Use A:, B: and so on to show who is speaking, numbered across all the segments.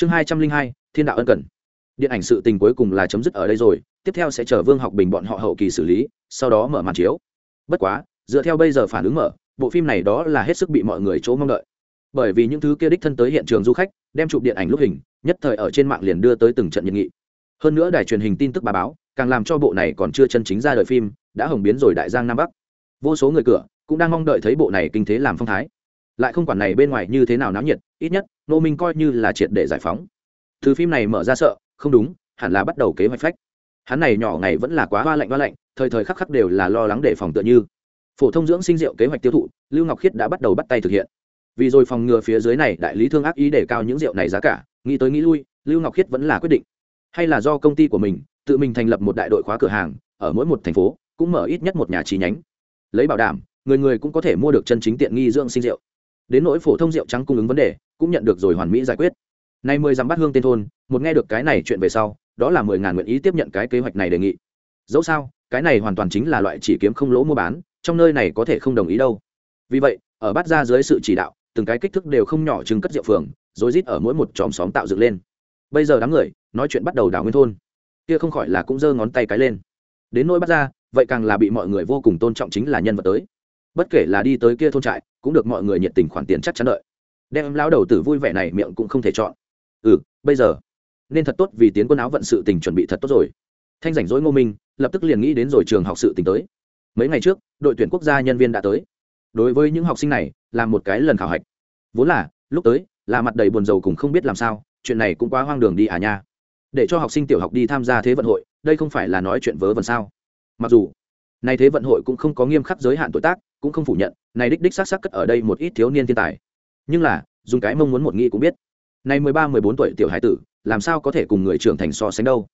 A: chương hai trăm linh hai, thiên đạo ân cần. Điện ảnh sự tình cuối cùng là chấm dứt ở đây rồi, tiếp theo sẽ chờ vương học bình bọn họ hậu kỳ xử lý, sau đó mở màn chiếu. Bất quá, dựa theo bây giờ phản ứng mở, bộ phim này đó là hết sức bị mọi người chỗ mong đợi. Bởi vì những thứ kia đích thân tới hiện trường du khách, đem chụp điện ảnh lúc hình, nhất thời ở trên mạng liền đưa tới từng trận nhiệt nghị. Hơn nữa đài truyền hình tin tức bà báo, càng làm cho bộ này còn chưa chân chính ra đời phim, đã hồng biến rồi đại giang nam bắc. Vô số người cửa cũng đang mong đợi thấy bộ này kinh thế làm phong thái lại không quản này bên ngoài như thế nào náo nhiệt, ít nhất nô minh coi như là triệt để giải phóng. Từ phim này mở ra sợ, không đúng, hẳn là bắt đầu kế hoạch phách. Hắn này nhỏ ngày vẫn là quá hoa lạnh hoa lạnh, thời thời khắc khắc đều là lo lắng để phòng tựa như. Phổ thông dưỡng sinh rượu kế hoạch tiêu thụ, lưu ngọc khiết đã bắt đầu bắt tay thực hiện. Vì rồi phòng ngừa phía dưới này đại lý thương ác ý để cao những rượu này giá cả, nghĩ tới nghĩ lui, lưu ngọc khiết vẫn là quyết định. Hay là do công ty của mình, tự mình thành lập một đại đội khóa cửa hàng, ở mỗi một thành phố, cũng mở ít nhất một nhà chi nhánh. Lấy bảo đảm, người người cũng có thể mua được chân chính tiện nghi dưỡng sinh rượu đến nỗi phổ thông rượu trắng cung ứng vấn đề, cũng nhận được rồi hoàn mỹ giải quyết. Nay mười dặm bắt hương tên thôn, một nghe được cái này chuyện về sau, đó là mười ngàn nguyện ý tiếp nhận cái kế hoạch này đề nghị. Dẫu sao, cái này hoàn toàn chính là loại chỉ kiếm không lỗ mua bán, trong nơi này có thể không đồng ý đâu. Vì vậy, ở bắt ra dưới sự chỉ đạo, từng cái kích thước đều không nhỏ chừng cất rượu phường, rồi rít ở mỗi một chòm xóm tạo dựng lên. Bây giờ đám người, nói chuyện bắt đầu đảo nguyên thôn. Kia không khỏi là cũng giơ ngón tay cái lên. Đến nỗi bắt ra vậy càng là bị mọi người vô cùng tôn trọng chính là nhân vật tới bất kể là đi tới kia thôn trại, cũng được mọi người nhiệt tình khoản tiền chắc chắn đợi. Đem lão đầu tử vui vẻ này miệng cũng không thể chọn. Ừ bây giờ, nên thật tốt vì tiến quân áo vận sự tình chuẩn bị thật tốt rồi. Thanh rảnh rỗi ngô minh, lập tức liền nghĩ đến rồi trường học sự tình tới. Mấy ngày trước, đội tuyển quốc gia nhân viên đã tới. Đối với những học sinh này, là một cái lần khảo hạch. Vốn là, lúc tới, là mặt đầy buồn rầu cùng không biết làm sao, chuyện này cũng quá hoang đường đi à nha. Để cho học sinh tiểu học đi tham gia thế vận hội, đây không phải là nói chuyện vớ vẩn sao? Mặc dù, nay thế vận hội cũng không có nghiêm khắc giới hạn tuổi tác cũng không phủ nhận, này đích đích xác xác cất ở đây một ít thiếu niên thiên tài. Nhưng là, dùng cái mong muốn một nghĩ cũng biết. Nay mười ba, mười bốn tuổi tiểu hải tử, làm sao có thể cùng người trưởng thành so sánh đâu?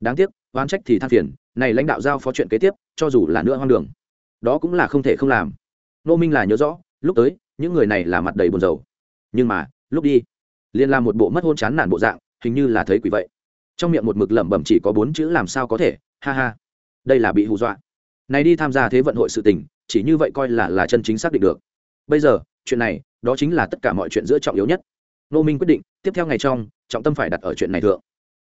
A: Đáng tiếc, oán trách thì than phiền, này lãnh đạo giao phó chuyện kế tiếp, cho dù là nữa hoang đường, đó cũng là không thể không làm. Nô minh là nhớ rõ, lúc tới, những người này là mặt đầy buồn rầu. Nhưng mà, lúc đi, liền làm một bộ mất hôn chán nản bộ dạng, hình như là thấy quỷ vậy. Trong miệng một mực lẩm bẩm chỉ có bốn chữ làm sao có thể, ha ha. Đây là bị hù dọa. Này đi tham gia thế vận hội sự tình chỉ như vậy coi là là chân chính xác định được. Bây giờ, chuyện này, đó chính là tất cả mọi chuyện giữa trọng yếu nhất. Nô minh quyết định, tiếp theo ngày trong, trọng tâm phải đặt ở chuyện này thượng.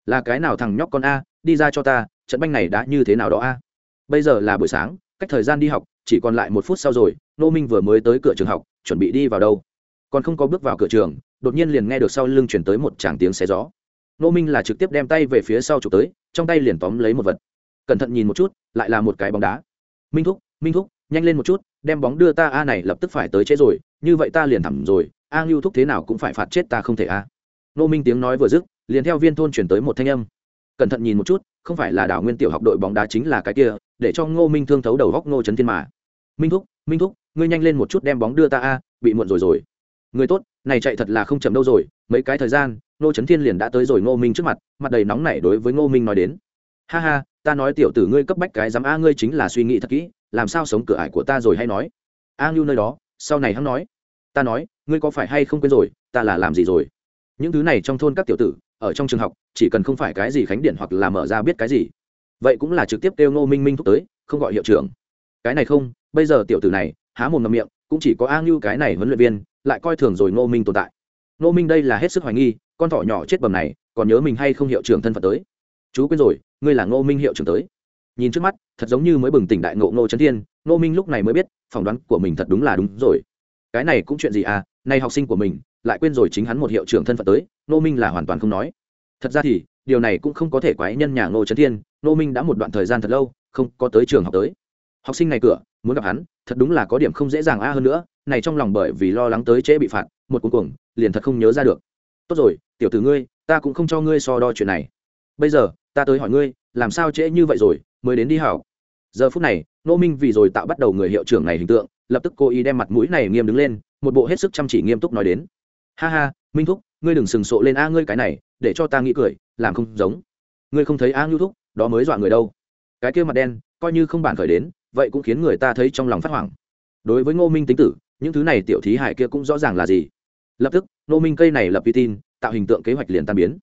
A: Là cái nào thằng nhóc con a, đi ra cho ta, trận banh này đã như thế nào đó a? Bây giờ là buổi sáng, cách thời gian đi học, chỉ còn lại một phút sau rồi nô minh vừa mới tới cửa trường học, chuẩn bị đi vào đâu. Còn không có bước vào cửa trường, đột nhiên liền nghe được sau lưng chuyển tới một tràng tiếng xé gió. Nô minh là trực tiếp đem tay về phía sau chụp tới, trong tay liền tóm lấy một vật. Cẩn thận nhìn một chút, lại là một cái bóng đá. Minh thúc minh thúc nhanh lên một chút, đem bóng đưa ta, a, này lập tức phải tới chế rồi, như vậy ta liền thẳng rồi, a ngưu thúc thế nào cũng phải phạt chết ta không thể, a. Nô minh tiếng nói vừa dứt, liền theo viên thôn chuyển tới một thanh âm. Cẩn thận nhìn một chút, không phải là đảo nguyên tiểu học đội bóng đá chính là cái kia, để cho ngô minh thương thấu đầu góc ngô trấn thiên mà. Minh thúc minh thúc, ngươi nhanh lên một chút đem bóng đưa ta, a, bị muộn rồi rồi. Người tốt, này chạy thật là không chậm đâu rồi, mấy cái thời gian, ngô trấn thiên liền đã tới rồi ngô minh trước mặt mặt đầy nóng nảy đối với ngô minh nói đến. Ha ha ta nói tiểu tử ngươi cấp bách cái dám a ngươi chính là suy nghĩ thật kỹ, làm sao sống cửa ải của ta rồi hay nói? A ngưu nơi đó, sau này hắn nói. Ta nói, ngươi có phải hay không quên rồi, ta là làm gì rồi? Những thứ này trong thôn các tiểu tử, ở trong trường học, chỉ cần không phải cái gì khánh điển hoặc là mở ra biết cái gì, vậy cũng là trực tiếp kêu ngô minh minh thúc tới, không gọi hiệu trưởng. Cái này không, bây giờ tiểu tử này, há mồm ngậm miệng, cũng chỉ có a ngưu cái này huấn luyện viên, lại coi thường rồi ngô minh tồn tại. Ngô minh đây là hết sức hoài nghi, con thỏ nhỏ chết bầm này, còn nhớ mình hay không hiệu trưởng thân phận tới? Chú quên rồi ngươi là ngô minh hiệu trưởng tới. Nhìn trước mắt, thật giống như mới bừng tỉnh đại ngộ ngô trấn thiên, ngô minh lúc này mới biết, phỏng đoán của mình thật đúng là đúng rồi. Cái này cũng chuyện gì à nay học sinh của mình, lại quên rồi chính hắn một hiệu trưởng thân phận tới, ngô minh là hoàn toàn không nói. Thật ra thì, điều này cũng không có thể quái nhân nhà ngô trấn thiên, ngô minh đã một đoạn thời gian thật lâu, không có tới trường học tới. Học sinh này cửa, muốn gặp hắn, thật đúng là có điểm không dễ dàng a hơn nữa, này trong lòng bởi vì lo lắng tới trễ bị phạt, một cuồng cuồng, liền thật không nhớ ra được. Tốt rồi, tiểu tử ngươi, ta cũng không cho ngươi so đo chuyện này. Bây giờ ta tới hỏi ngươi, làm sao trễ như vậy rồi, mới đến đi hảo giờ phút này nô minh vì rồi tạo bắt đầu người hiệu trưởng này hình tượng, lập tức cô ý đem mặt mũi này nghiêm đứng lên, một bộ hết sức chăm chỉ nghiêm túc nói đến. Ha ha, minh thúc, ngươi đừng sừng sộ lên a ngươi cái này, để cho ta nghĩ cười, làm không giống. Ngươi không thấy a ngưu thúc, đó mới dọa người đâu. Cái kia mặt đen, coi như không bản khởi đến, vậy cũng khiến người ta thấy trong lòng phát hoảng. Đối với ngô minh tính tử, những thứ này tiểu thí hải kia cũng rõ ràng là gì. Lập tức, ngô minh cây này lập vi tin, tạo hình tượng kế hoạch liền tan biến.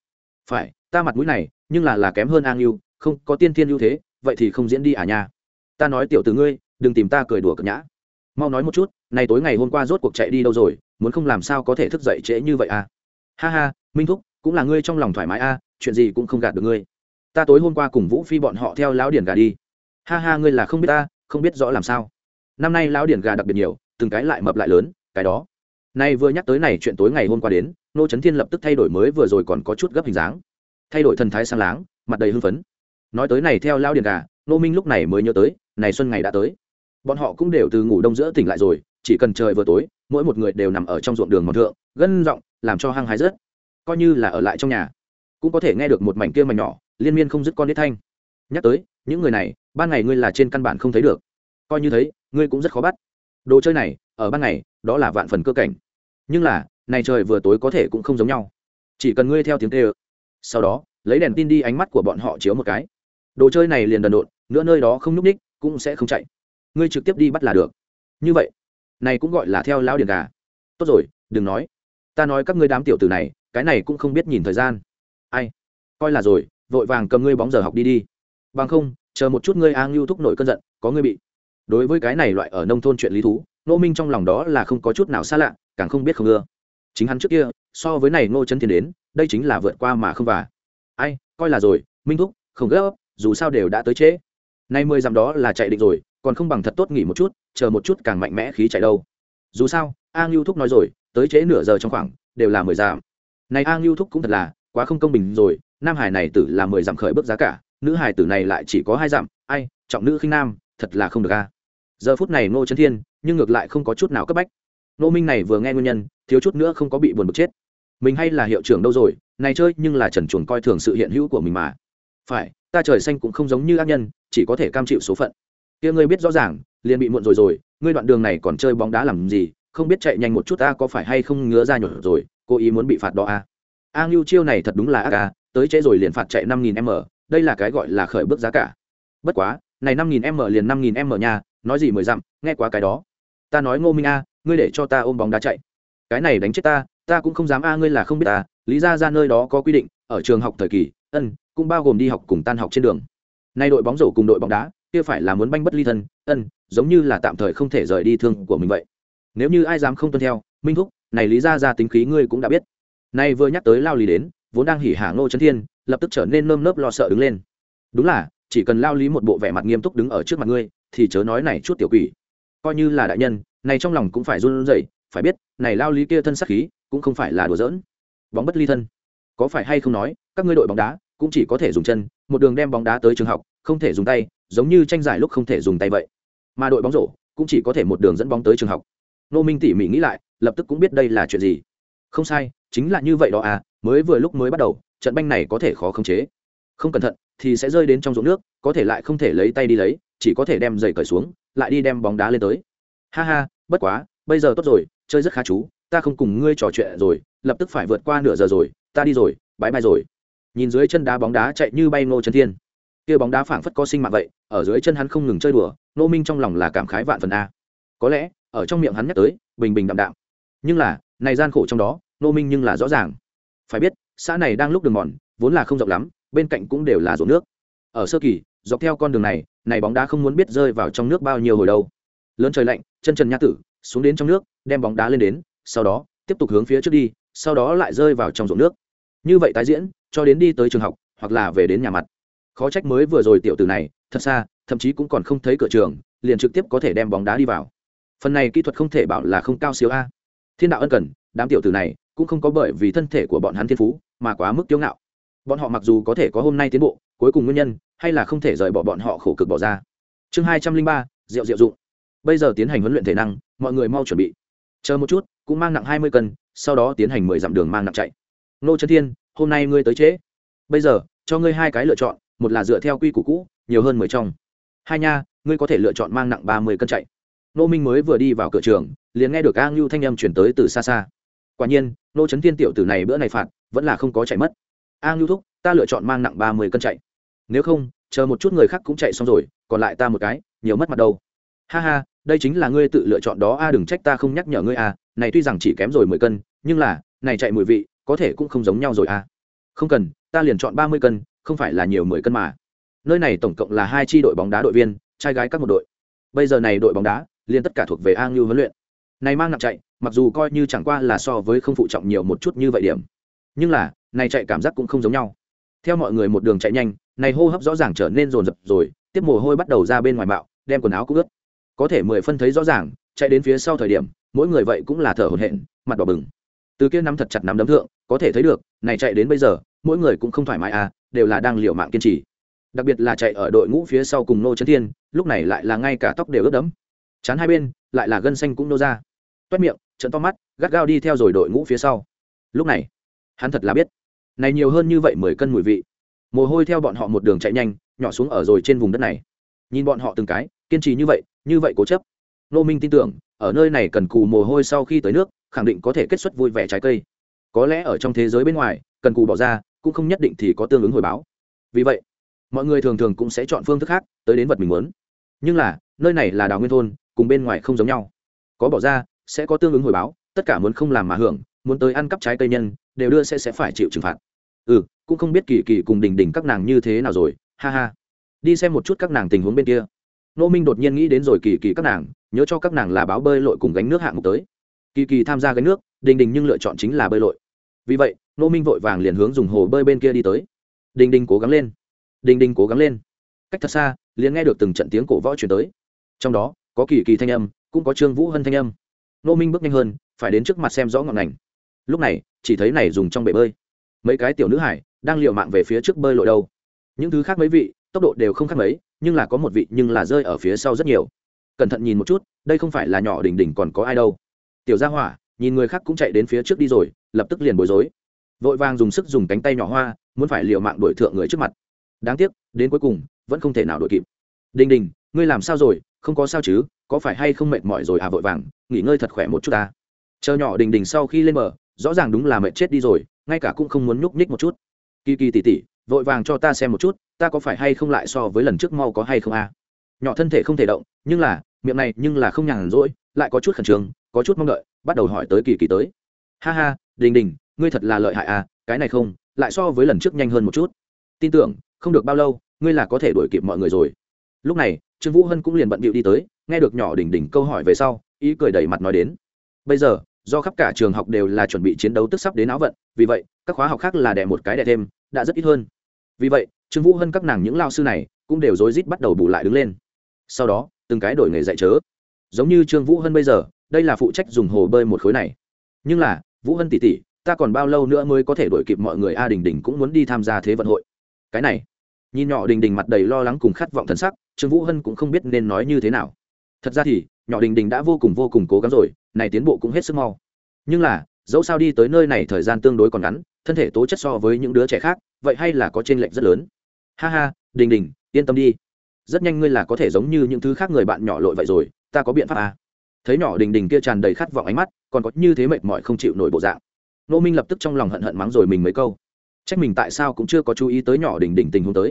A: Phải, ta mặt mũi này nhưng là là kém hơn an yêu không, có tiên thiên ưu thế, vậy thì không diễn đi à nha. Ta nói tiểu từ ngươi, đừng tìm ta cười đùa cợt nhã. Mau nói một chút, này tối ngày hôm qua rốt cuộc chạy đi đâu rồi, muốn không làm sao có thể thức dậy trễ như vậy à? Ha ha, minh thúc, cũng là ngươi trong lòng thoải mái a chuyện gì cũng không gạt được ngươi. Ta tối hôm qua cùng vũ phi bọn họ theo lão điển gà đi. Ha ha, ngươi là không biết ta, không biết rõ làm sao. Năm nay lão điển gà đặc biệt nhiều, từng cái lại mập lại lớn, cái đó. Nay vừa nhắc tới này chuyện tối ngày hôm qua đến, nô trấn thiên lập tức thay đổi mới vừa rồi còn có chút gấp hình dáng thay đổi thần thái sang láng, mặt đầy hưng phấn. Nói tới này theo lao điền gà nô minh lúc này mới nhớ tới, này xuân ngày đã tới. Bọn họ cũng đều từ ngủ đông giữa tỉnh lại rồi, chỉ cần trời vừa tối, mỗi một người đều nằm ở trong ruộng đường mòn thượng, gân giọng làm cho hăng hái rớt. Coi như là ở lại trong nhà, cũng có thể nghe được một mảnh kia mảnh nhỏ, liên miên không dứt con đít thanh. Nhắc tới, những người này, ban ngày ngươi là trên căn bản không thấy được. Coi như thấy, ngươi cũng rất khó bắt. Đồ chơi này, ở ban ngày, đó là vạn phần cơ cảnh. Nhưng là, này trời vừa tối có thể cũng không giống nhau. Chỉ cần ngươi theo tiếng tê ơ sau đó, lấy đèn tin đi ánh mắt của bọn họ chiếu một cái. Đồ chơi này liền đần độn, nữa nơi đó không nhúc ních, cũng sẽ không chạy. Ngươi trực tiếp đi bắt là được. Như vậy, này cũng gọi là theo lao điền gà. Tốt rồi, đừng nói. Ta nói các ngươi đám tiểu tử này, cái này cũng không biết nhìn thời gian. Ai? Coi là rồi, vội vàng cầm ngươi bóng giờ học đi đi. Bằng không, chờ một chút ngươi an lưu thúc nổi cơn giận, có ngươi bị. Đối với cái này loại ở nông thôn chuyện lý thú nô minh trong lòng đó là không có chút nào xa lạ, càng không biết không ưa. Chính hắn trước kia, so với này ngô chân thiên đến đây chính là vượt qua mà không và. Ai, coi là rồi, minh thúc, không gấp, dù sao đều đã tới trễ. Nay mười dặm đó là chạy định rồi, còn không bằng thật tốt nghỉ một chút, chờ một chút càng mạnh mẽ khí chạy đâu. Dù sao a ngưu thúc nói rồi, tới trễ nửa giờ trong khoảng, đều là mười dặm. Này a ngưu thúc cũng thật là, quá không công bình rồi, nam hải này tử là mười dặm khởi bước giá cả, nữ hải tử này lại chỉ có hai dặm, ai, trọng nữ khinh nam, thật là không được a. Giờ phút này ngô trấn thiên, nhưng ngược lại không có chút nào cấp bách. Nô minh này vừa nghe nguyên nhân, thiếu chút nữa không có bị buồn bực chết mình hay là hiệu trưởng đâu rồi, này chơi nhưng là trần chuồn coi thường sự hiện hữu của mình mà. Phải, ta trời xanh cũng không giống như ác nhân, chỉ có thể cam chịu số phận. Kia ngươi biết rõ ràng, liền bị muộn rồi rồi, ngươi đoạn đường này còn chơi bóng đá làm gì, không biết chạy nhanh một chút ta có phải hay không ngứa ra nhột rồi, cố ý muốn bị phạt đó à? a ngưu chiêu này thật đúng là ác à tới trễ rồi liền phạt chạy năm nghìn m, đây là cái gọi là khởi bước giá cả. Bất quá, này năm nghìn m liền năm nghìn m nha, nói gì mười dặm, nghe quá cái đó. Ta nói ngô minh a, ngươi để cho ta ôm bóng đá chạy. Cái này đánh chết ta ta cũng không dám a, ngươi là không biết ta, lý ra ra nơi đó có quy định, ở trường học thời kỳ, ân, cũng bao gồm đi học cùng tan học trên đường. Nay đội bóng rổ cùng đội bóng đá, kia phải là muốn banh bất ly thân, ân, giống như là tạm thời không thể rời đi thương của mình vậy. Nếu như ai dám không tuân theo, minh thúc, này lý ra ra tính khí ngươi cũng đã biết. Nay vừa nhắc tới lao lý đến, vốn đang hỉ hả ngô trấn thiên, lập tức trở nên nơm nớp lo sợ đứng lên. Đúng là, chỉ cần lao lý một bộ vẻ mặt nghiêm túc đứng ở trước mặt ngươi, thì chớ nói này chút tiểu quỷ. Coi như là đại nhân, này trong lòng cũng phải run rẩy phải biết, này lao lý kia thân sắc khí, cũng không phải là đùa giỡn. Bóng bất ly thân. Có phải hay không nói, các ngươi đội bóng đá, cũng chỉ có thể dùng chân, một đường đem bóng đá tới trường học, không thể dùng tay, giống như tranh giải lúc không thể dùng tay vậy. Mà đội bóng rổ, cũng chỉ có thể một đường dẫn bóng tới trường học. Nô minh tỉ mỉ nghĩ lại, lập tức cũng biết đây là chuyện gì. Không sai, chính là như vậy đó à mới vừa lúc mới bắt đầu, trận banh này có thể khó khống chế. Không cẩn thận, thì sẽ rơi đến trong ruộng nước, có thể lại không thể lấy tay đi lấy, chỉ có thể đem giày cởi xuống, lại đi đem bóng đá lên tới. Ha ha, bất quá, bây giờ tốt rồi chơi rất khá chú, ta không cùng ngươi trò chuyện rồi, lập tức phải vượt qua nửa giờ rồi, ta đi rồi bãi bay rồi. Nhìn dưới chân đá bóng đá chạy như bay ngô chân thiên. Kia bóng đá phảng phất có sinh mạng vậy, ở dưới chân hắn không ngừng chơi đùa nô minh trong lòng là cảm khái vạn phần a. Có lẽ, ở trong miệng hắn nhắc tới, bình bình đạm đạm. Nhưng là, này gian khổ trong đó nô minh nhưng là rõ ràng. Phải biết, xã này đang lúc đường mòn, vốn là không rộng lắm, bên cạnh cũng đều là ruộng nước. Ở sơ kỳ, dọc theo con đường này này bóng đá không muốn biết rơi vào trong nước bao nhiêu hồi đâu lớn trời lạnh, chân trần nha tử xuống đến trong nước, đem bóng đá lên đến, sau đó, tiếp tục hướng phía trước đi, sau đó lại rơi vào trong ruộng nước. Như vậy tái diễn, cho đến đi tới trường học, hoặc là về đến nhà mặt. Khó trách mới vừa rồi tiểu tử này, thật xa, thậm chí cũng còn không thấy cửa trường, liền trực tiếp có thể đem bóng đá đi vào. Phần này kỹ thuật không thể bảo là không cao siêu a. Thiên đạo ân cần, đám tiểu tử này cũng không có bởi vì thân thể của bọn hắn thiên phú mà quá mức kiêu ngạo. Bọn họ mặc dù có thể có hôm nay tiến bộ, cuối cùng nguyên nhân hay là không thể rời bỏ bọn họ khổ cực bỏ ra. Chương hai trăm linh ba, rượu rượu dụng bây giờ tiến hành huấn luyện thể năng, mọi người mau chuẩn bị. Chờ một chút, cũng mang nặng hai mươi cân, sau đó tiến hành mười dặm đường mang nặng chạy. Nô trấn thiên, hôm nay ngươi tới trễ. Bây giờ, cho ngươi hai cái lựa chọn, một là dựa theo quy củ cũ, nhiều hơn mười trong. Hai nha, ngươi có thể lựa chọn mang nặng ba mươi cân chạy. Nô minh mới vừa đi vào cửa trường, liền nghe được a ngưu thanh âm chuyển tới từ xa xa. Quả nhiên, nô trấn thiên tiểu tử này bữa này phạt, vẫn là không có chạy mất. A ngưu thúc, ta lựa chọn mang nặng ba mươi cân chạy. Nếu không, chờ một chút người khác cũng chạy xong rồi, còn lại ta một cái, nhiều mất mặt đâu. Ha ha đây chính là ngươi tự lựa chọn đó, a, đừng trách ta không nhắc nhở ngươi, a, này tuy rằng chỉ kém rồi mười cân, nhưng là, này chạy mùi vị, có thể cũng không giống nhau rồi, a. Không cần, ta liền chọn ba mươi cân, không phải là nhiều mười cân mà. Nơi này tổng cộng là hai tri đội bóng đá đội viên, trai gái các một đội. Bây giờ này đội bóng đá, liền tất cả thuộc về a ngưu huấn luyện. Này mang nặng chạy, mặc dù coi như chẳng qua là so với không phụ trọng nhiều một chút như vậy điểm, nhưng là, này chạy cảm giác cũng không giống nhau. Theo mọi người một đường chạy nhanh, này hô hấp rõ ràng trở nên rồn rập rồi, tiếp mồ hôi bắt đầu ra bên ngoài bạo đem quần áo cũng ướt có thể mười phân thấy rõ ràng, chạy đến phía sau thời điểm, mỗi người vậy cũng là thở hổn hển, mặt đỏ bừng. Từ kia nắm thật chặt nắm đấm thượng, có thể thấy được, này chạy đến bây giờ, mỗi người cũng không thoải mái à đều là đang liều mạng kiên trì. Đặc biệt là chạy ở đội ngũ phía sau cùng nô trấn thiên, lúc này lại là ngay cả tóc đều ướt đẫm. Chán hai bên, lại là gân xanh cũng nô ra. Toét miệng trận to mắt, gắt gao đi theo rồi đội ngũ phía sau. Lúc này, hắn thật là biết, này nhiều hơn như vậy mười cân mùi vị. Mồ hôi theo bọn họ một đường chạy nhanh, nhỏ xuống ở rồi trên vùng đất này. Nhìn bọn họ từng cái, kiên trì như vậy như vậy cố chấp. Nô minh tin tưởng, ở nơi này cần cù mồ hôi sau khi tới nước, khẳng định có thể kết xuất vui vẻ trái cây. Có lẽ ở trong thế giới bên ngoài, cần cù bỏ ra, cũng không nhất định thì có tương ứng hồi báo. Vì vậy, mọi người thường thường cũng sẽ chọn phương thức khác, tới đến vật mình muốn. Nhưng là, nơi này là đào nguyên thôn, cùng bên ngoài không giống nhau. Có bỏ ra, sẽ có tương ứng hồi báo, tất cả muốn không làm mà hưởng, muốn tới ăn cắp trái cây nhân, đều đưa sẽ sẽ phải chịu trừng phạt. Ừ cũng không biết kỳ kỳ cùng đình đình các nàng như thế nào rồi, ha ha. Đi xem một chút các nàng tình huống bên kia nô minh đột nhiên nghĩ đến rồi kỳ kỳ các nàng, nhớ cho các nàng là báo bơi lội cùng gánh nước hạng mục tới. Kỳ kỳ tham gia gánh nước, đình đình nhưng lựa chọn chính là bơi lội. Vì vậy nô minh vội vàng liền hướng dùng hồ bơi bên kia đi tới. Đình đình cố gắng lên. Đình đình cố gắng lên. Cách thật xa, liền nghe được từng trận tiếng cổ võ chuyển tới. Trong đó, có kỳ kỳ thanh âm, cũng có trương vũ hân thanh âm. Nô minh bước nhanh hơn, phải đến trước mặt xem rõ ngọn ngành. Lúc này, chỉ thấy này dùng trong bể bơi. Mấy cái tiểu nữ hải đang liều mạng về phía trước bơi lội đâu. Những thứ khác mấy vị tốc độ đều không khác mấy, nhưng là có một vị nhưng là rơi ở phía sau rất nhiều. Cẩn thận nhìn một chút, đây không phải là nhỏ đỉnh đỉnh còn có ai đâu. Tiểu gia hỏa, nhìn người khác cũng chạy đến phía trước đi rồi, lập tức liền bối rối. Vội vàng dùng sức dùng cánh tay nhỏ hoa, muốn phải liều mạng đuổi thượng người trước mặt. Đáng tiếc, đến cuối cùng, vẫn không thể nào đuổi kịp. Đình đình ngươi làm sao rồi? Không có sao chứ? Có phải hay không mệt mỏi rồi à? Vội vàng, nghỉ ngơi thật khỏe một chút ta. Chờ nhỏ đình đình sau khi lên bờ, rõ ràng đúng là mệt chết đi rồi, ngay cả cũng không muốn nhúc nhích một chút. Kỳ kỳ tỉ tỉ vội vàng cho ta xem một chút, ta có phải hay không lại so với lần trước mau có hay không a? Nhỏ thân thể không thể động, nhưng là, miệng này nhưng là không nhàn rỗi, lại có chút khẩn trương, có chút mong đợi, bắt đầu hỏi tới kỳ kỳ tới. Ha ha, đình đình, ngươi thật là lợi hại à cái này không, lại so với lần trước nhanh hơn một chút. Tin tưởng, không được bao lâu, ngươi là có thể đuổi kịp mọi người rồi. Lúc này, trương vũ hân cũng liền bận bịu đi tới, nghe được nhỏ đình đình câu hỏi về sau, ý cười đầy mặt nói đến. Bây giờ do khắp cả trường học đều là chuẩn bị chiến đấu tức sắp đến áo vận, vì vậy, các khóa học khác là đẻ một cái đẻ thêm, đã rất ít hơn. Vì vậy, trương vũ hân các nàng những lao sư này cũng đều rối rít bắt đầu bù lại đứng lên. Sau đó, từng cái đổi nghề dạy chớ. Giống như trương vũ hân bây giờ, đây là phụ trách dùng hồ bơi một khối này. Nhưng là, vũ hân tỷ tỷ, ta còn bao lâu nữa mới có thể đổi kịp mọi người a đình đình cũng muốn đi tham gia thế vận hội. Cái này, nhìn nhỏ đình đình mặt đầy lo lắng cùng khát vọng thần sắc, trương vũ hân cũng không biết nên nói như thế nào. Thật ra thì, nhỏ đình đình đã vô cùng vô cùng cố gắng rồi này tiến bộ cũng hết sức mau. Nhưng là, dẫu sao đi tới nơi này thời gian tương đối còn ngắn, thân thể tố chất so với những đứa trẻ khác, vậy hay là có t r ê n lệch rất lớn. Ha ha, đình đình, yên tâm đi. Rất nhanh ngươi là có thể giống như những thứ khác người bạn nhỏ lội vậy rồi, ta có biện pháp à. thấy nhỏ đình đình kia tràn đầy khát vọng ánh mắt, còn có như thế mệt mỏi không chịu nổi bộ dạng. Nô minh lập tức trong lòng hận hận mắng rồi mình mấy câu. Trách mình tại sao cũng chưa có chú ý tới nhỏ đình đình tình huống tới.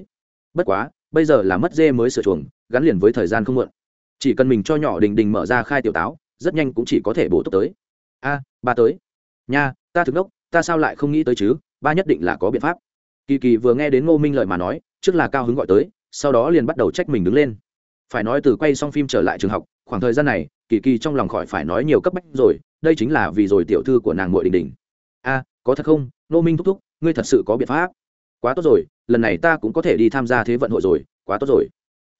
A: Bất quá, bây giờ là mất dê mới sửa chuồng, gắn liền với thời gian không muộn. Chỉ cần mình cho nhỏ đình đình mở ra khai tiểu táo rất nhanh cũng chỉ có thể bổ túc tới. A, ba tới. Nha, ta thực đốc ta sao lại không nghĩ tới chứ? Ba nhất định là có biện pháp. Kỳ kỳ vừa nghe đến ngô minh lời mà nói, trước là cao hứng gọi tới, sau đó liền bắt đầu trách mình đứng lên. Phải nói từ quay xong phim trở lại trường học, khoảng thời gian này, kỳ kỳ trong lòng khỏi phải nói nhiều cấp bách rồi, đây chính là vì rồi tiểu thư của nàng muội đình đình. A, có thật không? Ngô minh thúc thúc, ngươi thật sự có biện pháp. Quá tốt rồi, lần này ta cũng có thể đi tham gia thế vận hội rồi, quá tốt rồi.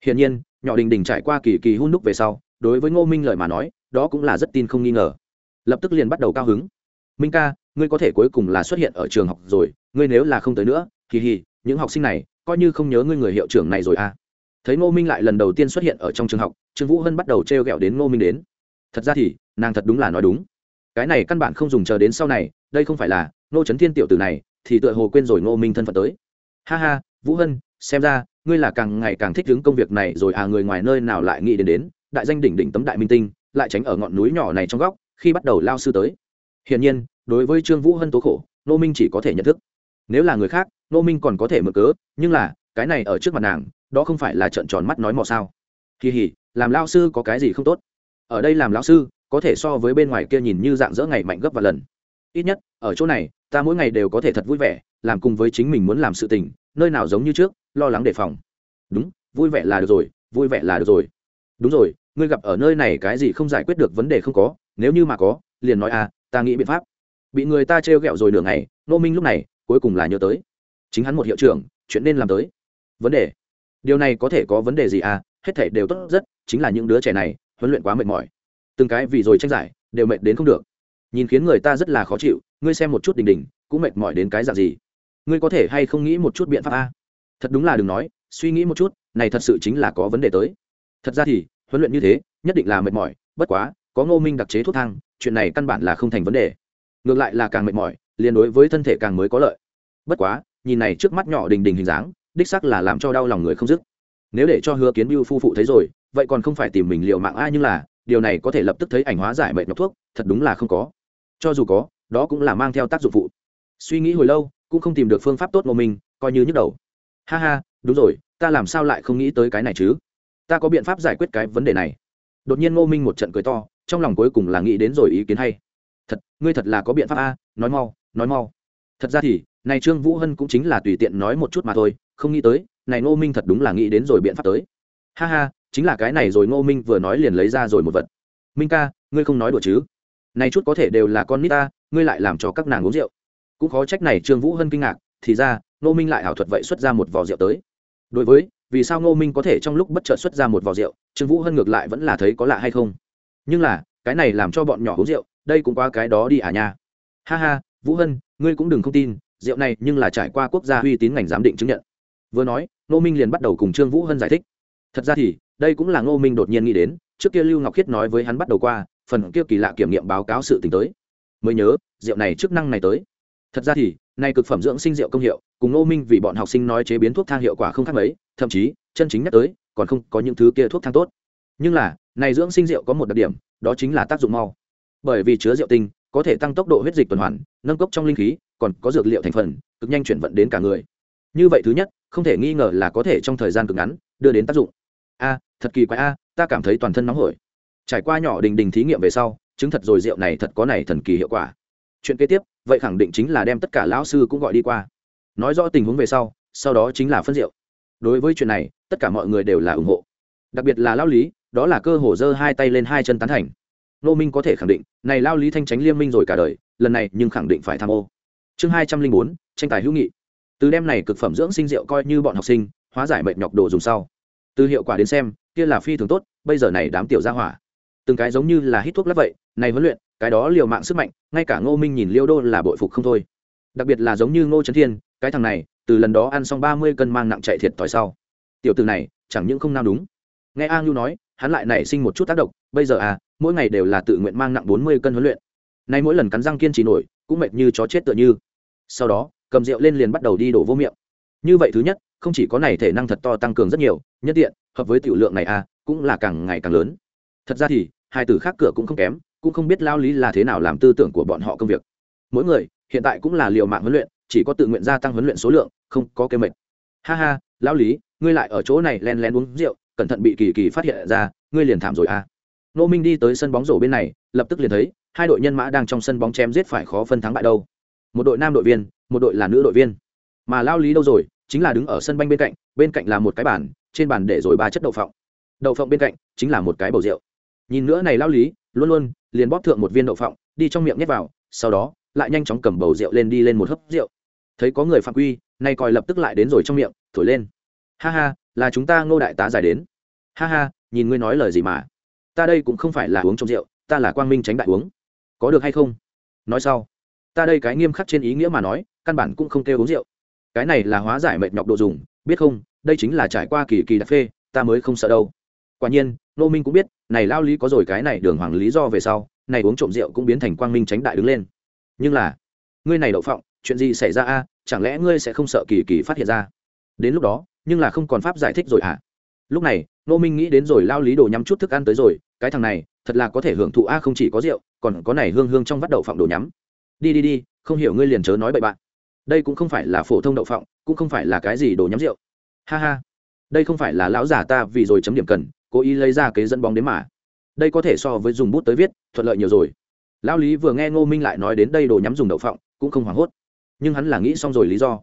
A: Hiển nhiên, nhỏ đình đình trải qua kỳ kỳ hôn đúc về sau, đối với ngô minh lời mà nói đó cũng là rất tin không nghi ngờ. Lập tức liền bắt đầu cao hứng. Minh ca, ngươi có thể cuối cùng là xuất hiện ở trường học rồi, ngươi nếu là không tới nữa kỳ hì, những học sinh này, coi như không nhớ ngươi người hiệu trưởng này rồi à. Thấy ngô minh lại lần đầu tiên xuất hiện ở trong trường học, trương vũ hân bắt đầu t r e o g ẹ o đến ngô minh đến. Thật ra thì, nàng thật đúng là nói đúng. Cái này căn bản không dùng chờ đến sau này, đây không phải là, ngô trấn thiên tiểu tử này, thì tựa hồ quên rồi ngô minh thân phận tới. Ha ha, vũ hân, xem ra, ngươi là càng ngày càng thích đứng công việc này rồi à người ngoài nơi nào lại nghĩ đến đến, đại danh đỉnh đỉnh tấm đại minh tinh lại tránh ở ngọn núi nhỏ này trong góc, khi bắt đầu lao sư tới. Hiển nhiên, đối với trương vũ hân tố khổ, nô minh chỉ có thể nhận thức. Nếu là người khác, nô minh còn có thể mở cớ, nhưng là, cái này ở trước mặt nàng, đó không phải là trận tròn mắt nói mò sao. Kỳ hỉ, làm lao sư có cái gì không tốt? Ở đây làm lao sư, có thể so với bên ngoài kia nhìn như dạng dỡ ngày mạnh gấp và lần. Ít nhất, ở chỗ này, ta mỗi ngày đều có thể thật vui vẻ, làm cùng với chính mình muốn làm sự tình, nơi nào giống như trước, lo lắng đề phòng. Đúng, vui vẻ là được rồi, vui vẻ là được rồi. Đúng rồi ngươi gặp ở nơi này cái gì không giải quyết được vấn đề không có, nếu như mà có, liền nói à ta nghĩ biện pháp. Bị người ta trêu ghẹo rồi nửa ngày Nô minh lúc này, cuối cùng là nhớ tới. Chính hắn một hiệu trưởng, chuyện nên làm tới. Vấn đề. Điều này có thể có vấn đề gì à? Hết thể đều tốt rất, chính là những đứa trẻ này, huấn luyện quá mệt mỏi. Từng cái vì rồi tranh giải, đều mệt đến không được. Nhìn khiến người ta rất là khó chịu, ngươi xem một chút đình đình, cũng mệt mỏi đến cái dạng gì? Ngươi có thể hay không nghĩ một chút biện pháp a thật đúng là đừng nói, suy nghĩ một chút, này thật sự chính là có vấn đề tới. Thật ra thì huấn luyện như thế, nhất định là mệt mỏi, bất quá, có ngô minh đặc chế thuốc thang, chuyện này căn bản là không thành vấn đề. Ngược lại là càng mệt mỏi, liền đối với thân thể càng mới có lợi. Bất quá, nhìn này trước mắt nhỏ đình đình hình dáng, đích sắc là làm cho đau lòng người không dứt. Nếu để cho hứa kiến biêu phu phụ thấy rồi, vậy còn không phải tìm mình liệu mạng ai nhưng là, điều này có thể lập tức thấy ảnh hóa giải mệt nhọc thuốc, thật đúng là không có. Cho dù có, đó cũng là mang theo tác dụng phụ. Suy nghĩ hồi lâu, cũng không tìm được phương pháp tốt ngô minh, coi như nhức đầu. Ha ha, đúng rồi, ta làm sao lại không nghĩ tới cái này chứ? Ta có biện pháp giải quyết cái vấn đề này. Đột nhiên ngô minh một trận cười to, trong lòng cuối cùng là nghĩ đến rồi ý kiến hay. Thật, ngươi thật là có biện pháp a, nói mau nói mau. Thật ra thì, này trương vũ hân cũng chính là tùy tiện nói một chút mà thôi, không nghĩ tới, này ngô minh thật đúng là nghĩ đến rồi biện pháp tới. Ha ha, chính là cái này rồi ngô minh vừa nói liền lấy ra rồi một vật. Minh ca, ngươi không nói đùa chứ? Này chút có thể đều là con nít ta, ngươi lại làm cho các nàng uống rượu. Cũng khó trách này trương vũ hân kinh ngạc, thì ra, ngô minh lại ảo thuật vậy xuất ra một vò rượu tới. Đối với vì sao ngô minh có thể trong lúc bất chợt xuất ra một vò rượu, trương vũ hân ngược lại vẫn là thấy có lạ hay không? Nhưng là, cái này làm cho bọn nhỏ uống rượu, đây cũng qua cái đó đi à nha. Ha ha, vũ hân, ngươi cũng đừng không tin, rượu này nhưng là trải qua quốc gia uy tín ngành giám định chứng nhận. Vừa nói, ngô minh liền bắt đầu cùng trương vũ hân giải thích. Thật ra thì, đây cũng là ngô minh đột nhiên nghĩ đến, trước kia lưu ngọc khiết nói với hắn bắt đầu qua, phần kia kỳ lạ kiểm nghiệm báo cáo sự t tới. Mới nhớ, rượu này chức năng này tới. Thật ra thì, nay cực phẩm dưỡng sinh rượu công hiệu cùng ngô minh vì bọn học sinh nói chế biến thuốc thang hiệu quả không khác mấy, thậm chí, chân chính nhắc tới, còn không có những thứ kia thuốc thang tốt. Nhưng là, này dưỡng sinh rượu có một đặc điểm, đó chính là tác dụng mau. Bởi vì chứa rượu tinh, có thể tăng tốc độ huyết dịch tuần hoàn, nâng cốc trong linh khí, còn có dược liệu thành phần, cực nhanh chuyển vận đến cả người. Như vậy thứ nhất, không thể nghi ngờ là có thể trong thời gian cực ngắn, đưa đến tác dụng. A, thật kỳ quái a, ta cảm thấy toàn thân nóng hổi. Trải qua nhỏ đình đình thí nghiệm về sau, chứng thật rồi rượu này thật có này thần kỳ hiệu quả. Chuyện kế tiếp, vậy khẳng định chính là đem tất cả lão sư cũng gọi đi qua nói rõ tình huống về sau sau đó chính là phân rượu. Đối với chuyện này, tất cả mọi người đều là ủng hộ. Đặc biệt là lao lý, đó là cơ hồ giơ hai tay lên hai chân tán thành. Nô minh có thể khẳng định, này lao lý thanh tránh liên minh rồi cả đời, lần này nhưng khẳng định phải tham ô. Chương hai trăm linh bốn, tranh tài hữu nghị. Từ đêm này cực phẩm dưỡng sinh rượu coi như bọn học sinh, hóa giải mệt nhọc đồ dùng sau. Từ hiệu quả đến xem, kia là phi thường tốt, bây giờ này đám tiểu gia hỏa. Từng cái giống như là hít thuốc lắp vậy, này huấn luyện, cái đó liều mạng sức mạnh, ngay cả ngô minh nhìn liêu đô là bội phục không thôi đặc biệt là giống như ngô trấn thiên, cái thằng này, từ lần đó ăn xong ba mươi cân mang nặng chạy thiệt thòi sau. Tiểu từ này, chẳng những không nao đúng. Nghe a ngưu nói, hắn lại nảy sinh một chút tác động, bây giờ à mỗi ngày đều là tự nguyện mang nặng bốn mươi cân huấn luyện. Nay mỗi lần cắn răng kiên trì nổi, cũng mệt như chó chết tựa như. Sau đó, cầm rượu lên liền bắt đầu đi đổ vô miệng. Như vậy thứ nhất, không chỉ có này thể năng thật to tăng cường rất nhiều, nhất tiện, hợp với tiểu lượng này à cũng là càng ngày càng lớn. Thật ra thì, hai từ khác cửa cũng không kém, cũng không biết lao lý là thế nào làm tư tưởng của bọn họ công việc. Mỗi người hiện tại cũng là liều mạng huấn luyện, chỉ có tự nguyện gia tăng huấn luyện số lượng, không có kế mệt. Ha ha, Lão lý, ngươi lại ở chỗ này len lén uống rượu, cẩn thận bị kỳ kỳ phát hiện ra, ngươi liền thảm rồi à. Nô minh đi tới sân bóng rổ bên này, lập tức liền thấy, hai đội nhân mã đang trong sân bóng chém giết phải khó phân thắng bại đâu. Một đội nam đội viên, một đội là nữ đội viên. Mà lao lý đâu rồi, chính là đứng ở sân banh bên cạnh bên cạnh là một cái bàn, trên bàn để rồi ba chất đậu phộng. Đậu phộng bên cạnh chính là một cái bầu rượu. Nhìn nữa này lao lý, luôn luôn liền bóp thượng một viên đậu phộng, đi trong miệng nhét vào, sau đó lại nhanh chóng cầm bầu rượu lên đi lên một hớp rượu. Thấy có người phạm quy, nay coi lập tức lại đến rồi trong miệng, thổi lên. Ha ha, là chúng ta ngô đại tá giải đến. Ha ha, nhìn ngươi nói lời gì mà. Ta đây cũng không phải là uống trong rượu, ta là quang minh tránh đại uống. Có được hay không? Nói sau. Ta đây cái nghiêm khắc trên ý nghĩa mà nói, căn bản cũng không kêu uống rượu. Cái này là hóa giải mệt nhọc đồ dùng, biết không, đây chính là trải qua kỳ kỳ đặc phê, ta mới không sợ đâu. Quả nhiên nô minh cũng biết, này lao lý có rồi cái này đường hoàng lý do về sau, này uống trộm rượu cũng biến thành quang minh tránh đại đứng lên nhưng là, ngươi này đậu phộng, chuyện gì xảy ra a? Chẳng lẽ ngươi sẽ không sợ kỳ kỳ phát hiện ra? Đến lúc đó, nhưng là không còn pháp giải thích rồi à lúc này nô minh nghĩ đến rồi lao lý đồ nhắm chút thức ăn tới rồi, cái thằng này, thật là có thể hưởng thụ a, không chỉ có rượu, còn có này hương hương trong vắt đậu phộng đồ nhắm. Đi đi đi, không hiểu ngươi liền chớ nói bậy bạn. Đây cũng không phải là phổ thông đậu phộng, cũng không phải là cái gì đồ nhắm rượu. Ha ha, đây không phải là lão giả ta vì rồi chấm điểm cần, cố ý lấy ra kế dẫn bóng đến mà. Đây có thể so với dùng bút tới viết, thuận lợi nhiều rồi lão lý vừa nghe ngô minh lại nói đến đây đồ nhắm dùng đậu phộng, cũng không hoảng hốt. Nhưng hắn là nghĩ xong rồi lý do.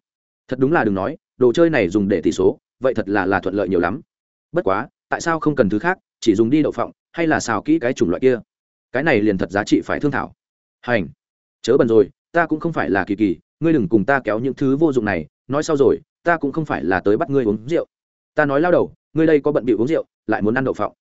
A: Thật đúng là đừng nói, đồ chơi này dùng để tỷ số, vậy thật là là thuận lợi nhiều lắm. Bất quá, tại sao không cần thứ khác, chỉ dùng đi đậu phộng, hay là xào kỹ cái chủng loại kia? Cái này liền thật giá trị phải thương thảo. Hành. Chớ bần rồi, ta cũng không phải là kỳ kỳ, ngươi đừng cùng ta kéo những thứ vô dụng này, nói sau rồi, ta cũng không phải là tới bắt ngươi uống rượu. Ta nói lao đầu, ngươi đây có bận bị uống rượu, lại muốn ăn đậu phộng.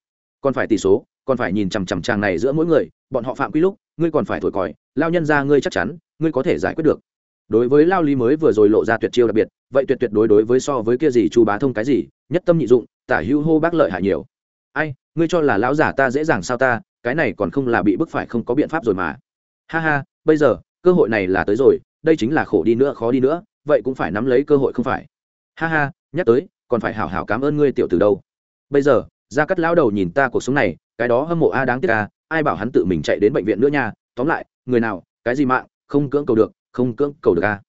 A: Còn phải tỷ số còn phải nhìn chằm chằm chàng này giữa mỗi người, bọn họ phạm quy lúc, ngươi còn phải thổi còi, lao nhân ra ngươi chắc chắn, ngươi có thể giải quyết được. Đối với lao lý mới vừa rồi lộ ra tuyệt chiêu đặc biệt, vậy tuyệt tuyệt đối đối với so với kia gì chu bá thông cái gì, nhất tâm nhị dụng, tả hữu hô bác lợi hại nhiều. Ai, ngươi cho là lão giả ta dễ dàng sao ta, cái này còn không là bị bức phải không có biện pháp rồi mà. Ha ha, bây giờ, cơ hội này là tới rồi, đây chính là khổ đi nữa khó đi nữa, vậy cũng phải nắm lấy cơ hội không phải. Ha ha, nhắc tới, còn phải hảo hảo cảm ơn ngươi tiểu từ đâu. Bây giờ ra cắt lão đầu nhìn ta cuộc sống này, cái đó hâm mộ a, đáng tiếc a, ai bảo hắn tự mình chạy đến bệnh viện nữa nha. Tóm lại, người nào, cái gì mạng, không cưỡng cầu được, không cưỡng cầu được a.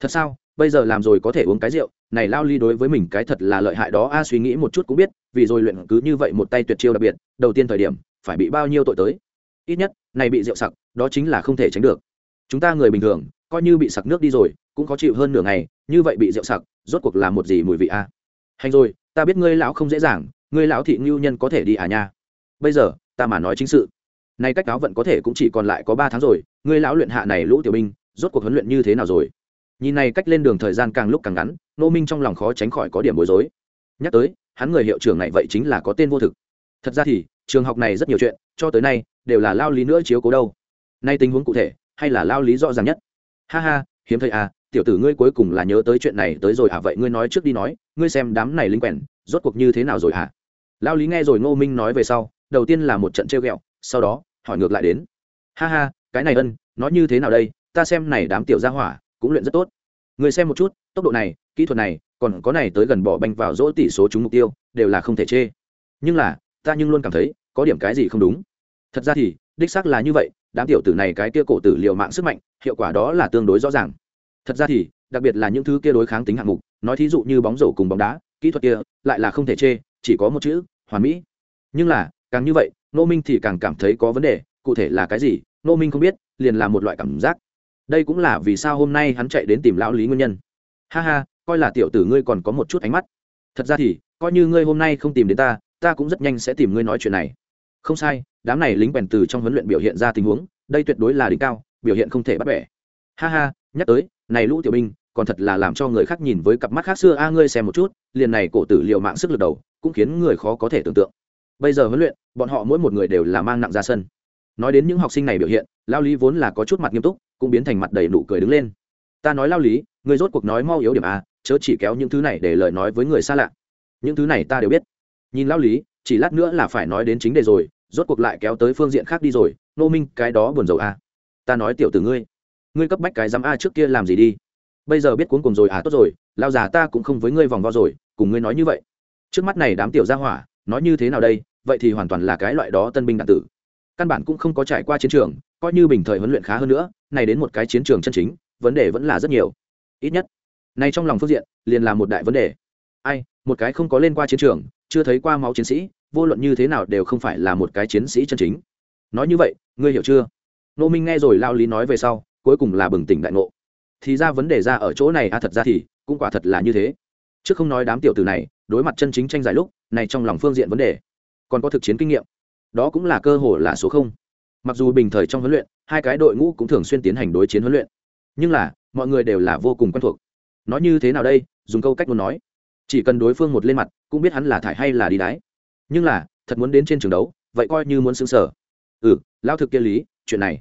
A: Thật sao? Bây giờ làm rồi có thể uống cái rượu. Này lao ly đối với mình cái thật là lợi hại đó a, suy nghĩ một chút cũng biết, vì rồi luyện cứ như vậy một tay tuyệt chiêu đặc biệt, đầu tiên thời điểm, phải bị bao nhiêu tội tới? Ít nhất, này bị rượu sặc, đó chính là không thể tránh được. Chúng ta người bình thường, coi như bị sặc nước đi rồi, cũng có chịu hơn nửa ngày, như vậy bị rượu sặc, rốt cuộc là một gì mùi vị a? Hành rồi, ta biết ngươi lão không dễ dàng ngươi lão thị ngưu nhân có thể đi à nha? Bây giờ, ta mà nói chính sự. Nay cách cáo vận có thể cũng chỉ còn lại có ba tháng rồi, ngươi lão luyện hạ này lũ tiểu binh, rốt cuộc huấn luyện như thế nào rồi? Nhìn này cách lên đường thời gian càng lúc càng ngắn, nô minh trong lòng khó tránh khỏi có điểm bối rối. Nhắc tới, hắn người hiệu trưởng này vậy chính là có tên vô thực. Thật ra thì, trường học này rất nhiều chuyện, cho tới nay, đều là lao lý nữa chiếu cố đâu. Nay tình huống cụ thể, hay là lao lý rõ ràng nhất? Ha ha, hiếm thấy à tiểu tử ngươi cuối cùng là nhớ tới chuyện này tới rồi à vậy ngươi nói trước đi nói, ngươi xem đám này linh quèn, rốt cuộc như thế nào rồi à lao lý nghe rồi ngô minh nói về sau, đầu tiên là một trận trêu ghẹo, sau đó, hỏi ngược lại đến. Ha ha, cái này ân nói như thế nào đây? Ta xem này đám tiểu gia hỏa, cũng luyện rất tốt. Người xem một chút, tốc độ này, kỹ thuật này, còn có này tới gần bỏ banh vào dỗ tỷ số trúng mục tiêu, đều là không thể chê. Nhưng là, ta nhưng luôn cảm thấy, có điểm cái gì không đúng. Thật ra thì, đích xác là như vậy, đám tiểu tử này cái kia cổ tử liều mạng sức mạnh, hiệu quả đó là tương đối rõ ràng. Thật ra thì, đặc biệt là những thứ kia đối kháng tính hạng mục, nói thí dụ như bóng rổ cùng bóng đá, kỹ thuật kia, lại là không thể chê chỉ có một chữ, hoàn mỹ. Nhưng là, càng như vậy nô minh thì càng cảm thấy có vấn đề, cụ thể là cái gì nô minh không biết, liền là một loại cảm giác. Đây cũng là vì sao hôm nay hắn chạy đến tìm lão lý nguyên nhân. Ha ha, coi là tiểu tử ngươi còn có một chút ánh mắt. Thật ra thì, coi như ngươi hôm nay không tìm đến ta ta cũng rất nhanh sẽ tìm ngươi nói chuyện này. Không sai, đám này lính bèn từ trong huấn luyện biểu hiện ra tình huống, đây tuyệt đối là đỉnh cao, biểu hiện không thể bắt bẻ. Ha ha, nhắc tới, này lũ tiểu binh còn thật là làm cho người khác nhìn với cặp mắt khác xưa. A, ngươi xem một chút, liền này cổ tử liệu mạng sức lực đầu, cũng khiến người khó có thể tưởng tượng. Bây giờ huấn luyện, bọn họ mỗi một người đều là mang nặng ra sân. Nói đến những học sinh này biểu hiện, lao lý vốn là có chút mặt nghiêm túc, cũng biến thành mặt đầy nụ cười đứng lên. Ta nói lao lý người rốt cuộc nói mau yếu điểm a, chớ chỉ kéo những thứ này để lời nói với người xa lạ. Những thứ này ta đều biết. Nhìn lao lý, chỉ lát nữa là phải nói đến chính đề rồi, rốt cuộc lại kéo tới phương diện khác đi rồi. Nô minh, cái đó buồn rầu a. Ta nói tiểu tử ngươi ngươi cấp bách cái dám a trước kia làm gì đi? Bây giờ biết cuốn cùng rồi à tốt rồi, lao già ta cũng không với ngươi vòng vo rồi, cùng ngươi nói như vậy. Trước mắt này đám tiểu gia hỏa, nói như thế nào đây? Vậy thì hoàn toàn là cái loại đó tân binh đạn tử. Căn bản cũng không có trải qua chiến trường, coi như bình thời huấn luyện khá hơn nữa, này đến một cái chiến trường chân chính, vấn đề vẫn là rất nhiều. Ít nhất nay trong lòng phương diện, liền là một đại vấn đề. Ai, một cái không có lên qua chiến trường, chưa thấy qua máu chiến sĩ, vô luận như thế nào đều không phải là một cái chiến sĩ chân chính. Nói như vậy, ngươi hiểu chưa? Nô minh nghe rồi lao lý nói về sau, cuối cùng là bừng tỉnh đại ngộ thì ra vấn đề ra ở chỗ này a à thật ra thì cũng quả thật là như thế. Chứ không nói đám tiểu tử này, đối mặt chân chính tranh giải lúc, này trong lòng phương diện vấn đề, còn có thực chiến kinh nghiệm, đó cũng là cơ hội là số không. Mặc dù bình thời trong huấn luyện, hai cái đội ngũ cũng thường xuyên tiến hành đối chiến huấn luyện, nhưng là, mọi người đều là vô cùng quen thuộc. Nói như thế nào đây? Dùng câu cách muốn nói. Chỉ cần đối phương một lên mặt, cũng biết hắn là thải hay là đi đái. Nhưng là, thật muốn đến trên trường đấu, vậy coi như muốn xứng sở ừ lao thực kia lý, chuyện này.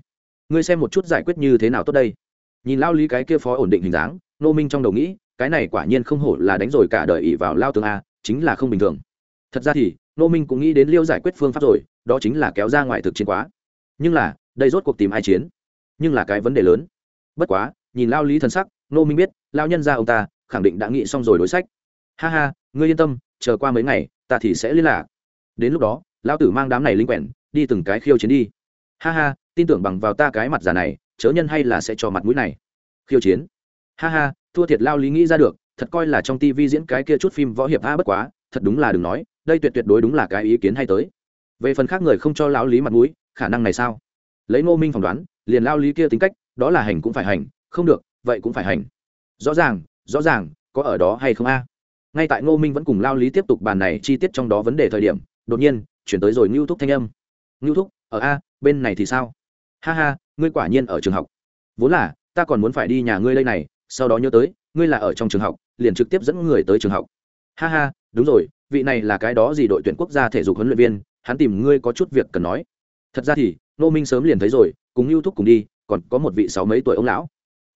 A: Ngươi xem một chút giải quyết như thế nào tốt đây nhìn lao lý cái kia phó ổn định hình dáng nô minh trong đầu nghĩ, cái này quả nhiên không hổ là đánh rồi cả đời ỉ vào lao tướng a, chính là không bình thường. Thật ra thì nô minh cũng nghĩ đến liêu giải quyết phương pháp rồi, đó chính là kéo ra ngoài thực chiến quá. Nhưng là, đây rốt cuộc tìm ai chiến? Nhưng là cái vấn đề lớn. Bất quá, nhìn lao lý thần sắc nô minh biết lao nhân ra ông ta, khẳng định đã nghĩ xong rồi đối sách. Ha ha, ngươi yên tâm, chờ qua mấy ngày, ta thì sẽ liên lạc. Đến lúc đó lao tử mang đám này linh quẹn, đi từng cái khiêu chiến đi. Ha ha, tin tưởng bằng vào ta cái mặt già này chớ nhân hay là sẽ cho mặt mũi này. Khiêu chiến. Ha ha, thua thiệt lao lý nghĩ ra được, thật coi là trong tivi diễn cái kia chút phim võ hiệp a bất quá, thật đúng là đừng nói, đây tuyệt tuyệt đối đúng là cái ý kiến hay tới. Về phần khác người không cho lao lý mặt mũi, khả năng này sao? Lấy ngô minh phỏng đoán, liền lao lý kia tính cách, đó là hành cũng phải hành, không được, vậy cũng phải hành. Rõ ràng rõ ràng, có ở đó hay không a? Ngay tại ngô minh vẫn cùng lao lý tiếp tục bàn này chi tiết trong đó vấn đề thời điểm, đột nhiên, chuyển tới rồi ngưu thúc thanh âm. Ngưu thúc, ở a, bên này thì sao? Ha ha ngươi quả nhiên ở trường học. Vốn là, ta còn muốn phải đi nhà ngươi đây này, sau đó nhớ tới, ngươi là ở trong trường học, liền trực tiếp dẫn người tới trường học. Ha ha, đúng rồi, vị này là cái đó gì đội tuyển quốc gia thể dục huấn luyện viên, hắn tìm ngươi có chút việc cần nói. Thật ra thì nô minh sớm liền thấy rồi, cùng lưu thúc cùng đi, còn có một vị sáu mấy tuổi ông lão.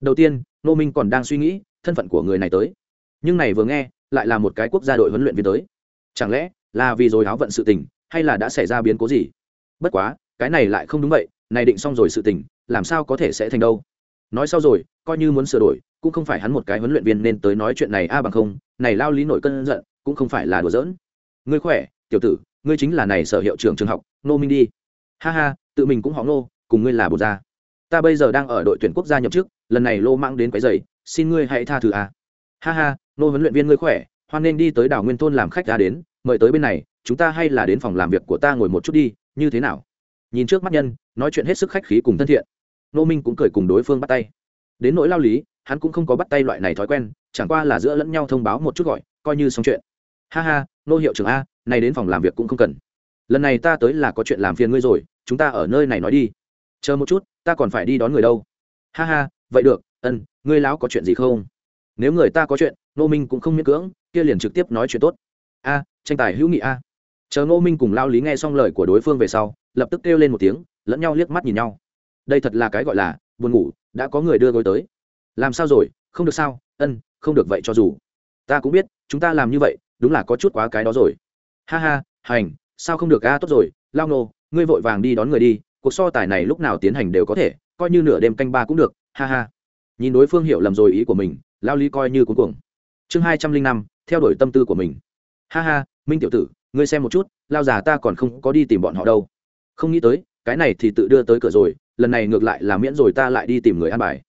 A: Đầu tiên nô minh còn đang suy nghĩ thân phận của người này tới. Nhưng này vừa nghe, lại là một cái quốc gia đội huấn luyện viên tới. Chẳng lẽ là vì rồi áo vận sự tình, hay là đã xảy ra biến cố gì? Bất quá, cái này lại không đúng vậy, này định xong rồi sự tình làm sao có thể sẽ thành đâu? Nói sau rồi, coi như muốn sửa đổi, cũng không phải hắn một cái huấn luyện viên nên tới nói chuyện này a bằng không, này lao lý nội cân giận, cũng không phải là đùa giỡn. Ngươi khỏe, tiểu tử, ngươi chính là này sở hiệu trưởng trường học nô minh đi. Ha ha, tự mình cũng họ nô cùng ngươi là bột gia. Ta bây giờ đang ở đội tuyển quốc gia nhậm chức, lần này lô mang đến cái giày xin ngươi hãy tha thứ a. Ha ha nô huấn luyện viên ngươi khỏe, hoan nên đi tới đảo nguyên thôn làm khách ra đến, mời tới bên này, chúng ta hay là đến phòng làm việc của ta ngồi một chút đi, như thế nào? Nhìn trước mắt nhân, nói chuyện hết sức khách khí cùng thân thiện nô minh cũng cười cùng đối phương bắt tay. Đến nỗi lao lý, hắn cũng không có bắt tay loại này thói quen, chẳng qua là giữa lẫn nhau thông báo một chút gọi, coi như xong chuyện. Ha ha nô hiệu trưởng a này đến phòng làm việc cũng không cần. Lần này ta tới là có chuyện làm phiền ngươi rồi, chúng ta ở nơi này nói đi. Chờ một chút, ta còn phải đi đón người đâu. Ha ha, vậy được, ân, ngươi lão có chuyện gì không? Nếu người ta có chuyện nô minh cũng không miễn cưỡng, kia liền trực tiếp nói chuyện tốt. A, tranh tài hữu nghị a. Chờ nô minh cùng lao lý nghe xong lời của đối phương về sau, lập tức kêu lên một tiếng, lẫn nhau liếc mắt nhìn nhau đây thật là cái gọi là buồn ngủ, đã có người đưa gối tới. Làm sao rồi? Không được sao? Ân, không được vậy cho dù. Ta cũng biết, chúng ta làm như vậy, đúng là có chút quá cái đó rồi. Ha ha, hành, sao không được a? Tốt rồi, lao nô, ngươi vội vàng đi đón người đi, cuộc so tài này lúc nào tiến hành đều có thể, coi như nửa đêm canh ba cũng được, ha ha. Nhìn đối phương hiểu lầm rồi ý của mình, lao lý coi như cuối cùng chương hai trăm linh năm, theo đuổi tâm tư của mình. Ha ha, minh tiểu tử, ngươi xem một chút, lao già ta còn không có đi tìm bọn họ đâu. Không nghĩ tới, cái này thì tự đưa tới cửa rồi lần này ngược lại là miễn rồi ta lại đi tìm người ăn bài.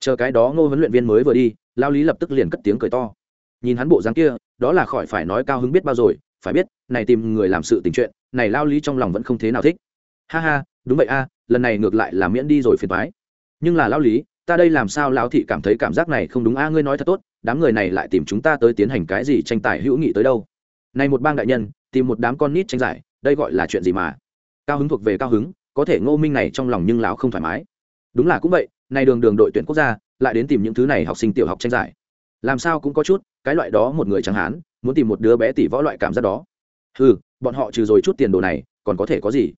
A: Chờ cái đó ngô huấn luyện viên mới vừa đi, lao lý lập tức liền cất tiếng cười to. Nhìn hắn bộ dáng kia, đó là khỏi phải nói cao hứng biết bao rồi, phải biết, này tìm người làm sự tình chuyện, này lao lý trong lòng vẫn không thế nào thích. Ha ha, đúng vậy a, lần này ngược lại là miễn đi rồi phiền thoái nhưng là lao lý, ta đây làm sao lão thị cảm thấy cảm giác này không đúng a, ngươi nói thật tốt, đám người này lại tìm chúng ta tới tiến hành cái gì tranh tài hữu nghị tới đâu? Này một bang đại nhân, tìm một đám con nít tranh giải, đây gọi là chuyện gì mà? Cao hứng thuộc về cao hứng có thể ngô minh này trong lòng nhưng lão không thoải mái. Đúng là cũng vậy này đường đường đội tuyển quốc gia, lại đến tìm những thứ này học sinh tiểu học tranh giải. Làm sao cũng có chút, cái loại đó một người chẳng hán, muốn tìm một đứa bé tỷ võ loại cảm giác đó. Ừ bọn họ trừ rồi chút tiền đồ này, còn có thể có gì?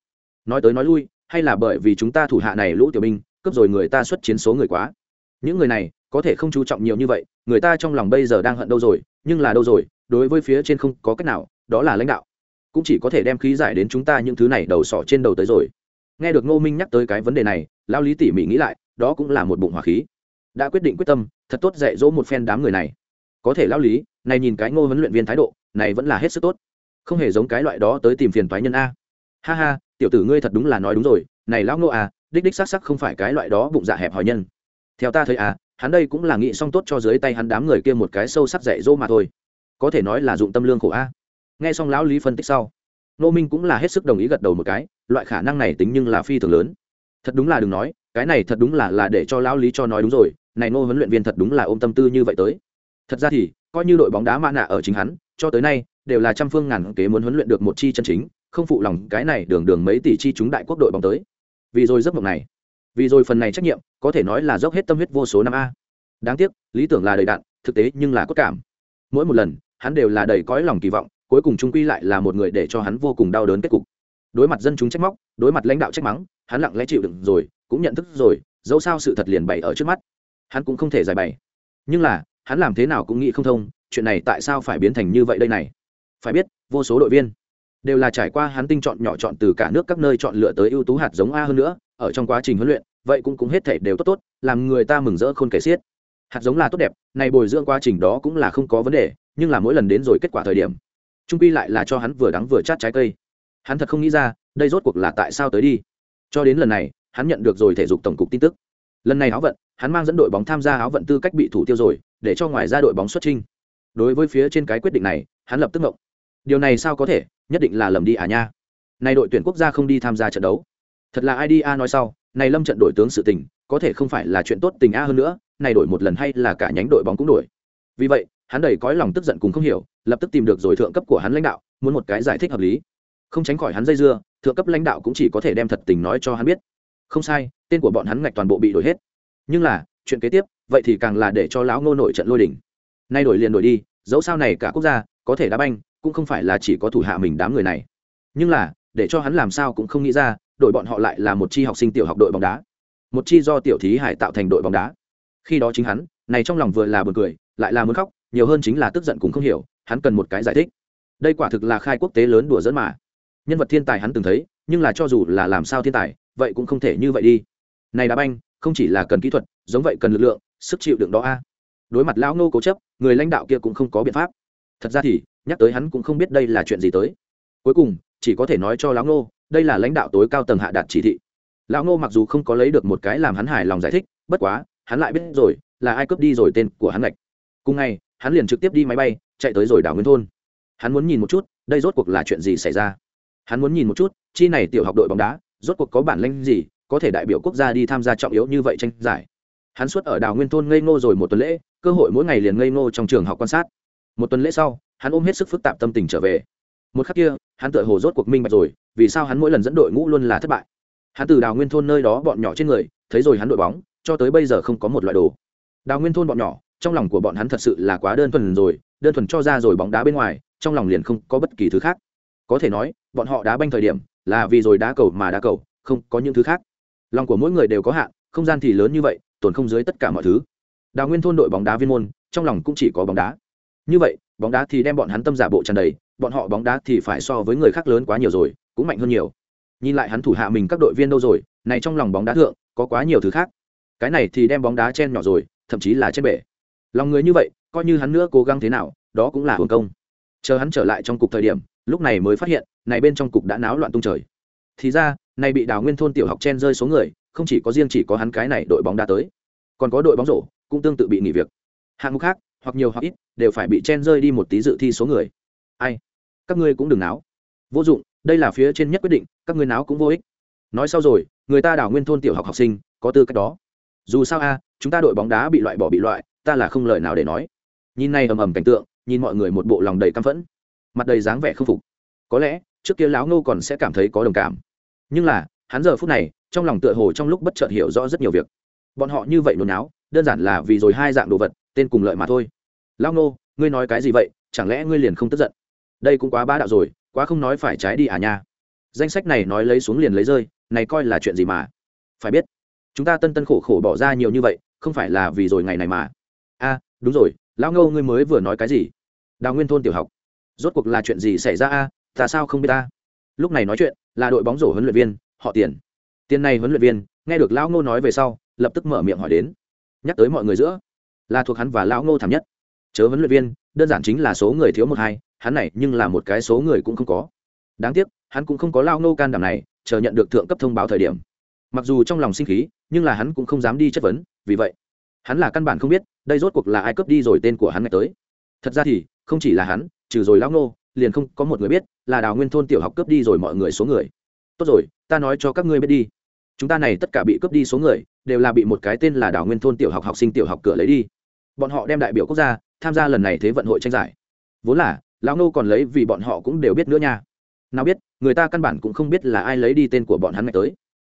A: Nói tới nói lui, hay là bởi vì chúng ta thủ hạ này lũ tiểu binh, cướp rồi người ta xuất chiến số người quá. Những người này, có thể không chú trọng nhiều như vậy, người ta trong lòng bây giờ đang hận đâu rồi, nhưng là đâu rồi, đối với phía trên không có cách nào, đó là lãnh đạo. Cũng chỉ có thể đem khí giải đến chúng ta những thứ này đầu sỏ trên đầu tới rồi nghe được ngô minh nhắc tới cái vấn đề này lao lý tỉ mỉ nghĩ lại, đó cũng là một bụng hỏa khí. Đã quyết định quyết tâm, thật tốt dạy dỗ một phen đám người này. Có thể lao lý, này nhìn cái ngô huấn luyện viên thái độ, này vẫn là hết sức tốt. Không hề giống cái loại đó tới tìm phiền toái nhân a. Ha ha, tiểu tử ngươi thật đúng là nói đúng rồi, này lão ngô à đích đích xác sắc không phải cái loại đó bụng dạ hẹp hòi nhân. Theo ta thấy à hắn đây cũng là nghĩ xong tốt cho dưới tay hắn đám người kia một cái sâu sắc dạy dỗ mà thôi. Có thể nói là dụng tâm lương khổ a. Nghe xong lão lý phân tích sau nô minh cũng là hết sức đồng ý gật đầu một cái loại khả năng này tính nhưng là phi thường lớn. Thật đúng là đừng nói, cái này thật đúng là là để cho lão lý cho nói đúng rồi, này nô huấn luyện viên thật đúng là ôm tâm tư như vậy tới. Thật ra thì, coi như đội bóng đá mã nạ ở chính hắn, cho tới nay, đều là trăm phương ngàn kế muốn huấn luyện được một chi chân chính, không phụ lòng cái này đường đường mấy tỷ chi chúng đại quốc đội bóng tới. Vì rồi giấc mộng này, vì rồi phần này trách nhiệm, có thể nói là dốc hết tâm huyết vô số năm a. Đáng tiếc, lý tưởng là đầy đạn, thực tế nhưng là cốt cảm. Mỗi một lần, hắn đều là đầy cõi lòng kỳ vọng, cuối cùng trung quy lại là một người để cho hắn vô cùng đau đớn kết cục đối mặt dân chúng trách móc, đối mặt lãnh đạo trách mắng, hắn lặng lẽ chịu đựng rồi, cũng nhận thức rồi, dẫu sao sự thật liền bày ở trước mắt. Hắn cũng không thể giải bày. Nhưng là, hắn làm thế nào cũng nghĩ không thông, chuyện này tại sao phải biến thành như vậy đây này? Phải biết, vô số đội viên đều là trải qua hắn tinh chọn nhỏ chọn từ cả nước các nơi chọn lựa tới ưu tú hạt giống a hơn nữa, ở trong quá trình huấn luyện, vậy cũng cũng hết thể đều tốt tốt, làm người ta mừng rỡ khôn kể xiết. Hạt giống là tốt đẹp, này bồi dưỡng quá trình đó cũng là không có vấn đề, nhưng là mỗi lần đến rồi kết quả thời điểm, trung quy lại là cho hắn vừa đắng vừa chát trái cây hắn thật không nghĩ ra, đây rốt cuộc là tại sao tới đi. Cho đến lần này, hắn nhận được rồi thể dục tổng cục tin tức. Lần này áo vận, hắn mang dẫn đội bóng tham gia áo vận tư cách bị thủ tiêu rồi, để cho ngoài ra đội bóng xuất trinh đối với phía trên cái quyết định này, hắn lập tức ngộng. Điều này sao có thể, nhất định là lầm đi à nha. Này đội tuyển quốc gia không đi tham gia trận đấu. Thật là ai đi a nói sau, này lâm trận đổi tướng sự tình, có thể không phải là chuyện tốt tình a hơn nữa, này đổi một lần hay là cả nhánh đội bóng cũng đổi. Vì vậy, hắn đầy cõi lòng tức giận cùng không hiểu, lập tức tìm được rồi thượng cấp của hắn lãnh đạo, muốn một cái giải thích hợp lý không tránh khỏi hắn dây dưa, thượng cấp lãnh đạo cũng chỉ có thể đem thật tình nói cho hắn biết. Không sai, tên của bọn hắn ngạch toàn bộ bị đổi hết. Nhưng là, chuyện kế tiếp, vậy thì càng là để cho lão ngô nội trận lôi đỉnh nay đổi liền đổi đi, dẫu sao này cả quốc gia, có thể đá banh, cũng không phải là chỉ có thủ hạ mình đám người này. Nhưng là, để cho hắn làm sao cũng không nghĩ ra đội bọn họ lại là một chi học sinh tiểu học đội bóng đá. Một chi do tiểu thí hải tạo thành đội bóng đá. Khi đó chính hắn, này trong lòng vừa là buồn cười, lại là muốn khóc, nhiều hơn chính là tức giận cũng không hiểu, hắn cần một cái giải thích. Đây quả thực là khai quốc tế lớn đùa dẫn mà nhân vật thiên tài hắn từng thấy, nhưng là cho dù là làm sao thiên tài, vậy cũng không thể như vậy đi. Này đá banh, không chỉ là cần kỹ thuật, giống vậy cần lực lượng, sức chịu đựng đó a. Đối mặt lão nô cố chấp, người lãnh đạo kia cũng không có biện pháp. Thật ra thì, nhắc tới hắn cũng không biết đây là chuyện gì tới. Cuối cùng, chỉ có thể nói cho lão nô, đây là lãnh đạo tối cao tầng hạ đạt chỉ thị. Lão nô mặc dù không có lấy được một cái làm hắn hài lòng giải thích, bất quá, hắn lại biết rồi, là ai cướp đi rồi tên của hắn lệch cùng ngày, hắn liền trực tiếp đi máy bay, chạy tới rồi đảo nguyên thôn. Hắn muốn nhìn một chút, đây rốt cuộc là chuyện gì xảy ra hắn muốn nhìn một chút, chi này tiểu học đội bóng đá, rốt cuộc có bản lĩnh gì, có thể đại biểu quốc gia đi tham gia trọng yếu như vậy tranh giải. Hắn suốt ở đào nguyên thôn ngây ngô rồi một tuần lễ, cơ hội mỗi ngày liền ngây ngô trong trường học quan sát. Một tuần lễ sau, hắn ôm hết sức phức tạp tâm tình trở về. Một khắc kia, hắn tựa hồ rốt cuộc minh bạch rồi, vì sao hắn mỗi lần dẫn đội ngũ luôn là thất bại. Hắn từ đào nguyên thôn nơi đó bọn nhỏ trên người, thấy rồi hắn đội bóng, cho tới bây giờ không có một loại đồ. Đào nguyên thôn bọn nhỏ, trong lòng của bọn hắn thật sự là quá đơn thuần rồi, đơn thuần cho ra rồi bóng đá bên ngoài, trong lòng liền không có bất kỳ thứ khác có thể nói, bọn họ đá banh thời điểm, là vì rồi đá cầu mà đá cầu, không có những thứ khác. Lòng của mỗi người đều có hạn, không gian thì lớn như vậy tồn không dưới tất cả mọi thứ. Đào nguyên thôn đội bóng đá viên môn, trong lòng cũng chỉ có bóng đá. Như vậy, bóng đá thì đem bọn hắn tâm giả bộ tràn đầy, bọn họ bóng đá thì phải so với người khác lớn quá nhiều rồi, cũng mạnh hơn nhiều. Nhìn lại hắn thủ hạ mình các đội viên đâu rồi, này trong lòng bóng đá thượng, có quá nhiều thứ khác. Cái này thì đem bóng đá chen nhỏ rồi, thậm chí là trên bể. Lòng người như vậy, coi như hắn nữa cố gắng thế nào, đó cũng là hưởng công. Chờ hắn trở lại trong cục thời điểm lúc này mới phát hiện, này bên trong cục đã náo loạn tung trời. Thì ra, này bị đào nguyên thôn tiểu học chen rơi số người, không chỉ có riêng chỉ có hắn cái này đội bóng đá tới, còn có đội bóng rổ, cũng tương tự bị nghỉ việc. Hạng mục khác, hoặc nhiều hoặc ít, đều phải bị chen rơi đi một tí dự thi số người. Ai? Các ngươi cũng đừng náo. Vô dụng, đây là phía trên nhất quyết định, các ngươi náo cũng vô ích. Nói sau rồi, người ta đào nguyên thôn tiểu học học sinh, có tư cách đó. Dù sao a, chúng ta đội bóng đá bị loại bỏ bị loại, ta là không lời nào để nói. Nhìn này ầm ầm cảnh tượng, nhìn mọi người một bộ lòng đầy căm phẫn mặt đầy dáng vẻ không phục. Có lẽ, trước kia lão ngô còn sẽ cảm thấy có đồng cảm. Nhưng là, hắn giờ phút này, trong lòng tựa hồ trong lúc bất chợt hiểu rõ rất nhiều việc. Bọn họ như vậy nôn áo đơn giản là vì rồi hai dạng đồ vật, tên cùng lợi mà thôi. Lão ngô, ngươi nói cái gì vậy? Chẳng lẽ ngươi liền không tức giận? Đây cũng quá bá đạo rồi, quá không nói phải trái đi à nha. Danh sách này nói lấy xuống liền lấy rơi, này coi là chuyện gì mà? Phải biết, chúng ta tân tân khổ khổ bỏ ra nhiều như vậy, không phải là vì rồi ngày này mà. A đúng rồi, lão ngô ngươi mới vừa nói cái gì? Đào nguyên thôn tiểu học rốt cuộc là chuyện gì xảy ra a? Tại ta sao không biết ta? Lúc này nói chuyện, là đội bóng rổ huấn luyện viên, họ tiền. Tiền này huấn luyện viên, nghe được lão ngô nói về sau, lập tức mở miệng hỏi đến. Nhắc tới mọi người giữa, là thuộc hắn và lão ngô thảm nhất. Chớ huấn luyện viên, đơn giản chính là số người thiếu một hai, hắn này nhưng là một cái số người cũng không có. Đáng tiếc, hắn cũng không có lao ngô can đảm này, chờ nhận được thượng cấp thông báo thời điểm. Mặc dù trong lòng sinh khí, nhưng là hắn cũng không dám đi chất vấn, vì vậy, hắn là căn bản không biết, đây rốt cuộc là ai cướp đi rồi tên của hắn ngày tới. Thật ra thì, không chỉ là hắn trừ rồi lão ngô, liền không có một người biết, là đào nguyên thôn tiểu học cướp đi rồi mọi người số người. Tốt rồi, ta nói cho các ngươi biết đi. Chúng ta này tất cả bị cướp đi số người, đều là bị một cái tên là đào nguyên thôn tiểu học học sinh tiểu học cửa lấy đi. Bọn họ đem đại biểu quốc gia, tham gia lần này thế vận hội tranh giải. Vốn là, lão ngô còn lấy vì bọn họ cũng đều biết nữa nha. Nào biết, người ta căn bản cũng không biết là ai lấy đi tên của bọn hắn ngày tới.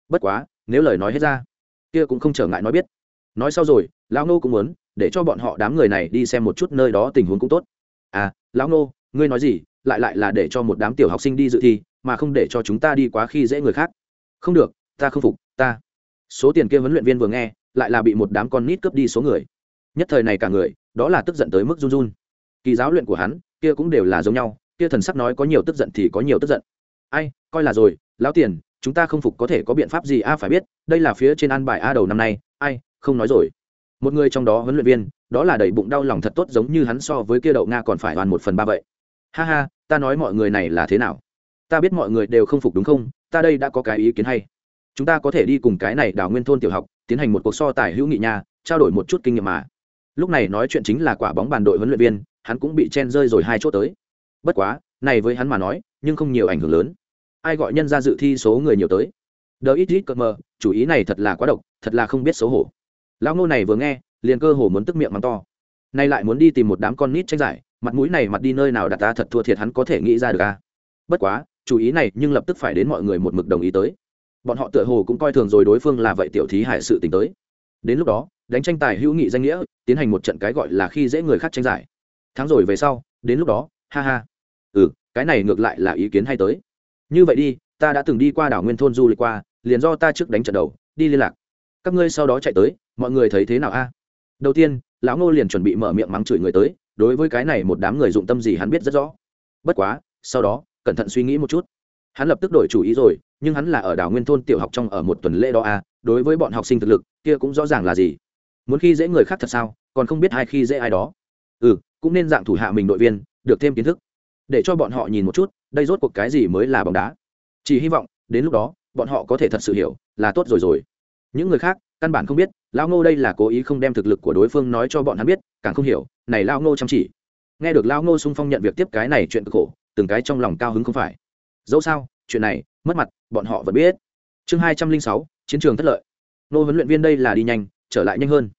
A: Bất quá, nếu lời nói hết ra, kia cũng không trở ngại nói biết. Nói sau rồi, lão ngô cũng muốn, để cho bọn họ đám người này đi xem một chút nơi đó tình huống cũng tốt à lão nô, ngươi nói gì? Lại lại là để cho một đám tiểu học sinh đi dự thi mà không để cho chúng ta đi quá khi dễ người khác. Không được ta không phục ta. Số tiền kia huấn luyện viên vừa nghe lại là bị một đám con nít cướp đi số người. Nhất thời này cả người đó là tức giận tới mức run run. Kỳ giáo luyện của hắn kia cũng đều là giống nhau kia thần sắc nói có nhiều tức giận thì có nhiều tức giận. Ai coi là rồi lão tiền chúng ta không phục có thể có biện pháp gì a phải biết đây là phía trên an bài a đầu năm nay. Ai không nói rồi. Một người trong đó huấn luyện viên đó là đầy bụng đau lòng thật tốt giống như hắn so với kia đậu nga còn phải hoàn một phần ba vậy. Ha ha, ta nói mọi người này là thế nào? Ta biết mọi người đều không phục đúng không? Ta đây đã có cái ý kiến hay. Chúng ta có thể đi cùng cái này đào nguyên thôn tiểu học, tiến hành một cuộc so tài hữu nghị nhà trao đổi một chút kinh nghiệm mà. Lúc này nói chuyện chính là quả bóng bàn đội huấn luyện viên, hắn cũng bị chen rơi rồi hai chỗ tới. Bất quá, này với hắn mà nói, nhưng không nhiều ảnh hưởng lớn. Ai gọi nhân ra dự thi số người nhiều tới? Đờ ít ít cợt mờ, chủ ý này thật là quá độc, thật là không biết xấu hổ. Lão ngô này vừa nghe liền cơ hồ muốn tức miệng mắng to. Nay lại muốn đi tìm một đám con nít tranh giải, mặt mũi này mặt đi nơi nào đặt ta thật thua thiệt hắn có thể nghĩ ra được a à? bất quá, chủ ý này nhưng lập tức phải đến mọi người một mực đồng ý tới. Bọn họ tựa hồ cũng coi thường rồi đối phương là vậy tiểu thí hải sự tình tới. Đến lúc đó, đánh tranh tài hữu nghị danh nghĩa, tiến hành một trận cái gọi là khi dễ người khác tranh giải. Thắng rồi về sau, đến lúc đó, ha ha. Ừ cái này ngược lại là ý kiến hay tới. Như vậy đi, ta đã từng đi qua đảo nguyên thôn du lịch qua, liền do ta trước đánh trận đầu, đi liên lạc. Các ngươi sau đó chạy tới, mọi người thấy thế nào a? Đầu tiên, lão ngô liền chuẩn bị mở miệng mắng chửi người tới, đối với cái này một đám người dụng tâm gì hắn biết rất rõ. Bất quá, sau đó, cẩn thận suy nghĩ một chút. Hắn lập tức đổi chủ ý rồi, nhưng hắn là ở đảo nguyên thôn tiểu học trong ở một tuần lễ đó à? đối với bọn học sinh thực lực, kia cũng rõ ràng là gì. Muốn khi dễ người khác thật sao, còn không biết ai khi dễ ai đó. Ừ cũng nên dạng thủ hạ mình đội viên, được thêm kiến thức. Để cho bọn họ nhìn một chút, đây rốt cuộc cái gì mới là bóng đá. Chỉ hy vọng, đến lúc đó, bọn họ có thể thật sự hiểu, là tốt rồi rồi. Những người khác, căn bản không biết lao ngô đây là cố ý không đem thực lực của đối phương nói cho bọn hắn biết, càng không hiểu, này lao ngô chăm chỉ. Nghe được lao ngô sung phong nhận việc tiếp cái này chuyện cực khổ, từng cái trong lòng cao hứng không phải. Dẫu sao, chuyện này, mất mặt, bọn họ vẫn biết. Chương hai trăm linh sáu, chiến trường thất lợi. Nô huấn luyện viên đây là đi nhanh, trở lại nhanh hơn.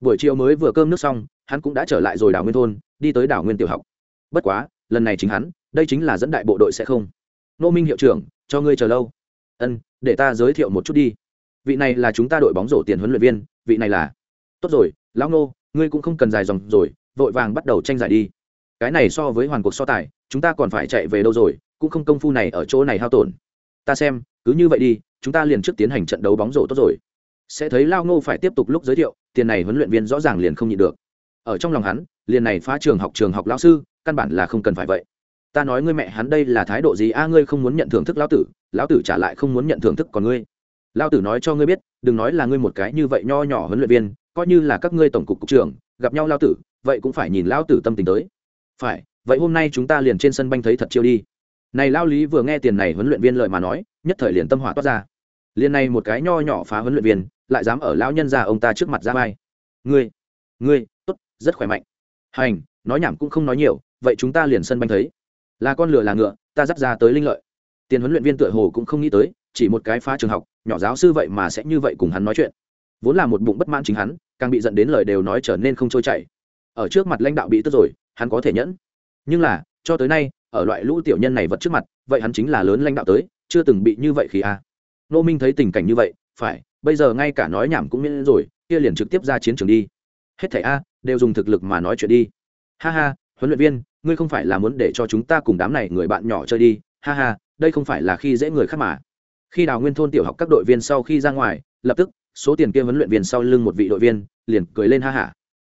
A: Buổi chiều mới vừa cơm nước xong, hắn cũng đã trở lại rồi đảo nguyên thôn, đi tới đảo nguyên tiểu học. Bất quá, lần này chính hắn, đây chính là dẫn đại bộ đội sẽ không. Nô minh hiệu trưởng, cho ngươi chờ lâu. Ân, để ta giới thiệu một chút đi. Vị này là chúng ta đội bóng rổ tiền huấn luyện viên vị này là. Tốt rồi lão Ngô, ngươi cũng không cần dài dòng rồi vội vàng bắt đầu tranh giải đi. Cái này so với hoàn cuộc so tài chúng ta còn phải chạy về đâu rồi cũng không công phu này ở chỗ này hao tổn. Ta xem cứ như vậy đi chúng ta liền trước tiến hành trận đấu bóng rổ tốt rồi. Sẽ thấy lao ngô phải tiếp tục lúc giới thiệu tiền này huấn luyện viên rõ ràng liền không nhịn được. Ở trong lòng hắn liền này phá trường học trường học lão sư căn bản là không cần phải vậy. Ta nói ngươi mẹ hắn đây là thái độ gì? A ngươi không muốn nhận thưởng thức lão tử lão tử trả lại không muốn nhận thưởng thức còn ngươi lão tử nói cho ngươi biết, đừng nói là ngươi một cái như vậy nho nhỏ huấn luyện viên, coi như là các ngươi tổng cục cục trưởng, gặp nhau lão tử, vậy cũng phải nhìn lão tử tâm tình tới. Phải, vậy hôm nay chúng ta liền trên sân banh thấy thật chiêu đi. Này lao lý vừa nghe tiền này huấn luyện viên lời mà nói, nhất thời liền tâm hỏa toát ra. Liền này một cái nho nhỏ phá huấn luyện viên, lại dám ở lão nhân già ông ta trước mặt ra vai. Ngươi ngươi, tốt, rất khỏe mạnh. Hành, nói nhảm cũng không nói nhiều, vậy chúng ta liền sân banh thấy. Là con lửa là ngựa, ta dắt ra tới linh lợi. Tiền huấn luyện viên tựa hồ cũng không nghĩ tới, chỉ một cái phá trường học nhỏ giáo sư vậy mà sẽ như vậy cùng hắn nói chuyện. Vốn là một bụng bất mãn chính hắn, càng bị dẫn đến lời đều nói trở nên không trôi chảy. Ở trước mặt lãnh đạo bị tức rồi, hắn có thể nhẫn. Nhưng là, cho tới nay, ở loại lũ tiểu nhân này vật trước mặt, vậy hắn chính là lớn lãnh đạo tới, chưa từng bị như vậy khi a. Nô minh thấy tình cảnh như vậy, phải, bây giờ ngay cả nói nhảm cũng miễn rồi, kia liền trực tiếp ra chiến trường đi. Hết thảy a, đều dùng thực lực mà nói chuyện đi. Ha ha, huấn luyện viên, ngươi không phải là muốn để cho chúng ta cùng đám này người bạn nhỏ chơi đi. Ha ha, đây không phải là khi dễ người khác mà khi đào nguyên thôn tiểu học các đội viên sau khi ra ngoài, lập tức, số tiền kia huấn luyện viên sau lưng một vị đội viên, liền cười lên ha hả.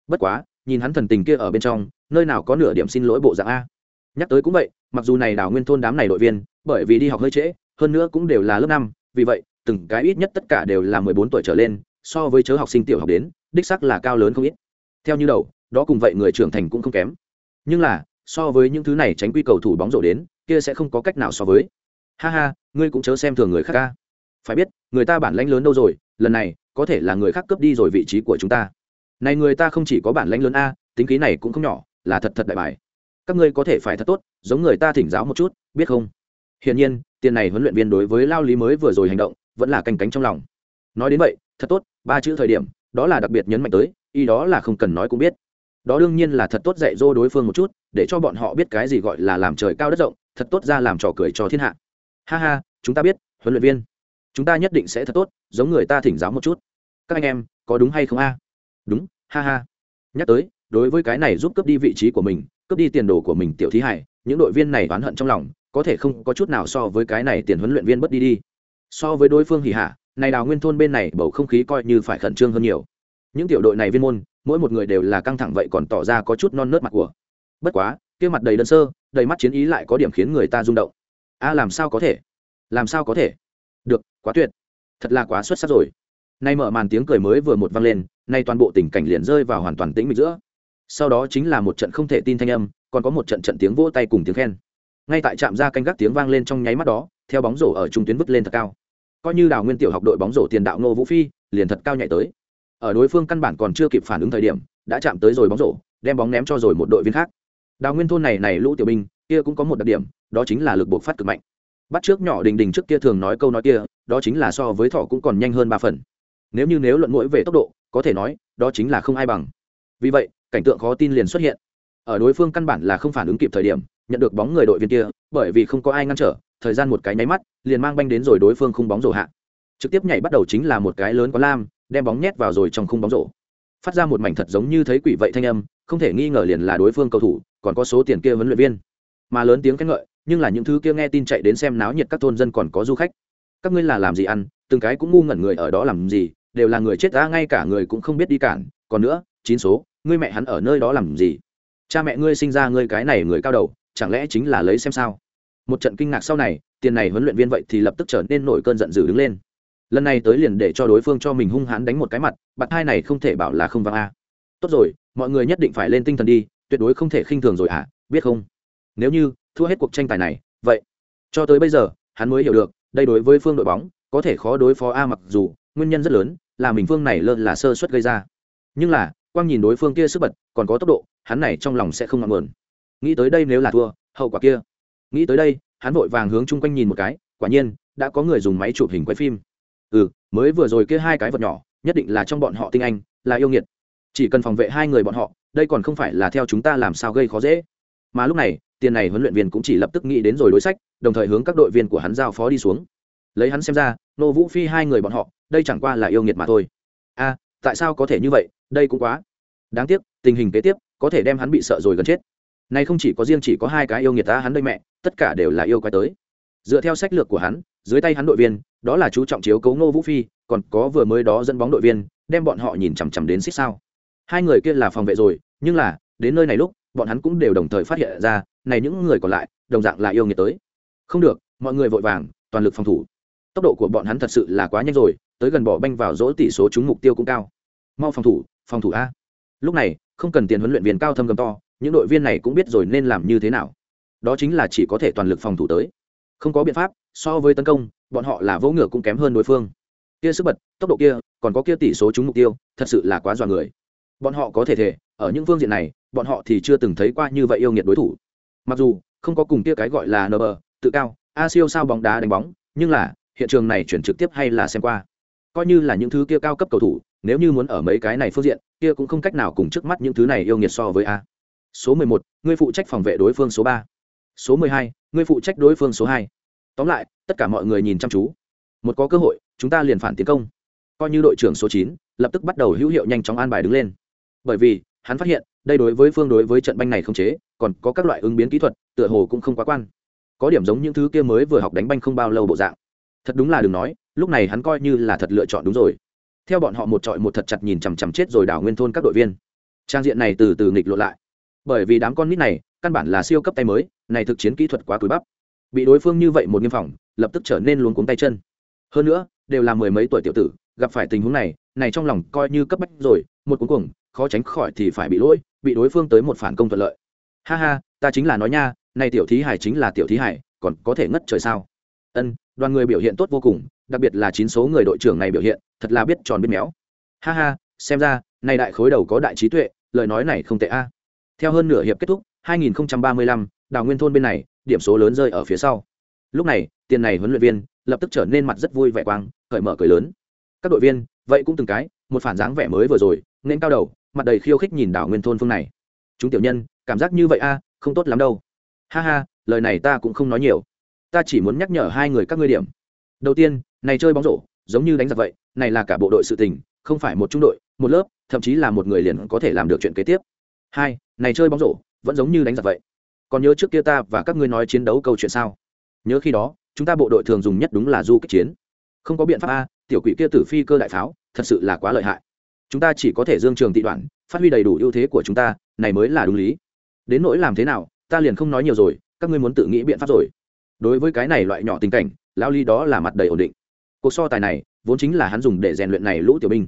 A: Bất quá, nhìn hắn thần tình kia ở bên trong, nơi nào có nửa điểm xin lỗi bộ dạng a. Nhắc tới cũng vậy, mặc dù này đào nguyên thôn đám này đội viên, bởi vì đi học hơi trễ, hơn nữa cũng đều là lớp năm, vì vậy, từng cái ít nhất tất cả đều là mười bốn tuổi trở lên, so với chớ học sinh tiểu học đến, đích sắc là cao lớn không ít. Theo như đầu, đó cùng vậy người trưởng thành cũng không kém. Nhưng là, so với những thứ này tránh quy cầu thủ bóng rổ đến, kia sẽ không có cách nào so với ha ha, ngươi cũng chớ xem thường người khác ca. Phải biết, người ta bản lãnh lớn đâu rồi, lần này, có thể là người khác cướp đi rồi vị trí của chúng ta. Này người ta không chỉ có bản lãnh lớn a, tính khí này cũng không nhỏ, là thật thật đại bài. Các ngươi có thể phải thật tốt, giống người ta thỉnh giáo một chút, biết không? Hiển nhiên, tiền này huấn luyện viên đối với lao lý mới vừa rồi hành động, vẫn là canh cánh trong lòng. Nói đến vậy, thật tốt, ba chữ thời điểm, đó là đặc biệt nhấn mạnh tới, y đó là không cần nói cũng biết. Đó đương nhiên là thật tốt dạy dỗ đối phương một chút, để cho bọn họ biết cái gì gọi là làm trời cao đất rộng, thật tốt ra làm trò cười cho thiên hạ ha ha, chúng ta biết, huấn luyện viên. Chúng ta nhất định sẽ thật tốt, giống người ta thỉnh giáo một chút. Các anh em, có đúng hay không a? Đúng, ha ha. Nhắc tới, đối với cái này giúp cướp đi vị trí của mình, cướp đi tiền đồ của mình tiểu thí hải, những đội viên này oán hận trong lòng, có thể không có chút nào so với cái này tiền huấn luyện viên bất đi đi. So với đối phương hỉ hạ này đào nguyên thôn bên này bầu không khí coi như phải khẩn trương hơn nhiều. Những tiểu đội này viên môn, mỗi một người đều là căng thẳng vậy còn tỏ ra có chút non nớt mặt của. Bất quá, kia mặt đầy đơn sơ, đầy mắt chiến ý lại có điểm khiến người ta rung động a làm sao có thể? Làm sao có thể? Được, quá tuyệt. Thật là quá xuất sắc rồi. Nay mở màn tiếng cười mới vừa một vang lên, nay toàn bộ tình cảnh liền rơi vào hoàn toàn tĩnh mịch giữa. Sau đó chính là một trận không thể tin thanh âm, còn có một trận trận tiếng vỗ tay cùng tiếng khen. Ngay tại trạm ra canh gác tiếng vang lên trong nháy mắt đó, theo bóng rổ ở trung tuyến vứt lên thật cao. Coi như đào nguyên tiểu học đội bóng rổ tiền đạo nô vũ phi, liền thật cao nhảy tới. Ở đối phương căn bản còn chưa kịp phản ứng thời điểm, đã chạm tới rồi bóng rổ, đem bóng ném cho rồi một đội viên khác. Đào nguyên thôn này này lũ tiểu binh, kia cũng có một đặc điểm đó chính là lực buộc phát cực mạnh. Bắt trước nhỏ đình đình trước kia thường nói câu nói kia, đó chính là so với thỏ cũng còn nhanh hơn ba phần. Nếu như nếu luận mũi về tốc độ, có thể nói, đó chính là không ai bằng. Vì vậy, cảnh tượng khó tin liền xuất hiện. Ở đối phương căn bản là không phản ứng kịp thời điểm, nhận được bóng người đội viên kia, bởi vì không có ai ngăn trở, thời gian một cái nháy mắt, liền mang banh đến rồi đối phương không bóng rổ hạ. Trực tiếp nhảy bắt đầu chính là một cái lớn có lam, đem bóng nhét vào rồi trong khung bóng rổ. Phát ra một mảnh thật giống như thấy quỷ vậy thanh âm, không thể nghi ngờ liền là đối phương cầu thủ, còn có số tiền kia huấn luyện viên. Mà lớn tiếng khen ngợi nhưng là những thứ kia nghe tin chạy đến xem náo nhiệt các thôn dân còn có du khách. Các ngươi là làm gì ăn, từng cái cũng ngu ngẩn người ở đó làm gì, đều là người chết ra, ngay cả người cũng không biết đi cản. Còn nữa, chín số, ngươi mẹ hắn ở nơi đó làm gì? Cha mẹ ngươi sinh ra ngươi cái này người cao đầu, chẳng lẽ chính là lấy xem sao? Một trận kinh ngạc sau này, tiền này huấn luyện viên vậy thì lập tức trở nên nổi cơn giận dữ đứng lên. Lần này tới liền để cho đối phương cho mình hung hãn đánh một cái mặt, bạn hai này không thể bảo là không vang a. Tốt rồi, mọi người nhất định phải lên tinh thần đi, tuyệt đối không thể khinh thường rồi à biết không? Nếu như thua hết cuộc tranh tài này, vậy, cho tới bây giờ, hắn mới hiểu được, đây đối với phương đội bóng, có thể khó đối phó a mặc dù, nguyên nhân rất lớn, là mình phương này lơ là sơ suất gây ra. Nhưng là, quang nhìn đối phương kia sức bật, còn có tốc độ, hắn này trong lòng sẽ không ngọn nguồn. Nghĩ tới đây nếu là thua, hậu quả kia. Nghĩ tới đây, hắn vội vàng hướng chung quanh nhìn một cái, quả nhiên, đã có người dùng máy chụp hình quay phim. Ừ mới vừa rồi kia hai cái vật nhỏ, nhất định là trong bọn họ tinh anh, là yêu nghiệt. Chỉ cần phòng vệ hai người bọn họ, đây còn không phải là theo chúng ta làm sao gây khó dễ. Mà lúc này tiền này huấn luyện viên cũng chỉ lập tức nghĩ đến rồi đối sách, đồng thời hướng các đội viên của hắn giao phó đi xuống. Lấy hắn xem ra, nô vũ phi hai người bọn họ, đây chẳng qua là yêu nghiệt mà thôi. A tại sao có thể như vậy? Đây cũng quá đáng tiếc, tình hình kế tiếp, có thể đem hắn bị sợ rồi gần chết. Nay không chỉ có riêng chỉ có hai cái yêu nghiệt ta hắn đây mẹ, tất cả đều là yêu quái tới. Dựa theo sách lược của hắn, dưới tay hắn đội viên, đó là chú trọng chiếu cấu ngô vũ phi, còn có vừa mới đó dẫn bóng đội viên, đem bọn họ nhìn chằm chằm đến xích sao. Hai người kia là phòng vệ rồi, nhưng là, đến nơi này lúc, bọn hắn cũng đều đồng thời phát hiện ra này những người còn lại, đồng dạng là yêu nghiệt tới. Không được, mọi người vội vàng, toàn lực phòng thủ. Tốc độ của bọn hắn thật sự là quá nhanh rồi, tới gần bỏ banh vào dỗ tỷ số trúng mục tiêu cũng cao. Mau phòng thủ phòng thủ a. Lúc này, không cần tiền huấn luyện viên cao thâm gầm to, những đội viên này cũng biết rồi nên làm như thế nào. Đó chính là chỉ có thể toàn lực phòng thủ tới. Không có biện pháp, so với tấn công, bọn họ là vỗ ngựa cũng kém hơn đối phương. Kia sức bật, tốc độ kia, còn có kia tỷ số trúng mục tiêu, thật sự là quá dọa người. Bọn họ có thể thể ở những phương diện này, bọn họ thì chưa từng thấy qua như vậy yêu nghiệt đối thủ mặc dù không có cùng kia cái gọi là nb tự cao a siêu sao bóng đá đánh bóng nhưng là hiện trường này chuyển trực tiếp hay là xem qua. Coi như là những thứ kia cao cấp cầu thủ nếu như muốn ở mấy cái này phương diện kia cũng không cách nào cùng trước mắt những thứ này yêu nghiệt so với a. Số 11, người phụ trách phòng vệ đối phương số 3. số 12, người phụ trách đối phương số 2. tóm lại tất cả mọi người nhìn chăm chú. Một có cơ hội chúng ta liền phản tiến công. Coi như đội trưởng số 9, lập tức bắt đầu hữu hiệu nhanh chóng an bài đứng lên. Bởi vì hắn phát hiện đây đối với phương đối với trận banh này không chế còn có các loại ứng biến kỹ thuật tựa hồ cũng không quá quan. Có điểm giống những thứ kia mới vừa học đánh banh không bao lâu bộ dạng. Thật đúng là đừng nói lúc này hắn coi như là thật lựa chọn đúng rồi. Theo bọn họ một trọi một thật chặt nhìn chằm chằm chết rồi đảo nguyên thôn các đội viên. Trang diện này từ từ nghịch lộ lại. Bởi vì đám con nít này căn bản là siêu cấp tay mới này thực chiến kỹ thuật quá túi bắp. Bị đối phương như vậy một nghiêm phòng lập tức trở nên luống cuống tay chân. Hơn nữa đều là mười mấy tuổi tiểu tử gặp phải tình huống này này trong lòng coi như cấp bách rồi một cuốn cuồng, khó tránh khỏi thì phải bị lỗi bị đối phương tới một phản công thuận lợi. Ha ha ta chính là nói nha này tiểu thí hải chính là tiểu thí hải còn có thể ngất trời sao? Ân đoàn người biểu hiện tốt vô cùng đặc biệt là chín số người đội trưởng này biểu hiện thật là biết tròn biết méo. Ha ha xem ra này đại khối đầu có đại trí tuệ lời nói này không tệ a. Theo hơn nửa hiệp kết thúc 2035, đào nguyên thôn bên này điểm số lớn rơi ở phía sau. Lúc này tiền này huấn luyện viên lập tức trở nên mặt rất vui vẻ quang cởi mở cười lớn. Các đội viên vậy cũng từng cái một phản dáng vẻ mới vừa rồi nên cao đầu mặt đầy khiêu khích nhìn đảo nguyên thôn phương này. Chúng tiểu nhân, cảm giác như vậy a, không tốt lắm đâu. Ha ha, lời này ta cũng không nói nhiều. Ta chỉ muốn nhắc nhở hai người các ngươi điểm. Đầu tiên, này chơi bóng rổ, giống như đánh giặc vậy, này là cả bộ đội sự tình, không phải một trung đội, một lớp, thậm chí là một người liền có thể làm được chuyện kế tiếp. Hai, này chơi bóng rổ, vẫn giống như đánh giặc vậy. Còn nhớ trước kia ta và các ngươi nói chiến đấu câu chuyện sao? Nhớ khi đó, chúng ta bộ đội thường dùng nhất đúng là du kích chiến. Không có biện pháp a, tiểu quỷ kia tử phi cơ đại pháo, thật sự là quá lợi hại chúng ta chỉ có thể dương trường tị đoạn, phát huy đầy đủ ưu thế của chúng ta, này mới là đúng lý. Đến nỗi làm thế nào, ta liền không nói nhiều rồi, các ngươi muốn tự nghĩ biện pháp rồi. Đối với cái này loại nhỏ tình cảnh lao ly đó là mặt đầy ổn định. Cuộc so tài này, vốn chính là hắn dùng để rèn luyện này lũ tiểu binh.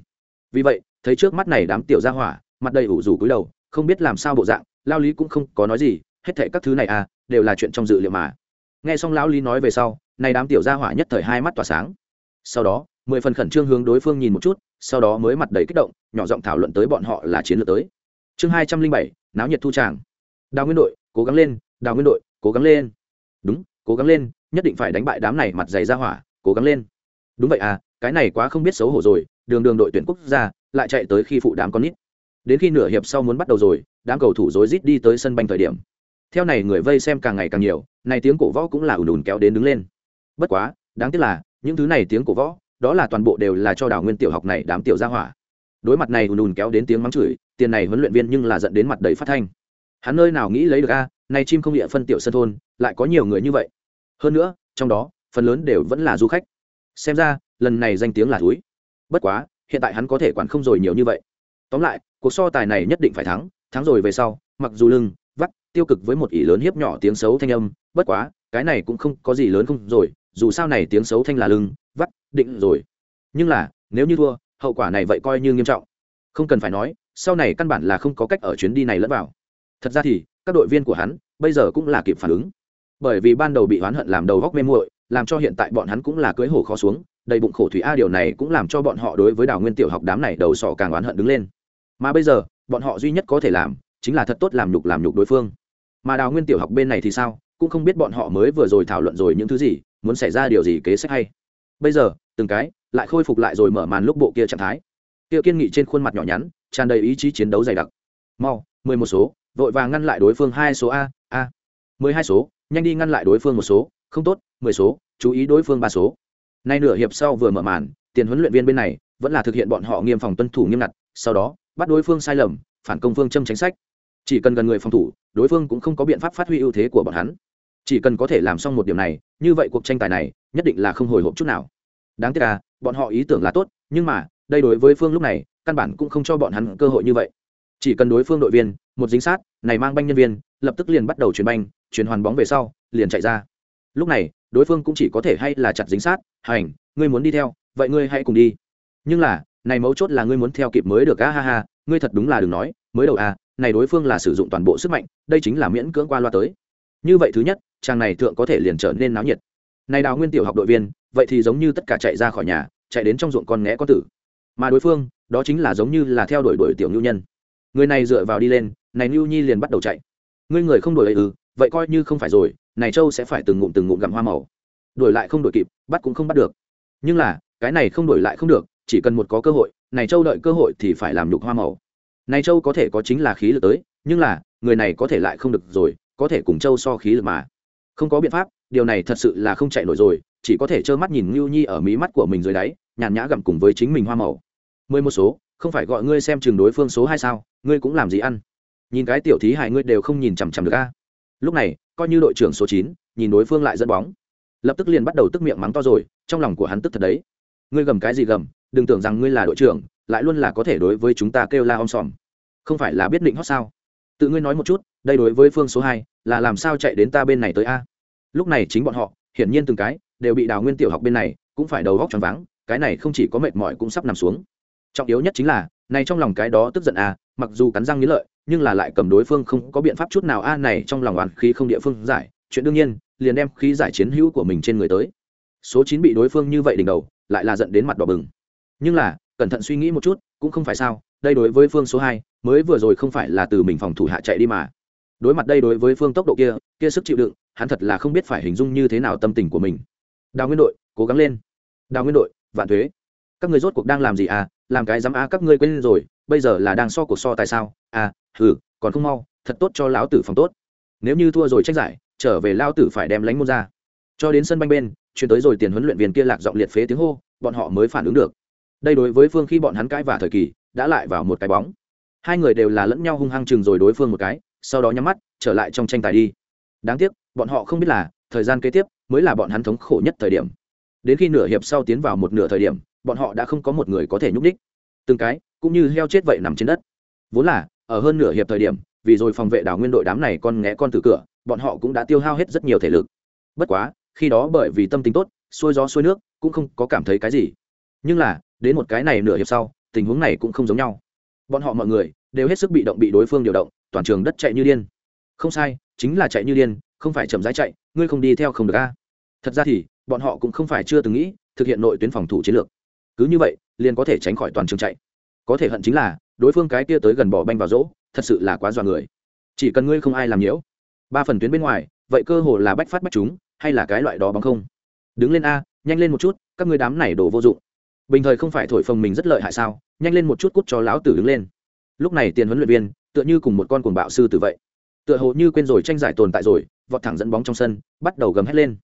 A: Vì vậy, thấy trước mắt này đám tiểu gia hỏa, mặt đầy ủ rủ cúi đầu, không biết làm sao bộ dạng lao lý cũng không có nói gì, hết thệ các thứ này à đều là chuyện trong dự liệu mà. Nghe xong lão lý nói về sau, này đám tiểu gia hỏa nhất thời hai mắt tỏa sáng. Sau đó mười phần khẩn trương hướng đối phương nhìn một chút, sau đó mới mặt đầy kích động, nhỏ giọng thảo luận tới bọn họ là chiến lược tới. Chương hai trăm linh bảy, náo nhiệt thu tràng. Đào nguyên đội, cố gắng lên, đào nguyên đội, cố gắng lên. Đúng, cố gắng lên, nhất định phải đánh bại đám này mặt dày ra hỏa, cố gắng lên. Đúng vậy à cái này quá không biết xấu hổ rồi, đường đường đội tuyển quốc gia, lại chạy tới khi phụ đám con nít. Đến khi nửa hiệp sau muốn bắt đầu rồi, đám cầu thủ rối rít đi tới sân banh thời điểm. Theo này người vây xem càng ngày càng nhiều, này tiếng cổ võ cũng là ùn ùn kéo đến đứng lên. Bất quá, đáng tiếc là, những thứ này tiếng cổ võ đó là toàn bộ đều là cho đảo nguyên tiểu học này đám tiểu gia hỏa. Đối mặt này ùn ùn kéo đến tiếng mắng chửi, tiền này huấn luyện viên nhưng là dẫn đến mặt đầy phát thanh. Hắn nơi nào nghĩ lấy được a, nay chim không địa phân tiểu sân thôn, lại có nhiều người như vậy. Hơn nữa, trong đó, phần lớn đều vẫn là du khách. Xem ra, lần này danh tiếng là thúi. Bất quá, hiện tại hắn có thể quản không rồi nhiều như vậy. Tóm lại, cuộc so tài này nhất định phải thắng thắng rồi về sau, mặc dù lưng, vắt, tiêu cực với một ỷ lớn hiếp nhỏ tiếng xấu thanh âm, bất quá, cái này cũng không có gì lớn không rồi, dù sao này tiếng xấu thanh là lưng vắt, định rồi. Nhưng là, nếu như thua, hậu quả này vậy coi như nghiêm trọng. Không cần phải nói, sau này căn bản là không có cách ở chuyến đi này lẫn vào. Thật ra thì, các đội viên của hắn, bây giờ cũng là kịp phản ứng. Bởi vì ban đầu bị oán hận làm đầu góc mê muội, làm cho hiện tại bọn hắn cũng là cưới hổ khó xuống, đầy bụng khổ thủy a điều này cũng làm cho bọn họ đối với đào nguyên tiểu học đám này đầu sọ càng oán hận đứng lên. Mà bây giờ, bọn họ duy nhất có thể làm, chính là thật tốt làm nhục làm nhục đối phương. Mà đào nguyên tiểu học bên này thì sao? Cũng không biết bọn họ mới vừa rồi thảo luận rồi những thứ gì, muốn xảy ra điều gì kế sách hay bây giờ, từng cái, lại khôi phục lại rồi mở màn lúc bộ kia trạng thái. Kia kiên nghị trên khuôn mặt nhỏ nhắn, tràn đầy ý chí chiến đấu dày đặc. Mau, mười một số, vội vàng ngăn lại đối phương hai số a a. Mười hai số, nhanh đi ngăn lại đối phương một số, không tốt, mười số, chú ý đối phương ba số. Nay nửa hiệp sau vừa mở màn, tiền huấn luyện viên bên này vẫn là thực hiện bọn họ nghiêm phòng tuân thủ nghiêm ngặt, sau đó, bắt đối phương sai lầm, phản công phương châm tránh sách. Chỉ cần gần người phòng thủ, đối phương cũng không có biện pháp phát huy ưu thế của bọn hắn. Chỉ cần có thể làm xong một điểm này, như vậy cuộc tranh tài này, nhất định là không hồi hộp chút nào đáng tiếc là bọn họ ý tưởng là tốt, nhưng mà, đây đối với phương lúc này, căn bản cũng không cho bọn hắn cơ hội như vậy. Chỉ cần đối phương đội viên, một dính sát, này mang banh nhân viên, lập tức liền bắt đầu chuyển banh, chuyển hoàn bóng về sau, liền chạy ra. Lúc này, đối phương cũng chỉ có thể hay là chặt dính sát, hành, ngươi muốn đi theo, vậy ngươi hãy cùng đi. Nhưng là, này mấu chốt là ngươi muốn theo kịp mới được a ha ha, ngươi thật đúng là đừng nói, mới đầu à này đối phương là sử dụng toàn bộ sức mạnh, đây chính là miễn cưỡng qua loa tới. Như vậy thứ nhất, chàng này thượng có thể liền trở nên náo nhiệt. Này đào nguyên tiểu học đội viên vậy thì giống như tất cả chạy ra khỏi nhà, chạy đến trong ruộng con nghẽ con tử. Mà đối phương, đó chính là giống như là theo đuổi đuổi tiểu nhu nhân. Người này dựa vào đi lên, này nhu nhi liền bắt đầu chạy. Ngươi người không đuổi ấy ư, vậy coi như không phải rồi, này châu sẽ phải từng ngụm từng ngụm gặm hoa màu. Đuổi lại không đuổi kịp, bắt cũng không bắt được. Nhưng là, cái này không đuổi lại không được, chỉ cần một có cơ hội, này châu đợi cơ hội thì phải làm nhục hoa màu. Này châu có thể có chính là khí lực tới, nhưng là, người này có thể lại không được rồi, có thể cùng châu so khí lực mà. Không có biện pháp, điều này thật sự là không chạy nổi rồi chỉ có thể trơ mắt nhìn ngưu nhi ở mí mắt của mình dưới đáy, nhàn nhã gặm cùng với chính mình hoa màu. Mười một số, không phải gọi ngươi xem chừng đối phương số hai sao, ngươi cũng làm gì ăn? Nhìn cái tiểu thí hại ngươi đều không nhìn chằm chằm được a. Lúc này, coi như đội trưởng số chín, nhìn đối phương lại dẫn bóng. Lập tức liền bắt đầu tức miệng mắng to rồi, trong lòng của hắn tức thật đấy. Ngươi gầm cái gì gầm, đừng tưởng rằng ngươi là đội trưởng, lại luôn là có thể đối với chúng ta kêu la om sòm. Không phải là biết định hót sao? Tự ngươi nói một chút, đây đối với phương số hai, là làm sao chạy đến ta bên này tới a? Lúc này chính bọn họ, hiển nhiên từng cái đều bị đào nguyên tiểu học bên này, cũng phải đầu góc tròn vắng cái này không chỉ có mệt mỏi cũng sắp nằm xuống. Trọng yếu nhất chính là, này trong lòng cái đó tức giận a mặc dù cắn răng nghĩ lợi, nhưng là lại cầm đối phương không có biện pháp chút nào a, này trong lòng oán khí không địa phương giải, chuyện đương nhiên, liền đem khí giải chiến hữu của mình trên người tới. Số chín bị đối phương như vậy đỉnh đầu, lại là giận đến mặt đỏ bừng. Nhưng là, cẩn thận suy nghĩ một chút, cũng không phải sao, đây đối với phương số hai, mới vừa rồi không phải là từ mình phòng thủ hạ chạy đi mà. Đối mặt đây đối với phương tốc độ kia kia sức chịu đựng, hắn thật là không biết phải hình dung như thế nào tâm tình của mình đào nguyên đội, cố gắng lên. Đào nguyên đội, vạn thuế. Các người rốt cuộc đang làm gì à? Làm cái dám a các ngươi quên rồi, bây giờ là đang so cuộc so tại sao? À hừ, còn không mau, thật tốt cho lão tử phòng tốt. Nếu như thua rồi trách giải, trở về lao tử phải đem lánh môn ra. Cho đến sân banh bên, chuyển tới rồi tiền huấn luyện viên kia lạc giọng liệt phế tiếng hô, bọn họ mới phản ứng được. Đây đối với phương khi bọn hắn cãi và thời kỳ, đã lại vào một cái bóng. Hai người đều là lẫn nhau hung hăng chừng rồi đối phương một cái, sau đó nhắm mắt, trở lại trong tranh tài đi. Đáng tiếc, bọn họ không biết là, thời gian kế tiếp mới là bọn hắn thống khổ nhất thời điểm. Đến khi nửa hiệp sau tiến vào một nửa thời điểm, bọn họ đã không có một người có thể nhúc đích từng cái, cũng như heo chết vậy nằm trên đất. Vốn là, ở hơn nửa hiệp thời điểm, vì rồi phòng vệ đảo nguyên đội đám này con nghé con từ cửa, bọn họ cũng đã tiêu hao hết rất nhiều thể lực. Bất quá, khi đó bởi vì tâm tính tốt, xuôi gió xuôi nước, cũng không có cảm thấy cái gì. Nhưng là, đến một cái này nửa hiệp sau, tình huống này cũng không giống nhau. Bọn họ mọi người, đều hết sức bị động bị đối phương điều động, toàn trường đất chạy như điên. Không sai, chính là chạy như điên, không phải chậm rãi chạy ngươi không đi theo không được a. Thật ra thì, bọn họ cũng không phải chưa từng nghĩ thực hiện nội tuyến phòng thủ chiến lược. Cứ như vậy, liền có thể tránh khỏi toàn trường chạy. Có thể hận chính là, đối phương cái kia tới gần bỏ banh vào rỗ, thật sự là quá dọa người. Chỉ cần ngươi không ai làm nhiễu. Ba phần tuyến bên ngoài, vậy cơ hồ là bách phát bách chúng, hay là cái loại đó bằng không? Đứng lên a, nhanh lên một chút, các ngươi đám này đổ vô dụng. Bình thời không phải thổi phồng mình rất lợi hại sao? Nhanh lên một chút cút cho lão tử đứng lên. Lúc này tiền huấn luyện viên, tựa như cùng một con cuồng bạo sư tử vậy. Tựa hồ như quên rồi tranh giải tồn tại rồi vọt thẳng dẫn bóng trong sân, bắt đầu gầm hét lên.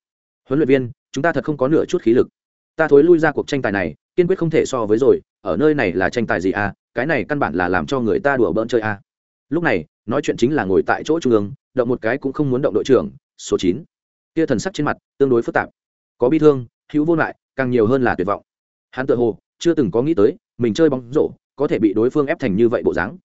A: Huấn luyện viên, chúng ta thật không có nửa chút khí lực. Ta thối lui ra cuộc tranh tài này, kiên quyết không thể so với rồi, ở nơi này là tranh tài gì à? Cái này căn bản là làm cho người ta đùa bỡn chơi à? lúc này, nói chuyện chính là ngồi tại chỗ trung ương, động một cái cũng không muốn động đội trưởng, số chín. Kia thần sắc trên mặt, tương đối phức tạp. Có bi thương, hữu vô lại, càng nhiều hơn là tuyệt vọng. Hắn tự hồ, chưa từng có nghĩ tới, mình chơi bóng rổ, có thể bị đối phương ép thành như vậy bộ dáng.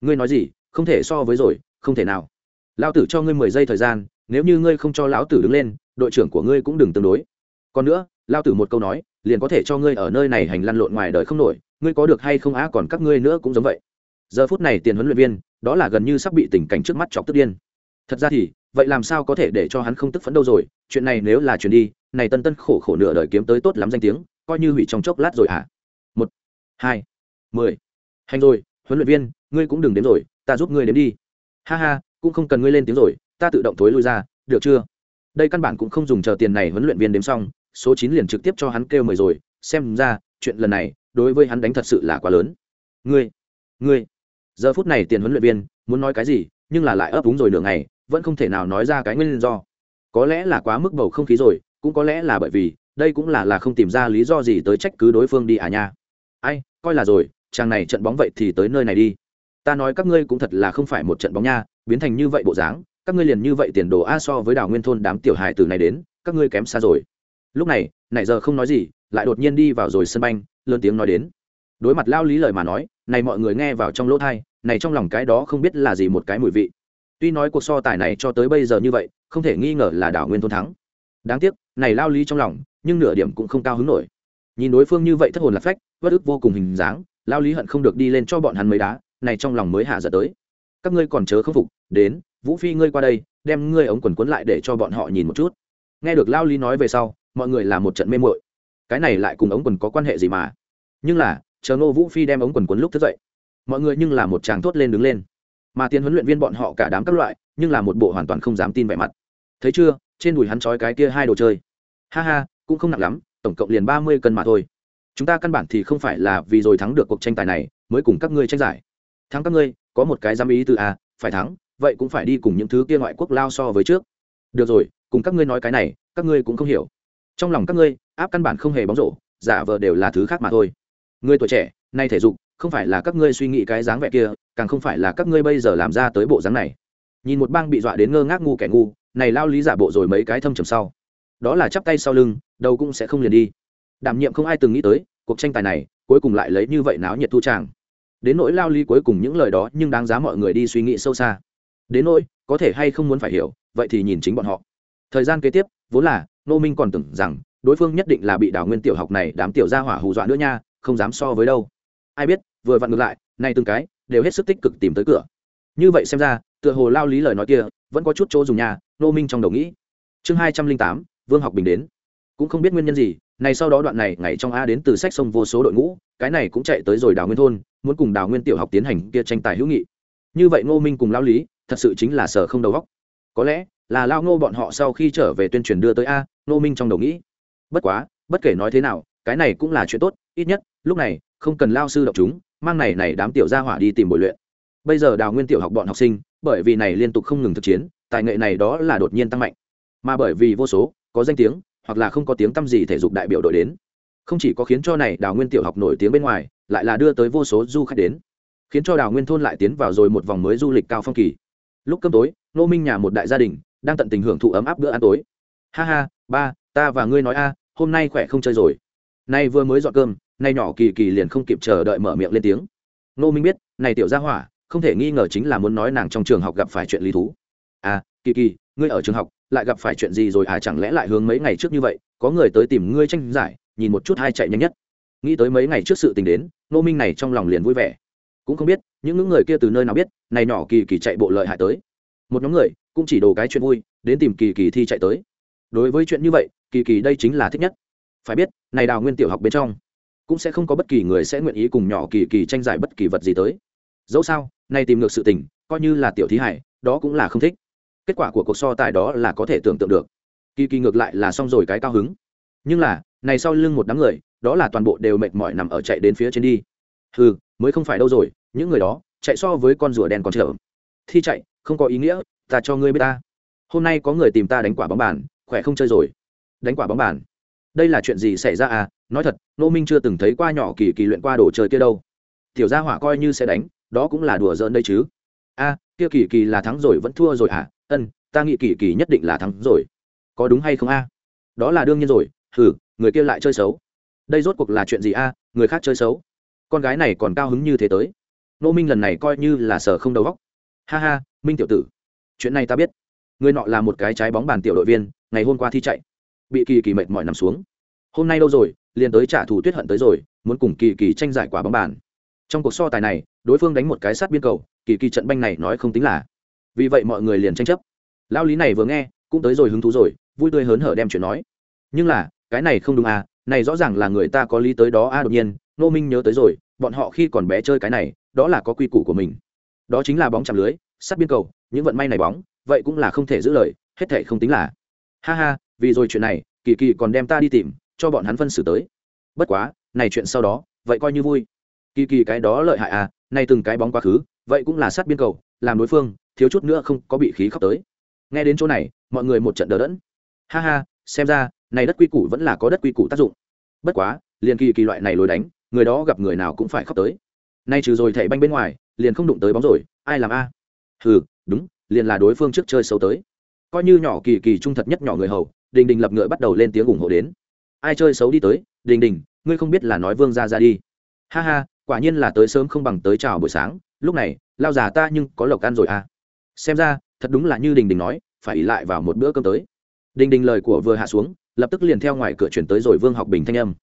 A: Ngươi nói gì, không thể so với rồi, không thể nào. Lao tử cho ngươi mười giây thời gian nếu như ngươi không cho lão tử đứng lên, đội trưởng của ngươi cũng đừng tương đối. Còn nữa lao tử một câu nói, liền có thể cho ngươi ở nơi này hành lăn lộn ngoài đời không nổi, ngươi có được hay không á, còn các ngươi nữa cũng giống vậy. Giờ phút này tiền huấn luyện viên, đó là gần như sắp bị tình cảnh trước mắt chọc tức điên. Thật ra thì, vậy làm sao có thể để cho hắn không tức phấn đâu rồi, chuyện này nếu là chuyện đi, này tân tân khổ khổ nửa đời kiếm tới tốt lắm danh tiếng, coi như hủy trong chốc lát rồi hả? À? một, hai, mười. Hành rồi, huấn luyện viên, ngươi cũng đừng đến rồi, ta giúp ngươi đến đi. Ha ha, cũng không cần ngươi lên tiếng rồi ta tự động thối lui ra, được chưa? Đây căn bản cũng không dùng chờ tiền này huấn luyện viên đếm xong, số chín liền trực tiếp cho hắn kêu mời rồi, xem ra, chuyện lần này, đối với hắn đánh thật sự là quá lớn. Ngươi ngươi, giờ phút này tiền huấn luyện viên, muốn nói cái gì, nhưng là lại ấp úng rồi nửa ngày, vẫn không thể nào nói ra cái nguyên do. Có lẽ là quá mức bầu không khí rồi, cũng có lẽ là bởi vì, đây cũng là là không tìm ra lý do gì tới trách cứ đối phương đi à nha. Ai, coi là rồi, chàng này trận bóng vậy thì tới nơi này đi. Ta nói các ngươi cũng thật là không phải một trận bóng nha, biến thành như vậy bộ dáng các ngươi liền như vậy tiền đồ a so với đào nguyên thôn đám tiểu hài từ này đến, các ngươi kém xa rồi. Lúc này, nãy giờ không nói gì, lại đột nhiên đi vào rồi sân banh, lớn tiếng nói đến. Đối mặt lao lý lời mà nói, này mọi người nghe vào trong lỗ thai này trong lòng cái đó không biết là gì một cái mùi vị. Tuy nói cuộc so tài này cho tới bây giờ như vậy, không thể nghi ngờ là đảo nguyên thôn thắng. Đáng tiếc, này lao lý trong lòng, nhưng nửa điểm cũng không cao hứng nổi. Nhìn đối phương như vậy thất hồn lạc phách, bất ức vô cùng hình dáng, lao lý hận không được đi lên cho bọn hắn mấy đá, này trong lòng mới hạ giật tới. Các ngươi còn chớ khâm phục, đến vũ phi ngươi qua đây đem ngươi ống quần quấn lại để cho bọn họ nhìn một chút. Nghe được lao lý nói về sau mọi người là một trận mê mội cái này lại cùng ống quần có quan hệ gì mà? Nhưng là chờ ngô vũ phi đem ống quần quấn lúc thức dậy mọi người nhưng là một chàng thốt lên đứng lên. Mà tiền huấn luyện viên bọn họ cả đám các loại nhưng là một bộ hoàn toàn không dám tin vẻ mặt. Thấy chưa trên đùi hắn trói cái kia hai đồ chơi. Ha ha cũng không nặng lắm tổng cộng liền ba mươi cân mà thôi. Chúng ta căn bản thì không phải là vì rồi thắng được cuộc tranh tài này mới cùng các ngươi tranh giải. Thắng các ngươi có một cái dám ý từ a à, phải thắng vậy cũng phải đi cùng những thứ kia ngoại quốc lao so với trước. Được rồi, cùng các ngươi nói cái này, các ngươi cũng không hiểu. Trong lòng các ngươi, áp căn bản không hề bóng rổ, giả vờ đều là thứ khác mà thôi. Người tuổi trẻ, nay thể dục, không phải là các ngươi suy nghĩ cái dáng vẻ kia, càng không phải là các ngươi bây giờ làm ra tới bộ dáng này. Nhìn một bang bị dọa đến ngơ ngác ngu kẻ ngu, này lao lý giả bộ rồi mấy cái thâm trầm sau. Đó là chắp tay sau lưng, đầu cũng sẽ không liền đi. Đảm nhiệm không ai từng nghĩ tới, cuộc tranh tài này, cuối cùng lại lấy như vậy náo nhiệt thu tràng. Đến nỗi lao lý cuối cùng những lời đó, nhưng đáng giá mọi người đi suy nghĩ sâu xa đến nỗi, có thể hay không muốn phải hiểu, vậy thì nhìn chính bọn họ. Thời gian kế tiếp, vốn là nô minh còn tưởng rằng, đối phương nhất định là bị Đào nguyên tiểu học này đám tiểu gia hỏa hù dọa nữa nha, không dám so với đâu. Ai biết, vừa vặn ngược lại, nay từng cái, đều hết sức tích cực tìm tới cửa. Như vậy xem ra, tựa hồ lao lý lời nói kia, vẫn có chút chỗ dùng nhà nô minh trong đầu nghĩ. Chương hai trăm linh tám, vương học bình đến. Cũng không biết nguyên nhân gì, này sau đó đoạn này, ngày trong a đến từ sách sông vô số đội ngũ, cái này cũng chạy tới rồi đào nguyên thôn, muốn cùng đào nguyên tiểu học tiến hành kia tranh tài hữu nghị. Như vậy ngô minh cùng lao lý thật sự chính là sở không đầu góc có lẽ là lao ngô bọn họ sau khi trở về tuyên truyền đưa tới a, ngô minh trong đầu nghĩ. Bất quá, bất kể nói thế nào, cái này cũng là chuyện tốt, ít nhất, lúc này, không cần lao sư đọc chúng, mang này này đám tiểu gia hỏa đi tìm bồi luyện. Bây giờ đào nguyên tiểu học bọn học sinh, bởi vì này liên tục không ngừng thực chiến, tài nghệ này đó là đột nhiên tăng mạnh. Mà bởi vì vô số, có danh tiếng, hoặc là không có tiếng tăm gì thể dục đại biểu đội đến. Không chỉ có khiến cho này đào nguyên tiểu học nổi tiếng bên ngoài, lại là đưa tới vô số du khách đến. Khiến cho đào nguyên thôn lại tiến vào rồi một vòng mới du lịch cao phong kỳ lúc cơm tối nô minh nhà một đại gia đình đang tận tình hưởng thụ ấm áp bữa ăn tối. Ha ha, ba, ta và ngươi nói a, hôm nay khỏe không chơi rồi. Nay vừa mới dọn cơm, nay nhỏ kỳ kỳ liền không kịp chờ đợi mở miệng lên tiếng. Nô minh biết, này tiểu gia hỏa, không thể nghi ngờ chính là muốn nói nàng trong trường học gặp phải chuyện lý thú. À kỳ kỳ, ngươi ở trường học, lại gặp phải chuyện gì rồi à? Chẳng lẽ lại hướng mấy ngày trước như vậy, có người tới tìm ngươi tranh giải, nhìn một chút hai chạy nhanh nhất. Nghĩ tới mấy ngày trước sự tình đến nô minh này trong lòng liền vui vẻ cũng không biết, những những người kia từ nơi nào biết, này nhỏ kỳ kỳ chạy bộ lợi hại tới. Một nhóm người, cũng chỉ đồ cái chuyện vui, đến tìm kỳ kỳ thi chạy tới. Đối với chuyện như vậy, kỳ kỳ đây chính là thích nhất. Phải biết, này đào nguyên tiểu học bên trong, cũng sẽ không có bất kỳ người sẽ nguyện ý cùng nhỏ kỳ kỳ tranh giải bất kỳ vật gì tới. Dẫu sao, nay tìm ngược sự tình, coi như là tiểu thí hải, đó cũng là không thích. Kết quả của cuộc so tài đó là có thể tưởng tượng được. Kỳ kỳ ngược lại là xong rồi cái cao hứng. Nhưng là, này sau lưng một đám người, đó là toàn bộ đều mệt mỏi nằm ở chạy đến phía trên đi. Hừ mới không phải đâu rồi, những người đó chạy so với con rùa đen còn chở thi chạy, không có ý nghĩa, ta cho ngươi biết ta. Hôm nay có người tìm ta đánh quả bóng bàn, khỏe không chơi rồi. Đánh quả bóng bàn. Đây là chuyện gì xảy ra à? Nói thật nô minh chưa từng thấy qua nhỏ kỳ kỳ luyện qua đồ chơi kia đâu. Tiểu gia hỏa coi như sẽ đánh, đó cũng là đùa giỡn đây chứ. A kia kỳ kỳ là thắng rồi vẫn thua rồi à ân, ta nghĩ kỳ kỳ nhất định là thắng rồi. Có đúng hay không a? Đó là đương nhiên rồi, hừ, người kia lại chơi xấu. Đây rốt cuộc là chuyện gì a? Người khác chơi xấu? Con gái này còn cao hứng như thế tới. Nô minh lần này coi như là sở không đầu góc ha ha minh tiểu tử chuyện này ta biết. Người nọ là một cái trái bóng bàn tiểu đội viên ngày hôm qua thi chạy. Bị kỳ kỳ mệt mỏi nằm xuống. Hôm nay đâu rồi liền tới trả thù tuyết hận tới rồi muốn cùng kỳ kỳ tranh giải quả bóng bàn. Trong cuộc so tài này đối phương đánh một cái sát biên cầu kỳ kỳ trận banh này nói không tính là. Vì vậy mọi người liền tranh chấp. Lao lý này vừa nghe cũng tới rồi hứng thú rồi vui tươi hớn hở đem chuyện nói. Nhưng là cái này không đúng à này rõ ràng là người ta có lý tới đó a à, đột nhiên nô minh nhớ tới rồi, bọn họ khi còn bé chơi cái này, đó là có quy củ của mình. Đó chính là bóng chạm lưới sát biên cầu, những vận may này bóng, vậy cũng là không thể giữ lời, hết thể không tính là. Ha ha, vì rồi chuyện này, kỳ kỳ còn đem ta đi tìm, cho bọn hắn phân xử tới. Bất quá, này chuyện sau đó, vậy coi như vui. Kỳ kỳ cái đó lợi hại à nay từng cái bóng quá khứ, vậy cũng là sát biên cầu, làm đối phương, thiếu chút nữa không có bị khí khóc tới. Nghe đến chỗ này, mọi người một trận đờ đẫn. Ha ha, xem ra, này đất quy củ vẫn là có đất quy củ tác dụng. Bất quá, liền kỳ kỳ loại này lối đánh người đó gặp người nào cũng phải khóc tới. Nay trừ rồi thảy banh bên ngoài, liền không đụng tới bóng rồi, ai làm a? À? ừ đúng, liền là đối phương trước chơi xấu tới. Coi như nhỏ kỳ kỳ trung thật nhất nhỏ người hầu, đình đình lập ngựa bắt đầu lên tiếng ủng hộ đến. Ai chơi xấu đi tới, đình đình, ngươi không biết là nói vương ra ra đi. Ha ha, quả nhiên là tới sớm không bằng tới chào buổi sáng, lúc này, lao già ta nhưng có lộc ăn rồi à. Xem ra, thật đúng là như đình đình nói, phải ỉ lại vào một bữa cơm tới. Đình đình lời của vừa hạ xuống, lập tức liền theo ngoài cửa chuyển tới rồi vương học bình thanh âm.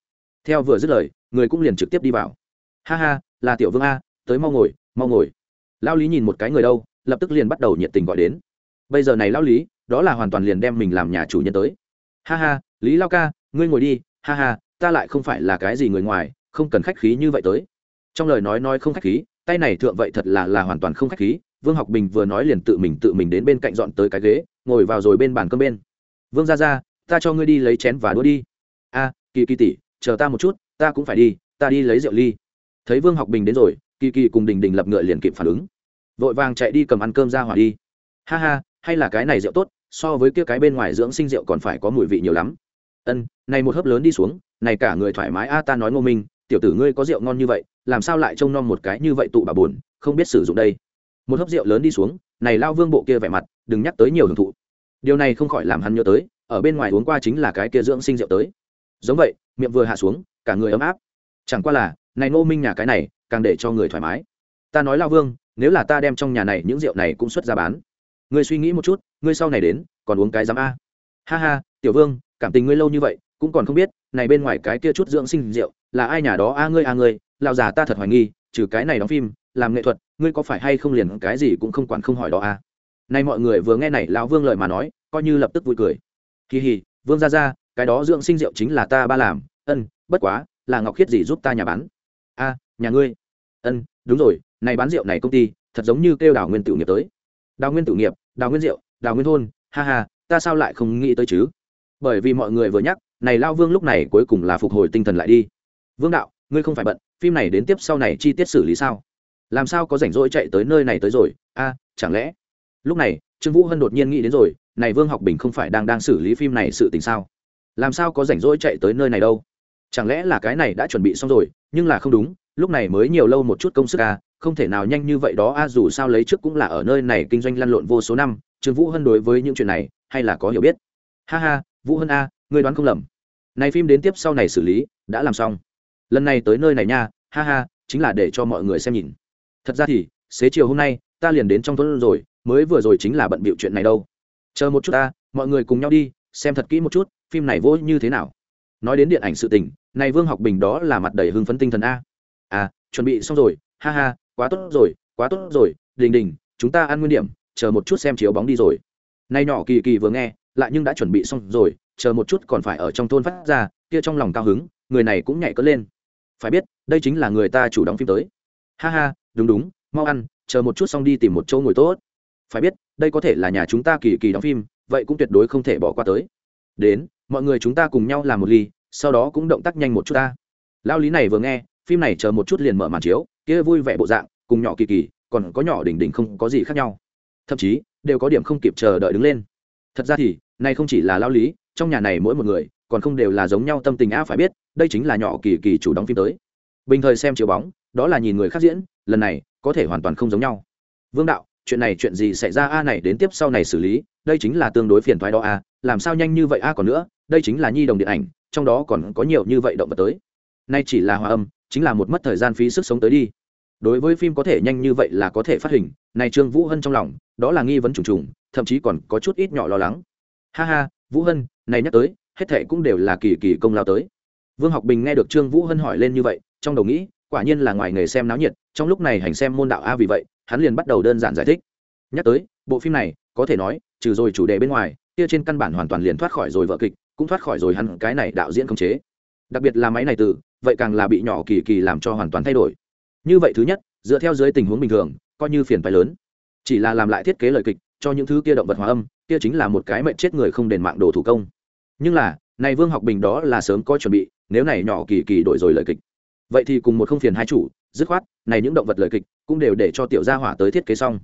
A: Theo vừa dứt lời người cũng liền trực tiếp đi vào. Ha ha, là tiểu vương a, tới mau ngồi mau ngồi. Lao lý nhìn một cái người đâu, lập tức liền bắt đầu nhiệt tình gọi đến. Bây giờ này lao lý, đó là hoàn toàn liền đem mình làm nhà chủ nhân tới. Ha ha, lý lao ca, ngươi ngồi đi, ha ha, ta lại không phải là cái gì người ngoài, không cần khách khí như vậy tới. Trong lời nói nói không khách khí, tay này thượng vậy thật là là hoàn toàn không khách khí, vương học bình vừa nói liền tự mình tự mình đến bên cạnh dọn tới cái ghế, ngồi vào rồi bên bàn cơm bên. Vương ra ra ta cho ngươi đi lấy chén và đũa đi. A, kỳ kỳ tỷ, chờ ta một chút ta cũng phải đi, ta đi lấy rượu ly. Thấy vương học bình đến rồi, kỳ kỳ cùng đình đình lập ngựa liền kịp phản ứng. Vội vàng chạy đi cầm ăn cơm ra hỏa đi. Ha ha, hay là cái này rượu tốt, so với kia cái bên ngoài dưỡng sinh rượu còn phải có mùi vị nhiều lắm. Ân, này một hớp lớn đi xuống, này cả người thoải mái, a, ta nói ngô minh, tiểu tử ngươi có rượu ngon như vậy, làm sao lại trông nom một cái như vậy tụ bà buồn, không biết sử dụng đây. Một hớp rượu lớn đi xuống, này lao vương bộ kia vẻ mặt, đừng nhắc tới nhiều hưởng thụ. Điều này không khỏi làm hắn nhớ tới, ở bên ngoài uống qua chính là cái kia dưỡng sinh rượu tới. Giống vậy, miệng vừa hạ xuống cả người ấm áp. Chẳng qua là, này ngô minh nhà cái này, càng để cho người thoải mái. Ta nói lao vương, nếu là ta đem trong nhà này những rượu này cũng xuất ra bán. Ngươi suy nghĩ một chút, ngươi sau này đến, còn uống cái giám a. Ha ha, tiểu vương, cảm tình ngươi lâu như vậy, cũng còn không biết, này bên ngoài cái kia chút dưỡng sinh rượu, là ai nhà đó a ngươi a ngươi, lao già ta thật hoài nghi, trừ cái này đóng phim, làm nghệ thuật, ngươi có phải hay không liền cái gì cũng không quản không hỏi đó a. Nay mọi người vừa nghe này lão vương lời mà nói, coi như lập tức vui cười. Kỳ hì, vương ra ra cái đó dưỡng sinh rượu chính là ta ba làm, ân bất quá, là ngọc khiết gì giúp ta nhà bán? A, nhà ngươi. Ân, đúng rồi, này bán rượu này công ty, thật giống như kêu đào nguyên tử nghiệp tới. Đào nguyên tử nghiệp, đào nguyên rượu, đào nguyên thôn, ha ha, ta sao lại không nghĩ tới chứ? Bởi vì mọi người vừa nhắc, này lao vương lúc này cuối cùng là phục hồi tinh thần lại đi. Vương đạo, ngươi không phải bận, phim này đến tiếp sau này chi tiết xử lý sao? Làm sao có rảnh rỗi chạy tới nơi này tới rồi? A, chẳng lẽ? Lúc này, trương vũ hân đột nhiên nghĩ đến rồi, này vương học bình không phải đang đang xử lý phim này sự tình sao? Làm sao có rảnh rỗi chạy tới nơi này đâu? Chẳng lẽ là cái này đã chuẩn bị xong rồi, nhưng là không đúng, lúc này mới nhiều lâu một chút công sức à không thể nào nhanh như vậy đó, a, dù sao lấy trước cũng là ở nơi này kinh doanh lăn lộn vô số năm, trương vũ hân đối với những chuyện này hay là có hiểu biết. Ha ha, vũ hân a, ngươi đoán không lầm. Này phim đến tiếp sau này xử lý, đã làm xong. Lần này tới nơi này nha, ha ha, chính là để cho mọi người xem nhìn. Thật ra thì, xế chiều hôm nay, ta liền đến trong tuấn rồi, mới vừa rồi chính là bận bịu chuyện này đâu. Chờ một chút ta, mọi người cùng nhau đi, xem thật kỹ một chút, phim này vô như thế nào nói đến điện ảnh sự tình, này vương học bình đó là mặt đầy hưng phấn tinh thần a. À chuẩn bị xong rồi, ha ha, quá tốt rồi, quá tốt rồi, đình đình, chúng ta ăn nguyên điểm, chờ một chút xem chiếu bóng đi rồi. Nay nhỏ kỳ kỳ vừa nghe, lại nhưng đã chuẩn bị xong rồi, chờ một chút còn phải ở trong thôn phát ra, kia trong lòng cao hứng, người này cũng nhảy cất lên. Phải biết, đây chính là người ta chủ đóng phim tới. Ha ha, đúng đúng, mau ăn, chờ một chút xong đi tìm một chỗ ngồi tốt. Phải biết, đây có thể là nhà chúng ta kỳ kỳ đóng phim, vậy cũng tuyệt đối không thể bỏ qua tới. Đến mọi người chúng ta cùng nhau làm một ly, sau đó cũng động tác nhanh một chút ta. Lao lý này vừa nghe, phim này chờ một chút liền mở màn chiếu, kia vui vẻ bộ dạng, cùng nhỏ kỳ kỳ, còn có nhỏ đỉnh đỉnh không có gì khác nhau. Thậm chí, đều có điểm không kịp chờ đợi đứng lên. Thật ra thì, này không chỉ là lao lý, trong nhà này mỗi một người, còn không đều là giống nhau tâm tình á, phải biết, đây chính là nhỏ kỳ kỳ chủ đóng phim tới. Bình thời xem chiếu bóng, đó là nhìn người khác diễn, lần này, có thể hoàn toàn không giống nhau. Vương đạo chuyện này chuyện gì xảy ra, a này đến tiếp sau này xử lý, đây chính là tương đối phiền thoái đó, a, làm sao nhanh như vậy, a còn nữa, đây chính là nhi đồng điện ảnh, trong đó còn có nhiều như vậy động vật tới. Nay chỉ là hòa âm, chính là một mất thời gian phí sức sống tới đi. Đối với phim có thể nhanh như vậy là có thể phát hình, này trương vũ hân trong lòng, đó là nghi vấn trùng trùng, thậm chí còn có chút ít nhỏ lo lắng. Ha ha, vũ hân, này nhắc tới, hết thệ cũng đều là kỳ kỳ công lao tới. Vương học bình nghe được trương vũ hân hỏi lên như vậy, trong đầu nghĩ, quả nhiên là ngoài nghề xem náo nhiệt, trong lúc này hành xem môn đạo a vì vậy hắn liền bắt đầu đơn giản giải thích. Nhắc tới, bộ phim này, có thể nói, trừ rồi chủ đề bên ngoài, kia trên căn bản hoàn toàn liền thoát khỏi rồi vợ kịch, cũng thoát khỏi rồi hắn cái này đạo diễn không chế. Đặc biệt là máy này từ, vậy càng là bị nhỏ kỳ kỳ làm cho hoàn toàn thay đổi. Như vậy thứ nhất, dựa theo dưới tình huống bình thường, coi như phiền phái lớn. Chỉ là làm lại thiết kế lời kịch, cho những thứ kia động vật hóa âm, kia chính là một cái mệnh chết người không đền mạng đồ thủ công. Nhưng là, này vương học bình đó là sớm có chuẩn bị, nếu này nhỏ kỳ kỳ đổi rồi lời kịch. Vậy thì cùng một không phiền hai chủ dứt khoát, này những động vật lời kịch cũng đều để cho tiểu gia hỏa tới thiết kế xong.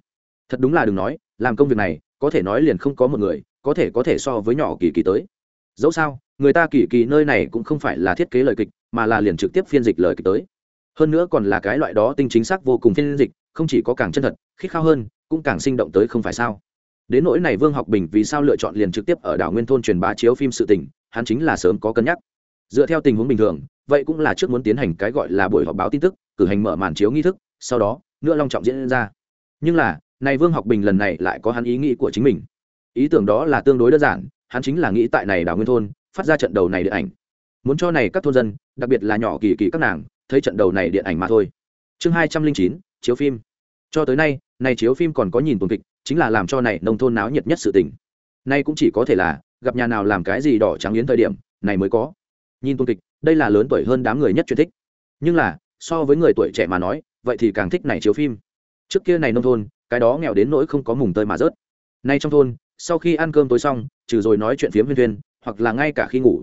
A: Thật đúng là đừng nói, làm công việc này, có thể nói liền không có một người, có thể có thể so với nhỏ kỳ kỳ tới. Dẫu sao, người ta kỳ kỳ nơi này cũng không phải là thiết kế lời kịch, mà là liền trực tiếp phiên dịch lời kịch tới. Hơn nữa còn là cái loại đó tinh chính xác vô cùng phiên dịch, không chỉ có càng chân thật khích khao hơn, cũng càng sinh động tới không phải sao. Đến nỗi này vương học bình vì sao lựa chọn liền trực tiếp ở đảo nguyên thôn truyền bá chiếu phim sự tình, hắn chính là sớm có cân nhắc. Dựa theo tình huống bình thường, vậy cũng là trước muốn tiến hành cái gọi là buổi họp báo tin tức cử hành mở màn chiếu nghi thức, sau đó nữa long trọng diễn ra. Nhưng là, này vương học bình lần này lại có hắn ý nghĩ của chính mình. Ý tưởng đó là tương đối đơn giản, hắn chính là nghĩ tại này đảo nguyên thôn, phát ra trận đầu này điện ảnh. Muốn cho này các thôn dân, đặc biệt là nhỏ kỳ kỳ các nàng, thấy trận đầu này điện ảnh mà thôi. Chương hai trăm linh chín, chiếu phim. Cho tới nay, này chiếu phim còn có nhìn tuần kịch, chính là làm cho này nông thôn náo nhiệt nhất sự tình. Nay cũng chỉ có thể là, gặp nhà nào làm cái gì đỏ trắng yến thời điểm, này mới có. Nhìn tuần kịch, đây là lớn tuổi hơn đám người nhất chuyên thích. Nhưng là so với người tuổi trẻ mà nói, vậy thì càng thích này chiếu phim. Trước kia này nông thôn, cái đó nghèo đến nỗi không có mùng tơi mà rớt. Nay trong thôn, sau khi ăn cơm tối xong, trừ rồi nói chuyện phiếm viên viên hoặc là ngay cả khi ngủ.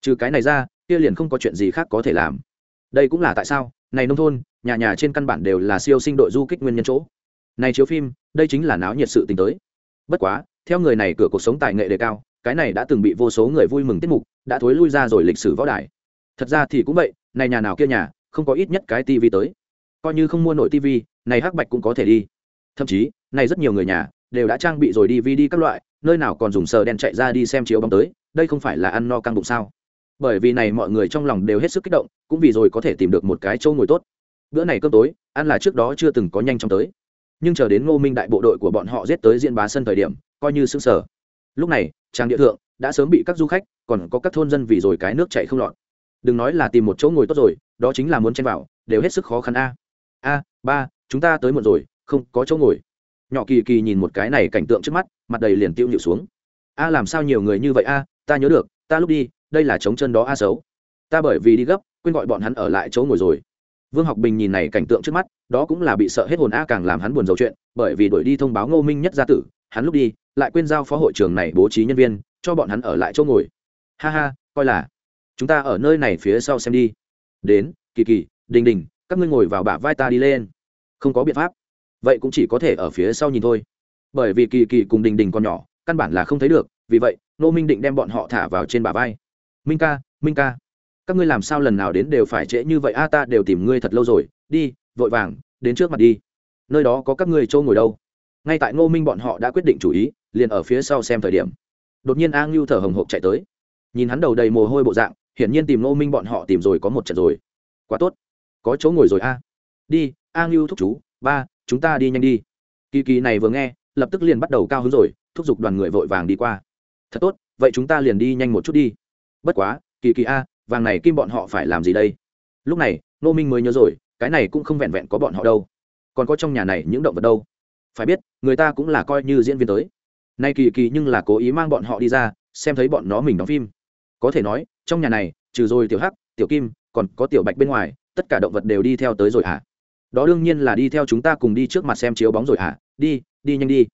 A: Trừ cái này ra, kia liền không có chuyện gì khác có thể làm. Đây cũng là tại sao, này nông thôn, nhà nhà trên căn bản đều là siêu sinh đội du kích nguyên nhân chỗ. Này chiếu phim, đây chính là náo nhiệt sự tình tới. Bất quá, theo người này cửa cuộc sống tài nghệ đề cao, cái này đã từng bị vô số người vui mừng tiết mục, đã thối lui ra rồi lịch sử võ đài. Thật ra thì cũng vậy, này nhà nào kia nhà không có ít nhất cái tivi tới. Coi như không mua nổi tivi này hắc bạch cũng có thể đi. Thậm chí, này rất nhiều người nhà đều đã trang bị rồi dvd các loại, nơi nào còn dùng sờ đen chạy ra đi xem chiếu bóng tới, đây không phải là ăn no căng bụng sao? Bởi vì này mọi người trong lòng đều hết sức kích động, cũng vì rồi có thể tìm được một cái chỗ ngồi tốt. Bữa này cơm tối, ăn là trước đó chưa từng có nhanh chóng tới. Nhưng chờ đến ngô minh đại bộ đội của bọn họ giết tới diện bá sân thời điểm, coi như xứng sở lúc này trang địa thượng đã sớm bị các du khách, còn có các thôn dân vì rồi cái nước chạy không lọt đừng nói là tìm một chỗ ngồi tốt rồi, đó chính là muốn chen vào, đều hết sức khó khăn a. A, ba, chúng ta tới muộn rồi, không có chỗ ngồi. Nhỏ kỳ kỳ nhìn một cái này cảnh tượng trước mắt, mặt đầy liền tiêu nhịu xuống. A, làm sao nhiều người như vậy a? Ta nhớ được, ta lúc đi, đây là trống chân đó a xấu. Ta bởi vì đi gấp, quên gọi bọn hắn ở lại chỗ ngồi rồi. Vương học bình nhìn này cảnh tượng trước mắt, đó cũng là bị sợ hết hồn a, càng làm hắn buồn dầu chuyện, bởi vì đuổi đi thông báo ngô minh nhất gia tử, hắn lúc đi, lại quên giao phó hội trưởng này bố trí nhân viên, cho bọn hắn ở lại chỗ ngồi. Ha ha, coi là chúng ta ở nơi này phía sau xem đi. Đến, kỳ kỳ, đình đình, các ngươi ngồi vào bả vai ta đi lên. Không có biện pháp. Vậy cũng chỉ có thể ở phía sau nhìn thôi. Bởi vì kỳ kỳ cùng đình đình còn nhỏ, căn bản là không thấy được, vì vậy nô minh định đem bọn họ thả vào trên bả vai. Minh ca minh ca, các ngươi làm sao lần nào đến đều phải trễ như vậy? A, ta đều tìm ngươi thật lâu rồi. Đi, vội vàng, đến trước mặt đi. Nơi đó có các ngươi trâu ngồi đâu? Ngay tại ngô minh bọn họ đã quyết định chủ ý, liền ở phía sau xem thời điểm. Đột nhiên a ngưu thở hồng hộc chạy tới. Nhìn hắn đầu đầy mồ hôi bộ dạng hiển nhiên tìm ngô minh bọn họ tìm rồi có một trận rồi. Quá tốt. Có chỗ ngồi rồi a. Đi a ngưu thúc chú, ba, chúng ta đi nhanh đi. Kỳ kỳ này vừa nghe, lập tức liền bắt đầu cao hứng rồi, thúc giục đoàn người vội vàng đi qua. Thật tốt, vậy chúng ta liền đi nhanh một chút đi. Bất quá, kỳ kỳ a, vàng này kim bọn họ phải làm gì đây? Lúc này, Ngô minh mới nhớ rồi, cái này cũng không vẹn vẹn có bọn họ đâu. Còn có trong nhà này những động vật đâu? Phải biết, người ta cũng là coi như diễn viên tới. Nay kỳ kỳ nhưng là cố ý mang bọn họ đi ra, xem thấy bọn nó mình đóng phim. Có thể nói trong nhà này, trừ rồi tiểu hắc, tiểu kim, còn có tiểu bạch bên ngoài, tất cả động vật đều đi theo tới rồi hả à? đó đương nhiên là đi theo chúng ta cùng đi trước mặt xem chiếu bóng rồi hả à? đi đi nhanh đi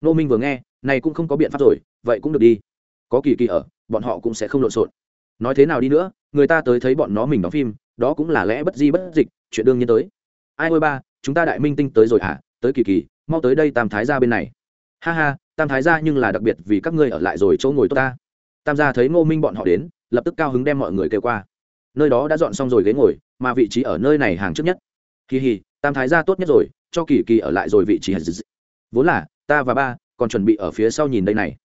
A: nô minh vừa nghe, này cũng không có biện pháp rồi, vậy cũng được đi có kỳ kỳ ở, bọn họ cũng sẽ không lộn xộn nói thế nào đi nữa, người ta tới thấy bọn nó mình đóng phim, đó cũng là lẽ bất di bất dịch, chuyện đương nhiên tới ai ôi ba, chúng ta đại minh tinh tới rồi hả à? tới kỳ kỳ, mau tới đây tam thái ra bên này ha ha, tam thái ra nhưng là đặc biệt vì các ngươi ở lại rồi chỗ ngồi tốt ta tam gia thấy ngô minh bọn họ đến lập tức cao hứng đem mọi người kêu qua. Nơi đó đã dọn xong rồi ghế ngồi, mà vị trí ở nơi này hàng trước nhất. Kỳ hì, tam thái gia tốt nhất rồi, cho kỳ kỳ ở lại rồi vị trí. Vốn là, ta và ba còn chuẩn bị ở phía sau nhìn đây này.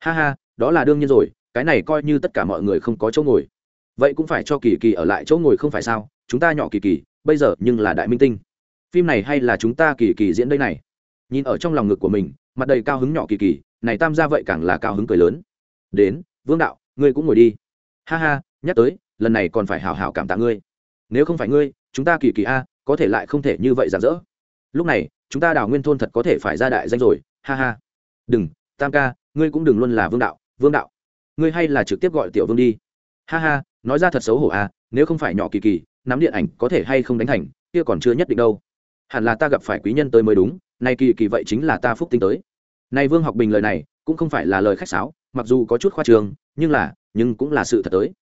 A: Ha ha, đó là đương nhiên rồi, cái này coi như tất cả mọi người không có chỗ ngồi. Vậy cũng phải cho kỳ kỳ ở lại chỗ ngồi không phải sao? Chúng ta nhỏ kỳ kỳ, bây giờ nhưng là đại minh tinh. Phim này hay là chúng ta kỳ kỳ diễn đây này? Nhìn ở trong lòng ngực của mình, mặt đầy cao hứng nhỏ kỳ kỳ, này tam gia vậy càng là cao hứng cười lớn. Đến, vương đạo, ngươi cũng ngồi đi ha ha, nhắc tới, lần này còn phải hào hào cảm tạ ngươi. Nếu không phải ngươi, chúng ta kỳ kỳ a, có thể lại không thể như vậy giả dỡ. Lúc này, chúng ta đào nguyên thôn thật có thể phải ra đại danh rồi, ha ha. Đừng, tam ca, ngươi cũng đừng luôn là vương đạo vương đạo. Ngươi hay là trực tiếp gọi tiểu vương đi. Ha ha, nói ra thật xấu hổ à nếu không phải nhỏ kỳ kỳ, nắm điện ảnh có thể hay không đánh thành, kia còn chưa nhất định đâu. Hẳn là ta gặp phải quý nhân tới mới đúng, nay kỳ kỳ vậy chính là ta phúc tinh tới. Nay vương học bình lời này, cũng không phải là lời khách sáo mặc dù có chút khoa trường, nhưng là, nhưng cũng là sự thật tới.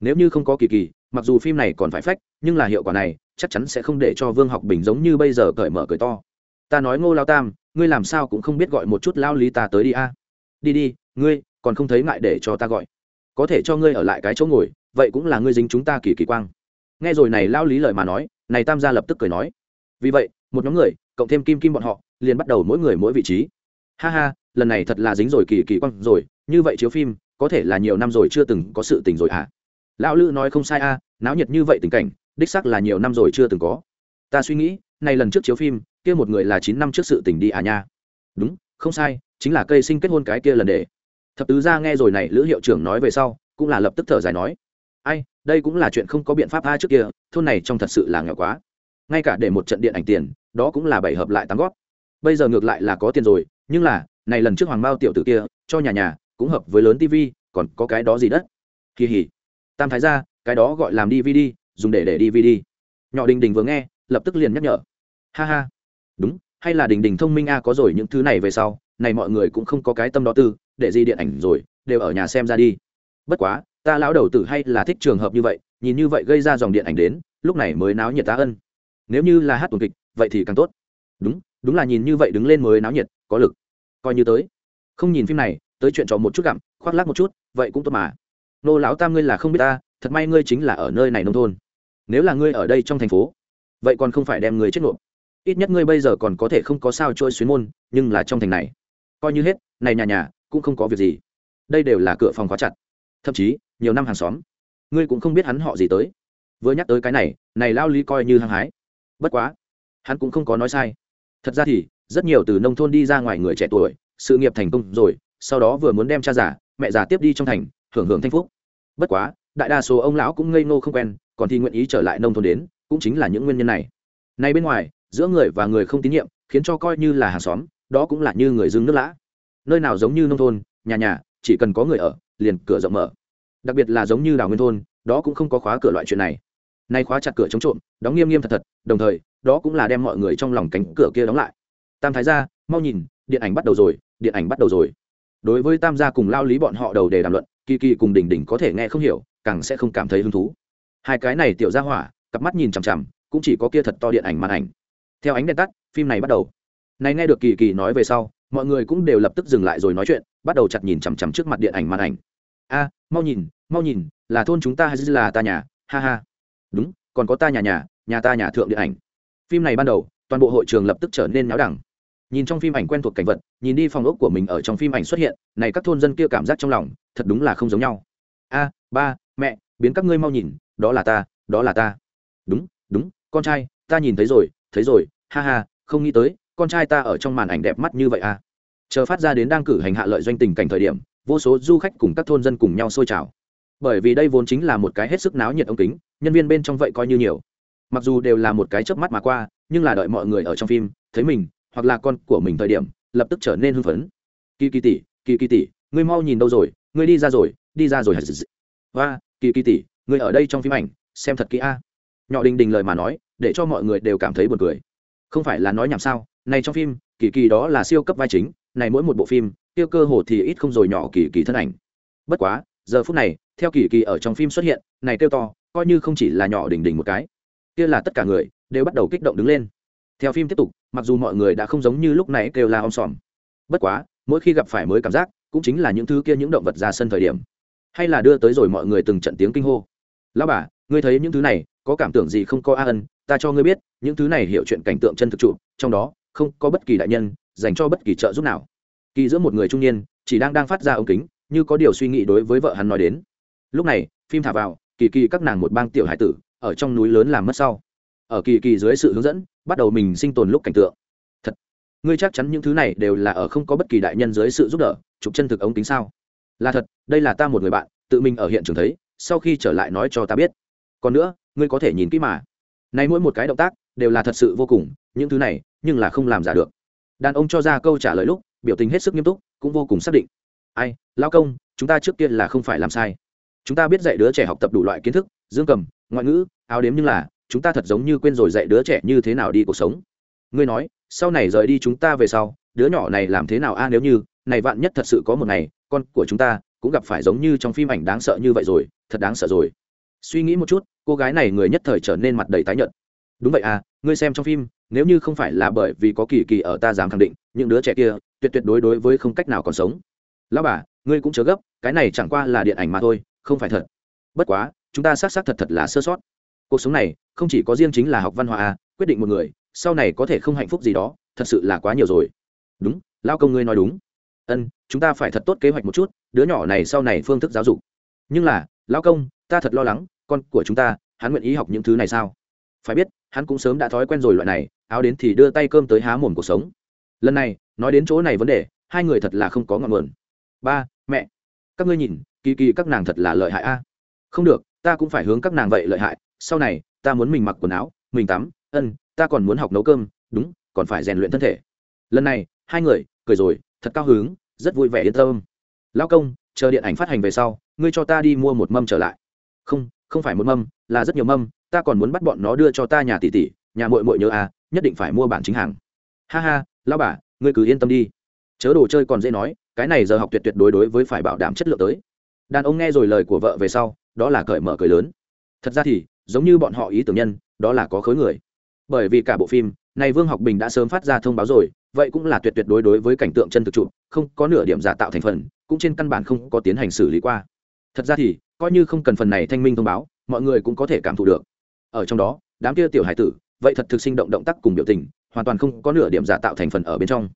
A: Nếu như không có kỳ kỳ, mặc dù phim này còn phải phách, nhưng là hiệu quả này, chắc chắn sẽ không để cho vương học bình giống như bây giờ cởi mở cởi to. Ta nói ngô lao tam, ngươi làm sao cũng không biết gọi một chút lao lý ta tới đi a. Đi đi, ngươi, còn không thấy ngại để cho ta gọi. Có thể cho ngươi ở lại cái chỗ ngồi, vậy cũng là ngươi dính chúng ta kỳ kỳ quang. Nghe rồi này lao lý lời mà nói, này tam gia lập tức cười nói. Vì vậy, một nhóm người, cộng thêm kim kim bọn họ, liền bắt đầu mỗi người mỗi vị trí. Ha ha, lần này thật là dính rồi kỳ kỳ quang rồi như vậy chiếu phim, có thể là nhiều năm rồi chưa từng có sự tình rồi hả? Lão lữ nói không sai a, náo nhiệt như vậy tình cảnh, đích sắc là nhiều năm rồi chưa từng có. Ta suy nghĩ, này lần trước chiếu phim, kia một người là chín năm trước sự tình đi à nha. Đúng, không sai, chính là cây sinh kết hôn cái kia lần để. Thập tứ gia nghe rồi này, lữ hiệu trưởng nói về sau, cũng là lập tức thở dài nói. Ai, đây cũng là chuyện không có biện pháp a trước kia, thôn này trong thật sự là nghèo quá. Ngay cả để một trận điện ảnh tiền, đó cũng là bảy hợp lại tám góp. Bây giờ ngược lại là có tiền rồi, nhưng là, này lần trước hoàng bao tiểu tử kia, cho nhà nhà cũng hợp với lớn tv còn có cái đó gì đất? Kỳ hỉ. Tam thái ra cái đó gọi làm dvd dùng để để dvd nhỏ đình đình vừa nghe, lập tức liền nhắc nhở. Ha ha. Đúng, hay là đình đình thông minh a, có rồi những thứ này về sau, này mọi người cũng không có cái tâm đó tư, để gì điện ảnh rồi, đều ở nhà xem ra đi. Bất quá, ta lão đầu tử hay là thích trường hợp như vậy, nhìn như vậy gây ra dòng điện ảnh đến, lúc này mới náo nhiệt ta ân. Nếu như là hát tuần kịch, vậy thì càng tốt. Đúng đúng là nhìn như vậy đứng lên mới náo nhiệt, có lực. Coi như tới. Không nhìn phim này tới chuyện trò một chút gặm, khoác lác một chút, vậy cũng tốt mà. Nô lão tam ngươi là không biết ta, thật may ngươi chính là ở nơi này nông thôn. Nếu là ngươi ở đây trong thành phố, vậy còn không phải đem người chết nộp ít nhất ngươi bây giờ còn có thể không có sao trôi xuyến môn, nhưng là trong thành này, coi như hết, này nhà nhà, cũng không có việc gì. Đây đều là cửa phòng khóa chặt. Thậm chí, nhiều năm hàng xóm, ngươi cũng không biết hắn họ gì tới. Vừa nhắc tới cái này này lao lý coi như hăng hái. Bất quá, hắn cũng không có nói sai. Thật ra thì, rất nhiều từ nông thôn đi ra ngoài người trẻ tuổi, sự nghiệp thành công rồi sau đó vừa muốn đem cha giả mẹ già tiếp đi trong thành, hưởng hưởng thanh phúc. Bất quá, đại đa số ông lão cũng ngây ngô không quen, còn thì nguyện ý trở lại nông thôn đến, cũng chính là những nguyên nhân này. Nay bên ngoài, giữa người và người không tín nhiệm, khiến cho coi như là hàng xóm, đó cũng là như người dưng nước lã. Nơi nào giống như nông thôn, nhà nhà, chỉ cần có người ở, liền cửa rộng mở. Đặc biệt là giống như đào nguyên thôn, đó cũng không có khóa cửa loại chuyện này. Nay khóa chặt cửa chống trộm, đóng nghiêm nghiêm thật thật, đồng thời, đó cũng là đem mọi người trong lòng cánh cửa kia đóng lại. Tam thái gia, mau nhìn, điện ảnh bắt đầu rồi, điện ảnh bắt đầu rồi đối với tam gia cùng lao lý bọn họ đầu để đàm luận, kỳ kỳ cùng đỉnh đỉnh có thể nghe không hiểu, càng sẽ không cảm thấy hứng thú. Hai cái này tiểu ra hỏa, cặp mắt nhìn chằm chằm, cũng chỉ có kia thật to điện ảnh màn ảnh. Theo ánh đèn tắt, phim này bắt đầu. Này nghe được kỳ kỳ nói về sau, mọi người cũng đều lập tức dừng lại rồi nói chuyện, bắt đầu chặt nhìn chằm chằm trước mặt điện ảnh màn ảnh. A, mau nhìn mau nhìn, là thôn chúng ta hay là ta nhà? Ha ha. Đúng, còn có ta nhà nhà nhà ta nhà thượng điện ảnh. Phim này ban đầu, toàn bộ hội trường lập tức trở nên náo đẳng nhìn trong phim ảnh quen thuộc cảnh vật, nhìn đi phòng ốc của mình ở trong phim ảnh xuất hiện, này các thôn dân kia cảm giác trong lòng, thật đúng là không giống nhau. A, ba, mẹ, biến các ngươi mau nhìn, đó là ta, đó là ta. Đúng đúng, con trai, ta nhìn thấy rồi thấy rồi, ha ha, không nghĩ tới, con trai ta ở trong màn ảnh đẹp mắt như vậy à. Chờ phát ra đến đang cử hành hạ lợi doanh tình cảnh thời điểm, vô số du khách cùng các thôn dân cùng nhau sôi trào. Bởi vì đây vốn chính là một cái hết sức náo nhiệt ống kính, nhân viên bên trong vậy coi như nhiều. Mặc dù đều là một cái chớp mắt mà qua, nhưng là đợi mọi người ở trong phim, thấy mình hoặc là con của mình thời điểm, lập tức trở nên hưng phấn. Kỳ kỳ tỷ, kỳ kỳ tỷ, ngươi mau nhìn đâu rồi, ngươi đi ra rồi, đi ra rồi và kỳ kỳ tỷ, ngươi ở đây trong phim ảnh, xem thật kỹ a. Nhỏ đình đình lời mà nói, để cho mọi người đều cảm thấy buồn cười. Không phải là nói nhảm sao, này trong phim, kỳ kỳ đó là siêu cấp vai chính, này mỗi một bộ phim tiêu cơ hồ thì ít không rồi nhỏ kỳ kỳ thân ảnh. Bất quá, giờ phút này, theo kỳ kỳ ở trong phim xuất hiện, này kêu to, coi như không chỉ là nhỏ đình đình một cái, kia là tất cả người đều bắt đầu kích động đứng lên. Theo phim tiếp tục mặc dù mọi người đã không giống như lúc này kêu la om sòm. Bất quá, mỗi khi gặp phải mới cảm giác, cũng chính là những thứ kia những động vật ra sân thời điểm. Hay là đưa tới rồi mọi người từng trận tiếng kinh hô. Lão bà, ngươi thấy những thứ này, có cảm tưởng gì không có a ân, ta cho ngươi biết, những thứ này hiểu chuyện cảnh tượng chân thực trụ, trong đó, không có bất kỳ đại nhân, dành cho bất kỳ trợ giúp nào. Kỳ giữa một người trung niên, chỉ đang đang phát ra ống kính, như có điều suy nghĩ đối với vợ hắn nói đến. Lúc này, phim thả vào, kỳ kỳ các nàng một bang tiểu hải tử, ở trong núi lớn làm mất sau. Ở kỳ kỳ dưới sự hướng dẫn bắt đầu mình sinh tồn lúc cảnh tượng. Thật, ngươi chắc chắn những thứ này đều là ở không có bất kỳ đại nhân dưới sự giúp đỡ, chụp chân thực ống kính sao? Là thật, đây là ta một người bạn, tự mình ở hiện trường thấy, sau khi trở lại nói cho ta biết. Còn nữa, ngươi có thể nhìn kỹ mà. Nay mỗi một cái động tác, đều là thật sự vô cùng, những thứ này, nhưng là không làm giả được. Đàn ông cho ra câu trả lời lúc, biểu tình hết sức nghiêm túc, cũng vô cùng xác định. Ai lao công, chúng ta trước kia là không phải làm sai. Chúng ta biết dạy đứa trẻ học tập đủ loại kiến thức, dương cầm, ngoại ngữ, áo đếm nhưng là chúng ta thật giống như quên rồi dạy đứa trẻ như thế nào đi cuộc sống. Ngươi nói, sau này rời đi chúng ta về sau, đứa nhỏ này làm thế nào a? Nếu như, này vạn nhất thật sự có một ngày, con của chúng ta cũng gặp phải giống như trong phim ảnh đáng sợ như vậy rồi, thật đáng sợ rồi. Suy nghĩ một chút, cô gái này người nhất thời trở nên mặt đầy tái nhợt. Đúng vậy à ngươi xem trong phim, nếu như không phải là bởi vì có kỳ kỳ ở ta dám khẳng định, những đứa trẻ kia tuyệt tuyệt đối đối với không cách nào còn sống. Lão bà, ngươi cũng chớ gấp, cái này chẳng qua là điện ảnh mà thôi, không phải thật. Bất quá, chúng ta xác xác thật thật là sơ sót cuộc sống này không chỉ có riêng chính là học văn hóa à, quyết định một người sau này có thể không hạnh phúc gì đó thật sự là quá nhiều rồi. Đúng lao công ngươi nói đúng. Ân chúng ta phải thật tốt kế hoạch một chút đứa nhỏ này sau này phương thức giáo dục. Nhưng là lao công ta thật lo lắng con của chúng ta hắn nguyện ý học những thứ này sao? Phải biết hắn cũng sớm đã thói quen rồi loại này áo đến thì đưa tay cơm tới há mồm cuộc sống. Lần này nói đến chỗ này vấn đề hai người thật là không có ngọn nguồn. Ba mẹ các ngươi nhìn kỳ kỳ các nàng thật là lợi hại a. Không được ta cũng phải hướng các nàng vậy lợi hại sau này, ta muốn mình mặc quần áo, mình tắm, ân, ta còn muốn học nấu cơm, đúng, còn phải rèn luyện thân thể. Lần này, hai người, cười rồi, thật cao hứng, rất vui vẻ yên tâm. Lao công, chờ điện ảnh phát hành về sau, ngươi cho ta đi mua một mâm trở lại. Không không phải một mâm, là rất nhiều mâm, ta còn muốn bắt bọn nó đưa cho ta nhà tỷ tỷ, nhà mội mội nhớ à nhất định phải mua bản chính hàng. Ha ha lao bà, ngươi cứ yên tâm đi. Chớ đồ chơi còn dễ nói, cái này giờ học tuyệt tuyệt đối đối với phải bảo đảm chất lượng tới. Đàn ông nghe rồi lời của vợ về sau, đó là cởi mở cười lớn. Thật ra thì giống như bọn họ ý tưởng nhân, đó là có khối người. Bởi vì cả bộ phim, này vương học bình đã sớm phát ra thông báo rồi, vậy cũng là tuyệt tuyệt đối đối với cảnh tượng chân thực trụ không có nửa điểm giả tạo thành phần, cũng trên căn bản không có tiến hành xử lý qua. Thật ra thì, coi như không cần phần này thanh minh thông báo, mọi người cũng có thể cảm thụ được. Ở trong đó, đám kia tiểu hải tử, vậy thật thực sinh động động tác cùng biểu tình, hoàn toàn không có nửa điểm giả tạo thành phần ở bên trong.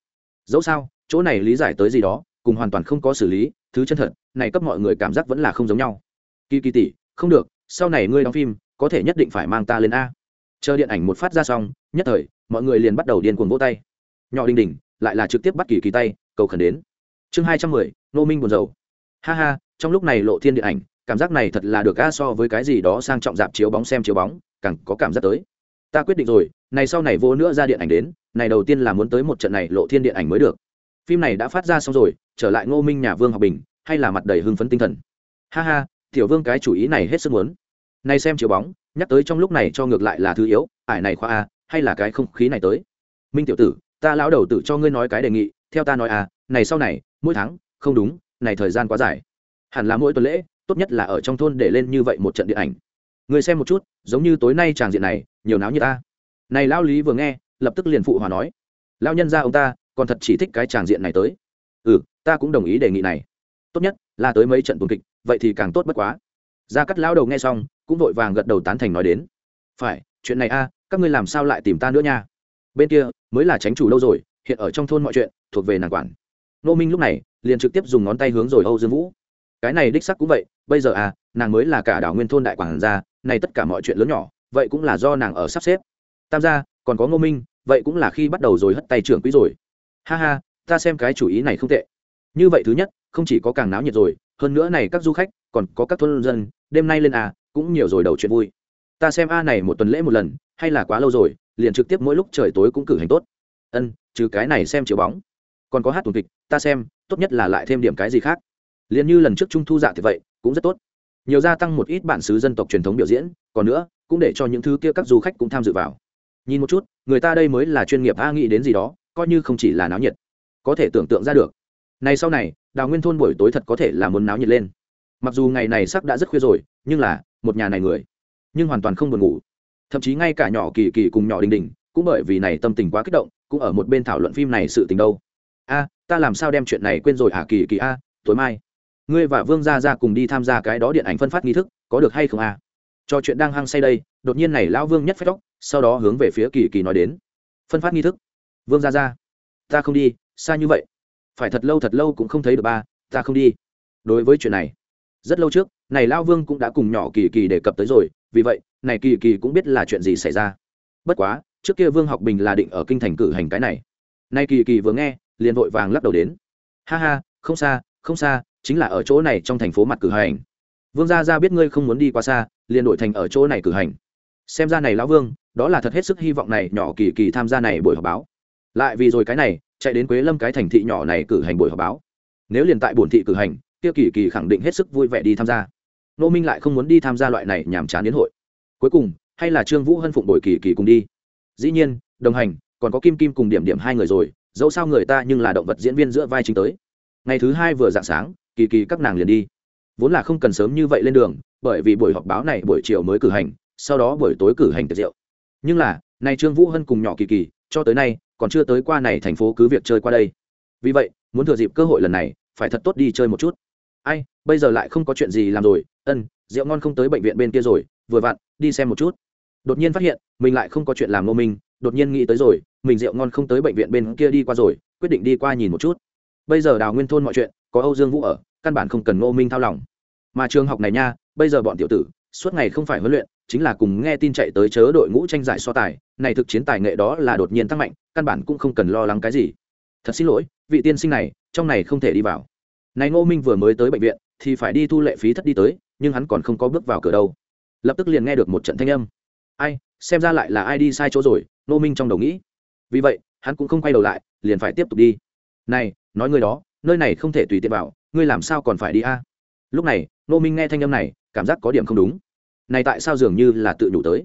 A: Dẫu sao, chỗ này lý giải tới gì đó, cùng hoàn toàn không có xử lý, thứ chân thật, này cấp mọi người cảm giác vẫn là không giống nhau. Kỳ kỳ tỷ, không được, sau này ngươi đóng phim có thể nhất định phải mang ta lên a. Chờ điện ảnh một phát ra xong, nhất thời, mọi người liền bắt đầu điên cuồng vỗ tay. Nhỏ đình đình, lại là trực tiếp bắt kỳ kỳ tay, cầu khẩn đến. Chương hai trăm mười nô minh buồn rầu. Ha ha, trong lúc này lộ thiên điện ảnh, cảm giác này thật là được a so với cái gì đó sang trọng dạp chiếu bóng xem chiếu bóng, càng có cảm giác tới. Ta quyết định rồi, này sau này vô nữa ra điện ảnh đến, này đầu tiên là muốn tới một trận này lộ thiên điện ảnh mới được. Phim này đã phát ra xong rồi, trở lại ngô minh nhà vương học bình, hay là mặt đầy hưng phấn tinh thần. Ha ha, tiểu vương cái chủ ý này hết sức muốn này xem chiếu bóng, nhắc tới trong lúc này cho ngược lại là thứ yếu, ải này khoa a, hay là cái không khí này tới? Minh tiểu tử, ta lão đầu tử cho ngươi nói cái đề nghị, theo ta nói à này sau này, mỗi tháng, không đúng, này thời gian quá dài. Hẳn là mỗi tuần lễ, tốt nhất là ở trong thôn để lên như vậy một trận điện ảnh. Người xem một chút, giống như tối nay tràng diện này, nhiều náo như ta này lão lý vừa nghe, lập tức liền phụ hòa nói. Lão nhân ra ông ta, còn thật chỉ thích cái tràng diện này tới. Ừ ta cũng đồng ý đề nghị này. Tốt nhất là tới mấy trận tuần kịch, vậy thì càng tốt bất quá gia cắt lão đầu nghe xong, cũng vội vàng gật đầu tán thành nói đến. Phải, chuyện này a, các ngươi làm sao lại tìm ta nữa nha? Bên kia, mới là tránh chủ lâu rồi, hiện ở trong thôn mọi chuyện, thuộc về nàng quản. Nô minh lúc này, liền trực tiếp dùng ngón tay hướng rồi âu dương vũ. Cái này đích sắc cũng vậy, bây giờ à nàng mới là cả đảo nguyên thôn đại quản gia, này tất cả mọi chuyện lớn nhỏ, vậy cũng là do nàng ở sắp xếp. Tam gia, còn có ngô minh, vậy cũng là khi bắt đầu rồi hất tay trưởng quý rồi. Ha ha, ta xem cái chủ ý này không tệ. Như vậy thứ nhất, không chỉ có càng náo nhiệt rồi hơn nữa này các du khách còn có các thôn dân, đêm nay lên à cũng nhiều rồi đầu chuyện vui. Ta xem a này một tuần lễ một lần, hay là quá lâu rồi, liền trực tiếp mỗi lúc trời tối cũng cử hành tốt. Ân, trừ cái này xem chiếu bóng. Còn có hát tuần kịch, ta xem, tốt nhất là lại thêm điểm cái gì khác. Liền như lần trước trung thu dạ thì vậy, cũng rất tốt. Nhiều gia tăng một ít bản xứ dân tộc truyền thống biểu diễn, còn nữa, cũng để cho những thứ kia các du khách cũng tham dự vào. Nhìn một chút, người ta đây mới là chuyên nghiệp a nghĩ đến gì đó, coi như không chỉ là náo nhiệt. Có thể tưởng tượng ra được. Này sau này đào nguyên thôn buổi tối thật có thể là muốn náo nhiệt lên. Mặc dù ngày này sắc đã rất khuya rồi, nhưng là, một nhà này người, nhưng hoàn toàn không buồn ngủ. Thậm chí ngay cả nhỏ kỳ kỳ cùng nhỏ đình đình, cũng bởi vì này tâm tình quá kích động, cũng ở một bên thảo luận phim này sự tình đâu. A, ta làm sao đem chuyện này quên rồi à kỳ kỳ a, tối mai. Ngươi và vương gia ra cùng đi tham gia cái đó điện ảnh phân phát nghi thức, có được hay không a? Cho chuyện đang hăng say đây, đột nhiên này lão vương nhất phép tóc, sau đó hướng về phía kỳ kỳ nói đến. Phân phát nghi thức. Vương gia ra ta không đi, xa như vậy phải thật lâu thật lâu cũng không thấy được ba, ta không đi. Đối với chuyện này, rất lâu trước, này lao vương cũng đã cùng nhỏ kỳ kỳ đề cập tới rồi, vì vậy, này kỳ kỳ cũng biết là chuyện gì xảy ra. Bất quá, trước kia vương học bình là định ở kinh thành cử hành cái này. Nay kỳ kỳ vừa nghe, liền vội vàng lắc đầu đến. Ha ha, không xa không xa, chính là ở chỗ này trong thành phố mặt cử hành. Vương gia gia biết ngươi không muốn đi quá xa, liền đổi thành ở chỗ này cử hành. Xem ra này lão vương, đó là thật hết sức hy vọng này nhỏ kỳ kỳ tham gia này buổi họp báo. Lại vì rồi cái này chạy đến quế lâm cái thành thị nhỏ này cử hành buổi họp báo. Nếu liền tại bổn thị cử hành, kia kỳ kỳ khẳng định hết sức vui vẻ đi tham gia. Nô minh lại không muốn đi tham gia loại này nhàm chán đến hội. Cuối cùng, hay là trương vũ hân phụng bồi kỳ kỳ cùng đi. Dĩ nhiên, đồng hành, còn có kim kim cùng điểm điểm hai người rồi, dẫu sao người ta nhưng là động vật diễn viên giữa vai chính tới. Ngày thứ hai vừa dạng sáng, kỳ kỳ các nàng liền đi. Vốn là không cần sớm như vậy lên đường, bởi vì buổi họp báo này buổi chiều mới cử hành, sau đó buổi tối cử hành tiệc rượu. Nhưng là, nay trương vũ hân cùng nhỏ kỳ kỳ cho tới nay, còn chưa tới qua này thành phố cứ việc chơi qua đây. Vì vậy, muốn thừa dịp cơ hội lần này, phải thật tốt đi chơi một chút. Ai, bây giờ lại không có chuyện gì làm rồi. Ân, rượu ngon không tới bệnh viện bên kia rồi, vừa vặn, đi xem một chút. Đột nhiên phát hiện, mình lại không có chuyện làm ngô minh, đột nhiên nghĩ tới rồi, mình rượu ngon không tới bệnh viện bên kia đi qua rồi, quyết định đi qua nhìn một chút. Bây giờ đào nguyên thôn mọi chuyện, có âu dương vũ ở, căn bản không cần ngô minh thao lòng. Mà trường học này nha, bây giờ bọn tiểu tử suốt ngày không phải huấn luyện, chính là cùng nghe tin chạy tới chớ đội ngũ tranh giải so tài, này thực chiến tài nghệ đó là đột nhiên tăng mạnh, căn bản cũng không cần lo lắng cái gì. Thật xin lỗi, vị tiên sinh này, trong này không thể đi vào. Này ngô minh vừa mới tới bệnh viện, thì phải đi thu lệ phí thất đi tới, nhưng hắn còn không có bước vào cửa đâu. Lập tức liền nghe được một trận thanh âm. Ai, xem ra lại là ai đi sai chỗ rồi, ngô minh trong đầu nghĩ. Vì vậy, hắn cũng không quay đầu lại, liền phải tiếp tục đi. Này, nói người đó, nơi này không thể tùy tiện vào, ngươi làm sao còn phải đi a? Lúc này, ngô minh nghe thanh âm này, cảm giác có điểm không đúng này tại sao dường như là tự nhủ tới?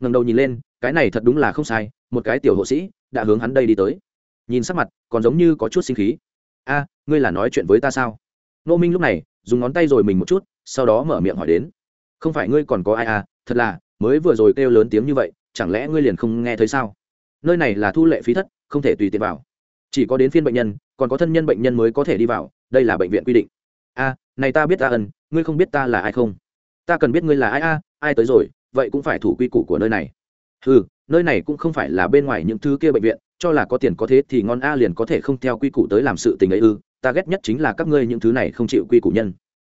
A: Ngầm đầu nhìn lên, cái này thật đúng là không sai, một cái tiểu hộ sĩ đã hướng hắn đây đi tới. Nhìn sắc mặt, còn giống như có chút sinh khí. A, ngươi là nói chuyện với ta sao? Nô minh lúc này, dùng ngón tay rồi mình một chút, sau đó mở miệng hỏi đến. Không phải ngươi còn có ai à? Thật là, mới vừa rồi kêu lớn tiếng như vậy, chẳng lẽ ngươi liền không nghe thấy sao? Nơi này là thu lệ phí thất, không thể tùy tiện vào. Chỉ có đến phiên bệnh nhân, còn có thân nhân bệnh nhân mới có thể đi vào, đây là bệnh viện quy định. A, này ta biết ta ân, ngươi không biết ta là ai không? Ta cần biết ngươi là ai a, ai tới rồi, vậy cũng phải thủ quy củ của nơi này. Ừ nơi này cũng không phải là bên ngoài những thứ kia bệnh viện, cho là có tiền có thế thì ngon a liền có thể không theo quy củ tới làm sự tình ấy ư, ta ghét nhất chính là các ngươi những thứ này không chịu quy củ nhân.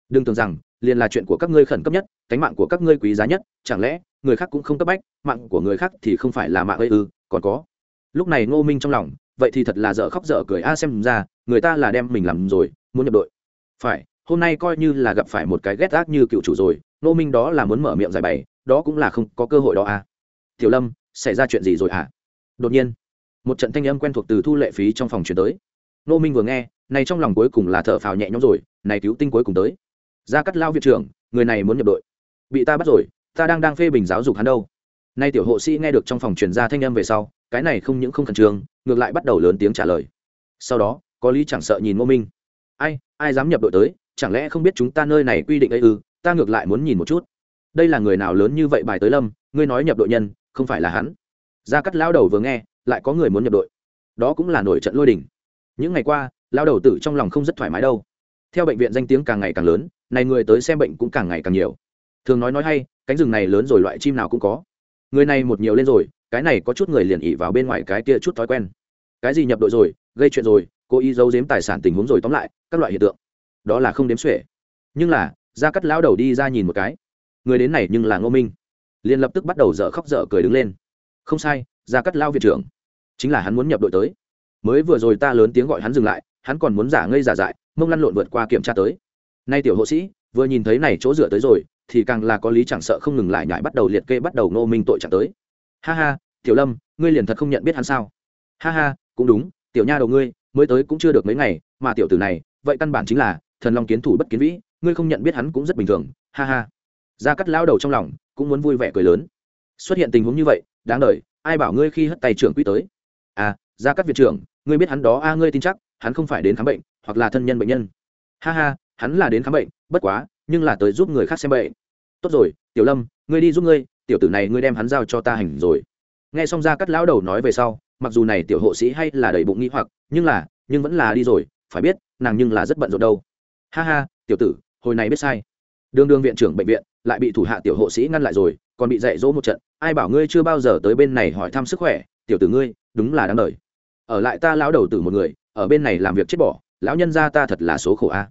A: Đừng tưởng rằng, liền là chuyện của các ngươi khẩn cấp nhất, cánh mạng của các ngươi quý giá nhất, chẳng lẽ, người khác cũng không cấp bách, mạng của người khác thì không phải là mạng ấy ư, còn có. Lúc này ngô minh trong lòng, vậy thì thật là dở khóc dở cười a xem ra, người ta là đem mình làm rồi, muốn nhập đội. Phải, hôm nay coi như là gặp phải một cái ghét ác như cựu chủ rồi ngô minh đó là muốn mở miệng giải bày, đó cũng là không có cơ hội đó à? tiểu lâm, xảy ra chuyện gì rồi à đột nhiên, một trận thanh âm quen thuộc từ thu lệ phí trong phòng chuyển tới. Nô minh vừa nghe, này trong lòng cuối cùng là thở phào nhẹ nhõm rồi, này cứu tinh cuối cùng tới. Ra cắt lao viện trưởng, người này muốn nhập đội. Bị ta bắt rồi, ta đang đang phê bình giáo dục hắn đâu. Nay tiểu hộ sĩ nghe được trong phòng truyền ra thanh âm về sau, cái này không những không khẩn trương, ngược lại bắt đầu lớn tiếng trả lời. Sau đó, có lý chẳng sợ nhìn ngô minh. Ai ai dám nhập đội tới, chẳng lẽ không biết chúng ta nơi này quy định ấy ư? Ta ngược lại muốn nhìn một chút. Đây là người nào lớn như vậy bài tới lâm, ngươi nói nhập đội nhân, không phải là hắn. Gia cắt lao đầu vừa nghe, lại có người muốn nhập đội. Đó cũng là nổi trận lôi đình. Những ngày qua lao đầu tử trong lòng không rất thoải mái đâu. Theo bệnh viện danh tiếng càng ngày càng lớn, này người tới xem bệnh cũng càng ngày càng nhiều. Thường nói nói hay, cánh rừng này lớn rồi loại chim nào cũng có. Người này một nhiều lên rồi, cái này có chút người liền ỉ vào bên ngoài cái kia chút thói quen. Cái gì nhập đội rồi, gây chuyện rồi, cố ý giấu giếm tài sản tình huống rồi tóm lại, các loại hiện tượng. Đó là không đếm xuể. Nhưng là ra cắt lão đầu đi ra nhìn một cái. Người đến này nhưng là ngô minh. Liền lập tức bắt đầu dở khóc dở cười đứng lên. Không sai ra cắt lao viện trưởng. Chính là hắn muốn nhập đội tới. Mới vừa rồi ta lớn tiếng gọi hắn dừng lại, hắn còn muốn giả ngây giả dại, mông lăn lộn vượt qua kiểm tra tới. Nay tiểu hộ sĩ, vừa nhìn thấy này chỗ dựa tới rồi, thì càng là có lý chẳng sợ không ngừng lại nhại bắt đầu liệt kê bắt đầu ngô minh tội trạng tới. Ha ha, tiểu lâm, ngươi liền thật không nhận biết hắn sao? Ha ha, cũng đúng, tiểu nha đầu ngươi, mới tới cũng chưa được mấy ngày, mà tiểu tử này, vậy căn bản chính là thần long kiến thủ bất kiến vĩ ngươi không nhận biết hắn cũng rất bình thường, ha ha. Gia cắt lao đầu trong lòng cũng muốn vui vẻ cười lớn. Xuất hiện tình huống như vậy, đáng đ ai bảo ngươi khi hất tay trưởng quỹ tới? À gia cắt viện trưởng, ngươi biết hắn đó, a, ngươi tin chắc, hắn không phải đến khám bệnh, hoặc là thân nhân bệnh nhân. Ha ha, hắn là đến khám bệnh, bất quá, nhưng là tới giúp người khác xem bệnh. Tốt rồi, tiểu lâm, ngươi đi giúp ngươi, tiểu tử này ngươi đem hắn giao cho ta hành rồi. Nghe xong gia cắt lão đầu nói về sau, mặc dù này tiểu hộ sĩ hay là đầy bụng nghĩ hoặc, nhưng là, nhưng vẫn là đi rồi, phải biết, nàng nhưng là rất bận rộn đâu. Ha ha, tiểu tử hồi này biết sai. Đương đương viện trưởng bệnh viện, lại bị thủ hạ tiểu hộ sĩ ngăn lại rồi, còn bị dạy dỗ một trận. Ai bảo ngươi chưa bao giờ tới bên này hỏi thăm sức khỏe, tiểu tử ngươi, đúng là đáng đời. Ở lại ta lão đầu tử một người, ở bên này làm việc chết bỏ, lão nhân gia ta thật là số khổ a.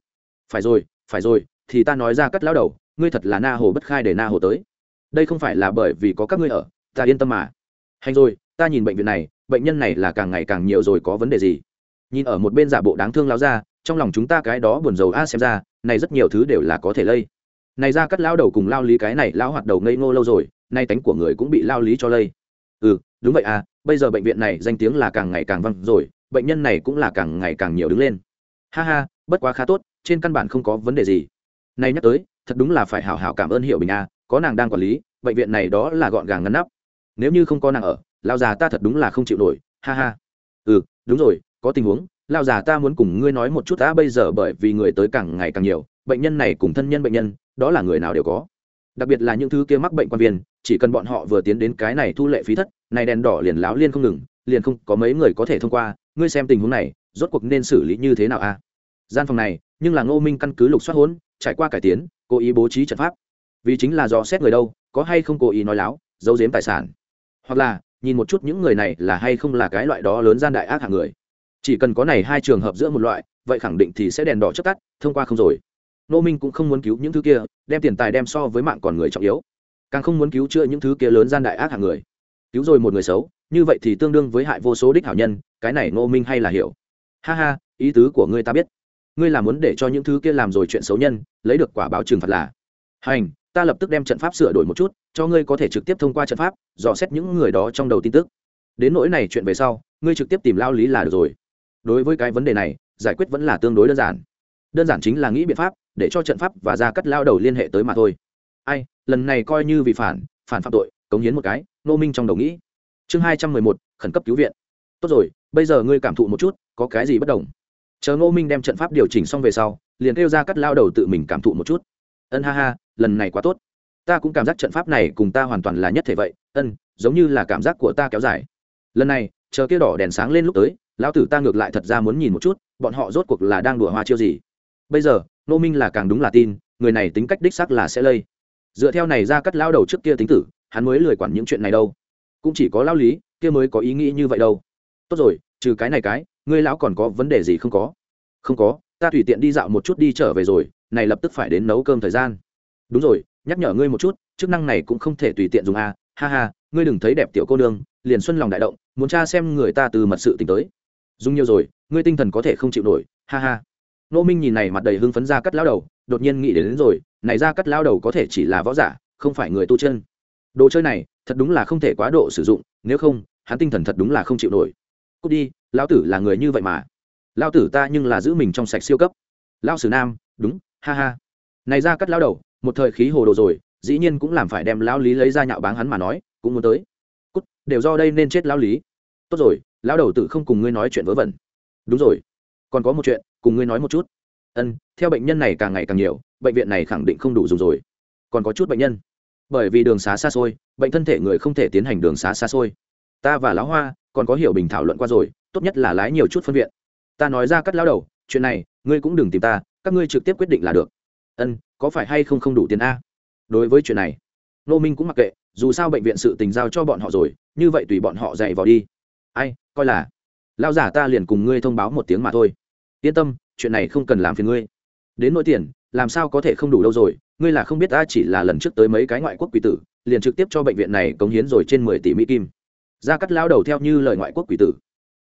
A: Phải rồi phải rồi, thì ta nói ra cắt lão đầu, ngươi thật là na hồ bất khai để na hồ tới. Đây không phải là bởi vì có các ngươi ở, ta yên tâm mà. Hành rồi, ta nhìn bệnh viện này, bệnh nhân này là càng ngày càng nhiều rồi, có vấn đề gì? Nhìn ở một bên giả bộ đáng thương lao ra trong lòng chúng ta cái đó buồn rầu a xem ra, này rất nhiều thứ đều là có thể lây. Này ra cắt lao đầu cùng lao lý cái này lao hoạt đầu ngây ngô lâu rồi, nay tánh của người cũng bị lao lý cho lây. Ừ đúng vậy à bây giờ bệnh viện này danh tiếng là càng ngày càng văng rồi, bệnh nhân này cũng là càng ngày càng nhiều đứng lên. Ha ha, bất quá khá tốt, trên căn bản không có vấn đề gì. Nay nhắc tới, thật đúng là phải hảo hảo cảm ơn hiệu bình a, có nàng đang quản lý, bệnh viện này đó là gọn gàng ngăn nắp. Nếu như không có nàng ở lao già ta thật đúng là không chịu nổi, ha ha. Ừ đúng rồi, có tình huống lao già ta muốn cùng ngươi nói một chút đã bây giờ bởi vì người tới càng ngày càng nhiều, bệnh nhân này cùng thân nhân bệnh nhân, đó là người nào đều có. Đặc biệt là những thứ kia mắc bệnh quan viên, chỉ cần bọn họ vừa tiến đến cái này thu lệ phí thất, này đèn đỏ liền láo liên không ngừng, liền không có mấy người có thể thông qua, ngươi xem tình huống này, rốt cuộc nên xử lý như thế nào a? Gian phòng này, nhưng là ngô minh căn cứ lục soát hỗn trải qua cải tiến, cố ý bố trí trận pháp. Vì chính là do xét người đâu, có hay không cố ý nói láo, giấu giếm tài sản. Hoặc là, nhìn một chút những người này là hay không là cái loại đó lớn gian đại ác hạng người chỉ cần có này hai trường hợp giữa một loại, vậy khẳng định thì sẽ đèn đỏ chấp tắt, thông qua không rồi. Nô minh cũng không muốn cứu những thứ kia, đem tiền tài đem so với mạng còn người trọng yếu. Càng không muốn cứu chữa những thứ kia lớn gian đại ác hàng người. Cứu rồi một người xấu, như vậy thì tương đương với hại vô số đích hảo nhân, cái này nô minh hay là hiểu. Ha ha, ý tứ của ngươi ta biết. Ngươi là muốn để cho những thứ kia làm rồi chuyện xấu nhân, lấy được quả báo trừng phạt là. Hành, ta lập tức đem trận pháp sửa đổi một chút, cho ngươi có thể trực tiếp thông qua trận pháp, dò xét những người đó trong đầu tin tức. Đến nỗi này chuyện về sau, ngươi trực tiếp tìm lao lý là được rồi đối với cái vấn đề này, giải quyết vẫn là tương đối đơn giản. Đơn giản chính là nghĩ biện pháp để cho trận pháp và ra cắt lao đầu liên hệ tới mà thôi. Ai, lần này coi như vì phản phản phạm tội, cống hiến một cái nô minh trong đầu nghĩ. Chương hai trăm mười một, khẩn cấp cứu viện. Tốt rồi, bây giờ ngươi cảm thụ một chút, có cái gì bất đồng? Chờ nô minh đem trận pháp điều chỉnh xong về sau, liền kêu ra cắt lao đầu tự mình cảm thụ một chút. Ân ha ha, lần này quá tốt. Ta cũng cảm giác trận pháp này cùng ta hoàn toàn là nhất thể vậy. Ân, giống như là cảm giác của ta kéo dài. Lần này, chờ kia đỏ đèn sáng lên lúc tới lão tử ta ngược lại thật ra muốn nhìn một chút, bọn họ rốt cuộc là đang đùa hoa chiêu gì. Bây giờ nô minh là càng đúng là tin, người này tính cách đích sắc là sẽ lây. Dựa theo này ra cắt lao đầu trước kia tính tử, hắn mới lười quản những chuyện này đâu. Cũng chỉ có lao lý, kia mới có ý nghĩ như vậy đâu. Tốt rồi, trừ cái này cái, ngươi lão còn có vấn đề gì không có? Không có, ta tùy tiện đi dạo một chút đi trở về rồi, này lập tức phải đến nấu cơm thời gian. Đúng rồi, nhắc nhở ngươi một chút, chức năng này cũng không thể tùy tiện dùng a ha ha, ngươi đừng thấy đẹp tiểu cô nương, liền xuân lòng đại động, muốn tra xem người ta từ mật sự tình tới dùng nhiều rồi ngươi tinh thần có thể không chịu nổi ha ha. Nô minh nhìn này mặt đầy hưng phấn ra cắt lao đầu đột nhiên nghĩ đến, đến rồi này ra cắt lao đầu có thể chỉ là võ giả không phải người tu chân. Đồ chơi này thật đúng là không thể quá độ sử dụng nếu không hắn tinh thần thật đúng là không chịu nổi. Cút đi lão tử là người như vậy mà. Lao tử ta nhưng là giữ mình trong sạch siêu cấp. Lao sử nam đúng ha ha. Này ra cắt lao đầu một thời khí hồ đồ rồi dĩ nhiên cũng làm phải đem lão lý lấy ra nhạo báng hắn mà nói cũng muốn tới. Cút đều do đây nên chết lão lý. Tốt rồi lão đầu tử không cùng ngươi nói chuyện vớ vẩn. Đúng rồi. Còn có một chuyện, cùng ngươi nói một chút. Ân, theo bệnh nhân này càng ngày càng nhiều, bệnh viện này khẳng định không đủ dùng rồi. Còn có chút bệnh nhân. Bởi vì đường xá xa xôi, bệnh thân thể người không thể tiến hành đường xá xa xôi. Ta và lão hoa còn có hiểu bình thảo luận qua rồi, tốt nhất là lái nhiều chút phân viện. Ta nói ra cắt lao đầu, chuyện này, ngươi cũng đừng tìm ta, các ngươi trực tiếp quyết định là được. Ân, có phải hay không không đủ tiền a? Đối với chuyện này nô minh cũng mặc kệ, dù sao bệnh viện sự tình giao cho bọn họ rồi, như vậy tùy bọn họ dạy vào đi ai, coi là. Lao giả ta liền cùng ngươi thông báo một tiếng mà thôi. Yên tâm, chuyện này không cần làm phiền ngươi. Đến nỗi tiền, làm sao có thể không đủ đâu rồi, ngươi là không biết ta chỉ là lần trước tới mấy cái ngoại quốc quỷ tử, liền trực tiếp cho bệnh viện này cống hiến rồi trên mười tỷ mỹ kim. Ra cắt lao đầu theo như lời ngoại quốc quỷ tử.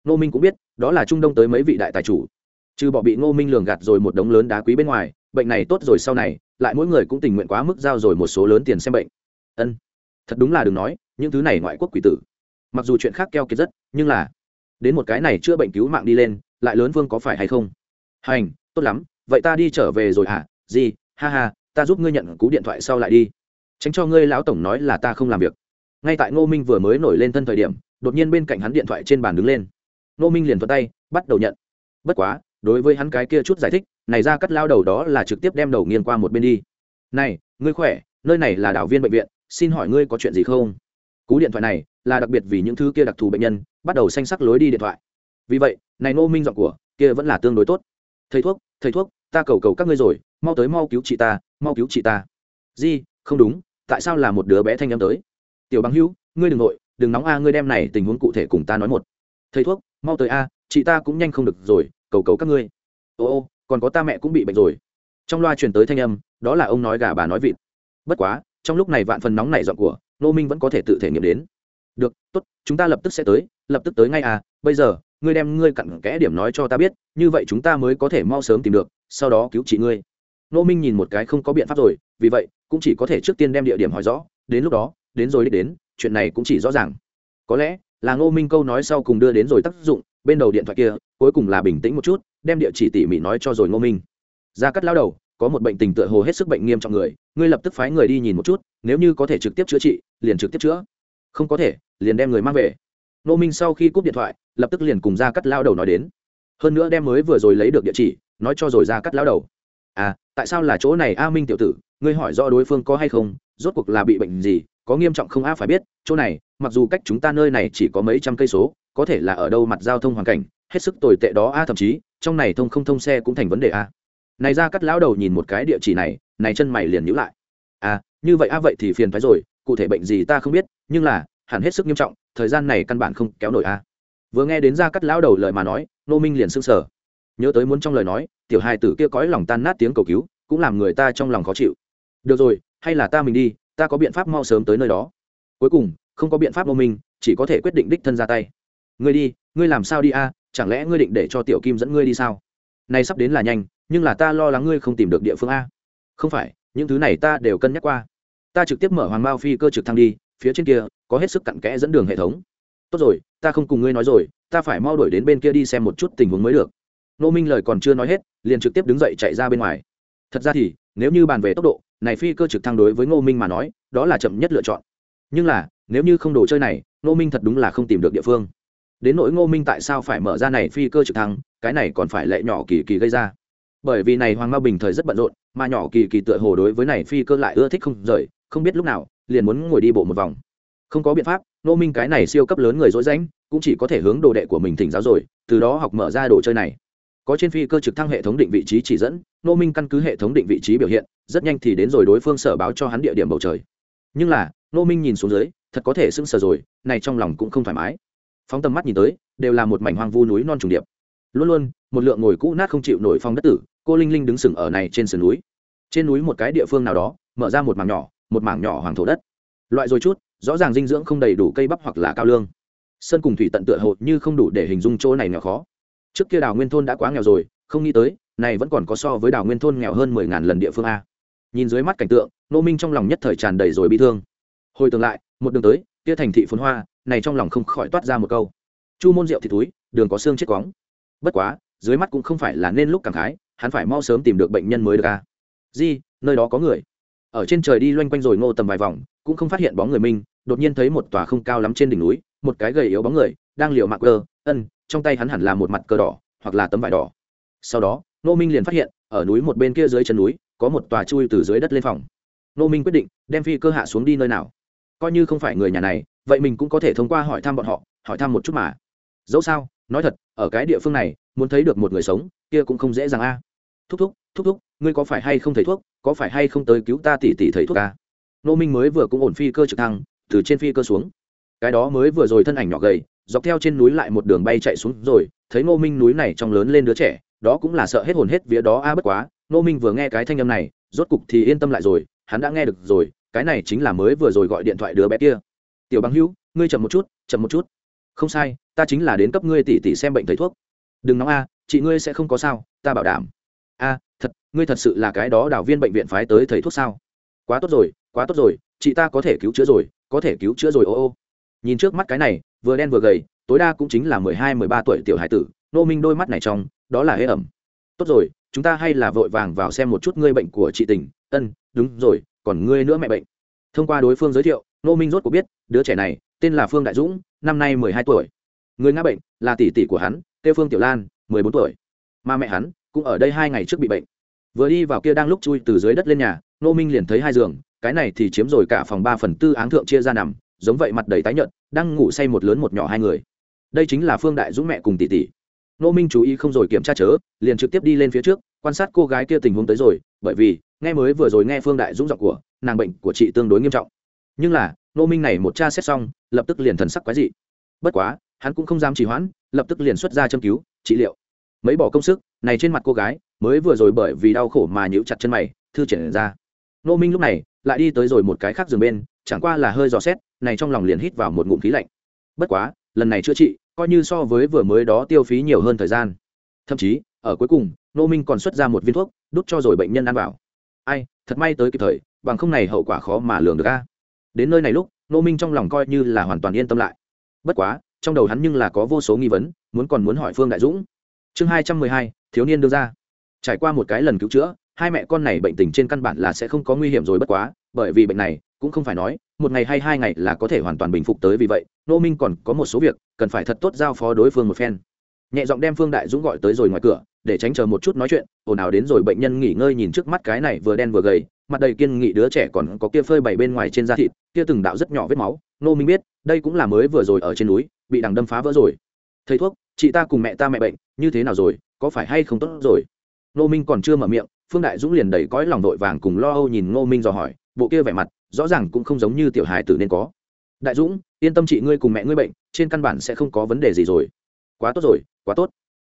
A: Nô minh cũng biết, đó là trung đông tới mấy vị đại tài chủ. Trừ bỏ bị ngô minh lường gạt rồi một đống lớn đá quý bên ngoài, bệnh này tốt rồi sau này, lại mỗi người cũng tình nguyện quá mức giao rồi một số lớn tiền xem bệnh. Ân, thật đúng là đừng nói, những thứ này ngoại quốc quỷ tử mặc dù chuyện khác keo kiệt rất, nhưng là, đến một cái này chữa bệnh cứu mạng đi lên, lại lớn vương có phải hay không? Hành, tốt lắm, vậy ta đi trở về rồi hả? Gì? Ha ha, ta giúp ngươi nhận cú điện thoại sau lại đi. Tránh cho ngươi lão tổng nói là ta không làm việc. Ngay tại ngô minh vừa mới nổi lên thân thời điểm, đột nhiên bên cạnh hắn điện thoại trên bàn đứng lên. Ngô minh liền thuận tay, bắt đầu nhận. Bất quá, đối với hắn cái kia chút giải thích, này ra cắt lao đầu đó là trực tiếp đem đầu nghiêng qua một bên đi. Này, ngươi khỏe, nơi này là đảo viên bệnh viện, xin hỏi ngươi có chuyện gì không? Cú điện thoại này là đặc biệt vì những thứ kia đặc thù bệnh nhân, bắt đầu xanh sắc lối đi điện thoại. Vì vậy, này nô minh giọng của kia vẫn là tương đối tốt. Thầy thuốc thầy thuốc, ta cầu cầu các ngươi rồi, mau tới mau cứu chị ta, mau cứu chị ta. Di, không đúng, tại sao là một đứa bé thanh âm tới? Tiểu bằng hữu, ngươi đừng nội, đừng nóng a, ngươi đem này tình huống cụ thể cùng ta nói một. Thầy thuốc, mau tới a, chị ta cũng nhanh không được rồi, cầu cầu các ngươi. Ô ô, còn có ta mẹ cũng bị bệnh rồi. Trong loa truyền tới thanh âm, đó là ông nói gà bà nói vịt. Bất quá, trong lúc này vạn phần nóng này dọn của nô minh vẫn có thể tự thể nghiệm đến được, tốt, chúng ta lập tức sẽ tới, lập tức tới ngay à bây giờ, ngươi đem ngươi cặn kẽ điểm nói cho ta biết, như vậy chúng ta mới có thể mau sớm tìm được, sau đó cứu trị ngươi. Nô minh nhìn một cái không có biện pháp rồi, vì vậy, cũng chỉ có thể trước tiên đem địa điểm hỏi rõ, đến lúc đó, đến rồi đi đến, chuyện này cũng chỉ rõ ràng. Có lẽ, là ngô minh câu nói sau cùng đưa đến rồi tác dụng, bên đầu điện thoại kia, cuối cùng là bình tĩnh một chút, đem địa chỉ tỉ mỉ nói cho rồi ngô minh. Ra cắt lao đầu, có một bệnh tình tựa hồ hết sức bệnh nghiêm trọng người, ngươi lập tức phái người đi nhìn một chút, nếu như có thể trực tiếp chữa trị, liền trực tiếp chữa. Không có thể liền đem người mang về. Nô minh sau khi cúp điện thoại, lập tức liền cùng ra cắt lao đầu nói đến. Hơn nữa đem mới vừa rồi lấy được địa chỉ, nói cho rồi ra cắt lao đầu. À tại sao là chỗ này a minh tiểu tử? Ngươi hỏi rõ đối phương có hay không, rốt cuộc là bị bệnh gì, có nghiêm trọng không a phải biết. Chỗ này, mặc dù cách chúng ta nơi này chỉ có mấy trăm cây số, có thể là ở đâu mặt giao thông hoàn cảnh, hết sức tồi tệ đó a thậm chí, trong này thông không thông xe cũng thành vấn đề a. Này ra cắt lão đầu nhìn một cái địa chỉ này này chân mày liền nhữ lại. À như vậy a vậy thì phiền phái rồi, cụ thể bệnh gì ta không biết, nhưng là hẳn hết sức nghiêm trọng, thời gian này căn bản không kéo nổi a. Vừa nghe đến ra cắt lão đầu lời mà nói, nô minh liền sưng sờ. Nhớ tới muốn trong lời nói, tiểu hai tử kia cõi lòng tan nát tiếng cầu cứu, cũng làm người ta trong lòng khó chịu. Được rồi, hay là ta mình đi, ta có biện pháp mau sớm tới nơi đó. Cuối cùng, không có biện pháp nô minh, chỉ có thể quyết định đích thân ra tay. Ngươi đi, ngươi làm sao đi a? Chẳng lẽ ngươi định để cho tiểu kim dẫn ngươi đi sao? Nay sắp đến là nhanh, nhưng là ta lo lắng ngươi không tìm được địa phương a. Không phải, những thứ này ta đều cân nhắc qua. Ta trực tiếp mở hoàng mao phi cơ trực thăng đi phía trên kia, có hết sức cặn kẽ dẫn đường hệ thống. Tốt rồi, ta không cùng ngươi nói rồi, ta phải mau đổi đến bên kia đi xem một chút tình huống mới được. Nô minh lời còn chưa nói hết, liền trực tiếp đứng dậy chạy ra bên ngoài. Thật ra thì, nếu như bàn về tốc độ, này phi cơ trực thăng đối với ngô minh mà nói, đó là chậm nhất lựa chọn. Nhưng là, nếu như không đồ chơi này, ngô minh thật đúng là không tìm được địa phương. Đến nỗi ngô minh tại sao phải mở ra này phi cơ trực thăng, cái này còn phải lệ nhỏ kỳ kỳ gây ra. Bởi vì này hoàng mao bình thời rất bận rộn, mà nhỏ kỳ kỳ tựa hồ đối với này phi cơ lại ưa thích không rời, không biết lúc nào liền muốn ngồi đi bộ một vòng. Không có biện pháp Nô minh cái này siêu cấp lớn người dối rãnh, cũng chỉ có thể hướng đồ đệ của mình thỉnh giáo rồi, từ đó học mở ra đồ chơi này. Có trên phi cơ trực thăng hệ thống định vị trí chỉ dẫn nô minh căn cứ hệ thống định vị trí biểu hiện, rất nhanh thì đến rồi đối phương sở báo cho hắn địa điểm bầu trời. Nhưng là nô minh nhìn xuống dưới, thật có thể sững sờ rồi, này trong lòng cũng không thoải mái. Phóng tầm mắt nhìn tới, đều là một mảnh hoang vu núi non trùng điệp. Luôn luôn, một lượng ngồi cũ nát không chịu nổi phong đất tử, cô linh linh đứng sừng ở này trên sườn núi. Trên núi một cái địa phương nào đó, mở ra một mảng nhỏ một mảng nhỏ hoàng thổ đất. Loại rồi chút, rõ ràng dinh dưỡng không đầy đủ cây bắp hoặc là cao lương. Sơn cùng thủy tận tựa hồ như không đủ để hình dung chỗ này nghèo khó. Trước kia đào nguyên thôn đã quá nghèo rồi, không nghĩ tới, này vẫn còn có so với đào nguyên thôn nghèo hơn mười ngàn lần địa phương a. Nhìn dưới mắt cảnh tượng nô minh trong lòng nhất thời tràn đầy rồi bị thương. Hồi tương lại, một đường tới, kia thành thị phồn hoa, này trong lòng không khỏi toát ra một câu. Chu môn rượu thì túi, đường có xương chết quóng. Bất quá, dưới mắt cũng không phải là nên lúc cảm khái, hắn phải mau sớm tìm được bệnh nhân mới được a. Di, nơi đó có người ở trên trời đi loanh quanh rồi ngô tầm vài vòng, cũng không phát hiện bóng người minh đột nhiên thấy một tòa không cao lắm trên đỉnh núi, một cái gầy yếu bóng người, đang liều mạng cơ ân, trong tay hắn hẳn là một mặt cờ đỏ, hoặc là tấm vải đỏ. Sau đó, Ngô minh liền phát hiện, ở núi một bên kia dưới chân núi, có một tòa chui từ dưới đất lên phòng. Ngô minh quyết định, đem phi cơ hạ xuống đi nơi nào. Coi như không phải người nhà này, vậy mình cũng có thể thông qua hỏi thăm bọn họ, hỏi thăm một chút mà. Dẫu sao, nói thật, ở cái địa phương này, muốn thấy được một người sống, kia cũng không dễ dàng a thúc thúc thúc thúc, ngươi có phải hay không thầy thuốc, có phải hay không tới cứu ta tỉ tỉ thầy thuốc a nô minh mới vừa cũng ổn phi cơ trực thăng, từ trên phi cơ xuống. Cái đó mới vừa rồi thân ảnh nhỏ gầy, dọc theo trên núi lại một đường bay chạy xuống rồi, thấy Nô minh núi này trong lớn lên đứa trẻ, đó cũng là sợ hết hồn hết vía đó a à bất quá Nô minh vừa nghe cái thanh âm này, rốt cục thì yên tâm lại rồi, hắn đã nghe được rồi, cái này chính là mới vừa rồi gọi điện thoại đứa bé kia. Tiểu băng hữu, ngươi chậm một chút, chậm một chút. Không sai, ta chính là đến cấp ngươi tỉ tỉ xem bệnh thầy thuốc. Đừng nóng a, chị ngươi sẽ không có sao, ta bảo đảm a, thật, ngươi thật sự là cái đó đào viên bệnh viện phái tới thầy thuốc sao? Quá tốt rồi, quá tốt rồi, chị ta có thể cứu chữa rồi, có thể cứu chữa rồi, ô ô. Nhìn trước mắt cái này, vừa đen vừa gầy, tối đa cũng chính là mười hai, mười ba tuổi tiểu hải tử nô minh đôi mắt này trong, đó là hễ ẩm. Tốt rồi, chúng ta hay là vội vàng vào xem một chút ngươi bệnh của chị tình. Ân, đúng rồi, còn ngươi nữa mẹ bệnh. Thông qua đối phương giới thiệu nô minh rốt cuộc biết, đứa trẻ này, tên là phương đại dũng, năm nay mười hai tuổi. Người ngã bệnh là tỷ tỷ của hắn tiêu phương tiểu lan, mười bốn tuổi. Mà mẹ hắn cũng ở đây hai ngày trước bị bệnh. Vừa đi vào kia đang lúc chui từ dưới đất lên nhà nô minh liền thấy hai giường, cái này thì chiếm rồi cả phòng ba phần tư áng thượng chia ra nằm, giống vậy mặt đầy tái nhợt, đang ngủ say một lớn một nhỏ hai người. Đây chính là phương đại dũng mẹ cùng tỷ tỷ. Nô minh chú ý không rồi kiểm tra chớ, liền trực tiếp đi lên phía trước, quan sát cô gái kia tình huống tới rồi, bởi vì, nghe mới vừa rồi nghe phương đại dũng giọng của, nàng bệnh của chị tương đối nghiêm trọng. Nhưng là Nô minh này một cha xét xong, lập tức liền thần sắc quái dị. Bất quá, hắn cũng không dám trì hoãn, lập tức liền xuất ra châm cứu, trị liệu mấy bỏ công sức, này trên mặt cô gái, mới vừa rồi bởi vì đau khổ mà nhíu chặt chân mày, thư triển ra. Nô minh lúc này lại đi tới rồi một cái khác giường bên, chẳng qua là hơi dò xét, này trong lòng liền hít vào một ngụm khí lạnh. Bất quá, lần này chữa trị, coi như so với vừa mới đó tiêu phí nhiều hơn thời gian. Thậm chí, ở cuối cùng nô minh còn xuất ra một viên thuốc, đút cho rồi bệnh nhân ăn vào. Ai, thật may tới kịp thời, bằng không này hậu quả khó mà lường được a. Đến nơi này lúc nô minh trong lòng coi như là hoàn toàn yên tâm lại. Bất quá, trong đầu hắn nhưng là có vô số nghi vấn, muốn còn muốn hỏi phương đại dũng chương hai trăm mười hai, thiếu niên đưa ra. Trải qua một cái lần cứu chữa, hai mẹ con này bệnh tình trên căn bản là sẽ không có nguy hiểm rồi bất quá, bởi vì bệnh này, cũng không phải nói, một ngày hay hai ngày là có thể hoàn toàn bình phục tới vì vậy, nô minh còn có một số việc, cần phải thật tốt giao phó đối phương một phen. Nhẹ giọng đem phương đại dũng gọi tới rồi ngoài cửa, để tránh chờ một chút nói chuyện, ồn ào đến rồi bệnh nhân nghỉ ngơi nhìn trước mắt cái này vừa đen vừa gầy, mặt đầy kiên nghị đứa trẻ còn có kia phơi bày bên ngoài trên da thịt, kia từng đạo rất nhỏ vết máu. Nô minh biết, đây cũng là mới vừa rồi ở trên núi, bị đằng đâm phá vỡ rồi. Thầy thuốc chị ta cùng mẹ ta mẹ bệnh, như thế nào rồi, có phải hay không tốt rồi? Nô minh còn chưa mở miệng, phương đại dũng liền đầy cõi lòng vội vàng cùng lo âu nhìn ngô minh dò hỏi, bộ kia vẻ mặt, rõ ràng cũng không giống như tiểu hài tử nên có. Đại dũng, yên tâm chị ngươi cùng mẹ ngươi bệnh, trên căn bản sẽ không có vấn đề gì rồi. Quá tốt rồi, quá tốt.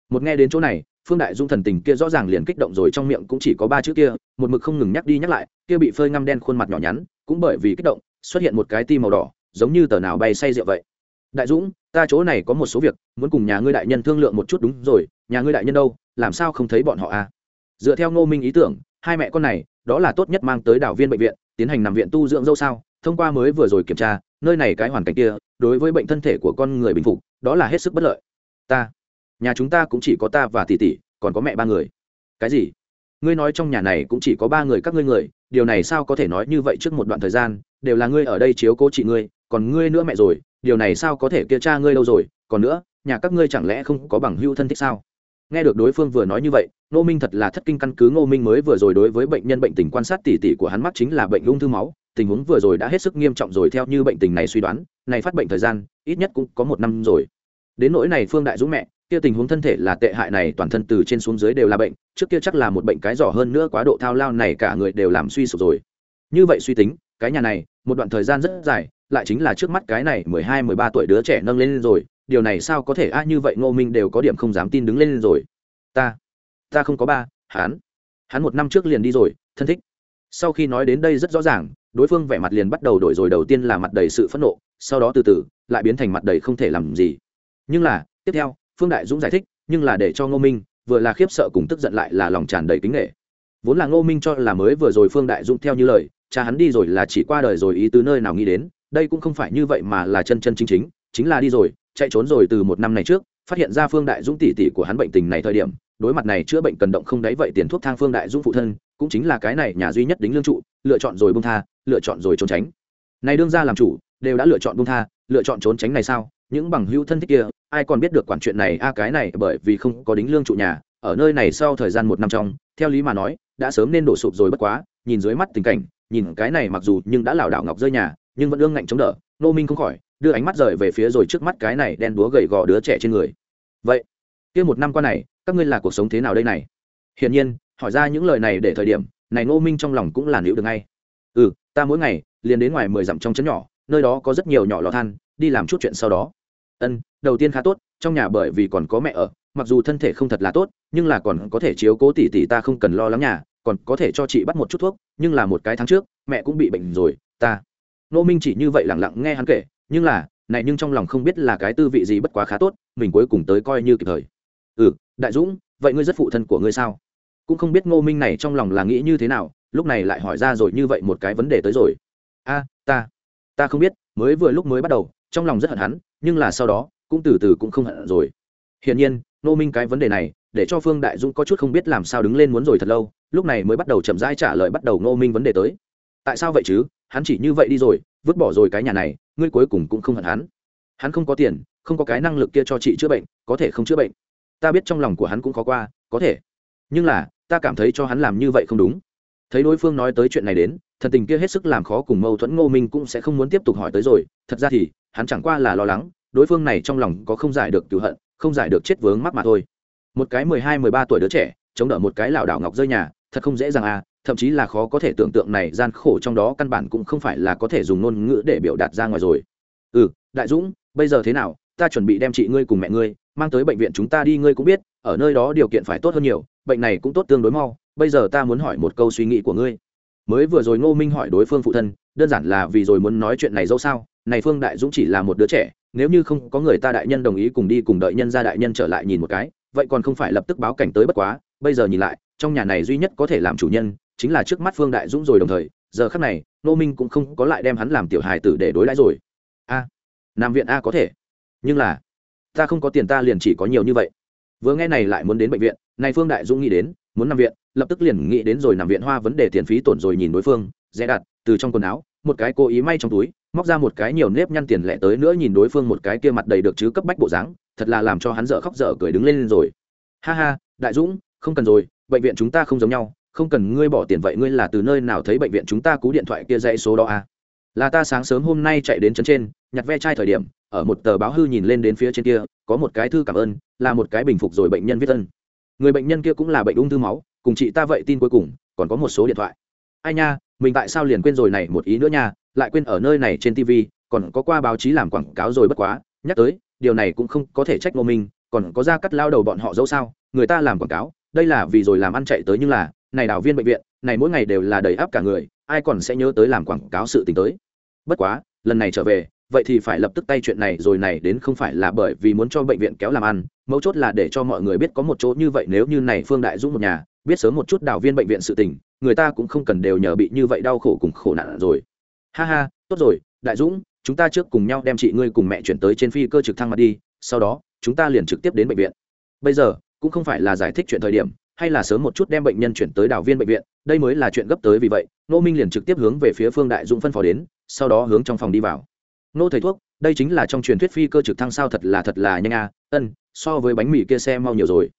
A: Một nghe đến chỗ này, phương đại dũng thần tình kia rõ ràng liền kích động rồi, trong miệng cũng chỉ có ba chữ kia, một mực không ngừng nhắc đi nhắc lại, kia bị phơi ngăm đen khuôn mặt nhỏ nhắn, cũng bởi vì kích động, xuất hiện một cái tim màu đỏ, giống như tờ nào bay say rượu vậy đại dũng, ta chỗ này có một số việc, muốn cùng nhà ngươi đại nhân thương lượng một chút đúng rồi, nhà ngươi đại nhân đâu, làm sao không thấy bọn họ à? Dựa theo ngô minh ý tưởng, hai mẹ con này, đó là tốt nhất mang tới đảo viên bệnh viện, tiến hành nằm viện tu dưỡng dâu sao, thông qua mới vừa rồi kiểm tra, nơi này cái hoàn cảnh kia, đối với bệnh thân thể của con người bình phục, đó là hết sức bất lợi. Ta, nhà chúng ta cũng chỉ có ta và tỷ tỷ, còn có mẹ ba người. Cái gì? Ngươi nói trong nhà này cũng chỉ có ba người các ngươi người, điều này sao có thể nói như vậy trước một đoạn thời gian, đều là ngươi ở đây chiếu cố chị ngươi, còn ngươi nữa mẹ rồi điều này sao có thể kia cha ngươi đâu rồi, còn nữa, nhà các ngươi chẳng lẽ không có bằng hưu thân thích sao? Nghe được đối phương vừa nói như vậy, ngô minh thật là thất kinh căn cứ. Ngô minh mới vừa rồi đối với bệnh nhân bệnh tình quan sát tỉ tỉ của hắn mắc chính là bệnh ung thư máu, tình huống vừa rồi đã hết sức nghiêm trọng rồi theo như bệnh tình này suy đoán, này phát bệnh thời gian, ít nhất cũng có một năm rồi. Đến nỗi này phương đại dũng mẹ, kia tình huống thân thể là tệ hại này, toàn thân từ trên xuống dưới đều là bệnh, trước kia chắc là một bệnh cái giỏ hơn nữa quá độ thao lao này cả người đều làm suy sụp rồi. Như vậy suy tính, cái nhà này, một đoạn thời gian rất dài lại chính là trước mắt cái này mười hai, mười ba tuổi đứa trẻ nâng lên rồi, điều này sao có thể a, như vậy ngô minh đều có điểm không dám tin đứng lên rồi. Ta ta không có ba, hắn hắn một năm trước liền đi rồi, thân thích. Sau khi nói đến đây rất rõ ràng, đối phương vẻ mặt liền bắt đầu đổi rồi, đầu tiên là mặt đầy sự phẫn nộ, sau đó từ từ, lại biến thành mặt đầy không thể làm gì. Nhưng là, tiếp theo, phương đại dũng giải thích, nhưng là để cho ngô minh, vừa là khiếp sợ cùng tức giận lại là lòng tràn đầy kính nghệ vốn là ngô minh cho là mới vừa rồi phương đại dũng theo như lời, cha hắn đi rồi là chỉ qua đời rồi ý tứ nơi nào nghĩ đến đây cũng không phải như vậy mà là chân chân chính chính chính là đi rồi, chạy trốn rồi từ một năm này trước, phát hiện ra phương đại dũng tỷ tỷ của hắn bệnh tình này thời điểm, đối mặt này chữa bệnh cần động không đáy vậy tiền thuốc thang phương đại dũng phụ thân, cũng chính là cái này nhà duy nhất đính lương trụ, lựa chọn rồi bông tha, lựa chọn rồi trốn tránh. Này đương ra làm chủ, đều đã lựa chọn bông tha, lựa chọn trốn tránh này sao? Những bằng hữu thân thích kia, ai còn biết được quản chuyện này? A, cái này bởi vì không có đính lương trụ nhà, ở nơi này sau thời gian một năm trong, theo lý mà nói, đã sớm nên đổ sụp rồi bất quá, nhìn dưới mắt tình cảnh, nhìn cái này mặc dù nhưng đã lảo đảo ngọc rơi nhà nhưng vẫn ương ngạnh chống đỡ nô minh không khỏi, đưa ánh mắt rời về phía rồi trước mắt cái này đen đúa gầy gò đứa trẻ trên người. Vậy, kia một năm qua này, các ngươi là cuộc sống thế nào đây này? Hiển nhiên, hỏi ra những lời này để thời điểm, này nô minh trong lòng cũng là nữ được ngay. Ừ ta mỗi ngày, liền đến ngoài mười dặm trong trấn nhỏ, nơi đó có rất nhiều nhỏ lò than, đi làm chút chuyện sau đó. Ân, đầu tiên khá tốt, trong nhà bởi vì còn có mẹ ở, mặc dù thân thể không thật là tốt, nhưng là còn có thể chiếu cố tỷ tỷ ta không cần lo lắng nhà, còn có thể cho chị bắt một chút thuốc, nhưng là một cái tháng trước, mẹ cũng bị bệnh rồi, ta nô minh chỉ như vậy lẳng lặng nghe hắn kể, nhưng là, này nhưng trong lòng không biết là cái tư vị gì bất quá khá tốt, mình cuối cùng tới coi như kịp thời. Ừ đại dũng, vậy ngươi rất phụ thân của ngươi sao? Cũng không biết ngô minh này trong lòng là nghĩ như thế nào, lúc này lại hỏi ra rồi như vậy một cái vấn đề tới rồi. A, ta ta không biết, mới vừa lúc mới bắt đầu, trong lòng rất hận hắn, nhưng là sau đó, cũng từ từ cũng không hận rồi. Hiển nhiên, ngô minh cái vấn đề này, để cho phương đại dũng có chút không biết làm sao đứng lên muốn rồi thật lâu, lúc này mới bắt đầu chậm rãi trả lời bắt đầu ngô minh vấn đề tới. Tại sao vậy chứ? Hắn chỉ như vậy đi rồi, vứt bỏ rồi cái nhà này, ngươi cuối cùng cũng không hận hắn. Hắn không có tiền, không có cái năng lực kia cho chị chữa bệnh, có thể không chữa bệnh. Ta biết trong lòng của hắn cũng khó qua, có thể. Nhưng là, ta cảm thấy cho hắn làm như vậy không đúng. Thấy đối phương nói tới chuyện này đến, thần tình kia hết sức làm khó cùng mâu thuẫn ngô minh cũng sẽ không muốn tiếp tục hỏi tới rồi. Thật ra thì, hắn chẳng qua là lo lắng, đối phương này trong lòng có không giải được cựu hận, không giải được chết vướng mắc mà thôi. Một cái mười hai, mười ba tuổi đứa trẻ, chống đỡ một cái lảo đảo ngọc rơi nhà, thật không dễ dàng à thậm chí là khó có thể tưởng tượng này gian khổ trong đó căn bản cũng không phải là có thể dùng ngôn ngữ để biểu đạt ra ngoài rồi. Ừ đại dũng, bây giờ thế nào? Ta chuẩn bị đem chị ngươi cùng mẹ ngươi mang tới bệnh viện chúng ta đi, ngươi cũng biết, ở nơi đó điều kiện phải tốt hơn nhiều, bệnh này cũng tốt tương đối mau. Bây giờ ta muốn hỏi một câu suy nghĩ của ngươi. Mới vừa rồi ngô minh hỏi đối phương phụ thân, đơn giản là vì rồi muốn nói chuyện này dẫu sao? Này phương đại dũng chỉ là một đứa trẻ, nếu như không có người ta đại nhân đồng ý cùng đi cùng đợi nhân gia đại nhân trở lại nhìn một cái, vậy còn không phải lập tức báo cảnh tới bất quá. Bây giờ nhìn lại, trong nhà này duy nhất có thể làm chủ nhân chính là trước mắt phương đại dũng rồi đồng thời, giờ khắc này nô minh cũng không có lại đem hắn làm tiểu hài tử để đối đãi rồi. A, nam viện a có thể, nhưng là, ta không có tiền ta liền chỉ có nhiều như vậy. Vừa nghe này lại muốn đến bệnh viện, này phương đại dũng nghĩ đến, muốn nằm viện, lập tức liền nghĩ đến rồi nằm viện hoa vấn đề tiền phí tổn rồi nhìn đối phương dễ đặt, từ trong quần áo, một cái cố ý may trong túi, móc ra một cái nhiều nếp nhăn tiền lẻ tới nữa nhìn đối phương một cái kia mặt đầy được chứ cấp bách bộ dáng, thật là làm cho hắn dở khóc dở cười đứng lên rồi. Ha ha, đại dũng, không cần rồi, bệnh viện chúng ta không giống nhau không cần ngươi bỏ tiền vậy ngươi là từ nơi nào thấy bệnh viện chúng ta cú điện thoại kia dãy số đó à? là ta sáng sớm hôm nay chạy đến chân trên, nhặt ve chai thời điểm, ở một tờ báo hư nhìn lên đến phía trên kia, có một cái thư cảm ơn, là một cái bình phục rồi bệnh nhân viết ân người bệnh nhân kia cũng là bệnh ung thư máu, cùng chị ta vậy tin cuối cùng, còn có một số điện thoại ai nha, mình tại sao liền quên rồi này một ý nữa nha, lại quên ở nơi này trên tv còn có qua báo chí làm quảng cáo rồi bất quá, nhắc tới, điều này cũng không có thể trách ngô minh, còn có ra cắt lao đầu bọn họ dẫu sao, người ta làm quảng cáo, đây là vì rồi làm ăn chạy tới nhưng là này đào viên bệnh viện, này mỗi ngày đều là đầy áp cả người, ai còn sẽ nhớ tới làm quảng cáo sự t tới. Bất quá, lần này trở về, vậy thì phải lập tức tay chuyện này rồi này đến không phải là bởi vì muốn cho bệnh viện kéo làm ăn, mấu chốt là để cho mọi người biết có một chỗ như vậy nếu như này phương đại dũng một nhà, biết sớm một chút đào viên bệnh viện sự tình, người ta cũng không cần đều nhờ bị như vậy đau khổ cùng khổ nạn rồi. Ha ha, tốt rồi, đại dũng, chúng ta trước cùng nhau đem chị ngươi cùng mẹ chuyển tới trên phi cơ trực thăng mà đi, sau đó, chúng ta liền trực tiếp đến bệnh viện. Bây giờ, cũng không phải là giải thích chuyện thời điểm hay là sớm một chút đem bệnh nhân chuyển tới đào viên bệnh viện, đây mới là chuyện gấp tới vì vậy nô minh liền trực tiếp hướng về phía phương đại dũng phân phó đến, sau đó hướng trong phòng đi vào. Nô thầy thuốc, đây chính là trong truyền thuyết phi cơ trực thăng sao thật là thật là nhanh à ân, so với bánh mì kia xe mau nhiều rồi.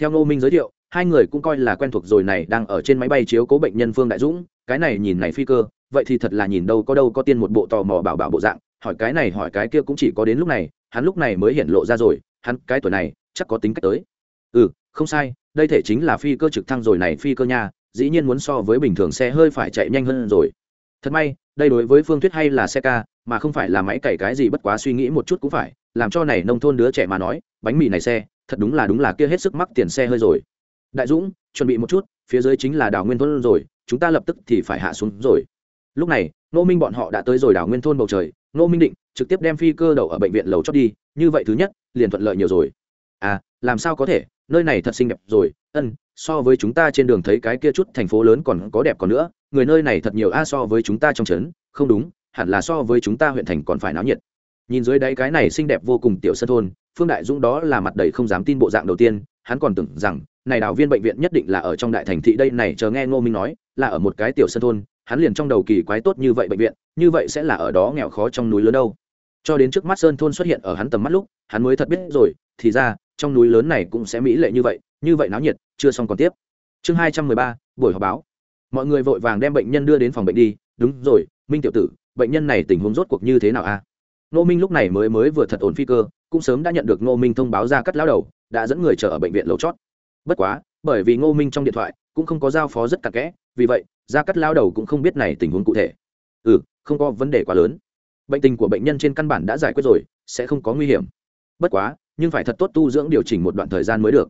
A: Theo nô minh giới thiệu, hai người cũng coi là quen thuộc rồi này đang ở trên máy bay chiếu cố bệnh nhân phương đại dũng, cái này nhìn này phi cơ, vậy thì thật là nhìn đâu có đâu có tiên một bộ tò mò bảo bảo bộ dạng, hỏi cái này hỏi cái kia cũng chỉ có đến lúc này, hắn lúc này mới hiện lộ ra rồi, hắn cái tuổi này, chắc có tính cách tới. Ừ không sai, đây thể chính là phi cơ trực thăng rồi này phi cơ nha, dĩ nhiên muốn so với bình thường xe hơi phải chạy nhanh hơn rồi. Thật may, đây đối với phương thuyết hay là xe ca, mà không phải là máy cày cái gì bất quá suy nghĩ một chút cũng phải, làm cho này nông thôn đứa trẻ mà nói, bánh mì này xe, thật đúng là đúng là kia hết sức mắc tiền xe hơi rồi. Đại dũng, chuẩn bị một chút, phía dưới chính là đảo nguyên thôn rồi, chúng ta lập tức thì phải hạ xuống rồi. Lúc này nô minh bọn họ đã tới rồi đảo nguyên thôn bầu trời nô minh định trực tiếp đem phi cơ đậu ở bệnh viện lầu chót đi, như vậy thứ nhất, liền thuận lợi nhiều rồi à làm sao có thể? Nơi này thật xinh đẹp rồi. Ân, so với chúng ta trên đường thấy cái kia chút thành phố lớn còn có đẹp còn nữa. Người nơi này thật nhiều a, so với chúng ta trong trấn. Không đúng, hẳn là so với chúng ta huyện thành còn phải náo nhiệt. Nhìn dưới đáy cái này xinh đẹp vô cùng tiểu sân thôn, phương đại dũng đó là mặt đầy không dám tin bộ dạng đầu tiên. Hắn còn tưởng rằng, này đào viên bệnh viện nhất định là ở trong đại thành thị đây này, chờ nghe ngô minh nói, là ở một cái tiểu sân thôn. Hắn liền trong đầu kỳ quái tốt như vậy bệnh viện, như vậy sẽ là ở đó nghèo khó trong núi lớn đâu. Cho đến trước mắt sơn thôn xuất hiện ở hắn tầm mắt lúc, hắn mới thật biết rồi, thì ra trong núi lớn này cũng sẽ mỹ lệ như vậy như vậy náo nhiệt, chưa xong còn tiếp. Chương hai trăm mười ba, buổi họp báo. Mọi người vội vàng đem bệnh nhân đưa đến phòng bệnh đi. Đúng rồi, minh tiểu tử, bệnh nhân này tình huống rốt cuộc như thế nào a? Nô minh lúc này mới mới vừa thật ổn phi cơ, cũng sớm đã nhận được nô minh thông báo ra cắt lao đầu, đã dẫn người chờ ở bệnh viện lầu chót. Bất quá, bởi vì ngô minh trong điện thoại cũng không có giao phó rất cặn kẽ, vì vậy gia cắt lao đầu cũng không biết này tình huống cụ thể. Ừ không có vấn đề quá lớn. Bệnh tình của bệnh nhân trên căn bản đã giải quyết rồi, sẽ không có nguy hiểm. Bất quá nhưng phải thật tốt tu dưỡng điều chỉnh một đoạn thời gian mới được.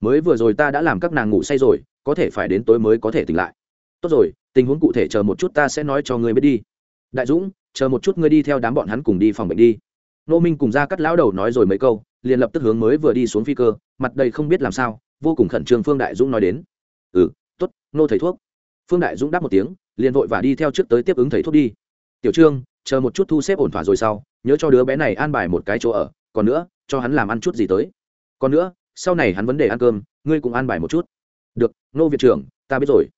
A: Mới vừa rồi ta đã làm các nàng ngủ say rồi, có thể phải đến tối mới có thể tỉnh lại. Tốt rồi, tình huống cụ thể chờ một chút ta sẽ nói cho ngươi biết đi. Đại dũng, chờ một chút ngươi đi theo đám bọn hắn cùng đi phòng bệnh đi. Nô minh cùng ra cắt lão đầu nói rồi mấy câu, liền lập tức hướng mới vừa đi xuống phi cơ, mặt đầy không biết làm sao, vô cùng khẩn trương phương đại dũng nói đến. Ừ t ố t nô thầy thuốc. Phương đại dũng đáp một tiếng, liền vội và đi theo trước tới tiếp ứng thầy thuốc đi. Tiểu trương, chờ một chút thu xếp ổn thỏa rồi sau, nhớ cho đứa bé này an bài một cái chỗ ở, còn nữa cho hắn làm ăn chút gì tới. Còn nữa, sau này hắn vấn đề ăn cơm, ngươi cũng an bài một chút. Được, Ngô viện trưởng, ta biết rồi.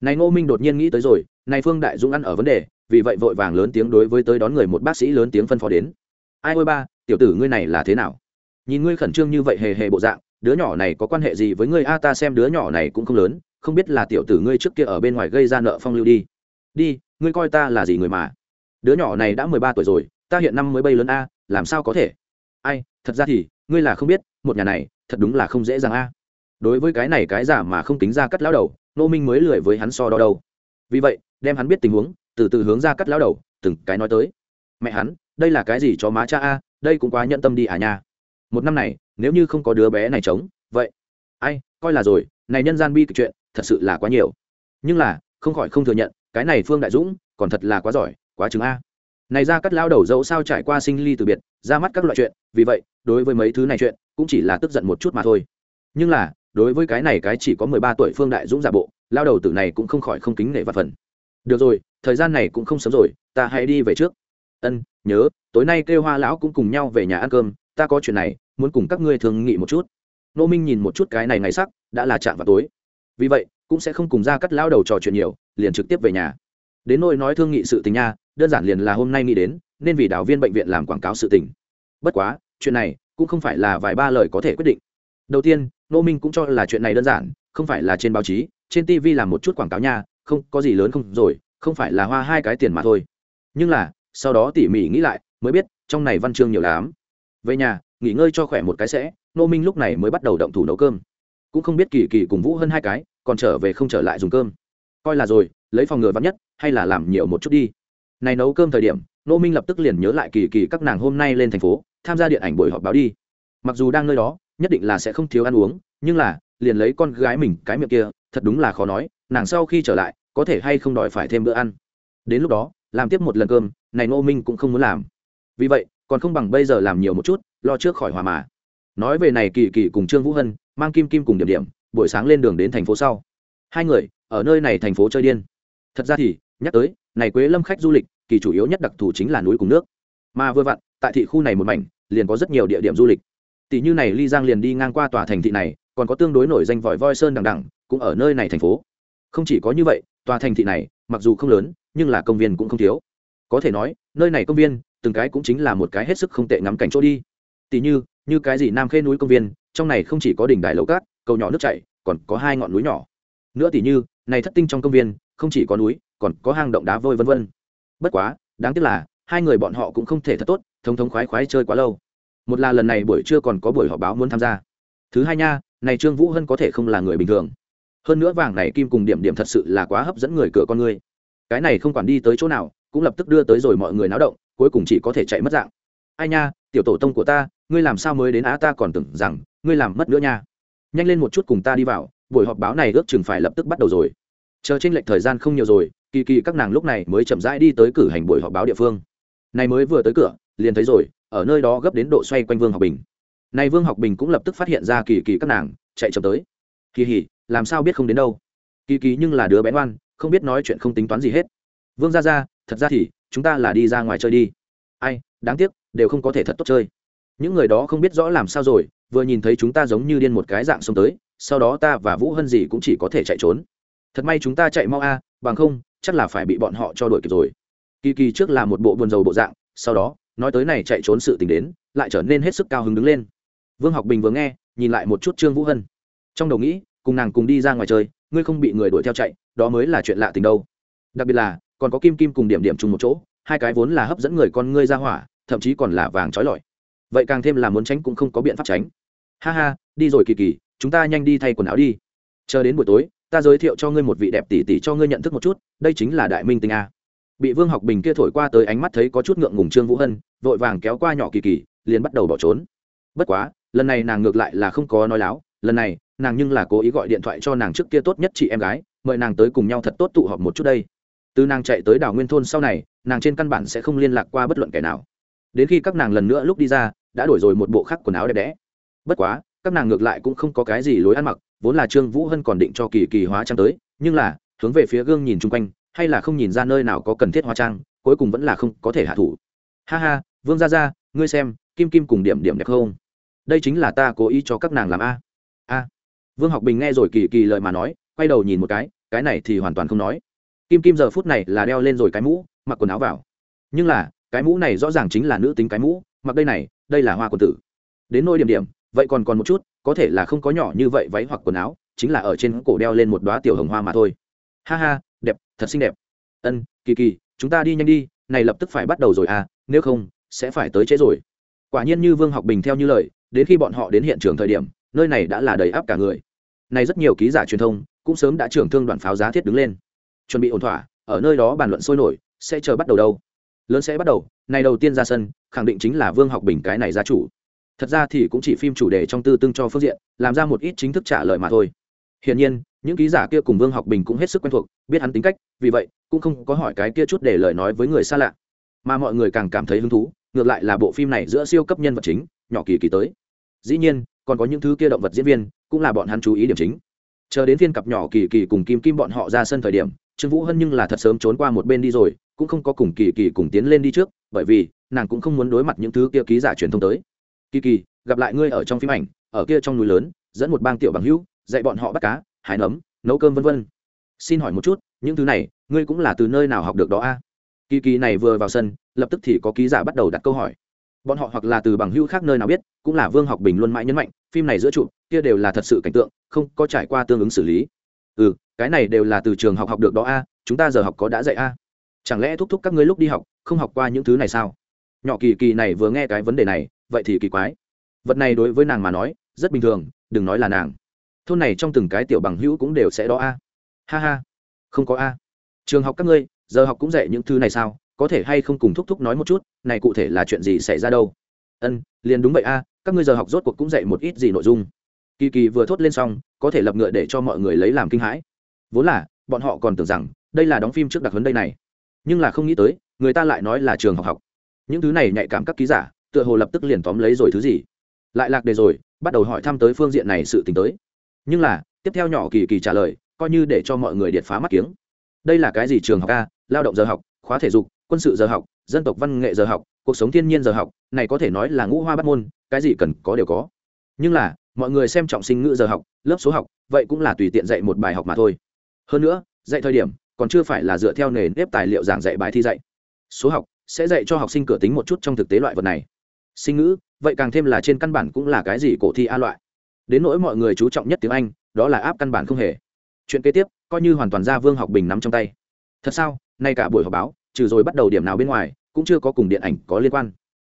A: Này ngô minh đột nhiên nghĩ tới rồi, này phương đại dũng ăn ở vấn đề, vì vậy vội vàng lớn tiếng đối với tới đón người một bác sĩ lớn tiếng phân phó đến. Ai ôi ba, tiểu tử ngươi này là thế nào? Nhìn ngươi khẩn trương như vậy hề hề bộ dạng, đứa nhỏ này có quan hệ gì với ngươi? A, ta xem đứa nhỏ này cũng không lớn, không biết là tiểu tử ngươi trước kia ở bên ngoài gây ra nợ phong lưu đi. Đi, ngươi coi ta là gì người mà? Đứa nhỏ này đã mười ba tuổi rồi, ta hiện năm mới bay lớn a, làm sao có thể? Ai, thật ra thì, ngươi là không biết, một nhà này, thật đúng là không dễ dàng a. Đối với cái này cái giả mà không tính ra cắt lao đầu nô minh mới lười với hắn so đo đâu. Vì vậy, đem hắn biết tình huống, từ từ hướng ra cắt lão đầu, từng cái nói tới. Mẹ hắn, đây là cái gì cho má cha a, đây cũng quá nhận tâm đi à nha. Một năm này, nếu như không có đứa bé này chống, vậy, ai, coi là rồi, này nhân gian bi kịch chuyện, thật sự là quá nhiều. Nhưng là, không khỏi không thừa nhận, cái này phương đại dũng, còn thật là quá giỏi, quá chứng a này ra cắt lao đầu dẫu sao trải qua sinh ly từ biệt, ra mắt các loại chuyện, vì vậy, đối với mấy thứ này chuyện, cũng chỉ là tức giận một chút mà thôi. Nhưng là, đối với cái này cái chỉ có mười ba tuổi phương đại dũng giả bộ lao đầu tử này cũng không khỏi không kính nể và phần. Được rồi, thời gian này cũng không sớm rồi, ta hãy đi về trước. Ân, nhớ, tối nay kêu hoa lão cũng cùng nhau về nhà ăn cơm, ta có chuyện này, muốn cùng các ngươi thương nghị một chút. Nô minh nhìn một chút cái này ngày sắc, đã là chạm vào tối. Vì vậy, cũng sẽ không cùng ra cắt lao đầu trò chuyện nhiều, liền trực tiếp về nhà. Đến nỗi nói thương nghị sự tình nha đơn giản liền là hôm nay nghĩ đến, nên vì đào viên bệnh viện làm quảng cáo sự tình. Bất quá, chuyện này cũng không phải là vài ba lời có thể quyết định. Đầu tiên nô minh cũng cho là chuyện này đơn giản, không phải là trên báo chí, trên tv làm một chút quảng cáo nha, không, có gì lớn không rồi, không phải là hoa hai cái tiền mà thôi. Nhưng là, sau đó tỉ mỉ nghĩ lại, mới biết, trong này văn chương nhiều lắm. Về nhà, nghỉ ngơi cho khỏe một cái sẽ nô minh lúc này mới bắt đầu động thủ nấu cơm. Cũng không biết kỳ kỳ cùng vũ hơn hai cái, còn trở về không trở lại dùng cơm. Coi là rồi, lấy phòng ngừa vắn nhất, hay là làm nhiều một chút đi này nấu cơm thời điểm nô minh lập tức liền nhớ lại kỳ kỳ các nàng hôm nay lên thành phố, tham gia điện ảnh buổi họp báo đi. Mặc dù đang nơi đó, nhất định là sẽ không thiếu ăn uống, nhưng là, liền lấy con gái mình cái miệng kia, thật đúng là khó nói, nàng sau khi trở lại, có thể hay không đòi phải thêm bữa ăn. Đến lúc đó, làm tiếp một lần cơm, này nô minh cũng không muốn làm. Vì vậy, còn không bằng bây giờ làm nhiều một chút, lo trước khỏi hòa mà. Nói về này kỳ kỳ cùng trương vũ hân, mang kim kim cùng điểm điểm, buổi sáng lên đường đến thành phố sau. Hai người, ở nơi này thành phố chơi điên. Thật ra thì, nhắc tới này quế lâm khách du lịch, kỳ chủ yếu nhất đặc thù chính là núi cùng nước. Mà vừa vặn, tại thị khu này một mảnh, liền có rất nhiều địa điểm du lịch. Tỷ như này ly giang liền đi ngang qua tòa thành thị này, còn có tương đối nổi danh vòi voi sơn đằng đẳng cũng ở nơi này thành phố. Không chỉ có như vậy, tòa thành thị này, mặc dù không lớn, nhưng là công viên cũng không thiếu. Có thể nói, nơi này công viên, từng cái cũng chính là một cái hết sức không tệ ngắm cảnh chỗ đi. Tỷ như như cái gì nam khê núi công viên, trong này không chỉ có đỉnh đài lầu cát, cầu nhỏ nước chảy, còn có hai ngọn núi nhỏ. Nữa tỷ như, này thất tinh trong công viên, không chỉ có núi còn có hang động đá vôi vân vân. Bất quá, đáng tiếc là, hai người bọn họ cũng không thể thật tốt, thống thống khoái khoái chơi quá lâu. Một là lần này buổi trưa còn có buổi họp báo muốn tham gia. Thứ hai nha, này trương vũ hân có thể không là người bình thường. Hơn nữa vàng này kim cùng điểm điểm thật sự là quá hấp dẫn người cửa con người. Cái này không quản đi tới chỗ nào, cũng lập tức đưa tới rồi mọi người náo động, cuối cùng chỉ có thể chạy mất dạng. Ai nha, tiểu tổ tông của ta, ngươi làm sao mới đến á ta còn tưởng rằng, ngươi làm mất nữa nha. Nhanh lên một chút cùng ta đi vào, buổi họp báo này ước chừng phải lập tức bắt đầu rồi. Chờ trên lệch thời gian không nhiều rồi kỳ kỳ các nàng lúc này mới chậm rãi đi tới cử hành buổi họp báo địa phương. Này mới vừa tới cửa, liền thấy rồi, ở nơi đó gấp đến độ xoay quanh vương học bình. Này vương học bình cũng lập tức phát hiện ra kỳ kỳ các nàng, chạy chậm tới. Kỳ hỉ, làm sao biết không đến đâu? Kỳ kỳ nhưng là đứa bé ngoan, không biết nói chuyện không tính toán gì hết. Vương ra ra thật ra thì, chúng ta là đi ra ngoài chơi đi. Ai, đáng tiếc, đều không có thể thật tốt chơi. Những người đó không biết rõ làm sao rồi, vừa nhìn thấy chúng ta giống như điên một cái dạng xông tới, sau đó ta và vũ hân gì cũng chỉ có thể chạy trốn. Thật may chúng ta chạy mau a, bằng không chắc là phải bị bọn họ cho đuổi kịp rồi. Kỳ kỳ trước là một bộ buồn dầu bộ dạng, sau đó, nói tới này chạy trốn sự tình đến, lại trở nên hết sức cao hứng đứng lên. Vương học bình vừa nghe, nhìn lại một chút trương vũ hân. Trong đầu nghĩ, cùng nàng cùng đi ra ngoài chơi, ngươi không bị người đuổi theo chạy, đó mới là chuyện lạ tình đâu. Đặc biệt là, còn có kim kim cùng điểm điểm chung một chỗ, hai cái vốn là hấp dẫn người con ngươi ra hỏa, thậm chí còn là vàng trói lọi. Vậy càng thêm là muốn tránh cũng không có biện pháp tránh. Ha ha, đi rồi kỳ kỳ, chúng ta nhanh đi thay quần áo đi. Chờ đến buổi tối ta giới thiệu cho ngươi một vị đẹp tỷ tỷ cho ngươi nhận thức một chút, đây chính là đại minh tinh a. Bị vương học bình kia thổi qua tới ánh mắt thấy có chút ngượng ngùng trương vũ hân, vội vàng kéo qua nhỏ kỳ kỳ, liền bắt đầu bỏ trốn. Bất quá, lần này nàng ngược lại là không có nói láo, lần này, nàng nhưng là cố ý gọi điện thoại cho nàng trước kia tốt nhất chị em gái, mời nàng tới cùng nhau thật tốt tụ họp một chút đây. Từ nàng chạy tới đảo nguyên thôn sau này, nàng trên căn bản sẽ không liên lạc qua bất luận kẻ nào. Đến khi các nàng lần nữa lúc đi ra, đã đổi rồi một bộ khác quần áo đẹp đẽ. Bất quá các nàng ngược lại cũng không có cái gì lối ăn mặc, vốn là trương vũ hân còn định cho kỳ kỳ hóa trang tới, nhưng là, hướng về phía gương nhìn chung quanh, hay là không nhìn ra nơi nào có cần thiết hóa trang, cuối cùng vẫn là không có thể hạ thủ. Ha ha, vương gia gia, ngươi xem, kim kim cùng điểm điểm đẹp không? Đây chính là ta cố ý cho các nàng làm a. A. Vương học bình nghe rồi kỳ kỳ lời mà nói, quay đầu nhìn một cái cái này thì hoàn toàn không nói. Kim kim giờ phút này là đeo lên rồi cái mũ, mặc quần áo vào. Nhưng là, cái mũ này rõ ràng chính là nữ tính cái mũ, mặc đây này, đây là hoa quần tử. Đến nôi điểm điểm vậy còn còn một chút, có thể là không có nhỏ như vậy váy hoặc quần áo, chính là ở trên cổ đeo lên một đoá tiểu hồng hoa mà thôi. Ha ha, đẹp, thật xinh đẹp. Ân, kỳ kỳ, chúng ta đi nhanh đi, này lập tức phải bắt đầu rồi à nếu không, sẽ phải tới trễ rồi. Quả nhiên như vương học bình theo như lời, đến khi bọn họ đến hiện trường thời điểm, nơi này đã là đầy áp cả người. Này rất nhiều ký giả truyền thông, cũng sớm đã trưởng thương đoàn pháo giá thiết đứng lên. Chuẩn bị ổn thỏa, ở nơi đó bàn luận sôi nổi, sẽ chờ bắt đầu đâu. Lớn sẽ bắt đầu, này đầu tiên ra sân, khẳng định chính là vương học bình cái này gia chủ thật ra thì cũng chỉ phim chủ đề trong tư tương cho phương diện, làm ra một ít chính thức trả lời mà thôi. Hiển nhiên, những ký giả kia cùng vương học bình cũng hết sức quen thuộc, biết hắn tính cách, vì vậy, cũng không có hỏi cái kia chút để lời nói với người xa lạ. Mà mọi người càng cảm thấy hứng thú, ngược lại là bộ phim này giữa siêu cấp nhân vật chính, nhỏ kỳ kỳ tới. Dĩ nhiên, còn có những thứ kia động vật diễn viên, cũng là bọn hắn chú ý điểm chính. Chờ đến phiên cặp nhỏ kỳ kỳ cùng kim kim bọn họ ra sân thời điểm, trương vũ hân nhưng là thật sớm trốn qua một bên đi rồi, cũng không có cùng kỳ kỳ cùng tiến lên đi trước, bởi vì nàng cũng không muốn đối mặt những thứ kia ký giả truyền thông tới kỳ kỳ, gặp lại ngươi ở trong phim ảnh, ở kia trong núi lớn, dẫn một bang tiểu bằng hữu, dạy bọn họ bắt cá, hái nấm, nấu cơm vân vân. Xin hỏi một chút, những thứ này, ngươi cũng là từ nơi nào học được đó a? Kỳ kỳ này vừa vào sân, lập tức thì có ký giả bắt đầu đặt câu hỏi. Bọn họ hoặc là từ bằng hữu khác nơi nào biết, cũng là vương học bình luôn mãi nhấn mạnh, phim này giữa trụ, kia đều là thật sự cảnh tượng, không có trải qua tương ứng xử lý. Ừ cái này đều là từ trường học học được đó a, chúng ta giờ học có đã dạy a. Chẳng lẽ thúc thúc các ngươi lúc đi học, không học qua những thứ này sao? Nhỏ kỳ kỳ này vừa nghe cái vấn đề này vậy thì kỳ quái. Vật này đối với nàng mà nói, rất bình thường, đừng nói là nàng. Thôn này trong từng cái tiểu bằng hữu cũng đều sẽ đó a. Ha ha. Không có a. Trường học các ngươi, giờ học cũng dạy những thứ này sao? Có thể hay không cùng thúc thúc nói một chút, này cụ thể là chuyện gì xảy ra đâu? Ân, liền đúng vậy a, các ngươi giờ học rốt cuộc cũng dạy một ít gì nội dung. Kỳ kỳ vừa thốt lên xong, có thể lập ngựa để cho mọi người lấy làm kinh hãi. Vốn là, bọn họ còn tưởng rằng, đây là đóng phim trước đặc huấn đây này. Nhưng là không nghĩ tới, người ta lại nói là trường học học. Những thứ này nhạy cảm các ký giả tựa hồ lập tức liền tóm lấy rồi thứ gì. Lại lạc đề rồi, bắt đầu hỏi thăm tới phương diện này sự t ì n h tới. Nhưng là, tiếp theo nhỏ kỳ kỳ trả lời, coi như để cho mọi người điệt phá mắt kiếng. Đây là cái gì trường học a, lao động giờ học, khóa thể dục, quân sự giờ học, dân tộc văn nghệ giờ học, cuộc sống thiên nhiên giờ học, này có thể nói là ngũ hoa bắt môn, cái gì cần có đều có. Nhưng là, mọi người xem trọng sinh ngữ giờ học, lớp số học, vậy cũng là tùy tiện dạy một bài học mà thôi. Hơn nữa, dạy thời điểm, còn chưa phải là dựa theo nề nếp tài liệu giảng dạy bài thi dạy. Số học sẽ dạy cho học sinh cửa tính một chút trong thực tế loại vật này sinh ngữ, vậy càng thêm là trên căn bản cũng là cái gì cổ thi a loại. Đến nỗi mọi người chú trọng nhất tiếng anh, đó là áp căn bản không hề. Chuyện kế tiếp, coi như hoàn toàn ra vương học bình nắm trong tay. Thật sao? Nay cả buổi họp báo, trừ rồi bắt đầu điểm nào bên ngoài, cũng chưa có cùng điện ảnh có liên quan.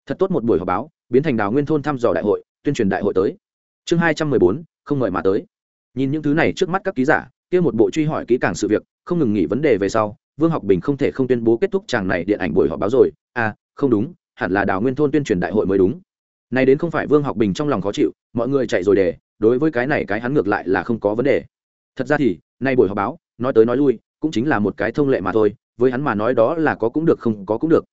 A: Thật tốt một buổi họp báo, biến thành đào nguyên thôn thăm dò đại hội, tuyên truyền đại hội tới. Chương hai trăm mười bốn, không mời mà tới. Nhìn những thứ này trước mắt các ký giả, kia một bộ truy hỏi kỹ càng sự việc, không ngừng nghỉ vấn đề về sau, vương học bình không thể không tuyên bố kết thúc chàng này điện ảnh buổi họp báo rồi. À không đúng hẳn là đào nguyên thôn tuyên truyền đại hội mới đúng. Này đến không phải vương học bình trong lòng khó chịu, mọi người chạy rồi để, đối với cái này cái hắn ngược lại là không có vấn đề. Thật ra thì, nay buổi họp báo, nói tới nói lui, cũng chính là một cái thông lệ mà thôi, với hắn mà nói đó là có cũng được không có cũng được.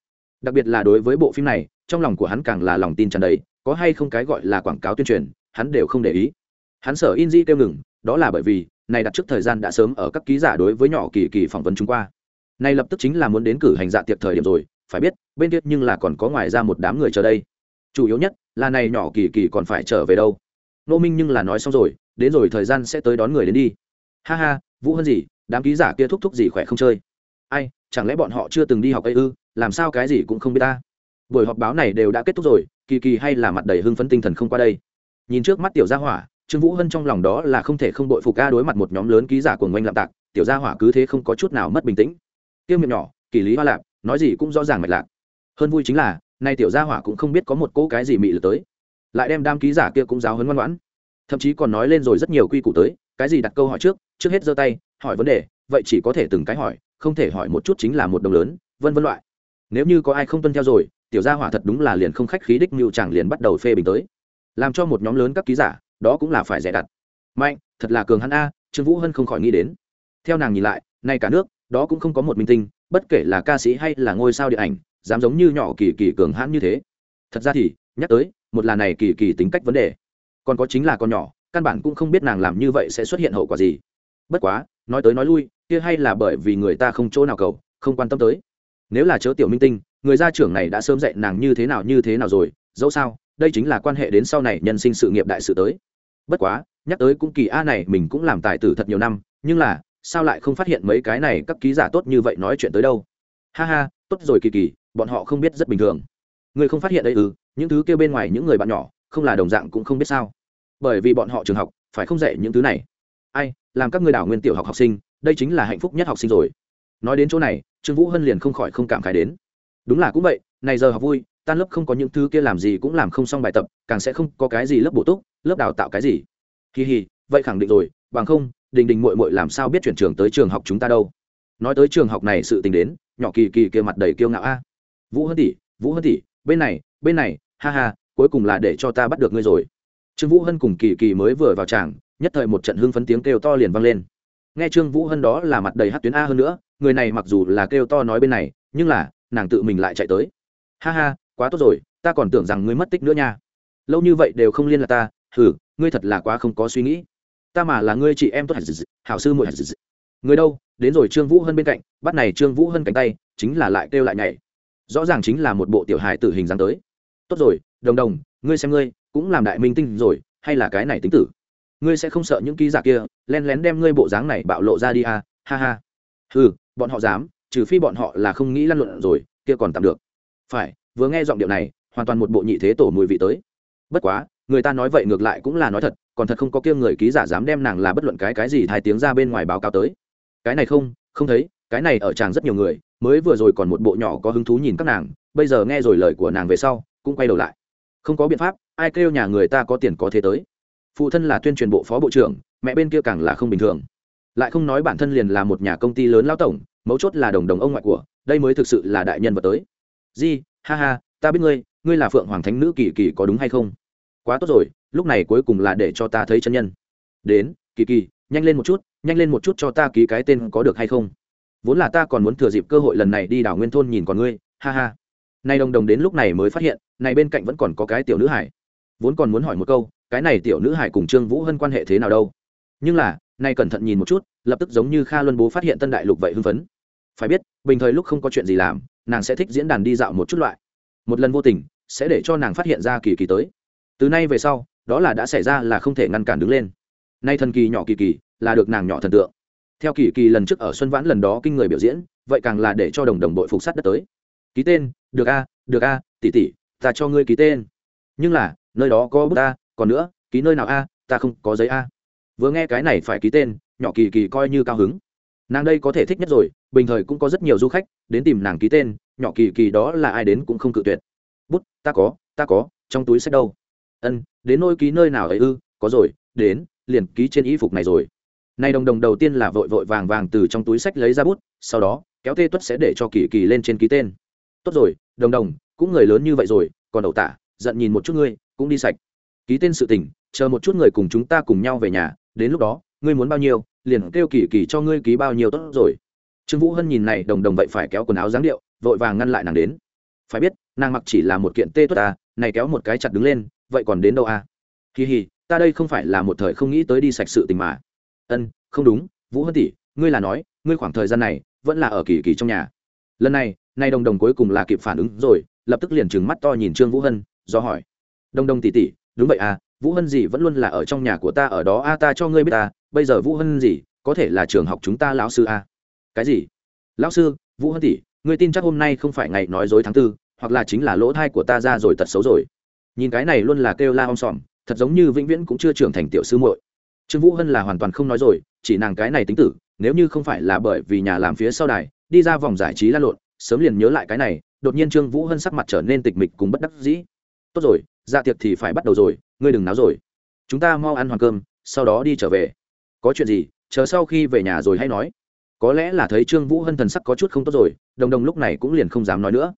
A: Đặc biệt là đối với bộ phim này, trong lòng của hắn càng là lòng tin tràn đầy, có hay không cái gọi là quảng cáo tuyên truyền, hắn đều không để ý. Hắn sở in di kêu ngừng, đó là bởi vì, này đặt trước thời gian đã sớm ở các ký giả đối với nhỏ kỳ kỳ phỏng vấn chúng qua. Này lập tức chính là muốn đến cử hành dạ tiệc thời điểm rồi phải biết, bên kia nhưng là còn có ngoài ra một đám người chờ đây. Chủ yếu nhất là này nhỏ kỳ kỳ còn phải trở về đâu. Nô minh nhưng là nói xong rồi, đến rồi thời gian sẽ tới đón người đến đi. Ha ha, vũ hơn gì, đám ký giả kia thúc thúc gì khỏe không chơi? Ai, chẳng lẽ bọn họ chưa từng đi học ấy ư, làm sao cái gì cũng không biết ta? Buổi họp báo này đều đã kết thúc rồi, kỳ kỳ hay là mặt đầy hưng phấn tinh thần không qua đây. Nhìn trước mắt tiểu gia hỏa, trương vũ hân trong lòng đó là không thể không đội phục ca đối mặt một nhóm lớn ký giả cuồng oanh lạm tạc, tiểu gia hỏa cứ thế không có chút nào mất bình tĩnh. Tiêu miệng nhỏ, kỳ lý hoa lạp nói gì cũng rõ ràng mạch lạc. Hơn vui chính là, nay tiểu gia hỏa cũng không biết có một cỗ cái gì mị lực tới. Lại đem đam ký giả kia cũng giáo hấn ngoan ngoãn. Thậm chí còn nói lên rồi rất nhiều quy củ tới, cái gì đặt câu hỏi trước trước hết giơ tay, hỏi vấn đề, vậy chỉ có thể từng cái hỏi, không thể hỏi một chút chính là một đồng lớn, vân vân loại. Nếu như có ai không tuân theo rồi, tiểu gia hỏa thật đúng là liền không khách khí đích mưu chẳng liền bắt đầu phê bình tới. Làm cho một nhóm lớn các ký giả, đó cũng là phải rẻ đặt. Mạnh, thật là cường hắn a, trương vũ hân không khỏi nghĩ đến. Theo nàng nhìn lại, nay cả nước, đó cũng không có một minh tinh bất kể là ca sĩ hay là ngôi sao điện ảnh, dám giống như nhỏ kỳ kỳ cường hãn như thế. Thật ra thì, nhắc tới, một là này kỳ kỳ tính cách vấn đề. Còn có chính là con nhỏ, căn bản cũng không biết nàng làm như vậy sẽ xuất hiện hậu quả gì. Bất quá, nói tới nói lui, kia hay là bởi vì người ta không chỗ nào cầu, không quan tâm tới. Nếu là chớ tiểu minh tinh, người gia trưởng này đã sớm dạy nàng như thế nào như thế nào rồi, dẫu sao, đây chính là quan hệ đến sau này nhân sinh sự nghiệp đại sự tới. Bất quá, nhắc tới cũng kỳ a này mình cũng làm tài tử thật nhiều năm, nhưng là sao lại không phát hiện mấy cái này các ký giả tốt như vậy nói chuyện tới đâu? Ha ha, tốt rồi kỳ kỳ, bọn họ không biết rất bình thường. Người không phát hiện đây ư, những thứ kêu bên ngoài những người bạn nhỏ, không là đồng dạng cũng không biết sao. Bởi vì bọn họ trường học, phải không dạy những thứ này? Ai, làm các người đảo nguyên tiểu học học sinh, đây chính là hạnh phúc nhất học sinh rồi. Nói đến chỗ này, trương vũ hân liền không khỏi không cảm khái đến. Đúng là cũng vậy, này giờ học vui, tan lớp không có những thứ kia làm gì cũng làm không xong bài tập, càng sẽ không có cái gì lớp bổ túc, lớp đào tạo cái gì. Kỳ hì, vậy khẳng định rồi, bằng không đình đình mội mội làm sao biết chuyển trường tới trường học chúng ta đâu? Nói tới trường học này sự tình đến, nhỏ kỳ kỳ kia mặt đầy kiêu ngạo a. Vũ hân tỷ, vũ hân tỷ, bên này bên này, ha ha, cuối cùng là để cho ta bắt được ngươi rồi. Trương vũ hân cùng kỳ kỳ mới vừa vào tràng, nhất thời một trận hưng phấn tiếng kêu to liền vang lên. Nghe trương vũ hân đó là mặt đầy hát tuyến a hơn nữa, người này mặc dù là kêu to nói bên này, nhưng là, nàng tự mình lại chạy tới. Ha ha, quá tốt rồi, ta còn tưởng rằng ngươi mất tích nữa nha. Lâu như vậy đều không liên lạc ta, hừ, ngươi thật là quá không có suy nghĩ ta mà là ngươi chị em tốt hảo sư muội người đâu? Đến rồi trương vũ hân bên cạnh, bắt này trương vũ hân cánh tay, chính là lại kêu lại nhảy. Rõ ràng chính là một bộ tiểu hài tử hình dáng tới. Tốt rồi, đồng đồng, ngươi xem ngươi, cũng làm đại minh tinh rồi, hay là cái này tính tử? Ngươi sẽ không sợ những ký giả kia len lén đem ngươi bộ dáng này bạo lộ ra đi à? Ha ha. Ừ bọn họ dám, trừ phi bọn họ là không nghĩ lăn luận rồi, kia còn tạm được. Phải, vừa nghe giọng điệu này, hoàn toàn một bộ nhị thế tổ mùi vị tới. Bất quá người ta nói vậy ngược lại cũng là nói thật, còn thật không có kia người ký giả dám đem nàng là bất luận cái cái gì hai tiếng ra bên ngoài báo cáo tới. Cái này không không thấy, cái này ở chàng rất nhiều người, mới vừa rồi còn một bộ nhỏ có hứng thú nhìn các nàng, bây giờ nghe rồi lời của nàng về sau, cũng quay đầu lại. Không có biện pháp, ai kêu nhà người ta có tiền có thế tới. Phụ thân là tuyên truyền bộ phó bộ trưởng, mẹ bên kia càng là không bình thường. Lại không nói bản thân liền là một nhà công ty lớn lao tổng, mấu chốt là đồng đồng ông ngoại của, đây mới thực sự là đại nhân vật tới. Di, ha ha, ta biết ngươi ngươi là phượng hoàng thánh nữ kỳ kỳ có đúng hay không? Quá tốt rồi, lúc này cuối cùng là để cho ta thấy chân nhân. Đến, kỳ kỳ, nhanh lên một chút, nhanh lên một chút cho ta ký cái tên có được hay không? Vốn là ta còn muốn thừa dịp cơ hội lần này đi đảo nguyên thôn nhìn còn ngươi, ha ha. Nay đồng đồng đến lúc này mới phát hiện, này bên cạnh vẫn còn có cái tiểu nữ hải. Vốn còn muốn hỏi một câu, cái này tiểu nữ hải cùng trương vũ hân quan hệ thế nào đâu? Nhưng là, nay cẩn thận nhìn một chút, lập tức giống như kha luân bố phát hiện tân đại lục vậy hưng phấn. Phải biết, bình thời lúc không có chuyện gì làm, nàng sẽ thích diễn đàn đi dạo một chút loại. Một lần vô tình, sẽ để cho nàng phát hiện ra kỳ kỳ tới từ nay về sau, đó là đã xảy ra là không thể ngăn cản đứng lên. Nay thần kỳ nhỏ kỳ kỳ là được nàng nhỏ thần tượng. Theo kỳ kỳ lần trước ở xuân vãn lần đó kinh người biểu diễn, vậy càng là để cho đồng đồng đội phục sát đất tới. Ký tên, được a được a, tỷ tỷ, ta cho ngươi ký tên. Nhưng là, nơi đó có bút a, còn nữa, ký nơi nào a, ta không có giấy a. Vừa nghe cái này phải ký tên, nhỏ kỳ kỳ coi như cao hứng. Nàng đây có thể thích nhất rồi, bình thời cũng có rất nhiều du khách đến tìm nàng ký tên, nhỏ kỳ kỳ đó là ai đến cũng không cự tuyệt. Bút, ta có ta có, trong túi sách đâu? Ân, đến nôi ký nơi nào ấy ư? Có rồi, đến, liền ký trên y phục này rồi. Nay đồng đồng đầu tiên là vội vội vàng vàng từ trong túi sách lấy ra bút, sau đó, kéo tê tuất sẽ để cho kỳ kỳ lên trên ký tên. Tốt rồi, đồng đồng, cũng người lớn như vậy rồi, còn đậu tả, giận nhìn một chút ngươi, cũng đi sạch. Ký tên sự tình, chờ một chút người cùng chúng ta cùng nhau về nhà, đến lúc đó, ngươi muốn bao nhiêu, liền kêu kỳ kỳ cho ngươi ký bao nhiêu tốt rồi. Trương vũ hân nhìn này, đồng đồng vậy phải kéo quần áo dáng điệu, vội vàng ngăn lại nàng đến. Phải biết, nàng mặc chỉ là một kiện tê tuất à này kéo một cái chặt đứng lên vậy còn đến đâu à? Kỳ hì, ta đây không phải là một thời không nghĩ tới đi sạch sự tình mà. Ân, không đúng, vũ hân tỷ, ngươi là nói, ngươi khoảng thời gian này vẫn là ở kỳ kỳ trong nhà. Lần này, nay đồng đồng cuối cùng là kịp phản ứng rồi, lập tức liền trừng mắt to nhìn trương vũ hân, do hỏi. Đồng đồng tỷ tỷ, đúng vậy à vũ hân gì vẫn luôn là ở trong nhà của ta, ở đó a ta cho ngươi biết ta bây giờ vũ hân gì, có thể là trường học chúng ta lão sư a cái gì? Lão sư, vũ hân tỷ, ngươi tin chắc hôm nay không phải ngày nói dối tháng tư, hoặc là chính là lỗ thai của ta ra rồi tật xấu rồi nhìn cái này luôn là kêu la om sòm, thật giống như vĩnh viễn cũng chưa trưởng thành tiểu sư muội. Trương vũ hân là hoàn toàn không nói rồi, chỉ nàng cái này tính tử, nếu như không phải là bởi vì nhà làm phía sau đài, đi ra vòng giải trí lan lộn, sớm liền nhớ lại cái này, đột nhiên trương vũ hân sắc mặt trở nên tịch mịch cùng bất đắc dĩ. Tốt rồi dạ tiệc thì phải bắt đầu rồi, ngươi đừng náo rồi. Chúng ta mau ăn hoàn cơm, sau đó đi trở về. Có chuyện gì, chờ sau khi về nhà rồi hay nói. Có lẽ là thấy trương vũ hân thần sắc có chút không tốt rồi, đồng đồng lúc này cũng liền không dám nói nữa.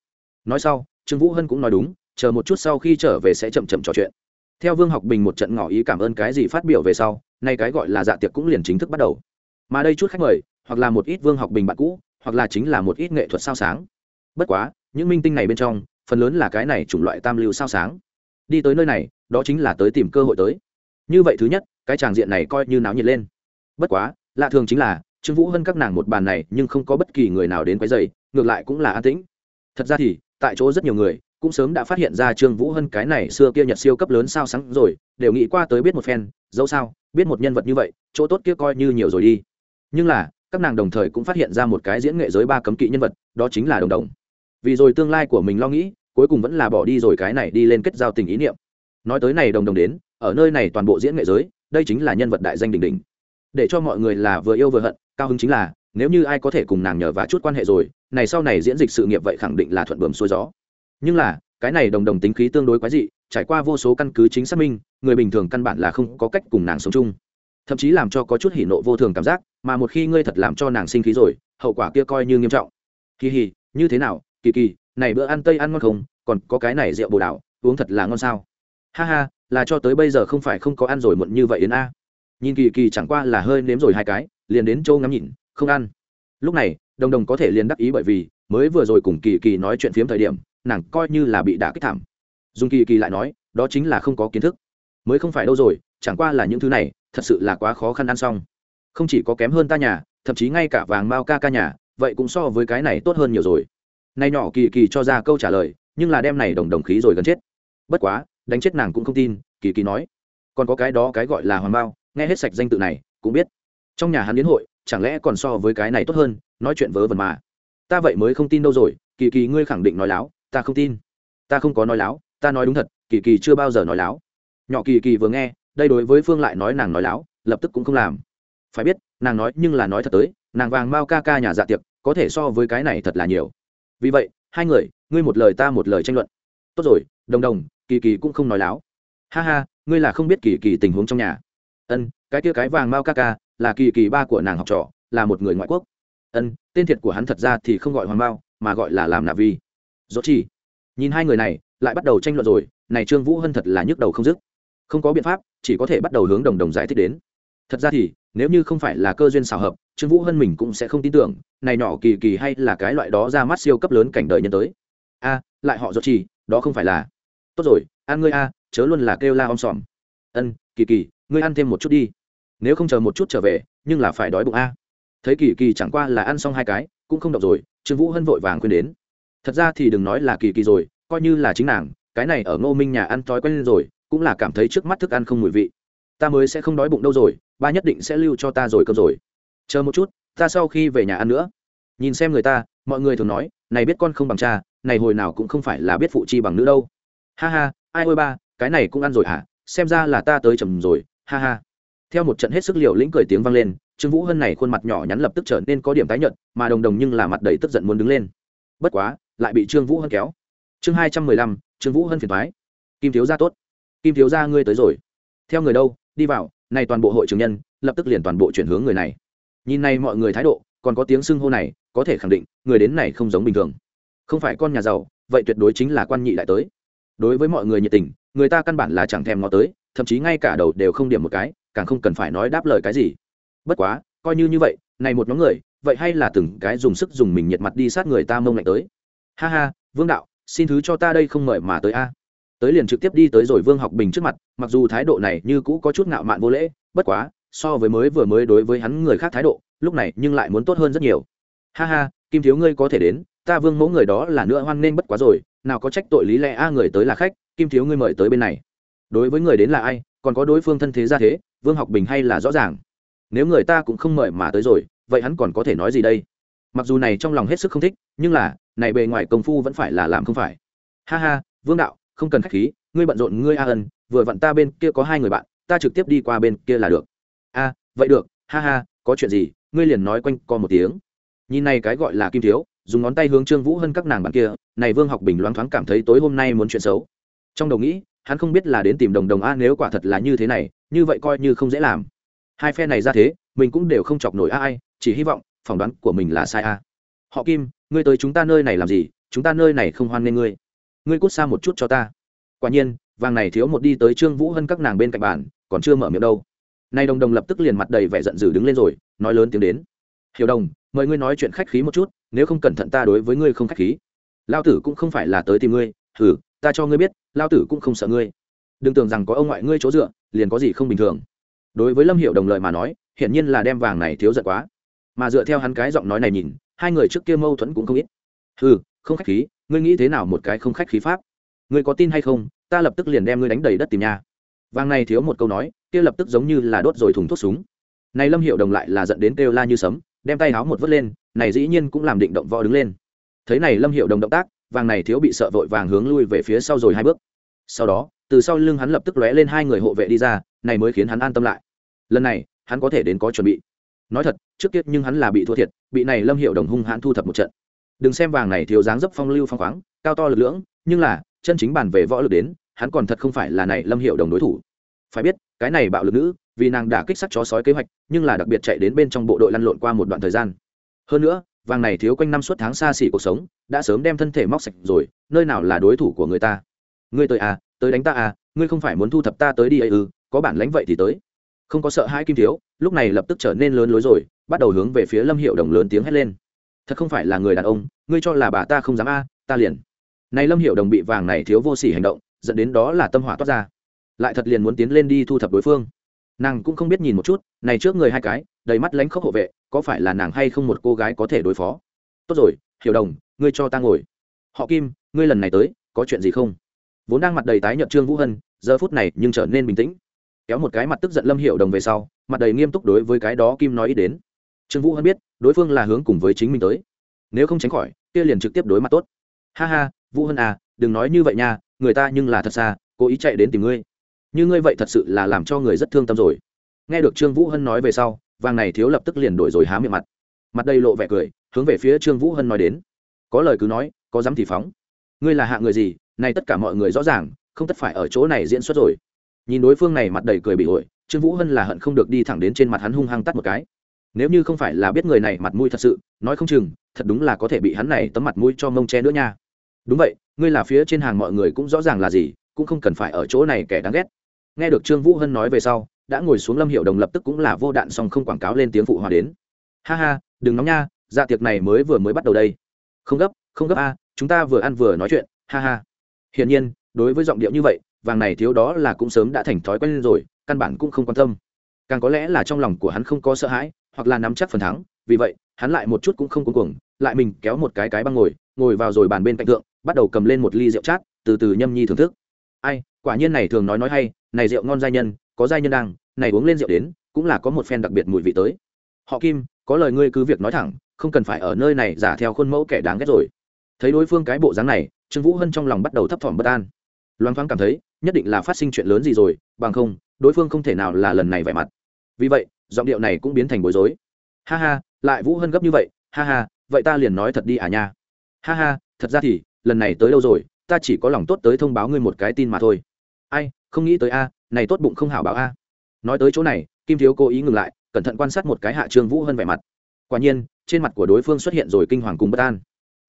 A: Nói sau, trương vũ hân cũng nói đúng chờ một chút sau khi trở về sẽ chậm chậm trò chuyện. Theo vương học bình một trận ngỏ ý cảm ơn cái gì phát biểu về sau, nay cái gọi là dạ tiệc cũng liền chính thức bắt đầu. Mà đây chút khách mời, hoặc là một ít vương học bình bạn cũ, hoặc là chính là một ít nghệ thuật sao sáng. Bất quá, những minh tinh này bên trong, phần lớn là cái này chủng loại tam lưu sao sáng. Đi tới nơi này, đó chính là tới tìm cơ hội tới. Như vậy thứ nhất, cái tràng diện này coi như náo nhiệt lên. Bất quá, lạ thường chính là, trương vũ hơn các nàng một bàn này nhưng không có bất kỳ người nào đến quấy dày ngược lại cũng là an tĩnh. Thật ra thì, tại chỗ rất nhiều người cũng sớm đã phát hiện ra trương vũ hân cái này xưa kia nhật siêu cấp lớn sao sáng rồi, đều nghĩ qua tới biết một phen, dẫu sao, biết một nhân vật như vậy, chỗ tốt kia coi như nhiều rồi đi. Nhưng là, các nàng đồng thời cũng phát hiện ra một cái diễn nghệ giới ba cấm kỵ nhân vật, đó chính là đồng đồng. Vì rồi tương lai của mình lo nghĩ, cuối cùng vẫn là bỏ đi rồi cái này đi lên kết giao tình ý niệm. Nói tới này đồng đồng đến, ở nơi này toàn bộ diễn nghệ giới, đây chính là nhân vật đại danh đỉnh đỉnh. Để cho mọi người là vừa yêu vừa hận, cao hứng chính là, nếu như ai có thể cùng nàng nhờ và chút quan hệ rồi, này sau này diễn dịch sự nghiệp vậy khẳng định là thuận bờm xuôi gió nhưng là, cái này đồng đồng tính khí tương đối quái dị, trải qua vô số căn cứ chính xác minh, người bình thường căn bản là không có cách cùng nàng sống chung. Thậm chí làm cho có chút hỉ nộ vô thường cảm giác, mà một khi ngươi thật làm cho nàng sinh khí rồi, hậu quả kia coi như nghiêm trọng. Kỳ hì như thế nào, kỳ kỳ, này bữa ăn tây ăn ngon không? Còn có cái này rượu bồ đào uống thật là ngon sao? Ha ha, là cho tới bây giờ không phải không có ăn rồi muộn như vậy yến a. Nhìn kỳ kỳ chẳng qua là hơi nếm rồi hai cái, liền đến châu ngắm nhìn, không ăn. Lúc này, đồng đồng có thể liền đắc ý bởi vì, mới vừa rồi cùng kỳ kỳ nói chuyện phiếm thời điểm nàng coi như là bị đả kích thảm. Dùng kỳ kỳ lại nói, đó chính là không có kiến thức. Mới không phải đâu rồi, chẳng qua là những thứ này, thật sự là quá khó khăn ăn xong. Không chỉ có kém hơn ta nhà, thậm chí ngay cả vàng mao ca ca nhà, vậy cũng so với cái này tốt hơn nhiều rồi. Nay nhỏ kỳ kỳ cho ra câu trả lời, nhưng là đem này đồng đồng khí rồi gần chết. Bất quá, đánh chết nàng cũng không tin, kỳ kỳ nói. Còn có cái đó cái gọi là hoàng bao nghe hết sạch danh tự này, cũng biết. Trong nhà hắn đến hội, chẳng lẽ còn so với cái này tốt hơn, nói chuyện vớ vẩn mà. Ta vậy mới không tin đâu rồi, kỳ kỳ ngươi khẳng định nói láo ta không tin. Ta không có nói láo, ta nói đúng thật, kỳ kỳ chưa bao giờ nói láo. Nhỏ kỳ kỳ vừa nghe, đây đối với phương lại nói nàng nói láo, lập tức cũng không làm. Phải biết, nàng nói nhưng là nói thật tới, nàng vàng mao ca ca nhà dạ tiệc, có thể so với cái này thật là nhiều. Vì vậy, hai người, ngươi một lời ta một lời tranh luận. Tốt rồi, đồng đồng, kỳ kỳ cũng không nói láo. Ha ha, ngươi là không biết kỳ kỳ tình huống trong nhà. Ân, cái kia cái vàng mao ca ca, là kỳ kỳ ba của nàng học trò, là một người ngoại quốc. Ân, tên thiệt của hắn thật ra thì không gọi hoàng mao mà gọi là làm nà vi dốt chỉ nhìn hai người này, lại bắt đầu tranh luận rồi, này trương vũ hân thật là nhức đầu không dứt. Không có biện pháp, chỉ có thể bắt đầu hướng đồng đồng giải thích đến. Thật ra thì, nếu như không phải là cơ duyên xảo hợp, trương vũ hân mình cũng sẽ không tin tưởng, này nhỏ kỳ kỳ hay là cái loại đó ra mắt siêu cấp lớn cảnh đời nhân tới. A, lại họ dốt chỉ đó không phải là. Tốt rồi, ăn ngươi a, chớ luôn là kêu la om sòm. Ân, kỳ kỳ, ngươi ăn thêm một chút đi. Nếu không chờ một chút trở về, nhưng là phải đói bụng a. Thấy kỳ kỳ chẳng qua là ăn xong hai cái, cũng không đọc rồi, trương vũ hân vội vàng khuyên đến thật ra thì đừng nói là kỳ kỳ rồi, coi như là chính nàng, cái này ở ngô minh nhà ăn thói quen rồi, cũng là cảm thấy trước mắt thức ăn không mùi vị. Ta mới sẽ không đói bụng đâu rồi, ba nhất định sẽ lưu cho ta rồi cơm rồi. Chờ một chút, ta sau khi về nhà ăn nữa. Nhìn xem người ta, mọi người thường nói, này biết con không bằng cha, này hồi nào cũng không phải là biết phụ chi bằng nữ đâu. Ha ha, ai ôi ba, cái này cũng ăn rồi hả? Xem ra là ta tới chầm rồi, ha ha. Theo một trận hết sức liều lĩnh cười tiếng vang lên, trương vũ hân này khuôn mặt nhỏ nhắn lập tức trở nên có điểm tái nhợt, mà đồng đồng nhưng là mặt đầy tức giận muốn đứng lên bất quá, lại bị trương vũ hân kéo. Chương hai trăm mười lăm, trương vũ hân phiền thoái kim thiếu gia tốt. Kim thiếu gia ngươi tới rồi. Theo người đâu, đi vào, này toàn bộ hội trường nhân, lập tức liền toàn bộ chuyển hướng người này. Nhìn này mọi người thái độ, còn có tiếng xưng hô này, có thể khẳng định, người đến này không giống bình thường. Không phải con nhà giàu, vậy tuyệt đối chính là quan nhị lại tới. Đối với mọi người nhiệt tình, người ta căn bản là chẳng thèm ngó tới, thậm chí ngay cả đầu đều không điểm một cái, càng không cần phải nói đáp lời cái gì. Bất quá, coi như như vậy, này một nhóm người vậy hay là từng cái dùng sức dùng mình nhiệt mặt đi sát người ta mông lạnh tới? Ha ha, vương đạo, xin thứ cho ta đây không mời mà tới a. Tới liền trực tiếp đi tới rồi vương học bình trước mặt, mặc dù thái độ này như cũ có chút ngạo mạn vô lễ, bất quá, so với mới vừa mới đối với hắn người khác thái độ, lúc này nhưng lại muốn tốt hơn rất nhiều. Ha ha, kim thiếu ngươi có thể đến, ta vương mẫu người đó là nữa hoan nghênh bất quá rồi, nào có trách tội lý lẽ a người tới là khách, kim thiếu ngươi mời tới bên này. Đối với người đến là ai, còn có đối phương thân thế ra thế, vương học bình hay là rõ ràng. Nếu người ta cũng không mời mà tới rồi vậy hắn còn có thể nói gì đây? Mặc dù này trong lòng hết sức không thích, nhưng là, này bề ngoài công phu vẫn phải là làm không phải. Ha ha, vương đạo, không cần khách khí, ngươi bận rộn ngươi a ân, vừa vặn ta bên kia có hai người bạn, ta trực tiếp đi qua bên kia là được. A, vậy được, ha ha, có chuyện gì, ngươi liền nói quanh co một tiếng. Nhìn này cái gọi là kim thiếu, dùng ngón tay hướng trương vũ hơn các nàng bạn kia, này vương học bình loáng thoáng cảm thấy tối hôm nay muốn chuyện xấu. Trong đầu nghĩ, hắn không biết là đến tìm đồng đồng a nếu quả thật là như thế này, như vậy coi như không dễ làm. Hai phe này ra thế, mình cũng đều không chọc nổi a ai chỉ hy vọng phỏng đoán của mình là sai a. Họ kim, ngươi tới chúng ta nơi này làm gì? Chúng ta nơi này không hoan nghênh ngươi. Ngươi cút xa một chút cho ta. Quả nhiên, vàng này thiếu một đi tới trương vũ hơn các nàng bên cạnh bàn, còn chưa mở miệng đâu. Nay đồng đồng lập tức liền mặt đầy vẻ giận dữ đứng lên rồi, nói lớn tiếng đến. Hiểu đồng, mời ngươi nói chuyện khách khí một chút, nếu không cẩn thận ta đối với ngươi không khách khí. Lao tử cũng không phải là tới tìm ngươi. Thử ta cho ngươi biết, lao tử cũng không sợ ngươi. Đừng tưởng rằng có ông ngoại ngươi chỗ dựa, liền có gì không bình thường. Đối với lâm hiệu đồng lợi mà nói, hiển nhiên là đem vàng này thiếu giận quá mà dựa theo hắn cái giọng nói này nhìn, hai người trước kia mâu thuẫn cũng không ít. Ừ không khách khí, ngươi nghĩ thế nào một cái không khách khí pháp? Ngươi có tin hay không, ta lập tức liền đem ngươi đánh đầy đất tìm nhà. Vàng này thiếu một câu nói, kia lập tức giống như là đốt rồi thùng thuốc súng. Này lâm hiệu đồng lại là dẫn đến kêu la như sấm, đem tay háo một vớt lên, này dĩ nhiên cũng làm định động võ đứng lên. Thấy này lâm hiệu đồng động tác, vàng này thiếu bị sợ vội vàng hướng lui về phía sau rồi hai bước. Sau đó, từ sau lưng hắn lập tức lóe lên hai người hộ vệ đi ra, này mới khiến hắn an tâm lại. Lần này, hắn có thể đến có chuẩn bị nói thật, trước tiết nhưng hắn là bị thua thiệt, bị này lâm hiệu đồng hung hãn thu thập một trận. Đừng xem vàng này thiếu dáng dấp phong lưu phong khoáng, cao to lực lưỡng, nhưng là, chân chính bàn về võ lực đến, hắn còn thật không phải là này lâm hiệu đồng đối thủ. Phải biết, cái này bạo lực nữ, vì nàng đã kích sát chó sói kế hoạch, nhưng là đặc biệt chạy đến bên trong bộ đội lăn lộn qua một đoạn thời gian. Hơn nữa, vàng này thiếu quanh năm suốt tháng xa xỉ cuộc sống, đã sớm đem thân thể móc sạch rồi, nơi nào là đối thủ của người ta? Ngươi tới à tới đánh ta à ngươi không phải muốn thu thập ta tới đi ấy ư, có bản lãnh vậy thì tới không có sợ hai kim thiếu, lúc này lập tức trở nên lớn lối rồi, bắt đầu hướng về phía lâm hiệu đồng lớn tiếng hét lên. Thật không phải là người đàn ông, ngươi cho là bà ta không dám a, ta liền. Này lâm hiệu đồng bị vàng này thiếu vô sỉ hành động, dẫn đến đó là tâm hỏa toát ra. Lại thật liền muốn tiến lên đi thu thập đối phương. Nàng cũng không biết nhìn một chút, này trước người hai cái, đầy mắt lánh khóc hộ vệ, có phải là nàng hay không một cô gái có thể đối phó? Tốt rồi, hiểu đồng, ngươi cho ta ngồi. Họ kim, ngươi lần này tới, có chuyện gì không? Vốn đang mặt đầy tái nhợt trương vũ hân, giờ phút này nhưng trở nên bình tĩnh kéo một cái mặt tức giận lâm hiệu đồng về sau, mặt đầy nghiêm túc đối với cái đó kim nói ý đến. Trương vũ hân biết, đối phương là hướng cùng với chính mình tới. Nếu không tránh khỏi, kia liền trực tiếp đối mặt tốt. Ha ha, vũ hân à đừng nói như vậy nha, người ta nhưng là thật xa, cố ý chạy đến tìm ngươi. Như ngươi vậy thật sự là làm cho người rất thương tâm rồi. Nghe được trương vũ hân nói về sau, vàng này thiếu lập tức liền đổi rồi há miệng mặt. Mặt đầy lộ vẻ cười, hướng về phía trương vũ hân nói đến. Có lời cứ nói, có dám thì phóng. Ngươi là hạ người gì nay tất cả mọi người rõ ràng, không tất phải ở chỗ này diễn xuất rồi nhìn đối phương này mặt đầy cười bị ổi, trương vũ hân là hận không được đi thẳng đến trên mặt hắn hung hăng tắt một cái. Nếu như không phải là biết người này mặt mũi thật sự, nói không chừng, thật đúng là có thể bị hắn này tấm mặt mũi cho mông che nữa nha. Đúng vậy, ngươi là phía trên hàng mọi người cũng rõ ràng là gì, cũng không cần phải ở chỗ này kẻ đáng ghét. Nghe được trương vũ hân nói về sau, đã ngồi xuống lâm hiệu đồng lập tức cũng là vô đạn song không quảng cáo lên tiếng phụ hòa đến. Ha ha, đừng nóng nha dạ tiệc này mới vừa mới bắt đầu đây. Không gấp không gấp a, chúng ta vừa ăn vừa nói chuyện, ha ha. Hiển nhiên, đối với giọng điệu như vậy vàng này thiếu đó là cũng sớm đã thành thói quen lên rồi, căn bản cũng không quan tâm. Càng có lẽ là trong lòng của hắn không có sợ hãi, hoặc là nắm chắc phần thắng, vì vậy, hắn lại một chút cũng không cuống cuồng, lại mình kéo một cái cái băng ngồi ngồi vào rồi bàn bên cạnh thượng, bắt đầu cầm lên một ly rượu chát, từ từ nhâm nhi thưởng thức. Ai, quả nhiên này thường nói nói hay, này rượu ngon giai nhân, có giai nhân đang này uống lên rượu đến, cũng là có một phen đặc biệt mùi vị tới. Họ kim, có lời ngươi cứ việc nói thẳng, không cần phải ở nơi này giả theo khuôn mẫu kẻ đáng ghét rồi. Thấy đối phương cái bộ dáng này, trương vũ hân trong lòng bắt đầu thấp thỏm bất an loan thoáng cảm thấy, nhất định là phát sinh chuyện lớn gì rồi, bằng không, đối phương không thể nào là lần này vẻ mặt. Vì vậy, giọng điệu này cũng biến thành bối rối. Ha ha, lại vũ hơn gấp như vậy, ha ha, vậy ta liền nói thật đi à nha. Ha ha, thật ra thì, lần này tới đâu rồi, ta chỉ có lòng tốt tới thông báo ngươi một cái tin mà thôi. Ai, không nghĩ tới a, này tốt bụng không hảo báo a. Nói tới chỗ này, kim thiếu cố ý ngừng lại, cẩn thận quan sát một cái hạ trương vũ hơn vẻ mặt. Quả nhiên, trên mặt của đối phương xuất hiện rồi kinh hoàng cùng bất an.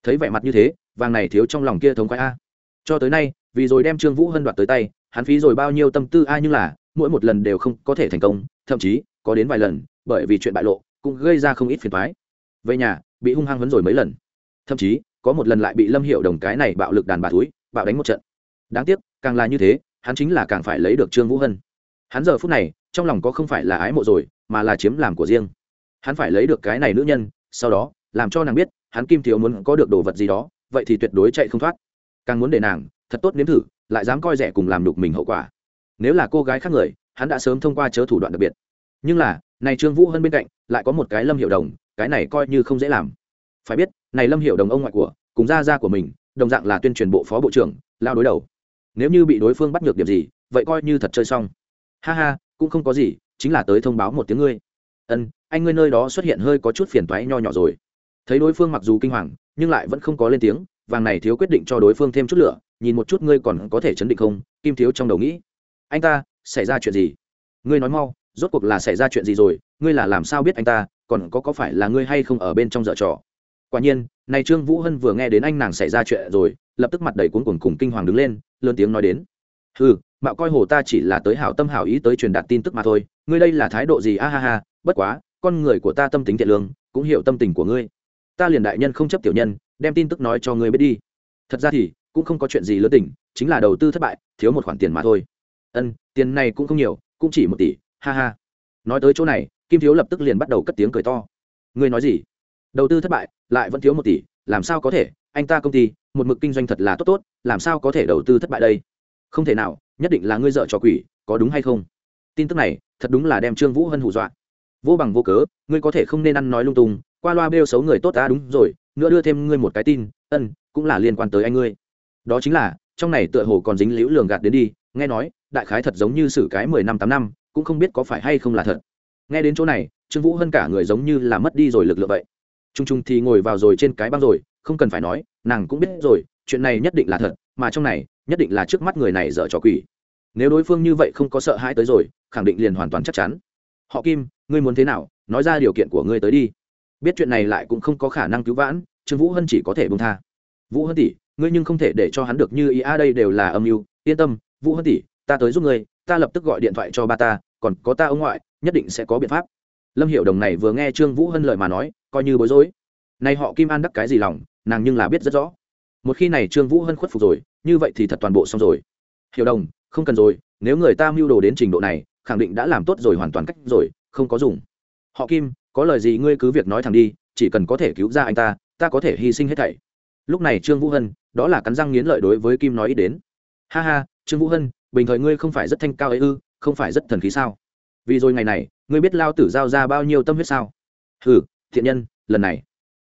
A: Thấy vẻ mặt như thế, vàng này thiếu trong lòng kia thống khoái a. Cho tới nay vì rồi đem trương vũ hân đoạt tới tay, hắn phí rồi bao nhiêu tâm tư, ai nhưng là, mỗi một lần đều không có thể thành công, thậm chí, có đến vài lần, bởi vì chuyện bại lộ, cũng gây ra không ít phiền thoái về nhà, bị hung hăng hấn rồi mấy lần. Thậm chí, có một lần lại bị lâm hiệu đồng cái này bạo lực đàn bà túi, bạo đánh một trận. Đáng tiếc, càng là như thế, hắn chính là càng phải lấy được trương vũ hân. Hắn giờ phút này, trong lòng có không phải là ái mộ rồi, mà là chiếm làm của riêng. Hắn phải lấy được cái này nữ nhân, sau đó, làm cho nàng biết, hắn kim thiếu muốn có được đồ vật gì đó, vậy thì tuyệt đối chạy không thoát. Càng muốn để nàng thật tốt nếm thử, lại dám coi rẻ cùng làm đục mình hậu quả. Nếu là cô gái khác người, hắn đã sớm thông qua chớ thủ đoạn đặc biệt. Nhưng là, này trương vũ hơn bên cạnh, lại có một cái lâm hiệu đồng, cái này coi như không dễ làm. Phải biết, này lâm hiệu đồng ông ngoại của, cùng gia gia của mình, đồng dạng là tuyên truyền bộ phó bộ trưởng, lao đối đầu. Nếu như bị đối phương bắt nhược điểm gì, vậy coi như thật chơi xong. Ha ha, cũng không có gì, chính là tới thông báo một tiếng ngươi. Ân, anh ngươi nơi đó xuất hiện hơi có chút phiền toái nho nhỏ rồi. Thấy đối phương mặc dù kinh hoàng, nhưng lại vẫn không có lên tiếng, vàng này thiếu quyết định cho đối phương thêm chút lửa nhìn một chút ngươi còn có thể chấn định không? Kim thiếu trong đầu nghĩ. Anh ta, xảy ra chuyện gì? Ngươi nói mau, rốt cuộc là xảy ra chuyện gì rồi? Ngươi là làm sao biết anh ta? Còn có có phải là ngươi hay không ở bên trong dở trò? Quả nhiên, này trương vũ hân vừa nghe đến anh nàng xảy ra chuyện rồi, lập tức mặt đầy cuốn cuồng cùng kinh hoàng đứng lên, lớn tiếng nói đến. Ừ mạo coi hồ ta chỉ là tới hảo tâm hảo ý tới truyền đạt tin tức mà thôi. Ngươi đây là thái độ gì? A ha ha, bất quá, con người của ta tâm tính thiện lương, cũng hiểu tâm tình của ngươi. Ta liền đại nhân không chấp tiểu nhân, đem tin tức nói cho ngươi biết đi. Thật ra thì cũng không có chuyện gì lớn tình, chính là đầu tư thất bại, thiếu một khoản tiền mà thôi. Ân, tiền này cũng không nhiều, cũng chỉ một tỷ, ha ha. Nói tới chỗ này, kim thiếu lập tức liền bắt đầu cất tiếng cười to. Ngươi nói gì? Đầu tư thất bại, lại vẫn thiếu một tỷ, làm sao có thể? Anh ta công ty, một mực kinh doanh thật là tốt tốt, làm sao có thể đầu tư thất bại đây? Không thể nào, nhất định là ngươi dợ trò quỷ, có đúng hay không? Tin tức này, thật đúng là đem trương vũ hân hù dọa. Vô bằng vô cớ, ngươi có thể không nên ăn nói lung tung, qua loa bêu xấu người tốt ta đúng rồi, nữa đưa thêm ngươi một cái tin, ân, cũng là liên quan tới anh ngươi đó chính là, trong này tựa hồ còn dính liễu lường gạt đến đi, nghe nói, đại khái thật giống như xử cái mười năm tám năm, cũng không biết có phải hay không là thật. Nghe đến chỗ này, trương vũ hơn cả người giống như là mất đi rồi lực lượng vậy. T r u n g t r u n g thì ngồi vào rồi trên cái băng rồi, không cần phải nói, nàng cũng biết rồi, chuyện này nhất định là thật, mà trong này, nhất định là trước mắt người này dở trò quỷ. Nếu đối phương như vậy không có sợ hãi tới rồi, khẳng định liền hoàn toàn chắc chắn. Họ kim, ngươi muốn thế nào? Nói ra điều kiện của ngươi tới đi. Biết chuyện này lại cũng không có khả năng cứu vãn, trương vũ hân chỉ có thể bông tha. Vũ hân tỷ ngươi nhưng không thể để cho hắn được như ý. A đây đều là âm mưu. Yên tâm, vũ hân tỷ, ta tới giúp ngươi, ta lập tức gọi điện thoại cho ba ta, còn có ta ông ngoại, nhất định sẽ có biện pháp. Lâm hiệu đồng này vừa nghe trương vũ hân lời mà nói, coi như bối rối. Nay họ kim an đắc cái gì lòng, nàng nhưng là biết rất rõ. Một khi này trương vũ hân khuất phục rồi, như vậy thì thật toàn bộ xong rồi. Hiểu đồng, không cần rồi, nếu người ta mưu đồ đến trình độ này, khẳng định đã làm tốt rồi, hoàn toàn cách rồi, không có dùng. Họ kim, có lời gì ngươi cứ việc nói thẳng đi, chỉ cần có thể cứu ra anh ta ta có thể hy sinh hết thảy. Lúc này trương vũ hân đó là cắn răng nghiến lợi đối với kim nói ít đến. Ha ha trương vũ hân bình thời ngươi không phải rất thanh cao ấy ư không phải rất thần khí sao? Vì rồi ngày này ngươi biết lao tử giao ra bao nhiêu tâm huyết sao? Hừ thiện nhân lần này.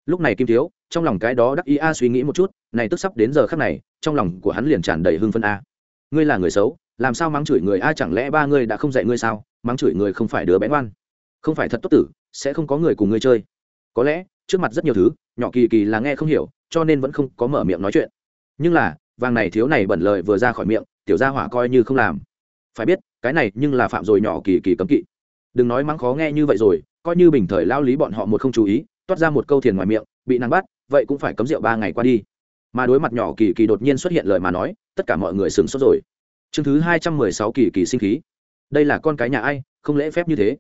A: Lúc này kim thiếu trong lòng cái đó đắc ý a suy nghĩ một chút này tức sắp đến giờ khắc này trong lòng của hắn liền tràn đầy hưng phân a. Ngươi là người xấu làm sao mắng chửi người a chẳng lẽ ba ngươi đã không dạy ngươi sao? Mắng chửi người không phải đứa bé ngoan, không phải thật tốt tử sẽ không có người cùng ngươi chơi. Có lẽ trước mặt rất nhiều thứ nhỏ kỳ kỳ là nghe không hiểu cho nên vẫn không có mở miệng nói chuyện nhưng là, vàng này thiếu này bẩn lời vừa ra khỏi miệng, tiểu gia hỏa coi như không làm. Phải biết, cái này nhưng là phạm rồi nhỏ kỳ kỳ cấm kỵ. Đừng nói mắng khó nghe như vậy rồi, coi như bình thời lao lý bọn họ một không chú ý, toát ra một câu thiền ngoài miệng, bị nàng bắt, vậy cũng phải cấm rượu ba ngày qua đi. Mà đối mặt nhỏ kỳ kỳ đột nhiên xuất hiện lời mà nói, tất cả mọi người sửng sốt rồi. Chương thứ hai trăm mười sáu kỳ kỳ sinh khí. Đây là con cái nhà ai, không lễ phép như thế.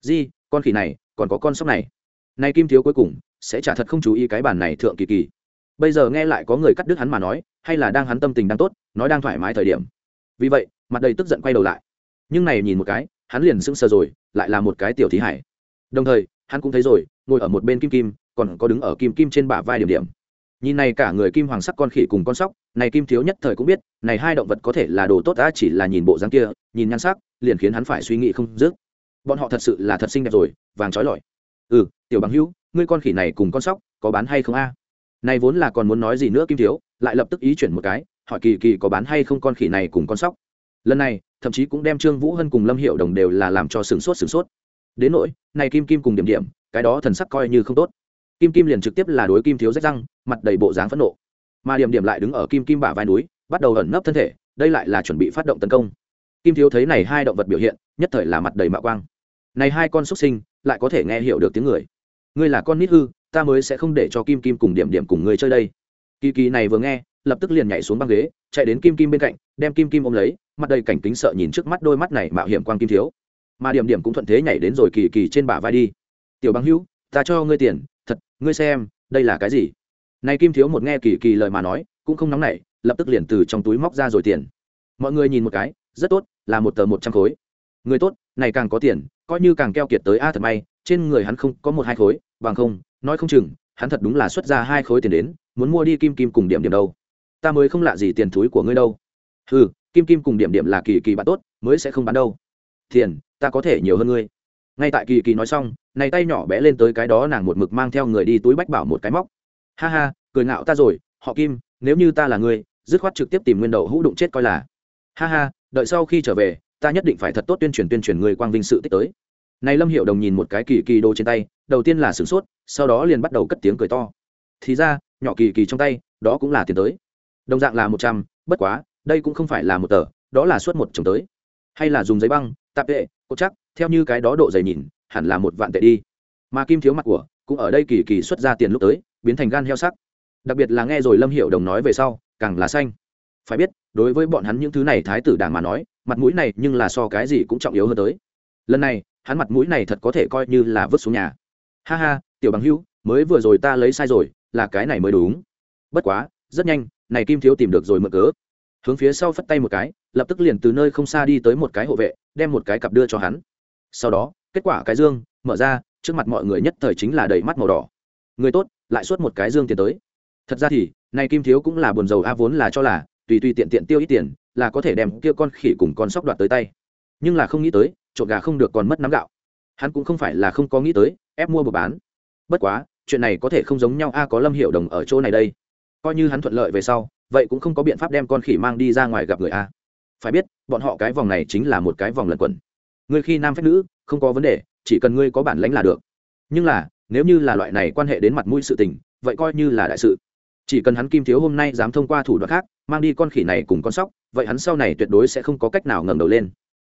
A: Di, con khỉ này, còn có con sóc này. Nay kim thiếu cuối cùng sẽ trả thật không chú ý cái bản này thượng kỳ kỳ bây giờ nghe lại có người cắt đứt hắn mà nói, hay là đang hắn tâm tình đang tốt, nói đang thoải mái thời điểm. Vì vậy, mặt đầy tức giận quay đầu lại. Nhưng này nhìn một cái, hắn liền sững sờ rồi, lại là một cái tiểu thí hải. Đồng thời, hắn cũng thấy rồi, ngồi ở một bên kim kim, còn có đứng ở kim kim trên bả vai điểm điểm. Nhìn này cả người kim hoàng sắc con khỉ cùng con sóc, này kim thiếu nhất thời cũng biết, này hai động vật có thể là đồ tốt đã chỉ là nhìn bộ dáng kia, nhìn nhan sắc, liền khiến hắn phải suy nghĩ không dứt. Bọn họ thật sự là thật xinh đẹp rồi, vàng trói lọi. Ừ tiểu bằng hữu, ngươi con khỉ này cùng con sóc, có bán hay không a? Này vốn là còn muốn nói gì nữa kim thiếu, lại lập tức ý chuyển một cái, hỏi kỳ kỳ có bán hay không con khỉ này cùng con sóc. Lần này, thậm chí cũng đem trương vũ hân cùng lâm hiệu đồng đều là làm cho sửng sốt sửng sốt. Đến nỗi, này kim kim cùng điểm điểm, cái đó thần sắc coi như không tốt. Kim kim liền trực tiếp là đối kim thiếu rách răng, mặt đầy bộ dáng phẫn nộ. Mà điểm điểm lại đứng ở kim kim bả vai núi, bắt đầu ẩn nấp thân thể, đây lại là chuẩn bị phát động tấn công. Kim thiếu thấy này hai động vật biểu hiện, nhất thời là mặt đầy mạo quang. Này hai con xuất sinh, lại có thể nghe hiểu được tiếng người. Ngươi là con nít hư ta mới sẽ không để cho kim kim cùng điểm điểm cùng ngươi chơi đây. Kỳ kỳ này vừa nghe, lập tức liền nhảy xuống băng ghế, chạy đến kim kim bên cạnh, đem kim kim ôm lấy, mặt đầy cảnh kính sợ nhìn trước mắt đôi mắt này mạo hiểm quang kim thiếu. Mà điểm điểm cũng thuận thế nhảy đến rồi kỳ kỳ trên bả vai đi. Tiểu băng hữu, ta cho ngươi tiền, thật, ngươi xem, đây là cái gì? Này kim thiếu một nghe kỳ kỳ lời mà nói, cũng không nóng nảy, lập tức liền từ trong túi móc ra rồi tiền. Mọi người nhìn một cái, rất tốt, là một tờ một trăm khối. Người tốt, này càng có tiền, coi như càng keo kiệt tới a, thật may, trên người hắn không có một hai khối, bằng không nói không chừng, hắn thật đúng là xuất ra hai khối tiền đến, muốn mua đi kim kim cùng điểm điểm đâu. Ta mới không lạ gì tiền túi của ngươi đâu. Ừ kim kim cùng điểm điểm là kỳ kỳ bạn tốt, mới sẽ không bán đâu. Tiền, ta có thể nhiều hơn ngươi. Ngay tại kỳ kỳ nói xong, này tay nhỏ bé lên tới cái đó nàng một mực mang theo người đi túi bách bảo một cái móc. Ha ha, cười ngạo ta rồi, họ kim, nếu như ta là ngươi, dứt khoát trực tiếp tìm nguyên đầu hũ đụng chết coi là. Ha ha, đợi sau khi trở về, ta nhất định phải thật tốt tuyên truyền tuyên truyền người quang vinh sự tích tới. Này lâm hiệu đồng nhìn một cái kỳ kỳ đồ trên tay đầu tiên là sửng sốt, sau đó liền bắt đầu cất tiếng cười to. Thì ra, nhỏ kỳ kỳ trong tay, đó cũng là tiền tới. Đồng dạng là một trăm, bất quá, đây cũng không phải là một tờ, đó là suốt một chồng tới. Hay là dùng giấy băng, tạp tệ cốt chắc, theo như cái đó độ dày nhìn, hẳn là một vạn tệ đi. Mà kim thiếu mặt của, cũng ở đây kỳ kỳ xuất ra tiền lúc tới, biến thành gan heo sắc. Đặc biệt là nghe rồi lâm hiệu đồng nói về sau, càng là xanh. Phải biết, đối với bọn hắn những thứ này thái tử đảng mà nói, mặt mũi này nhưng là so cái gì cũng trọng yếu hơn tới. Lần này, hắn mặt mũi này thật có thể coi như là vứt xuống nhà ha ha, tiểu bằng hữu, mới vừa rồi ta lấy sai rồi, là cái này mới đúng. Bất quá, rất nhanh, này kim thiếu tìm được rồi mượn cớ. Hướng phía sau phất tay một cái, lập tức liền từ nơi không xa đi tới một cái hộ vệ, đem một cái cặp đưa cho hắn. Sau đó, kết quả cái dương, mở ra, trước mặt mọi người nhất thời chính là đầy mắt màu đỏ. Người tốt, lại suốt một cái dương tiền tới. Thật ra thì, này kim thiếu cũng là buồn dầu a, vốn là cho là, tùy tùy tiện tiện tiêu ít tiền, là có thể đem kia con khỉ cùng con sóc đoạt tới tay. Nhưng là không nghĩ tới trộn gà không được còn mất nắm gạo. Hắn cũng không phải là không có nghĩ tới ép mua buộc bán. Bất quá, chuyện này có thể không giống nhau. A, có lâm hiệu đồng ở chỗ này đây. Coi như hắn thuận lợi về sau, vậy cũng không có biện pháp đem con khỉ mang đi ra ngoài gặp người a. Phải biết, bọn họ cái vòng này chính là một cái vòng lẩn quẩn. Ngươi khi nam phép nữ, không có vấn đề, chỉ cần ngươi có bản lãnh là được. Nhưng là, nếu như là loại này quan hệ đến mặt mũi sự tình, vậy coi như là đại sự. Chỉ cần hắn kim thiếu hôm nay dám thông qua thủ đoạn khác, mang đi con khỉ này cùng con sóc, vậy hắn sau này tuyệt đối sẽ không có cách nào ngẩng đầu lên.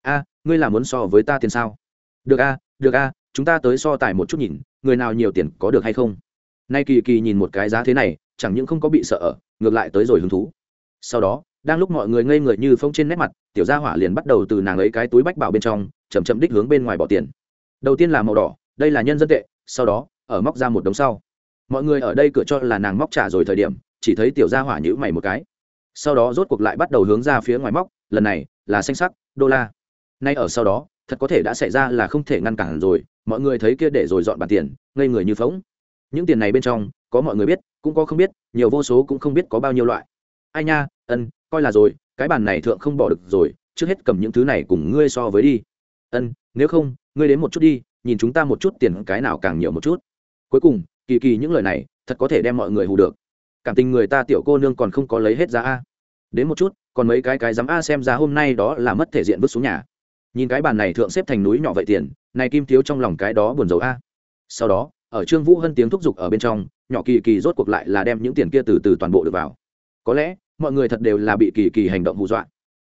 A: A, ngươi là muốn so với ta tiền sao? Được a được a chúng ta tới so tài một chút nhìn, người nào nhiều tiền có được hay không? Nay kỳ kỳ nhìn một cái giá thế này, chẳng những không có bị sợ ở, ngược lại tới rồi hứng thú. Sau đó, đang lúc mọi người ngây người như phông trên nét mặt, tiểu gia hỏa liền bắt đầu từ nàng ấy cái túi bách bảo bên trong chầm chậm đích hướng bên ngoài bỏ tiền. Đầu tiên là màu đỏ, đây là nhân dân tệ, sau đó, ở móc ra một đống sau. Mọi người ở đây cửa cho là nàng móc trả rồi thời điểm, chỉ thấy tiểu gia hỏa nhữ mày một cái. Sau đó rốt cuộc lại bắt đầu hướng ra phía ngoài móc, lần này là xanh sắc, đô la. Nay ở sau đó, thật có thể đã xảy ra là không thể ngăn cản rồi mọi người thấy kia để rồi dọn bàn tiền, ngây người như phóng những tiền này bên trong, có mọi người biết, cũng có không biết, nhiều vô số cũng không biết có bao nhiêu loại. Ai nha, ân, coi là rồi, cái bàn này thượng không bỏ được rồi, trước hết cầm những thứ này cùng ngươi so với đi. Ân, nếu không, ngươi đến một chút đi, nhìn chúng ta một chút tiền cái nào càng nhiều một chút. Cuối cùng, kỳ kỳ những lời này, thật có thể đem mọi người hù được. Cảm tình người ta tiểu cô nương còn không có lấy hết giá a. Đến một chút, còn mấy cái cái dám a xem ra hôm nay đó là mất thể diện vứt xuống nhà nhìn cái bàn này thượng xếp thành núi nhỏ vậy tiền, này kim thiếu trong lòng cái đó buồn rầu a. Sau đó, ở trương vũ hân tiếng thúc giục ở bên trong, nhỏ kỳ kỳ rốt cuộc lại là đem những tiền kia từ từ toàn bộ được vào. Có lẽ, mọi người thật đều là bị kỳ kỳ hành động hù dọa.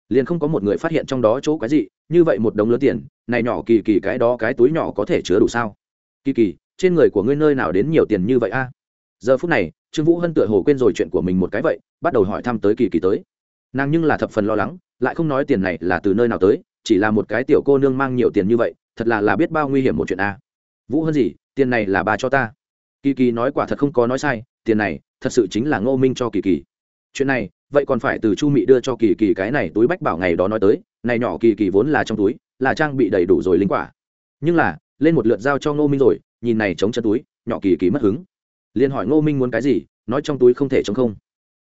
A: Liền không có một người phát hiện trong đó chỗ cái gì như vậy một đống lớn tiền, này nhỏ kỳ kỳ cái đó cái túi nhỏ có thể chứa đủ sao? Kỳ kỳ, trên người của ngươi nơi nào đến nhiều tiền như vậy a? Giờ phút này, trương vũ hân tựa hồ quên rồi chuyện của mình một cái vậy, bắt đầu hỏi thăm tới kỳ kỳ tới. Nàng nhưng là thập phần lo lắng, lại không nói tiền này là từ nơi nào tới chỉ là một cái tiểu cô nương mang nhiều tiền như vậy, thật là là biết bao nguy hiểm một chuyện a. Vũ hơn gì, tiền này là bà cho ta. Kỳ kỳ nói quả thật không có nói sai, tiền này, thật sự chính là ngô minh cho kỳ kỳ. Chuyện này, vậy còn phải từ chu mị đưa cho kỳ kỳ cái này túi bách bảo ngày đó nói tới, này nhỏ kỳ kỳ vốn là trong túi, là trang bị đầy đủ rồi linh quả. Nhưng là, lên một lượt giao cho ngô minh rồi, nhìn này chống chân túi, nhỏ kỳ kỳ mất hứng. Liền hỏi ngô minh muốn cái gì, nói trong túi không thể chống không.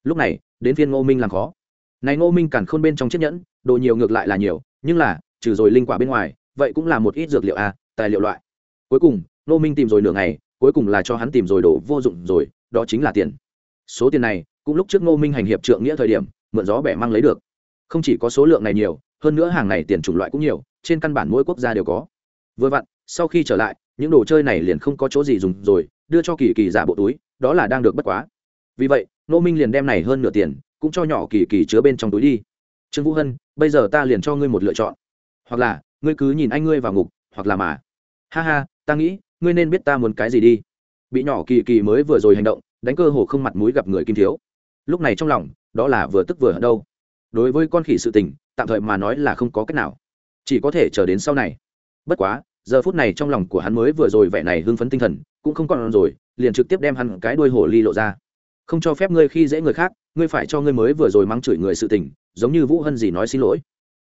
A: Lúc này, đến phiên ngô minh làm khó. Này ngô minh cản khôn bên trong chiếc nhẫn, đồ nhiều ngược lại là nhiều nhưng là, trừ rồi linh quả bên ngoài, vậy cũng là một ít dược liệu a tài liệu loại. Cuối cùng, ngô minh tìm rồi nửa ngày, cuối cùng là cho hắn tìm rồi đồ vô dụng rồi, đó chính là tiền. Số tiền này, cũng lúc trước ngô minh hành hiệp trượng nghĩa thời điểm, mượn gió bẻ mang lấy được. Không chỉ có số lượng này nhiều, hơn nữa hàng này tiền chủng loại cũng nhiều, trên căn bản mỗi quốc gia đều có. Vừa vặn, sau khi trở lại, những đồ chơi này liền không có chỗ gì dùng rồi, đưa cho kỳ kỳ giả bộ túi, đó là đang được bất quá. Vì vậy, ngô minh liền đem này hơn nửa tiền, cũng cho nhỏ kỳ kỳ chứa bên trong túi đi trương vũ hân, bây giờ ta liền cho ngươi một lựa chọn. Hoặc là, ngươi cứ nhìn anh ngươi vào ngục, hoặc là mà. Ha ha, ta nghĩ, ngươi nên biết ta muốn cái gì đi. Bị nhỏ kỳ kỳ mới vừa rồi hành động, đánh cơ hồ không mặt mũi gặp người kim thiếu. Lúc này trong lòng, đó là vừa tức vừa hận đâu. Đối với con khỉ sự tình, tạm thời mà nói là không có cách nào. Chỉ có thể chờ đến sau này. Bất quá, giờ phút này trong lòng của hắn mới vừa rồi vẻ này hưng phấn tinh thần, cũng không còn rồi, liền trực tiếp đem hắn cái đuôi hổ ly lộ ra. Không cho phép ngươi khi dễ người khác ngươi phải cho ngươi mới vừa rồi mắng chửi người sự tình, giống như vũ hân gì nói xin lỗi.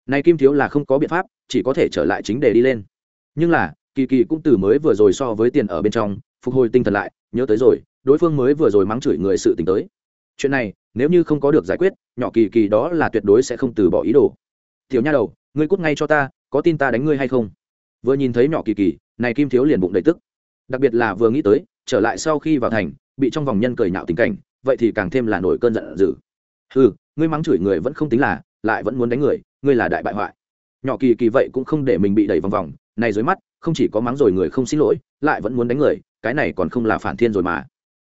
A: Nay kim thiếu là không có biện pháp, chỉ có thể trở lại chính để đi lên. Nhưng là, kỳ kỳ cũng từ mới vừa rồi so với tiền ở bên trong, phục hồi tinh thần lại, nhớ tới rồi, đối phương mới vừa rồi mắng chửi người sự tình tới. Chuyện này, nếu như không có được giải quyết, nhỏ kỳ kỳ đó là tuyệt đối sẽ không từ bỏ ý đồ. Tiểu nha đầu, ngươi cút ngay cho ta, có tin ta đánh ngươi hay không? Vừa nhìn thấy nhỏ kỳ kỳ, này kim thiếu liền bụng đầy tức. Đặc biệt là vừa nghĩ tới, trở lại sau khi vào thành, bị trong vòng nhân cười nhạo tình cảnh vậy thì càng thêm là nổi cơn giận dữ. Ừ ngươi mắng chửi người vẫn không tính là, lại vẫn muốn đánh người, ngươi là đại bại hoại. Nhỏ kỳ kỳ vậy cũng không để mình bị đẩy vòng vòng, này dưới mắt, không chỉ có mắng rồi người không xin lỗi, lại vẫn muốn đánh người, cái này còn không là phản thiên rồi mà.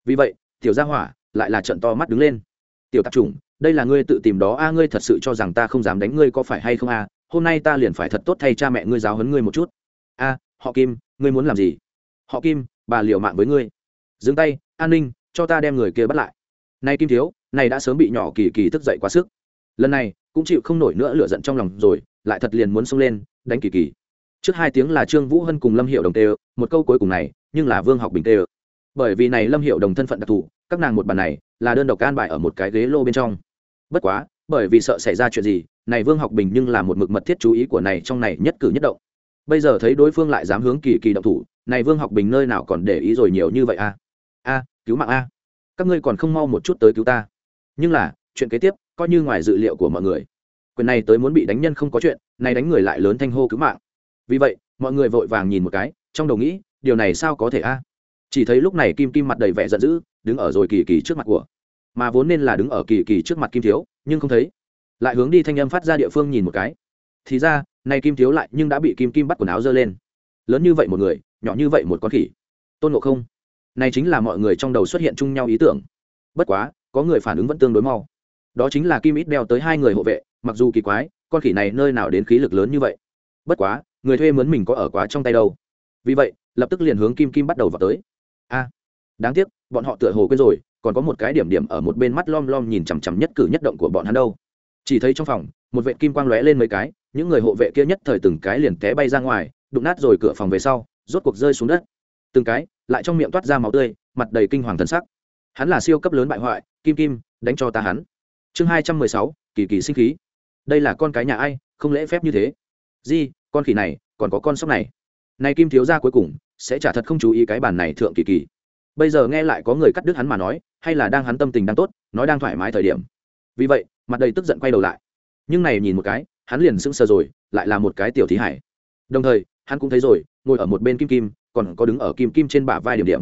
A: Vì vậy, tiểu gia hỏa, lại là trận to mắt đứng lên. Tiểu tạp chủng, đây là ngươi tự tìm đó, a, ngươi thật sự cho rằng ta không dám đánh ngươi có phải hay không, a? Hôm nay ta liền phải thật tốt thay cha mẹ ngươi giáo huấn ngươi một chút. A, họ kim, ngươi muốn làm gì? Họ kim, bà liều mạng với ngươi. Dừng tay, an ninh, cho ta đem người kia bắt lại nay kim thiếu này đã sớm bị nhỏ kỳ kỳ thức dậy quá sức. Lần này, cũng chịu không nổi nữa lửa giận trong lòng rồi, lại thật liền muốn xông lên, đánh kỳ kỳ. Trước hai tiếng là trương vũ hân cùng lâm hiệu đồng tê một câu cuối cùng này, nhưng là vương học bình tê bởi vì này lâm hiệu đồng thân phận đặc thù, các nàng một bàn này, là đơn độc can bại ở một cái ghế lô bên trong. Bất quá, bởi vì sợ xảy ra chuyện gì, này vương học bình nhưng là một mực mật thiết chú ý của này trong này nhất cử nhất động. Bây giờ thấy đối phương lại dám hướng kỳ kỳ động thủ, này vương học bình nơi nào còn để ý rồi nhiều như vậy a a, cứu mạng a các ngươi còn không mau một chút tới cứu ta. Nhưng là, chuyện kế tiếp, coi như ngoài dự liệu của mọi người. Quyền này tới muốn bị đánh nhân không có chuyện, này đánh người lại lớn thanh hô cứu mạng. Vì vậy, mọi người vội vàng nhìn một cái, trong đầu nghĩ, điều này sao có thể a? Chỉ thấy lúc này kim kim mặt đầy vẻ giận dữ, đứng ở rồi kỳ kỳ trước mặt của. Mà vốn nên là đứng ở kỳ kỳ trước mặt kim thiếu, nhưng không thấy. Lại hướng đi thanh âm phát ra địa phương nhìn một cái. Thì ra nay kim thiếu lại nhưng đã bị kim kim bắt quần áo giơ lên. Lớn như vậy một người, nhỏ như vậy một con khỉ. Tôn ngộ không này chính là mọi người trong đầu xuất hiện chung nhau ý tưởng. Bất quá, có người phản ứng vẫn tương đối mau. Đó chính là kim ít đeo tới hai người hộ vệ, mặc dù kỳ quái, con khỉ này nơi nào đến khí lực lớn như vậy. Bất quá, người thuê mướn mình có ở quá trong tay đâu. Vì vậy, lập tức liền hướng kim kim bắt đầu vào tới. A, đáng tiếc, bọn họ tựa hồ quên rồi, còn có một cái điểm điểm ở một bên mắt lom lom nhìn chằm chằm nhất cử nhất động của bọn hắn đâu. Chỉ thấy trong phòng, một vệ kim quang lóe lên mấy cái, những người hộ vệ kia nhất thời từng cái liền té bay ra ngoài, đụng nát rồi cửa phòng về sau, rốt cuộc rơi xuống đất từng cái, lại trong miệng toát ra máu tươi, mặt đầy kinh hoàng thần sắc. Hắn là siêu cấp lớn bại hoại, kim kim, đánh cho ta hắn. Chương hai trăm mười sáu, kỳ kỳ sinh khí. Đây là con cái nhà ai, không lễ phép như thế. Di, con khỉ này, còn có con sóc này. Này kim thiếu gia cuối cùng, sẽ trả thật không chú ý cái bản này thượng kỳ kỳ. Bây giờ nghe lại có người cắt đứt hắn mà nói, hay là đang hắn tâm tình đang tốt, nói đang thoải mái thời điểm. Vì vậy, mặt đầy tức giận quay đầu lại. Nhưng này nhìn một cái, hắn liền sững sờ rồi, lại là một cái tiểu thí hải. Đồng thời, hắn cũng thấy rồi, ngồi ở một bên kim kim còn có đứng ở kim kim trên bả vai điểm điểm.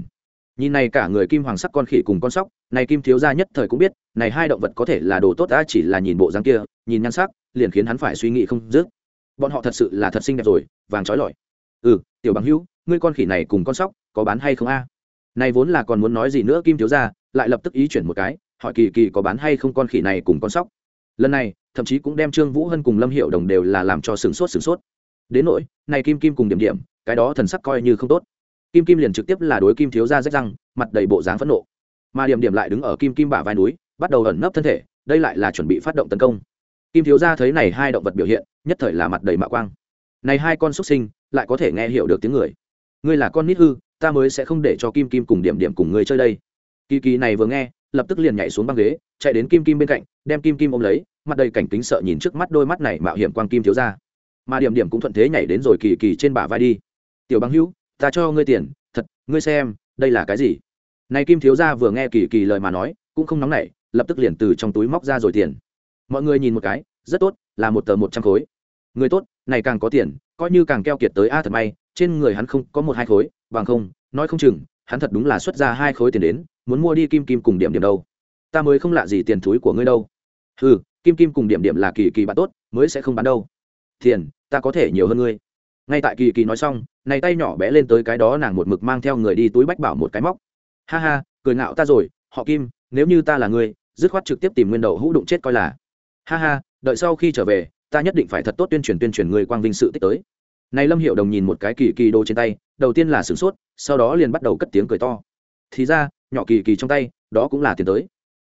A: Nhìn này cả người kim hoàng sắc con khỉ cùng con sóc, này kim thiếu gia nhất thời cũng biết, này hai động vật có thể là đồ tốt đã chỉ là nhìn bộ dáng kia, nhìn nhan sắc, liền khiến hắn phải suy nghĩ không dứt. Bọn họ thật sự là thật xinh đẹp rồi, vàng trói lọi. Ừ tiểu bằng hữu, ngươi con khỉ này cùng con sóc, có bán hay không a? Này vốn là còn muốn nói gì nữa kim thiếu gia, lại lập tức ý chuyển một cái, hỏi kỳ kỳ có bán hay không con khỉ này cùng con sóc. Lần này, thậm chí cũng đem trương vũ hân cùng lâm hiệu đồng đều là làm cho sửng sốt sửng sốt. Đến nỗi, này kim kim cùng điểm điểm cái đó thần sắc coi như không tốt. Kim kim liền trực tiếp là đối kim thiếu gia rách răng, mặt đầy bộ dáng phẫn nộ. Mà điểm điểm lại đứng ở kim kim bả vai núi, bắt đầu ẩn nấp thân thể, đây lại là chuẩn bị phát động tấn công. Kim thiếu gia thấy này hai động vật biểu hiện, nhất thời là mặt đầy mạ quang. Này hai con xuất sinh, lại có thể nghe hiểu được tiếng người. Ngươi là con nít hư, ta mới sẽ không để cho kim kim cùng điểm điểm cùng ngươi chơi đây. Kỳ kỳ này vừa nghe, lập tức liền nhảy xuống băng ghế, chạy đến kim kim bên cạnh, đem kim kim ôm lấy, mặt đầy cảnh kính sợ nhìn trước mắt đôi mắt này mạo hiểm quang kim thiếu ra mà điểm điểm cũng thuận thế nhảy đến rồi kỳ kỳ trên bả vai đi tiểu băng hữu, ta cho ngươi tiền, thật, ngươi xem, đây là cái gì? Này kim thiếu gia vừa nghe kỳ kỳ lời mà nói, cũng không nóng nảy, lập tức liền từ trong túi móc ra rồi tiền. Mọi người nhìn một cái, rất tốt, là một tờ một trăm khối. Người tốt, này càng có tiền, coi như càng keo kiệt tới a, thật may, trên người hắn không có một hai khối, bằng không, nói không chừng, hắn thật đúng là xuất ra hai khối tiền đến, muốn mua đi kim kim cùng điểm điểm đâu. Ta mới không lạ gì tiền túi của ngươi đâu. Ừ kim kim cùng điểm điểm là kỳ kỳ bạn tốt, mới sẽ không bán đâu. Tiền, ta có thể nhiều hơn ngươi ngay tại kỳ kỳ nói xong này tay nhỏ bé lên tới cái đó nàng một mực mang theo người đi túi bách bảo một cái móc. Ha ha cười ngạo ta rồi họ kim nếu như ta là người, dứt khoát trực tiếp tìm nguyên đậu hũ đụng chết coi là. Ha ha đợi sau khi trở về ta nhất định phải thật tốt tuyên truyền tuyên truyền người quang vinh sự tích tới. Này lâm hiệu đồng nhìn một cái kỳ kỳ đồ trên tay đầu tiên là sửng sốt sau đó liền bắt đầu cất tiếng cười to. Thì ra nhỏ kỳ kỳ trong tay đó cũng là tiền tới.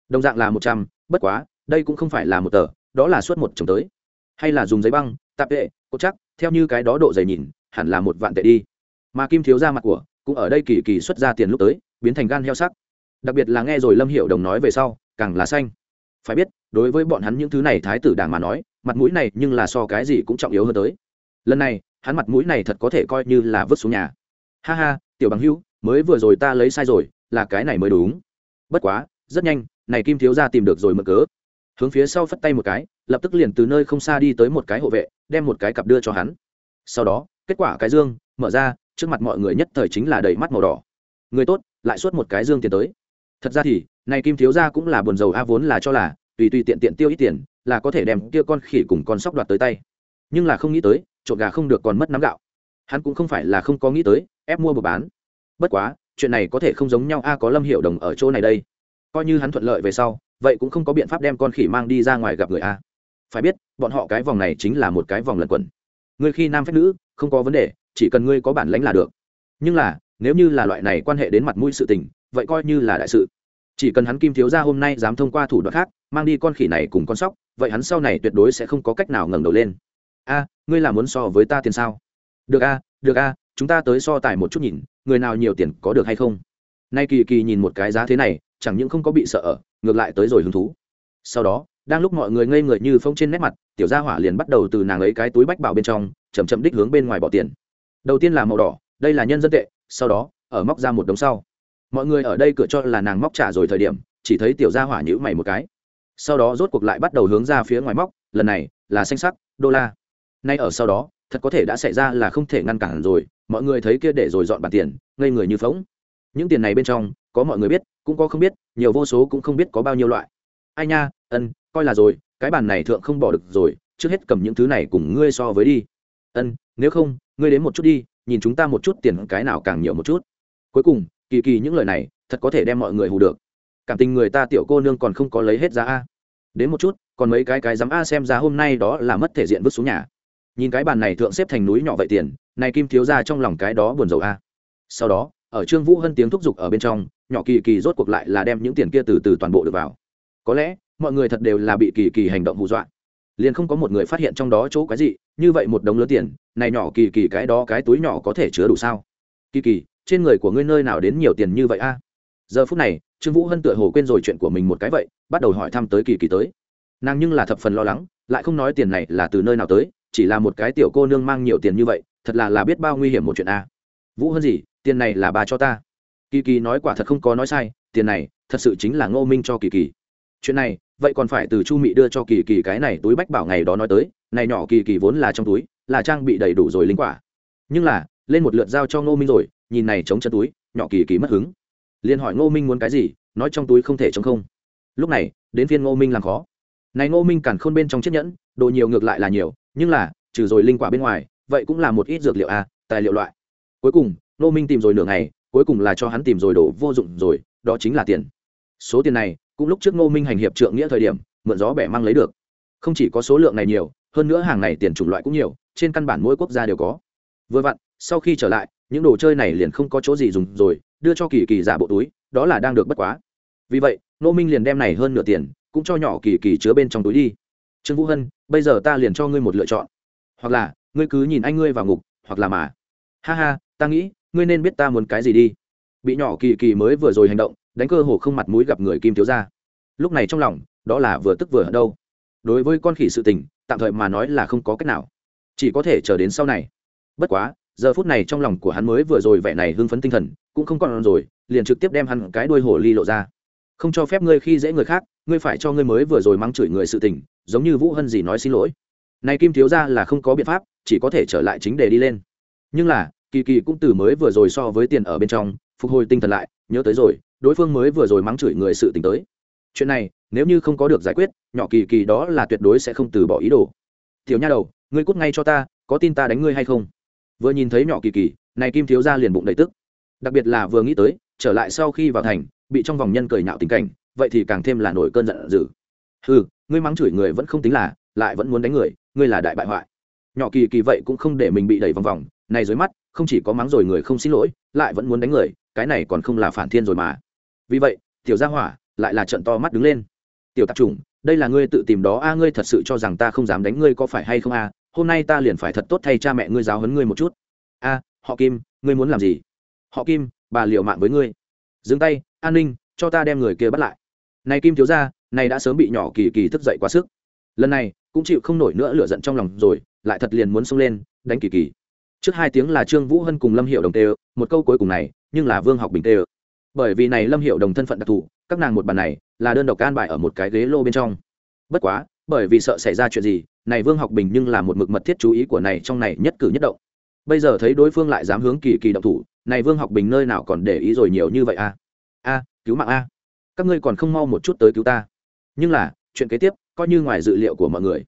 A: Đồng dạng là một trăm bất quá đây cũng không phải là một tờ đó là suốt một chồng tới. Hay là dùng giấy băng tạp tệ cốt chắc theo như cái đó độ dày nhìn, hẳn là một vạn tệ đi. Mà kim thiếu ra mặt của, cũng ở đây kỳ kỳ xuất ra tiền lúc tới, biến thành gan heo sắc. Đặc biệt là nghe rồi lâm hiệu đồng nói về sau, càng là xanh. Phải biết, đối với bọn hắn những thứ này thái tử đảng mà nói, mặt mũi này nhưng là so cái gì cũng trọng yếu hơn tới. Lần này, hắn mặt mũi này thật có thể coi như là vứt xuống nhà. Ha ha, tiểu bằng hữu, mới vừa rồi ta lấy sai rồi, là cái này mới đúng. Bất quá, rất nhanh, này kim thiếu ra tìm được rồi mở cớ. Hướng phía sau phất tay một cái lập tức liền từ nơi không xa đi tới một cái hộ vệ, đem một cái cặp đưa cho hắn. Sau đó, kết quả cái dương, mở ra, trước mặt mọi người nhất thời chính là đầy mắt màu đỏ. Người tốt, lại suốt một cái dương tiền tới. Thật ra thì, này kim thiếu gia cũng là buồn dầu a, vốn là cho là, tùy tùy tiện tiện tiêu ít tiền, là có thể đem kia con khỉ cùng con sóc đoạt tới tay. Nhưng là không nghĩ tới, trộn gà không được còn mất nắm gạo. Hắn cũng không phải là không có nghĩ tới, ép mua buộc bán. Bất quá, chuyện này có thể không giống nhau, a, có lâm hiệu đồng ở chỗ này đây. Coi như hắn thuận lợi về sau, vậy cũng không có biện pháp đem con khỉ mang đi ra ngoài gặp người, a phải biết, bọn họ cái vòng này chính là một cái vòng lẩn quẩn. Ngươi khi nam phép nữ, không có vấn đề, chỉ cần ngươi có bản lãnh là được. Nhưng là, nếu như là loại này quan hệ đến mặt mũi sự tình, vậy coi như là đại sự. Chỉ cần hắn kim thiếu ra hôm nay dám thông qua thủ đoạn khác, mang đi con khỉ này cùng con sóc, vậy hắn sau này tuyệt đối sẽ không có cách nào ngẩng đầu lên. A, ngươi là muốn so với ta tiền sao? Được a được a, chúng ta tới so tài một chút nhìn, người nào nhiều tiền có được hay không? Nay kỳ kỳ nhìn một cái giá thế này, chẳng những không có bị sợ ở, ngược lại tới rồi hứng thú. Sau đó đang lúc mọi người ngây người như phông trên nét mặt, tiểu gia hỏa liền bắt đầu từ nàng ấy cái túi bách bảo bên trong chầm chậm đích hướng bên ngoài bỏ tiền. Đầu tiên là màu đỏ, đây là nhân dân tệ, sau đó, ở móc ra một đống sau. Mọi người ở đây cửa cho là nàng móc trả rồi thời điểm, chỉ thấy tiểu gia hỏa nhữ mày một cái. Sau đó rốt cuộc lại bắt đầu hướng ra phía ngoài móc, lần này là xanh sắc, đô la. Nay ở sau đó, thật có thể đã xảy ra là không thể ngăn cản rồi, mọi người thấy kia để rồi dọn bàn tiền, ngây người như phóng những tiền này bên trong, có mọi người biết, cũng có không biết, nhiều vô số cũng không biết có bao nhiêu loại. Ai nha, ân coi là rồi, cái bàn này thượng không bỏ được rồi, trước hết cầm những thứ này cùng ngươi so với đi. Ân, nếu không, ngươi đến một chút đi, nhìn chúng ta một chút tiền cái nào càng nhiều một chút. Cuối cùng, kỳ kỳ những lời này, thật có thể đem mọi người hù được. Cảm tình người ta tiểu cô nương còn không có lấy hết giá a. Đến một chút, còn mấy cái cái dám a xem ra hôm nay đó là mất thể diện vứt xuống nhà. Nhìn cái bàn này thượng xếp thành núi nhỏ vậy tiền, này kim thiếu ra trong lòng cái đó buồn rầu a. Sau đó, ở trương vũ hân tiếng thúc giục ở bên trong, nhỏ kỳ kỳ rốt cuộc lại là đem những tiền kia từ từ toàn bộ được vào. Có lẽ mọi người thật đều là bị kỳ kỳ hành động hù dọa. Liền không có một người phát hiện trong đó chỗ cái gì như vậy một đống lớn tiền, này nhỏ kỳ kỳ cái đó cái túi nhỏ có thể chứa đủ sao? Kỳ kỳ, trên người của ngươi nơi nào đến nhiều tiền như vậy a? Giờ phút này, trương vũ hân tựa hồ quên rồi chuyện của mình một cái vậy, bắt đầu hỏi thăm tới kỳ kỳ tới. Nàng nhưng là thập phần lo lắng, lại không nói tiền này là từ nơi nào tới, chỉ là một cái tiểu cô nương mang nhiều tiền như vậy, thật là là biết bao nguy hiểm một chuyện a. Vũ hơn gì, tiền này là bà cho ta. Kỳ kỳ nói quả thật không có nói sai, tiền này, thật sự chính là ngô minh cho kỳ kỳ chuyện này, vậy còn phải từ chu mị đưa cho kỳ kỳ cái này túi bách bảo ngày đó nói tới, này nhỏ kỳ kỳ vốn là trong túi, là trang bị đầy đủ rồi linh quả. Nhưng là, lên một lượt giao cho ngô minh rồi, nhìn này chống chân túi, nhỏ kỳ kỳ mất hứng. Liền hỏi ngô minh muốn cái gì, nói trong túi không thể chống không. Lúc này, đến phiên ngô minh làm khó. Này ngô minh càn khôn bên trong chiếc nhẫn đồ nhiều ngược lại là nhiều, nhưng là, trừ rồi linh quả bên ngoài, vậy cũng là một ít dược liệu a tài liệu loại. Cuối cùng, ngô minh tìm rồi nửa ngày, cuối cùng là cho hắn tìm rồi đồ vô dụng rồi, đó chính là tiền. Số tiền này cũng lúc trước ngô minh hành hiệp trượng nghĩa thời điểm, mượn gió bẻ mang lấy được. Không chỉ có số lượng này nhiều, hơn nữa hàng này tiền chủng loại cũng nhiều, trên căn bản mỗi quốc gia đều có. Vừa vặn, sau khi trở lại, những đồ chơi này liền không có chỗ gì dùng rồi, đưa cho kỳ kỳ giả bộ túi, đó là đang được bất quá. Vì vậy, Ngô minh liền đem này hơn nửa tiền, cũng cho nhỏ kỳ kỳ chứa bên trong túi đi. Trương vũ hân, bây giờ ta liền cho ngươi một lựa chọn. Hoặc là, ngươi cứ nhìn anh ngươi vào ngục, hoặc là mà. Ha ha, ta nghĩ, ngươi nên biết ta muốn cái gì đi. Bị nhỏ kỳ kỳ mới vừa rồi hành động đánh cơ hồ không mặt mũi gặp người kim thiếu gia. lúc này trong lòng, đó là vừa tức vừa ở đâu. Đối với con khỉ sự tình, tạm thời mà nói là không có cách nào. Chỉ có thể chờ đến sau này. Bất quá, giờ phút này trong lòng của hắn mới vừa rồi vẻ này hưng phấn tinh thần, cũng không còn rồi, liền trực tiếp đem hắn cái đuôi hổ ly lộ ra. Không cho phép ngươi khi dễ người khác, ngươi phải cho ngươi mới vừa rồi mắng chửi người sự tình, giống như vũ hân gì nói xin lỗi. Này kim thiếu ra là không có biện pháp, chỉ có thể trở lại chính để đi lên. Nhưng là, kỳ kỳ cũng từ mới vừa rồi so với tiền ở bên trong, phục hồi tinh thần lại, nhớ tới rồi đối phương mới vừa rồi mắng chửi người sự tình tới. Chuyện này, nếu như không có được giải quyết, nhỏ kỳ kỳ đó là tuyệt đối sẽ không từ bỏ ý đồ. Tiểu nha đầu, ngươi cút ngay cho ta, có tin ta đánh ngươi hay không? Vừa nhìn thấy nhỏ kỳ kỳ, này kim thiếu ra liền bụng đầy tức. Đặc biệt là vừa nghĩ tới, trở lại sau khi vào thành, bị trong vòng nhân cười nhạo tình cảnh, vậy thì càng thêm là nổi cơn giận dữ. Ừ ngươi mắng chửi người vẫn không tính là, lại vẫn muốn đánh người, ngươi là đại bại hoại. Nhỏ kỳ kỳ vậy cũng không để mình bị đẩy vòng vòng, này dưới mắt, không chỉ có mắng rồi người không xin lỗi, lại vẫn muốn đánh người, cái này còn không là phản thiên rồi mà vì vậy, tiểu gia hỏa lại là trận to mắt đứng lên. Tiểu tạp chủng, đây là ngươi tự tìm đó, a, ngươi thật sự cho rằng ta không dám đánh ngươi có phải hay không, a? Hôm nay ta liền phải thật tốt thay cha mẹ ngươi giáo huấn ngươi một chút. A, họ kim, ngươi muốn làm gì? Họ kim, bà liệu mạng với ngươi. Dừng tay, an ninh, cho ta đem người kia bắt lại. Này kim thiếu ra này đã sớm bị nhỏ kỳ kỳ thức dậy quá sức. Lần này, cũng chịu không nổi nữa lửa giận trong lòng rồi, lại thật liền muốn xông lên, đánh kỳ kỳ. Trước hai tiếng là trương vũ hân cùng lâm hiệu đồng tê, một câu cuối cùng này, nhưng là vương học bình tê bởi vì này lâm hiệu đồng thân phận đặc thù, các nàng một bàn này là đơn độc can bài ở một cái ghế lô bên trong. Bất quá, bởi vì sợ xảy ra chuyện gì, này vương học bình nhưng là một mực mật thiết chú ý của này trong này nhất cử nhất động. Bây giờ thấy đối phương lại dám hướng kỳ kỳ động thủ, này vương học bình nơi nào còn để ý rồi nhiều như vậy a a, cứu mạng a. Các ngươi còn không mau một chút tới cứu ta. Nhưng là, chuyện kế tiếp, coi như ngoài dự liệu của mọi người.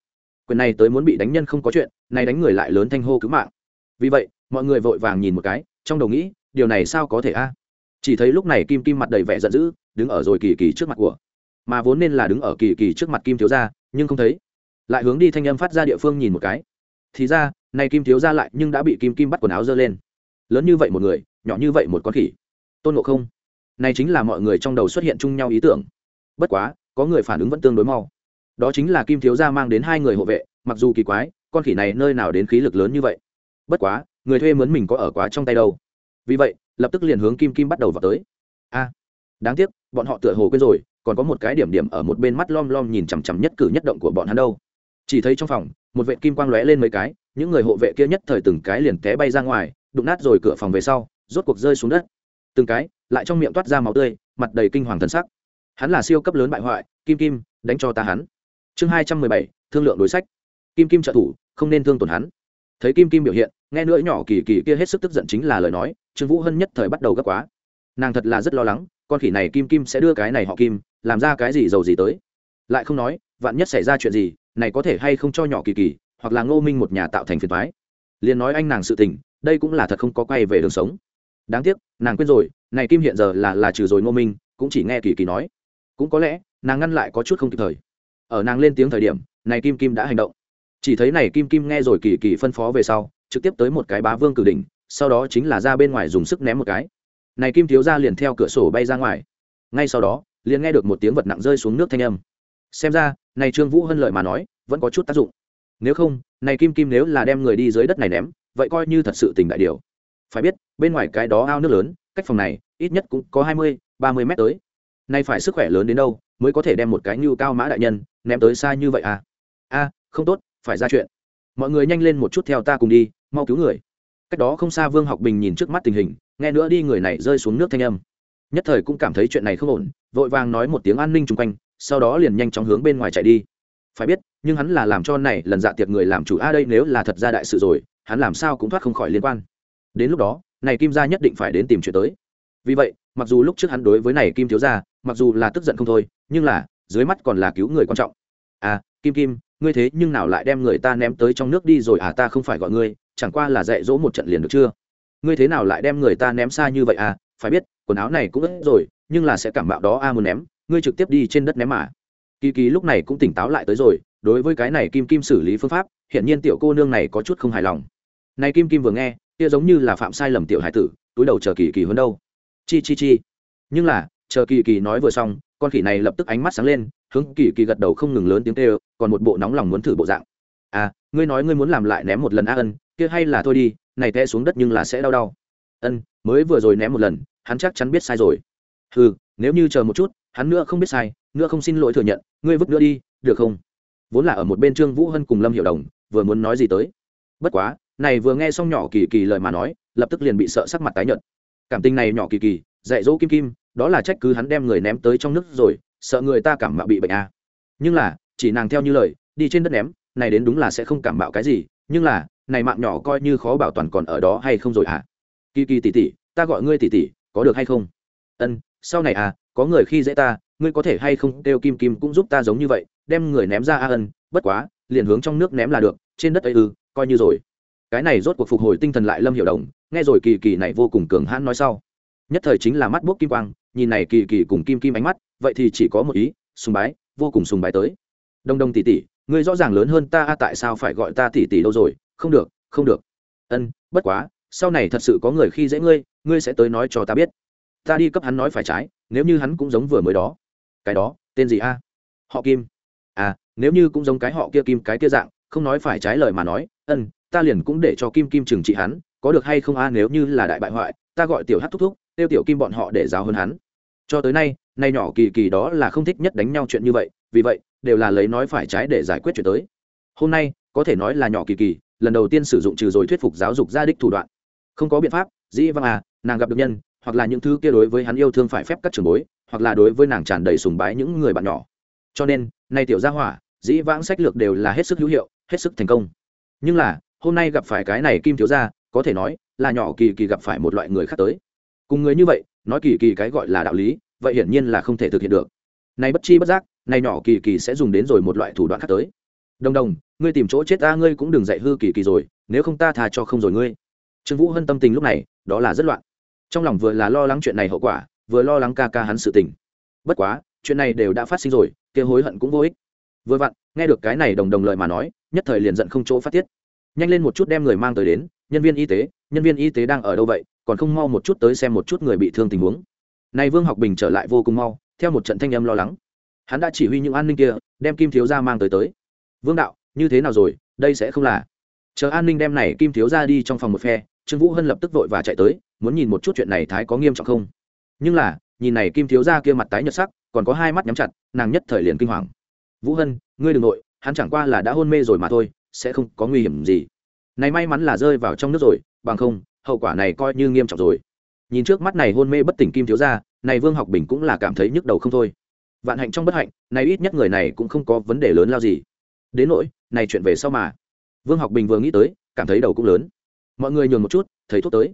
A: Quyền này tới muốn bị đánh nhân không có chuyện, này đánh người lại lớn thanh hô cứu mạng. Vì vậy, mọi người vội vàng nhìn một cái, trong đầu nghĩ, điều này sao có thể a? Chỉ thấy lúc này kim kim mặt đầy vẻ giận dữ, đứng ở rồi kỳ kỳ trước mặt của. Mà vốn nên là đứng ở kỳ kỳ trước mặt kim thiếu gia, nhưng không thấy. Lại hướng đi thanh âm phát ra địa phương nhìn một cái. Thì ra này kim thiếu gia lại nhưng đã bị kim kim bắt quần áo giơ lên. Lớn như vậy một người, nhỏ như vậy một con khỉ. Tôn ngộ không, này chính là mọi người trong đầu xuất hiện chung nhau ý tưởng. Bất quá, có người phản ứng vẫn tương đối mau. Đó chính là kim thiếu gia mang đến hai người hộ vệ, mặc dù kỳ quái, con khỉ này nơi nào đến khí lực lớn như vậy. Bất quá, người thuê mướn mình có ở quá trong tay đâu. Vì vậy lập tức liền hướng kim kim bắt đầu vào tới. A, đáng tiếc, bọn họ tựa hồ quên rồi, còn có một cái điểm điểm ở một bên mắt lom lom nhìn chằm chằm nhất cử nhất động của bọn hắn đâu. Chỉ thấy trong phòng, một vệ kim quang lóe lên mấy cái, những người hộ vệ kia nhất thời từng cái liền té bay ra ngoài, đụng nát rồi cửa phòng về sau, rốt cuộc rơi xuống đất. Từng cái, lại trong miệng toát ra máu tươi, mặt đầy kinh hoàng thần sắc. Hắn là siêu cấp lớn bại hoại, kim kim, đánh cho ta hắn. Chương hai trăm mười bảy, thương lượng đối sách. Kim kim trợ thủ, không nên thương tổn hắn. Thấy kim kim biểu hiện, nghe nữa nhỏ kỳ kỳ kia hết sức tức giận chính là lời nói trương vũ hân nhất thời bắt đầu gấp quá. Nàng thật là rất lo lắng, con khỉ này kim kim sẽ đưa cái này họ kim, làm ra cái gì giàu gì tới. Lại không nói, vạn nhất xảy ra chuyện gì, này có thể hay không cho nhỏ kỳ kỳ, hoặc là ngô minh một nhà tạo thành phiền thoái liền nói anh nàng sự tình, đây cũng là thật không có quay về đường sống. Đáng tiếc, nàng quên rồi, này kim hiện giờ là là trừ rồi ngô minh, cũng chỉ nghe kỳ kỳ nói. Cũng có lẽ, nàng ngăn lại có chút không kịp thời. Ở nàng lên tiếng thời điểm, này kim kim đã hành động. Chỉ thấy này kim kim nghe rồi kỳ kỳ phân phó về sau, trực tiếp tới một cái bá vương cử đỉnh sau đó chính là ra bên ngoài dùng sức ném một cái. Này kim thiếu ra liền theo cửa sổ bay ra ngoài. Ngay sau đó, liền nghe được một tiếng vật nặng rơi xuống nước thanh âm. Xem ra, này trương vũ hân lợi mà nói, vẫn có chút tác dụng. Nếu không, này kim kim nếu là đem người đi dưới đất này ném, vậy coi như thật sự tình đại điều. Phải biết, bên ngoài cái đó ao nước lớn, cách phòng này, ít nhất cũng có hai mươi, ba mươi mét tới. Nay phải sức khỏe lớn đến đâu, mới có thể đem một cái như cao mã đại nhân, ném tới xa như vậy à? A không tốt, phải ra chuyện. Mọi người nhanh lên một chút theo ta cùng đi, mau cứu người cách đó không xa vương học bình nhìn trước mắt tình hình, nghe nữa đi người này rơi xuống nước thanh âm. Nhất thời cũng cảm thấy chuyện này không ổn, vội vàng nói một tiếng an ninh chung quanh, sau đó liền nhanh chóng hướng bên ngoài chạy đi. Phải biết, nhưng hắn là làm cho này lần dạ tiệc người làm chủ a đây nếu là thật ra đại sự rồi, hắn làm sao cũng thoát không khỏi liên quan. Đến lúc đó, này kim gia nhất định phải đến tìm chuyện tới. Vì vậy, mặc dù lúc trước hắn đối với này kim thiếu gia, mặc dù là tức giận không thôi, nhưng là, dưới mắt còn là cứu người quan trọng. À kim kim ngươi thế nhưng nào lại đem người ta ném tới trong nước đi rồi à ta không phải gọi ngươi, chẳng qua là dạy dỗ một trận liền được chưa? Ngươi thế nào lại đem người ta ném xa như vậy à? Phải biết, quần áo này cũng ướt rồi, nhưng là sẽ cảm bạo đó a à muốn ném, ngươi trực tiếp đi trên đất ném mà. Kỳ kỳ lúc này cũng tỉnh táo lại tới rồi, đối với cái này kim kim xử lý phương pháp hiện nhiên tiểu cô nương này có chút không hài lòng. Này kim kim vừa nghe, kia giống như là phạm sai lầm tiểu hải tử, túi đầu chờ kỳ kỳ hơn đâu. Chi chi chi. Nhưng là, chờ kỳ kỳ nói vừa xong, con khỉ này lập tức ánh mắt sáng lên hướng kỳ kỳ gật đầu không ngừng lớn tiếng kêu, còn một bộ nóng lòng muốn thử bộ dạng. À ngươi nói ngươi muốn làm lại ném một lần a ân, kia hay là thôi đi, này té xuống đất nhưng là sẽ đau đau. Ân, mới vừa rồi ném một lần, hắn chắc chắn biết sai rồi. Ừ nếu như chờ một chút, hắn nữa không biết sai, nữa không xin lỗi thừa nhận, ngươi vứt nữa đi, được không? Vốn là ở một bên trương vũ hân cùng lâm hiệu đồng, vừa muốn nói gì tới. Bất quá, này vừa nghe xong nhỏ kỳ kỳ lời mà nói, lập tức liền bị sợ sắc mặt tái nhợt. Cảm tình này nhỏ kỳ kỳ, dạy dỗ kim kim, đó là trách cứ hắn đem người ném tới trong nước rồi sợ người ta cảm mạo bị bệnh à. nhưng là, chỉ nàng theo như lời, đi trên đất ném, này đến đúng là sẽ không cảm mạo cái gì, nhưng là, này mạng nhỏ coi như khó bảo toàn còn ở đó hay không rồi à kỳ kỳ tỉ tỉ ta gọi ngươi tỉ tỉ có được hay không? Ân, sau này à có người khi dễ ta, ngươi có thể hay không kêu kim kim cũng giúp ta giống như vậy, đem người ném ra a ân, bất quá, liền hướng trong nước ném là được, trên đất ấy ư, coi như rồi. Cái này rốt cuộc phục hồi tinh thần lại lâm hiểu đồng, nghe rồi kỳ kỳ này vô cùng cường hãn nói sau. Nhất thời chính là mắt bốc kim quang, nhìn này kỳ kỳ cùng kim kim ánh mắt vậy thì chỉ có một ý, sùng bái, vô cùng sùng bái tới. Đông đông tỷ tỷ, ngươi rõ ràng lớn hơn ta, a, tại sao phải gọi ta tỷ tỷ đâu rồi? Không được không được. Ân, bất quá, sau này thật sự có người khi dễ ngươi ngươi sẽ tới nói cho ta biết. Ta đi cấp hắn nói phải trái, nếu như hắn cũng giống vừa mới đó. Cái đó, tên gì a? Họ kim. À nếu như cũng giống cái họ kia kim, cái kia dạng, không nói phải trái lời mà nói, ân, ta liền cũng để cho kim kim trừng trị hắn, có được hay không a, nếu như là đại bại hoại, ta gọi tiểu hát thúc thúc, tiêu tiểu kim bọn họ để giáo hơn hắn. Cho tới nay nay nhỏ kỳ kỳ đó là không thích nhất đánh nhau chuyện như vậy, vì vậy, đều là lấy nói phải trái để giải quyết chuyện tới. Hôm nay, có thể nói là nhỏ kỳ kỳ, lần đầu tiên sử dụng trừ rồi thuyết phục giáo dục gia đích thủ đoạn. Không có biện pháp, dĩ vâng à nàng gặp được nhân, hoặc là những thứ kia đối với hắn yêu thương phải phép các trường bối, hoặc là đối với nàng tràn đầy sùng bái những người bạn nhỏ. Cho nên, nay tiểu gia hỏa, dĩ vãng sách lược đều là hết sức hữu hiệu, hết sức thành công. Nhưng là, hôm nay gặp phải cái này kim thiếu gia, có thể nói là nhỏ kỳ kỳ gặp phải một loại người khác tới. Cùng người như vậy, nói kỳ kỳ cái gọi là đạo lý vậy hiển nhiên là không thể thực hiện được. Này bất chi bất giác, này nhỏ kỳ kỳ sẽ dùng đến rồi một loại thủ đoạn khác tới. Đồng đồng, ngươi tìm chỗ chết ta, ngươi cũng đừng dạy hư kỳ kỳ rồi, nếu không ta thà cho không rồi ngươi. Trương vũ hân tâm tình lúc này, đó là rất loạn. Trong lòng vừa là lo lắng chuyện này hậu quả, vừa lo lắng ca ca hắn sự tình. Bất quá, chuyện này đều đã phát sinh rồi, kia hối hận cũng vô ích. Vừa vặn, nghe được cái này đồng đồng lời mà nói, nhất thời liền giận không chỗ phát tiết. Nhanh lên một chút đem người mang tới đến, nhân viên y tế, nhân viên y tế đang ở đâu vậy, còn không mau một chút tới xem một chút người bị thương tình huống này vương học bình trở lại vô cùng mau, theo một trận thanh âm lo lắng. Hắn đã chỉ huy những an ninh kia, đem kim thiếu gia mang tới tới. Vương đạo, như thế nào rồi? Đây sẽ không là. Chờ an ninh đem này kim thiếu gia đi trong phòng một phe, trương vũ hân lập tức vội và chạy tới, muốn nhìn một chút chuyện này thái có nghiêm trọng không. Nhưng là, nhìn này kim thiếu gia kia mặt tái nhợt sắc, còn có hai mắt nhắm chặt, nàng nhất thời liền kinh hoàng. Vũ hân, ngươi đ ừ n g nội, hắn chẳng qua là đã hôn mê rồi mà thôi, sẽ không có nguy hiểm gì. Này may mắn là rơi vào trong nước rồi, bằng không, hậu quả này coi như nghiêm trọng rồi nhìn trước mắt này hôn mê bất tỉnh kim thiếu gia, này vương học bình cũng là cảm thấy nhức đầu không thôi. Vạn hạnh trong bất hạnh, này ít nhất người này cũng không có vấn đề lớn lao gì. Đến nỗi, này chuyện về sau mà. Vương học bình vừa nghĩ tới, cảm thấy đầu cũng lớn. Mọi người nhường một chút thấy thuốc tới.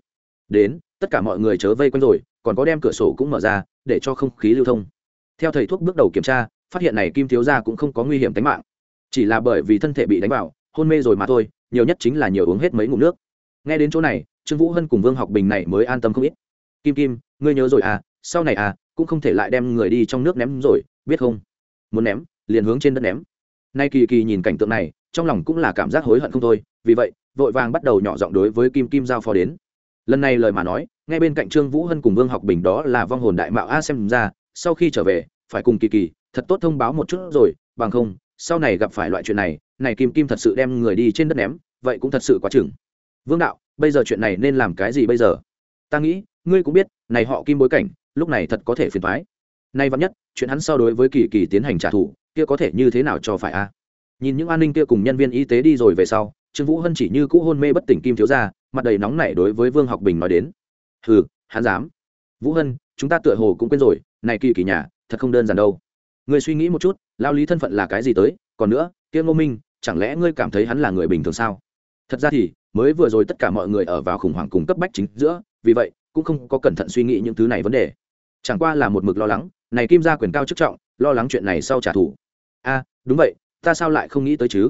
A: Đến, tất cả mọi người chớ vây quanh rồi, còn có đem cửa sổ cũng mở ra, để cho không khí lưu thông. Theo thầy thuốc bước đầu kiểm tra, phát hiện này kim thiếu gia cũng không có nguy hiểm tính mạng. Chỉ là bởi vì thân thể bị đánh vào, hôn mê rồi mà thôi, nhiều nhất chính là nhiều uống hết mấy ngụm nước. Nghe đến chỗ này, trương vũ hân cùng vương học bình này mới an tâm không ít kim kim, ngươi nhớ rồi à sau này à cũng không thể lại đem người đi trong nước ném rồi, biết không? Muốn ném, liền hướng trên đất ném. Nay kỳ kỳ nhìn cảnh tượng này, trong lòng cũng là cảm giác hối hận không thôi, vì vậy, vội vàng bắt đầu nhỏ giọng đối với kim kim giao phó đến. Lần này lời mà nói, ngay bên cạnh trương vũ hân cùng vương học bình đó là vong hồn đại mạo a xem ra, sau khi trở về, phải cùng kỳ kỳ, thật tốt thông báo một chút rồi, bằng không, sau này gặp phải loại chuyện này này kim kim thật sự đem người đi trên đất ném, vậy cũng thật sự quá chừng. Vương đạo, bây giờ chuyện này nên làm cái gì bây giờ? Ta nghĩ ngươi cũng biết, này họ kim bối cảnh, lúc này thật có thể phiền thoái nay vẫn nhất, chuyện hắn sau đối với kỳ kỳ tiến hành trả thù, kia có thể như thế nào cho phải a? Nhìn những an ninh kia cùng nhân viên y tế đi rồi về sau, trương vũ hân chỉ như cũ hôn mê bất tỉnh kim thiếu ra mặt đầy nóng nảy đối với vương học bình nói đến. Hừ, hắn dám. Vũ hân, chúng ta tựa hồ cũng quên rồi, này kỳ kỳ nhà, thật không đơn giản đâu. Người suy nghĩ một chút, lao lý thân phận là cái gì tới, còn nữa, kia ngô minh, chẳng lẽ ngươi cảm thấy hắn là người bình thường sao? Thật ra thì, mới vừa rồi tất cả mọi người ở vào khủng hoảng cùng cấp bách chính giữa, vì vậy cũng không có cẩn thận suy nghĩ những thứ này vấn đề. Chẳng qua là một mực lo lắng, này kim ra quyền cao chức trọng, lo lắng chuyện này sau trả thù. A đúng vậy, ta sao lại không nghĩ tới chứ?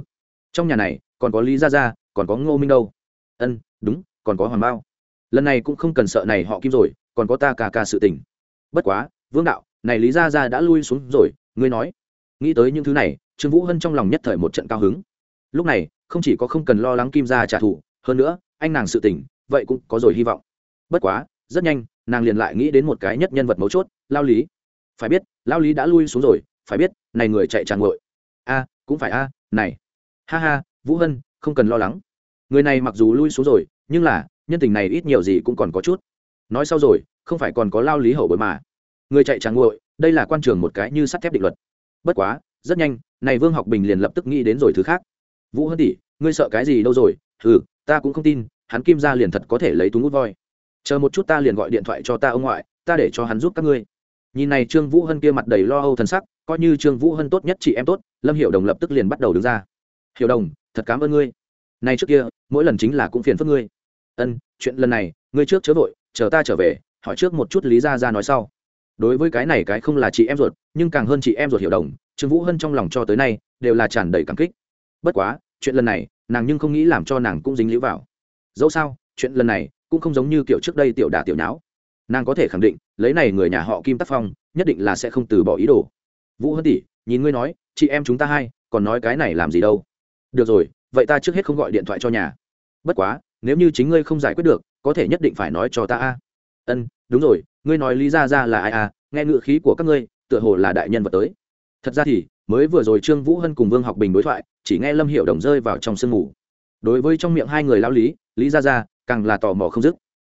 A: Trong nhà này, còn có lý gia gia, còn có ngô minh đâu. Ân, đúng, còn có hoàng bao lần này cũng không cần sợ này họ kim rồi, còn có ta ca ca sự tình. Bất quá, vương đạo, này lý gia gia đã lui xuống rồi, ngươi nói. Nghĩ tới những thứ này, trương vũ hân trong lòng nhất thời một trận cao hứng. Lúc này, không chỉ có không cần lo lắng kim gia trả thù, hơn nữa, anh nàng sự tình, vậy cũng có rồi hy vọng. Bất quá rất nhanh, nàng liền lại nghĩ đến một cái nhất nhân vật mấu chốt, lao lý. Phải biết, lao lý đã lui xuống rồi, phải biết, này người chạy tràn ngội. A, cũng phải a, này. Ha ha, vũ hân, không cần lo lắng. Người này mặc dù lui xuống rồi, nhưng là, nhân tình này ít nhiều gì cũng còn có chút. Nói sau rồi, không phải còn có lao lý hậu bối mà. Người chạy tràn ngội, đây là quan trường một cái như sắt thép định luật. Bất quá, rất nhanh, này vương học bình liền lập tức nghĩ đến rồi thứ khác. Vũ hân tỷ, ngươi sợ cái gì đâu rồi? Ừ ta cũng không tin, hắn kim ra liền thật có thể lấy túng út voi chờ một chút ta liền gọi điện thoại cho ta ông ngoại, ta để cho hắn giúp các ngươi. Nhìn này trương vũ hân kia mặt đầy lo âu thần sắc, coi như trương vũ hân tốt nhất chị em tốt, lâm hiệu đồng lập tức liền bắt đầu đứng ra. Hiệu đồng, thật cảm ơn ngươi. Nay trước kia, mỗi lần chính là cũng phiền phức ngươi. Ân, chuyện lần này, ngươi trước chớ vội, chờ ta trở về, hỏi trước một chút lý ra ra nói sau. Đối với cái này cái không là chị em ruột, nhưng càng hơn chị em ruột hiệu đồng, trương vũ hân trong lòng cho tới nay đều là tràn đầy cảm kích. Bất quá, chuyện lần này, nàng nhưng không nghĩ làm cho nàng cũng dính lũ vào. Dẫu sao, chuyện lần này cũng không giống như kiểu trước đây tiểu đà tiểu nháo. Nàng có thể khẳng định, lấy này người nhà họ kim tác phong, nhất định là sẽ không từ bỏ ý đồ. Vũ hân tỷ, nhìn ngươi nói, chị em chúng ta hai, còn nói cái này làm gì đâu. Được rồi, vậy ta trước hết không gọi điện thoại cho nhà. Bất quá, nếu như chính ngươi không giải quyết được, có thể nhất định phải nói cho ta a. Ân, đúng rồi, ngươi nói lý ra ra là ai à nghe ngựa khí của các ngươi, tựa hồ là đại nhân vật tới. Thật ra thì, mới vừa rồi trương vũ hân cùng vương học bình đối thoại, chỉ nghe lâm hiệu đồng rơi vào trong sương mù. Đối với trong miệng hai người lao lý lý ra ra càng là tò mò không dứt.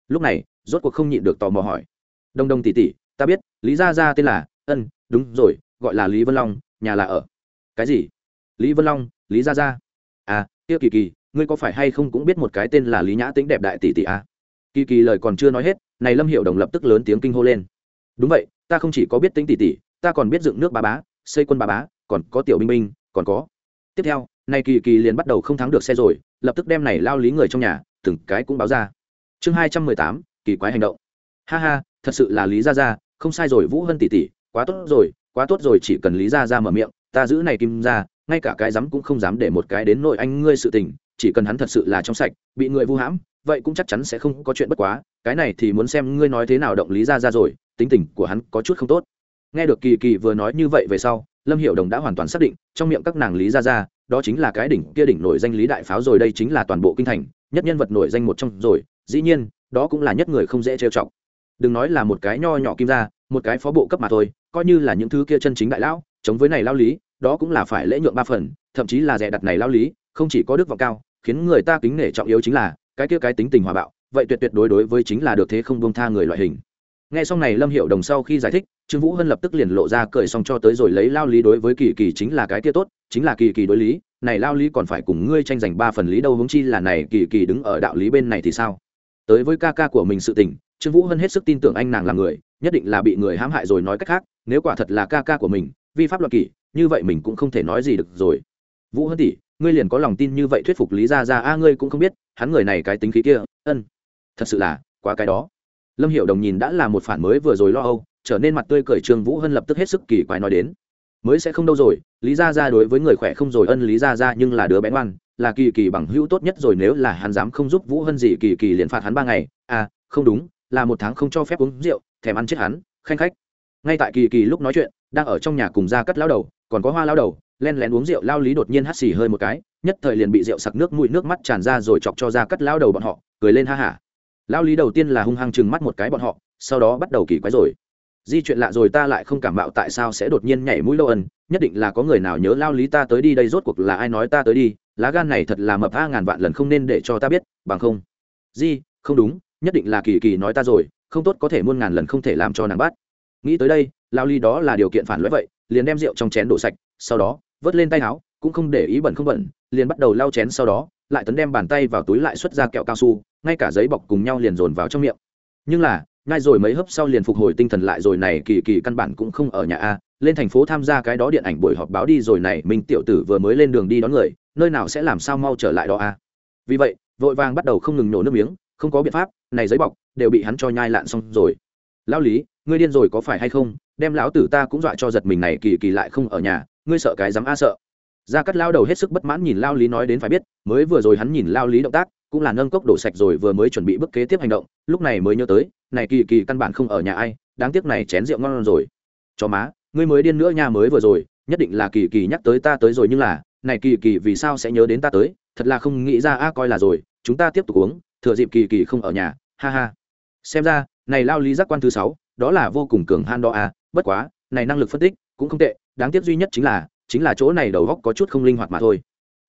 A: Lúc này, rốt cuộc không nhịn được tò mò hỏi. Đông đông tỉ tỉ ta biết, lý gia gia tên là, ân, đúng rồi, gọi là lý vân long, nhà là ở. Cái gì? Lý vân long, lý gia gia. À kia kỳ kỳ, ngươi có phải hay không cũng biết một cái tên là lý nhã tính đẹp đại tỷ tỷ à? kỳ kỳ lời còn chưa nói hết, này lâm hiệu đồng lập tức lớn tiếng kinh hô lên. Đúng vậy, ta không chỉ có biết tính tỷ tỷ, ta còn biết dựng nước bà bá, xây quân bà bá, còn có tiểu binh binh còn có. Tiếp theo, này kỳ kỳ liền bắt đầu không thắng được xe rồi, lập tức đem này lao lý người trong nhà từng cái cũng báo ra. Chương hai trăm mười tám, kỳ quái hành động. Ha ha, thật sự là lý gia gia, không sai rồi, vũ hân tỷ tỷ, quá tốt rồi, quá tốt rồi, chỉ cần lý gia gia mở miệng, ta giữ này kim ra ngay cả cái dám cũng không dám để một cái đến nội anh ngươi sự tình, chỉ cần hắn thật sự là trong sạch, bị người vu hãm, vậy cũng chắc chắn sẽ không có chuyện bất quá, cái này thì muốn xem ngươi nói thế nào động lý gia gia rồi, tính tình của hắn có chút không tốt. Nghe được kỳ kỳ vừa nói như vậy về sau, lâm hiệu đồng đã hoàn toàn xác định, trong miệng các nàng lý gia gia, đó chính là cái đỉnh kia đỉnh nổi danh lý đại pháo rồi, đây chính là toàn bộ kinh thành nhất nhân vật nổi danh một trong rồi, dĩ nhiên, đó cũng là nhất người không dễ trêu chọc. Đừng nói là một cái nho nhỏ kim ra một cái phó bộ cấp mà thôi, coi như là những thứ kia chân chính đại lão, chống với này lao lý, đó cũng là phải lễ nhượng ba phần, thậm chí là rẻ đặt này lao lý, không chỉ có đức vọng cao, khiến người ta kính nể trọng yếu chính là, cái kia cái tính tình hòa bạo, vậy tuyệt tuyệt đối đối với chính là được thế không buông tha người loại hình. Nghe xong này lâm hiệu đồng sau khi giải thích, trương vũ hân lập tức liền lộ ra cười xong cho tới rồi lấy lao lý đối với kỳ kỳ chính là cái kia tốt, chính là kỳ kỳ đối lý này lao lý còn phải cùng ngươi tranh giành ba phần lý đâu hướng chi là này kỳ kỳ đứng ở đạo lý bên này thì sao? Tới với ca ca của mình sự tình, trương vũ hân hết sức tin tưởng anh nàng là người, nhất định là bị người hãm hại rồi nói cách khác, nếu quả thật là ca ca của mình, vi pháp luật kỷ, như vậy mình cũng không thể nói gì được rồi. Vũ hân tỷ, ngươi liền có lòng tin như vậy thuyết phục lý ra ra a, ngươi cũng không biết, hắn người này cái tính khí kia, ân, thật sự là quá cái đó. Lâm hiệu đồng nhìn đã là một phản mới vừa rồi lo âu, trở nên mặt tươi cười, trương vũ hân lập tức hết sức kỳ quái nói đến mới sẽ không đâu rồi, lý ra ra đối với người khỏe không rồi, ân lý ra ra nhưng là đứa bé ngoan, là kỳ kỳ bằng hữu tốt nhất rồi, nếu là hắn dám không giúp vũ hân gì kỳ kỳ liền phạt hắn ba ngày. À không đúng, là một tháng không cho phép uống rượu, thèm ăn chết hắn, khanh khách. Ngay tại kỳ kỳ lúc nói chuyện, đang ở trong nhà cùng ra cắt lao đầu, còn có hoa lao đầu, len lén uống rượu, lao lý đột nhiên hắt xì hơi một cái, nhất thời liền bị rượu sặc nước mũi nước mắt tràn ra rồi chọc cho ra cắt lao đầu bọn họ, cười lên ha hả. Lao lý đầu tiên là hung hăng chừng mắt một cái bọn họ, sau đó bắt đầu kỳ quái rồi di chuyện lạ rồi ta lại không cảm mạo tại sao sẽ đột nhiên nhảy mũi lâu ân, nhất định là có người nào nhớ lao lý ta tới đi đây rốt cuộc là ai nói ta tới đi, lá gan này thật là mập a ngàn vạn lần không nên để cho ta biết, bằng không. Di, không đúng, nhất định là kỳ kỳ nói ta rồi, không tốt có thể muôn ngàn lần không thể làm cho nàng bắt. Nghĩ tới đây, lao ly đó là điều kiện phản lỗi vậy, liền đem rượu trong chén đổ sạch, sau đó, vớt lên tay áo, cũng không để ý bẩn không bẩn, liền bắt đầu lau chén sau đó, lại tấn đem bàn tay vào túi lại xuất ra kẹo cao su, ngay cả giấy bọc cùng nhau liền dồn vào trong miệng. Nhưng là ngay rồi mấy hấp sau liền phục hồi tinh thần lại rồi này, kỳ kỳ căn bản cũng không ở nhà a. Lên thành phố tham gia cái đó điện ảnh buổi họp báo đi rồi này, minh tiểu tử vừa mới lên đường đi đón người, nơi nào sẽ làm sao mau trở lại đó a. Vì vậy, vội vàng bắt đầu không ngừng nổ nước miếng, không có biện pháp, này giấy bọc đều bị hắn cho nhai lạn xong rồi. Lão lý, ngươi điên rồi có phải hay không? Đem lão tử ta cũng dọa cho giật mình này, kỳ kỳ lại không ở nhà, ngươi sợ cái dám a sợ. Gia cắt lao đầu hết sức bất mãn nhìn lao lý nói đến phải biết, mới vừa rồi hắn nhìn lao lý động tác, cũng là nâng cốc đổ sạch rồi vừa mới chuẩn bị bước kế tiếp hành động, lúc này mới nhớ tới này kỳ kỳ căn bản không ở nhà ai, đáng tiếc này chén rượu ngon rồi. Cho má, ngươi mới điên nữa nha mới vừa rồi, nhất định là kỳ kỳ nhắc tới ta tới rồi nhưng là, này kỳ kỳ vì sao sẽ nhớ đến ta tới, thật là không nghĩ ra a, coi là rồi, chúng ta tiếp tục uống, thừa dịp kỳ kỳ không ở nhà, ha ha. Xem ra, này lao lý giác quan thứ sáu, đó là vô cùng cường han đo a, bất quá, này năng lực phân tích cũng không tệ, đáng tiếc duy nhất chính là chính là chỗ này đầu góc có chút không linh hoạt mà thôi.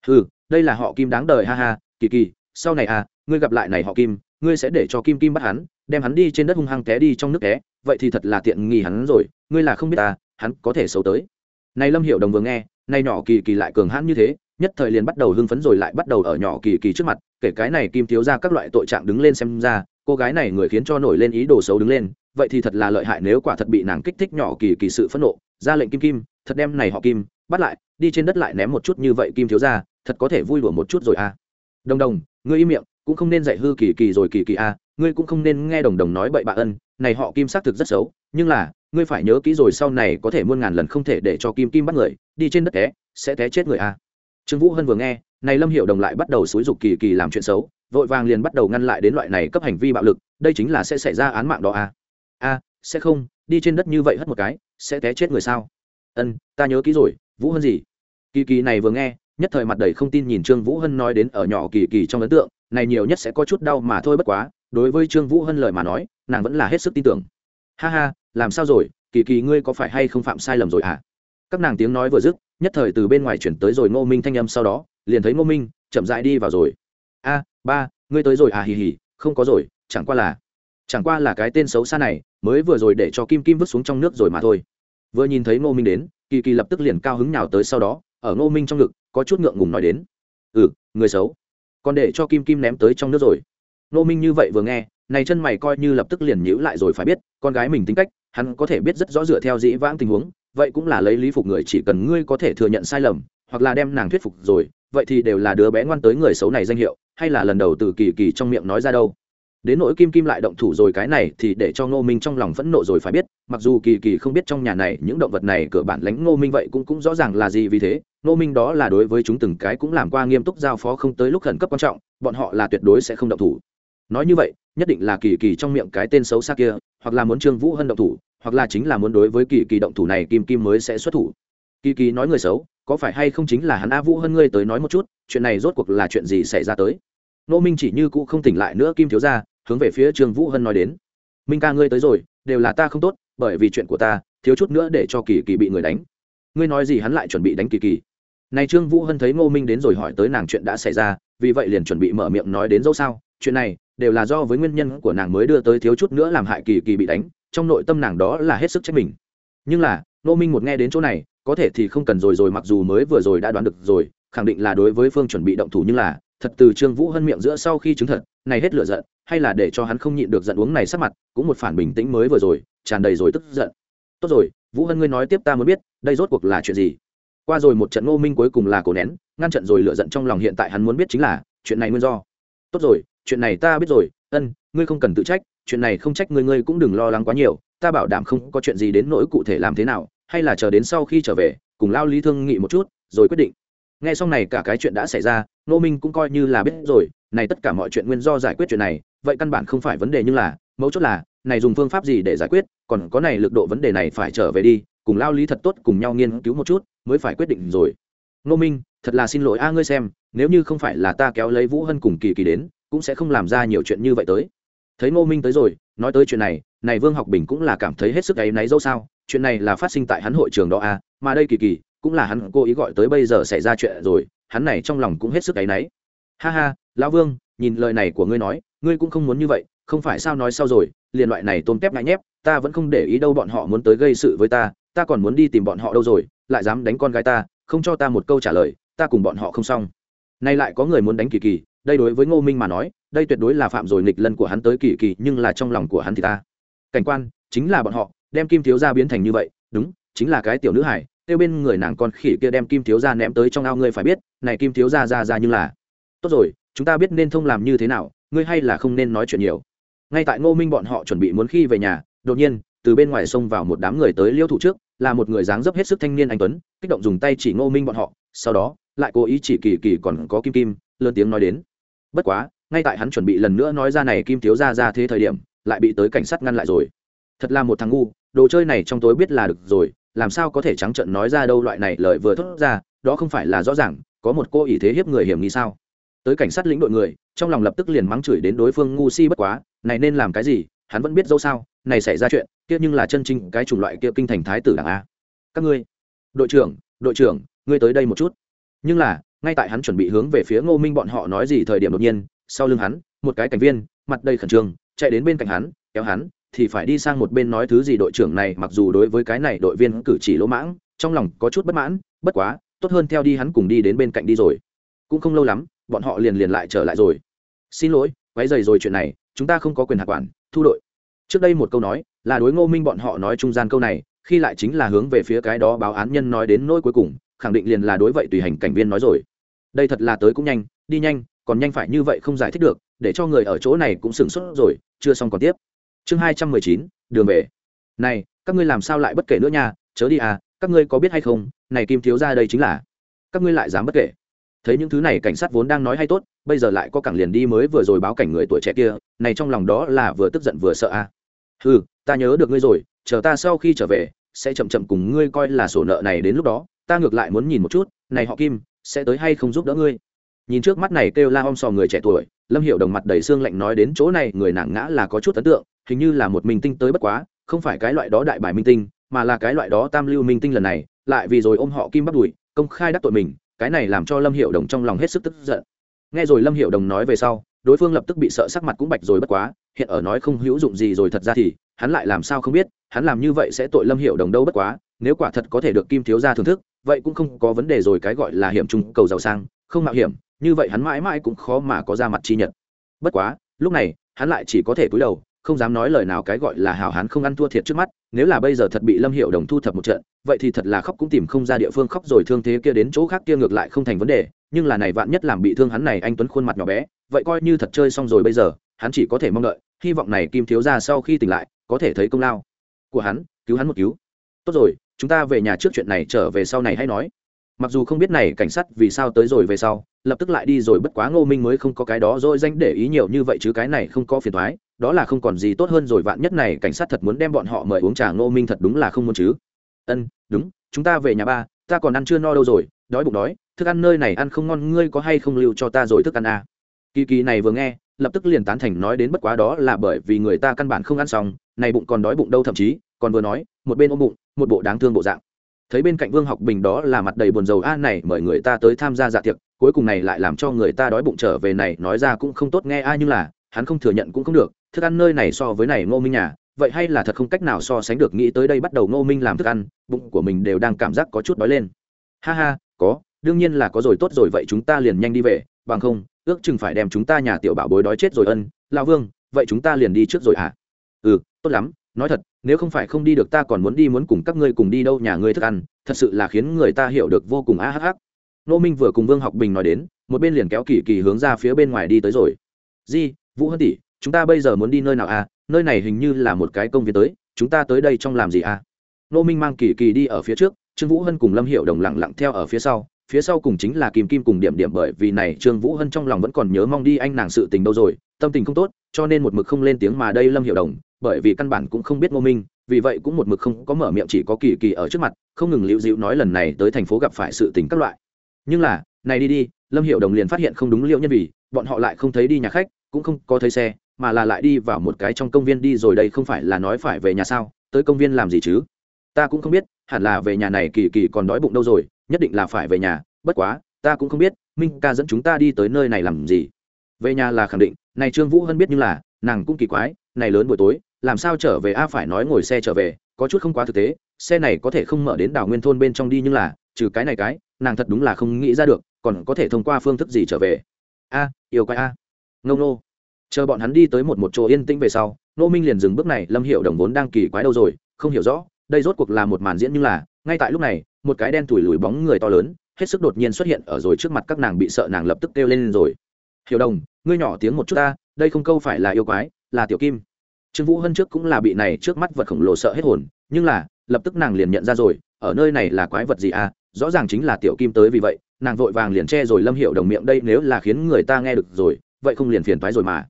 A: Ừ đây là họ kim đáng đời, ha ha, kỳ kỳ, sau này à ngươi gặp lại này họ kim ngươi sẽ để cho kim kim bắt hắn, đem hắn đi trên đất hung hăng té đi trong nước té, vậy thì thật là tiện nghi hắn rồi, ngươi là không biết ta hắn có thể xấu tới. Này lâm hiệu đồng vừa nghe nay nhỏ kỳ kỳ lại cường hãn như thế, nhất thời liền bắt đầu hưng phấn rồi lại bắt đầu ở nhỏ kỳ kỳ trước mặt, kể cái này kim thiếu ra các loại tội trạng đứng lên xem ra, cô gái này người khiến cho nổi lên ý đồ xấu đứng lên, vậy thì thật là lợi hại nếu quả thật bị nàng kích thích nhỏ kỳ kỳ sự phẫn nộ, ra lệnh kim kim, thật đem này họ kim, bắt lại, đi trên đất lại ném một chút như vậy kim thiếu ra thật có thể vui đùa một chút rồi à. Đồng đồng, ngươi im miệng cũng không nên dạy hư kỳ kỳ rồi kỳ kỳ à ngươi cũng không nên nghe đồng đồng nói bậy bạ ân, này họ kim xác thực rất xấu, nhưng là, ngươi phải nhớ kỹ rồi sau này có thể muôn ngàn lần không thể để cho kim kim bắt người, đi trên đất té, sẽ té chết người à trương vũ hân vừa nghe, này lâm hiệu đồng lại bắt đầu xúi dục kỳ kỳ làm chuyện xấu, vội vàng liền bắt đầu ngăn lại đến loại này cấp hành vi bạo lực, đây chính là sẽ xảy ra án mạng đó à a, sẽ không, đi trên đất như vậy hất một cái, sẽ té chết người sao? Ân, ta nhớ kỹ rồi, vũ hân gì? Kỳ kỳ này vừa nghe, nhất thời mặt đầy không tin nhìn trương vũ hân nói đến ở nhỏ kỳ kỳ trong ấn tượng này nhiều nhất sẽ có chút đau mà thôi bất quá, đối với trương vũ hân lời mà nói, nàng vẫn là hết sức tin tưởng. Ha ha, làm sao rồi, kỳ kỳ ngươi có phải hay không phạm sai lầm rồi à các nàng tiếng nói vừa dứt, nhất thời từ bên ngoài chuyển tới rồi ngô minh thanh âm sau đó, liền thấy ngô minh, chậm dại đi vào rồi. A, ba, ngươi tới rồi à hì hì, không có rồi, chẳng qua là, chẳng qua là cái tên xấu xa này, mới vừa rồi để cho kim kim vứt xuống trong nước rồi mà thôi. Vừa nhìn thấy ngô minh đến, kỳ kỳ lập tức liền cao hứng nào tới sau đó, ở ngô minh trong ngực, có chút ngượng ngùng nói đến. Ừ người xấu còn để cho kim kim ném tới trong nước rồi. Nô minh như vậy vừa nghe, này chân mày coi như lập tức liền nhíu lại rồi phải biết, con gái mình tính cách, hắn có thể biết rất rõ dựa theo dĩ vãng tình huống, vậy cũng là lấy lý phục người chỉ cần ngươi có thể thừa nhận sai lầm, hoặc là đem nàng thuyết phục rồi, vậy thì đều là đứa bé ngoan tới người xấu này danh hiệu, hay là lần đầu từ kỳ kỳ trong miệng nói ra đâu đến nỗi kim kim lại động thủ rồi cái này thì để cho ngô minh trong lòng phẫn nộ rồi phải biết, mặc dù kỳ kỳ không biết trong nhà này những động vật này cửa bản lánh ngô minh vậy cũng cũng rõ ràng là gì vì thế, ngô minh đó là đối với chúng từng cái cũng làm qua nghiêm túc giao phó không tới lúc khẩn cấp quan trọng, bọn họ là tuyệt đối sẽ không động thủ. Nói như vậy, nhất định là kỳ kỳ trong miệng cái tên xấu xa kia, hoặc là muốn trương vũ hân động thủ, hoặc là chính là muốn đối với kỳ kỳ động thủ này kim kim mới sẽ xuất thủ. Kỳ kỳ nói người xấu, có phải hay không chính là hắn a vũ hơn ngươi tới nói một chút, chuyện này rốt cuộc là chuyện gì xảy ra tới? Nô minh chỉ như cũ không tỉnh lại nữa kim thiếu ra hướng về phía trương vũ hân nói đến. Minh ca ngươi tới rồi, đều là ta không tốt, bởi vì chuyện của ta, thiếu chút nữa để cho kỳ kỳ bị người đánh. Ngươi nói gì hắn lại chuẩn bị đánh kỳ kỳ? Này trương vũ hân thấy ngô minh đến rồi hỏi tới nàng chuyện đã xảy ra, vì vậy liền chuẩn bị mở miệng nói đến dẫu sao, chuyện này đều là do với nguyên nhân của nàng mới đưa tới thiếu chút nữa làm hại kỳ kỳ bị đánh, trong nội tâm nàng đó là hết sức trách mình. Nhưng là, ngô minh một nghe đến chỗ này, có thể thì không cần rồi rồi mặc dù mới vừa rồi đã đoán được rồi, khẳng định là đối với phương chuẩn bị động thủ nhưng là, thật từ trương vũ hân miệng giữa sau khi chứng thật này hết lửa giận, hay là để cho hắn không nhịn được giận uống này sắc mặt, cũng một phản bình tĩnh mới vừa rồi, tràn đầy rồi tức giận. Tốt rồi, vũ hân ngươi nói tiếp ta mới biết, đây rốt cuộc là chuyện gì? Qua rồi một trận ngô minh cuối cùng là cổ nén, ngăn trận rồi lửa giận trong lòng hiện tại hắn muốn biết chính là, chuyện này nguyên do. Tốt rồi, chuyện này ta biết rồi, ân, ngươi không cần tự trách, chuyện này không trách ngươi ngươi cũng đừng lo lắng quá nhiều, ta bảo đảm không có chuyện gì đến nỗi cụ thể làm thế nào, hay là chờ đến sau khi trở về, cùng lao lý thương nghị một chút, rồi quyết định. Nghe xong này cả cái chuyện đã xảy ra nô minh cũng coi như là biết rồi này tất cả mọi chuyện nguyên do giải quyết chuyện này, vậy căn bản không phải vấn đề nhưng là, mấu chốt là, này dùng phương pháp gì để giải quyết, còn có này lực độ vấn đề này phải trở về đi, cùng lao lý thật tốt cùng nhau nghiên cứu một chút, mới phải quyết định rồi. Ngô minh, thật là xin lỗi a, ngươi xem, nếu như không phải là ta kéo lấy vũ hân cùng kỳ kỳ đến, cũng sẽ không làm ra nhiều chuyện như vậy tới. Thấy ngô minh tới rồi, nói tới chuyện này này vương học bình cũng là cảm thấy hết sức ấy náy dâu sao, chuyện này là phát sinh tại hắn hội trường đó a, mà đây kỳ kỳ, cũng là hắn cố ý gọi tới bây giờ xảy ra chuyện rồi, hắn này trong lòng cũng hết sức ấy náy. Ha ha lão vương, nhìn lời này của ngươi nói, ngươi cũng không muốn như vậy, không phải sao nói sao rồi, liền loại này tôm tép ngại nhép, ta vẫn không để ý đâu bọn họ muốn tới gây sự với ta ta còn muốn đi tìm bọn họ đâu rồi, lại dám đánh con gái ta, không cho ta một câu trả lời, ta cùng bọn họ không xong. Nay lại có người muốn đánh kỳ kỳ, đây đối với ngô minh mà nói, đây tuyệt đối là phạm rồi nghịch lân của hắn tới kỳ kỳ, nhưng là trong lòng của hắn thì ta. Cảnh quan, chính là bọn họ, đem kim thiếu gia biến thành như vậy, đúng, chính là cái tiểu nữ hải tiêu bên người nàng con khỉ kia đem kim thiếu gia ném tới trong ao, ngươi phải biết, này kim thiếu gia ra ra nhưng là. Tốt rồi chúng ta biết nên thông làm như thế nào, ngươi hay là không nên nói chuyện nhiều. Ngay tại ngô minh bọn họ chuẩn bị muốn khi về nhà, đột nhiên, từ bên ngoài xông vào một đám người tới liêu thủ trước, là một người dáng dấp hết sức thanh niên anh tuấn, kích động dùng tay chỉ ngô minh bọn họ, sau đó, lại cố ý chỉ kỳ kỳ còn có kim kim, lớn tiếng nói đến. Bất quá, ngay tại hắn chuẩn bị lần nữa nói ra này kim thiếu ra ra thế thời điểm, lại bị tới cảnh sát ngăn lại rồi. Thật là một thằng ngu, đồ chơi này trong tối biết là được rồi, làm sao có thể trắng trận nói ra đâu loại này lời vừa thốt ra, đó không phải là rõ ràng, có một cô ý thế hiếp người hiểm nghi sao? Tới cảnh sát lĩnh đội người, trong lòng lập tức liền mắng chửi đến đối phương ngu si bất quá, này nên làm cái gì, hắn vẫn biết dẫu sao, này xảy ra chuyện, kia nhưng là chân chính cái chủng loại kia kinh thành thái tử đảng a. Các ngươi, đội trưởng đội trưởng, ngươi tới đây một chút. Nhưng là, ngay tại hắn chuẩn bị hướng về phía ngô minh bọn họ nói gì thời điểm đột nhiên, sau lưng hắn, một cái cảnh viên, mặt đầy khẩn trương, chạy đến bên cạnh hắn, kéo hắn, thì phải đi sang một bên nói thứ gì đội trưởng này mặc dù đối với cái này đội viên cử chỉ lỗ mãng, trong lòng có chút bất mãn, bất quá, tốt hơn theo đi hắn cùng đi đến bên cạnh đi rồi. Cũng không lâu lắm bọn họ liền liền lại trở lại rồi. Xin lỗi, quấy dày rồi chuyện này, chúng ta không có quyền hạt quản, thu đội. Trước đây một câu nói, là đối ngô minh bọn họ nói trung gian câu này, khi lại chính là hướng về phía cái đó báo án nhân nói đến nỗi cuối cùng, khẳng định liền là đối vậy tùy hành cảnh viên nói rồi. Đây thật là tới cũng nhanh, đi nhanh, còn nhanh phải như vậy không giải thích được, để cho người ở chỗ này cũng sửng sốt rồi, chưa xong còn tiếp. Chương hai trăm mười chín, đường về. Này, các ngươi làm sao lại bất kể nữa nha, chớ đi à các ngươi có biết hay không, này kim thiếu ra đây chính là. Các ngươi lại dám bất kể thấy những thứ này cảnh sát vốn đang nói hay tốt, bây giờ lại có cảng liền đi mới vừa rồi báo cảnh người tuổi trẻ kia, này trong lòng đó là vừa tức giận vừa sợ à. Ừ ta nhớ được ngươi rồi, chờ ta sau khi trở về, sẽ chậm chậm cùng ngươi coi là sổ nợ này đến lúc đó, ta ngược lại muốn nhìn một chút, này họ kim, sẽ tới hay không giúp đỡ ngươi. Nhìn trước mắt này kêu la om sò người trẻ tuổi, lâm hiểu đồng mặt đầy xương lạnh nói đến chỗ này, người nàng ngã là có chút ấn tượng, hình như là một minh tinh tới bất quá, không phải cái loại đó đại bài minh tinh, mà là cái loại đó tam lưu minh tinh lần này, lại vì rồi ôm họ kim bắt đùi công khai đắc tội mình cái này làm cho lâm hiệu đồng trong lòng hết sức tức giận. Nghe rồi lâm hiệu đồng nói về sau, đối phương lập tức bị sợ sắc mặt cũng bạch rồi bất quá, hiện ở nói không hữu dụng gì rồi thật ra thì, hắn lại làm sao không biết, hắn làm như vậy sẽ tội lâm hiệu đồng đâu bất quá, nếu quả thật có thể được kim thiếu gia thưởng thức, vậy cũng không có vấn đề rồi, cái gọi là hiểm trung cầu giàu sang, không mạo hiểm, như vậy hắn mãi mãi cũng khó mà có ra mặt chi nhật. Bất quá, lúc này, hắn lại chỉ có thể cúi đầu, không dám nói lời nào cái gọi là hào hán không ăn thua thiệt trước mắt nếu là bây giờ thật bị lâm hiệu đồng thu thập một trận, vậy thì thật là khóc cũng tìm không ra địa phương khóc rồi thương thế kia đến chỗ khác kia ngược lại không thành vấn đề, nhưng là này vạn nhất làm bị thương hắn này anh tuấn khuôn mặt nhỏ bé, vậy coi như thật chơi xong rồi bây giờ, hắn chỉ có thể mong đợi, hy vọng này kim thiếu ra sau khi tỉnh lại, có thể thấy công lao của hắn, cứu hắn một cứu. Tốt rồi, chúng ta về nhà trước chuyện này trở về sau này hay nói. Mặc dù không biết này cảnh sát vì sao tới rồi về sau, lập tức lại đi rồi bất quá ngô minh mới không có cái đó rồi danh để ý nhiều như vậy chứ cái này không có phiền thoái đó là không còn gì tốt hơn rồi, vạn nhất này cảnh sát thật muốn đem bọn họ mời uống trà ngô minh thật đúng là không muốn chứ ân, đúng, chúng ta về nhà ba, ta còn ăn chưa no đâu rồi, đói bụng đói, thức ăn nơi này ăn không ngon, ngươi có hay không lưu cho ta rồi thức ăn à. kỳ kỳ này vừa nghe, lập tức liền tán thành nói đến bất quá đó là bởi vì người ta căn bản không ăn xong, này bụng còn đói bụng đâu thậm chí, còn vừa nói, một bên ôm bụng, một bộ đáng thương bộ dạng thấy bên cạnh vương học bình đó là mặt đầy buồn rầu, a này, mời người ta tới tham gia dạ tiệc, cuối cùng này lại làm cho người ta đói bụng trở về này, nói ra cũng không tốt nghe, a nhưng là, hắn không thừa nhận cũng không được thức ăn nơi này so với này ngô minh nhà, vậy hay là thật không cách nào so sánh được nghĩ tới đây bắt đầu ngô minh làm thức ăn, bụng của mình đều đang cảm giác có chút đói lên. Ha ha, có, đương nhiên là có rồi, tốt rồi, vậy chúng ta liền nhanh đi về, bằng không, ước chừng phải đem chúng ta nhà tiểu bảo bối đói chết rồi ân lao vương, vậy chúng ta liền đi trước rồi à ừ tốt lắm, nói thật, nếu không phải không đi được ta còn muốn đi muốn cùng các ngươi cùng đi đâu nhà ngươi thức ăn, thật sự là khiến người ta hiểu được vô cùng a hh nô minh vừa cùng vương học bình nói đến, một bên liền kéo kỳ kỳ hướng ra phía bên ngoài đi tới rồi. Di, vũ hân tỷ chúng ta bây giờ muốn đi nơi nào à? Nơi này hình như là một cái công viên tới, chúng ta tới đây trong làm gì à? Nô minh mang kỳ kỳ đi ở phía trước, trương vũ hân cùng lâm hiệu đồng lặng lặng theo ở phía sau. Phía sau cùng chính là kim kim cùng điểm điểm bởi vì này trương vũ hân trong lòng vẫn còn nhớ mong đi anh nàng sự tình đâu rồi, tâm tình không tốt, cho nên một mực không lên tiếng mà đây lâm hiệu đồng, bởi vì căn bản cũng không biết ngô minh, vì vậy cũng một mực không có mở miệng chỉ có kỳ kỳ ở trước mặt, không ngừng liễu dịu nói lần này tới thành phố gặp phải sự tình các loại. Nhưng là, này đi đi lâm hiệu đồng liền phát hiện không đúng liệu nhân vì, bọn họ lại không thấy đi nhà khách, cũng không có thấy xe, mà là lại đi vào một cái trong công viên đi rồi đây không phải là nói phải về nhà sao? Tới công viên làm gì chứ? Ta cũng không biết, hẳn là về nhà này kỳ kỳ còn đói bụng đâu rồi, nhất định là phải về nhà, bất quá, ta cũng không biết, minh ca dẫn chúng ta đi tới nơi này làm gì? Về nhà là khẳng định, này trương vũ hân biết nhưng là, nàng cũng kỳ quái, này lớn buổi tối, làm sao trở về? A, phải nói ngồi xe trở về, có chút không quá thực tế, xe này có thể không mở đến đảo nguyên thôn bên trong đi nhưng là trừ cái này cái, nàng thật đúng là không nghĩ ra được, còn có thể thông qua phương thức gì trở về. A, yêu quái a. Ngông nô. Chờ bọn hắn đi tới một một chỗ yên tĩnh về sau nô minh liền dừng bước này, lâm hiệu đồng vốn đang kỳ quái đâu rồi, không hiểu rõ, đây rốt cuộc là một màn diễn nhưng là, ngay tại lúc này, một cái đen thủi lùi bóng người to lớn, hết sức đột nhiên xuất hiện ở rồi trước mặt các nàng bị sợ nàng lập tức kêu lên rồi. Hiểu đồng, ngươi nhỏ tiếng một chút ta, đây không câu phải là yêu quái, là tiểu kim. Trương vũ hân trước cũng là bị này trước mắt vật khổng lồ sợ hết hồn, nhưng là, lập tức nàng liền nhận ra rồi, ở nơi này là quái vật gì à? Rõ ràng chính là tiểu kim tới vì vậy, nàng vội vàng liền che rồi lâm hiệu đồng miệng đây nếu là khiến người ta nghe được rồi, vậy không liền phiền thoái rồi mà.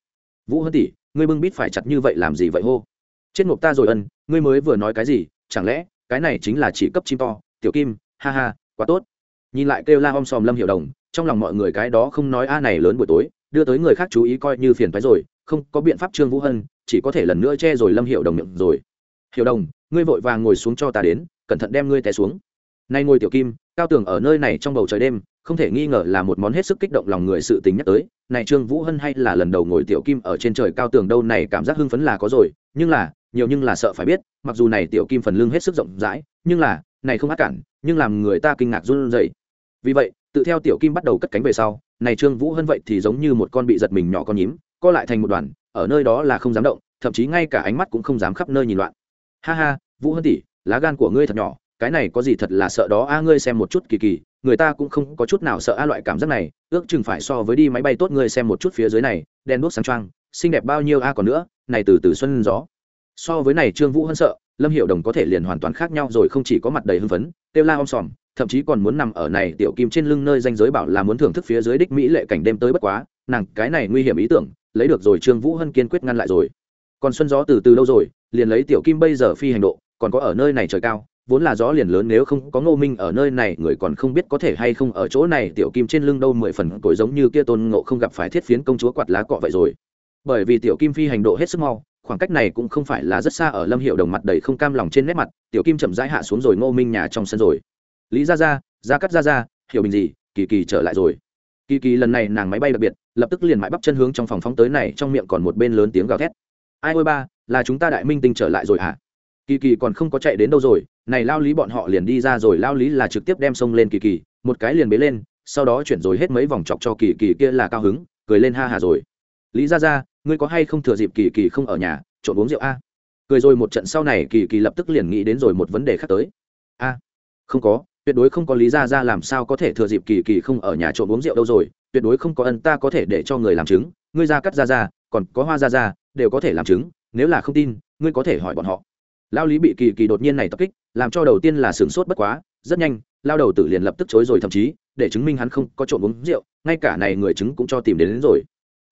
A: Vũ hân tỷ, ngươi bưng bít phải chặt như vậy làm gì vậy hô? Chết ngục ta rồi ân, ngươi mới vừa nói cái gì, chẳng lẽ cái này chính là chỉ cấp chim to, tiểu kim, ha ha, quá tốt. Nhìn lại kêu la om sòm lâm hiệu đồng, trong lòng mọi người cái đó không nói a à này lớn buổi tối, đưa tới người khác chú ý coi như phiền thoái rồi, không có biện pháp trương vũ hân, chỉ có thể lần nữa che rồi lâm hiệu đồng miệng rồi. Hiệu đồng, ngươi vội vàng ngồi xuống cho ta đến, cẩn thận đem ngươi té xuống nay ngồi tiểu kim, cao tường ở nơi này trong bầu trời đêm, không thể nghi ngờ là một món hết sức kích động lòng người sự tính nhắc tới. Này trương vũ hân hay là lần đầu ngồi tiểu kim ở trên trời cao tường đâu này cảm giác hưng phấn là có rồi, nhưng là, nhiều nhưng là sợ phải biết, mặc dù này tiểu kim phần lưng hết sức rộng rãi, nhưng là, này không át cản, nhưng làm người ta kinh ngạc run rẩy. Vì vậy, tự theo tiểu kim bắt đầu cất cánh về sau, này trương vũ hân vậy thì giống như một con bị giật mình nhỏ con nhím, co lại thành một đoàn, ở nơi đó là không dám động, thậm chí ngay cả ánh mắt cũng không dám khắp nơi nhìn loạn. Ha ha, vũ hân tỷ, lá gan của ngươi thật nhỏ cái này có gì thật là sợ đó? A, ngươi xem một chút kỳ kỳ, người ta cũng không có chút nào sợ a loại cảm giác này, ước chừng phải so với đi máy bay tốt ngươi xem một chút phía dưới này đen đuốc sáng trăng xinh đẹp bao nhiêu a còn nữa, này từ từ xuân gió. So với này trương vũ hân sợ, lâm hiệu đồng có thể liền hoàn toàn khác nhau rồi, không chỉ có mặt đầy hưng phấn têu la om sòm, thậm chí còn muốn nằm ở này tiểu kim trên lưng nơi danh giới bảo là muốn thưởng thức phía dưới đích mỹ lệ cảnh đêm tới bất quá, nàng cái này nguy hiểm ý tưởng, lấy được rồi trương vũ hân kiên quyết ngăn lại rồi. Còn xuân gió từ từ lâu rồi, liền lấy tiểu kim bây giờ phi hành độ, còn có ở nơi này trời cao vốn là gió liền lớn, nếu không có ngô minh ở nơi này, người còn không biết có thể hay không ở chỗ này. Tiểu kim trên lưng đâu mười phần cối giống như kia tôn ngộ không gặp phải thiết phiến công chúa quạt lá cọ vậy rồi. Bởi vì tiểu kim phi hành độ hết sức mau, khoảng cách này cũng không phải là rất xa ở lâm hiệu đồng mặt đầy không cam lòng trên nét mặt, tiểu kim chậm rãi hạ xuống rồi ngô minh nhà trong sân rồi. Lý ra ra ra cắt ra ra hiểu bình gì, kỳ kỳ trở lại rồi. Kỳ kỳ lần này nàng máy bay đặc biệt, lập tức liền mãi bắp chân hướng trong phòng phóng tới này, trong miệng còn một bên lớn tiếng gào thét. Ai ôi ba, là chúng ta đại minh tinh trở lại rồi hả? Kỳ kỳ còn không có chạy đến đâu rồi này lao lý bọn họ liền đi ra rồi, lao lý là trực tiếp đem sông lên kỳ kỳ, một cái liền bế lên, sau đó chuyển rồi hết mấy vòng chọc cho kỳ kỳ kia là cao hứng, cười lên ha hà rồi. Lý ra ra ngươi có hay không thừa dịp kỳ kỳ không ở nhà, trộn uống rượu a? Cười rồi một trận sau này, kỳ kỳ lập tức liền nghĩ đến rồi một vấn đề khác tới. A, không có, tuyệt đối không có lý ra ra làm sao có thể thừa dịp kỳ kỳ không ở nhà trộn uống rượu đâu rồi, tuyệt đối không có ân ta có thể để cho người làm chứng, ngươi ra cắt ra ra còn có hoa ra ra đều có thể làm chứng, nếu là không tin, ngươi có thể hỏi bọn họ lao lý bị kỳ kỳ đột nhiên này tập kích làm cho đầu tiên là sửng sốt bất quá rất nhanh lao đầu tử liền lập tức chối rồi thậm chí để chứng minh hắn không có trộm uống rượu ngay cả này người chứng cũng cho tìm đến, đến rồi.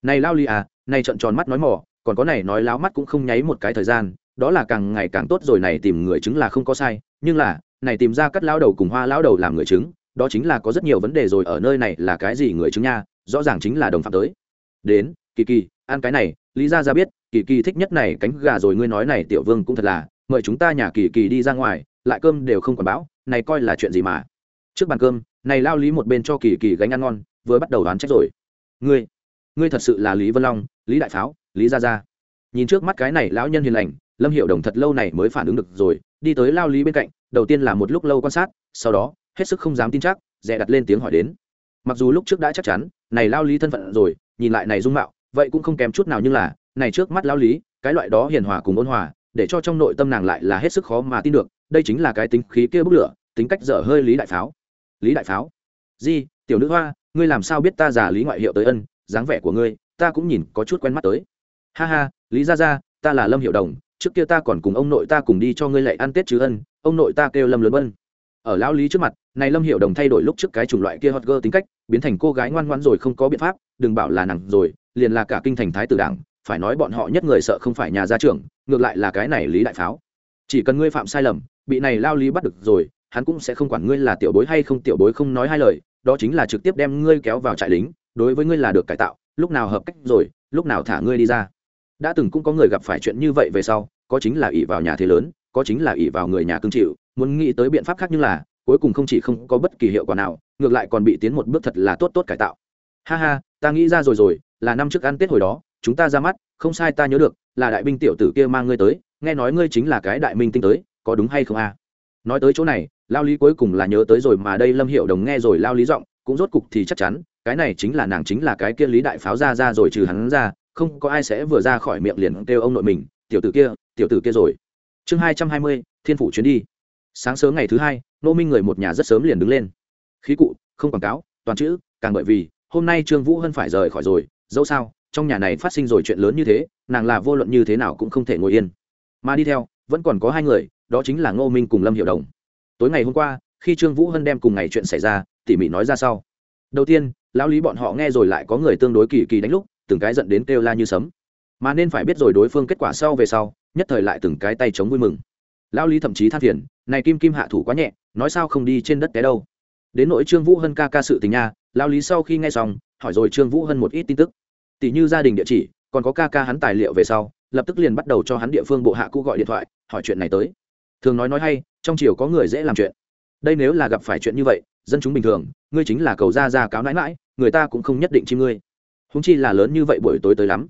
A: Này lao lý à này trận tròn mắt nói mỏ còn có này nói láo mắt cũng không nháy một cái thời gian đó là càng ngày càng tốt rồi này tìm người chứng là không có sai nhưng là này tìm ra cắt lao đầu cùng hoa lao đầu làm người chứng đó chính là có rất nhiều vấn đề rồi ở nơi này là cái gì người chứng nha rõ ràng chính là đồng phạm tới. Đến kỳ kỳ ăn cái này lý ra ra biết kỳ kỳ thích nhất này cánh gà rồi ngươi nói này tiểu vương cũng thật là mời chúng ta nhà kỳ kỳ đi ra ngoài, lại cơm đều không còn báo này coi là chuyện gì mà? Trước bàn cơm, này lao lý một bên cho kỳ kỳ gánh ăn ngon, vừa bắt đầu đoán trách rồi. Ngươi ngươi thật sự là lý vân long, lý đại pháo, lý gia gia. Nhìn trước mắt cái này lão nhân hiền lành, lâm hiệu đồng thật lâu này mới phản ứng được rồi, đi tới lao lý bên cạnh, đầu tiên là một lúc lâu quan sát, sau đó, hết sức không dám tin chắc, dè đặt lên tiếng hỏi đến. Mặc dù lúc trước đã chắc chắn, này lao lý thân phận rồi, nhìn lại này dung mạo, vậy cũng không kém chút nào nhưng là, này trước mắt lao lý, cái loại đó hiền hòa cùng ôn hòa để cho trong nội tâm nàng lại là hết sức khó mà tin được, đây chính là cái tính khí kia bốc lửa, tính cách dở hơi lý đại pháo. Lý đại pháo? Di, tiểu nữ hoa, ngươi làm sao biết ta giả lý ngoại hiệu tới ân, dáng vẻ của ngươi, ta cũng nhìn có chút quen mắt tới. Ha ha, lý ra ra ta là lâm hiệu đồng, trước kia ta còn cùng ông nội ta cùng đi cho ngươi lạy ăn tết chứ ân, ông nội ta kêu lâm lớn vân. Ở lão lý trước mặt, này lâm hiệu đồng thay đổi lúc trước cái chủng loại kia hot girl tính cách, biến thành cô gái ngoan ngoãn rồi không có biện pháp, đừng bảo là nàng rồi, liền là cả kinh thành thái tử đảng phải nói bọn họ nhất người sợ không phải nhà gia trưởng, ngược lại là cái này lý đại pháo. Chỉ cần ngươi phạm sai lầm, bị này lao lý bắt được rồi, hắn cũng sẽ không quản ngươi là tiểu bối hay không tiểu bối không nói hai lời, đó chính là trực tiếp đem ngươi kéo vào trại lính, đối với ngươi là được cải tạo, lúc nào hợp cách rồi, lúc nào thả ngươi đi ra. Đã từng cũng có người gặp phải chuyện như vậy về sau, có chính là ỷ vào nhà thế lớn, có chính là ỷ vào người nhà cương chịu, muốn nghĩ tới biện pháp khác nhưng là, cuối cùng không chỉ không có bất kỳ hiệu quả nào, ngược lại còn bị tiến một bước thật là tốt tốt cải tạo. Ha ha, ta nghĩ ra rồi rồi, là năm trước ăn tết hồi đó chúng ta ra mắt, không sai ta nhớ được, là đại binh tiểu tử kia mang ngươi tới, nghe nói ngươi chính là cái đại minh tinh tới, có đúng hay không a? Nói tới chỗ này, lao lý cuối cùng là nhớ tới rồi mà đây lâm hiệu đồng nghe rồi lao lý giọng, cũng rốt cục thì chắc chắn, cái này chính là nàng chính là cái kia lý đại pháo ra ra rồi trừ hắn ra, không có ai sẽ vừa ra khỏi miệng liền kêu ông nội mình, tiểu tử kia, tiểu tử kia rồi. Chương hai trăm hai mươi, thiên phủ chuyến đi. Sáng sớm ngày thứ hai, nô minh người một nhà rất sớm liền đứng lên. Khí cụ, không quảng cáo, toàn chữ, càng bởi vì, hôm nay trương vũ hân phải rời khỏi rồi, dẫu sao trong nhà này phát sinh rồi chuyện lớn như thế, nàng là vô luận như thế nào cũng không thể ngồi yên. Mà đi theo, vẫn còn có hai người, đó chính là ngô minh cùng lâm hiệu đồng. Tối ngày hôm qua, khi trương vũ hân đem cùng ngày chuyện xảy ra, tỉ mỉ nói ra sau. Đầu tiên, lão lý bọn họ nghe rồi lại có người tương đối kỳ kỳ đánh lúc, từng cái dẫn đến kêu la như sấm. Mà nên phải biết rồi đối phương kết quả sau về sau, nhất thời lại từng cái tay chống vui mừng. Lão lý thậm chí than phiền, này kim kim hạ thủ quá nhẹ, nói sao không đi trên đất té đâu? Đến nỗi trương vũ hân ca ca sự tình nha, lão lý sau khi nghe xong, hỏi rồi trương vũ hân một ít tin tức tỷ như gia đình địa chỉ, còn có ca ca hắn tài liệu về sau, lập tức liền bắt đầu cho hắn địa phương bộ hạ cũ gọi điện thoại, hỏi chuyện này tới. Thường nói nói hay, trong chiều có người dễ làm chuyện. Đây nếu là gặp phải chuyện như vậy, dân chúng bình thường, ngươi chính là cầu ra ra cáo nãi mãi người ta cũng không nhất định chim ngươi. Húng chi là lớn như vậy buổi tối tới lắm.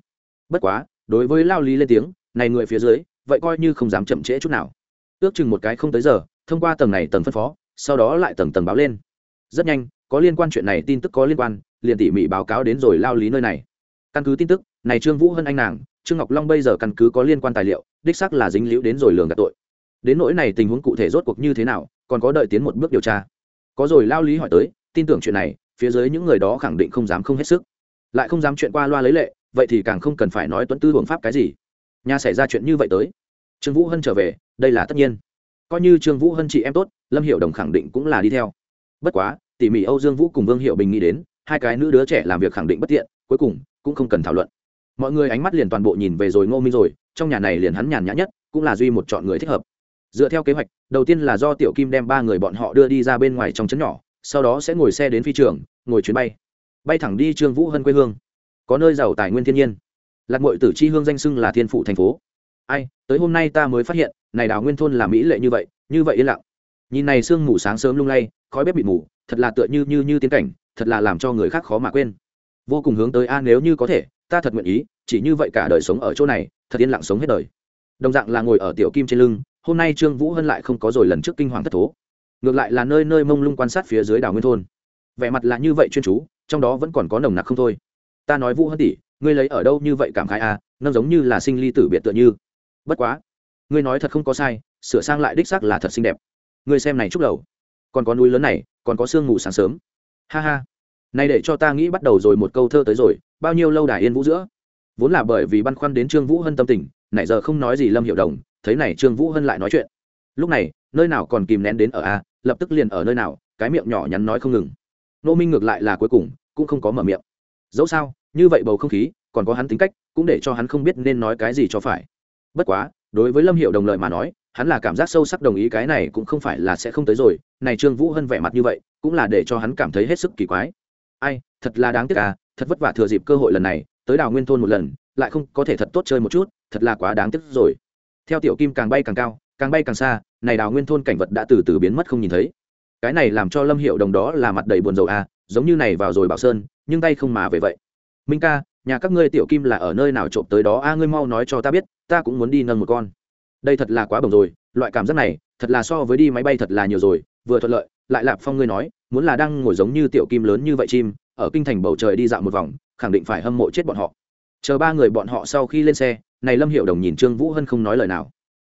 A: Bất quá, đối với lao lý lên tiếng, này người phía dưới, vậy coi như không dám chậm trễ chút nào. Ước chừng một cái không tới giờ, thông qua tầng này tầng phân phó, sau đó lại tầng tầng báo lên. Rất nhanh, có liên quan chuyện này tin tức có liên quan, liền tỉ mỉ báo cáo đến rồi lao lý nơi này căn cứ tin tức, này trương vũ hân anh nàng, trương ngọc long bây giờ căn cứ có liên quan tài liệu, đích xác là dính liễu đến rồi lường gạt tội. Đến nỗi này tình huống cụ thể rốt cuộc như thế nào, còn có đợi tiến một bước điều tra. Có rồi lao lý hỏi tới, tin tưởng chuyện này, phía dưới những người đó khẳng định không dám không hết sức. Lại không dám chuyện qua loa lấy lệ, vậy thì càng không cần phải nói tuấn tư huống pháp cái gì. Nhà xảy ra chuyện như vậy tới. Trương vũ hân trở về, đây là tất nhiên. Coi như trương vũ hân chị em tốt, lâm hiệu đồng khẳng định cũng là đi theo. Bất quá, tỉ mỉ âu dương vũ cùng vương hiệu bình nghĩ đến hai cái nữ đứa trẻ làm việc khẳng định bất tiện, cuối cùng cũng không cần thảo luận. Mọi người ánh mắt liền toàn bộ nhìn về rồi ngô minh rồi, trong nhà này liền hắn nhàn nhã nhất, cũng là duy một chọn người thích hợp. Dựa theo kế hoạch, đầu tiên là do tiểu kim đem ba người bọn họ đưa đi ra bên ngoài trong trấn nhỏ, sau đó sẽ ngồi xe đến phi trường, ngồi chuyến bay. Bay thẳng đi trương vũ hân quê hương. Có nơi giàu tài nguyên thiên nhiên. Lạc mội tử chi hương danh xưng là thiên phụ thành phố. Ai, tới hôm nay ta mới phát hiện, này đào nguyên thôn là mỹ lệ như vậy như vậy yên lặng. Nhìn này sương mù sáng sớm lung lay, khói bếp bị mù, thật là tựa như như như tiến cảnh thật là làm cho người khác khó mà quên. Vô cùng hướng tới, a, nếu như có thể, ta thật nguyện ý, chỉ như vậy cả đời sống ở chỗ này, thật yên lặng sống hết đời. Đồng dạng là ngồi ở tiểu kim trên lưng, hôm nay trương vũ hân lại không có rồi lần trước kinh hoàng thất thố. Ngược lại là nơi nơi mông lung quan sát phía dưới đảo nguyên thôn. Vẻ mặt là như vậy chuyên chú, trong đó vẫn còn có nồng nặc không thôi. Ta nói, vũ hân tỷ, ngươi lấy ở đâu như vậy cảm khai à nâng giống như là sinh ly tử biệt tựa như. Bất quá, ngươi nói thật không có sai, sửa sang lại đích xác là thật xinh đẹp. Ngươi xem này chúc đầu, còn có núi lớn này, còn có sương mù sáng sớm ha ha. Này để cho ta nghĩ bắt đầu rồi một câu thơ tới rồi, bao nhiêu lâu đài yên vũ giữa? Vốn là bởi vì băn khoăn đến trương vũ hân tâm tình, nãy giờ không nói gì lâm hiệu đồng, thấy này trương vũ hân lại nói chuyện. Lúc này, nơi nào còn kìm nén đến ở a, lập tức liền ở nơi nào, cái miệng nhỏ nhắn nói không ngừng. Nô minh ngược lại là cuối cùng, cũng không có mở miệng. Dẫu sao, như vậy bầu không khí, còn có hắn tính cách, cũng để cho hắn không biết nên nói cái gì cho phải. Bất quá, đối với lâm hiệu đồng lợi mà nói, hắn là cảm giác sâu sắc đồng ý cái này cũng không phải là sẽ không tới rồi này trương vũ hân vẻ mặt như vậy, cũng là để cho hắn cảm thấy hết sức kỳ quái. Ai, thật là đáng tiếc à thật vất vả thừa dịp cơ hội lần này, tới đào nguyên thôn một lần, lại không có thể thật tốt chơi một chút, thật là quá đáng tiếc rồi. Theo tiểu kim càng bay càng cao, càng bay càng xa, này đào nguyên thôn cảnh vật đã từ từ biến mất không nhìn thấy. Cái này làm cho lâm hiệu đồng đó là mặt đầy buồn rầu à giống như này vào rồi bảo sơn, nhưng tay không mà về vậy. Minh ca, nhà các ngươi tiểu kim là ở nơi nào trộm tới đó? A, ngươi mau nói cho ta biết, ta cũng muốn đi nâng một con. Đây thật là quá bồng rồi, loại cảm giác này, thật là so với đi máy bay thật là nhiều rồi vừa thuận lợi, lại lạp phong ngươi nói, muốn là đang ngồi giống như tiểu kim lớn như vậy chim, ở kinh thành bầu trời đi dạo một vòng, khẳng định phải hâm mộ chết bọn họ. Chờ ba người bọn họ sau khi lên xe, này lâm hiệu đồng nhìn trương vũ hân không nói lời nào.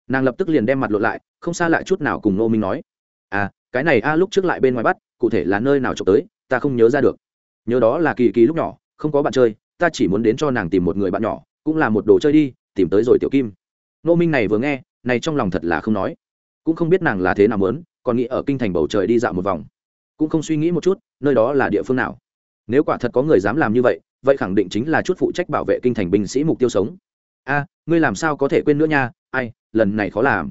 A: Nàng lập tức liền đem mặt lộ lại, không xa lại chút nào cùng nô minh nói à cái này a, lúc trước lại bên ngoài bắt, cụ thể là nơi nào trộm tới, ta không nhớ ra được. Nhớ đó là kỳ kỳ lúc nhỏ, không có bạn chơi, ta chỉ muốn đến cho nàng tìm một người bạn nhỏ, cũng là một đồ chơi đi, tìm tới rồi tiểu kim. Nô minh này vừa nghe, này trong lòng thật là không nói. Cũng không biết nàng là thế nào muốn còn nghĩ ở kinh thành bầu trời đi dạo một vòng. Cũng không suy nghĩ một chút, nơi đó là địa phương nào. Nếu quả thật có người dám làm như vậy vậy khẳng định chính là chút phụ trách bảo vệ kinh thành binh sĩ mục tiêu sống. A, ngươi làm sao có thể quên nữa nha, ai, lần này khó làm.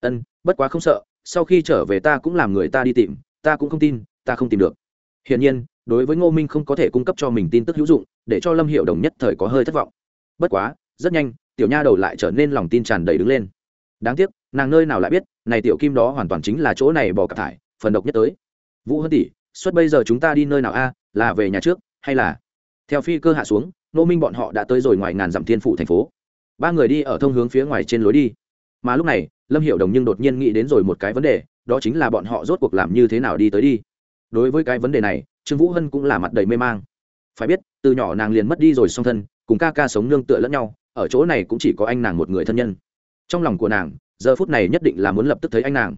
A: Ân, bất quá không sợ, sau khi trở về ta cũng làm người ta đi tìm, ta cũng không tin, ta không tìm được. Hiển nhiên, đối với ngô minh không có thể cung cấp cho mình tin tức hữu dụng, để cho lâm hiệu đồng nhất thời có hơi thất vọng. Bất quá, rất nhanh, tiểu nha đầu lại trở nên lòng tin tràn đầy đứng lên. Đáng tiếc nàng nơi nào lại biết, này tiểu kim đó hoàn toàn chính là chỗ này bỏ cặp thải, phần độc nhất tới. Vũ hân tỷ, suốt bây giờ chúng ta đi nơi nào a, là về nhà trước, hay là? Theo phi cơ hạ xuống, nô minh bọn họ đã tới rồi ngoài ngàn dặm thiên phủ thành phố. Ba người đi ở thông hướng phía ngoài trên lối đi. Mà lúc này, lâm hiệu đồng nhưng đột nhiên nghĩ đến rồi một cái vấn đề, đó chính là bọn họ rốt cuộc làm như thế nào đi tới đi. Đối với cái vấn đề này, trương vũ hân cũng là mặt đầy mê mang. Phải biết, từ nhỏ nàng liền mất đi rồi song thân, cùng ca ca sống nương tựa lẫn nhau, ở chỗ này cũng chỉ có anh nàng một người thân nhân. Trong lòng của nàng giờ phút này nhất định là muốn lập tức thấy anh nàng.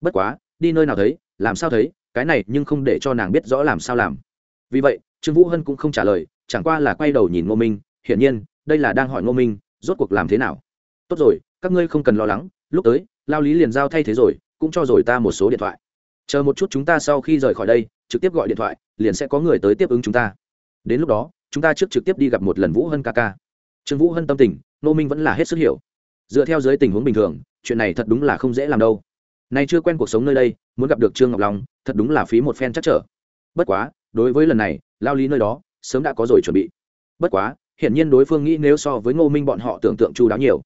A: Bất quá, đi nơi nào thấy, làm sao thấy, cái này nhưng không để cho nàng biết rõ làm sao làm. Vì vậy, trương vũ hân cũng không trả lời, chẳng qua là quay đầu nhìn ngô minh, hiển nhiên, đây là đang hỏi ngô minh, rốt cuộc làm thế nào? Tốt rồi, các ngươi không cần lo lắng, lúc tới, lao lý liền giao thay thế rồi, cũng cho rồi ta một số điện thoại. Chờ một chút chúng ta sau khi rời khỏi đây, trực tiếp gọi điện thoại, liền sẽ có người tới tiếp ứng chúng ta. Đến lúc đó, chúng ta trước trực tiếp đi gặp một lần vũ hân ca ca. Trương vũ hân tâm tình nô minh vẫn là hết sức hiểu. Dựa theo dưới tình huống bình thường chuyện này thật đúng là không dễ làm đâu. Nay chưa quen cuộc sống nơi đây, muốn gặp được trương ngọc long, thật đúng là phí một phen chắc trở. Bất quá, đối với lần này, lao lý nơi đó, sớm đã có rồi chuẩn bị. Bất quá, hiển nhiên đối phương nghĩ nếu so với ngô minh bọn họ tưởng tượng chu đáo nhiều.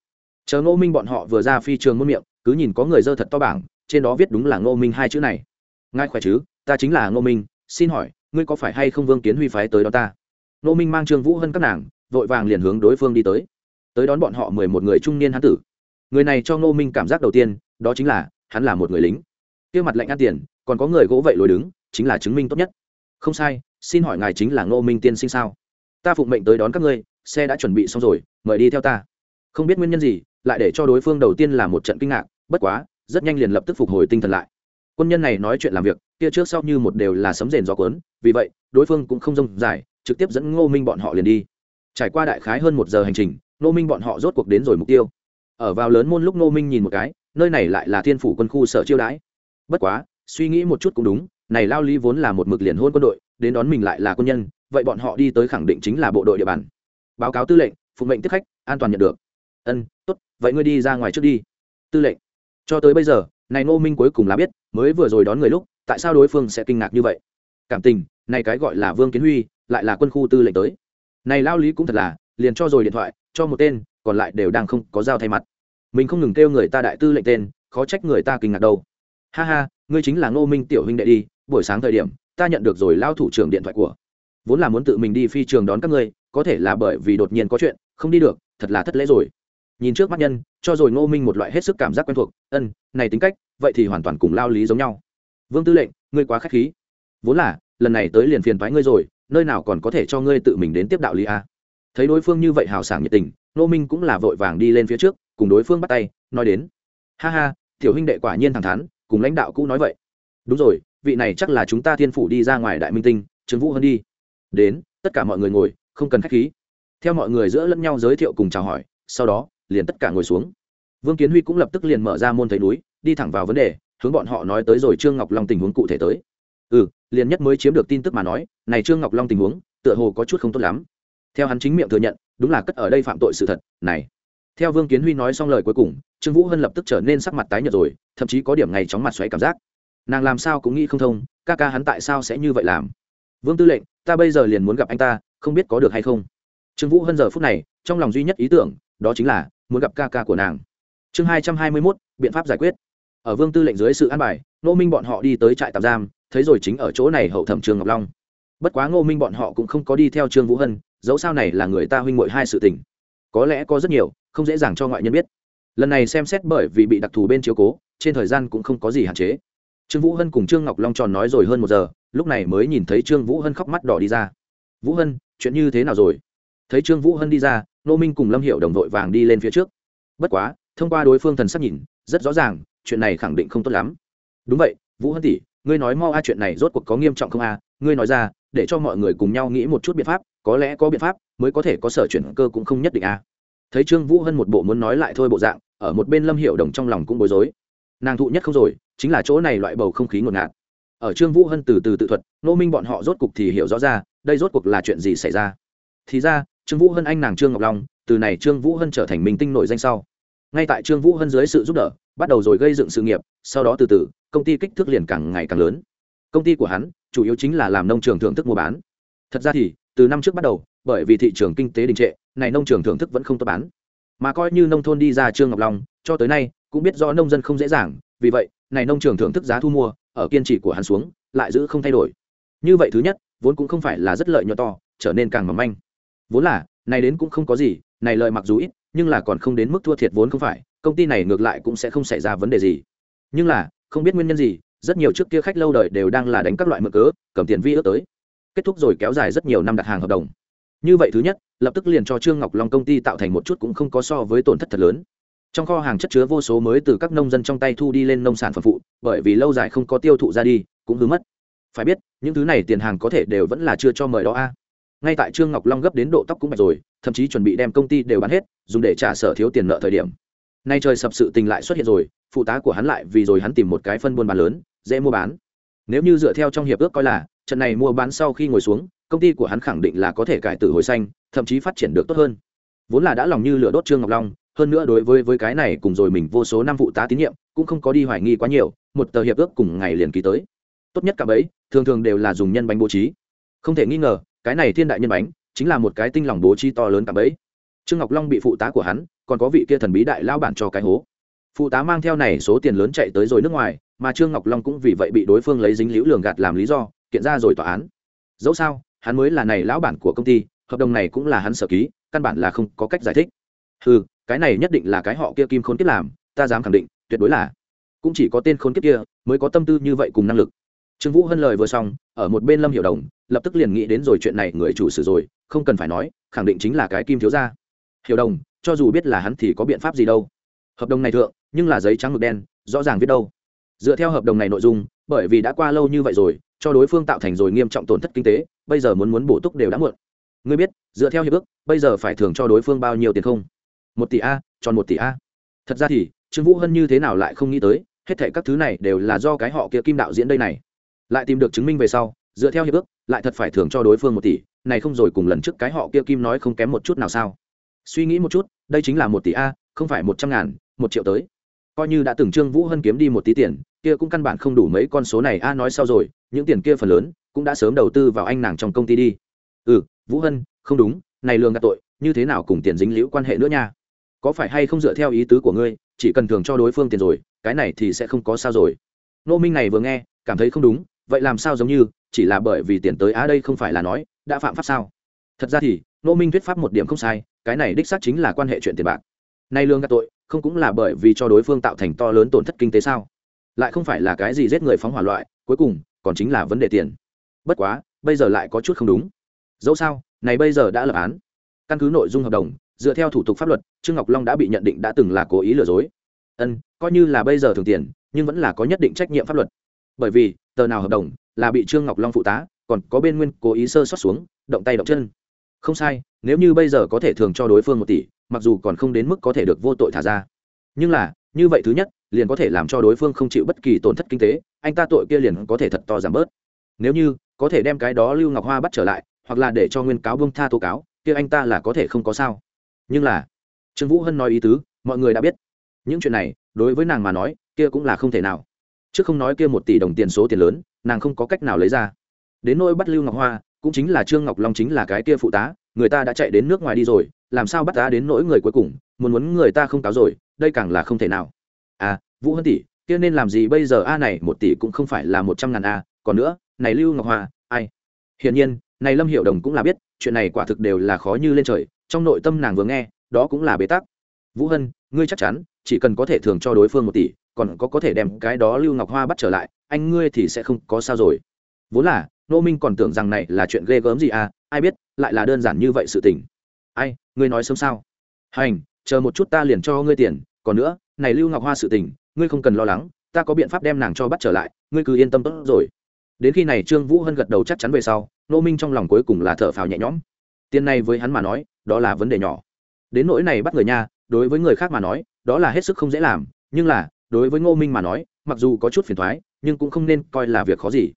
A: Chờ ngô minh bọn họ vừa ra phi trường muôn miệng, cứ nhìn có người dơ thật to bảng, trên đó viết đúng là ngô minh hai chữ này. Ngài khỏe chứ? Ta chính là ngô minh, xin hỏi, ngươi có phải hay không vương kiến huy phái tới đó ta? Ngô minh mang trương vũ hơn các nàng, vội vàng liền hướng đối phương đi tới. Tới đón bọn họ mười một người trung niên hán tử người này cho ngô minh cảm giác đầu tiên, đó chính là, hắn là một người lính. Kia mặt lạnh ăn tiền, còn có người gỗ vậy lối đứng, chính là chứng minh tốt nhất. Không sai, xin hỏi ngài chính là ngô minh tiên sinh sao? Ta phụng mệnh tới đón các ngươi, xe đã chuẩn bị xong rồi, mời đi theo ta. Không biết nguyên nhân gì, lại để cho đối phương đầu tiên là một trận kinh ngạc, bất quá, rất nhanh liền lập tức phục hồi tinh thần lại. Quân nhân này nói chuyện làm việc, kia trước sau như một đều là sấm rền gió cuốn, vì vậy, đối phương cũng không rông dài, trực tiếp dẫn ngô minh bọn họ liền đi. Trải qua đại khái hơn một giờ hành trình, ngô minh bọn họ rốt cuộc đến rồi mục tiêu ở vào lớn môn lúc nô minh nhìn một cái, nơi này lại là thiên phủ quân khu sở chiêu đãi. Bất quá, suy nghĩ một chút cũng đúng, này lao lý vốn là một mực liền hôn quân đội, đến đón mình lại là quân nhân, vậy bọn họ đi tới khẳng định chính là bộ đội địa bàn. Báo cáo tư lệnh, phụ mệnh tiếp khách, an toàn nhận được. Ân, tốt, vậy ngươi đi ra ngoài trước đi. Tư lệnh, cho tới bây giờ, này ngô minh cuối cùng là biết, mới vừa rồi đón người lúc, tại sao đối phương sẽ kinh ngạc như vậy? Cảm tình, này cái gọi là vương kiến huy, lại là quân khu tư lệnh tới. Này lao lý cũng thật là, liền cho rồi điện thoại, cho một tên còn lại đều đang không có giao thay mặt. Mình không ngừng kêu người ta đại tư lệnh tên, khó trách người ta kinh ngạc đâu. Ha ha, ngươi chính là ngô minh tiểu huynh đệ đi, buổi sáng thời điểm, ta nhận được rồi lao thủ trưởng điện thoại của. Vốn là muốn tự mình đi phi trường đón các ngươi, có thể là bởi vì đột nhiên có chuyện, không đi được, thật là thất lễ rồi. Nhìn trước mắt nhân, cho rồi ngô minh một loại hết sức cảm giác quen thuộc, ân, này tính cách, vậy thì hoàn toàn cùng lao lý giống nhau. Vương tư lệnh, ngươi quá k h á c h khí. Vốn là, lần này tới liền phiền thoái ngươi rồi, nơi nào còn có thể cho ngươi tự mình đến tiếp đạo lý a? Thấy đối phương như vậy hào sảng nhiệt tình Nô minh cũng là vội vàng đi lên phía trước, cùng đối phương bắt tay, nói đến, ha ha, tiểu huynh đệ quả nhiên thẳng thắn, cùng lãnh đạo cũ nói vậy. Đúng rồi, vị này chắc là chúng ta thiên phủ đi ra ngoài đại minh tinh, trương vũ hơn đi. Đến, tất cả mọi người ngồi, không cần k h á c h khí. Theo mọi người giữa lẫn nhau giới thiệu cùng chào hỏi, sau đó, liền tất cả ngồi xuống. Vương kiến huy cũng lập tức liền mở ra môn thấy núi, đi thẳng vào vấn đề, hướng bọn họ nói tới rồi trương ngọc long tình huống cụ thể tới. Ừ liền nhất mới chiếm được tin tức mà nói, này trương ngọc long tình huống, tựa hồ có chút không tốt lắm. Theo hắn chính miệng thừa nhận đúng là cất ở đây phạm tội sự thật, này. Theo vương kiến huy nói xong lời cuối cùng, trương vũ hân lập tức trở nên sắc mặt tái nhợt rồi, thậm chí có điểm ngày chóng mặt xoáy cảm giác. Nàng làm sao cũng nghĩ không thông, ca ca hắn tại sao sẽ như vậy làm? Vương tư lệnh, ta bây giờ liền muốn gặp anh ta, không biết có được hay không? Trương vũ hân giờ phút này, trong lòng duy nhất ý tưởng, đó chính là muốn gặp ca ca của nàng. Chương hai trăm hai mươi mốt, biện pháp giải quyết. Ở vương tư lệnh dưới sự an bài nô minh bọn họ đi tới trại tạm giam, thấy rồi chính ở chỗ này hậu thẩm trường ngọc long. Bất quá ngô minh bọn họ cũng không có đi theo trương vũ hân dẫu sao này là người ta huynh muội hai sự tình. Có lẽ có rất nhiều, không dễ dàng cho ngoại nhân biết. Lần này xem xét bởi vì bị đặc thù bên chiếu cố, trên thời gian cũng không có gì hạn chế. Trương vũ hân cùng trương ngọc long tròn nói rồi hơn một giờ, lúc này mới nhìn thấy trương vũ hân khóc mắt đỏ đi ra. Vũ hân, chuyện như thế nào rồi? Thấy trương vũ hân đi ra, nô minh cùng lâm hiệu đồng đội vàng đi lên phía trước. Bất quá, thông qua đối phương thần sắc nhìn, rất rõ ràng, chuyện này khẳng định không tốt lắm. Đúng vậy, vũ hân tỷ, ngươi nói mau a, chuyện này rốt cuộc có nghiêm trọng không a? Ngươi nói ra, để cho mọi người cùng nhau nghĩ một chút biện pháp, có lẽ có biện pháp, mới có thể có sở chuyển cơ cũng không nhất định a thấy trương vũ hân một bộ muốn nói lại thôi bộ dạng, ở một bên lâm hiệu đồng trong lòng cũng bối rối. Nàng thụ nhất không rồi, chính là chỗ này loại bầu không khí ngột ngạt. Ở trương vũ hân từ từ tự thuật nô minh bọn họ rốt cục thì hiểu rõ ra, đây rốt cuộc là chuyện gì xảy ra. Thì ra, trương vũ hân anh nàng trương ngọc long, từ này trương vũ hân trở thành minh tinh nổi danh sau. Ngay tại trương vũ hân dưới sự giúp đỡ, bắt đầu rồi gây dựng sự nghiệp, sau đó từ từ, công ty kích thước liền càng ngày càng lớn công ty của hắn chủ yếu chính là làm nông trường thưởng thức mua bán. Thật ra thì, từ năm trước bắt đầu, bởi vì thị trường kinh tế đình trệ, này nông trường thưởng thức vẫn không tốt bán. Mà coi như nông thôn đi ra trương ngọc long, cho tới nay cũng biết rõ nông dân không dễ dàng, vì vậy, này nông trường thưởng thức giá thu mua ở kiên trì của hắn xuống, lại giữ không thay đổi. Như vậy thứ nhất, vốn cũng không phải là rất lợi nhuận to, trở nên càng mỏng manh. Vốn là, này đến cũng không có gì, này lợi mặc dù ít, nhưng là còn không đến mức thua thiệt vốn không phải, công ty này ngược lại cũng sẽ không xảy ra vấn đề gì. Nhưng là, không biết nguyên nhân gì rất nhiều trước kia khách lâu đời đều đang là đánh các loại mực cớ, cầm tiền vi ước tới. Kết thúc rồi kéo dài rất nhiều năm đặt hàng hợp đồng. Như vậy thứ nhất, lập tức liền cho trương ngọc long công ty tạo thành một chút cũng không có so với tổn thất thật lớn. Trong kho hàng chất chứa vô số mới từ các nông dân trong tay thu đi lên nông sản phẩm phụ, bởi vì lâu dài không có tiêu thụ ra đi, cũng hư mất. Phải biết, những thứ này tiền hàng có thể đều vẫn là chưa cho mời đó a. Ngay tại trương ngọc long gấp đến độ tóc cũng bạch rồi, thậm chí chuẩn bị đem công ty đều bán hết, dùng để trả sở thiếu tiền nợ thời điểm. Nay trời sập sự tình lại xuất hiện rồi phụ tá của hắn lại vì rồi hắn tìm một cái phân buôn bán lớn, dễ mua bán. Nếu như dựa theo trong hiệp ước coi là, trận này mua bán sau khi ngồi xuống, công ty của hắn khẳng định là có thể cải tử hồi xanh, thậm chí phát triển được tốt hơn. Vốn là đã lòng như lửa đốt trương ngọc long, hơn nữa đối với với cái này cùng rồi mình vô số năm phụ tá tín nhiệm, cũng không có đi hoài nghi quá nhiều, một tờ hiệp ước cùng ngày liền ký tới. Tốt nhất cả bấy, thường thường đều là dùng nhân bánh bố trí. Không thể nghi ngờ, cái này thiên đại nhân bánh, chính là một cái tinh lòng bố trí to lớn cả bấy. Trương ngọc long bị phụ tá của hắn, còn có vị kia thần bí đại lao bản cho cái hố phụ tá mang theo này số tiền lớn chạy tới rồi nước ngoài, mà trương ngọc long cũng vì vậy bị đối phương lấy dính liễu lường gạt làm lý do, kiện ra rồi tòa án. Dẫu sao, hắn mới là này lão bản của công ty, hợp đồng này cũng là hắn sở ký, căn bản là không có cách giải thích. Ừ cái này nhất định là cái họ kia kim Khôn kiếp làm, ta dám khẳng định, tuyệt đối là. Cũng chỉ có tên Khôn kiếp kia mới có tâm tư như vậy cùng năng lực. Trương vũ hân lời vừa xong, ở một bên lâm hiểu đồng, lập tức liền nghĩ đến rồi chuyện này người chủ sử rồi, không cần phải nói, khẳng định chính là cái kim thiếu gia. Hiểu đồng, cho dù biết là hắn thì có biện pháp gì đâu. Hợp đồng này thượng nhưng là giấy trắng mực đen, rõ ràng viết đâu. Dựa theo hợp đồng này nội dung, bởi vì đã qua lâu như vậy rồi, cho đối phương tạo thành rồi nghiêm trọng tổn thất kinh tế, bây giờ muốn muốn bổ túc đều đã muộn. Ngươi biết, dựa theo hiệp ước, bây giờ phải thưởng cho đối phương bao nhiêu tiền không? Một tỷ a, tròn một tỷ a. Thật ra thì, trương vũ hân như thế nào lại không nghĩ tới, hết thệ các thứ này đều là do cái họ kia kim đạo diễn đây này. Lại tìm được chứng minh về sau, dựa theo hiệp ước, lại thật phải thưởng cho đối phương một tỷ, này không rồi cùng lần trước cái họ kia kim nói không kém một chút nào sao? Suy nghĩ một chút, đây chính là một tỷ a, không phải một trăm ngàn, một triệu tới coi như đã từng trương vũ hân kiếm đi một tí tiền, kia cũng căn bản không đủ mấy con số này. A, nói sau rồi, những tiền kia phần lớn cũng đã sớm đầu tư vào anh nàng trong công ty đi. Ừ vũ hân, không đúng, này lương gạt tội, như thế nào cùng tiền dính liễu quan hệ nữa nha? Có phải hay không dựa theo ý tứ của ngươi, chỉ cần thường cho đối phương tiền rồi, cái này thì sẽ không có sao rồi. Nô minh này vừa nghe, cảm thấy không đúng, vậy làm sao giống như, chỉ là bởi vì tiền tới á đây không phải là nói, đã phạm pháp sao? Thật ra thì, nô minh thuyết pháp một điểm không sai, cái này đích xác chính là quan hệ chuyện tiền bạc. Nay lương gạt tội không cũng là bởi vì cho đối phương tạo thành to lớn tổn thất kinh tế sao? Lại không phải là cái gì giết người phóng hỏa loại, cuối cùng, còn chính là vấn đề tiền. Bất quá, bây giờ lại có chút không đúng. Dẫu sao, này bây giờ đã lập án. Căn cứ nội dung hợp đồng, dựa theo thủ tục pháp luật, trương ngọc long đã bị nhận định đã từng là cố ý lừa dối. Ân, coi như là bây giờ thường tiền, nhưng vẫn là có nhất định trách nhiệm pháp luật. Bởi vì, tờ nào hợp đồng là bị trương ngọc long phụ tá, còn có bên nguyên cố ý sơ sót xuống, động tay động chân. Không sai, nếu như bây giờ có thể thường cho đối phương một tỷ mặc dù còn không đến mức có thể được vô tội thả ra. Nhưng là, như vậy thứ nhất, liền có thể làm cho đối phương không chịu bất kỳ tổn thất kinh tế, anh ta tội kia liền có thể thật to giảm bớt. Nếu như, có thể đem cái đó lưu ngọc hoa bắt trở lại, hoặc là để cho nguyên cáo bông tha tố cáo, kia anh ta là có thể không có sao. Nhưng là, trương vũ hân nói ý tứ, mọi người đã biết. Những chuyện này, đối với nàng mà nói, kia cũng là không thể nào. Chứ không nói kia một tỷ đồng tiền số tiền lớn, nàng không có cách nào lấy ra. Đến nỗi bắt lưu ngọc hoa, cũng chính là trương ngọc long chính là cái kia phụ tá người ta đã chạy đến nước ngoài đi rồi, làm sao bắt ta đến nỗi người cuối cùng, muốn muốn người ta không cáo rồi, đây càng là không thể nào. À vũ hân tỷ, kia nên làm gì bây giờ? A này, một tỷ cũng không phải là một trăm ngàn a, còn nữa, này lưu ngọc hoa, ai? Hiển nhiên, này lâm hiệu đồng cũng là biết, chuyện này quả thực đều là khó như lên trời, trong nội tâm nàng vừa nghe, đó cũng là bế tắc. Vũ hân, ngươi chắc chắn, chỉ cần có thể thường cho đối phương một tỷ, còn có có thể đem cái đó lưu ngọc hoa bắt trở lại, anh ngươi thì sẽ không có sao rồi. Vốn là, nô minh còn tưởng rằng này là chuyện ghê gớm gì à ai biết, lại là đơn giản như vậy sự tình. Ai, ngươi nói sớm sao? Hành, chờ một chút ta liền cho ngươi tiền, còn nữa, này lưu ngọc hoa sự tình, ngươi không cần lo lắng, ta có biện pháp đem nàng cho bắt trở lại, ngươi cứ yên tâm tốt rồi. Đến khi này trương vũ hân gật đầu chắc chắn về sau nô minh trong lòng cuối cùng là thở phào nhẹ nhõm. Tiền này với hắn mà nói, đó là vấn đề nhỏ. Đến nỗi này bắt người nha, đối với người khác mà nói, đó là hết sức không dễ làm, nhưng là, đối với ngô minh mà nói, mặc dù có chút phiền thoái, nhưng cũng không nên coi là việc khó gì.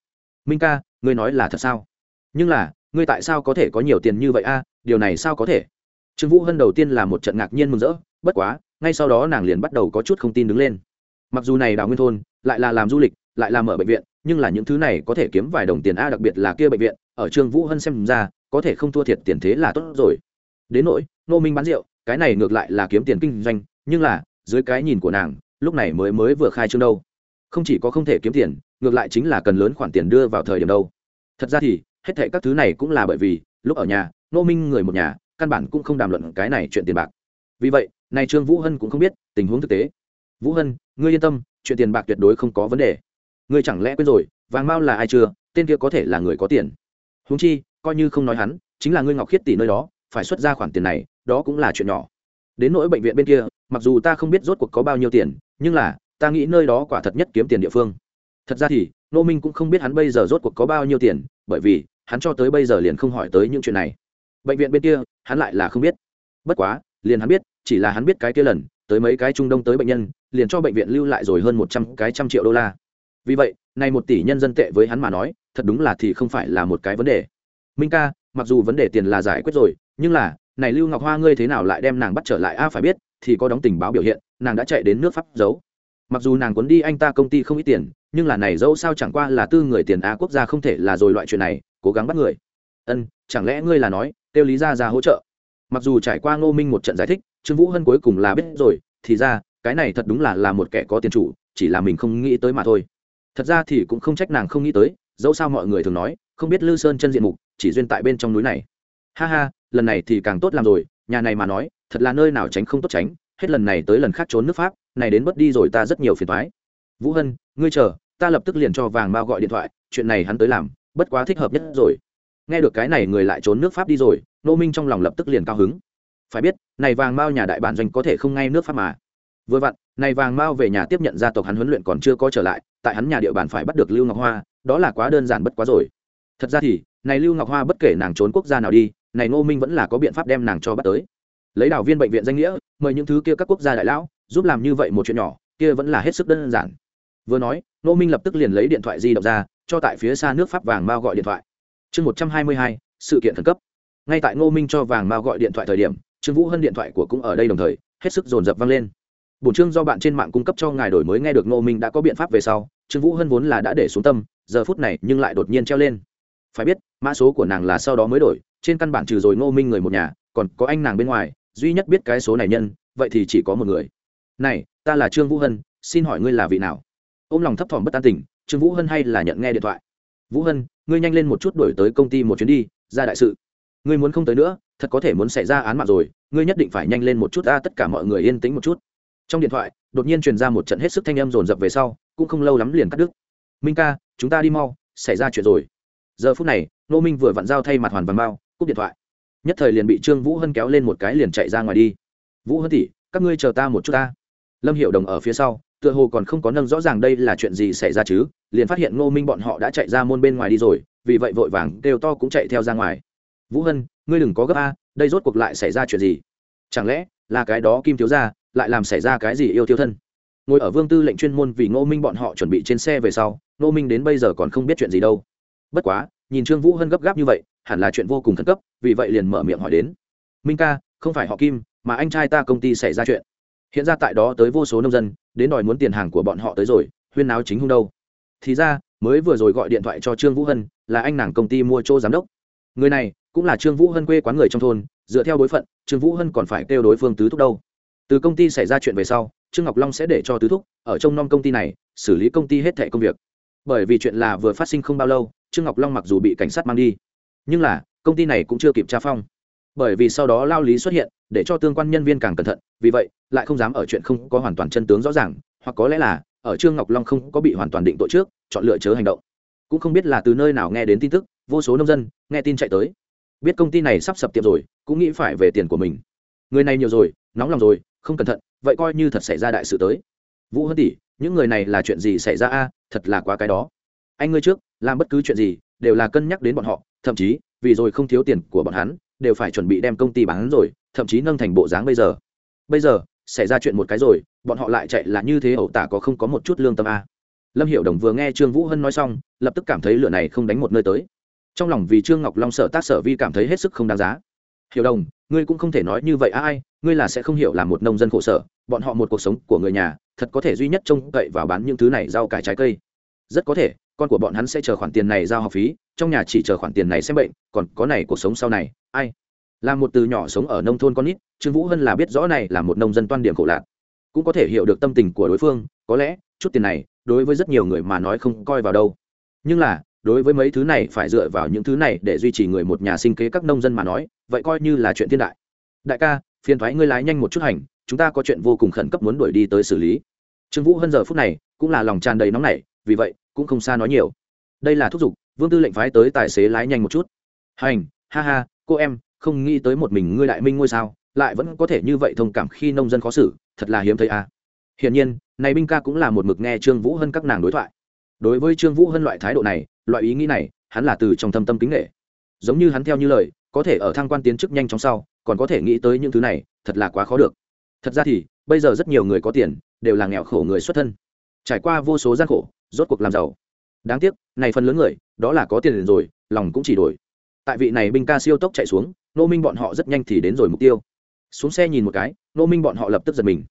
A: Minh ca, ngươi nói là thật sao? Nhưng là ngươi tại sao có thể có nhiều tiền như vậy a, điều này sao có thể? Trương vũ hân đầu tiên là một trận ngạc nhiên mừng rỡ, bất quá, ngay sau đó nàng liền bắt đầu có chút không tin đứng lên. Mặc dù này đào nguyên thôn, lại là làm du lịch, lại là mở bệnh viện, nhưng là những thứ này có thể kiếm vài đồng tiền a, đặc biệt là kia bệnh viện, ở trương vũ hân xem ra, có thể không thua thiệt tiền thế là tốt rồi. Đến nỗi nô minh bán rượu, cái này ngược lại là kiếm tiền kinh doanh, nhưng là, dưới cái nhìn của nàng, lúc này mới mới vừa khai trương đâu. Không chỉ có không thể kiếm tiền, ngược lại chính là cần lớn khoản tiền đưa vào thời điểm đâu. Thật ra thì hết thệ các thứ này cũng là bởi vì, lúc ở nhà nô minh người một nhà, căn bản cũng không đàm luận cái này chuyện tiền bạc. Vì vậy này trương vũ hân cũng không biết tình huống thực tế. Vũ hân, ngươi yên tâm, chuyện tiền bạc tuyệt đối không có vấn đề. Ngươi chẳng lẽ quên rồi, vàng mao là ai chưa, tên kia có thể là người có tiền. Huống chi, coi như không nói hắn, chính là ngươi ngọc khiết tỷ nơi đó, phải xuất ra khoản tiền này, đó cũng là chuyện nhỏ. Đến nỗi bệnh viện bên kia, mặc dù ta không biết rốt cuộc có bao nhiêu tiền, nhưng là, ta nghĩ nơi đó quả thật nhất kiếm tiền địa phương. Thật ra thì nô minh cũng không biết hắn bây giờ rốt cuộc có bao nhiêu tiền, bởi vì hắn cho tới bây giờ liền không hỏi tới những chuyện này. Bệnh viện bên kia, hắn lại là không biết. Bất quá, liền hắn biết, chỉ là hắn biết cái kia lần, tới mấy cái trung đông tới bệnh nhân, liền cho bệnh viện lưu lại rồi hơn một trăm cái trăm triệu đô la. Vì vậy, nay một tỷ nhân dân tệ với hắn mà nói, thật đúng là thì không phải là một cái vấn đề. Minh ca, mặc dù vấn đề tiền là giải quyết rồi, nhưng là, này lưu ngọc hoa ngươi thế nào lại đem nàng bắt trở lại? A, phải biết, thì có đóng tình báo biểu hiện, nàng đã chạy đến nước pháp giấu. Mặc dù nàng cuốn đi anh ta công ty không ít tiền, nhưng là này dẫu sao chẳng qua là tư người tiền a quốc gia không thể là rồi loại chuyện này cố gắng bắt người. Ân, chẳng lẽ ngươi là nói tiêu lý ra ra hỗ trợ? Mặc dù trải qua ngô minh một trận giải thích, trương vũ hân cuối cùng là biết rồi, thì ra, cái này thật đúng là là một kẻ có tiền chủ, chỉ là mình không nghĩ tới mà thôi. Thật ra thì cũng không trách nàng không nghĩ tới, dẫu sao mọi người thường nói, không biết lư sơn chân diện mục, chỉ duyên tại bên trong núi này. Ha ha, lần này thì càng tốt làm rồi, nhà này mà nói, thật là nơi nào tránh không tốt tránh, hết lần này tới lần khác trốn nước pháp, này đến mất đi rồi ta rất nhiều phiền thoái vũ hân, ngươi chờ, ta lập tức liền cho vàng bao gọi điện thoại, chuyện này hắn tới làm bất quá thích hợp nhất rồi. Nghe được cái này người lại trốn nước pháp đi rồi, nô minh trong lòng lập tức liền cao hứng. Phải biết, này vàng mao nhà đại bản doanh có thể không ngay nước pháp mà. Vừa vặn, này vàng mao về nhà tiếp nhận gia tộc hắn huấn luyện còn chưa có trở lại, tại hắn nhà địa bàn phải bắt được lưu ngọc hoa, đó là quá đơn giản bất quá rồi. Thật ra thì, này lưu ngọc hoa bất kể nàng trốn quốc gia nào đi, này ngô minh vẫn là có biện pháp đem nàng cho bắt tới. Lấy đảo viên bệnh viện danh nghĩa, mời những thứ kia các quốc gia đại lão, giúp làm như vậy một chuyện nhỏ, kia vẫn là hết sức đơn giản. Vừa nói ngô minh lập tức liền lấy điện thoại di động ra cho tại phía xa nước pháp vàng mao gọi điện thoại. Chương một trăm hai mươi hai, sự kiện khẩn cấp. Ngay tại ngô minh cho vàng mao gọi điện thoại thời điểm, trương vũ hân điện thoại của cũng ở đây đồng thời, hết sức dồn dập vang lên. Bổn chương do bạn trên mạng cung cấp cho ngài đổi mới nghe được ngô minh đã có biện pháp về sau, trương vũ hân vốn là đã để xuống tâm, giờ phút này nhưng lại đột nhiên treo lên. Phải biết, mã số của nàng là sau đó mới đổi, trên căn bản trừ rồi ngô minh người một nhà, còn có anh nàng bên ngoài, duy nhất biết cái số này nhân, vậy thì chỉ có một người. Này, ta là trương vũ hân, xin hỏi ngươi là vị nào? Ôm lòng thấp thỏm bất an tình, trương vũ hân hay là nhận nghe điện thoại? Vũ hân, ngươi nhanh lên một chút đổi tới công ty một chuyến đi, ra đại sự. Ngươi muốn không tới nữa, thật có thể muốn xảy ra án mạng rồi, ngươi nhất định phải nhanh lên một chút ta tất cả mọi người yên tĩnh một chút. Trong điện thoại, đột nhiên truyền ra một trận hết sức thanh âm rồn rập về sau, cũng không lâu lắm liền cắt đứt. Minh ca, chúng ta đi mau, xảy ra chuyện rồi. Giờ phút này nô minh vừa vặn giao thay mặt hoàn vàng bao cúp điện thoại. Nhất thời liền bị trương vũ hân kéo lên một cái liền chạy ra ngoài đi. Vũ hân tỉ các ngươi chờ ta một chút ta. Lâm hiệu đồng ở phía sau tựa hồ còn không có nâng rõ ràng đây là chuyện gì xảy ra chứ, liền phát hiện ngô minh bọn họ đã chạy ra môn bên ngoài đi rồi, vì vậy vội vàng đều to cũng chạy theo ra ngoài. Vũ hân, ngươi đừng có gấp a, đây rốt cuộc lại xảy ra chuyện gì? Chẳng lẽ là cái đó kim thiếu ra lại làm xảy ra cái gì yêu thiếu thân? Ngồi ở vương tư lệnh chuyên môn vì ngô minh bọn họ chuẩn bị trên xe về sau, ngô minh đến bây giờ còn không biết chuyện gì đâu. Bất quá, nhìn trương vũ hân gấp gáp như vậy, hẳn là chuyện vô cùng khẩn cấp, vì vậy liền mở miệng hỏi đến. Minh ca, không phải họ kim, mà anh trai ta công ty xảy ra chuyện hiện ra tại đó tới vô số nông dân, đến đòi muốn tiền hàng của bọn họ tới rồi, huyên náo chính hung đâu. Thì ra, mới vừa rồi gọi điện thoại cho trương vũ hân, là anh nàng công ty mua chỗ giám đốc. Người này, cũng là trương vũ hân quê quán người trong thôn, dựa theo đối phận, trương vũ hân còn phải kêu đối phương tứ thúc đâu. Từ công ty xảy ra chuyện về sau, trương ngọc long sẽ để cho tứ thúc ở trong non công ty này, xử lý công ty hết thẻ công việc. Bởi vì chuyện là vừa phát sinh không bao lâu, trương ngọc long mặc dù bị cảnh sát mang đi, nhưng là, công ty này cũng chưa kịp tra phong bởi vì sau đó lao lý xuất hiện, để cho tương quan nhân viên càng cẩn thận, vì vậy, lại không dám ở chuyện không có hoàn toàn chân tướng rõ ràng, hoặc có lẽ là, ở trương ngọc long không có bị hoàn toàn định tội trước, chọn lựa chớ hành động. Cũng không biết là từ nơi nào nghe đến tin tức, vô số nông dân, nghe tin chạy tới. Biết công ty này sắp sập tiệm rồi, cũng nghĩ phải về tiền của mình. Người này nhiều rồi, nóng lòng rồi, không cẩn thận, vậy coi như thật xảy ra đại sự tới. Vũ hân tỷ, những người này là chuyện gì xảy ra a? Thật là quá cái đó. Anh ngươi trước, làm bất cứ chuyện gì, đều là cân nhắc đến bọn họ, thậm chí, vì rồi không thiếu tiền của bọn hắn đều phải chuẩn bị đem công ty bán rồi thậm chí nâng thành bộ dáng bây giờ. Bây giờ xảy ra chuyện một cái rồi bọn họ lại chạy là như thế ẩu tả có không có một chút lương tâm a. Lâm hiệu đồng vừa nghe trương vũ hân nói xong lập tức cảm thấy lửa này không đánh một nơi tới. Trong lòng vì trương ngọc long sợ tác sở vi cảm thấy hết sức không đáng giá. Hiểu đồng ngươi cũng không thể nói như vậy à, ai ngươi là sẽ không hiểu là một nông dân khổ sở bọn họ một cuộc sống của người nhà thật có thể duy nhất trông cậy vào bán những thứ này rau cải trái cây. Rất có thể con của bọn hắn sẽ chờ khoản tiền này giao học phí trong nhà chỉ chờ khoản tiền này xem bệnh còn có này cuộc sống sau này ai? Là một từ nhỏ sống ở nông thôn con nít, trương vũ hân là biết rõ này là một nông dân toan điểm khổ lạc. Cũng có thể hiểu được tâm tình của đối phương, có lẽ, chút tiền này, đối với rất nhiều người mà nói không coi vào đâu. Nhưng là, đối với mấy thứ này phải dựa vào những thứ này để duy trì người một nhà sinh kế các nông dân mà nói, vậy coi như là chuyện thiên đại. Đại ca, phiền thoái ngươi lái nhanh một chút hành, chúng ta có chuyện vô cùng khẩn cấp muốn đuổi đi tới xử lý. Trương vũ hân giờ phút này cũng là lòng tràn đầy nóng nảy, vì vậy cũng không xa nói nhiều. Đây là thúc giục, vương tư lệnh phái tới tài xế lái nhanh một chút. Hành, ha ha cô em, không nghĩ tới một mình ngươi đại minh ngôi sao, lại vẫn có thể như vậy thông cảm khi nông dân khó xử, thật là hiếm thấy à. hiển nhiên, này binh ca cũng là một mực nghe trương vũ hân các nàng đối thoại. Đối với trương vũ hân loại thái độ này, loại ý nghĩ này, hắn là từ trong thâm tâm kính nghệ giống như hắn theo như lời, có thể ở thăng quan tiến chức nhanh chóng sau, còn có thể nghĩ tới những thứ này, thật là quá khó được. Thật ra thì, bây giờ rất nhiều người có tiền, đều là nghèo khổ người xuất thân. Trải qua vô số gian khổ, rốt cuộc làm giàu. Đáng tiếc, này phần lớn người, đó là có tiền rồi, lòng cũng chỉ đổi tại vị này binh ca siêu tốc chạy xuống nô minh bọn họ rất nhanh thì đến rồi mục tiêu. Xuống xe nhìn một cái nô minh bọn họ lập tức giật mình.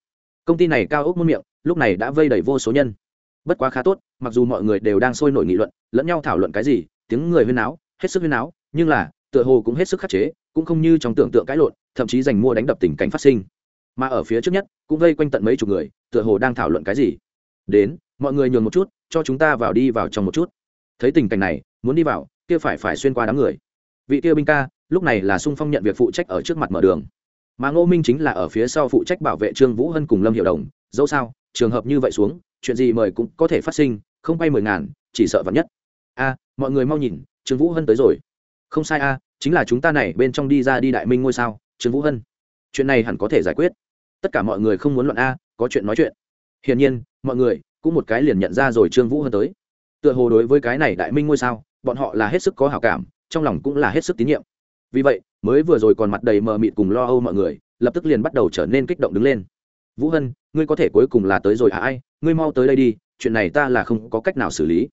A: Công ty này cao ốc muôn miệng lúc này đã vây đầy vô số nhân. Bất quá khá tốt mặc dù mọi người đều đang sôi nổi nghị luận lẫn nhau thảo luận cái gì tiếng người huyên áo, hết sức huyên áo, nhưng là tựa hồ cũng hết sức khắc chế cũng không như trong tưởng tượng cãi lộn thậm chí giành mua đánh đập tình cảnh phát sinh. Mà ở phía trước nhất cũng vây quanh tận mấy chục người tựa hồ đang thảo luận cái gì. Đến mọi người nhường một chút cho chúng ta vào đi vào trong một chút. Thấy tình cảnh này muốn đi vào kia phải phải xuyên qua đám người vị kia binh ca, lúc này là sung phong nhận việc phụ trách ở trước mặt mở đường. Mà ngô minh chính là ở phía sau phụ trách bảo vệ trương vũ hân cùng lâm hiệu đồng. Dẫu sao, trường hợp như vậy xuống, chuyện gì mời cũng có thể phát sinh, không bay mười ngàn, chỉ sợ vắn nhất. A, mọi người mau nhìn, trương vũ hân tới rồi. Không sai a, chính là chúng ta này bên trong đi ra đi đại minh ngôi sao, trương vũ hân. Chuyện này hẳn có thể giải quyết. Tất cả mọi người không muốn luận a, có chuyện nói chuyện. Hiển nhiên, mọi người cũng một cái liền nhận ra rồi trương vũ hân tới. Tựa hồ đối với cái này đại minh ngôi sao, bọn họ là hết sức có hảo cảm trong lòng cũng là hết sức tín nhiệm. Vì vậy, mới vừa rồi còn mặt đầy mờ mịt cùng lo âu mọi người, lập tức liền bắt đầu trở nên kích động đứng lên. Vũ hân, ngươi có thể cuối cùng là tới rồi à ai? Ngươi mau tới đây đi, chuyện này ta là không có cách nào xử lý.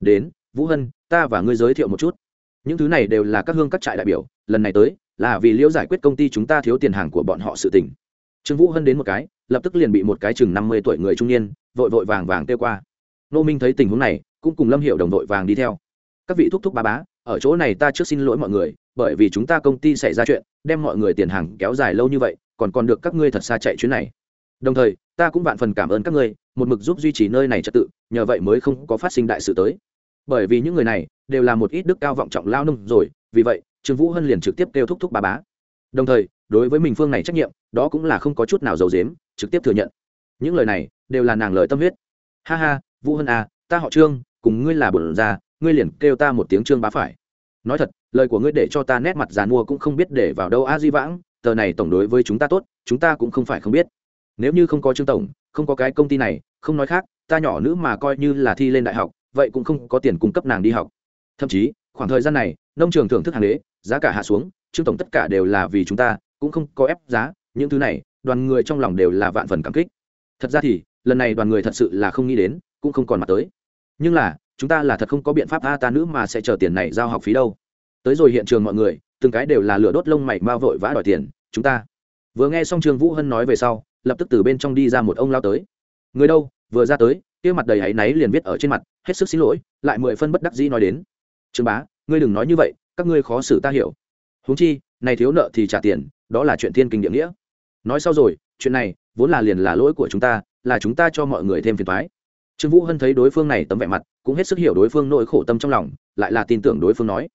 A: Đến, vũ hân, ta và ngươi giới thiệu một chút. Những thứ này đều là các hương các trại đại biểu, lần này tới là vì liễu giải quyết công ty chúng ta thiếu tiền hàng của bọn họ sự tình. Trương vũ hân đến một cái, lập tức liền bị một cái chừng năm mươi tuổi người trung niên, vội vội vàng vàng kêu qua. Nô minh thấy tình huống này, cũng cùng lâm hiệu đồng vội vàng đi theo. Các vị thúc thúc ba bá ở chỗ này ta trước xin lỗi mọi người, bởi vì chúng ta công ty xảy ra chuyện, đem mọi người tiền hàng kéo dài lâu như vậy, còn còn được các ngươi thật xa chạy chuyến này. Đồng thời, ta cũng vạn phần cảm ơn các ngươi, một mực giúp duy trì nơi này trật tự, nhờ vậy mới không có phát sinh đại sự tới. Bởi vì những người này đều là một ít đức cao vọng trọng lao nông rồi, vì vậy, trương vũ hân liền trực tiếp kêu thúc thúc bà bá. Đồng thời, đối với mình phương này trách nhiệm, đó cũng là không có chút nào giấu dếm trực tiếp thừa nhận. Những lời này đều là nàng lời tâm huyết. Ha ha, vũ hân à ta họ trương, cùng ngươi là bổn ra ngươi liền kêu ta một tiếng trương bá phải. Nói thật, lời của ngươi để cho ta nét mặt giàn mua cũng không biết để vào đâu a di vãng, tờ này tổng đối với chúng ta tốt, chúng ta cũng không phải không biết. Nếu như không có trương tổng, không có cái công ty này, không nói khác, ta nhỏ nữ mà coi như là thi lên đại học, vậy cũng không có tiền cung cấp nàng đi học. Thậm chí, khoảng thời gian này, nông trường thưởng thức hàng đế, giá cả hạ xuống, trương tổng tất cả đều là vì chúng ta, cũng không có ép giá, những thứ này, đoàn người trong lòng đều là vạn phần cảm kích. Thật ra thì, lần này đoàn người thật sự là không nghĩ đến, cũng không còn mặt tới. Nhưng là chúng ta là thật không có biện pháp, a, ta nữ mà sẽ chờ tiền này giao học phí đâu. Tới rồi hiện trường mọi người, từng cái đều là lửa đốt lông mày mau vội vã đòi tiền, chúng ta. Vừa nghe xong trương vũ hân nói về sau, lập tức từ bên trong đi ra một ông lao tới. Người đâu, vừa ra tới, kia mặt đầy áy náy liền viết ở trên mặt, hết sức xin lỗi, lại mười phân bất đắc dĩ nói đến. Trương bá, ngươi đừng nói như vậy, các ngươi khó xử ta hiểu. Huống chi, này thiếu nợ thì trả tiền, đó là chuyện thiên kinh địa nghĩa. Nói sau rồi, chuyện này vốn là liền là lỗi của chúng ta, là chúng ta cho mọi người thêm phiền toái trương vũ hân thấy đối phương này tấm vẻ mặt, cũng hết sức hiểu đối phương nỗi khổ tâm trong lòng, lại là tin tưởng đối phương nói.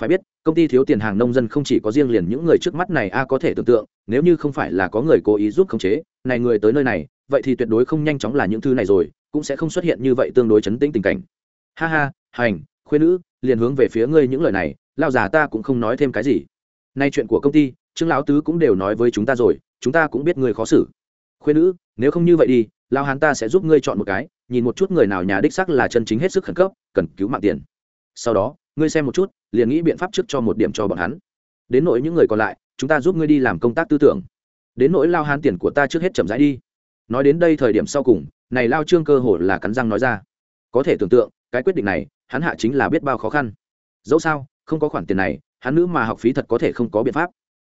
A: Phải biết, công ty thiếu tiền hàng nông dân không chỉ có riêng liền những người trước mắt này a à có thể tưởng tượng, nếu như không phải là có người cố ý giúp khống chế, này người tới nơi này, vậy thì tuyệt đối không nhanh chóng là những thứ này rồi, cũng sẽ không xuất hiện như vậy tương đối chấn tĩnh tình cảnh. Ha ha, hành khuyên nữ, liền hướng về phía ngươi những lời này lao già ta cũng không nói thêm cái gì. Nay chuyện của công ty, trương lão tứ cũng đều nói với chúng ta rồi, chúng ta cũng biết ngươi khó xử. Khuyên nữ, nếu không như vậy đi lao hán ta sẽ giúp ngươi chọn một cái nhìn một chút người nào nhà đích sắc là chân chính hết sức khẩn cấp, cần cứu mạng tiền. Sau đó, ngươi xem một chút, liền nghĩ biện pháp trước cho một điểm cho bọn hắn. Đến nỗi những người còn lại, chúng ta giúp ngươi đi làm công tác tư tưởng. Đến nỗi lao hán tiền của ta trước hết chậm rãi đi. Nói đến đây thời điểm sau cùng, này lao trương cơ hồ là cắn răng nói ra. Có thể tưởng tượng, cái quyết định này, hắn hạ chính là biết bao khó khăn. Dẫu sao, không có khoản tiền này, hắn nữ mà học phí thật có thể không có biện pháp.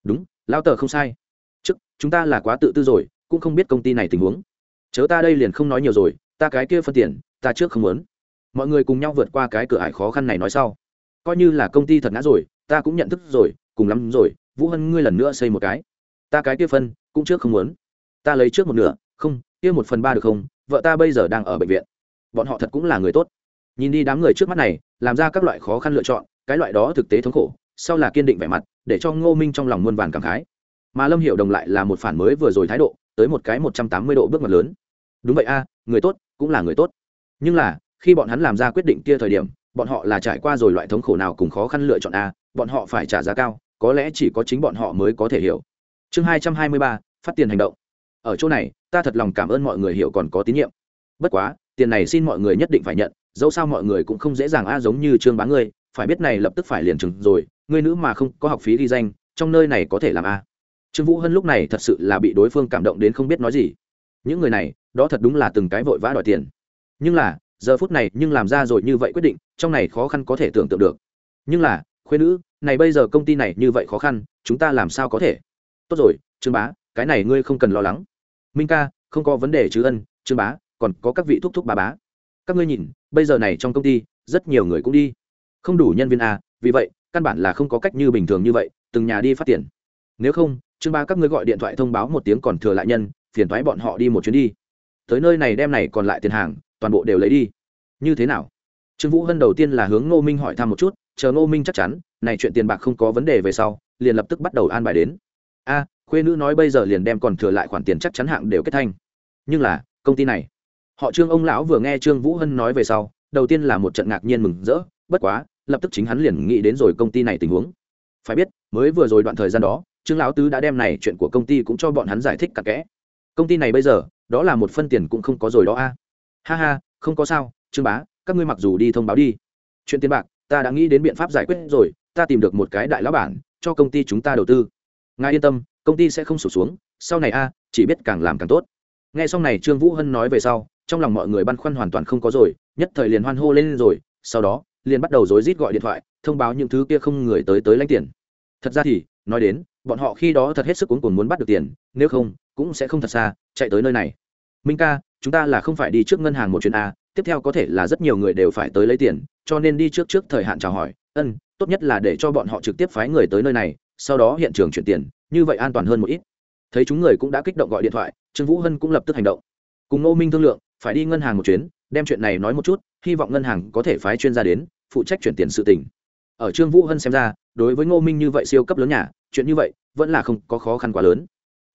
A: Đúng, lao tờ không sai. Trước, chúng ta là quá tự tư rồi, cũng không biết công ty này tình huống. Chớ ta đây liền không nói nhiều rồi ta cái kia phân tiền, ta trước không muốn. Mọi người cùng nhau vượt qua cái cửa ải khó khăn này nói sau. Coi như là công ty thật ngã rồi, ta cũng nhận thức rồi, cùng lắm rồi, vũ hân ngươi lần nữa xây một cái. Ta cái kia phân, cũng trước không muốn. Ta lấy trước một nửa, không, kia một phần ba được không, vợ ta bây giờ đang ở bệnh viện. Bọn họ thật cũng là người tốt. Nhìn đi đám người trước mắt này, làm ra các loại khó khăn lựa chọn, cái loại đó thực tế thống khổ, sau là kiên định vẻ mặt, để cho ngô minh trong lòng muôn vàn cảm khái. Mà lâm hiệu đồng lại là một phản mới vừa rồi thái độ, tới một cái một trăm tám mươi độ bước mặt lớn. Đúng vậy a người tốt cũng là người tốt. Nhưng là, khi bọn hắn làm ra quyết định kia thời điểm, bọn họ là trải qua rồi loại thống khổ nào cùng khó khăn lựa chọn a, bọn họ phải trả giá cao, có lẽ chỉ có chính bọn họ mới có thể hiểu. Chương hai trăm hai mươi ba, phát tiền hành động. Ở chỗ này, ta thật lòng cảm ơn mọi người hiểu còn có tín nhiệm. Bất quá, tiền này xin mọi người nhất định phải nhận, dẫu sao mọi người cũng không dễ dàng a giống như trương bá ngươi, phải biết này lập tức phải liền chừng rồi, ngươi nữ mà không có học phí ghi danh, trong nơi này có thể làm a. Trương vũ hân lúc này thật sự là bị đối phương cảm động đến không biết nói gì những người này, đó thật đúng là từng cái vội vã đòi tiền. Nhưng là, giờ phút này nhưng làm ra rồi như vậy quyết định, trong này khó khăn có thể tưởng tượng được. Nhưng là khuyên nữ, này bây giờ công ty này như vậy khó khăn, chúng ta làm sao có thể? Tốt rồi, trương bá, cái này ngươi không cần lo lắng. Minh ca, không có vấn đề chứ ân, trương bá, còn có các vị thúc thúc bà bá. Các ngươi nhìn, bây giờ này trong công ty, rất nhiều người cũng đi. Không đủ nhân viên à? vì vậy, căn bản là không có cách như bình thường như vậy, từng nhà đi phát tiền. Nếu không, trương bá các ngươi gọi điện thoại thông báo một tiếng còn thừa lại nhân phiền thoái bọn họ đi một chuyến đi. Tới nơi này đem này còn lại tiền hàng, toàn bộ đều lấy đi. Như thế nào? Trương vũ hân đầu tiên là hướng ngô minh hỏi thăm một chút, chờ ngô minh chắc chắn, này chuyện tiền bạc không có vấn đề về sau, liền lập tức bắt đầu an bài đến. A, khuê nữ nói bây giờ liền đem còn thừa lại khoản tiền chắc chắn hạng đều kết thanh. Nhưng là, công ty này, họ trương ông lão vừa nghe trương vũ hân nói về sau, đầu tiên là một trận ngạc nhiên mừng rỡ, bất quá, lập tức chính hắn liền nghĩ đến rồi công ty này tình huống. Phải biết, mới vừa rồi đoạn thời gian đó, trương lão tứ đã đem này chuyện của công ty cũng cho bọn hắn giải thích cặn kẽ công ty này bây giờ, đó là một phân tiền cũng không có rồi đó a. À. Ha ha, không có sao, trương bá, các ngươi mặc dù đi thông báo đi. Chuyện tiền bạc, ta đã nghĩ đến biện pháp giải quyết rồi, ta tìm được một cái đại lão bản, cho công ty chúng ta đầu tư. Ngài yên tâm, công ty sẽ không sụt xuống, sau này a, chỉ biết càng làm càng tốt. Nghe xong này, trương vũ hân nói về sau, trong lòng mọi người băn khoăn hoàn toàn không có rồi, nhất thời liền hoan hô lên rồi, sau đó, liền bắt đầu rối rít gọi điện thoại, thông báo những thứ kia không người tới tới lãnh tiền. Thật ra thì, nói đến, bọn họ khi đó thật hết sức cuống cuồng muốn bắt được tiền, nếu không cũng sẽ không thật xa, chạy tới nơi này. Minh ca, chúng ta là không phải đi trước ngân hàng một chuyến a, tiếp theo có thể là rất nhiều người đều phải tới lấy tiền, cho nên đi trước trước thời hạn chào hỏi. Ân, tốt nhất là để cho bọn họ trực tiếp phái người tới nơi này, sau đó hiện trường chuyển tiền, như vậy an toàn hơn một ít. Thấy chúng người cũng đã kích động gọi điện thoại, trương vũ hân cũng lập tức hành động. Cùng ngô minh thương lượng, phải đi ngân hàng một chuyến, đem chuyện này nói một chút, hy vọng ngân hàng có thể phái chuyên gia đến, phụ trách chuyển tiền sự tỉnh ở trương vũ hân xem ra, đối với ngô minh như vậy siêu cấp lớn nhà, chuyện như vậy vẫn là không có khó khăn quá lớn.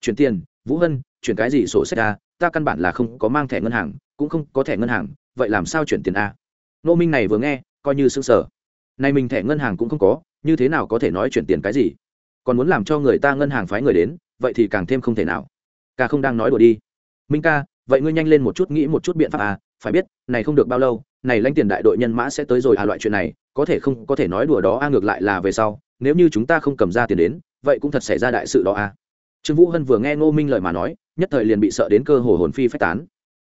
A: Chuyển tiền vũ hân chuyển cái gì sổ sách ra ta căn bản là không có mang thẻ ngân hàng cũng không có thẻ ngân hàng vậy làm sao chuyển tiền a Nô minh này vừa nghe coi như xương sở này mình thẻ ngân hàng cũng không có như thế nào có thể nói chuyển tiền cái gì? Còn muốn làm cho người ta ngân hàng phái người đến vậy thì càng thêm không thể nào. Ca không đang nói đùa đi. Minh ca vậy ngươi nhanh lên một chút nghĩ một chút biện pháp à? Phải biết này không được bao lâu này lãnh tiền đại đội nhân mã sẽ tới rồi à? Loại chuyện này có thể không có thể nói đùa đó a à, ngược lại là về sau nếu như chúng ta không cầm ra tiền đến vậy cũng thật xảy ra đại sự đó a à trương vũ hân vừa nghe ngô minh lời mà nói, nhất thời liền bị sợ đến cơ hồ hồn phi phách tán.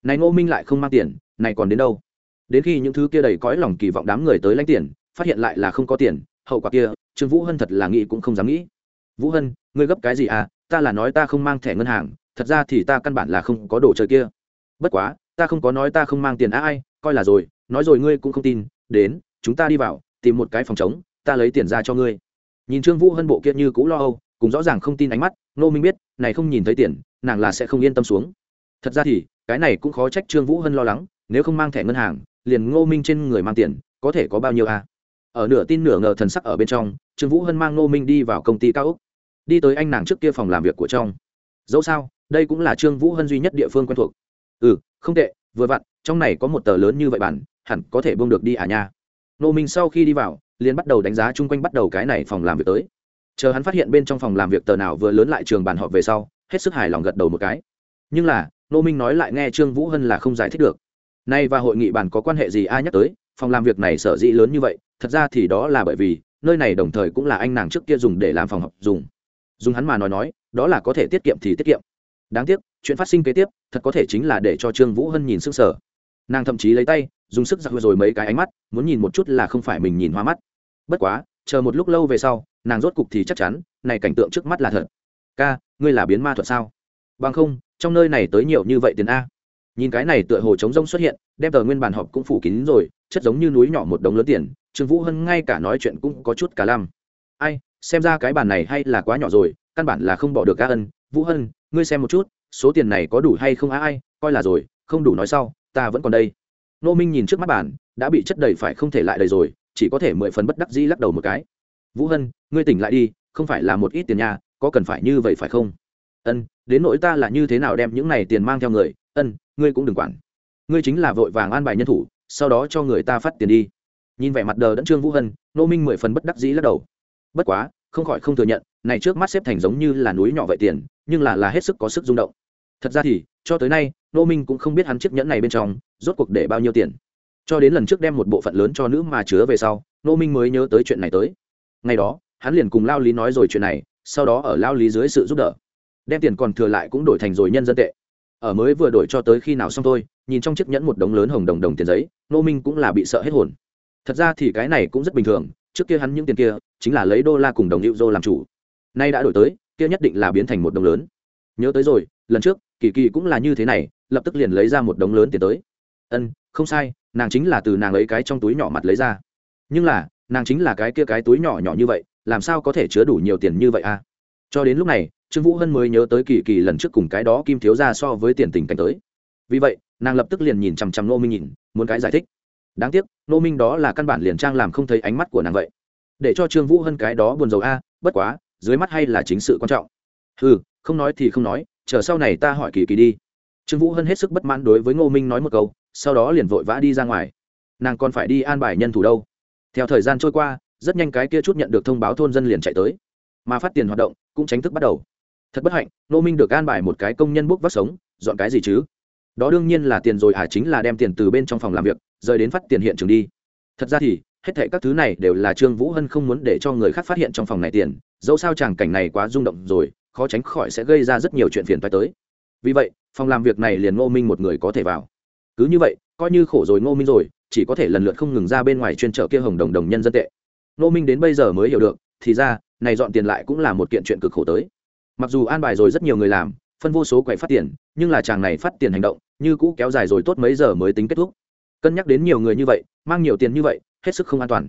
A: Này ngô minh lại không mang tiền, này còn đến đâu? Đến khi những thứ kia đầy cõi lòng kỳ vọng đám người tới lãnh tiền, phát hiện lại là không có tiền, hậu quả kia, trương vũ hân thật là nghĩ cũng không dám nghĩ. Vũ hân, ngươi gấp cái gì à? Ta là nói ta không mang thẻ ngân hàng, thật ra thì ta căn bản là không có đồ chơi kia. Bất quá, ta không có nói ta không mang tiền á ai, coi là rồi, nói rồi ngươi cũng không tin, đến, chúng ta đi vào, tìm một cái phòng chống ta lấy tiền ra cho ngươi. Nhìn trương vũ hân bộ kia như cũ lo âu, cùng rõ ràng không tin ánh mắt nô minh biết, này không nhìn thấy tiền, nàng là sẽ không yên tâm xuống. Thật ra thì, cái này cũng khó trách trương vũ hân lo lắng, nếu không mang thẻ ngân hàng, liền ngô minh trên người mang tiền, có thể có bao nhiêu à? ở nửa tin nửa ngờ thần sắc ở bên trong, trương vũ hân mang ngô minh đi vào công ty cao úc đi tới anh nàng trước kia phòng làm việc của trong. Dẫu sao, đây cũng là trương vũ hân duy nhất địa phương quen thuộc. Ừ không tệ, vừa vặn, trong này có một tờ lớn như vậy bản, hẳn có thể buông được đi à nha. Ngô minh sau khi đi vào, liền bắt đầu đánh giá chung quanh bắt đầu cái này phòng làm việc tới chờ hắn phát hiện bên trong phòng làm việc tờ nào vừa lớn lại trường bàn họp về sau, hết sức hài lòng gật đầu một cái. Nhưng là nô minh nói lại nghe trương vũ hân là không giải thích được. Nay và hội nghị bàn có quan hệ gì ai nhắc tới, phòng làm việc này sở dĩ lớn như vậy, thật ra thì đó là bởi vì, nơi này đồng thời cũng là anh nàng trước kia dùng để làm phòng học dùng. Dùng hắn mà nói nói, đó là có thể tiết kiệm thì tiết kiệm. Đáng tiếc, chuyện phát sinh kế tiếp, thật có thể chính là để cho trương vũ hân nhìn sức sở nàng thậm chí lấy tay, dùng sức giặc rồi mấy cái ánh mắt, muốn nhìn một chút là không phải mình nhìn hoa mắt. Bất quá, chờ một lúc lâu về sau nàng rốt cục thì chắc chắn, này cảnh tượng trước mắt là thật. Ca, ngươi là biến ma thuật sao? Bằng không, trong nơi này tới nhiều như vậy tiền a. Nhìn cái này tựa hồ trống rông xuất hiện, đem tờ nguyên bản họp cũng phủ kín rồi, chất giống như núi nhỏ một đống lớn tiền, trương vũ hân ngay cả nói chuyện cũng có chút cả lăm. Ai, xem ra cái bàn này hay là quá nhỏ rồi, căn bản là không bỏ được ca ân. Vũ hân, ngươi xem một chút, số tiền này có đủ hay không á ai, coi là rồi, không đủ nói sau, ta vẫn còn đây. Nô minh nhìn trước mắt bản đã bị chất đầy phải không thể lại đầy rồi, chỉ có thể mười phần bất đắc dĩ lắc đầu một cái vũ hân, ngươi tỉnh lại đi, không phải là một ít tiền nhà, có cần phải như vậy phải không? Ân, đến nỗi ta là như thế nào đem những này tiền mang theo người, ân, ngươi cũng đừng quản. Ngươi chính là vội vàng an bài nhân thủ, sau đó cho người ta phát tiền đi. Nhìn vẻ mặt đờ đẫn trương vũ hân, nô minh mười phần bất đắc dĩ lắc đầu. Bất quá, không khỏi không thừa nhận, này trước mắt xếp thành giống như là núi nhỏ vậy tiền, nhưng là là hết sức có sức rung động. Thật ra thì, cho tới nay, nô minh cũng không biết hắn chiếc nhẫn này bên trong, rốt cuộc để bao nhiêu tiền. Cho đến lần trước đem một bộ phận lớn cho nữ mà chứa về sau, nô minh mới nhớ tới chuyện này tới ngày đó, hắn liền cùng lao lý nói rồi chuyện này, sau đó ở lao lý dưới sự giúp đỡ, đem tiền còn thừa lại cũng đổi thành rồi nhân dân tệ. Ở mới vừa đổi cho tới khi nào xong thôi, nhìn trong chiếc nhẫn một đống lớn hồng đồng đồng tiền giấy nô minh cũng là bị sợ hết hồn. Thật ra thì cái này cũng rất bình thường, trước kia hắn những tiền kia, chính là lấy đô la cùng đồng hữu dô làm chủ. Nay đã đổi tới, kia nhất định là biến thành một đồng lớn. Nhớ tới rồi, lần trước, kỳ kỳ cũng là như thế này, lập tức liền lấy ra một đống lớn tiền tới. Ân, không sai, nàng chính là từ nàng lấy cái trong túi nhỏ mặt lấy ra. Nhưng là nàng chính là cái kia cái túi nhỏ nhỏ như vậy, làm sao có thể chứa đủ nhiều tiền như vậy à? Cho đến lúc này, trương vũ hân mới nhớ tới kỳ kỳ lần trước cùng cái đó kim thiếu ra so với tiền tình cảnh tới. Vì vậy, nàng lập tức liền nhìn chằm chằm nô minh nhìn, muốn cái giải thích. Đáng tiếc nô minh đó là căn bản liền trang làm không thấy ánh mắt của nàng vậy. Để cho trương vũ hân cái đó buồn rầu a, bất quá, dưới mắt hay là chính sự quan trọng. Ừ không nói thì không nói, chờ sau này ta hỏi kỳ kỳ đi. Trương vũ hân hết sức bất mãn đối với ngô minh nói một câu, sau đó liền vội vã đi ra ngoài. Nàng còn phải đi an bài nhân thủ đâu? Theo thời gian trôi qua, rất nhanh cái kia chút nhận được thông báo thôn dân liền chạy tới. Mà phát tiền hoạt động cũng tránh thức bắt đầu. Thật bất hạnh, ngô minh được an bài một cái công nhân bốc vác sống, dọn cái gì chứ? Đó đương nhiên là tiền rồi à chính là đem tiền từ bên trong phòng làm việc, rời đến phát tiền hiện trường đi. Thật ra thì, hết thệ các thứ này đều là trương vũ hân không muốn để cho người khác phát hiện trong phòng này tiền, dẫu sao chàng cảnh này quá rung động rồi, khó tránh khỏi sẽ gây ra rất nhiều chuyện phiền phải tới. Vì vậy, phòng làm việc này liền ngô minh một người có thể vào. Cứ như vậy, coi như khổ rồi ngô minh rồi chỉ có thể lần lượt không ngừng ra bên ngoài chuyên trở kia hồng đồng đồng nhân dân tệ. Ngô minh đến bây giờ mới hiểu được, thì ra, này dọn tiền lại cũng là một kiện chuyện cực khổ tới. Mặc dù an bài rồi rất nhiều người làm, phân vô số quậy phát tiền, nhưng là chàng này phát tiền hành động, như cũ kéo dài rồi tốt mấy giờ mới tính kết thúc. Cân nhắc đến nhiều người như vậy, mang nhiều tiền như vậy, hết sức không an toàn.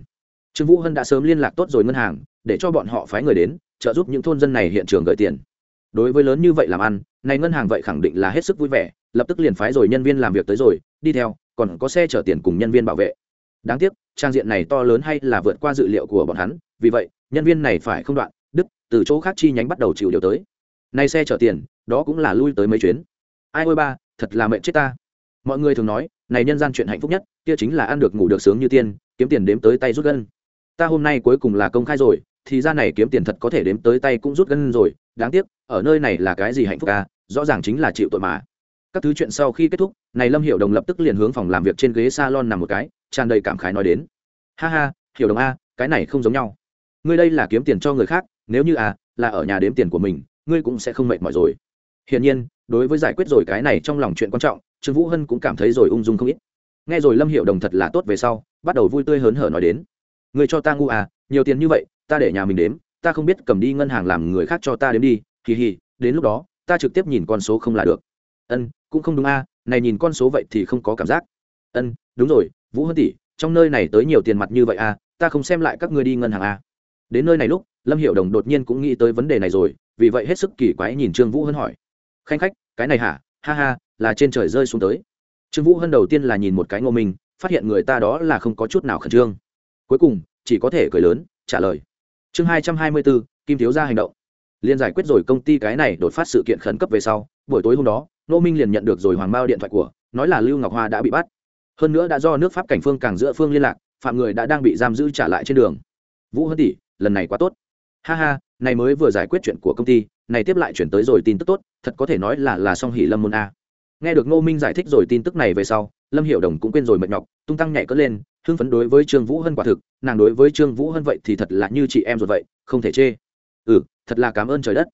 A: Trương vũ hân đã sớm liên lạc tốt rồi ngân hàng, để cho bọn họ phái người đến, trợ giúp những thôn dân này hiện trường gửi tiền. Đối với lớn như vậy làm ăn, này ngân hàng vậy khẳng định là hết sức vui vẻ, lập tức liền phái rồi nhân viên làm việc tới rồi, đi theo còn có xe chở tiền cùng nhân viên bảo vệ. Đáng tiếc, trang diện này to lớn hay là vượt qua dự liệu của bọn hắn, vì vậy, nhân viên này phải không đoạn, đức, từ chỗ khác chi nhánh bắt đầu chịu điều tới. Nay xe chở tiền, đó cũng là lui tới mấy chuyến. Ai ôi ba, thật là mệnh chết ta. Mọi người thường nói, này nhân gian chuyện hạnh phúc nhất, kia chính là ăn được ngủ được sướng như tiên, kiếm tiền đếm tới tay rút gân. Ta hôm nay cuối cùng là công khai rồi, thì ra này kiếm tiền thật có thể đếm tới tay cũng rút gân rồi, đáng tiếc, ở nơi này là cái gì hạnh phúc à rõ ràng chính là chịu tội mà các thứ chuyện sau khi kết thúc, này lâm hiểu đồng lập tức liền hướng phòng làm việc trên ghế salon nằm một cái, tràn đầy cảm khái nói đến. Ha ha, hiểu đồng a, cái này không giống nhau. Ngươi đây là kiếm tiền cho người khác, nếu như à là ở nhà đếm tiền của mình, ngươi cũng sẽ không mệt mỏi rồi. Hiển nhiên, đối với giải quyết rồi cái này trong lòng chuyện quan trọng, trương vũ hân cũng cảm thấy rồi ung dung không ít. Nghe rồi lâm hiệu đồng thật là tốt về sau, bắt đầu vui tươi hớn hở nói đến. Người cho ta ngu à nhiều tiền như vậy, ta để nhà mình đếm, ta không biết cầm đi ngân hàng làm người khác cho ta đếm đi kỳ hì, đến lúc đó, ta trực tiếp nhìn con số không là được ân, cũng không đúng a, này nhìn con số vậy thì không có cảm giác. Ân, đúng rồi, vũ hân tỷ, trong nơi này tới nhiều tiền mặt như vậy a, ta không xem lại các ngươi đi ngân hàng a. Đến nơi này lúc, lâm hiệu đồng đột nhiên cũng nghĩ tới vấn đề này rồi, vì vậy hết sức kỳ quái nhìn trương vũ hân hỏi. Khanh khách, cái này hả? Ha ha, là trên trời rơi xuống tới. Trương vũ hân đầu tiên là nhìn một cái ngô minh, phát hiện người ta đó là không có chút nào khẩn trương. Cuối cùng, chỉ có thể cười lớn, trả lời. Chương hai trăm hai mươi bốn kim thiếu ra hành động. Liên giải quyết rồi công ty cái này đột phát sự kiện khẩn cấp về sau, buổi tối hôm đó ngô minh liền nhận được rồi hoàng Mao điện thoại của, nói là lưu ngọc hoa đã bị bắt. Hơn nữa đã do nước pháp cảnh phương càng giữa phương liên lạc, phạm người đã đang bị giam giữ trả lại trên đường. Vũ hân tỷ, lần này quá tốt. Ha ha, này mới vừa giải quyết chuyện của công ty, này tiếp lại chuyển tới rồi tin tức tốt, thật có thể nói là là song hỷ lâm môn a. Nghe được ngô minh giải thích rồi tin tức này về sau, lâm hiệu đồng cũng quên rồi mệt nhọc, tung tăng nhảy cất lên, hưng phấn đối với trương vũ hân quả thực, nàng đối với trương vũ hân vậy thì thật là như chị em rồi vậy, không thể chê. Ừ thật là cảm ơn trời đất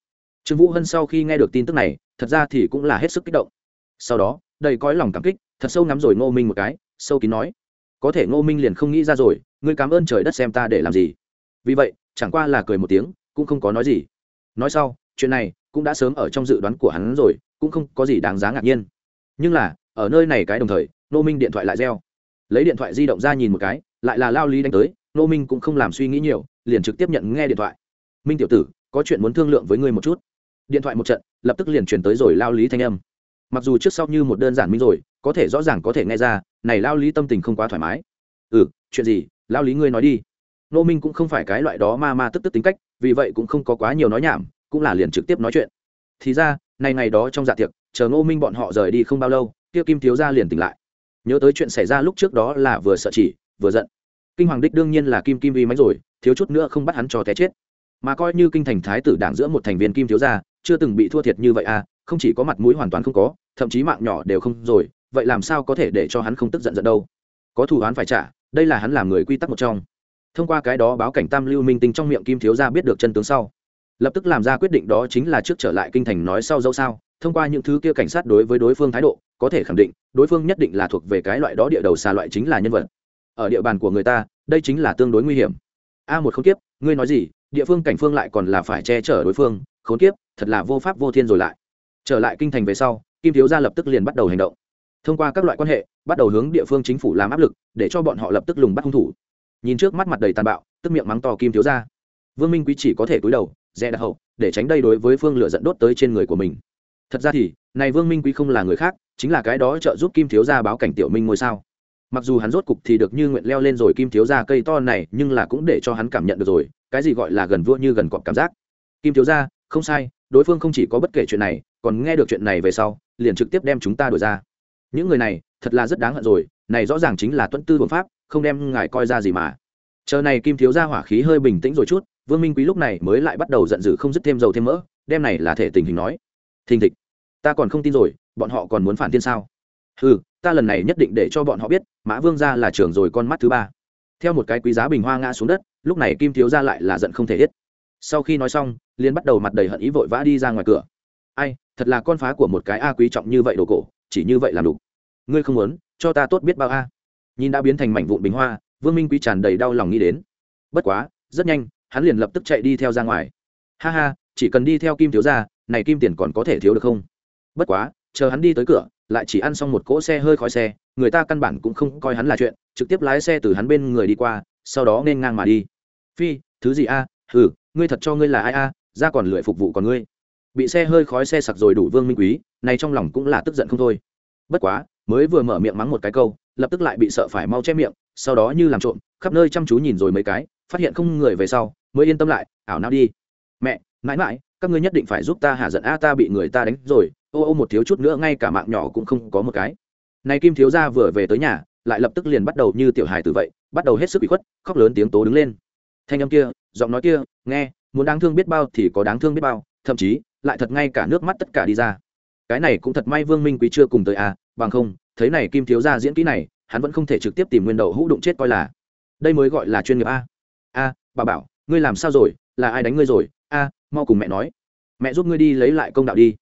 A: trương vũ hân sau khi nghe được tin tức này, thật ra thì cũng là hết sức kích động. Sau đó, đầy cõi lòng cảm kích, thật sâu ngắm rồi ngô minh một cái, sâu kín nói, có thể ngô minh liền không nghĩ ra rồi, ngươi cảm ơn trời đất xem ta để làm gì. Vì vậy, chẳng qua là cười một tiếng, cũng không có nói gì. Nói sau, chuyện này cũng đã sớm ở trong dự đoán của hắn rồi, cũng không có gì đáng giá ngạc nhiên. Nhưng là, ở nơi này cái đồng thời, Ngô minh điện thoại lại reo. Lấy điện thoại di động ra nhìn một cái, lại là lao lý đánh tới, Ngô minh cũng không làm suy nghĩ nhiều, liền trực tiếp nhận nghe điện thoại. Minh tiểu tử, có chuyện muốn thương lượng với ngươi một chút điện thoại một trận, lập tức liền truyền tới rồi lao lý thanh âm. Mặc dù trước sau như một đơn giản minh rồi, có thể rõ ràng có thể nghe ra, này lao lý tâm tình không quá thoải mái. Ừ chuyện gì? Lao lý ngươi nói đi. Nô minh cũng không phải cái loại đó ma ma tức tức tính cách, vì vậy cũng không có quá nhiều nói nhảm, cũng là liền trực tiếp nói chuyện. Thì ra, này ngày đó trong dạ tiệc, chờ nô minh bọn họ rời đi không bao lâu, kia kim thiếu gia liền tỉnh lại. Nhớ tới chuyện xảy ra lúc trước đó là vừa sợ chỉ, vừa giận. Kinh hoàng đích đương nhiên là kim kim vi mánh rồi, thiếu chút nữa không bắt hắn cho té chết. Mà coi như kinh thành thái tử đảng giữa một thành viên kim thiếu gia chưa từng bị thua thiệt như vậy à không chỉ có mặt mũi hoàn toàn không có, thậm chí mạng nhỏ đều không rồi, vậy làm sao có thể để cho hắn không tức giận giận đâu? Có thù oán phải trả, đây là hắn làm người quy tắc một trong. Thông qua cái đó báo cảnh tam lưu minh tinh trong miệng kim thiếu gia biết được chân tướng sau, lập tức làm ra quyết định đó chính là trước trở lại kinh thành nói sau dẫu sao, thông qua những thứ kia cảnh sát đối với đối phương thái độ, có thể khẳng định, đối phương nhất định là thuộc về cái loại đó địa đầu xa loại chính là nhân vật. Ở địa bàn của người ta, đây chính là tương đối nguy hiểm. A một không tiếp ngươi nói gì, địa phương cảnh phương lại còn là phải che chở đối phương khốn kiếp, thật là vô pháp vô thiên rồi lại. Trở lại kinh thành về sau, kim thiếu gia lập tức liền bắt đầu hành động. Thông qua các loại quan hệ, bắt đầu hướng địa phương chính phủ làm áp lực, để cho bọn họ lập tức lùng bắt hung thủ. Nhìn trước mắt mặt đầy tàn bạo, tức miệng mắng to kim thiếu gia. Vương minh quý chỉ có thể cúi đầu, dè đặt hậu, để tránh đây đối với phương lửa dẫn đốt tới trên người của mình. Thật ra thì, này vương minh quý không là người khác, chính là cái đó trợ giúp kim thiếu gia báo cảnh tiểu minh ngôi sao. Mặc dù hắn rốt cục thì được như nguyện leo lên rồi kim thiếu gia cây to này, nhưng là cũng để cho hắn cảm nhận được rồi, cái gì gọi là gần vua như gần cọp cảm giác. Kim thiếu gia không sai, đối phương không chỉ có bất kể chuyện này, còn nghe được chuyện này về sau, liền trực tiếp đem chúng ta đổi ra. Những người này, thật là rất đáng hận rồi, này rõ ràng chính là tuân tư bổn pháp, không đem ngài coi ra gì mà. Chờ này kim thiếu gia hỏa khí hơi bình tĩnh rồi chút, vương minh quý lúc này mới lại bắt đầu giận dữ không dứt thêm dầu thêm mỡ, đem này là thể tình hình nói. Thình thịch. Ta còn không tin rồi, bọn họ còn muốn phản tiên sao? Ừ ta lần này nhất định để cho bọn họ biết, mã vương gia là trưởng rồi con mắt thứ ba. Theo một cái quý giá bình hoa ngã xuống đất, lúc này kim thiếu gia lại là giận không thể hết sau khi nói xong liên bắt đầu mặt đầy hận ý vội vã đi ra ngoài cửa. Ai, thật là con phá của một cái a quý trọng như vậy đồ cổ, chỉ như vậy làm đủ. Ngươi không muốn, cho ta tốt biết bao a. Nhìn đã biến thành mảnh vụn bình hoa, vương minh quý tràn đầy đau lòng nghĩ đến. Bất quá, rất nhanh, hắn liền lập tức chạy đi theo ra ngoài. Ha ha, chỉ cần đi theo kim thiếu gia, này kim tiền còn có thể thiếu được không? Bất quá, chờ hắn đi tới cửa, lại chỉ ăn xong một cỗ xe hơi khói xe, người ta căn bản cũng không coi hắn là chuyện, trực tiếp lái xe từ hắn bên người đi qua, sau đó nên ngang mà đi. Phi, thứ gì a? À? ừ ngươi thật cho ngươi là ai a, ra còn lười phục vụ còn ngươi. Bị xe hơi khói xe sặc rồi đủ vương minh quý, này trong lòng cũng là tức giận không thôi. Bất quá, mới vừa mở miệng mắng một cái câu, lập tức lại bị sợ phải mau che miệng, sau đó như làm trộm, khắp nơi chăm chú nhìn rồi mấy cái, phát hiện không người về sau, mới yên tâm lại, ảo nào đi. Mẹ, mãi mãi, các ngươi nhất định phải giúp ta hạ giận a, ta bị người ta đánh rồi. Ô ô một thiếu chút nữa ngay cả mạng nhỏ cũng không có một cái. Này kim thiếu gia vừa về tới nhà, lại lập tức liền bắt đầu như tiểu hài từ vậy, bắt đầu hết sức bị khuất, khóc lớn tiếng tố đứng lên. Thanh âm kia giọng nói kia, nghe, muốn đáng thương biết bao thì có đáng thương biết bao, thậm chí, lại thật ngay cả nước mắt tất cả đi ra. Cái này cũng thật may vương minh quý chưa cùng tới à bằng không, thấy này kim thiếu gia diễn kỹ này, hắn vẫn không thể trực tiếp tìm nguyên đậu hũ đụng chết coi là. Đây mới gọi là chuyên nghiệp a. A, bà bảo, ngươi làm sao rồi? Là ai đánh ngươi rồi? A, mau cùng mẹ nói. Mẹ giúp ngươi đi lấy lại công đạo đi.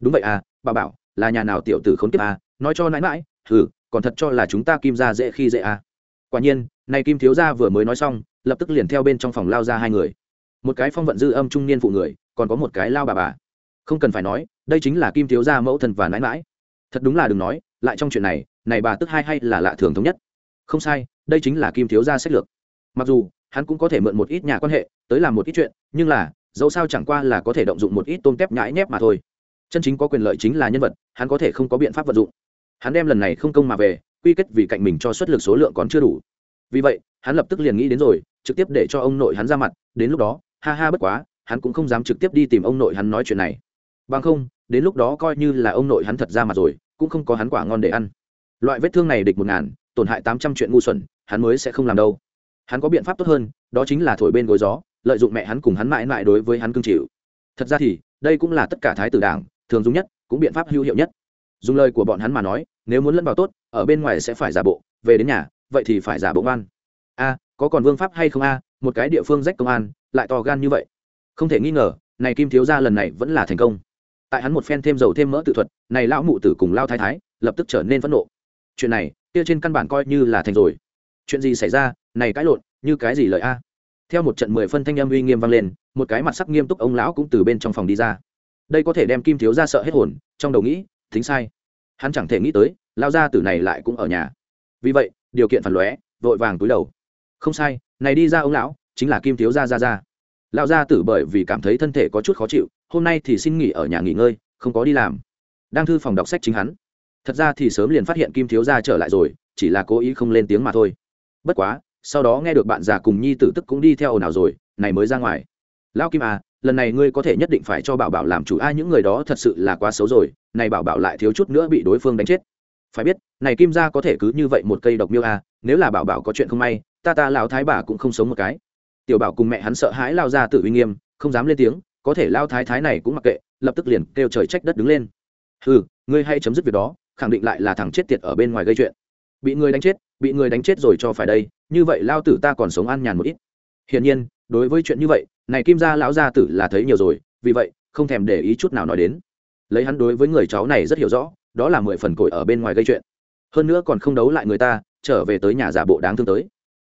A: Đúng vậy à bà bảo, là nhà nào tiểu tử khốn kiếp à nói cho nãi mãi thử còn thật cho là chúng ta kim ra dễ khi dễ à quả nhiên này kim thiếu gia vừa mới nói xong, lập tức liền theo bên trong phòng lao ra hai người. Một cái phong vận dư âm trung niên phụ người, còn có một cái lao bà bà. Không cần phải nói, đây chính là kim thiếu gia mẫu thần và nãi mãi. Thật đúng là đừng nói, lại trong chuyện này này bà tức hai hay là lạ thường thống nhất. Không sai, đây chính là kim thiếu gia sách lược. Mặc dù, hắn cũng có thể mượn một ít nhà quan hệ, tới làm một ít chuyện, nhưng là, dẫu sao chẳng qua là có thể động dụng một ít tôm tép nhãi nhép mà thôi. Chân chính có quyền lợi chính là nhân vật, hắn có thể không có biện pháp vận dụng. Hắn đem lần này không công mà về quy kết vì cạnh mình cho suất lực số lượng còn chưa đủ. Vì vậy, hắn lập tức liền nghĩ đến rồi, trực tiếp để cho ông nội hắn ra mặt, đến lúc đó, ha ha bất quá, hắn cũng không dám trực tiếp đi tìm ông nội hắn nói chuyện này. Bằng không, đến lúc đó coi như là ông nội hắn thật ra mặt rồi, cũng không có hắn quả ngon để ăn. Loại vết thương này địch một ngàn, tổn hại tám trăm chuyện ngu xuẩn, hắn mới sẽ không làm đâu. Hắn có biện pháp tốt hơn, đó chính là thổi bên gối gió, lợi dụng mẹ hắn cùng hắn mãi mãi đối với hắn cương chịu. Thật ra thì, đây cũng là tất cả thái tử đảng, thường dùng nhất, cũng biện pháp hữu hiệu nhất. Dùng lời của bọn hắn mà nói, nếu muốn lẫn vào tốt ở bên ngoài sẽ phải giả bộ, về đến nhà, vậy thì phải giả bộ ngoan. A, có còn vương pháp hay không a? Một cái địa phương rách công an, lại to gan như vậy. Không thể nghi ngờ, này kim thiếu gia lần này vẫn là thành công. Tại hắn một phen thêm dầu thêm mỡ tự thuật, này lão mụ tử cùng lao thái thái, lập tức trở nên phẫn nộ. Chuyện này, kia trên căn bản coi như là thành rồi. Chuyện gì xảy ra, này cãi lộn, như cái gì lợi a? Theo một trận mười phân thanh âm uy nghiêm vang lên, một cái mặt sắc nghiêm túc ông lão cũng từ bên trong phòng đi ra. Đây có thể đem kim thiếu ra sợ hết hồn, trong đầu nghĩ thính sai hắn chẳng thể nghĩ tới, lao gia tử này lại cũng ở nhà. Vì vậy, điều kiện phản lóe, vội vàng túi đầu. Không sai, này đi ra ông lão, chính là kim thiếu gia gia gia. Lão gia tử bởi vì cảm thấy thân thể có chút khó chịu, hôm nay thì xin nghỉ ở nhà nghỉ ngơi, không có đi làm. Đang thư phòng đọc sách chính hắn. Thật ra thì sớm liền phát hiện kim thiếu gia trở lại rồi, chỉ là cố ý không lên tiếng mà thôi. Bất quá, sau đó nghe được bạn già cùng nhi tử tức cũng đi theo ồn ào rồi, này mới ra ngoài. Lão kim à lần này ngươi có thể nhất định phải cho bảo bảo làm chủ, ai, những người đó thật sự là quá xấu rồi, này bảo bảo lại thiếu chút nữa bị đối phương đánh chết. Phải biết, này kim gia có thể cứ như vậy một cây độc miêu à nếu là bảo bảo có chuyện không may, ta ta lão thái bà cũng không sống một cái. Tiểu bảo cùng mẹ hắn sợ hãi lao ra tự uy nghiêm, không dám lên tiếng, có thể lao thái thái này cũng mặc kệ, lập tức liền kêu trời trách đất đứng lên. Ừ ngươi hay chấm dứt việc đó, khẳng định lại là thằng chết tiệt ở bên ngoài gây chuyện. Bị người đánh chết, bị người đánh chết rồi cho phải đây, như vậy lao tử ta còn sống an nhàn một ít. Hiển nhiên đối với chuyện như vậy, này kim gia lão gia tử là thấy nhiều rồi, vì vậy, không thèm để ý chút nào nói đến. Lấy hắn đối với người cháu này rất hiểu rõ, đó là mười phần cội ở bên ngoài gây chuyện. Hơn nữa còn không đấu lại người ta, trở về tới nhà giả bộ đáng thương tới.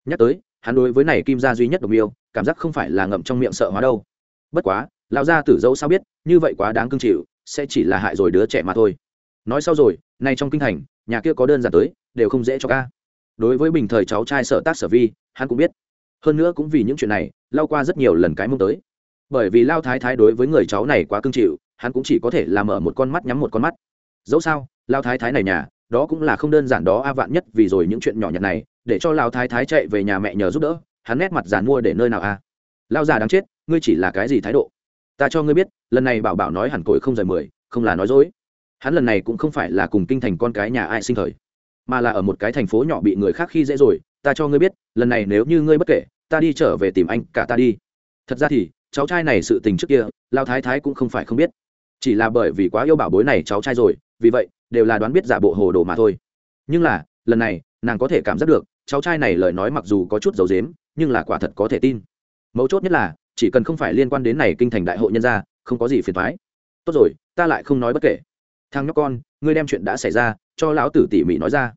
A: Nhắc tới, hắn đối với này kim gia duy nhất đồng yêu cảm giác không phải là ngậm trong miệng sợ hóa đâu. Bất quá, lão gia tử dẫu sao biết, như vậy quá đáng cưng chịu, sẽ chỉ là hại rồi đứa trẻ mà thôi. Nói sau rồi, nay trong kinh thành, nhà kia có đơn giản tới, đều không dễ cho ca. Đối với bình thời cháu trai sở tác sở vi, hắn cũng biết hơn nữa cũng vì những chuyện này, lao qua rất nhiều lần cái mông tới. Bởi vì lao thái thái đối với người cháu này quá cưng chịu hắn cũng chỉ có thể làm ở một con mắt nhắm một con mắt. Dẫu sao, lao thái thái này nhà, đó cũng là không đơn giản đó a vạn nhất vì rồi những chuyện nhỏ nhặt này, để cho lao thái thái chạy về nhà mẹ nhờ giúp đỡ, hắn nét mặt giàn mua để nơi nào a? Lao già đáng chết, ngươi chỉ là cái gì thái độ? Ta cho ngươi biết, lần này bảo bảo nói hẳn cội không rời mười, không là nói dối. Hắn lần này cũng không phải là cùng kinh thành con cái nhà ai sinh thời, mà là ở một cái thành phố nhỏ bị người khác khi dễ rồi ta cho ngươi biết, lần này nếu như ngươi bất kể, ta đi trở về tìm anh, cả ta đi. Thật ra thì, cháu trai này sự tình trước kia, lao thái thái cũng không phải không biết. Chỉ là bởi vì quá yêu bảo bối này cháu trai rồi, vì vậy, đều là đoán biết giả bộ hồ đồ mà thôi. Nhưng là, lần này, nàng có thể cảm giác được, cháu trai này lời nói mặc dù có chút dấu dếm nhưng là quả thật có thể tin. Mấu chốt nhất là, chỉ cần không phải liên quan đến này kinh thành đại hội nhân gia, không có gì phiền thoái tốt rồi, ta lại không nói bất kể. Thằng nhóc con, ngươi đem chuyện đã xảy ra, cho lão tử tỉ mỉ nói ra.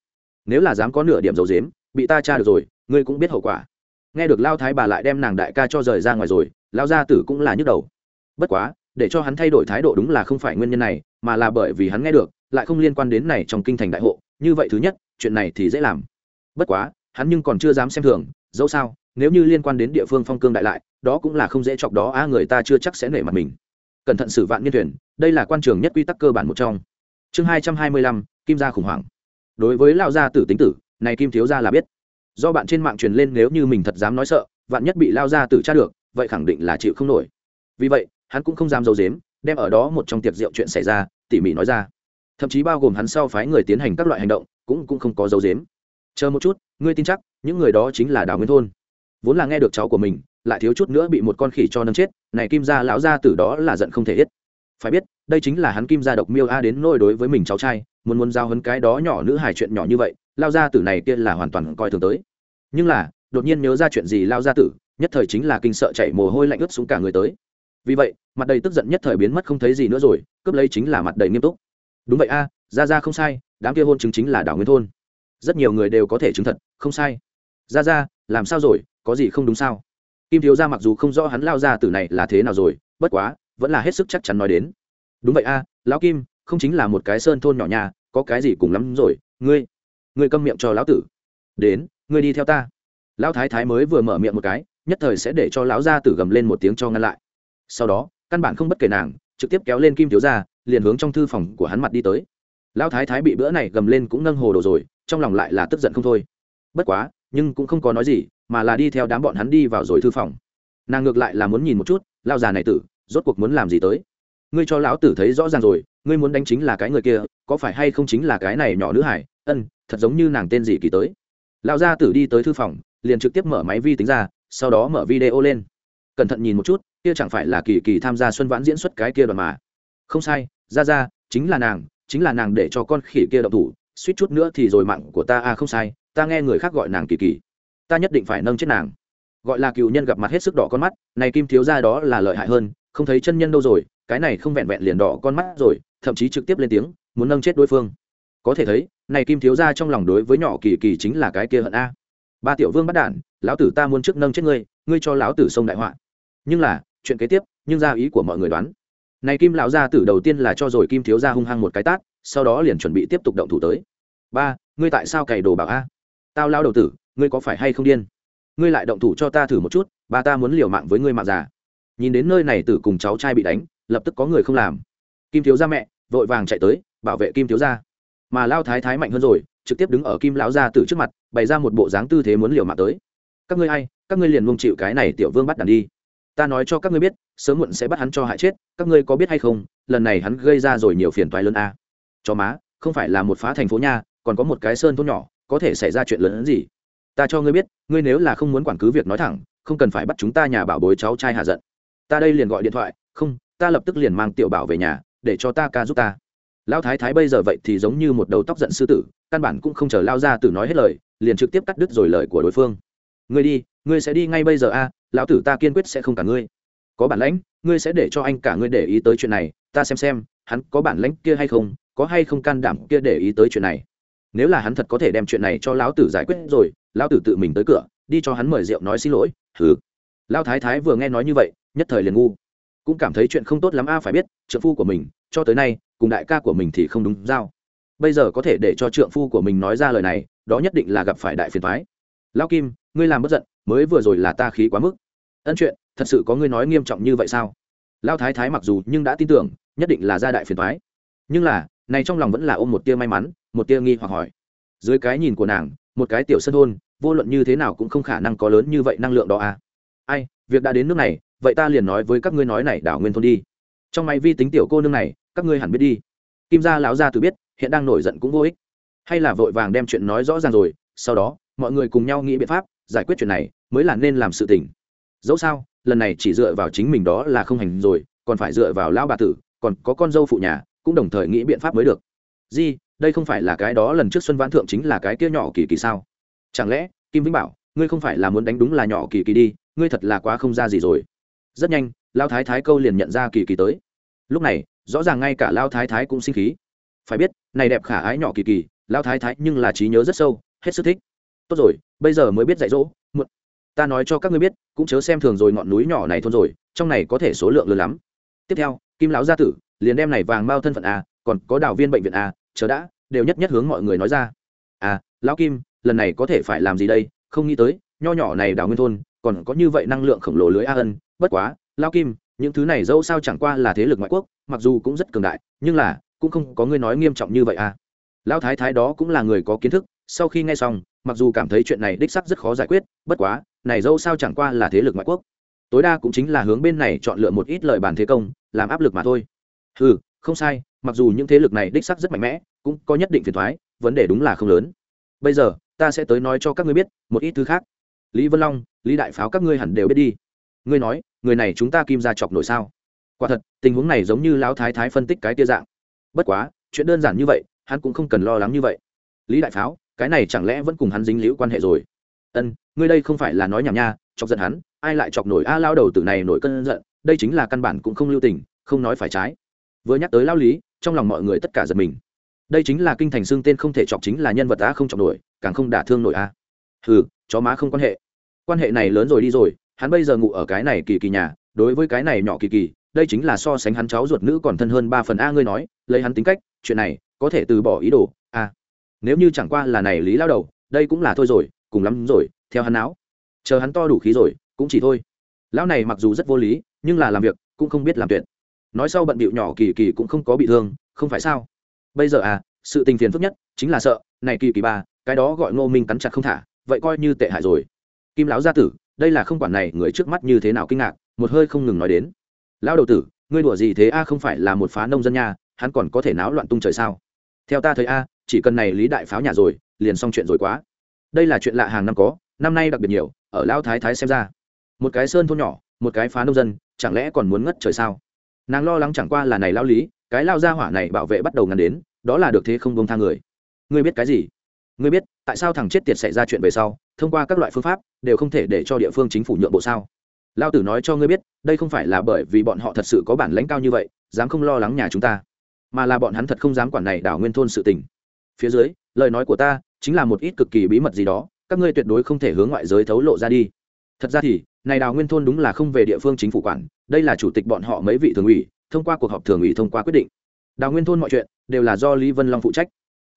A: Nếu là dám có nửa điểm dấu dếm bị ta tra được rồi, ngươi cũng biết hậu quả. Nghe được lao thái bà lại đem nàng đại ca cho rời ra ngoài rồi, lao gia tử cũng là nhức đầu. Bất quá, để cho hắn thay đổi thái độ đúng là không phải nguyên nhân này, mà là bởi vì hắn nghe được, lại không liên quan đến này trong kinh thành đại hộ. Như vậy thứ nhất, chuyện này thì dễ làm. Bất quá, hắn nhưng còn chưa dám xem thường, dẫu sao, nếu như liên quan đến địa phương phong cương đại lại, đó cũng là không dễ chọc đó, a, người ta chưa chắc sẽ nể mặt mình. Cẩn thận xử vạn niên thuyền, đây là quan trường nhất quy tắc cơ bản một trong. Chương hai trăm hai mươi lăm, kim gia khủng hoảng. Đối với lao gia tử tính tử này kim thiếu gia là biết. Do bạn trên mạng truyền lên nếu như mình thật dám nói sợ, vạn nhất bị lao ra từ tra được, vậy khẳng định là chịu không nổi. Vì vậy, hắn cũng không dám giấu dếm đem ở đó một trong tiệc rượu chuyện xảy ra, tỉ mỉ nói ra. Thậm chí bao gồm hắn sau phái người tiến hành các loại hành động, cũng cũng không có dấu dếm chờ một chút, ngươi tin chắc, những người đó chính là đào nguyên thôn. Vốn là nghe được cháu của mình, lại thiếu chút nữa bị một con khỉ cho nâng chết, này kim gia lão gia tử đó là giận không thể hết. Phải biết, đây chính là hắn kim gia độc miêu a đến nôi đối với mình cháu trai, muốn muốn giao hấn cái đó nhỏ nữ hài chuyện nhỏ như vậy lao gia tử này kia là hoàn toàn coi thường tới. Nhưng là, đột nhiên nhớ ra chuyện gì lao gia tử, nhất thời chính là kinh sợ chạy mồ hôi lạnh ướt xuống cả người tới. Vì vậy, mặt đầy tức giận nhất thời biến mất không thấy gì nữa rồi, cướp lấy chính là mặt đầy nghiêm túc. Đúng vậy a, ra ra không sai, đám kia hôn chứng chính là đảo nguyên thôn. Rất nhiều người đều có thể chứng thật, không sai. Ra ra, làm sao rồi, có gì không đúng sao? Kim thiếu gia mặc dù không rõ hắn lao ra từ này là thế nào rồi, bất quá, vẫn là hết sức chắc chắn nói đến. Đúng vậy a, lão kim, không chính là một cái sơn thôn nhỏ nhà, có cái gì cùng lắm rồi, ngươi ngươi câm miệng cho lão tử. Đến, ngươi đi theo ta. Lão thái thái mới vừa mở miệng một cái, nhất thời sẽ để cho lão gia tử gầm lên một tiếng cho ngăn lại. Sau đó, căn bản không bất kể nàng, trực tiếp kéo lên kim thiếu gia, liền hướng trong thư phòng của hắn mặt đi tới. Lão thái thái bị bữa này gầm lên cũng nâng hồ đồ rồi, trong lòng lại là tức giận không thôi. Bất quá, nhưng cũng không có nói gì, mà là đi theo đám bọn hắn đi vào rồi thư phòng. Nàng ngược lại là muốn nhìn một chút lao già này tử, rốt cuộc muốn làm gì tới? Ngươi cho lão tử thấy rõ ràng rồi, ngươi muốn đánh chính là cái người kia, có phải hay không chính là cái này nhỏ nữ hải ân, thật giống như nàng tên gì kỳ tới. Lão gia tử đi tới thư phòng, liền trực tiếp mở máy vi tính ra, sau đó mở video lên. Cẩn thận nhìn một chút, kia chẳng phải là kỳ kỳ tham gia xuân vãn diễn xuất cái kia đoàn mà. Không sai ra ra chính là nàng, chính là nàng để cho con khỉ kia động thủ, suýt chút nữa thì rồi mạng của ta à không sai, ta nghe người khác gọi nàng kỳ kỳ. Ta nhất định phải nâng chết nàng. Gọi là cựu nhân gặp mặt hết sức đỏ con mắt, này kim thiếu ra đó là lợi hại hơn, không thấy chân nhân đâu rồi, cái này không vẹn vẹn liền đỏ con mắt rồi, thậm chí trực tiếp lên tiếng, muốn nâng chết đối phương. Có thể thấy này kim thiếu ra trong lòng đối với nhỏ kỳ kỳ chính là cái kia hận a. Ba tiểu vương bắt đản, lão tử ta muốn trước nâng chết ngươi ngươi cho lão tử sông đại họa. Nhưng là, chuyện kế tiếp, nhưng ra ý của mọi người đoán. Này kim lão gia tử đầu tiên là cho rồi kim thiếu gia hung hăng một cái tát, sau đó liền chuẩn bị tiếp tục động thủ tới. Ba, ngươi tại sao cày đồ bảo a? Tao lao đầu tử, ngươi có phải hay không điên? Ngươi lại động thủ cho ta thử một chút, ba ta muốn liều mạng với ngươi mạng già. Nhìn đến nơi này tử cùng cháu trai bị đánh, lập tức có người không làm. Kim thiếu gia mẹ, vội vàng chạy tới, bảo vệ kim thiếu gia mà lao thái thái mạnh hơn rồi, trực tiếp đứng ở kim lão gia tử trước mặt, bày ra một bộ dáng tư thế muốn liều mạng tới. Các ngươi ai, các ngươi liền mông chịu cái này tiểu vương bắt đàn đi. Ta nói cho các ngươi biết, sớm muộn sẽ bắt hắn cho hại chết, các ngươi có biết hay không, lần này hắn gây ra rồi nhiều phiền toái lớn a. À. cho má, không phải là một phá thành phố nha, còn có một cái sơn thôn nhỏ, có thể xảy ra chuyện lớn hơn gì. Ta cho ngươi biết, ngươi nếu là không muốn quản cứ việc nói thẳng, không cần phải bắt chúng ta nhà bảo bối cháu trai hạ giận. Ta đây liền gọi điện thoại, không, ta lập tức liền mang tiểu bảo về nhà, để cho ta ca giúp ta lão thái thái bây giờ vậy thì giống như một đầu tóc giận sư tử căn bản cũng không chờ lao ra tử nói hết lời liền trực tiếp cắt đứt rồi lời của đối phương. Ngươi đi ngươi sẽ đi ngay bây giờ a à, lão tử ta kiên quyết sẽ không cả ngươi. Có bản lãnh ngươi sẽ để cho anh cả ngươi để ý tới chuyện này ta xem xem hắn có bản lãnh kia hay không có hay không can đảm kia để ý tới chuyện này. Nếu là hắn thật có thể đem chuyện này cho lão tử giải quyết rồi lão tử tự mình tới cửa đi cho hắn mời rượu nói xin lỗi hừ. Lão thái thái vừa nghe nói như vậy nhất thời liền ngu. Cũng cảm thấy chuyện không tốt lắm a phải biết trợ phu của mình cho tới nay cùng đại ca của mình thì không đúng giao. Bây giờ có thể để cho trượng phu của mình nói ra lời này, đó nhất định là gặp phải đại phiền thoái lao kim, ngươi làm bất giận, mới vừa rồi là ta khí quá mức. Ân chuyện, thật sự có ngươi nói nghiêm trọng như vậy sao? Lao thái thái mặc dù nhưng đã tin tưởng, nhất định là gia đại phiền thoái nhưng là, này trong lòng vẫn là ôm một tia may mắn, một tia nghi hoặc hỏi. Dưới cái nhìn của nàng, một cái tiểu sân thôn vô luận như thế nào cũng không khả năng có lớn như vậy năng lượng đó à. Ai, việc đã đến nước này, vậy ta liền nói với các ngươi nói này đảo nguyên thôn đi. Trong máy vi tính tiểu cô nương này các ngươi hẳn biết đi. Kim gia lão gia tự biết, hiện đang nổi giận cũng vô ích. Hay là vội vàng đem chuyện nói rõ ràng rồi, sau đó, mọi người cùng nhau nghĩ biện pháp, giải quyết chuyện này, mới là nên làm sự tình. Dẫu sao, lần này chỉ dựa vào chính mình đó là không hành rồi, còn phải dựa vào lão bà tử, còn có con dâu phụ nhà, cũng đồng thời nghĩ biện pháp mới được. Di, đây không phải là cái đó lần trước xuân vãn thượng chính là cái kia nhỏ kỳ kỳ sao? Chẳng lẽ, kim vĩnh bảo, ngươi không phải là muốn đánh đúng là nhỏ kỳ kỳ đi, ngươi thật là quá không ra gì rồi. Rất nhanh lao thái thái câu liền nhận ra kỳ kỳ tới lúc này, rõ ràng ngay cả lao thái thái cũng sinh khí. Phải biết, này đẹp khả ái nhỏ kỳ kỳ, lao thái thái nhưng là trí nhớ rất sâu, hết sức thích. Tốt rồi, bây giờ mới biết dạy dỗ, muộn. Ta nói cho các ngươi biết, cũng chớ xem thường rồi ngọn núi nhỏ này thôn rồi, trong này có thể số lượng lớn lắm. Tiếp theo, kim lão gia tử, liền đem này vàng mao thân phận a, còn có đào viên bệnh viện a, chờ đã, đều nhất nhất hướng mọi người nói ra. À lão kim, lần này có thể phải làm gì đây? Không nghĩ tới, nho nhỏ này đào nguyên thôn, còn có như vậy năng lượng khổng lồ lưới a ân, bất quá, lão kim những thứ này dẫu sao chẳng qua là thế lực ngoại quốc, mặc dù cũng rất cường đại, nhưng là, cũng không có người nói nghiêm trọng như vậy à. Lão thái thái đó cũng là người có kiến thức, sau khi nghe xong, mặc dù cảm thấy chuyện này đích sắc rất khó giải quyết, bất quá, này dẫu sao chẳng qua là thế lực ngoại quốc. Tối đa cũng chính là hướng bên này chọn lựa một ít lời bàn thế công, làm áp lực mà thôi. Ừ không sai, mặc dù những thế lực này đích sắc rất mạnh mẽ, cũng có nhất định phiền thoái, vấn đề đúng là không lớn. Bây giờ, ta sẽ tới nói cho các ngươi biết một ít thứ khác. Lý vân long, lý đại pháo các ngươi hẳn đều biết đi. Ngươi nói người này chúng ta kim ra chọc nổi sao? Quả thật, tình huống này giống như lão thái thái phân tích cái tia dạng. Bất quá, chuyện đơn giản như vậy, hắn cũng không cần lo lắng như vậy. Lý đại pháo, cái này chẳng lẽ vẫn cùng hắn dính liễu quan hệ rồi? Ân, ngươi đây không phải là nói nhảm nha, chọc giận hắn, ai lại chọc nổi? A lao đầu tử này nổi cơn giận, đây chính là căn bản cũng không lưu tình, không nói phải trái. Vừa nhắc tới lao lý, trong lòng mọi người tất cả giật mình. Đây chính là kinh thành xương tên không thể chọc chính là nhân vật a không chọc nổi, càng không đả thương nổi a ừ chó má không quan hệ. Quan hệ này lớn rồi đi rồi hắn bây giờ ngủ ở cái này kỳ kỳ nhà đối với cái này nhỏ kỳ kỳ đây chính là so sánh hắn cháu ruột nữ còn thân hơn ba phần a ngươi nói lấy hắn tính cách chuyện này có thể từ bỏ ý đồ a nếu như chẳng qua là này lý lao đầu đây cũng là thôi rồi cùng lắm rồi theo hắn não, chờ hắn to đủ khí rồi cũng chỉ thôi. Lão này mặc dù rất vô lý nhưng là làm việc cũng không biết làm tuyệt. Nói sau bận bịu nhỏ kỳ kỳ cũng không có bị thương không phải sao? Bây giờ à sự tình phiền phức nhất chính là sợ này kỳ kỳ ba cái đó gọi ngô minh cắn chặt không thả vậy coi như tệ hại rồi. Kim lão gia tử đây là không quản này, người trước mắt như thế nào kinh ngạc, một hơi không ngừng nói đến. Lão đầu tử, ngươi đùa gì thế? A, không phải là một phá nông dân nha, hắn còn có thể náo loạn tung trời sao? Theo ta thấy a, chỉ cần này lý đại pháo nhà rồi, liền xong chuyện rồi quá. Đây là chuyện lạ hàng năm có, năm nay đặc biệt nhiều, ở lão thái thái xem ra. Một cái sơn thôn nhỏ, một cái phá nông dân, chẳng lẽ còn muốn ngất trời sao? Nàng lo lắng chẳng qua là này lao lý, cái lao gia hỏa này bảo vệ bắt đầu ngăn đến, đó là được thế không bông tha người. Ngươi biết cái gì? Ngươi biết, tại sao thằng chết tiệt xảy ra chuyện về sau, thông qua các loại phương pháp, đều không thể để cho địa phương chính phủ nhượng bộ sao? Lao tử nói cho ngươi biết, đây không phải là bởi vì bọn họ thật sự có bản lãnh cao như vậy, dám không lo lắng nhà chúng ta, mà là bọn hắn thật không dám quản này đảo nguyên thôn sự tình. Phía dưới, lời nói của ta chính là một ít cực kỳ bí mật gì đó, các ngươi tuyệt đối không thể hướng ngoại giới thấu lộ ra đi. Thật ra thì, này đào nguyên thôn đúng là không về địa phương chính phủ quản, đây là chủ tịch bọn họ mấy vị thường ủy, thông qua cuộc họp thường ủy thông qua quyết định. Đào nguyên thôn mọi chuyện đều là do lý vân long phụ trách.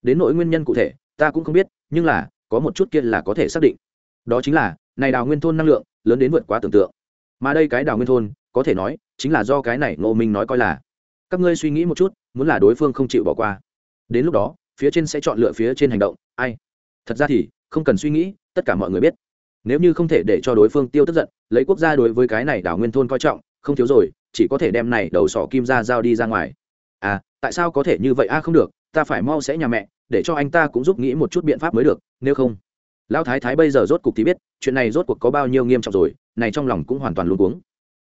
A: Đến nỗi nguyên nhân cụ thể ta cũng không biết nhưng là có một chút kia là có thể xác định. Đó chính là này đào nguyên thôn năng lượng lớn đến vượt quá tưởng tượng. Mà đây cái đào nguyên thôn có thể nói chính là do cái này ngô minh nói coi là. Các ngươi suy nghĩ một chút muốn là đối phương không chịu bỏ qua. Đến lúc đó phía trên sẽ chọn lựa phía trên hành động ai? Thật ra thì không cần suy nghĩ tất cả mọi người biết. Nếu như không thể để cho đối phương tiêu tức giận lấy quốc gia đối với cái này đảo nguyên thôn coi trọng không thiếu rồi chỉ có thể đem này đầu sỏ kim ra giao đi ra ngoài. À tại sao có thể như vậy? A à, không được ta phải mau sẽ nhà mẹ để cho anh ta cũng giúp nghĩ một chút biện pháp mới được, nếu không. Lão thái thái bây giờ rốt cuộc thì biết, chuyện này rốt cuộc có bao nhiêu nghiêm trọng rồi, này trong lòng cũng hoàn toàn luôn cuống.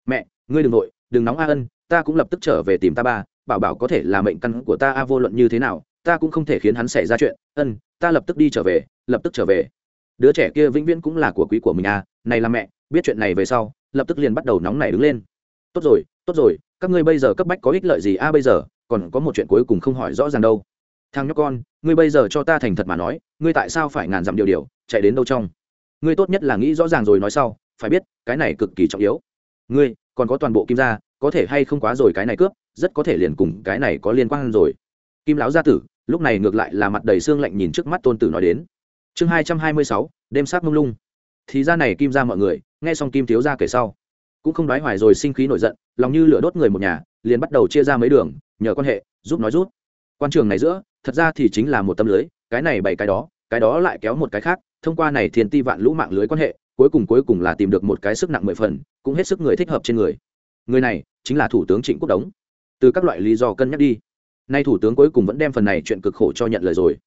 A: Mẹ, ngươi đừng nội đừng nóng a ân, ta cũng lập tức trở về tìm ta ba, bảo bảo có thể là mệnh căn của ta a vô luận như thế nào, ta cũng không thể khiến hắn xảy ra chuyện. Ân, ta lập tức đi trở về, lập tức trở về. Đứa trẻ kia vĩnh viễn cũng là của quý của mình à này là mẹ, biết chuyện này về sau, lập tức liền bắt đầu nóng nảy đứng lên. Tốt rồi tốt rồi, các ngươi bây giờ cấp bách có ích lợi gì a bây giờ, còn có một chuyện cuối cùng không hỏi rõ ràng đâu thằng nhóc con, ngươi bây giờ cho ta thành thật mà nói, ngươi tại sao phải ngàn dặm điều điều, chạy đến đâu trong? Ngươi tốt nhất là nghĩ rõ ràng rồi nói sau, phải biết, cái này cực kỳ trọng yếu. Ngươi, còn có toàn bộ kim gia, có thể hay không quá rồi cái này cướp, rất có thể liền cùng cái này có liên quan rồi. Kim lão gia tử, lúc này ngược lại là mặt đầy xương lạnh nhìn trước mắt tôn tử nói đến. Chương hai trăm hai mươi sáu, đêm sát mông lung. Thì ra này kim ra mọi người, nghe xong kim thiếu ra kể sau, cũng không đoái hoài rồi sinh khí nổi giận, lòng như lửa đốt người một nhà, liền bắt đầu chia ra mấy đường, nhờ quan hệ, giúp nói rút quan trường này giữa thật ra thì chính là một tâm lưới, cái này bày cái đó cái đó lại kéo một cái khác, thông qua này thiên ti vạn lũ mạng lưới quan hệ, cuối cùng cuối cùng là tìm được một cái sức nặng mười phần, cũng hết sức người thích hợp trên người. Người này chính là thủ tướng trịnh quốc đống. Từ các loại lý do cân nhắc đi, nay thủ tướng cuối cùng vẫn đem phần này chuyện cực khổ cho nhận lời rồi.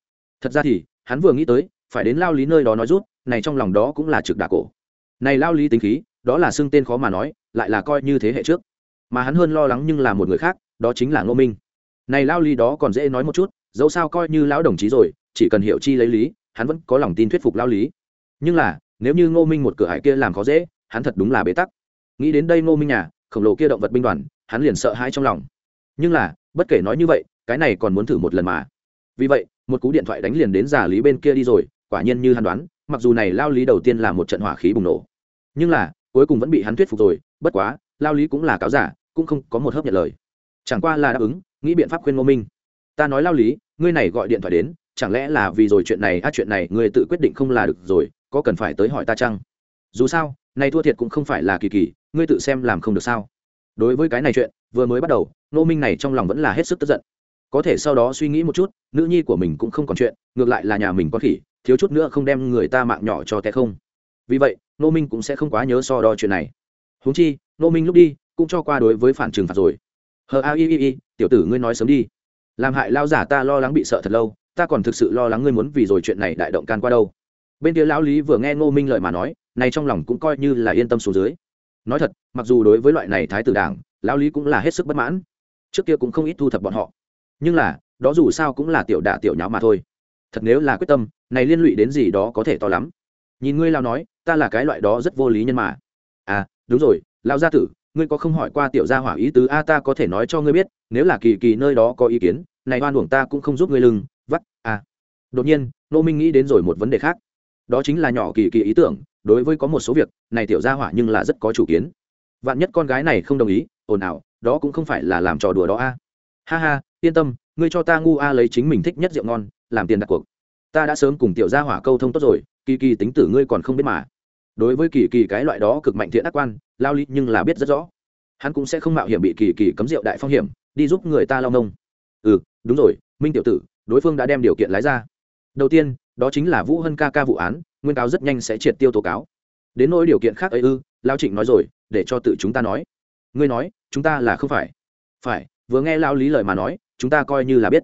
A: Thật ra thì, hắn vừa nghĩ tới, phải đến lao lý nơi đó nói rút, này trong lòng đó cũng là trực đà cổ. Này lao lý tính khí, đó là xưng tên khó mà nói, lại là coi như thế hệ trước. Mà hắn hơn lo lắng nhưng là một người khác, đó chính là ngô minh. Này lao lý đó còn dễ nói một chút dẫu sao coi như lão đồng chí rồi, chỉ cần hiểu chi lấy lý, hắn vẫn có lòng tin thuyết phục lao lý. Nhưng là, nếu như ngô minh một cửa hải kia làm khó dễ, hắn thật đúng là bế tắc. Nghĩ đến đây ngô minh nhà, khổng lồ kia động vật binh đoàn, hắn liền sợ hãi trong lòng. Nhưng là, bất kể nói như vậy, cái này còn muốn thử một lần mà. Vì vậy, một cú điện thoại đánh liền đến giả lý bên kia đi rồi, quả nhiên như hắn đoán, mặc dù này lao lý đầu tiên là một trận hỏa khí bùng nổ. Nhưng là, cuối cùng vẫn bị hắn thuyết phục rồi, bất quá lao lý cũng là cáo giả, cũng không có một hớp nhận lời. Chẳng qua là đáp ứng, nghĩ biện pháp khuyên ngô minh ta nói lao lý, ngươi này gọi điện thoại đến, chẳng lẽ là vì rồi chuyện này á chuyện này ngươi tự quyết định không là được rồi, có cần phải tới hỏi ta chăng? Dù sao, này thua thiệt cũng không phải là kỳ kỳ, ngươi tự xem làm không được sao? Đối với cái này chuyện, vừa mới bắt đầu nô minh này trong lòng vẫn là hết sức tức giận. Có thể sau đó suy nghĩ một chút, nữ nhi của mình cũng không còn chuyện, ngược lại là nhà mình có khỉ, thiếu chút nữa không đem người ta mạng nhỏ cho té không. Vì vậy nô minh cũng sẽ không quá nhớ so đo chuyện này. Húng chi nô minh lúc đi, cũng cho qua đối với phản trừng phạt rồi. Hờ, a, i i i, tiểu tử ngươi nói sớm đi làm hại lao giả ta lo lắng bị sợ thật lâu, ta còn thực sự lo lắng ngươi muốn vì rồi chuyện này đại động can qua đâu. Bên kia lão lý vừa nghe ngô minh lời mà nói, này trong lòng cũng coi như là yên tâm xuống dưới. Nói thật, mặc dù đối với loại này thái tử đảng, lão lý cũng là hết sức bất mãn. Trước kia cũng không ít thu thập bọn họ. Nhưng là, đó dù sao cũng là tiểu đả tiểu nháo mà thôi. Thật nếu là quyết tâm, này liên lụy đến gì đó có thể to lắm. Nhìn ngươi lao nói, ta là cái loại đó rất vô lý nhân mà. À đúng rồi lao gia tử, ngươi có không hỏi qua tiểu gia hỏa ý tứ, a, ta có thể nói cho ngươi biết, nếu là kỳ kỳ nơi đó có ý kiến này oan uổng ta cũng không giúp ngươi lưng, vắt à. Đột nhiên, nô minh nghĩ đến rồi một vấn đề khác. Đó chính là nhỏ kỳ kỳ ý tưởng, đối với có một số việc, này tiểu gia hỏa nhưng là rất có chủ kiến. Vạn nhất con gái này không đồng ý, ồn ào, đó cũng không phải là làm trò đùa đó a. Ha ha, yên tâm, ngươi cho ta ngu a lấy chính mình thích nhất rượu ngon, làm tiền đặt cuộc. Ta đã sớm cùng tiểu gia hỏa câu thông tốt rồi, kỳ kỳ tính tử ngươi còn không biết mà. Đối với kỳ kỳ cái loại đó cực mạnh thiện ác quan, lao lý nhưng là biết rất rõ. Hắn cũng sẽ không mạo hiểm bị kỳ kỳ cấm rượu đại phong hiểm, đi giúp người ta lao nông ừ đúng rồi, minh tiểu tử, đối phương đã đem điều kiện lái ra. Đầu tiên, đó chính là vũ hân ca ca vụ án, nguyên cáo rất nhanh sẽ triệt tiêu tố cáo. Đến nỗi điều kiện khác ấy ư lao trịnh nói rồi, để cho tự chúng ta nói. Ngươi nói, chúng ta là không phải. Phải, vừa nghe lao lý lời mà nói, chúng ta coi như là biết.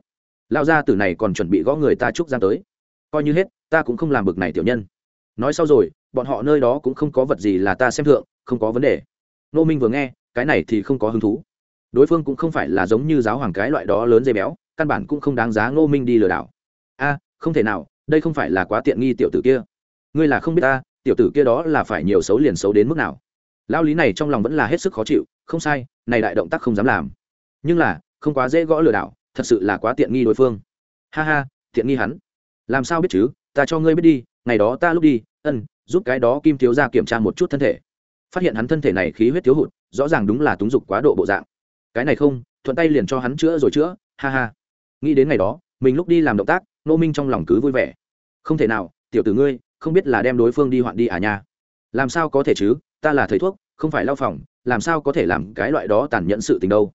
A: Lao gia tử này còn chuẩn bị gõ người ta trúc giang tới. Coi như hết, ta cũng không làm bực này tiểu nhân. Nói sau rồi, bọn họ nơi đó cũng không có vật gì là ta xem thượng, không có vấn đề. Nô minh vừa nghe, cái này thì không có hứng thú. Đối phương cũng không phải là giống như giáo hoàng cái loại đó lớn dây béo căn bản cũng không đáng giá ngô minh đi lừa đảo. A, không thể nào, đây không phải là quá tiện nghi tiểu tử kia. Ngươi là không biết ta, tiểu tử kia đó là phải nhiều xấu liền xấu đến mức nào. Lao lý này trong lòng vẫn là hết sức khó chịu, không sai, này đại động tác không dám làm. Nhưng là, không quá dễ gõ lừa đảo, thật sự là quá tiện nghi đối phương. Ha ha, tiện nghi hắn. Làm sao biết chứ, ta cho ngươi biết đi, ngày đó ta lúc đi, ân, giúp cái đó kim thiếu ra kiểm tra một chút thân thể. Phát hiện hắn thân thể này khí huyết thiếu hụt, rõ ràng đúng là túng dục quá độ bộ dạng. Cái này không, thuận tay liền cho hắn chữa rồi chữa, ha ha nghĩ đến ngày đó, mình lúc đi làm động tác nô minh trong lòng cứ vui vẻ. Không thể nào, tiểu tử ngươi, không biết là đem đối phương đi hoạn đi à nha. Làm sao có thể chứ, ta là thầy thuốc, không phải lao phòng, làm sao có thể làm cái loại đó tàn nhẫn sự tình đâu.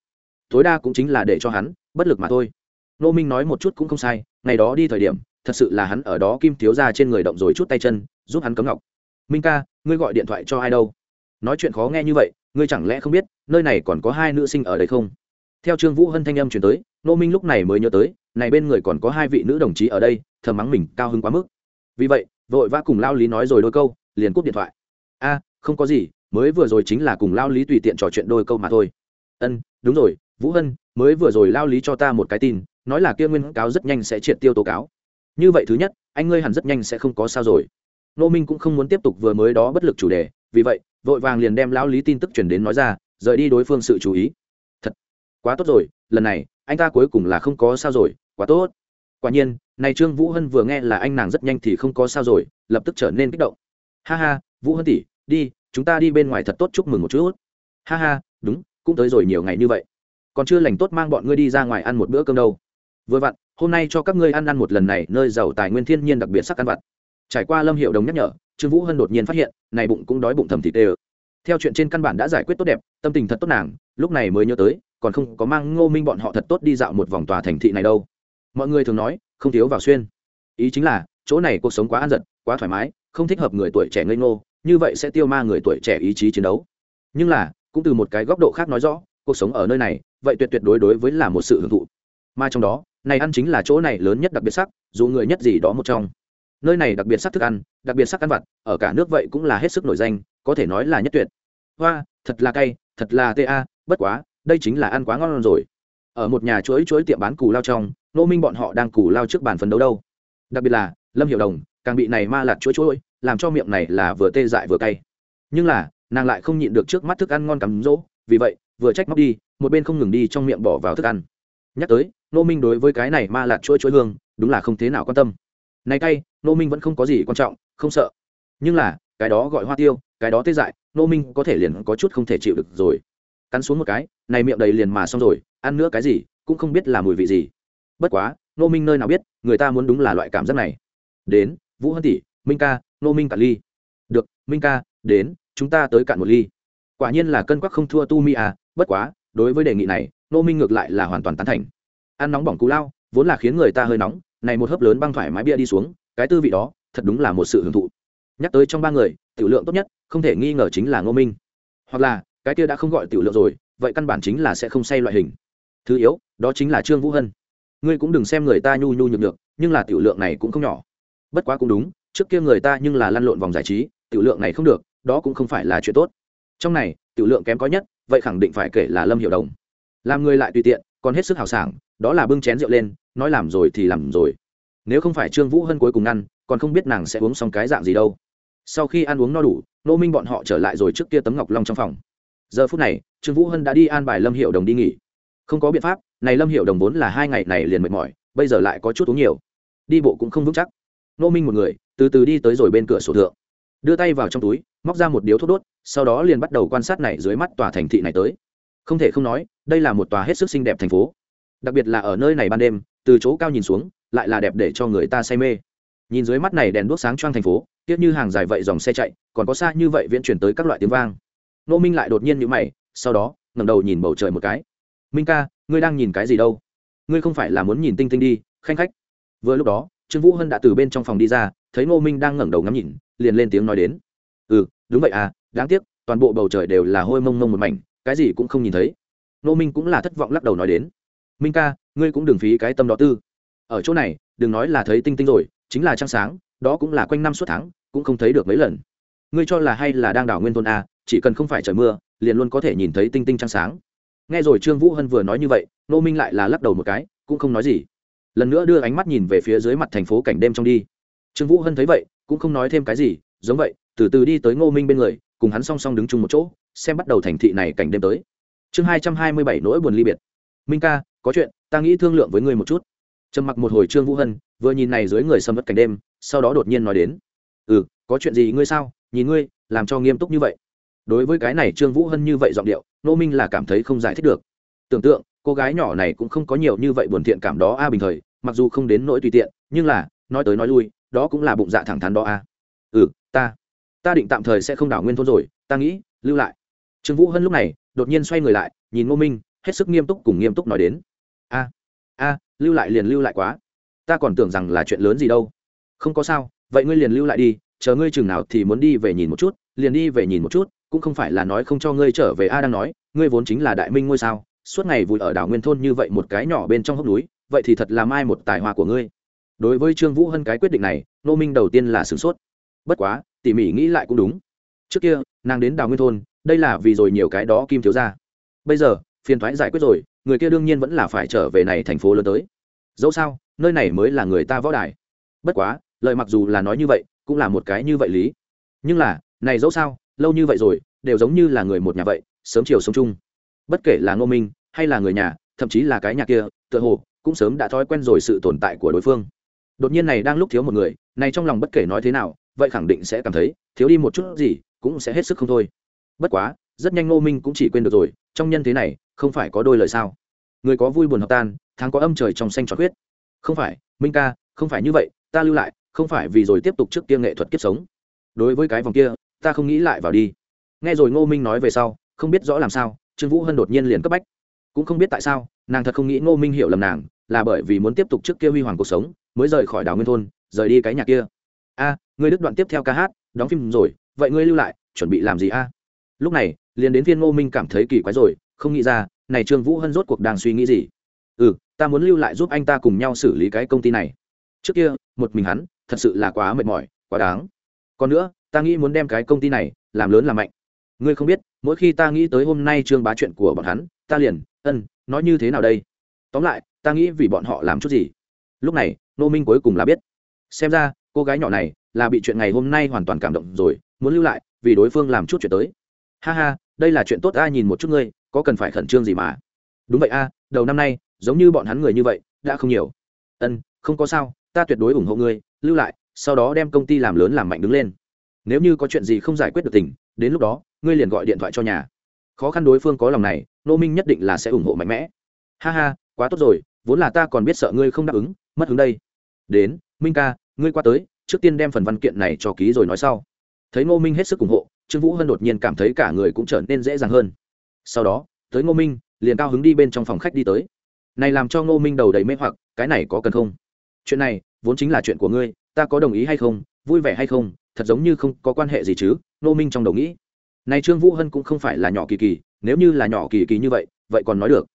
A: Tối đa cũng chính là để cho hắn, bất lực mà thôi. Nô minh nói một chút cũng không sai, ngày đó đi thời điểm, thật sự là hắn ở đó kim thiếu ra trên người động rồi chút tay chân, giúp hắn cấm ngọc. Minh ca, ngươi gọi điện thoại cho ai đâu? Nói chuyện khó nghe như vậy, ngươi chẳng lẽ không biết, nơi này còn có hai nữ sinh ở đây không? Theo trương vũ hân thanh âm chuyển tới nô minh lúc này mới nhớ tới, này bên người còn có hai vị nữ đồng chí ở đây, thầm mắng mình cao hứng quá mức. Vì vậy, vội vã cùng lao lý nói rồi đôi câu, liền cúp điện thoại. A, không có gì, mới vừa rồi chính là cùng lao lý tùy tiện trò chuyện đôi câu mà thôi. Ân, đúng rồi, vũ hân, mới vừa rồi lao lý cho ta một cái tin, nói là kia nguyên cáo rất nhanh sẽ triệt tiêu tố cáo. Như vậy thứ nhất, anh ngươi hẳn rất nhanh sẽ không có sao rồi. Nô minh cũng không muốn tiếp tục vừa mới đó bất lực chủ đề, vì vậy, vội vàng liền đem lão lý tin tức chuyển đến nói ra, rời đi đối phương sự chú ý. Thật, quá tốt rồi, lần này anh ta cuối cùng là không có sao rồi, quá tốt. Quả nhiên, này trương vũ hân vừa nghe là anh nàng rất nhanh thì không có sao rồi, lập tức trở nên kích động. Ha ha, vũ hân tỷ, đi, chúng ta đi bên ngoài thật tốt chúc mừng một chút. Ha ha, đúng, cũng tới rồi nhiều ngày như vậy. Còn chưa lành tốt mang bọn ngươi đi ra ngoài ăn một bữa cơm đâu. Vừa vặn, hôm nay cho các ngươi ăn ăn một lần này, nơi giàu tài nguyên thiên nhiên đặc biệt sắc ăn vặt. Trải qua lâm hiệu đồng nhắc nhở, trương vũ hân đột nhiên phát hiện, này bụng cũng đói bụng thầm thịt tê ơ theo chuyện trên căn bản đã giải quyết tốt đẹp, tâm tình thật tốt nàng, lúc này mới nhớ tới còn không có mang ngô minh bọn họ thật tốt đi dạo một vòng tòa thành thị này đâu. Mọi người thường nói, không thiếu vào xuyên. Ý chính là, chỗ này cuộc sống quá an giật, quá thoải mái, không thích hợp người tuổi trẻ ngây ngô, như vậy sẽ tiêu ma người tuổi trẻ ý chí chiến đấu. Nhưng là, cũng từ một cái góc độ khác nói rõ, cuộc sống ở nơi này, vậy tuyệt tuyệt đối đối với là một sự hưởng thụ. Mà trong đó, này ăn chính là chỗ này lớn nhất đặc biệt sắc, dù người nhất gì đó một trong. Nơi này đặc biệt sắc thức ăn, đặc biệt sắc ăn vặt, ở cả nước vậy cũng là hết sức nổi danh, có thể nói là nhất tuyệt. Hoa, thật là cay, thật là ta bất quá đây chính là ăn quá ngon rồi. Ở một nhà chuối chuối tiệm bán cù lao trong nô minh bọn họ đang cù lao trước bàn phấn đấu đâu. Đặc biệt là, lâm hiệu đồng, càng bị này ma lạt chuối chuối làm cho miệng này là vừa tê dại vừa cay. Nhưng là, nàng lại không nhịn được trước mắt thức ăn ngon cắm rỗ, vì vậy, vừa trách móc đi, một bên không ngừng đi trong miệng bỏ vào thức ăn. Nhắc tới nô minh đối với cái này ma lạt chuỗi chuỗi hương, đúng là không thế nào quan tâm. Này cay nô minh vẫn không có gì quan trọng, không sợ. Nhưng là, cái đó gọi hoa tiêu, cái đó tê dại nô minh có thể liền có chút không thể chịu được rồi cắn xuống một cái, này miệng đầy liền mà xong rồi, ăn nữa cái gì, cũng không biết là mùi vị gì. Bất quá nô minh nơi nào biết, người ta muốn đúng là loại cảm giác này. Đến, vũ hân tỷ, minh ca nô minh cả ly. Được, minh ca, đến, chúng ta tới cạn một ly. Quả nhiên là cân quắc không thua tu mi à bất quá, đối với đề nghị này nô minh ngược lại là hoàn toàn tán thành. Ăn nóng bỏng cú lao, vốn là khiến người ta hơi nóng, này một hớp lớn băng thoải mái bia đi xuống, cái tư vị đó, thật đúng là một sự hưởng thụ. Nhắc tới trong ba người, tiểu lượng tốt nhất, không thể nghi ngờ chính là ngô minh. Hoặc là cái kia đã không gọi tiểu lượng rồi, vậy căn bản chính là sẽ không say loại hình. Thứ yếu, đó chính là trương vũ hân. Ngươi cũng đừng xem người ta nhu nhu nhược nhược, nhưng là tiểu lượng này cũng không nhỏ. Bất quá cũng đúng, trước kia người ta nhưng là lăn lộn vòng giải trí, tiểu lượng này không được, đó cũng không phải là chuyện tốt. Trong này, tiểu lượng kém có nhất, vậy khẳng định phải kể là lâm hiệu đồng. Làm người lại tùy tiện, còn hết sức hào sảng, đó là bưng chén rượu lên, nói làm rồi thì làm rồi. Nếu không phải trương vũ hân cuối cùng ăn, còn không biết nàng sẽ uống xong cái dạng gì đâu. Sau khi ăn uống no đủ nô minh bọn họ trở lại rồi trước kia tấm ngọc long trong phòng giờ phút này, trương vũ hân đã đi an bài lâm hiệu đồng đi nghỉ. Không có biện pháp, này lâm hiệu đồng vốn là hai ngày này liền mệt mỏi, bây giờ lại có chút uống nhiều. Đi bộ cũng không vững chắc. Nô minh một người, từ từ đi tới rồi bên cửa sổ thượng. Đưa tay vào trong túi, móc ra một điếu thuốc đốt, sau đó liền bắt đầu quan sát này dưới mắt tòa thành thị này tới. Không thể không nói, đây là một tòa hết sức xinh đẹp thành phố. Đặc biệt là ở nơi này ban đêm, từ chỗ cao nhìn xuống, lại là đẹp để cho người ta say mê. Nhìn dưới mắt này đèn đuốc sáng choang thành phố, tiếc như hàng dài vậy dòng xe chạy, còn có xa như vậy viễn chuyển tới các loại tiếng vang nô minh lại đột nhiên nhữ mày, sau đó, ngẩng đầu nhìn bầu trời một cái. Minh ca, ngươi đang nhìn cái gì đâu? Ngươi không phải là muốn nhìn tinh tinh đi, khanh khách. Vừa lúc đó, trương vũ hân đã từ bên trong phòng đi ra, thấy ngô minh đang ngẩng đầu ngắm nhìn, liền lên tiếng nói đến. Ừ đúng vậy à đáng tiếc, toàn bộ bầu trời đều là hôi mông mông một mảnh, cái gì cũng không nhìn thấy. Ngô minh cũng là thất vọng lắc đầu nói đến. Minh ca, ngươi cũng đừng phí cái tâm đó tư. Ở chỗ này, đừng nói là thấy tinh tinh rồi, chính là trăng sáng, đó cũng là quanh năm suốt tháng, cũng không thấy được mấy lần. Ngươi cho là hay là đang đảo nguyên thôn a chỉ cần không phải trời mưa, liền luôn có thể nhìn thấy tinh tinh trăng sáng. Nghe rồi trương vũ hân vừa nói như vậy, nô minh lại là lắc đầu một cái, cũng không nói gì. Lần nữa đưa ánh mắt nhìn về phía dưới mặt thành phố cảnh đêm trong đi. Trương vũ hân thấy vậy, cũng không nói thêm cái gì, giống vậy, từ từ đi tới ngô minh bên người, cùng hắn song song đứng chung một chỗ, xem bắt đầu thành thị này cảnh đêm tới. Chương hai trăm hai mươi bảy nỗi buồn ly biệt. Minh ca, có chuyện, ta nghĩ thương lượng với ngươi một chút. Trầm mặc một hồi trương vũ hân, vừa nhìn này dưới người xâm mất cảnh đêm, sau đó đột nhiên nói đến. Ừ có chuyện gì, ngươi sao? Nhìn ngươi, làm cho nghiêm túc như vậy đối với cái này trương vũ hân như vậy giọng điệu, nô minh là cảm thấy không giải thích được. Tưởng tượng, cô gái nhỏ này cũng không có nhiều như vậy buồn thiện cảm đó a, bình thời, mặc dù không đến nỗi tùy tiện, nhưng là, nói tới nói lui, đó cũng là bụng dạ thẳng thắn đó a. Ừ ta ta định tạm thời sẽ không đảo nguyên thôn rồi, ta nghĩ, lưu lại. Trương vũ hân lúc này, đột nhiên xoay người lại, nhìn ngô minh, hết sức nghiêm túc cùng nghiêm túc nói đến. A a, lưu lại liền lưu lại quá. Ta còn tưởng rằng là chuyện lớn gì đâu. Không có sao, vậy ngươi liền lưu lại đi, chờ ngươi chừng nào thì muốn đi về nhìn một chút, liền đi về nhìn một chút cũng không phải là nói không cho ngươi trở về a đang nói, ngươi vốn chính là đại minh ngôi sao, suốt ngày vùi ở đảo nguyên thôn như vậy một cái nhỏ bên trong hốc núi, vậy thì thật là mai một tài hoa của ngươi. Đối với trương vũ hân cái quyết định này, nô minh đầu tiên là sửng sốt. Bất quá, tỉ mỉ nghĩ lại cũng đúng. Trước kia, nàng đến đào nguyên thôn, đây là vì rồi nhiều cái đó kim thiếu ra bây giờ, phiền thoái giải quyết rồi, người kia đương nhiên vẫn là phải trở về này thành phố lớn tới. Dẫu sao, nơi này mới là người ta võ đài. Bất quá lợi mặc dù là nói như vậy, cũng là một cái như vậy lý. Nhưng là, này dẫu sao lâu như vậy rồi, đều giống như là người một nhà vậy, sớm chiều sống chung. Bất kể là ngô minh hay là người nhà, thậm chí là cái nhà kia, tựa hồ cũng sớm đã thói quen rồi sự tồn tại của đối phương. Đột nhiên này đang lúc thiếu một người, này trong lòng bất kể nói thế nào, vậy khẳng định sẽ cảm thấy thiếu đi một chút gì cũng sẽ hết sức không thôi. Bất quá, rất nhanh ngô minh cũng chỉ quên được rồi, trong nhân thế này, không phải có đôi lời sao? Người có vui buồn hợp tan, tháng có âm trời trong xanh trọt huyết không phải, minh ca, không phải như vậy, ta lưu lại, không phải vì rồi tiếp tục trước kia nghệ thuật kiếp sống. Đối với cái vòng kia ta không nghĩ lại vào đi. Nghe rồi ngô minh nói về sau, không biết rõ làm sao, trương vũ hân đột nhiên liền cấp bách. Cũng không biết tại sao, nàng thật không nghĩ ngô minh hiểu lầm nàng, là bởi vì muốn tiếp tục trước kia huy hoàng cuộc sống, mới rời khỏi đảo nguyên thôn, rời đi cái nhà kia. A, ngươi đứt đoạn tiếp theo ca hát, đóng phim rồi, vậy ngươi lưu lại, chuẩn bị làm gì a? Lúc này, liền đến viên ngô minh cảm thấy kỳ quái rồi, không nghĩ ra, này trương vũ hân rốt cuộc đang suy nghĩ gì? Ừ ta muốn lưu lại giúp anh ta cùng nhau xử lý cái công ty này. Trước kia, một mình hắn, thật sự là quá mệt mỏi, quá đáng. Còn nữa ta nghĩ muốn đem cái công ty này làm lớn làm mạnh. Ngươi không biết, mỗi khi ta nghĩ tới hôm nay trương bá chuyện của bọn hắn, ta liền ân nói như thế nào đây? Tóm lại, ta nghĩ vì bọn họ làm chút gì. Lúc này, nô minh cuối cùng là biết. Xem ra, cô gái nhỏ này là bị chuyện ngày hôm nay hoàn toàn cảm động rồi, muốn lưu lại vì đối phương làm chút chuyện tới. Ha ha, đây là chuyện tốt ai nhìn một chút ngươi, có cần phải khẩn trương gì mà? Đúng vậy a, đầu năm nay, giống như bọn hắn người như vậy, đã không nhiều. Ân không có sao, ta tuyệt đối ủng hộ ngươi, lưu lại, sau đó đem công ty làm lớn làm mạnh đứng lên nếu như có chuyện gì không giải quyết được tình, đến lúc đó, ngươi liền gọi điện thoại cho nhà. Khó khăn đối phương có lòng này, nô minh nhất định là sẽ ủng hộ mạnh mẽ. Ha ha, quá tốt rồi, vốn là ta còn biết sợ ngươi không đáp ứng, mất hứng đây. Đến, minh ca, ngươi qua tới, trước tiên đem phần văn kiện này cho ký rồi nói sau. Thấy ngô minh hết sức ủng hộ, trương vũ hân đột nhiên cảm thấy cả người cũng trở nên dễ dàng hơn. Sau đó, tới ngô minh, liền cao hứng đi bên trong phòng khách đi tới. Này làm cho ngô minh đầu đầy mê hoặc, cái này có cần không? Chuyện này, vốn chính là chuyện của ngươi, ta có đồng ý hay không, vui vẻ hay không thật giống như không có quan hệ gì chứ, ngô minh trong đầu nghĩ. Này trương vũ hân cũng không phải là nhỏ kỳ kỳ, nếu như là nhỏ kỳ kỳ như vậy vậy còn nói được.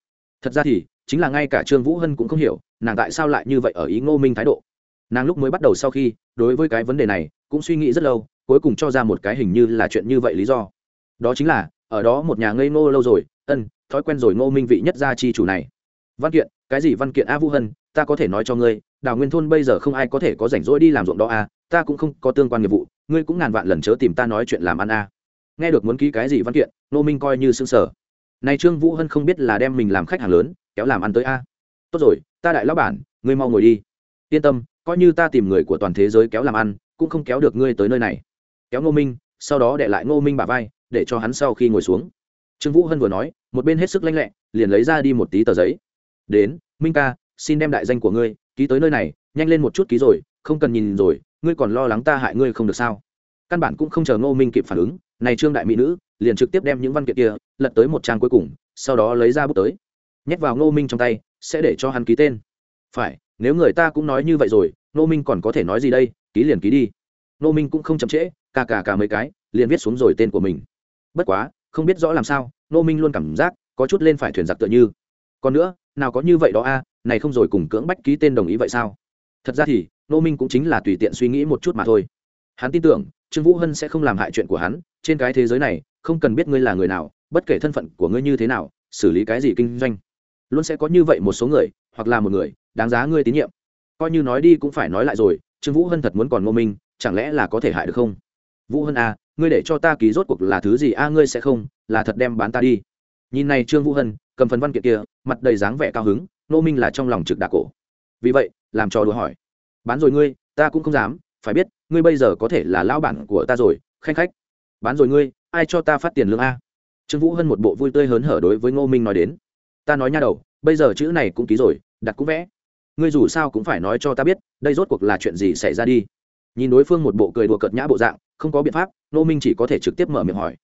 A: Thật ra thì, chính là ngay cả trương vũ hân cũng không hiểu, nàng tại sao lại như vậy ở ý ngô minh thái độ. Nàng lúc mới bắt đầu sau khi, đối với cái vấn đề này, cũng suy nghĩ rất lâu, cuối cùng cho ra một cái hình như là chuyện như vậy lý do. Đó chính là, ở đó một nhà ngây ngô lâu rồi, ân, thói quen rồi ngô minh vị nhất gia chi chủ này. Văn kiện, cái gì văn kiện a vũ hân ta có thể nói cho ngươi, đào nguyên thôn bây giờ không ai có thể có rảnh rỗi đi làm ruộng đó a ta cũng không có tương quan nghiệp vụ, ngươi cũng ngàn vạn lần chớ tìm ta nói chuyện làm ăn a nghe được muốn ký cái gì văn kiện, ngô minh coi như xương sở này trương vũ hân không biết là đem mình làm khách hàng lớn, kéo làm ăn tới a tốt rồi, ta đại lão bản, ngươi mau ngồi đi. Yên tâm, coi như ta tìm người của toàn thế giới kéo làm ăn, cũng không kéo được ngươi tới nơi này. Kéo ngô minh, sau đó để lại ngô minh bả vai, để cho hắn sau khi ngồi xuống. Trương vũ hân vừa nói, một bên hết sức lanh lẹ, liền lấy ra đi một tí tờ giấy. Đến, minh ca xin đem đại danh của ngươi, ký tới nơi này, nhanh lên một chút ký rồi, không cần nhìn rồi, ngươi còn lo lắng ta hại ngươi không được sao? Căn bản cũng không chờ ngô minh kịp phản ứng, này trương đại mỹ nữ, liền trực tiếp đem những văn kiện kia, lật tới một trang cuối cùng, sau đó lấy ra bút tới. Nhét vào ngô minh trong tay, sẽ để cho hắn ký tên. Phải, nếu người ta cũng nói như vậy rồi, ngô minh còn có thể nói gì đây? Ký liền ký đi. Ngô minh cũng không chậm trễ cả cả cả mấy cái, liền viết xuống rồi tên của mình. Bất quá, không biết rõ làm sao, ngô minh luôn cảm giác có chút lên phải thuyền giặc tựa như. Còn nữa nào có như vậy đó a, này không rồi cùng cưỡng bách ký tên đồng ý vậy sao? Thật ra thì, ngô minh cũng chính là tùy tiện suy nghĩ một chút mà thôi. Hắn tin tưởng, trương vũ hân sẽ không làm hại chuyện của hắn, trên cái thế giới này, không cần biết ngươi là người nào, bất kể thân phận của ngươi như thế nào, xử lý cái gì kinh doanh, luôn sẽ có như vậy một số người, hoặc là một người, đáng giá ngươi tín nhiệm. Coi như nói đi cũng phải nói lại rồi, trương vũ hân thật muốn còn ngô minh, chẳng lẽ là có thể hại được không? Vũ hân a ngươi để cho ta ký rốt cuộc là thứ gì a, ngươi sẽ không, là thật đem bán ta đi. Nhìn này trương vũ hân cầm phần văn kiện kia, mặt đầy dáng vẻ cao hứng, ngô minh là trong lòng trực đà cổ. Vì vậy, làm trò đùa hỏi. Bán rồi ngươi, ta cũng không dám, phải biết, ngươi bây giờ có thể là lão bản của ta rồi, khanh khách. Bán rồi ngươi, ai cho ta phát tiền lương a? Trương vũ hơn một bộ vui tươi hớn hở đối với ngô minh nói đến. Ta nói nha đầu, bây giờ chữ này cũng ký rồi, đặt cũng vẽ. Ngươi dù sao cũng phải nói cho ta biết, đây rốt cuộc là chuyện gì xảy ra đi. Nhìn đối phương một bộ cười đùa cợt nhã bộ dạng, không có biện pháp, Ngô minh chỉ có thể trực tiếp mở miệng hỏi.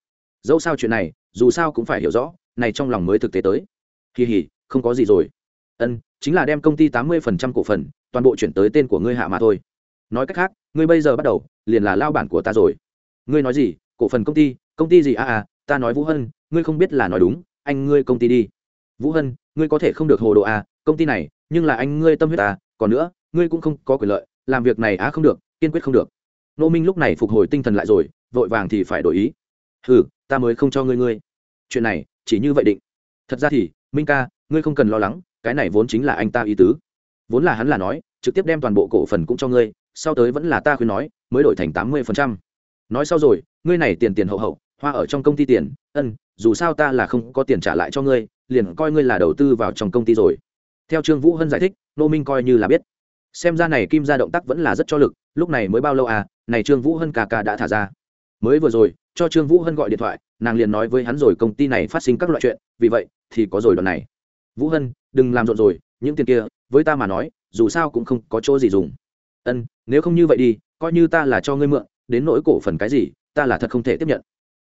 A: Dẫu sao chuyện này, dù sao cũng phải hiểu rõ này trong lòng mới thực tế tới. Kỳ hỉ không có gì rồi. Ân, chính là đem công ty tám mươi phần trăm cổ phần, toàn bộ chuyển tới tên của ngươi hạ mà thôi. Nói cách khác, ngươi bây giờ bắt đầu, liền là lao bản của ta rồi. Ngươi nói gì? Cổ phần công ty công ty gì? À à ta nói vũ hân, ngươi không biết là nói đúng, anh ngươi công ty đi. Vũ hân, ngươi có thể không được hồ đồ à công ty này, nhưng là anh ngươi tâm huyết à còn nữa, ngươi cũng không có quyền lợi, làm việc này á không được, kiên quyết không được. Nô minh lúc này phục hồi tinh thần lại rồi, vội vàng thì phải đổi ý. Ừ ta mới không cho ngươi ngươi. Chuyện này chỉ như vậy định. Thật ra thì, minh ca, ngươi không cần lo lắng, cái này vốn chính là anh ta ý tứ. Vốn là hắn là nói, trực tiếp đem toàn bộ cổ phần cũng cho ngươi, sau tới vẫn là ta khuyên nói, mới đổi thành tám mươi phần trăm. Nói sau rồi, ngươi này tiền tiền hậu hậu, hoa ở trong công ty tiền, ân, dù sao ta là không có tiền trả lại cho ngươi, liền coi ngươi là đầu tư vào trong công ty rồi. Theo trương vũ hân giải thích, nô minh coi như là biết. Xem ra này kim ra động tác vẫn là rất cho lực, lúc này mới bao lâu à này trương vũ hân cà cà đã thả ra. Mới vừa rồi cho trương vũ hân gọi điện thoại, nàng liền nói với hắn rồi công ty này phát sinh các loại chuyện, vì vậy thì có rồi đoạn này. Vũ hân, đừng làm rộn rồi, những tiền kia, với ta mà nói, dù sao cũng không có chỗ gì dùng. Ân, nếu không như vậy đi, coi như ta là cho ngươi mượn, đến nỗi cổ phần cái gì, ta là thật không thể tiếp nhận.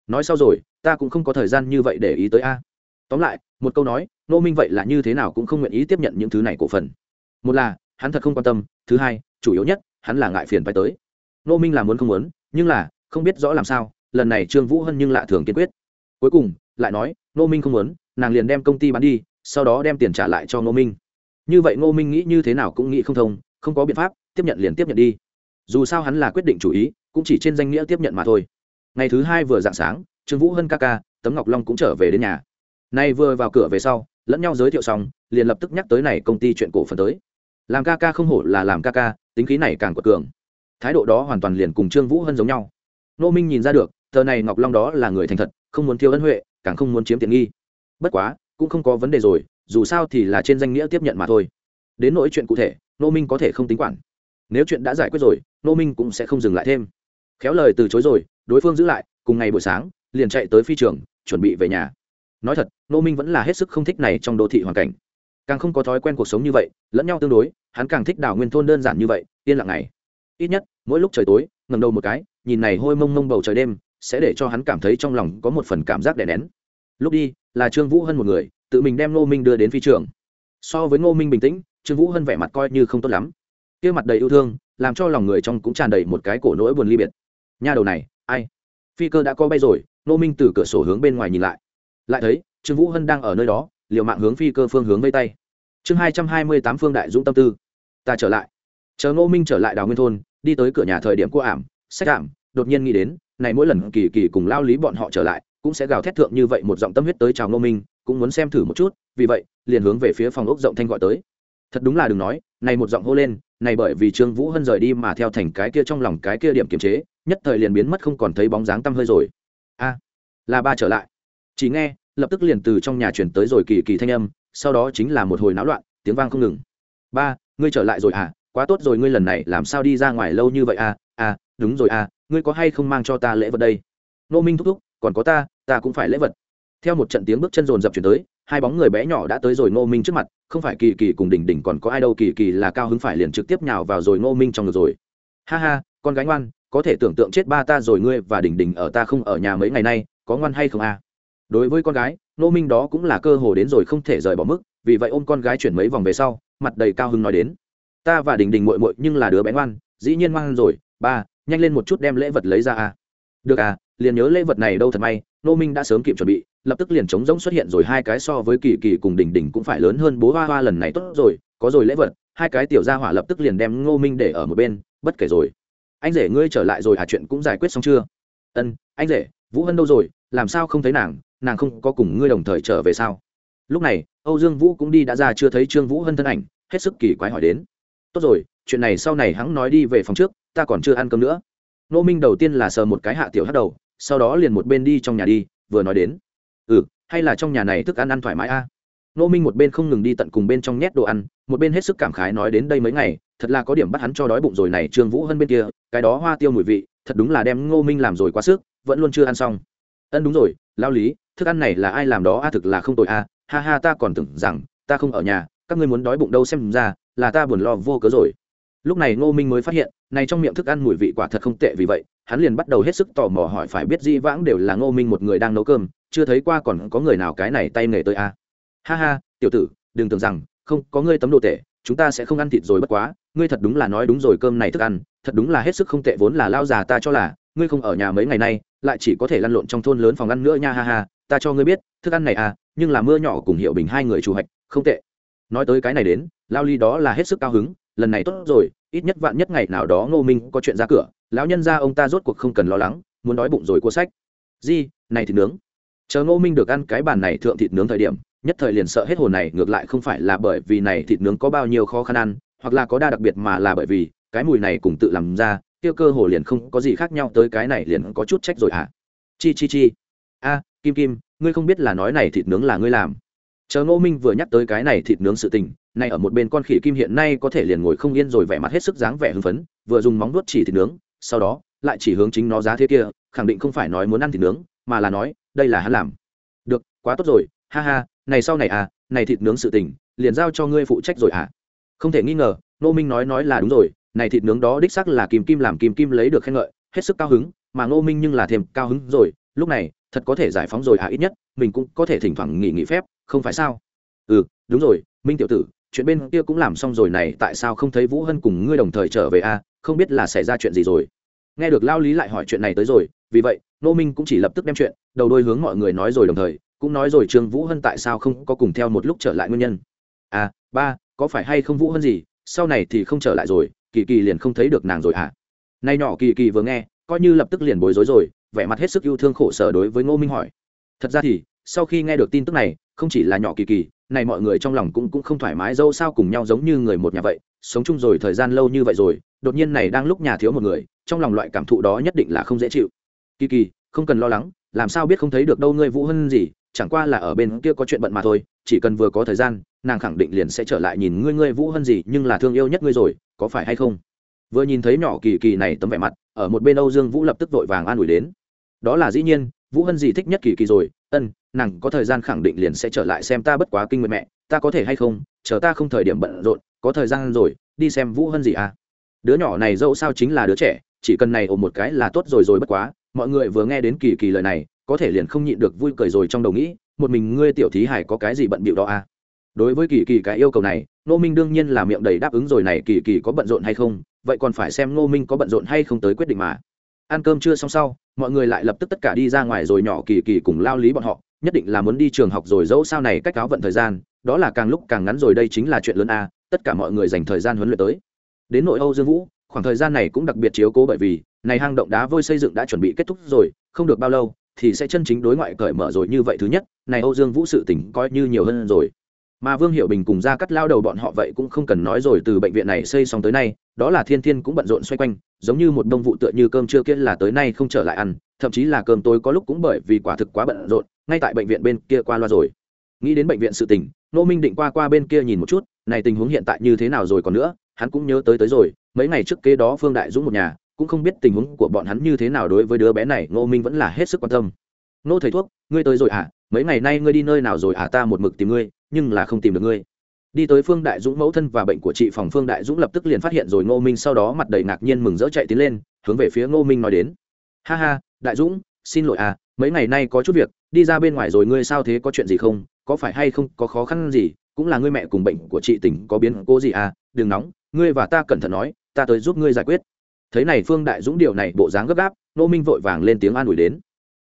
A: Nói sau rồi, ta cũng không có thời gian như vậy để ý tới a. Tóm lại, một câu nói, nô minh vậy là như thế nào cũng không nguyện ý tiếp nhận những thứ này cổ phần. Một là, hắn thật không quan tâm, thứ hai, chủ yếu nhất, hắn là ngại phiền phải tới. Nô minh là muốn không muốn, nhưng là, không biết rõ làm sao lần này trương vũ hân nhưng lạ thường kiên quyết. Cuối cùng, lại nói nô minh không muốn, nàng liền đem công ty bán đi, sau đó đem tiền trả lại cho nô minh. Như vậy ngô minh nghĩ như thế nào cũng nghĩ không thông, không có biện pháp, tiếp nhận liền tiếp nhận đi. Dù sao hắn là quyết định chủ ý, cũng chỉ trên danh nghĩa tiếp nhận mà thôi. Ngày thứ hai vừa d ạ n g sáng, trương vũ hân ca ca, tấm ngọc long cũng trở về đến nhà. Nay vừa vào cửa về sau, lẫn nhau giới thiệu xong, liền lập tức nhắc tới này công ty chuyện cổ phần tới. Làm ca ca không hổ là làm ca ca, tính khí này càng quật cường. Thái độ đó hoàn toàn liền cùng trương vũ hân giống nhau. Nô minh nhìn ra được thờ này ngọc long đó là người thành thật, không muốn thiêu ân huệ, càng không muốn chiếm tiện nghi. Bất quá, cũng không có vấn đề rồi, dù sao thì là trên danh nghĩa tiếp nhận mà thôi. Đến nỗi chuyện cụ thể, nô minh có thể không tính quản. Nếu chuyện đã giải quyết rồi, nô minh cũng sẽ không dừng lại thêm. Khéo lời từ chối rồi, đối phương giữ lại, cùng ngày buổi sáng, liền chạy tới phi trường, chuẩn bị về nhà. Nói thật, nô minh vẫn là hết sức không thích này trong đô thị hoàn cảnh. Càng không có thói quen cuộc sống như vậy, lẫn nhau tương đối, hắn càng thích đảo nguyên thôn đơn giản như vậy, yên lặng này ít nhất, mỗi lúc trời tối ngầm đầu một cái, nhìn này hôi mông mông bầu trời đêm sẽ để cho hắn cảm thấy trong lòng có một phần cảm giác đè nén. Lúc đi, là trương vũ hân một người, tự mình đem ngô minh đưa đến phi trường. So với ngô minh bình tĩnh, trương vũ hân vẻ mặt coi như không tốt lắm. Kia mặt đầy yêu thương, làm cho lòng người trong cũng tràn đầy một cái cổ nỗi buồn ly biệt. Nha đầu này, ai? Phi cơ đã có bay rồi, ngô minh từ cửa sổ hướng bên ngoài nhìn lại. Lại thấy, trương vũ hân đang ở nơi đó, liều mạng hướng phi cơ phương hướng vây tay. Chương hai trăm hai mươi tám phương đại dũng tâm tư. Ta trở lại. Chờ ngô minh trở lại đào nguyên thôn, đi tới cửa nhà thời điểm của ảm, sách ảm, đột nhiên nghĩ đến này mỗi lần kỳ kỳ cùng lao lý bọn họ trở lại, cũng sẽ gào thét thượng như vậy một giọng tâm huyết tới chào ngô minh, cũng muốn xem thử một chút, vì vậy, liền hướng về phía phòng ốc rộng thanh gọi tới. Thật đúng là đừng nói, này một giọng hô lên, này bởi vì trương vũ hân rời đi mà theo thành cái kia trong lòng cái kia điểm kiềm chế, nhất thời liền biến mất không còn thấy bóng dáng tăm hơi rồi. A, là ba trở lại. Chỉ nghe, lập tức liền từ trong nhà chuyển tới rồi kỳ kỳ thanh âm, sau đó chính là một hồi náo loạn, tiếng vang không ngừng. Ba, ngươi trở lại rồi à quá tốt rồi, ngươi lần này làm sao đi ra ngoài lâu như vậy à? À đúng rồi à ngươi có hay không mang cho ta lễ vật đây? Nô minh thúc thúc, còn có ta ta cũng phải lễ vật. Theo một trận tiếng bước chân rồn rập chuyển tới, hai bóng người bé nhỏ đã tới rồi ngô minh trước mặt, không phải kỳ kỳ cùng đỉnh đỉnh còn có ai đâu, kỳ kỳ là cao hứng phải liền trực tiếp nhào vào rồi ngô minh trong ngực rồi. Ha ha, con gái ngoan, có thể tưởng tượng chết ba ta rồi, ngươi và đỉnh đỉnh ở ta không ở nhà mấy ngày nay, có ngoan hay không à đối với con gái, ngô minh đó cũng là cơ hồ đến rồi không thể rời bỏ mức, vì vậy ôm con gái chuyển mấy vòng về sau, mặt đầy cao hứng nói đến. Ta và đỉnh đỉnh muội muội nhưng là đứa bé ngoan, dĩ nhiên ngoan rồi, ba nhanh lên một chút đem lễ vật lấy ra à. Được à liền nhớ lễ vật này đâu thật may nô minh đã sớm kịp chuẩn bị, lập tức liền trống rỗng xuất hiện rồi hai cái so với kỳ kỳ cùng đỉnh đỉnh cũng phải lớn hơn bố hoa hoa lần này tốt rồi, có rồi lễ vật, hai cái tiểu gia hỏa lập tức liền đem ngô minh để ở một bên, bất kể rồi. Anh rể ngươi trở lại rồi à chuyện cũng giải quyết xong chưa? Ân, anh rể, vũ hân đâu rồi, làm sao không thấy nàng nàng không có cùng ngươi đồng thời trở về sao? Lúc này, âu dương vũ cũng đi đã ra chưa thấy trương vũ hân thân ảnh, hết sức kỳ quái hỏi đến. Tốt rồi chuyện này sau này hắn nói đi về phòng trước, ta còn chưa ăn cơm nữa. Nô minh đầu tiên là sờ một cái hạ tiểu hát đầu, sau đó liền một bên đi trong nhà đi, vừa nói đến. Ừ hay là trong nhà này thức ăn ăn thoải mái a? Nô minh một bên không ngừng đi tận cùng bên trong nhét đồ ăn, một bên hết sức cảm khái nói đến đây mấy ngày, thật là có điểm bắt hắn cho đói bụng rồi này, trương vũ hơn bên kia, cái đó hoa tiêu mùi vị, thật đúng là đem ngô minh làm rồi quá sức, vẫn luôn chưa ăn xong. Ân đúng rồi lao lý, thức ăn này là ai làm đó a, thực là không tội a, ha ha, ta còn tưởng rằng, ta không ở nhà, các ngươi muốn đói bụng đâu xem ra, là ta buồn lo vô cớ rồi lúc này ngô minh mới phát hiện, này trong miệng thức ăn mùi vị quả thật không tệ vì vậy, hắn liền bắt đầu hết sức tò mò hỏi phải biết di vãng đều là ngô minh một người đang nấu cơm, chưa thấy qua còn có người nào cái này tay nghề tới a à. ha ha, tiểu tử, đừng tưởng rằng, không, có ngươi tấm đồ tệ chúng ta sẽ không ăn thịt rồi bất quá, ngươi thật đúng là nói đúng rồi cơm này thức ăn, thật đúng là hết sức không tệ vốn là lao già ta cho là, ngươi không ở nhà mấy ngày nay, lại chỉ có thể lăn lộn trong thôn lớn phòng ăn nữa nha, ha ha, ta cho ngươi biết, thức ăn này à nhưng là mưa nhỏ cùng hiệu bình hai người chủ hạch, không tệ nói tới cái này đến, lao ly đó là hết sức cao hứng lần này tốt rồi, ít nhất vạn nhất ngày nào đó ngô minh có chuyện ra cửa, lão nhân ra ông ta rốt cuộc không cần lo lắng, muốn đói bụng rồi cua sách. Di, này thịt nướng. Chờ ngô minh được ăn cái bàn này thượng thịt nướng thời điểm, nhất thời liền sợ hết hồn này, ngược lại không phải là bởi vì này thịt nướng có bao nhiêu khó khăn ăn, hoặc là có đa đặc biệt mà là bởi vì, cái mùi này cùng tự làm ra tiêu cơ hồ liền không có gì khác nhau tới cái này liền có chút trách rồi hả? À? chi chi chi. A, kim kim, ngươi không biết là nói này thịt nướng là ngươi làm chờ ngô minh vừa nhắc tới cái này thịt nướng sự tình này ở một bên con khỉ kim hiện nay có thể liền ngồi không yên rồi vẻ mặt hết sức dáng vẻ hưng phấn, vừa dùng móng vuốt chỉ thịt nướng, sau đó lại chỉ hướng chính nó giá thế kia, khẳng định không phải nói muốn ăn thịt nướng, mà là nói, đây là hắn làm. Được, quá tốt rồi, ha ha, này sau này à này thịt nướng sự tình, liền giao cho ngươi phụ trách rồi à? Không thể nghi ngờ nô minh nói nói là đúng rồi, này thịt nướng đó đích xác là kim kim làm kim kim lấy được khen ngợi, hết sức cao hứng, mà ngô minh nhưng là thêm cao hứng rồi, lúc này, thật có thể giải phóng rồi à ít nhất, mình cũng có thể thỉnh thoảng nghỉ nghỉ phép không phải sao? Ừ đúng rồi, minh tiểu tử, chuyện bên kia cũng làm xong rồi này, tại sao không thấy vũ hân cùng ngươi đồng thời trở về a à? không biết là xảy ra chuyện gì rồi. Nghe được lao lý lại hỏi chuyện này tới rồi, vì vậy, nô minh cũng chỉ lập tức đem chuyện, đầu đôi hướng mọi người nói rồi đồng thời, cũng nói rồi trương vũ hân tại sao không có cùng theo một lúc trở lại nguyên nhân. À ba, có phải hay không vũ hân gì? Sau này thì không trở lại rồi, kỳ kỳ liền không thấy được nàng rồi à? Nay nhỏ kỳ kỳ vừa nghe, coi như lập tức liền bối rối rồi, vẻ mặt hết sức yêu thương khổ sở đối với ngô minh hỏi. Thật ra thì sau khi nghe được tin tức này, không chỉ là nhỏ kỳ kỳ, này mọi người trong lòng cũng cũng không thoải mái, dâu sao cùng nhau giống như người một nhà vậy, sống chung rồi thời gian lâu như vậy rồi, đột nhiên này đang lúc nhà thiếu một người, trong lòng loại cảm thụ đó nhất định là không dễ chịu. Kỳ kỳ, không cần lo lắng, làm sao biết không thấy được đâu ngươi vũ hân gì, chẳng qua là ở bên kia có chuyện bận mà thôi, chỉ cần vừa có thời gian, nàng khẳng định liền sẽ trở lại nhìn ngươi ngươi vũ hân gì, nhưng là thương yêu nhất ngươi rồi, có phải hay không? Vừa nhìn thấy nhỏ kỳ kỳ này tấm vẻ mặt, ở một bên âu dương vũ lập tức vội vàng an ủi đến. Đó là dĩ nhiên, vũ hân gì thích nhất kỳ kỳ rồi, ân nàng có thời gian khẳng định liền sẽ trở lại xem ta bất quá kinh nguyện mẹ, ta có thể hay không? Chờ ta không thời điểm bận rộn, có thời gian rồi, đi xem vũ hân gì à? Đứa nhỏ này dẫu sao chính là đứa trẻ, chỉ cần này ôm một cái là tốt rồi rồi bất quá, mọi người vừa nghe đến kỳ kỳ lời này, có thể liền không nhịn được vui cười rồi trong đầu nghĩ, một mình ngươi tiểu thí hải có cái gì bận bịu đó à? Đối với kỳ kỳ cái yêu cầu này nô minh đương nhiên là miệng đầy đáp ứng rồi này kỳ kỳ có bận rộn hay không, vậy còn phải xem nô minh có bận rộn hay không tới quyết định mà. Ăn cơm chưa xong sau, mọi người lại lập tức tất cả đi ra ngoài rồi nhỏ kỳ kỳ cùng lao lý bọn họ nhất định là muốn đi trường học rồi dẫu sao này cách áo vận thời gian, đó là càng lúc càng ngắn rồi, đây chính là chuyện lớn a, tất cả mọi người dành thời gian huấn luyện tới. Đến nội âu dương vũ, khoảng thời gian này cũng đặc biệt chiếu cố bởi vì, này hang động đá vôi xây dựng đã chuẩn bị kết thúc rồi, không được bao lâu thì sẽ chân chính đối ngoại cởi mở rồi. Như vậy thứ nhất, này âu dương vũ sự tỉnh coi như nhiều hơn rồi. Mà vương hiệu bình cùng ra cắt lao đầu bọn họ vậy cũng không cần nói rồi, từ bệnh viện này xây xong tới nay, đó là thiên thiên cũng bận rộn xoay quanh, giống như một đông vụ tựa như cơm trưa kia là tới nay không trở lại ăn thậm chí là cơm tối có lúc cũng bởi vì quả thực quá bận rộn, ngay tại bệnh viện bên kia qua loa rồi. Nghĩ đến bệnh viện sự tình nô minh định qua qua bên kia nhìn một chút, này tình huống hiện tại như thế nào rồi còn nữa, hắn cũng nhớ tới tới rồi, mấy ngày trước kế đó phương đại dũng một nhà, cũng không biết tình huống của bọn hắn như thế nào đối với đứa bé này, ngô minh vẫn là hết sức quan tâm. Nô thầy thuốc, ngươi tới rồi à mấy ngày nay ngươi đi nơi nào rồi à ta một mực tìm ngươi, nhưng là không tìm được ngươi. Đi tới phương đại dũng mẫu thân và bệnh của chị phòng, phương đại dũng lập tức liền phát hiện rồi ngô minh sau đó mặt đầy ngạc nhiên mừng rỡ chạy tiến lên, hướng về phía ngô minh nói đến. Ha ha đại dũng, xin lỗi à mấy ngày nay có chút việc, đi ra bên ngoài rồi ngươi sao thế, có chuyện gì không? Có phải hay không, có khó khăn gì? Cũng là ngươi mẹ cùng bệnh của chị tỉnh có biến cố gì à? Đừng nóng, ngươi và ta cẩn thận nói, ta tới giúp ngươi giải quyết. Thấy này phương đại dũng điều này bộ dáng gấp gáp, ngô minh vội vàng lên tiếng an ủi đến.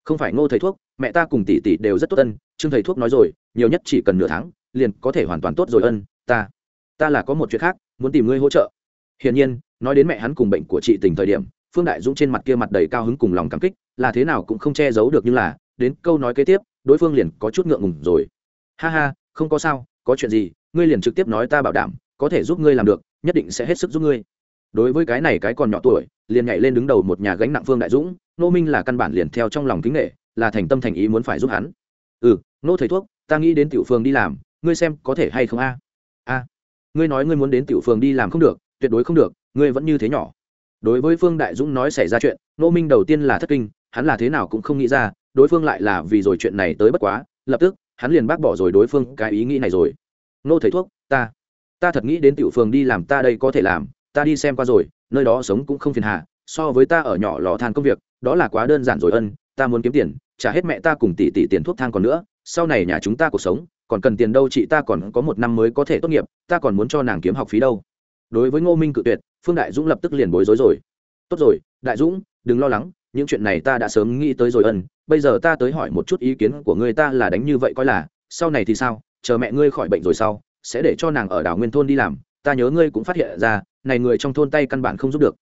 A: Không phải ngô thầy thuốc, mẹ ta cùng tỷ tỷ đều rất tốt ân, trương thầy thuốc nói rồi, nhiều nhất chỉ cần nửa tháng, liền có thể hoàn toàn tốt rồi ân, ta ta là có một chuyện khác, muốn tìm ngươi hỗ trợ. Hiển nhiên, nói đến mẹ hắn cùng bệnh của chị tình thời điểm phương đại dũng trên mặt kia mặt đầy cao hứng cùng lòng cảm kích, là thế nào cũng không che giấu được nhưng là, đến câu nói kế tiếp, đối phương liền có chút ngượng ngùng rồi. Ha ha, không có sao, có chuyện gì, ngươi liền trực tiếp nói ta bảo đảm, có thể giúp ngươi làm được, nhất định sẽ hết sức giúp ngươi. Đối với cái này cái còn nhỏ tuổi, liền nhảy lên đứng đầu một nhà gánh nặng phương đại dũng, nô minh là căn bản liền theo trong lòng kính nghệ là thành tâm thành ý muốn phải giúp hắn. Ừ nô thầy thuốc, ta nghĩ đến tiểu Phương đi làm, ngươi xem có thể hay không a? A, ngươi nói ngươi muốn đến tiểu Phương đi làm không được, tuyệt đối không được, ngươi vẫn như thế nhỏ đối với phương đại dũng nói xảy ra chuyện nô minh đầu tiên là thất kinh, hắn là thế nào cũng không nghĩ ra, đối phương lại là vì rồi chuyện này tới bất quá, lập tức, hắn liền bác bỏ rồi đối phương cái ý nghĩ này rồi. Nô thầy thuốc, ta ta thật nghĩ đến tiểu phường đi làm ta đây có thể làm, ta đi xem qua rồi, nơi đó sống cũng không phiền hà, so với ta ở nhỏ lò than công việc, đó là quá đơn giản rồi ân, ta muốn kiếm tiền, trả hết mẹ ta cùng tỷ tỷ tiền thuốc thang còn nữa, sau này nhà chúng ta cuộc sống, còn cần tiền đâu chị ta còn có một năm mới có thể tốt nghiệp, ta còn muốn cho nàng kiếm học phí đâu đối với ngô minh cự tuyệt, phương đại dũng lập tức liền bối rối rồi. Tốt rồi, đại dũng, đừng lo lắng, những chuyện này ta đã sớm nghĩ tới rồi ân. Bây giờ ta tới hỏi một chút ý kiến của ngươi ta là đánh như vậy coi là, sau này thì sao? Chờ mẹ ngươi khỏi bệnh rồi sau, sẽ để cho nàng ở đảo nguyên thôn đi làm. Ta nhớ ngươi cũng phát hiện ra, này người trong thôn tay căn bản không giúp được.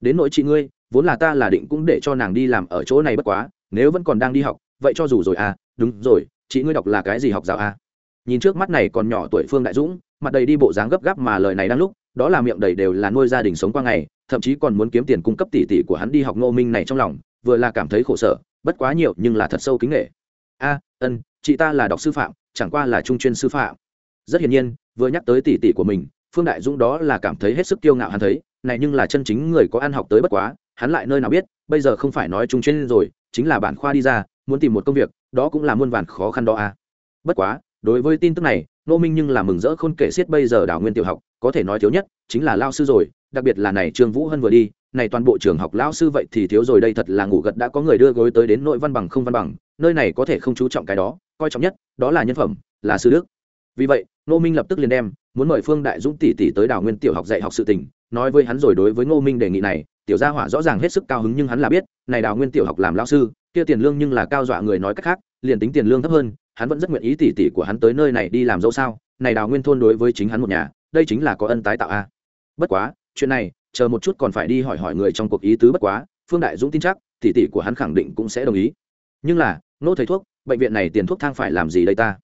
A: Đến nỗi chị ngươi, vốn là ta là định cũng để cho nàng đi làm ở chỗ này bất quá, nếu vẫn còn đang đi học, vậy cho dù rồi à đúng rồi, chị ngươi đọc là cái gì học giáo à? Nhìn trước mắt này còn nhỏ tuổi phương đại dũng, mặt đầy đi bộ dáng gấp gáp mà lời này đang lúc đó là miệng đầy đều là nuôi gia đình sống qua ngày, thậm chí còn muốn kiếm tiền cung cấp tỷ tỷ của hắn đi học ngô minh này trong lòng, vừa là cảm thấy khổ sở, bất quá nhiều nhưng là thật sâu kính nghệ. A, ân, chị ta là đọc sư phạm, chẳng qua là trung chuyên sư phạm. Rất hiển nhiên, vừa nhắc tới tỷ tỷ của mình, phương đại dũng đó là cảm thấy hết sức kiêu ngạo hắn thấy, này nhưng là chân chính người có ăn học tới bất quá, hắn lại nơi nào biết, bây giờ không phải nói trung chuyên rồi, chính là bản khoa đi ra, muốn tìm một công việc, đó cũng là muôn vàn khó khăn đó a. Bất quá, đối với tin tức này nô minh nhưng là mừng rỡ khôn kể xiết bây giờ đảo nguyên tiểu học, có thể nói thiếu nhất chính là lao sư rồi, đặc biệt là này trương vũ hân vừa đi, này toàn bộ trường học lao sư vậy thì thiếu rồi, đây thật là ngủ gật đã có người đưa gối tới đến nội văn bằng không văn bằng, nơi này có thể không chú trọng cái đó, coi trọng nhất đó là nhân phẩm, là sư đức. Vì vậy nô minh lập tức liền đem, muốn mời phương đại dũng tỷ tỷ tới đảo nguyên tiểu học dạy học sự tình, nói với hắn rồi đối với ngô minh đề nghị này, tiểu gia hỏa rõ ràng hết sức cao hứng nhưng hắn là biết, này đào nguyên tiểu học làm lao sư, kia tiền lương nhưng là cao dọa người nói cách khác, liền tính tiền lương thấp hơn hắn vẫn rất nguyện ý tỷ tỷ của hắn tới nơi này đi làm dẫu sao? Này đào nguyên thôn đối với chính hắn một nhà, đây chính là có ân tái tạo a. Bất quá, chuyện này, chờ một chút còn phải đi hỏi hỏi người trong cuộc ý tứ bất quá, phương đại dũng tin chắc tỷ tỷ của hắn khẳng định cũng sẽ đồng ý. Nhưng là, nô thầy thuốc, bệnh viện này tiền thuốc thang phải làm gì đây ta?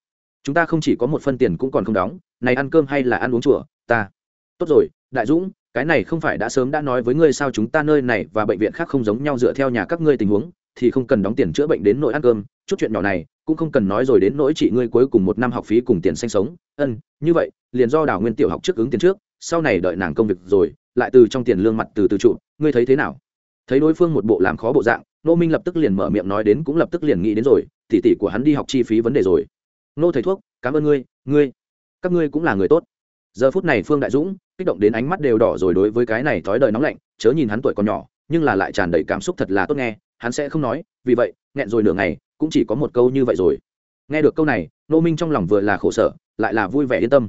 A: Chúng ta không chỉ có một phân tiền cũng còn không đóng, này ăn cơm hay là ăn uống chùa, ta? Tốt rồi, đại dũng, cái này không phải đã sớm đã nói với ngươi sao chúng ta nơi này và bệnh viện khác không giống nhau dựa theo nhà các ngươi tình huống thì không cần đóng tiền chữa bệnh đến nỗi ăn cơm, chút chuyện nhỏ này cũng không cần nói rồi đến nỗi chị ngươi cuối cùng một năm học phí cùng tiền sinh sống. Ân, như vậy, liền do đào nguyên tiểu học trước ứng tiền trước, sau này đợi nàng công việc rồi, lại từ trong tiền lương mặt từ từ trụ, ngươi thấy thế nào? Thấy đối phương một bộ làm khó bộ dạng, nô minh lập tức liền mở miệng nói đến cũng lập tức liền nghĩ đến rồi tỷ tỷ của hắn đi học chi phí vấn đề rồi. Nô thầy thuốc, cảm ơn ngươi ngươi, các ngươi cũng là người tốt. Giờ phút này phương đại dũng kích động đến ánh mắt đều đỏ rồi đối với cái này thói đời nóng lạnh, chớ nhìn hắn tuổi còn nhỏ, nhưng là lại tràn đầy cảm xúc thật là tốt nghe hắn sẽ không nói, vì vậy, nghẹn rồi nửa ngày, cũng chỉ có một câu như vậy rồi. Nghe được câu này nô minh trong lòng vừa là khổ sở, lại là vui vẻ yên tâm.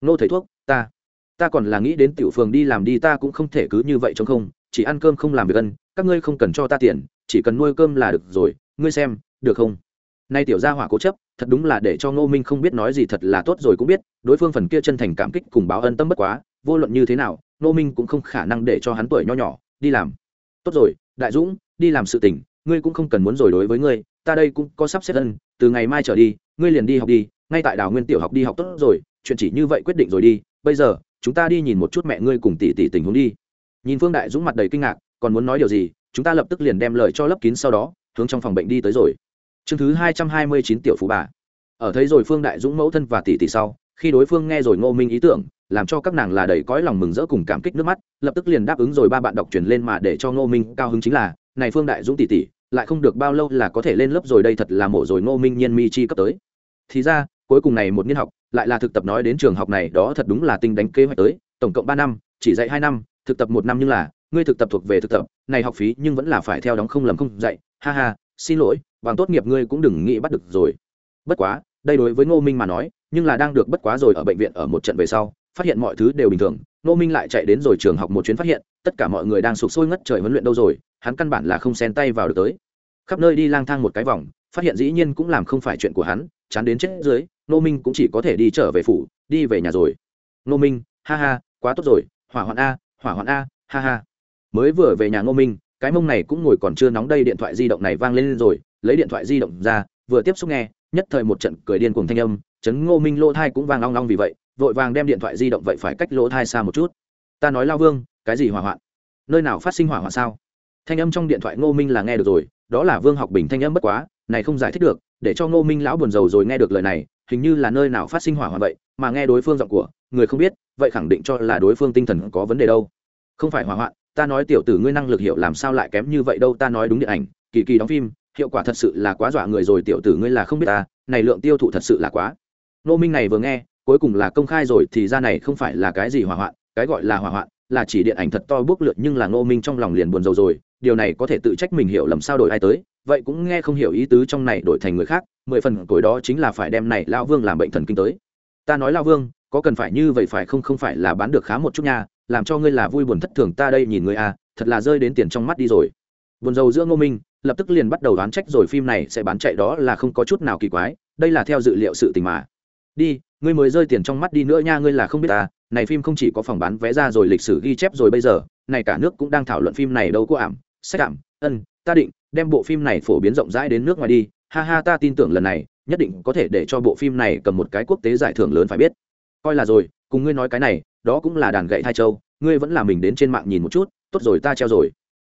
A: Nô thầy thuốc, ta ta còn là nghĩ đến tiểu phường đi làm đi, ta cũng không thể cứ như vậy chống không, chỉ ăn cơm không làm việc ân các ngươi không cần cho ta tiền, chỉ cần nuôi cơm là được rồi, ngươi xem, được không? Nay tiểu gia hỏa cố chấp, thật đúng là để cho ngô minh không biết nói gì thật là tốt rồi cũng biết, đối phương phần kia chân thành cảm kích cùng báo ân tâm bất quá, vô luận như thế nào, ngô minh cũng không khả năng để cho hắn tuổi nho nhỏ, đi làm. Tốt rồi, đại dũng đi làm sự tình, ngươi cũng không cần muốn rồi đối với ngươi, ta đây cũng có sắp xếp ân từ ngày mai trở đi, ngươi liền đi học đi, ngay tại đảo nguyên tiểu học đi học tốt rồi, chuyện chỉ như vậy quyết định rồi đi, bây giờ, chúng ta đi nhìn một chút mẹ ngươi cùng tỷ tỷ tình huống đi. Nhìn phương đại dũng mặt đầy kinh ngạc, còn muốn nói điều gì, chúng ta lập tức liền đem lời cho lấp kín sau đó, hướng trong phòng bệnh đi tới rồi. Chương thứ hai trăm hai mươi chín tiểu phú bà. Ở thấy rồi phương đại dũng mẫu thân và tỷ tỷ sau, khi đối phương nghe rồi ngô minh ý tưởng, làm cho các nàng là đầy cõi lòng mừng rỡ cùng cảm kích nước mắt, lập tức liền đáp ứng rồi ba bạn đọc truyền lên mà để cho ngô minh cao hứng chính là này phương đại dũng tỷ tỷ, lại không được bao lâu là có thể lên lớp rồi, đây thật là mổ rồi, ngô minh nhiên mi chi cấp tới. Thì ra, cuối cùng này một niên học, lại là thực tập nói đến trường học này, đó thật đúng là tinh đánh kế hoạch tới, tổng cộng ba năm, chỉ dạy hai năm, thực tập một năm nhưng là, ngươi thực tập thuộc về thực tập, này học phí nhưng vẫn là phải theo đóng không lầm không dạy. Ha ha, xin lỗi, bằng tốt nghiệp ngươi cũng đừng nghĩ bắt được rồi. Bất quá, đây đối với ngô minh mà nói, nhưng là đang được bất quá rồi ở bệnh viện ở một trận về sau, phát hiện mọi thứ đều bình thường, ngô minh lại chạy đến rồi trường học một chuyến phát hiện, tất cả mọi người đang sụp sôi ngất trời huấn luyện đâu rồi hắn căn bản là không xen tay vào được tới. Khắp nơi đi lang thang một cái vòng, phát hiện dĩ nhiên cũng làm không phải chuyện của hắn, chán đến chết dưới, ngô minh cũng chỉ có thể đi trở về phủ, đi về nhà rồi. Ngô minh, ha ha, quá tốt rồi, hỏa hoạn a, hỏa hoạn a, ha ha. Mới vừa về nhà ngô minh, cái mông này cũng ngồi còn chưa nóng đây điện thoại di động này vang lên rồi, lấy điện thoại di động ra, vừa tiếp xúc nghe, nhất thời một trận cười điên cùng thanh âm, chấn ngô minh lỗ thai cũng vang long long vì vậy, vội vàng đem điện thoại di động vậy phải cách lỗ thai xa một chút. Ta nói lao vương, cái gì hỏa hoạn? Nơi nào phát sinh hỏa hoạn sao? Thanh âm trong điện thoại ngô minh là nghe được rồi, đó là vương học bình thanh âm bất quá, này không giải thích được, để cho ngô minh lão buồn rầu rồi nghe được lời này, hình như là nơi nào phát sinh hỏa hoạn vậy, mà nghe đối phương giọng của, người không biết, vậy khẳng định cho là đối phương tinh thần có vấn đề đâu. Không phải hỏa hoạn, ta nói tiểu tử ngươi năng lực hiểu làm sao lại kém như vậy đâu, ta nói đúng điện ảnh, kỳ kỳ đóng phim, hiệu quả thật sự là quá dọa người rồi, tiểu tử ngươi là không biết ta, này lượng tiêu thụ thật sự là quá. Nô minh này vừa nghe, cuối cùng là công khai rồi, thì ra này không phải là cái gì hỏa hoạn, cái gọi là hỏa hoạn, là chỉ điện ảnh thật to bước lượt nhưng là nô minh trong lòng liền buồn rầu rồi điều này có thể tự trách mình hiểu lầm sao đổi ai tới, vậy cũng nghe không hiểu ý tứ trong này đổi thành người khác, mười phần cối đó chính là phải đem này Lão vương làm bệnh thần kinh tới. Ta nói Lão vương, có cần phải như vậy phải không? Không phải là bán được khá một chút nha, làm cho ngươi là vui buồn thất thường, ta đây nhìn ngươi à thật là rơi đến tiền trong mắt đi rồi. Buồn dầu giữa ngô minh, lập tức liền bắt đầu đoán trách rồi phim này sẽ bán chạy đó là không có chút nào kỳ quái, đây là theo dự liệu sự tình mà. Đi, ngươi mới rơi tiền trong mắt đi nữa nha, ngươi là không biết ta này phim không chỉ có phòng bán vé ra rồi, lịch sử ghi chép rồi bây giờ, này cả nước cũng đang thảo luận phim này đâu có ảm sách ảm, ân, ta định đem bộ phim này phổ biến rộng rãi đến nước ngoài đi. Ha ha, ta tin tưởng lần này nhất định có thể để cho bộ phim này cầm một cái quốc tế giải thưởng lớn phải biết. Coi là rồi, cùng ngươi nói cái này, đó cũng là đàn gậy thai châu. Ngươi vẫn là mình đến trên mạng nhìn một chút, tốt rồi, ta treo rồi.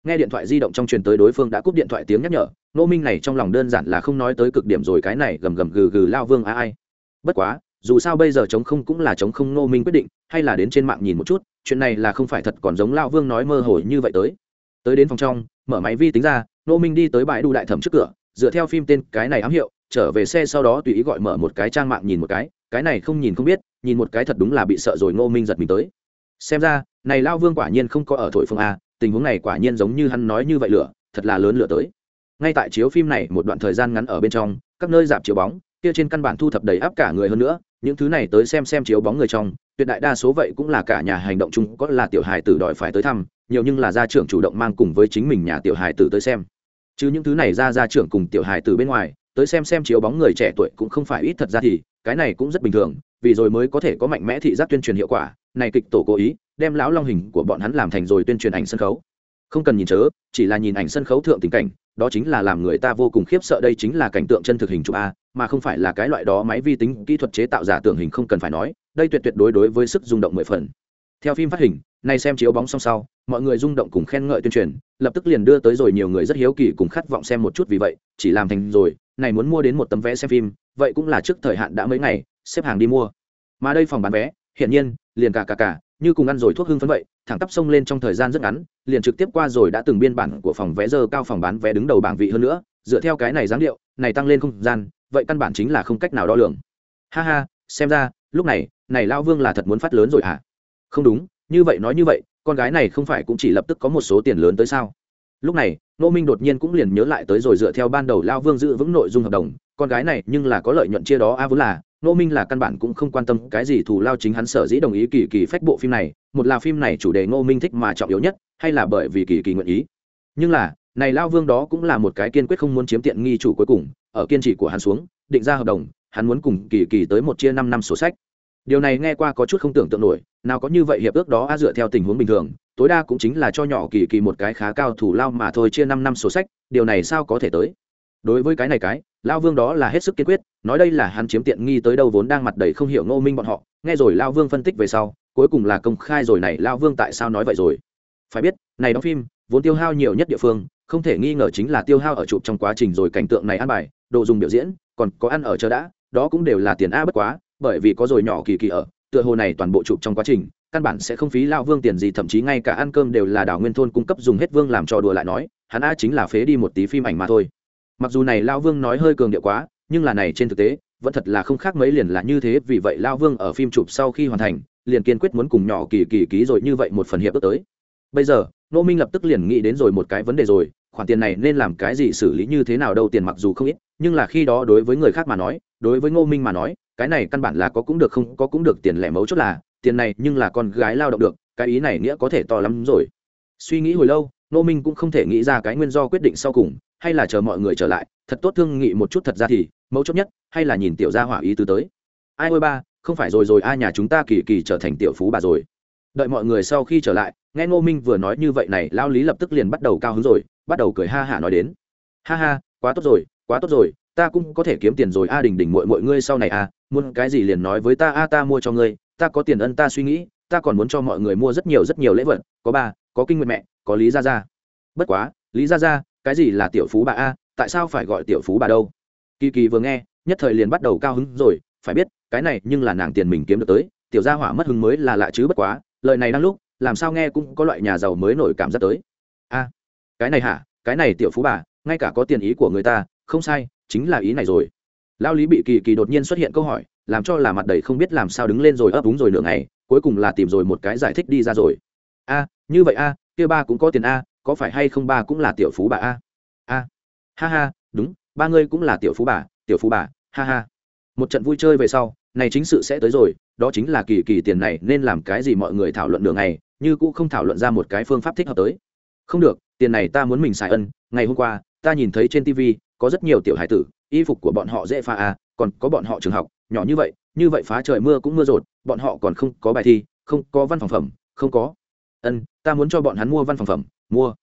A: Nghe điện thoại di động trong truyền tới đối phương đã cúp điện thoại tiếng nhắc nhở nô minh này trong lòng đơn giản là không nói tới cực điểm rồi, cái này gầm gầm gừ gừ lao vương a ai. Bất quá, dù sao bây giờ chống không cũng là chống không nô minh quyết định, hay là đến trên mạng nhìn một chút, chuyện này là không phải thật, còn giống lao vương nói mơ hồ như vậy tới tới đến phòng trong, mở máy vi tính ra nô minh đi tới bãi đu đại thẩm trước cửa, dựa theo phim tên cái này ám hiệu, trở về xe sau đó tùy ý gọi mở một cái trang mạng nhìn một cái cái này không nhìn không biết, nhìn một cái thật đúng là bị sợ rồi ngô minh giật mình tới. Xem ra, này lao vương quả nhiên không có ở thổi phương a, tình huống này quả nhiên giống như hắn nói như vậy lửa, thật là lớn lửa tới. Ngay tại chiếu phim này một đoạn thời gian ngắn ở bên trong, các nơi dạp chiếu bóng, kia trên căn bản thu thập đầy áp cả người hơn nữa, những thứ này tới xem xem chiếu bóng người trong, tuyệt đại đa số vậy cũng là cả nhà hành động chung, có là tiểu hài tử đòi phải tới thăm nhiều nhưng là gia trưởng chủ động mang cùng với chính mình nhà tiểu hài tử tới xem. Chứ những thứ này ra gia trưởng cùng tiểu hài tử bên ngoài, tới xem xem chiếu bóng người trẻ tuổi cũng không phải ít thật ra thì, cái này cũng rất bình thường, vì rồi mới có thể có mạnh mẽ thị giác tuyên truyền hiệu quả, này kịch tổ cố ý, đem lão long hình của bọn hắn làm thành rồi tuyên truyền ảnh sân khấu. Không cần nhìn chớ, chỉ là nhìn ảnh sân khấu thượng tình cảnh, đó chính là làm người ta vô cùng khiếp sợ đây chính là cảnh tượng chân thực hình chụp a, mà không phải là cái loại đó máy vi tính kỹ thuật chế tạo giả tưởng hình không cần phải nói, đây tuyệt tuyệt đối đối với sức rung động mười phần. Theo phim phát hình nay xem chiếu bóng xong sau, mọi người rung động cùng khen ngợi tuyên truyền, lập tức liền đưa tới rồi nhiều người rất hiếu kỳ cùng khát vọng xem một chút vì vậy, chỉ làm thành rồi, này muốn mua đến một tấm vé xem phim, vậy cũng là trước thời hạn đã mấy ngày, xếp hàng đi mua. Mà đây phòng bán vé hiện nhiên, liền cả cả cả, như cùng ăn rồi thuốc hưng phấn vậy, thẳng tắp sông lên trong thời gian rất ngắn, liền trực tiếp qua rồi đã từng biên bản của phòng vé giờ cao phòng bán vé đứng đầu bảng vị hơn nữa, dựa theo cái này dáng điệu, này tăng lên không gian, vậy căn bản chính là không cách nào đo lường. Ha ha, xem ra, lúc này này lao vương là thật muốn phát lớn rồi hả? Không đúng như vậy nói như vậy, con gái này không phải cũng chỉ lập tức có một số tiền lớn tới sao? Lúc này nô minh đột nhiên cũng liền nhớ lại tới rồi dựa theo ban đầu lao vương giữ vững nội dung hợp đồng, con gái này nhưng là có lợi nhuận chia đó, a vốn là nô minh là căn bản cũng không quan tâm cái gì thù lao chính hắn sở dĩ đồng ý kỳ kỳ phách bộ phim này, một là phim này chủ đề ngô minh thích mà trọng yếu nhất, hay là bởi vì kỳ kỳ nguyện ý. Nhưng là, này lao vương đó cũng là một cái kiên quyết không muốn chiếm tiện nghi chủ cuối cùng, ở kiên trì của hắn xuống, định ra hợp đồng, hắn muốn cùng kỳ kỳ tới một chia năm năm sổ sách. Điều này nghe qua có chút không tưởng tượng nổi nào có như vậy hiệp ước đó a dựa theo tình huống bình thường, tối đa cũng chính là cho nhỏ kỳ kỳ một cái khá cao thủ lao mà thôi chia năm năm sổ sách, điều này sao có thể tới? Đối với cái này cái, lao vương đó là hết sức kiên quyết, nói đây là hắn chiếm tiện nghi tới đâu vốn đang mặt đầy không hiểu ngô minh bọn họ, nghe rồi lao vương phân tích về sau, cuối cùng là công khai rồi này lao vương tại sao nói vậy rồi. Phải biết, này đóng phim, vốn tiêu hao nhiều nhất địa phương, không thể nghi ngờ chính là tiêu hao ở chụp trong quá trình rồi cảnh tượng này ăn bài, đồ dùng biểu diễn, còn có ăn ở chờ đã, đó cũng đều là tiền a bất quá, bởi vì có rồi nhỏ kỳ kỳ ở tựa hồ này toàn bộ chụp trong quá trình, căn bản sẽ không phí lao vương tiền gì, thậm chí ngay cả ăn cơm đều là đảo nguyên thôn cung cấp dùng hết vương làm trò đùa lại nói, hắn a chính là phế đi một tí phim ảnh mà thôi. Mặc dù này lao vương nói hơi cường điệu quá, nhưng là này trên thực tế, vẫn thật là không khác mấy liền là như thế, vì vậy lao vương ở phim chụp sau khi hoàn thành, liền kiên quyết muốn cùng nhỏ kỳ kỳ ký rồi như vậy một phần hiệp ước tới. Bây giờ nô minh lập tức liền nghĩ đến rồi một cái vấn đề rồi, khoản tiền này nên làm cái gì xử lý như thế nào đâu, tiền mặc dù không ít, nhưng là khi đó đối với người khác mà nói, đối với ngô minh mà nói cái này căn bản là có cũng được không có cũng được tiền lẻ mấu chốt là, tiền này nhưng là con gái lao động được, cái ý này nghĩa có thể to lắm rồi. Suy nghĩ hồi lâu nô minh cũng không thể nghĩ ra cái nguyên do quyết định sau cùng, hay là chờ mọi người trở lại, thật tốt thương nghị một chút thật ra thì, mấu chốt nhất, hay là nhìn tiểu gia hỏa ý tứ tới. Ai ôi ba, không phải rồi rồi, ai nhà chúng ta kỳ kỳ trở thành tiểu phú bà rồi. Đợi mọi người sau khi trở lại, nghe ngô minh vừa nói như vậy này, lao lý lập tức liền bắt đầu cao hứng rồi, bắt đầu cười ha hả nói đến. Ha ha, quá tốt rồi, quá tốt rồi ta cũng có thể kiếm tiền rồi. A đình đình mội mội ngươi sau này a muốn cái gì liền nói với ta. A, ta mua cho ngươi, ta có tiền ân ta suy nghĩ, ta còn muốn cho mọi người mua rất nhiều rất nhiều lễ vật. Có ba, có kinh nguyện mẹ, có lý gia gia. Bất quá, lý gia gia, cái gì là tiểu phú bà a, tại sao phải gọi tiểu phú bà đâu? Kỳ kỳ vừa nghe, nhất thời liền bắt đầu cao hứng rồi. Phải biết, cái này nhưng là nàng tiền mình kiếm được tới. Tiểu gia hỏa mất hứng mới là lạ chứ bất quá, lời này đang lúc, làm sao nghe cũng có loại nhà giàu mới nổi cảm giác tới. A, cái này hả? Cái này tiểu phú bà, ngay cả có tiền ý của người ta, không sai chính là ý này rồi. Lao lý bị kỳ kỳ đột nhiên xuất hiện câu hỏi, làm cho là mặt đầy không biết làm sao đứng lên rồi ấp úng rồi nửa ngày, cuối cùng là tìm rồi một cái giải thích đi ra rồi. A, như vậy a, kia ba cũng có tiền a, có phải hay không ba cũng là tiểu phú bà a? A. Ha ha, đúng, ba ngươi cũng là tiểu phú bà, tiểu phú bà, ha ha. Một trận vui chơi về sau, này chính sự sẽ tới rồi, đó chính là kỳ kỳ tiền này nên làm cái gì mọi người thảo luận đường này như cũng không thảo luận ra một cái phương pháp thích hợp tới. Không được, tiền này ta muốn mình xài ân, ngày hôm qua, ta nhìn thấy trên tv có rất nhiều tiểu hải tử, y phục của bọn họ dễ pha à còn có bọn họ trường học, nhỏ như vậy như vậy phá trời mưa cũng mưa rột, bọn họ còn không có bài thi, không có văn phòng phẩm, không có. Ân, ta muốn cho bọn hắn mua văn phòng phẩm, mua.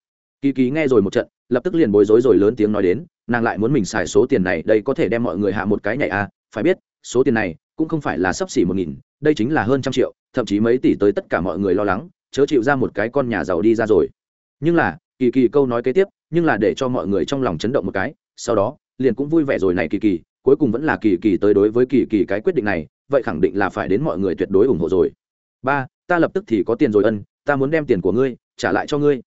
A: Kỳ kỳ nghe rồi một trận, lập tức liền bối rối rồi lớn tiếng nói đến, nàng lại muốn mình xài số tiền này, đây có thể đem mọi người hạ một cái nhảy à phải biết, số tiền này cũng không phải là sấp xỉ một nghìn, đây chính là hơn trăm triệu, thậm chí mấy tỷ tới tất cả mọi người lo lắng, chớ chịu ra một cái con nhà giàu đi ra rồi. Nhưng là, kỳ kỳ câu nói kế tiếp, nhưng là để cho mọi người trong lòng chấn động một cái sau đó liền cũng vui vẻ rồi này kỳ kỳ cuối cùng vẫn là kỳ kỳ tới đối với kỳ kỳ cái quyết định này vậy khẳng định là phải đến mọi người tuyệt đối ủng hộ rồi. Ba ta lập tức thì có tiền rồi ân ta muốn đem tiền của ngươi trả lại cho ngươi.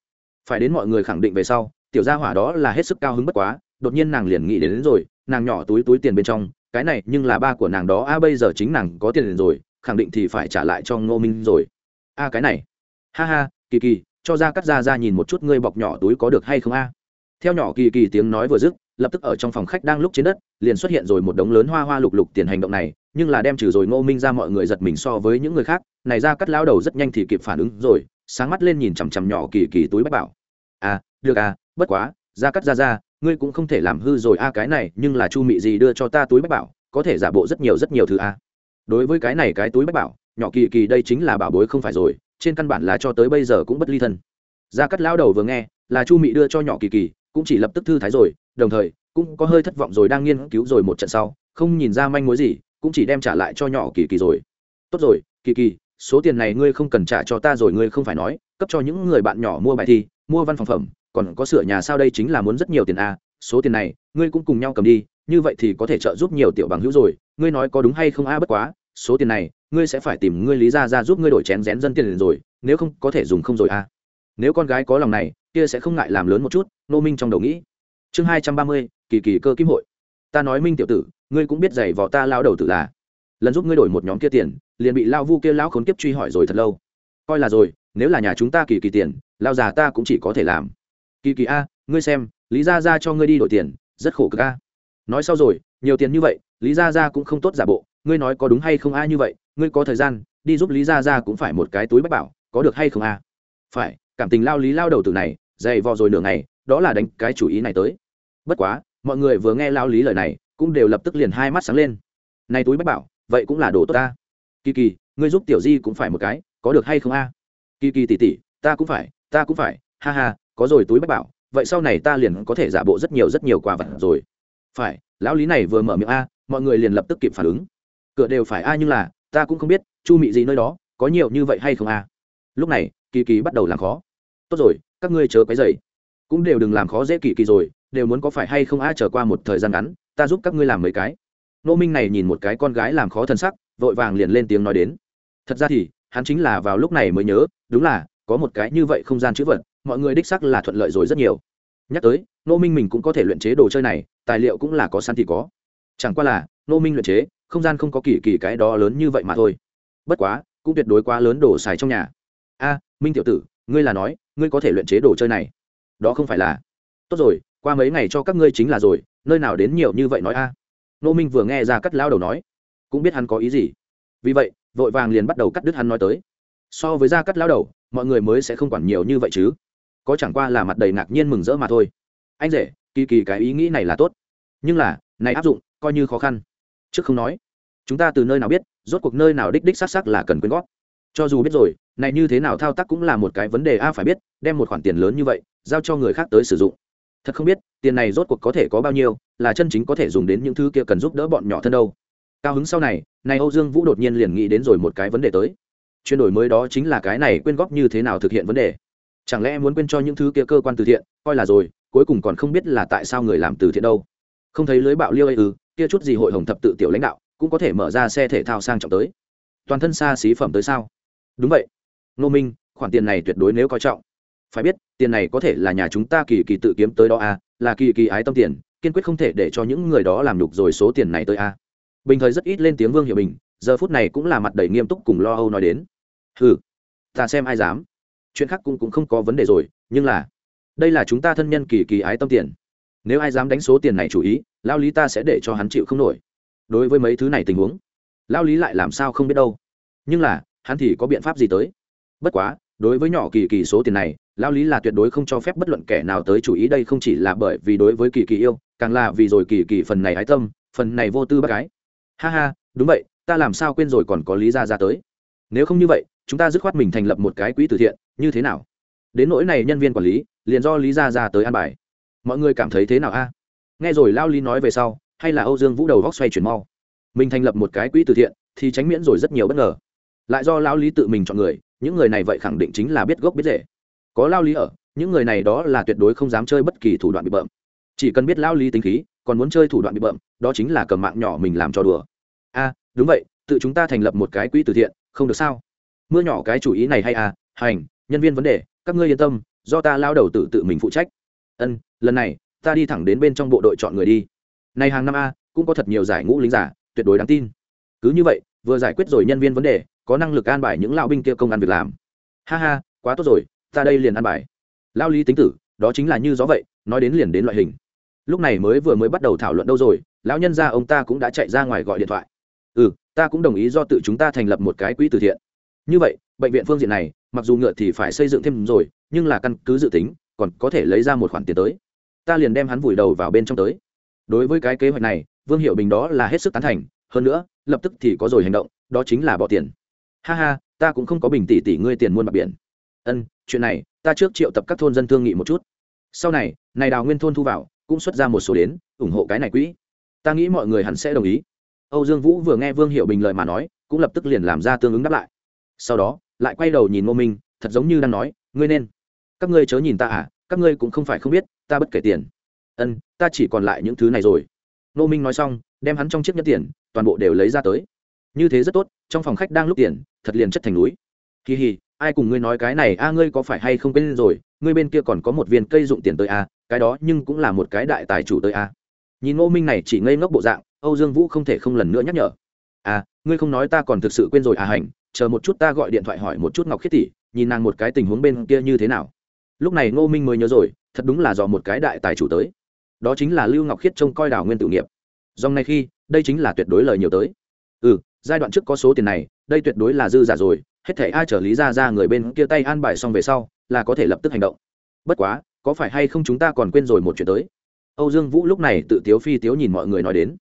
A: Phải đến mọi người khẳng định về sau tiểu gia hỏa đó là hết sức cao hứng bất quá đột nhiên nàng liền nghĩ đến, đến rồi nàng nhỏ túi túi tiền bên trong cái này nhưng là ba của nàng đó a bây giờ chính nàng có tiền rồi khẳng định thì phải trả lại cho ngô minh rồi. A cái này. Ha ha kỳ kỳ cho ra cắt ra ra nhìn một chút ngươi bọc nhỏ túi có được hay không a? Theo nhỏ kỳ kỳ tiếng nói vừa dứt lập tức ở trong phòng khách đang lúc trên đất, liền xuất hiện rồi một đống lớn hoa hoa lục lục tiền hành động này, nhưng là đem trừ rồi ngô minh ra mọi người giật mình so với những người khác, này ra cắt lao đầu rất nhanh thì kịp phản ứng rồi, sáng mắt lên nhìn chằm chằm nhỏ kỳ kỳ túi bách bảo. À được à bất quá, ra cắt ra ra, ngươi cũng không thể làm hư rồi a cái này, nhưng là chu mị gì đưa cho ta túi bách bảo, có thể giả bộ rất nhiều rất nhiều thứ a đối với cái này cái túi bách bảo, nhỏ kỳ kỳ đây chính là bảo bối không phải rồi, trên căn bản là cho tới bây giờ cũng bất ly thân. Ra cắt lao đầu vừa nghe, là chu mị đưa cho nhỏ kỳ kỳ cũng chỉ lập tức thư thái rồi, đồng thời, cũng có hơi thất vọng rồi đang nghiên cứu rồi một trận sau, không nhìn ra manh mối gì, cũng chỉ đem trả lại cho nhỏ kỳ kỳ rồi. Tốt rồi, kỳ kỳ, số tiền này ngươi không cần trả cho ta rồi, ngươi không phải nói, cấp cho những người bạn nhỏ mua bài thi, mua văn phòng phẩm, còn có sửa nhà sao đây chính là muốn rất nhiều tiền a số tiền này, ngươi cũng cùng nhau cầm đi, như vậy thì có thể trợ giúp nhiều tiểu bằng hữu rồi. Ngươi nói có đúng hay không a bất quá, số tiền này, ngươi sẽ phải tìm ngươi lý ra ra giúp ngươi đổi chén rén dân tiền rồi, nếu không có thể dùng không rồi a nếu con gái có lòng này kia sẽ không ngại làm lớn một chút nô minh trong đầu nghĩ. Chương hai trăm ba mươi, kỳ kỳ cơ kim hội. Ta nói minh tiểu tử, ngươi cũng biết giày vò ta lao đầu tử là. Lần giúp ngươi đổi một nhóm kia tiền, liền bị lao vu kia lão khốn kiếp truy hỏi rồi thật lâu. Coi là rồi, nếu là nhà chúng ta kỳ kỳ tiền, lao già ta cũng chỉ có thể làm. Kỳ kỳ a, ngươi xem, lý ra ra cho ngươi đi đổi tiền, rất khổ cực a. Nói sau rồi, nhiều tiền như vậy, lý ra ra cũng không tốt giả bộ, ngươi nói có đúng hay không a như vậy, ngươi có thời gian, đi giúp lý ra ra cũng phải một cái túi bách bảo, có được hay không a? Phải, cảm tình lao lý lao đầu từ này dày vò rồi nửa ngày, đó là đánh cái chủ ý này tới. Bất quá, mọi người vừa nghe lao lý lời này, cũng đều lập tức liền hai mắt sáng lên. Này túi bách bảo, vậy cũng là đồ tốt ta. Kỳ kỳ, ngươi giúp tiểu di cũng phải một cái, có được hay không a? Kỳ kỳ tỉ tỉ ta cũng phải, ta cũng phải, ha ha, có rồi túi bách bảo, vậy sau này ta liền có thể giả bộ rất nhiều rất nhiều quà vật rồi. Phải, lão lý này vừa mở miệng a, mọi người liền lập tức kịp phản ứng. Cửa đều phải a nhưng là, ta cũng không biết, chu mị gì nơi đó, có nhiều như vậy hay không a? Lúc này, kỳ kỳ bắt đầu làm khó. Tốt rồi các ngươi chớ quấy dày cũng đều đừng làm khó dễ kỳ kỳ rồi, đều muốn có phải hay không a trở qua một thời gian ngắn, ta giúp các ngươi làm mấy cái. Nô minh này nhìn một cái con gái làm khó thân sắc, vội vàng liền lên tiếng nói đến. Thật ra thì, hắn chính là vào lúc này mới nhớ, đúng là, có một cái như vậy không gian chữ vật, mọi người đích sắc là thuận lợi rồi rất nhiều. Nhắc tới, nô minh mình cũng có thể luyện chế đồ chơi này, tài liệu cũng là có sẵn thì có. Chẳng qua là, nô minh luyện chế, không gian không có kỳ kỳ cái đó lớn như vậy mà thôi. Bất quá, cũng tuyệt đối quá lớn đổ xài trong nhà. A, minh tiểu tử ngươi là nói, ngươi có thể luyện chế đồ chơi này. Đó không phải là. Tốt rồi, qua mấy ngày cho các ngươi chính là rồi, nơi nào đến nhiều như vậy nói a? Nô minh vừa nghe ra cắt lao đầu nói, cũng biết hắn có ý gì. Vì vậy, vội vàng liền bắt đầu cắt đứt hắn nói tới. So với ra cắt lao đầu, mọi người mới sẽ không quản nhiều như vậy chứ. Có chẳng qua là mặt đầy ngạc nhiên mừng rỡ mà thôi. Anh rể, kỳ kỳ cái ý nghĩ này là tốt. Nhưng là, này áp dụng, coi như khó khăn. Trước không nói, chúng ta từ nơi nào biết, rốt cuộc nơi nào đích đích xác xác là cần quyên góp. Cho dù biết rồi này như thế nào thao tác cũng là một cái vấn đề a, phải biết, đem một khoản tiền lớn như vậy, giao cho người khác tới sử dụng. Thật không biết, tiền này rốt cuộc có thể có bao nhiêu, là chân chính có thể dùng đến những thứ kia cần giúp đỡ bọn nhỏ thân đâu. Cao hứng sau này này âu dương vũ đột nhiên liền nghĩ đến rồi một cái vấn đề tới. Chuyển đổi mới đó chính là cái này quyên góp như thế nào thực hiện vấn đề. Chẳng lẽ muốn quên cho những thứ kia cơ quan từ thiện, coi là rồi, cuối cùng còn không biết là tại sao người làm từ thiện đâu. Không thấy lưới bạo liêu ấy ư, kia chút gì hội hồng thập tự tiểu lãnh đạo, cũng có thể mở ra xe thể thao sang trọng tới. Toàn thân xa xí phẩm tới sao? Đúng vậy ngô minh khoản tiền này tuyệt đối nếu coi trọng. Phải biết tiền này có thể là nhà chúng ta kỳ kỳ tự kiếm tới đó à là kỳ kỳ ái tâm tiền kiên quyết không thể để cho những người đó làm nhục rồi số tiền này tới à. Bình thời rất ít lên tiếng vương hiệu bình giờ phút này cũng là mặt đầy nghiêm túc cùng lo âu nói đến. Ừ ta xem ai dám. Chuyện khác cũng, cũng không có vấn đề rồi nhưng là đây là chúng ta thân nhân kỳ kỳ ái tâm tiền. Nếu ai dám đánh số tiền này chủ ý lao lý ta sẽ để cho hắn chịu không nổi. Đối với mấy thứ này tình huống lao lý lại làm sao không biết đâu. Nhưng là hắn thì có biện pháp gì tới? Bất quá, đối với nhỏ kỳ kỳ số tiền này lao lý là tuyệt đối không cho phép bất luận kẻ nào tới chủ ý đây không chỉ là bởi vì đối với kỳ kỳ yêu, càng là vì rồi kỳ kỳ phần này ái tâm, phần này vô tư bác gái ha ha, đúng vậy, ta làm sao quên rồi còn có lý ra ra tới. Nếu không như vậy, chúng ta dứt khoát mình thành lập một cái quỹ từ thiện, như thế nào? Đến nỗi này nhân viên quản lý, liền do lý ra ra tới an bài. Mọi người cảm thấy thế nào a? Nghe rồi lao lý nói về sau, hay là âu dương vũ đầu góc xoay chuyển mau. Mình thành lập một cái quỹ từ thiện, thì tránh miễn rồi rất nhiều bất ngờ. Lại do lao lý tự mình chọn người những người này vậy khẳng định chính là biết gốc biết rễ. Có lao lý ở, những người này đó là tuyệt đối không dám chơi bất kỳ thủ đoạn bị bợm. Chỉ cần biết lao lý tính khí, còn muốn chơi thủ đoạn bị bợm, đó chính là cầm mạng nhỏ mình làm cho đùa. A đúng vậy, tự chúng ta thành lập một cái quỹ từ thiện, không được sao? Mưa nhỏ cái chủ ý này hay à hành, nhân viên vấn đề, các ngươi yên tâm, do ta lao đầu tự tự mình phụ trách. Ân, lần này, ta đi thẳng đến bên trong bộ đội chọn người đi. Này hàng năm a, cũng có thật nhiều giải ngũ lính giả, tuyệt đối đáng tin. Cứ như vậy, vừa giải quyết rồi nhân viên vấn đề có năng lực an bài những lão binh kia công ăn việc làm. Ha ha, quá tốt rồi, ta đây liền an bài. Lao lý tính tử, đó chính là như gió vậy, nói đến liền đến loại hình. Lúc này mới vừa mới bắt đầu thảo luận đâu rồi, lão nhân gia ông ta cũng đã chạy ra ngoài gọi điện thoại. Ừ ta cũng đồng ý do tự chúng ta thành lập một cái quỹ từ thiện. Như vậy, bệnh viện phương diện này, mặc dù ngựa thì phải xây dựng thêm rồi, nhưng là căn cứ dự tính, còn có thể lấy ra một khoản tiền tới. Ta liền đem hắn vùi đầu vào bên trong tới. Đối với cái kế hoạch này, vương hiệu bình đó là hết sức tán thành, hơn nữa, lập tức thì có rồi hành động, đó chính là bỏ tiền ha ha, ta cũng không có bình tỷ tỷ ngươi tiền muôn bạc biển. Ân, chuyện này, ta trước triệu tập các thôn dân thương nghị một chút. Sau này này đào nguyên thôn thu vào, cũng xuất ra một số đến, ủng hộ cái này quỹ. Ta nghĩ mọi người hẳn sẽ đồng ý. Âu dương vũ vừa nghe vương hiệu bình lời mà nói, cũng lập tức liền làm ra tương ứng đáp lại. Sau đó, lại quay đầu nhìn ngô minh, thật giống như đang nói, ngươi nên, các ngươi chớ nhìn ta à các ngươi cũng không phải không biết, ta bất kể tiền. Ân, ta chỉ còn lại những thứ này rồi. Ngô minh nói xong, đem hắn trong chiếc nhẫn tiền, toàn bộ đều lấy ra tới như thế rất tốt, trong phòng khách đang lúc tiền, thật liền chất thành núi. Kỳ hì, ai cùng ngươi nói cái này, a, ngươi có phải hay không quên rồi, ngươi bên kia còn có một viên cây dụng tiền tới, a, cái đó nhưng cũng là một cái đại tài chủ tới, a. Nhìn ngô minh này chỉ ngây ngốc bộ dạng, âu dương vũ không thể không lần nữa nhắc nhở. À ngươi không nói ta còn thực sự quên rồi à hành, chờ một chút ta gọi điện thoại hỏi một chút ngọc khiết tỷ, nhìn nàng một cái tình huống bên kia như thế nào. Lúc này ngô minh mới nhớ rồi, thật đúng là do một cái đại tài chủ tới. Đó chính là lưu ngọc khiết trông coi đào nguyên Tử nghiệp. Dòng này khi, đây chính là tuyệt đối lời nhiều tới. Ừ giai đoạn trước có số tiền này, đây tuyệt đối là dư giả rồi, hết thể ai trở lý ra ra người bên kia tay an bài xong về sau, là có thể lập tức hành động. Bất quá, có phải hay không chúng ta còn quên rồi một chuyện tới? Âu dương vũ lúc này tự tiếu phi tiếu nhìn mọi người nói đến.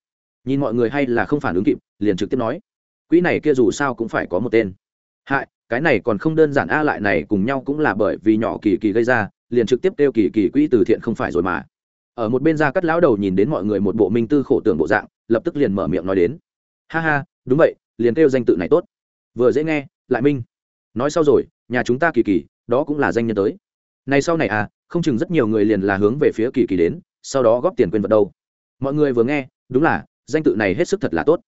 A: Nhìn mọi người hay là không phản ứng kịp, liền trực tiếp nói, quỹ này kia dù sao cũng phải có một tên. Hại, cái này còn không đơn giản a, lại này cùng nhau cũng là bởi vì nhỏ kỳ kỳ gây ra, liền trực tiếp kêu kỳ kỳ quỹ từ thiện không phải rồi mà. Ở một bên ra cắt lão đầu nhìn đến mọi người một bộ minh tư khổ tưởng bộ dạng, lập tức liền mở miệng nói đến, ha ha đúng vậy, liền kêu danh tự này tốt. Vừa dễ nghe, lại minh. Nói sau rồi, nhà chúng ta kỳ kỳ, đó cũng là danh nhân tới. Này sau này à không chừng rất nhiều người liền là hướng về phía kỳ kỳ đến, sau đó góp tiền quên vật đâu. Mọi người vừa nghe, đúng là, danh tự này hết sức thật là tốt.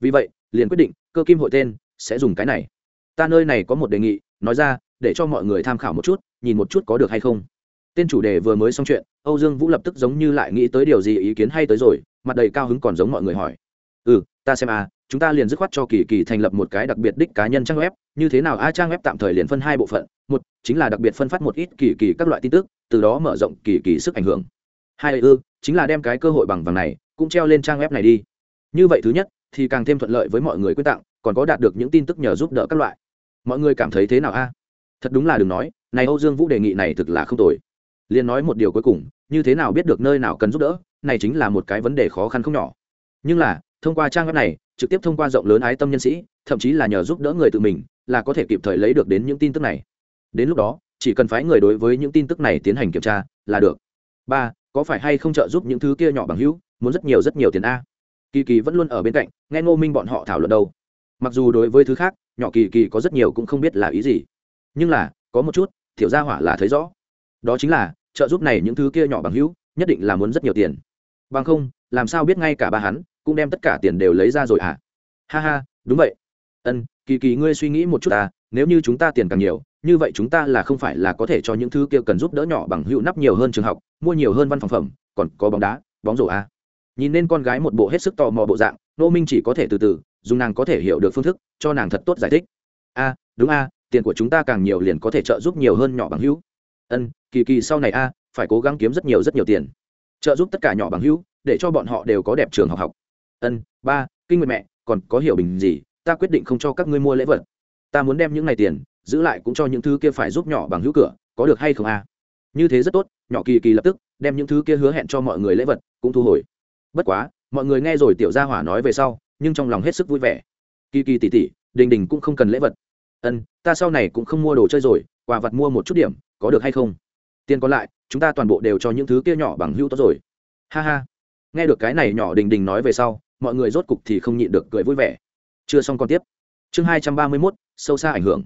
A: Vì vậy, liền quyết định, cơ kim hội tên, sẽ dùng cái này. Ta nơi này có một đề nghị, nói ra, để cho mọi người tham khảo một chút, nhìn một chút có được hay không. Tên chủ đề vừa mới xong chuyện, âu dương vũ lập tức giống như lại nghĩ tới điều gì ý kiến hay tới rồi, mặt đầy cao hứng còn giống mọi người hỏi. Ừ ta xem à chúng ta liền dứt khoát cho kỳ kỳ thành lập một cái đặc biệt đích cá nhân trang web, như thế nào? A, trang web tạm thời liền phân hai bộ phận. Một, chính là đặc biệt phân phát một ít kỳ kỳ các loại tin tức, từ đó mở rộng kỳ kỳ sức ảnh hưởng. Hai ư chính là đem cái cơ hội bằng vàng này cũng treo lên trang web này đi. Như vậy thứ nhất, thì càng thêm thuận lợi với mọi người quyết tặng, còn có đạt được những tin tức nhờ giúp đỡ các loại. Mọi người cảm thấy thế nào, a? Thật đúng là đừng nói, này âu dương vũ đề nghị này thực là không tồi. Liền nói một điều cuối cùng, như thế nào biết được nơi nào cần giúp đỡ, này chính là một cái vấn đề khó khăn không nhỏ. Nhưng là thông qua trang web này, trực tiếp thông qua rộng lớn ái tâm nhân sĩ, thậm chí là nhờ giúp đỡ người tự mình, là có thể kịp thời lấy được đến những tin tức này. Đến lúc đó, chỉ cần phái người đối với những tin tức này tiến hành kiểm tra, là được. Ba, có phải hay không trợ giúp những thứ kia nhỏ bằng hữu, muốn rất nhiều rất nhiều tiền a? Kỳ kỳ vẫn luôn ở bên cạnh, nghe ngô minh bọn họ thảo luận đâu. Mặc dù đối với thứ khác, nhỏ kỳ kỳ có rất nhiều cũng không biết là ý gì. Nhưng là, có một chút thiểu gia hỏa là thấy rõ. Đó chính là, trợ giúp này những thứ kia nhỏ bằng hữu, nhất định là muốn rất nhiều tiền. Bằng không, làm sao biết ngay cả ba hắn cũng đem tất cả tiền đều lấy ra rồi à ha ha, đúng vậy. Ân, kỳ kỳ ngươi suy nghĩ một chút à nếu như chúng ta tiền càng nhiều, như vậy chúng ta là không phải là có thể cho những thứ kia cần giúp đỡ nhỏ bằng hữu nắp nhiều hơn trường học, mua nhiều hơn văn phòng phẩm, còn có bóng đá, bóng rổ à? nhìn nên con gái một bộ hết sức tò mò bộ dạng, nô minh chỉ có thể từ từ, dùng nàng có thể hiểu được phương thức, cho nàng thật tốt giải thích. A đúng a tiền của chúng ta càng nhiều liền có thể trợ giúp nhiều hơn nhỏ bằng hữu. Ân, kỳ kỳ sau này a phải cố gắng kiếm rất nhiều rất nhiều tiền. Trợ giúp tất cả nhỏ bằng hữu, để cho bọn họ đều có đẹp trường học học ân, ba, kinh nguyện mẹ, còn có hiểu bình gì, ta quyết định không cho các ngươi mua lễ vật. Ta muốn đem những này tiền, giữ lại cũng cho những thứ kia phải giúp nhỏ bằng hữu cửa, có được hay không a? Như thế rất tốt, nhỏ kỳ kỳ lập tức, đem những thứ kia hứa hẹn cho mọi người lễ vật, cũng thu hồi. Bất quá, mọi người nghe rồi tiểu gia hỏa nói về sau, nhưng trong lòng hết sức vui vẻ. Kỳ kỳ tỉ tỉ, đình đình cũng không cần lễ vật. Ân, ta sau này cũng không mua đồ chơi rồi, quà vật mua một chút điểm, có được hay không? Tiền còn lại, chúng ta toàn bộ đều cho những thứ kia nhỏ bằng hữu tốt rồi. Ha ha. Nghe được cái này nhỏ đình đình nói về sau mọi người rốt cục thì không nhịn được cười vui vẻ. Chưa xong còn tiếp. Chương hai trăm ba mươi mốt, sâu xa ảnh hưởng.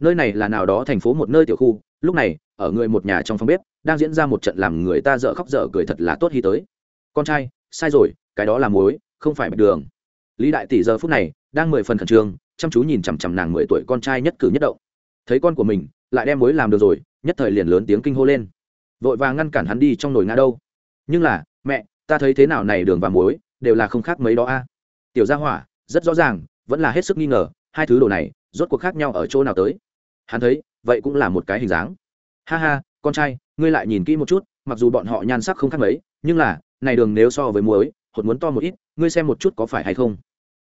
A: Nơi này là nào đó thành phố một nơi tiểu khu, lúc này, ở người một nhà trong phòng bếp, đang diễn ra một trận làm người ta dở khóc dở cười thật là tốt hi tới. Con trai, sai rồi, cái đó là muối, không phải bạch đường. Lý đại tỷ giờ phút này, đang mười phần khẩn trương, chăm chú nhìn chằm chằm nàng mười tuổi con trai nhất cử nhất động. Thấy con của mình, lại đem muối làm được rồi, nhất thời liền lớn tiếng kinh hô lên. Vội vàng ngăn cản hắn đi trong nồi ngã đâu. Nhưng là, mẹ, ta thấy thế nào này đường và muối đều là không khác mấy đó a. Tiểu gia hỏa, rất rõ ràng, vẫn là hết sức nghi ngờ, hai thứ đồ này, rốt cuộc khác nhau ở chỗ nào tới? Hắn thấy, vậy cũng là một cái hình dáng. Ha ha, con trai, ngươi lại nhìn kỹ một chút, mặc dù bọn họ nhan sắc không khác mấy, nhưng là, này đường nếu so với muối, hột muốn to một ít, ngươi xem một chút có phải hay không?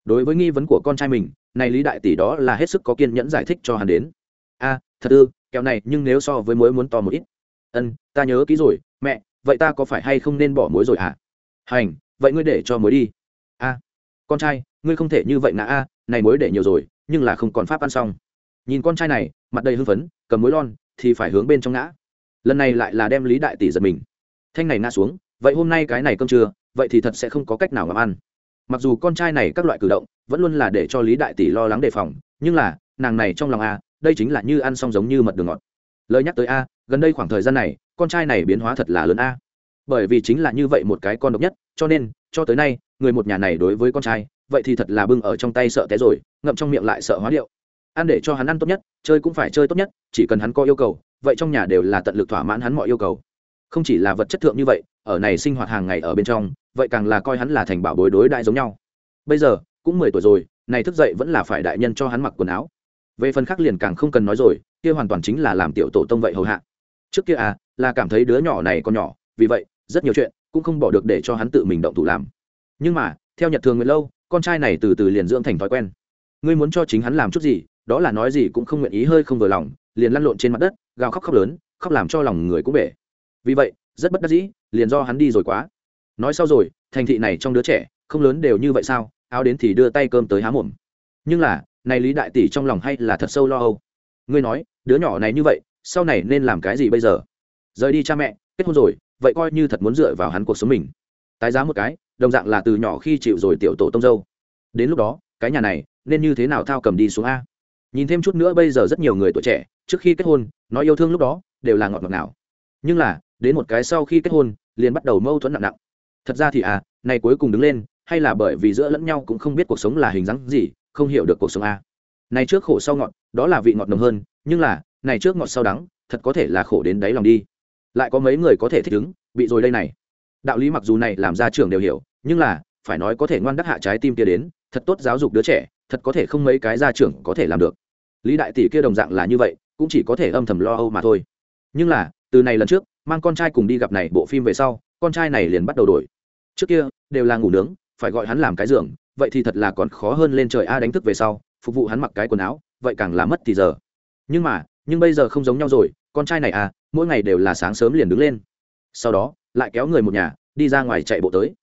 A: Đối với nghi vấn của con trai mình, này lý đại tỷ đó là hết sức có kiên nhẫn giải thích cho hắn đến. A, thật ư, kẹo này, nhưng nếu so với muối muốn to một ít. Ân, ta nhớ kỹ rồi, mẹ, vậy ta có phải hay không nên bỏ muối rồi hả? Hành vậy ngươi để cho muối đi. A, con trai, ngươi không thể như vậy ngã a, này muối để nhiều rồi, nhưng là không còn pháp ăn xong. Nhìn con trai này, mặt đầy hưng phấn, cầm muối lon, thì phải hướng bên trong ngã. Lần này lại là đem lý đại tỷ giật mình. Thanh này ngã xuống, vậy hôm nay cái này cơm trưa, vậy thì thật sẽ không có cách nào làm ăn. Mặc dù con trai này các loại cử động, vẫn luôn là để cho lý đại tỷ lo lắng đề phòng, nhưng là, nàng này trong lòng a, đây chính là như ăn xong giống như mật đường ngọt. Lời nhắc tới a, gần đây khoảng thời gian này, con trai này biến hóa thật là lớn a. Bởi vì chính là như vậy một cái con độc nhất cho nên, cho tới nay, người một nhà này đối với con trai, vậy thì thật là bưng ở trong tay sợ té rồi, ngậm trong miệng lại sợ hóa điệu. Ăn để cho hắn ăn tốt nhất, chơi cũng phải chơi tốt nhất, chỉ cần hắn có yêu cầu, vậy trong nhà đều là tận lực thỏa mãn hắn mọi yêu cầu. Không chỉ là vật chất thượng như vậy, ở này sinh hoạt hàng ngày ở bên trong, vậy càng là coi hắn là thành bảo bối đối đại giống nhau. Bây giờ, cũng mười tuổi rồi, này thức dậy vẫn là phải đại nhân cho hắn mặc quần áo. Về phần khác liền càng không cần nói rồi, kia hoàn toàn chính là làm tiểu tổ tông vậy hầu hạ. Trước kia à là cảm thấy đứa nhỏ này còn nhỏ, vì vậy, rất nhiều chuyện cũng không bỏ được để cho hắn tự mình động thủ làm. Nhưng mà, theo nhật thường nguyện lâu, con trai này từ từ liền dưỡng thành thói quen. Ngươi muốn cho chính hắn làm chút gì, đó là nói gì cũng không nguyện ý hơi không vừa lòng, liền lăn lộn trên mặt đất, gào khóc khóc lớn, khóc làm cho lòng người cũng bể. Vì vậy, rất bất đắc dĩ, liền do hắn đi rồi quá. Nói sau rồi, thành thị này trong đứa trẻ, không lớn đều như vậy sao, áo đến thì đưa tay cơm tới há mồm. Nhưng là, này lý đại tỷ trong lòng hay là thật sâu lo âu. Ngươi nói, đứa nhỏ này như vậy, sau này nên làm cái gì bây giờ? Rời đi cha mẹ, kết hôn rồi vậy coi như thật muốn dựa vào hắn cuộc sống mình. Tái giá một cái, đồng dạng là từ nhỏ khi chịu rồi tiểu tổ tông dâu. Đến lúc đó, cái nhà này, nên như thế nào thao cầm đi xuống a? Nhìn thêm chút nữa bây giờ rất nhiều người tuổi trẻ, trước khi kết hôn, nói yêu thương lúc đó, đều là ngọt ngọt nào nhưng là, đến một cái sau khi kết hôn, liền bắt đầu mâu thuẫn nặng nặng. Thật ra thì à này cuối cùng đứng lên, hay là bởi vì giữa lẫn nhau cũng không biết cuộc sống là hình dáng gì, không hiểu được cuộc sống a. Này trước khổ sau ngọt, đó là vị ngọt nồng hơn, nhưng là này trước ngọt sau đắng, thật có thể là khổ đến đáy lòng đi lại có mấy người có thể thích ứng, bị rồi đây này. Đạo lý mặc dù này làm ra trường đều hiểu, nhưng là, phải nói có thể ngoan đắc hạ trái tim kia đến, thật tốt giáo dục đứa trẻ, thật có thể không mấy cái gia trưởng có thể làm được. Lý đại tỷ kia đồng dạng là như vậy, cũng chỉ có thể âm thầm lo âu mà thôi. Nhưng là, từ này lần trước, mang con trai cùng đi gặp này bộ phim về sau, con trai này liền bắt đầu đổi. Trước kia, đều là ngủ nướng, phải gọi hắn làm cái giường, vậy thì thật là còn khó hơn lên trời a đánh thức về sau, phục vụ hắn mặc cái quần áo, vậy càng là mất thì giờ. Nhưng mà, nhưng bây giờ không giống nhau rồi con trai này à mỗi ngày đều là sáng sớm liền đứng lên. Sau đó, lại kéo người một nhà, đi ra ngoài chạy bộ tới.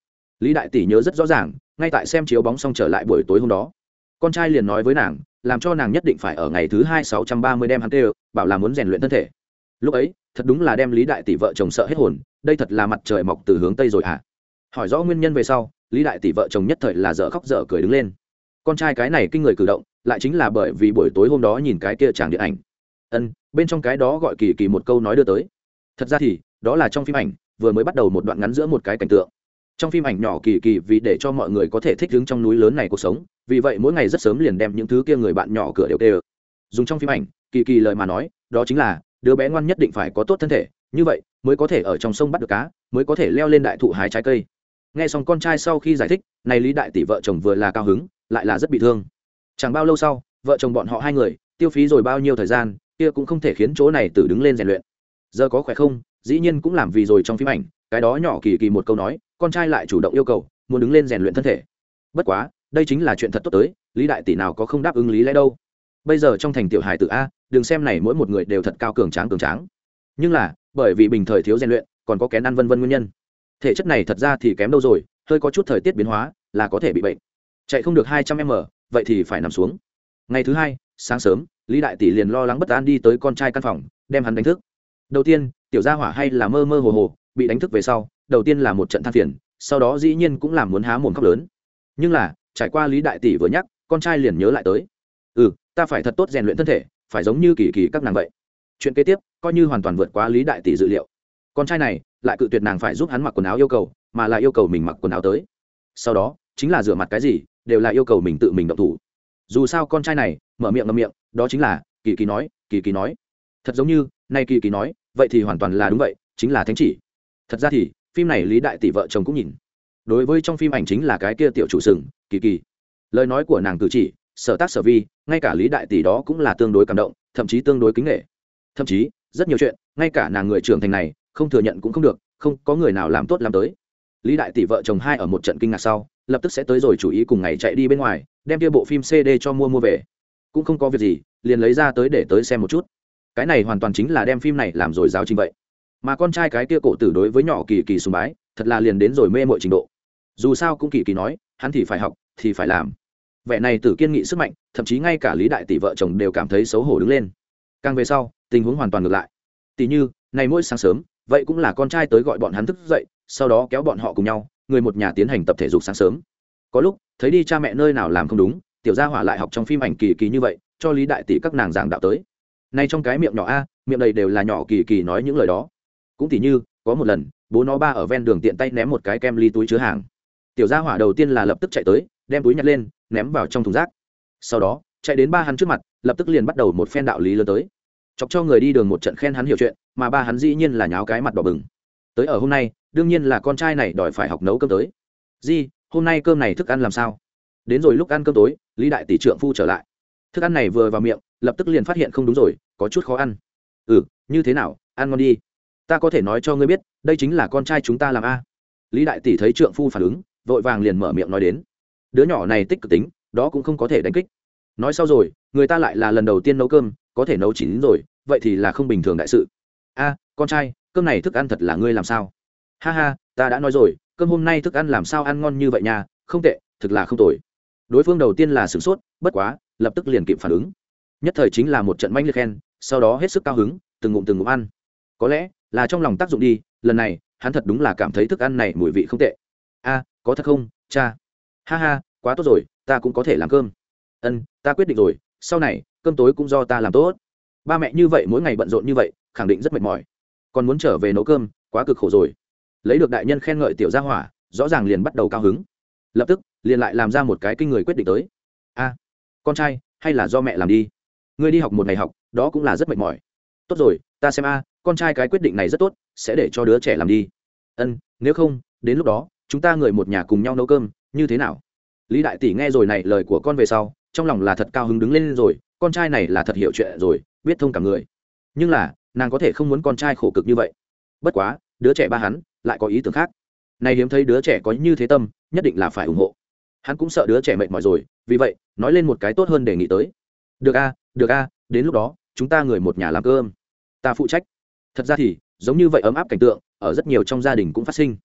A: Lý đại tỷ nhớ rất rõ ràng, ngay tại xem chiếu bóng xong trở lại buổi tối hôm đó. Con trai liền nói với nàng, làm cho nàng nhất định phải ở ngày thứ hai sáu trăm ba mươi đem hắn tê bảo là muốn rèn luyện thân thể. Lúc ấy, thật đúng là đem lý đại tỷ vợ chồng sợ hết hồn, đây thật là mặt trời mọc từ hướng tây rồi à. Hỏi rõ nguyên nhân về sau, lý đại tỷ vợ chồng nhất thời là dở khóc dở cười đứng lên. Con trai cái này kinh người cử động, lại chính là bởi vì buổi tối hôm đó nhìn cái kia chàng điện ảnh. Ân bên trong cái đó gọi kỳ kỳ một câu nói đưa tới. Thật ra thì, đó là trong phim ảnh, vừa mới bắt đầu một đoạn ngắn giữa một cái cảnh tượng. Trong phim ảnh nhỏ kỳ kỳ vì để cho mọi người có thể thích đứng trong núi lớn này cuộc sống, vì vậy mỗi ngày rất sớm liền đem những thứ kia người bạn nhỏ cửa đều tê dùng trong phim ảnh, kỳ kỳ lời mà nói, đó chính là, đứa bé ngoan nhất định phải có tốt thân thể, như vậy, mới có thể ở trong sông bắt được cá, mới có thể leo lên đại thụ hái trái cây. Nghe xong con trai sau khi giải thích, này lý đại tỷ vợ chồng vừa là cao hứng, lại là rất bị thương. Chẳng bao lâu sau, vợ chồng bọn họ hai người, tiêu phí rồi bao nhiêu thời gian kia cũng không thể khiến chỗ này tự đứng lên rèn luyện. Giờ có khỏe không? Dĩ nhiên cũng làm vì rồi trong phim ảnh, cái đó nhỏ kỳ kỳ một câu nói, con trai lại chủ động yêu cầu, muốn đứng lên rèn luyện thân thể. Bất quá, đây chính là chuyện thật tốt tới, lý đại tỷ nào có không đáp ứng lý lẽ đâu. Bây giờ trong thành tiểu hài tự a, đừng xem này mỗi một người đều thật cao cường tráng cường tráng. Nhưng là, bởi vì bình thời thiếu rèn luyện, còn có kén ăn vân vân nguyên nhân. Thể chất này thật ra thì kém đâu rồi, hơi có chút thời tiết biến hóa, là có thể bị bệnh. Chạy không được hai trăm m, vậy thì phải nằm xuống. Ngày thứ hai, sáng sớm lý đại tỷ liền lo lắng bất an đi tới con trai căn phòng, đem hắn đánh thức. Đầu tiên, tiểu gia hỏa hay là mơ mơ hồ hồ, bị đánh thức về sau, đầu tiên là một trận than phiền, sau đó dĩ nhiên cũng làm muốn há mồm khóc lớn. Nhưng là, trải qua lý đại tỷ vừa nhắc, con trai liền nhớ lại tới. Ừ ta phải thật tốt rèn luyện thân thể, phải giống như kỳ kỳ các nàng vậy. Chuyện kế tiếp, coi như hoàn toàn vượt quá lý đại tỷ dự liệu. Con trai này, lại cự tuyệt nàng phải giúp hắn mặc quần áo yêu cầu, mà là yêu cầu mình mặc quần áo tới. Sau đó, chính là rửa mặt cái gì, đều là yêu cầu mình tự mình động thủ. Dù sao con trai này, mở miệng ngậm miệng đó chính là, kỳ kỳ nói, kỳ kỳ nói. Thật giống như, nay kỳ kỳ nói, vậy thì hoàn toàn là đúng vậy, chính là thánh chỉ. Thật ra thì, phim này lý đại tỷ vợ chồng cũng nhìn. Đối với trong phim ảnh chính là cái kia tiểu chủ sừng, kỳ kỳ. Lời nói của nàng cử chỉ, sở tác sở vi, ngay cả lý đại tỷ đó cũng là tương đối cảm động, thậm chí tương đối kính nghệ. Thậm chí, rất nhiều chuyện, ngay cả nàng người trưởng thành này, không thừa nhận cũng không được, không có người nào làm tốt làm tới. Lý đại tỷ vợ chồng hai ở một trận kinh ngạc sau, lập tức sẽ tới rồi chủ ý cùng ngày chạy đi bên ngoài, đem kia bộ phim cd cho mua mua về cũng không có việc gì, liền lấy ra tới để tới xem một chút. Cái này hoàn toàn chính là đem phim này làm rồi giáo trình vậy. Mà con trai cái kia cổ tử đối với nhỏ kỳ kỳ sùng bái, thật là liền đến rồi mê mọi trình độ. Dù sao cũng kỳ kỳ nói, hắn thì phải học, thì phải làm. Vẻ này tử kiên nghị sức mạnh, thậm chí ngay cả lý đại tỷ vợ chồng đều cảm thấy xấu hổ đứng lên. Càng về sau, tình huống hoàn toàn ngược lại. Tỷ như, này mỗi sáng sớm, vậy cũng là con trai tới gọi bọn hắn thức dậy, sau đó kéo bọn họ cùng nhau, người một nhà tiến hành tập thể dục sáng sớm. Có lúc, thấy đi cha mẹ nơi nào làm không đúng tiểu gia hỏa lại học trong phim ảnh kỳ kỳ như vậy, cho lý đại tỷ các nàng giảng đạo tới. Nay trong cái miệng nhỏ a, miệng đầy đều là nhỏ kỳ kỳ nói những lời đó. Cũng tỉ như, có một lần, bố nó ba ở ven đường tiện tay ném một cái kem ly túi chứa hàng. Tiểu gia hỏa đầu tiên là lập tức chạy tới, đem túi nhặt lên, ném vào trong thùng rác. Sau đó, chạy đến ba hắn trước mặt, lập tức liền bắt đầu một phen đạo lý lớn tới. Chọc cho người đi đường một trận khen hắn hiểu chuyện, mà ba hắn dĩ nhiên là nháo cái mặt đỏ bừng. Tới ở hôm nay, đương nhiên là con trai này đòi phải học nấu cơm tới. Di, hôm nay cơm này thức ăn làm sao? Đến rồi lúc ăn cơm tối lý đại tỷ trượng phu trở lại. Thức ăn này vừa vào miệng, lập tức liền phát hiện không đúng rồi, có chút khó ăn. Ừ như thế nào, ăn ngon đi. Ta có thể nói cho ngươi biết, đây chính là con trai chúng ta làm a. Lý đại tỷ thấy trượng phu phản ứng, vội vàng liền mở miệng nói đến. Đứa nhỏ này tích cực tính, đó cũng không có thể đánh kích. Nói sau rồi, người ta lại là lần đầu tiên nấu cơm, có thể nấu chín rồi, vậy thì là không bình thường đại sự. A, con trai, cơm này thức ăn thật là ngươi làm sao? Ha ha, ta đã nói rồi, cơm hôm nay thức ăn làm sao ăn ngon như vậy nha, không tệ, thực là không tồi đối phương đầu tiên là sửng sốt, bất quá, lập tức liền kịp phản ứng. Nhất thời chính là một trận manh liệt khen, sau đó hết sức cao hứng, từng ngụm từng ngụm ăn. Có lẽ là trong lòng tác dụng đi, lần này, hắn thật đúng là cảm thấy thức ăn này mùi vị không tệ. A, có thật không, cha? Ha ha, quá tốt rồi, ta cũng có thể làm cơm. Ân, ta quyết định rồi, sau này, cơm tối cũng do ta làm tốt. Ba mẹ như vậy, mỗi ngày bận rộn như vậy, khẳng định rất mệt mỏi. Còn muốn trở về nấu cơm, quá cực khổ rồi. Lấy được đại nhân khen ngợi tiểu gia hỏa, rõ ràng liền bắt đầu cao hứng. Lập tức liền lại làm ra một cái kinh người quyết định tới. A, con trai, hay là do mẹ làm đi. Ngươi đi học một ngày học, đó cũng là rất mệt mỏi. Tốt rồi, ta xem a, con trai cái quyết định này rất tốt, sẽ để cho đứa trẻ làm đi. Ân, nếu không, đến lúc đó, chúng ta người một nhà cùng nhau nấu cơm, như thế nào? Lý đại tỷ nghe rồi này lời của con về sau, trong lòng là thật cao hứng đứng lên rồi, con trai này là thật hiểu chuyện rồi, biết thông cả người. Nhưng là, nàng có thể không muốn con trai khổ cực như vậy. Bất quá, đứa trẻ ba hắn, lại có ý tưởng khác. Này hiếm thấy đứa trẻ có như thế tâm, nhất định là phải ủng hộ hắn cũng sợ đứa trẻ mệt mỏi rồi, vì vậy, nói lên một cái tốt hơn đề nghị tới. Được a được a, đến lúc đó, chúng ta người một nhà làm cơm. Ta phụ trách. Thật ra thì, giống như vậy ấm áp cảnh tượng, ở rất nhiều trong gia đình cũng phát sinh.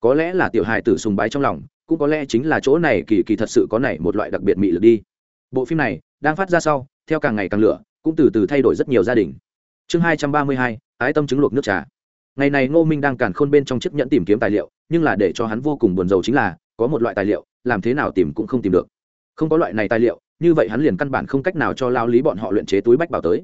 A: Có lẽ là tiểu hài tử sùng bái trong lòng, cũng có lẽ chính là chỗ này kỳ kỳ thật sự có này một loại đặc biệt mị lực đi. Bộ phim này, đang phát ra sau, theo càng ngày càng lửa, cũng từ từ thay đổi rất nhiều gia đình. Chương hai trăm ba mươi hai, ái tâm chứng luộc nước trà ngày này ngô minh đang càn khôn bên trong chiếc nhẫn tìm kiếm tài liệu, nhưng là để cho hắn vô cùng buồn rầu chính là, có một loại tài liệu, làm thế nào tìm cũng không tìm được. Không có loại này tài liệu, như vậy hắn liền căn bản không cách nào cho lao lý bọn họ luyện chế túi bách bảo tới.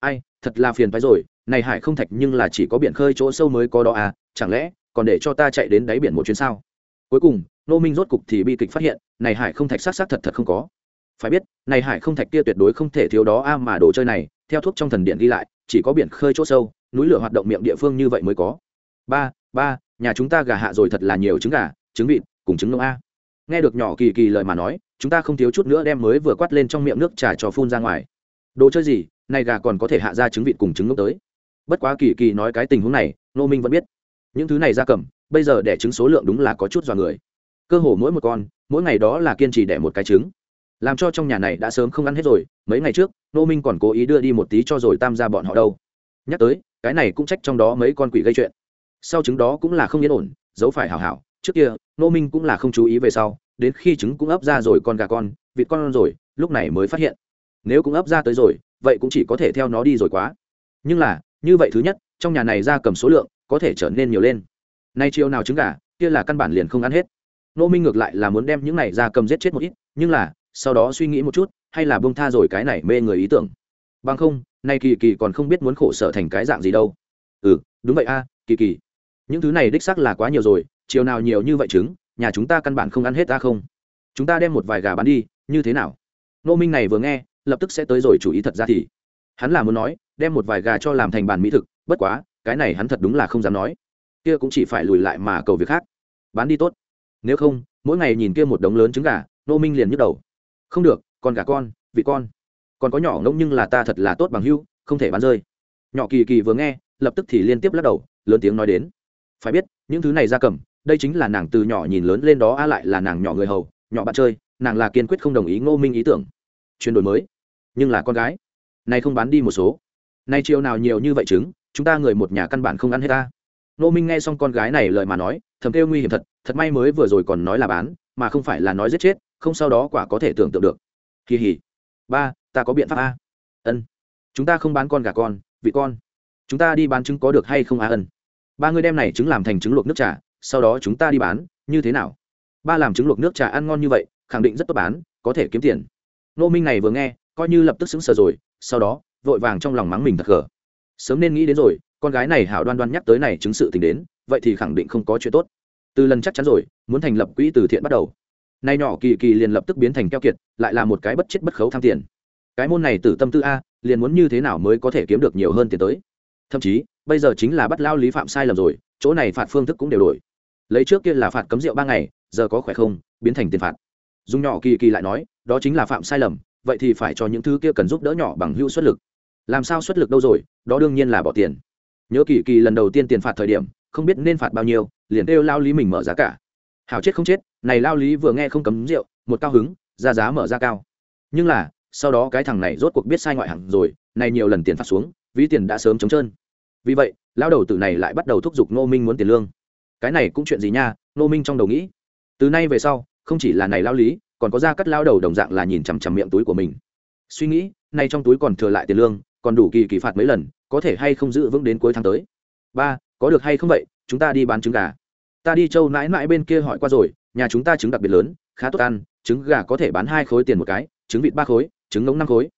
A: Ai, thật là phiền phái rồi, này hải không thạch nhưng là chỉ có biển khơi chỗ sâu mới có đó à chẳng lẽ còn để cho ta chạy đến đáy biển một chuyến sao? Cuối cùng nô minh rốt cục thì bi kịch phát hiện, này hải không thạch xác xác thật thật không có. Phải biết, này hải không thạch kia tuyệt đối không thể thiếu đó a, mà đồ chơi này, theo thuốc trong thần điện ghi lại chỉ có biển khơi chỗ sâu, núi lửa hoạt động miệng địa phương như vậy mới có. Ba ba, nhà chúng ta gà hạ rồi thật là nhiều trứng gà, trứng vịt, cùng trứng nông a. Nghe được nhỏ kỳ kỳ lời mà nói, chúng ta không thiếu chút nữa đem mới vừa quát lên trong miệng nước trà cho phun ra ngoài. Đồ chơi gì này gà còn có thể hạ ra trứng vịt cùng trứng ngốc tới. Bất quá kỳ kỳ nói cái tình huống này nô minh vẫn biết. Những thứ này ra cầm, bây giờ đẻ trứng số lượng đúng là có chút dọa người. Cơ hồ mỗi một con, mỗi ngày đó là kiên trì đẻ một cái trứng làm cho trong nhà này đã sớm không ăn hết rồi, mấy ngày trước, nô minh còn cố ý đưa đi một tí cho rồi tam ra bọn họ đâu. Nhắc tới, cái này cũng trách trong đó mấy con quỷ gây chuyện. Sau trứng đó cũng là không yên ổn, giấu phải hảo hảo, trước kia, nô minh cũng là không chú ý về sau, đến khi trứng cũng ấp ra rồi con gà con, vịt con rồi, lúc này mới phát hiện. Nếu cũng ấp ra tới rồi, vậy cũng chỉ có thể theo nó đi rồi quá. Nhưng là, như vậy thứ nhất, trong nhà này ra cầm số lượng, có thể trở nên nhiều lên. Nay chiều nào trứng gà, kia là căn bản liền không ăn hết. Nô minh ngược lại là muốn đem những này ra cầm giết chết một ít, nhưng là sau đó suy nghĩ một chút, hay là bông tha rồi cái này mê người ý tưởng. Bằng không, nay kỳ kỳ còn không biết muốn khổ sở thành cái dạng gì đâu. Ừ đúng vậy a, kỳ kỳ. Những thứ này đích xác là quá nhiều rồi, chiều nào nhiều như vậy trứng, nhà chúng ta căn bản không ăn hết ta không? Chúng ta đem một vài gà bán đi, như thế nào? Nô minh này vừa nghe, lập tức sẽ tới rồi chủ ý thật ra thì. Hắn là muốn nói, đem một vài gà cho làm thành bàn mỹ thực, bất quá, cái này hắn thật đúng là không dám nói. Kia cũng chỉ phải lùi lại mà cầu việc khác. Bán đi tốt. Nếu không, mỗi ngày nhìn kia một đống lớn trứng gà nô minh liền nhức đầu không được, con gà con, vị con. Còn có nhỏ ngỗng nhưng là ta thật là tốt bằng hưu, không thể bán rơi. Nhỏ kỳ kỳ vừa nghe, lập tức thì liên tiếp lắc đầu, lớn tiếng nói đến. Phải biết, những thứ này ra cầm, đây chính là nàng từ nhỏ nhìn lớn lên đó a lại là nàng nhỏ người hầu, nhỏ bạn chơi, nàng là kiên quyết không đồng ý ngô minh ý tưởng. Chuyển đổi mới. Nhưng là con gái. Nay không bán đi một số. Nay chiều nào nhiều như vậy chứng, chúng ta người một nhà căn bản không ăn hết ta. Ngô minh nghe xong con gái này lời mà nói, thầm kêu nguy hiểm thật thật may mới vừa rồi còn nói là bán, mà không phải là nói giết chết không sau đó quả có thể tưởng tượng được. Kỳ hỉ. Ba, ta có biện pháp a. Ân. Chúng ta không bán con gà con, vị con. Chúng ta đi bán trứng có được hay không a ân? Ba người đem này trứng làm thành trứng luộc nước trà, sau đó chúng ta đi bán, như thế nào? Ba làm trứng luộc nước trà ăn ngon như vậy, khẳng định rất tốt bán, có thể kiếm tiền. Nô minh này vừa nghe, coi như lập tức xứng sờ rồi, sau đó, vội vàng trong lòng mắng mình thật gở sớm nên nghĩ đến rồi, con gái này hảo đoan đoan nhắc tới này chứng sự tình đến, vậy thì khẳng định không có chuyện tốt. Từ lần chắc chắn rồi, muốn thành lập quỹ từ thiện bắt đầu nay nhỏ kỳ kỳ liền lập tức biến thành keo kiệt, lại là một cái bất chết bất khấu tham tiền. Cái môn này từ tâm tư a, liền muốn như thế nào mới có thể kiếm được nhiều hơn tiền tới? Thậm chí, bây giờ chính là bắt lao lý phạm sai lầm rồi, chỗ này phạt phương thức cũng đều đổi. Lấy trước kia là phạt cấm rượu ba ngày, giờ có khỏe không, biến thành tiền phạt. Dùng nhỏ kỳ kỳ lại nói, đó chính là phạm sai lầm, vậy thì phải cho những thứ kia cần giúp đỡ nhỏ bằng hữu xuất lực. Làm sao xuất lực đâu rồi, đó đương nhiên là bỏ tiền. Nhớ kỳ kỳ lần đầu tiên tiền phạt thời điểm, không biết nên phạt bao nhiêu, liền kêu lao lý mình mở giá cả hảo chết không chết, này lao lý vừa nghe không cấm rượu, một cao hứng, ra giá mở ra cao. Nhưng là, sau đó cái thằng này rốt cuộc biết sai ngoại hẳn rồi, này nhiều lần tiền phát xuống, ví tiền đã sớm trống trơn. Vì vậy lao đầu tử này lại bắt đầu thúc giục nô minh muốn tiền lương. Cái này cũng chuyện gì nha nô minh trong đầu nghĩ. Từ nay về sau, không chỉ là này lao lý, còn có ra cắt lao đầu đồng dạng là nhìn chằm chằm miệng túi của mình. Suy nghĩ nay trong túi còn thừa lại tiền lương, còn đủ kỳ kỳ phạt mấy lần, có thể hay không giữ vững đến cuối tháng tới. Ba, có được hay không vậy, chúng ta đi bán trứng gà ta đi châu nãi nãi bên kia hỏi qua rồi, nhà chúng ta trứng đặc biệt lớn, khá tốt ăn, trứng gà có thể bán hai khối tiền một cái, trứng vịt ba khối, trứng ngống năm khối.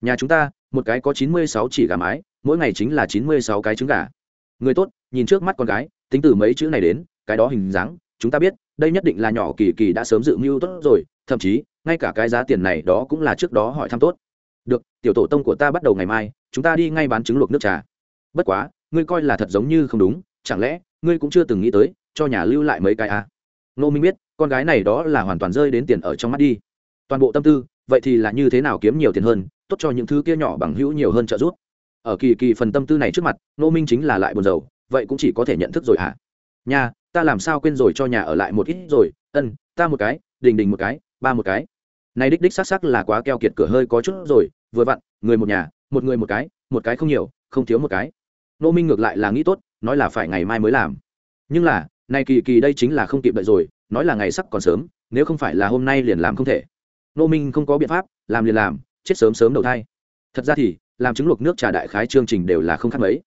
A: Nhà chúng ta, một cái có chín mươi sáu chỉ gà mái, mỗi ngày chính là chín mươi sáu cái trứng gà. Người tốt, nhìn trước mắt con gái, tính từ mấy chữ này đến, cái đó hình dáng, chúng ta biết, đây nhất định là nhỏ kỳ kỳ đã sớm dự mưu tốt rồi, thậm chí, ngay cả cái giá tiền này đó cũng là trước đó hỏi thăm tốt. Được, tiểu tổ tông của ta bắt đầu ngày mai, chúng ta đi ngay bán trứng luộc nước trà. Bất quá, ngươi coi là thật giống như không đúng, chẳng lẽ, ngươi cũng chưa từng nghĩ tới cho nhà lưu lại mấy cái à? nô minh biết, con gái này đó là hoàn toàn rơi đến tiền ở trong mắt đi. Toàn bộ tâm tư, vậy thì là như thế nào kiếm nhiều tiền hơn, tốt cho những thứ kia nhỏ bằng hữu nhiều hơn trợ giúp. Ở kỳ kỳ phần tâm tư này trước mặt nô minh chính là lại buồn rầu, vậy cũng chỉ có thể nhận thức rồi hả? À? nhà ta làm sao quên rồi cho nhà ở lại một ít rồi, ân, ta một cái, đình đình một cái, ba một cái. Này đích đích xác sắc là quá keo kiệt cửa hơi có chút rồi, vừa vặn, người một nhà, một người một cái một cái không nhiều, không thiếu một cái. Nô minh ngược lại là nghĩ tốt, nói là phải ngày mai mới làm. Nhưng là này kỳ kỳ đây chính là không kịp đợi rồi, nói là ngày sắc còn sớm, nếu không phải là hôm nay liền làm không thể. Nô minh không có biện pháp, làm liền làm, chết sớm sớm đầu thai. Thật ra thì, làm trứng luộc nước trà đại khái chương trình đều là không khác mấy.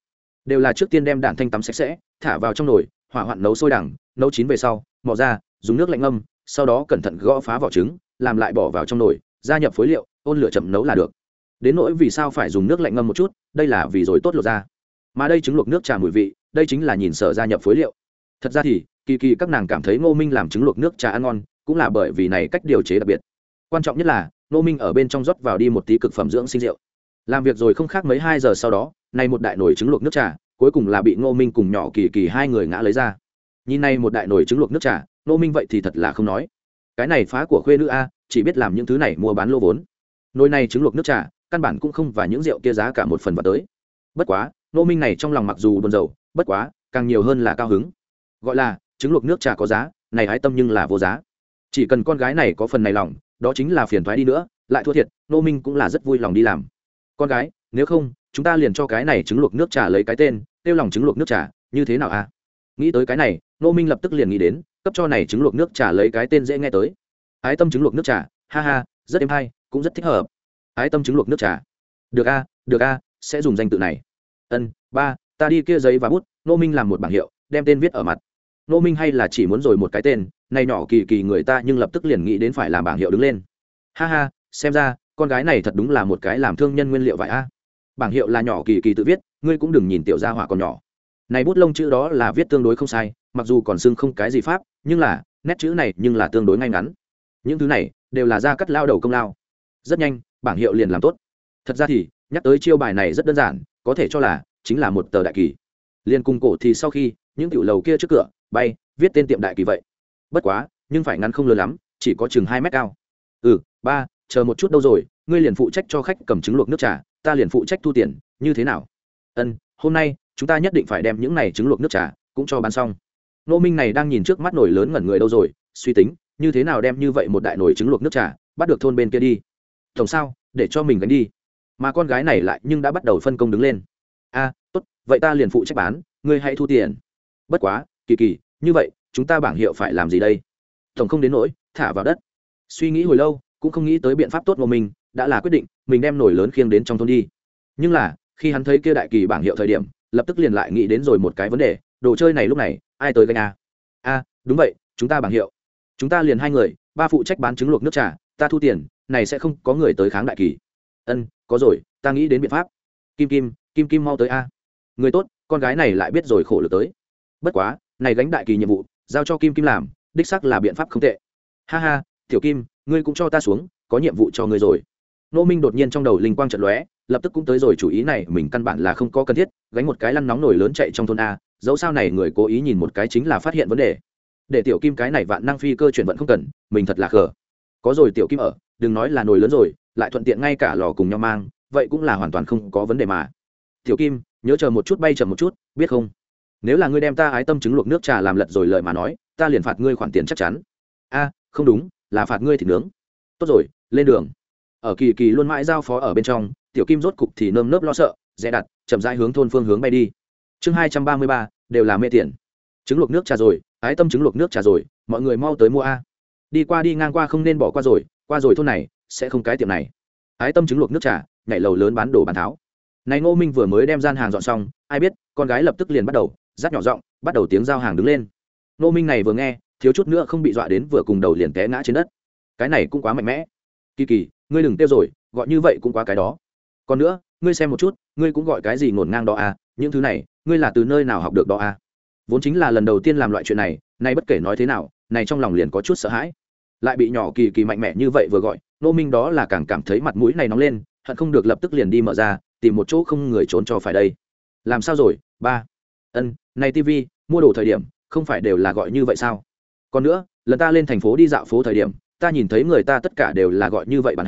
A: Đều là trước tiên đem đạn thanh tắm sạch sẽ, thả vào trong nồi, hỏa hoạn nấu sôi đẳng nấu chín về sau, mò ra, dùng nước lạnh ngâm, sau đó cẩn thận gõ phá vỏ trứng, làm lại bỏ vào trong nồi, gia nhập phối liệu, ôn lửa chậm nấu là được. Đến nỗi vì sao phải dùng nước lạnh ngâm một chút, đây là vì rồi tốt lột ra. Mà đây trứng luộc nước trà mùi vị, đây chính là nhìn sở gia nhập phối liệu thật ra thì, kỳ kỳ các nàng cảm thấy ngô minh làm trứng luộc nước trà ăn ngon, cũng là bởi vì này cách điều chế đặc biệt. Quan trọng nhất là, ngô minh ở bên trong rót vào đi một tí cực phẩm dưỡng sinh rượu. Làm việc rồi không khác mấy hai giờ sau đó nay một đại nồi trứng luộc nước trà, cuối cùng là bị ngô minh cùng nhỏ kỳ kỳ hai người ngã lấy ra. Nhìn này một đại nồi trứng luộc nước trà, ngô minh vậy thì thật là không nói. Cái này phá của khuê nữ a, chỉ biết làm những thứ này mua bán lô vốn. Nồi này trứng luộc nước trà, căn bản cũng không và những rượu kia giá cả một phần vào tới. Bất quá, ngô minh này trong lòng mặc dù buồn rầu, bất quá, càng nhiều hơn là cao hứng gọi là, trứng luộc nước trà có giá, này hái tâm nhưng là vô giá. Chỉ cần con gái này có phần này lòng, đó chính là phiền thoái đi nữa, lại thua thiệt, nô minh cũng là rất vui lòng đi làm. Con gái, nếu không, chúng ta liền cho cái này trứng luộc nước trà lấy cái tên, tiêu lòng trứng luộc nước trà, như thế nào à? Nghĩ tới cái này, nô minh lập tức liền nghĩ đến, cấp cho này trứng luộc nước trà lấy cái tên dễ nghe tới. Ái tâm trứng luộc nước trà, ha ha, rất êm hay, cũng rất thích hợp. Ái tâm trứng luộc nước trà. Được a được a, sẽ dùng danh tự này. Ân, ba, ta đi kia giấy và bút, nô minh làm một bảng hiệu, đem tên viết ở mặt nô minh hay là chỉ muốn rồi một cái tên, này nhỏ kỳ kỳ người ta nhưng lập tức liền nghĩ đến phải làm bảng hiệu đứng lên. Ha ha, xem ra, con gái này thật đúng là một cái làm thương nhân nguyên liệu vải a bảng hiệu là nhỏ kỳ kỳ tự viết, ngươi cũng đừng nhìn tiểu gia hỏa còn nhỏ. Này bút lông chữ đó là viết tương đối không sai, mặc dù còn xưng không cái gì pháp, nhưng là, nét chữ này nhưng là tương đối ngay ngắn. Những thứ này, đều là ra cắt lao đầu công lao. Rất nhanh, bảng hiệu liền làm tốt. Thật ra thì, nhắc tới chiêu bài này rất đơn giản, có thể cho là, chính là một tờ đại kỳ. Liên cung cổ thì sau khi, những tiểu lầu kia trước cửa bay, viết tên tiệm đại kỳ vậy. Bất quá, nhưng phải ngắn không lớn lắm, chỉ có chừng hai mét cao. Ừ ba, chờ một chút đâu rồi, ngươi liền phụ trách cho khách cầm trứng luộc nước trà, ta liền phụ trách thu tiền, như thế nào? Ân, hôm nay, chúng ta nhất định phải đem những này trứng luộc nước trà cũng cho bán xong. Nô minh này đang nhìn trước mắt nổi lớn ngẩn người đâu rồi, suy tính, như thế nào đem như vậy một đại nồi trứng luộc nước trà, bắt được thôn bên kia đi. Tổng sao, để cho mình gánh đi. Mà con gái này lại nhưng đã bắt đầu phân công đứng lên. A tốt, vậy ta liền phụ trách bán, ngươi hãy thu tiền. Bất quá kỳ kỳ, như vậy, chúng ta bảng hiệu phải làm gì đây? Tổng không đến nỗi, thả vào đất. Suy nghĩ hồi lâu, cũng không nghĩ tới biện pháp tốt của mình, đã là quyết định, mình đem nổi lớn khiêng đến trong thôn đi. Nhưng là, khi hắn thấy kia đại kỳ bảng hiệu thời điểm, lập tức liền lại nghĩ đến rồi một cái vấn đề, đồ chơi này lúc này, ai tới gánh a a đúng vậy, chúng ta bảng hiệu. Chúng ta liền hai người, ba phụ trách bán trứng luộc nước trà, ta thu tiền, này sẽ không có người tới kháng đại kỳ. Ân, có rồi, ta nghĩ đến biện pháp. Kim kim kim kim mau tới a. Người tốt, con gái này lại biết rồi khổ lực tới. Bất quá này gánh đại kỳ nhiệm vụ, giao cho kim kim làm, đích sắc là biện pháp không tệ. Ha ha, tiểu kim, ngươi cũng cho ta xuống, có nhiệm vụ cho ngươi rồi. Nô minh đột nhiên trong đầu linh quang trận lóe, lập tức cũng tới rồi chủ ý này, mình căn bản là không có cần thiết, gánh một cái lăn nóng nổi lớn chạy trong thôn a, dẫu sao này người cố ý nhìn một cái chính là phát hiện vấn đề. Để tiểu kim cái này vạn năng phi cơ chuyển vận không cần, mình thật là khờ. Có rồi tiểu kim ở, đừng nói là nồi lớn rồi, lại thuận tiện ngay cả lò cùng nhau mang, vậy cũng là hoàn toàn không có vấn đề mà. Tiểu kim, nhớ chờ một chút, bay chậm một chút, biết không? Nếu là ngươi đem ta ái tâm trứng luộc nước trà làm lật rồi lời mà nói, ta liền phạt ngươi khoản tiền chắc chắn. A, không đúng, là phạt ngươi thì nướng. Tốt rồi, lên đường. Ở kỳ kỳ luôn mãi giao phó ở bên trong, tiểu kim rốt cục thì nơm nớp lo sợ, dè đặt, chậm rãi hướng thôn phương hướng bay đi. Chương hai trăm ba mươi ba, đều là mê tiền trứng luộc nước trà rồi, ái tâm trứng luộc nước trà rồi, mọi người mau tới mua a. Đi qua đi ngang qua không nên bỏ qua rồi qua rồi thôn này, sẽ không cái tiệm này. Ái tâm trứng luộc nước trà, nhảy lầu lớn bán đồ bán tháo. Này ngô minh vừa mới đem gian hàng dọn xong, ai biết, con gái lập tức liền bắt đầu rát nhỏ giọng, bắt đầu tiếng giao hàng đứng lên. Nô minh này vừa nghe, thiếu chút nữa không bị dọa đến vừa cùng đầu liền té ngã trên đất. Cái này cũng quá mạnh mẽ. Kỳ kỳ, ngươi đừng tiêu rồi, gọi như vậy cũng quá cái đó. Còn nữa, ngươi xem một chút, ngươi cũng gọi cái gì ngổn ngang đó à những thứ này, ngươi là từ nơi nào học được đó à? Vốn chính là lần đầu tiên làm loại chuyện này, nay bất kể nói thế nào, này trong lòng liền có chút sợ hãi. Lại bị nhỏ kỳ kỳ mạnh mẽ như vậy vừa gọi nô minh đó là càng cảm thấy mặt mũi này nóng lên, hận không được lập tức liền đi mở ra, tìm một chỗ không người trốn cho phải đây. Làm sao rồi, ba? Ân này tv mua đồ thời điểm, không phải đều là gọi như vậy sao? Còn nữa, lần ta lên thành phố đi dạo phố thời điểm, ta nhìn thấy người ta tất cả đều là gọi như vậy bạn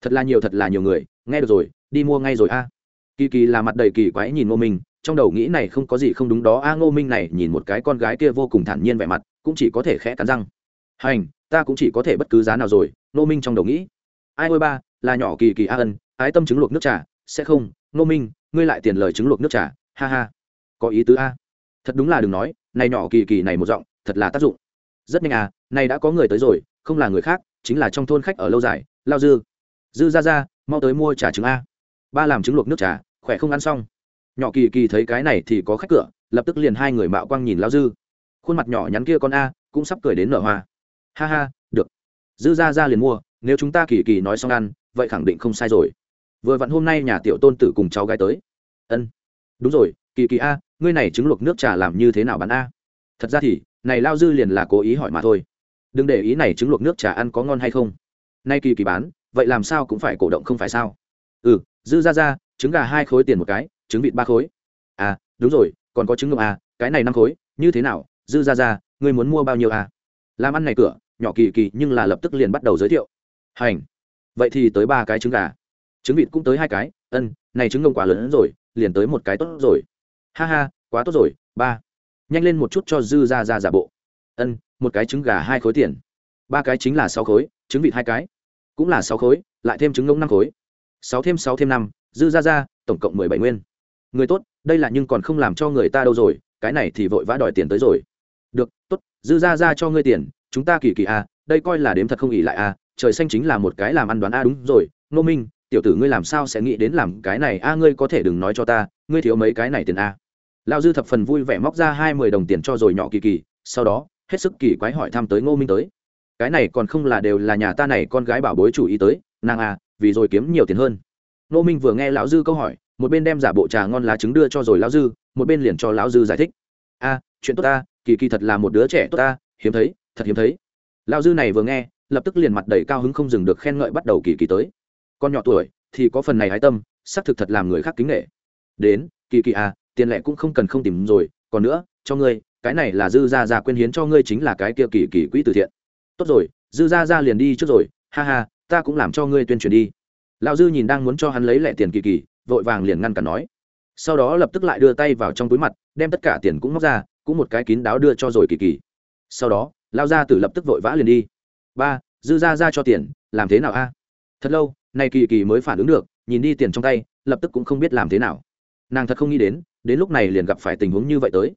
A: thật là nhiều, thật là nhiều người. Nghe được rồi, đi mua ngay rồi a. Kỳ kỳ là mặt đầy kỳ quái nhìn ngô minh, trong đầu nghĩ này không có gì không đúng đó. A, ngô minh này nhìn một cái con gái kia vô cùng thản nhiên vẻ mặt, cũng chỉ có thể khẽ cắn răng. Hành, ta cũng chỉ có thể bất cứ giá nào rồi, ngô minh trong đầu nghĩ. Ai ôi ba, là nhỏ kỳ kỳ a ân, ái tâm trứng luộc nước trà, sẽ không. Ngô minh, ngươi lại tiền lời trứng luộc nước trà, ha ha có ý tứ a. Thật đúng là đừng nói, này nhỏ kỳ kỳ này một giọng, thật là tác dụng. Rất nhanh à này đã có người tới rồi, không là người khác, chính là trong thôn khách ở lâu dài, lao dư. Dư ra ra, mau tới mua trà trứng a. Ba làm trứng luộc nước trà, khỏe không ăn xong. Nhỏ kỳ kỳ thấy cái này thì có khách cửa, lập tức liền hai người mạo quang nhìn lao dư. Khuôn mặt nhỏ nhắn kia con a, cũng sắp cười đến nở hoa. Ha ha, được. Dư ra ra liền mua, nếu chúng ta kỳ kỳ nói xong ăn, vậy khẳng định không sai rồi. Vừa vặn hôm nay nhà tiểu tôn tử cùng cháu gái tới. Ân. Đúng rồi, kỳ kỳ a ngươi này trứng luộc nước trà làm như thế nào bán a? Thật ra thì, này lao dư liền là cố ý hỏi mà thôi. Đừng để ý này trứng luộc nước trà ăn có ngon hay không. Nay kỳ kỳ bán, vậy làm sao cũng phải cổ động không phải sao? Ừ dư ra ra trứng gà hai khối tiền một cái, trứng vịt ba khối. À đúng rồi, còn có trứng ngựa à cái này năm khối, như thế nào? Dư ra ra ngươi muốn mua bao nhiêu à? Làm ăn này cửa, nhỏ kỳ kỳ nhưng là lập tức liền bắt đầu giới thiệu. Hành. Vậy thì tới ba cái trứng gà. Trứng vịt cũng tới hai cái. Ân, này trứng ngông quá lớn hơn rồi, liền tới một cái tốt rồi ha ha quá tốt rồi ba. Nhanh lên một chút cho dư ra ra giả bộ. Ân một cái trứng gà hai khối tiền. Ba cái chính là sáu khối trứng vịt hai cái. Cũng là sáu khối lại thêm trứng ngông năm khối. Sáu thêm sáu thêm năm dư ra ra tổng cộng mười bảy nguyên. Người tốt đây là nhưng còn không làm cho người ta đâu rồi cái này thì vội vã đòi tiền tới rồi. Được tốt dư ra ra cho ngươi tiền chúng ta kỳ kỳ a à, đây coi là đếm thật không ỉ lại a à, trời xanh chính là một cái làm ăn đoán a đúng rồi nô minh tiểu tử ngươi làm sao sẽ nghĩ đến làm cái này a ngươi có thể đừng nói cho ta ngươi thiếu mấy cái này tiền a lão dư thập phần vui vẻ móc ra hai mươi đồng tiền cho rồi nhỏ kỳ kỳ, sau đó, hết sức kỳ quái hỏi thăm tới ngô minh tới. Cái này còn không là đều là nhà ta này con gái bảo bối chủ ý tới, nàng à vì rồi kiếm nhiều tiền hơn. Ngô minh vừa nghe lão dư câu hỏi, một bên đem giả bộ trà ngon lá trứng đưa cho rồi lão dư, một bên liền cho lão dư giải thích. A chuyện tốt ta, kỳ kỳ thật là một đứa trẻ tốt ta, hiếm thấy, thật hiếm thấy. Lão dư này vừa nghe, lập tức liền mặt đầy cao hứng không dừng được khen ngợi bắt đầu kỳ kỳ tới. Con nhỏ tuổi thì có phần này hái tâm, xác thực thật làm người khác kính nghệ đến, kỳ kỳ à tiền lẻ cũng không cần không tìm rồi, còn nữa, cho ngươi, cái này là dư gia gia quyên hiến cho ngươi chính là cái kia kỳ kỳ quỹ từ thiện. Tốt rồi, dư gia gia liền đi trước rồi, ha ha, ta cũng làm cho ngươi tuyên truyền đi. Lão dư nhìn đang muốn cho hắn lấy lẻ tiền kỳ kỳ, vội vàng liền ngăn cản nói. Sau đó lập tức lại đưa tay vào trong túi mặt, đem tất cả tiền cũng móc ra, cũng một cái kín đáo đưa cho rồi kỳ kỳ. Sau đó lao gia tử lập tức vội vã liền đi. Ba, dư ra ra cho tiền, làm thế nào a? Thật lâu, nay kỳ kỳ mới phản ứng được, nhìn đi tiền trong tay, lập tức cũng không biết làm thế nào. Nàng thật không nghĩ đến đến lúc này liền gặp phải tình huống như vậy tới.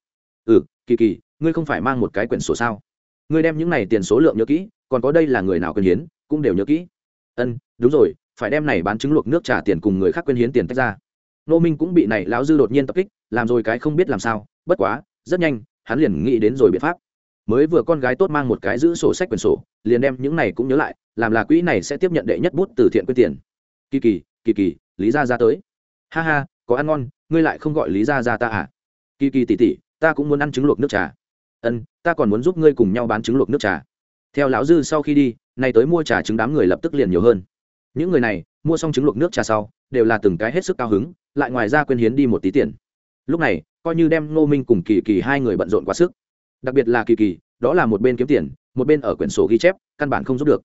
A: Ừ kỳ kỳ, ngươi không phải mang một cái quyển sổ sao? Ngươi đem những này tiền số lượng nhớ kỹ, còn có đây là người nào quên hiến, cũng đều nhớ kỹ. Ân, đúng rồi, phải đem này bán trứng luộc nước trả tiền cùng người khác quên hiến tiền tách ra. Nô minh cũng bị này lão dư đột nhiên tập kích, làm rồi cái không biết làm sao, bất quá, rất nhanh, hắn liền nghĩ đến rồi biện pháp. Mới vừa con gái tốt mang một cái giữ sổ sách quyển sổ, liền đem những này cũng nhớ lại, làm là quỹ này sẽ tiếp nhận đệ nhất bút từ thiện quyên tiền. Kỳ kỳ kỳ kỳ, lý gia ra tới. Ha ha, có ăn ngon ngươi lại không gọi lý gia ra ta à? Kỳ kỳ tỉ tỉ ta cũng muốn ăn trứng luộc nước trà. Ân, ta còn muốn giúp ngươi cùng nhau bán trứng luộc nước trà. Theo lão dư sau khi đi, nay tới mua trà trứng đám người lập tức liền nhiều hơn. Những người này, mua xong trứng luộc nước trà sau, đều là từng cái hết sức cao hứng, lại ngoài ra quên hiến đi một tí tiền. Lúc này, coi như đem ngô minh cùng kỳ kỳ hai người bận rộn quá sức. Đặc biệt là kỳ kỳ, đó là một bên kiếm tiền, một bên ở quyển sổ ghi chép, căn bản không giúp được.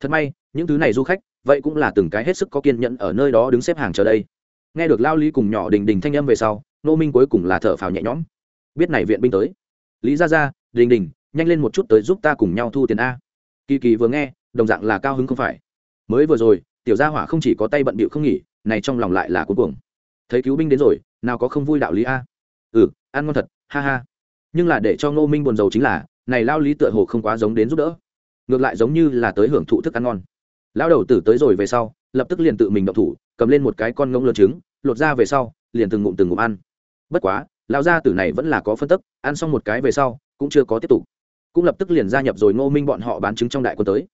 A: Thật may, những thứ này du khách, vậy cũng là từng cái hết sức có kiên nhẫn ở nơi đó đứng xếp hàng chờ đây nghe được lao lý cùng nhỏ đình đình thanh âm về sau nô minh cuối cùng là thở phào nhẹ nhõm. Biết này viện binh tới. Lý ra ra đình đình, nhanh lên một chút tới giúp ta cùng nhau thu tiền a. Kỳ kỳ vừa nghe, đồng dạng là cao hứng không phải. Mới vừa rồi, tiểu gia hỏa không chỉ có tay bận bịu không nghỉ, này trong lòng lại là cuối cùng thấy cứu binh đến rồi, nào có không vui đạo lý a. Ừ ăn ngon thật, ha ha. Nhưng là để cho ngô minh buồn rầu chính là, này lao lý tựa hồ không quá giống đến giúp đỡ. Ngược lại giống như là tới hưởng thụ thức ăn ngon. Lao đầu tử tới rồi về sau, lập tức liền tự mình động thủ, cầm lên một cái con ngỗng lớn trứng lột ra về sau, liền từng ngụm từng ngụm ăn. Bất quá, lão gia tử này vẫn là có phân tức, ăn xong một cái về sau, cũng chưa có tiếp tục. Cũng lập tức liền gia nhập rồi ngô minh bọn họ bán trứng trong đại quân tới.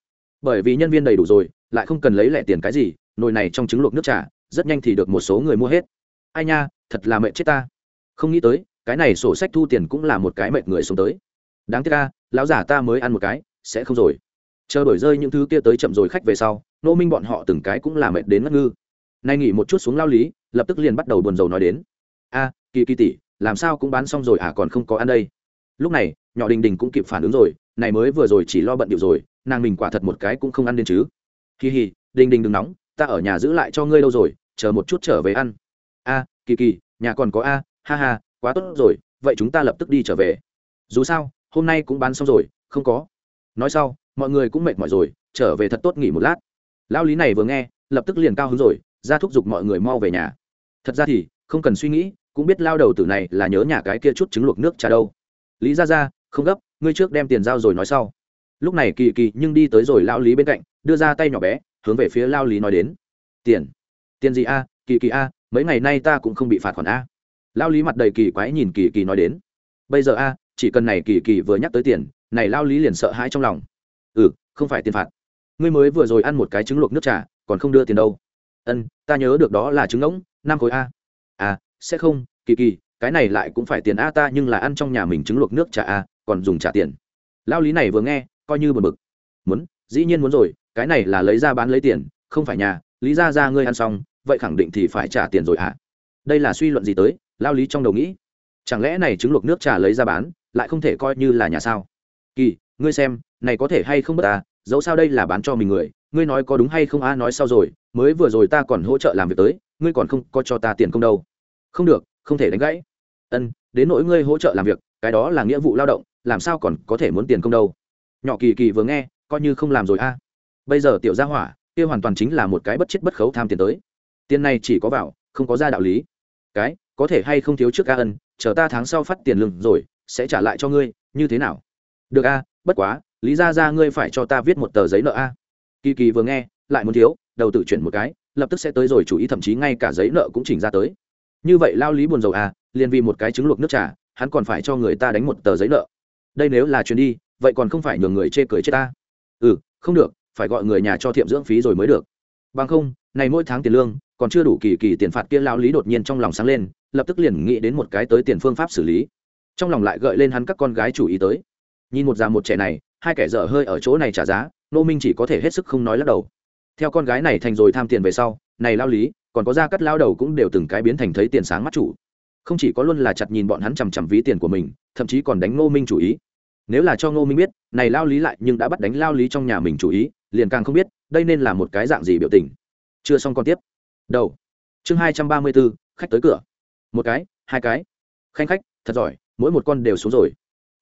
A: Bởi vì nhân viên đầy đủ rồi, lại không cần lấy lẻ tiền cái gì, nồi này trong trứng luộc nước trà, rất nhanh thì được một số người mua hết. Ai nha, thật là mệt chết ta. Không nghĩ tới, cái này sổ sách thu tiền cũng là một cái mệt người xuống tới. Đáng tiếc ca lão giả ta mới ăn một cái, sẽ không rồi. Chờ đổi rơi những thứ kia tới chậm rồi khách về sau nô minh bọn họ từng cái cũng là mệt đến ngất ngư nay nghỉ một chút xuống lao lý, lập tức liền bắt đầu buồn rầu nói đến. A, kỳ kỳ tỷ, làm sao cũng bán xong rồi à còn không có ăn đây. Lúc này, nhỏ đình đình cũng kịp phản ứng rồi, này mới vừa rồi chỉ lo bận điệu rồi, nàng mình quả thật một cái cũng không ăn đến chứ. Kỳ hì đình đình đừng nóng, ta ở nhà giữ lại cho ngươi lâu rồi, chờ một chút trở về ăn. A, kỳ kỳ, nhà còn có a, ha ha, quá tốt rồi, vậy chúng ta lập tức đi trở về. Dù sao, hôm nay cũng bán xong rồi, không có. Nói sau, mọi người cũng mệt mỏi rồi, trở về thật tốt nghỉ một lát. Lão lý này vừa nghe, lập tức liền cao hứng rồi ra thúc giục mọi người mau về nhà. Thật ra thì, không cần suy nghĩ, cũng biết lao đầu tử này là nhớ nhà cái kia chút trứng luộc nước trà đâu. Lý ra ra không gấp, ngươi trước đem tiền giao rồi nói sau. Lúc này kỳ kỳ nhưng đi tới rồi lao lý bên cạnh, đưa ra tay nhỏ bé, hướng về phía lao lý nói đến. Tiền. Tiền gì a, kỳ kỳ a, mấy ngày nay ta cũng không bị phạt khoản a. Lao lý mặt đầy kỳ quái nhìn kỳ kỳ nói đến. Bây giờ a, chỉ cần này kỳ kỳ vừa nhắc tới tiền, này lao lý liền sợ hãi trong lòng. Ừ không phải tiền phạt. Ngươi mới vừa rồi ăn một cái trứng luộc nước trà, còn không đưa tiền đâu ân, ta nhớ được đó là trứng ngỗng năm khối a. À sẽ không, kỳ kỳ, cái này lại cũng phải tiền a ta, nhưng là ăn trong nhà mình trứng luộc nước trả a, còn dùng trả tiền. Lao lý này vừa nghe, coi như buồn bực. Muốn, dĩ nhiên muốn rồi, cái này là lấy ra bán lấy tiền, không phải nhà, lý ra ra ngươi ăn xong, vậy khẳng định thì phải trả tiền rồi hả? À? đây là suy luận gì tới, lao lý trong đầu nghĩ. Chẳng lẽ này trứng luộc nước trà lấy ra bán, lại không thể coi như là nhà sao? Kỳ, ngươi xem, này có thể hay không bất ta dẫu sao đây là bán cho mình người, ngươi nói có đúng hay không a nói sau rồi mới vừa rồi ta còn hỗ trợ làm việc tới, ngươi còn không có cho ta tiền công đâu. Không được, không thể đánh gãy. Ân, đến nỗi ngươi hỗ trợ làm việc, cái đó là nghĩa vụ lao động, làm sao còn có thể muốn tiền công đâu. Nhỏ kỳ kỳ vừa nghe, coi như không làm rồi a. Bây giờ tiểu gia hỏa, kia hoàn toàn chính là một cái bất chết bất khấu tham tiền tới. Tiền này chỉ có vào, không có ra đạo lý. Cái, có thể hay không thiếu trước ca ân, chờ ta tháng sau phát tiền lương rồi, sẽ trả lại cho ngươi, như thế nào? Được a, bất quá, lý ra ra ngươi phải cho ta viết một tờ giấy nợ a. Kỳ kỳ vừa nghe lại muốn thiếu, đầu tự chuyển một cái, lập tức sẽ tới rồi, chủ ý thậm chí ngay cả giấy nợ cũng chỉnh ra tới. Như vậy lao lý buồn dầu à liền vì một cái trứng luộc nước trà, hắn còn phải cho người ta đánh một tờ giấy nợ. Đây nếu là chuyến đi, vậy còn không phải nhường người chê cười chết ta? Ừ không được, phải gọi người nhà cho thiệm dưỡng phí rồi mới được. Bằng không, này mỗi tháng tiền lương, còn chưa đủ kỳ kỳ tiền phạt kia lao lý đột nhiên trong lòng sáng lên, lập tức liền nghĩ đến một cái tới tiền phương pháp xử lý. Trong lòng lại gợi lên hắn các con gái chủ ý tới. Nhìn một già một trẻ này, hai kẻ dở hơi ở chỗ này trả giá, nô minh chỉ có thể hết sức không nói lắc đầu theo con gái này thành rồi tham tiền về sau, này lao lý, còn có ra cắt lao đầu cũng đều từng cái biến thành thấy tiền sáng mắt chủ. Không chỉ có luôn là chặt nhìn bọn hắn chằm chằm ví tiền của mình, thậm chí còn đánh ngô minh chủ ý. Nếu là cho ngô minh biết, này lao lý lại nhưng đã bắt đánh lao lý trong nhà mình chủ ý, liền càng không biết, đây nên là một cái dạng gì biểu tình. Chưa xong còn tiếp. Đầu. Chương hai trăm ba mươi bốn khách tới cửa. Một cái, hai cái. Khanh khách, thật giỏi, mỗi một con đều xuống rồi.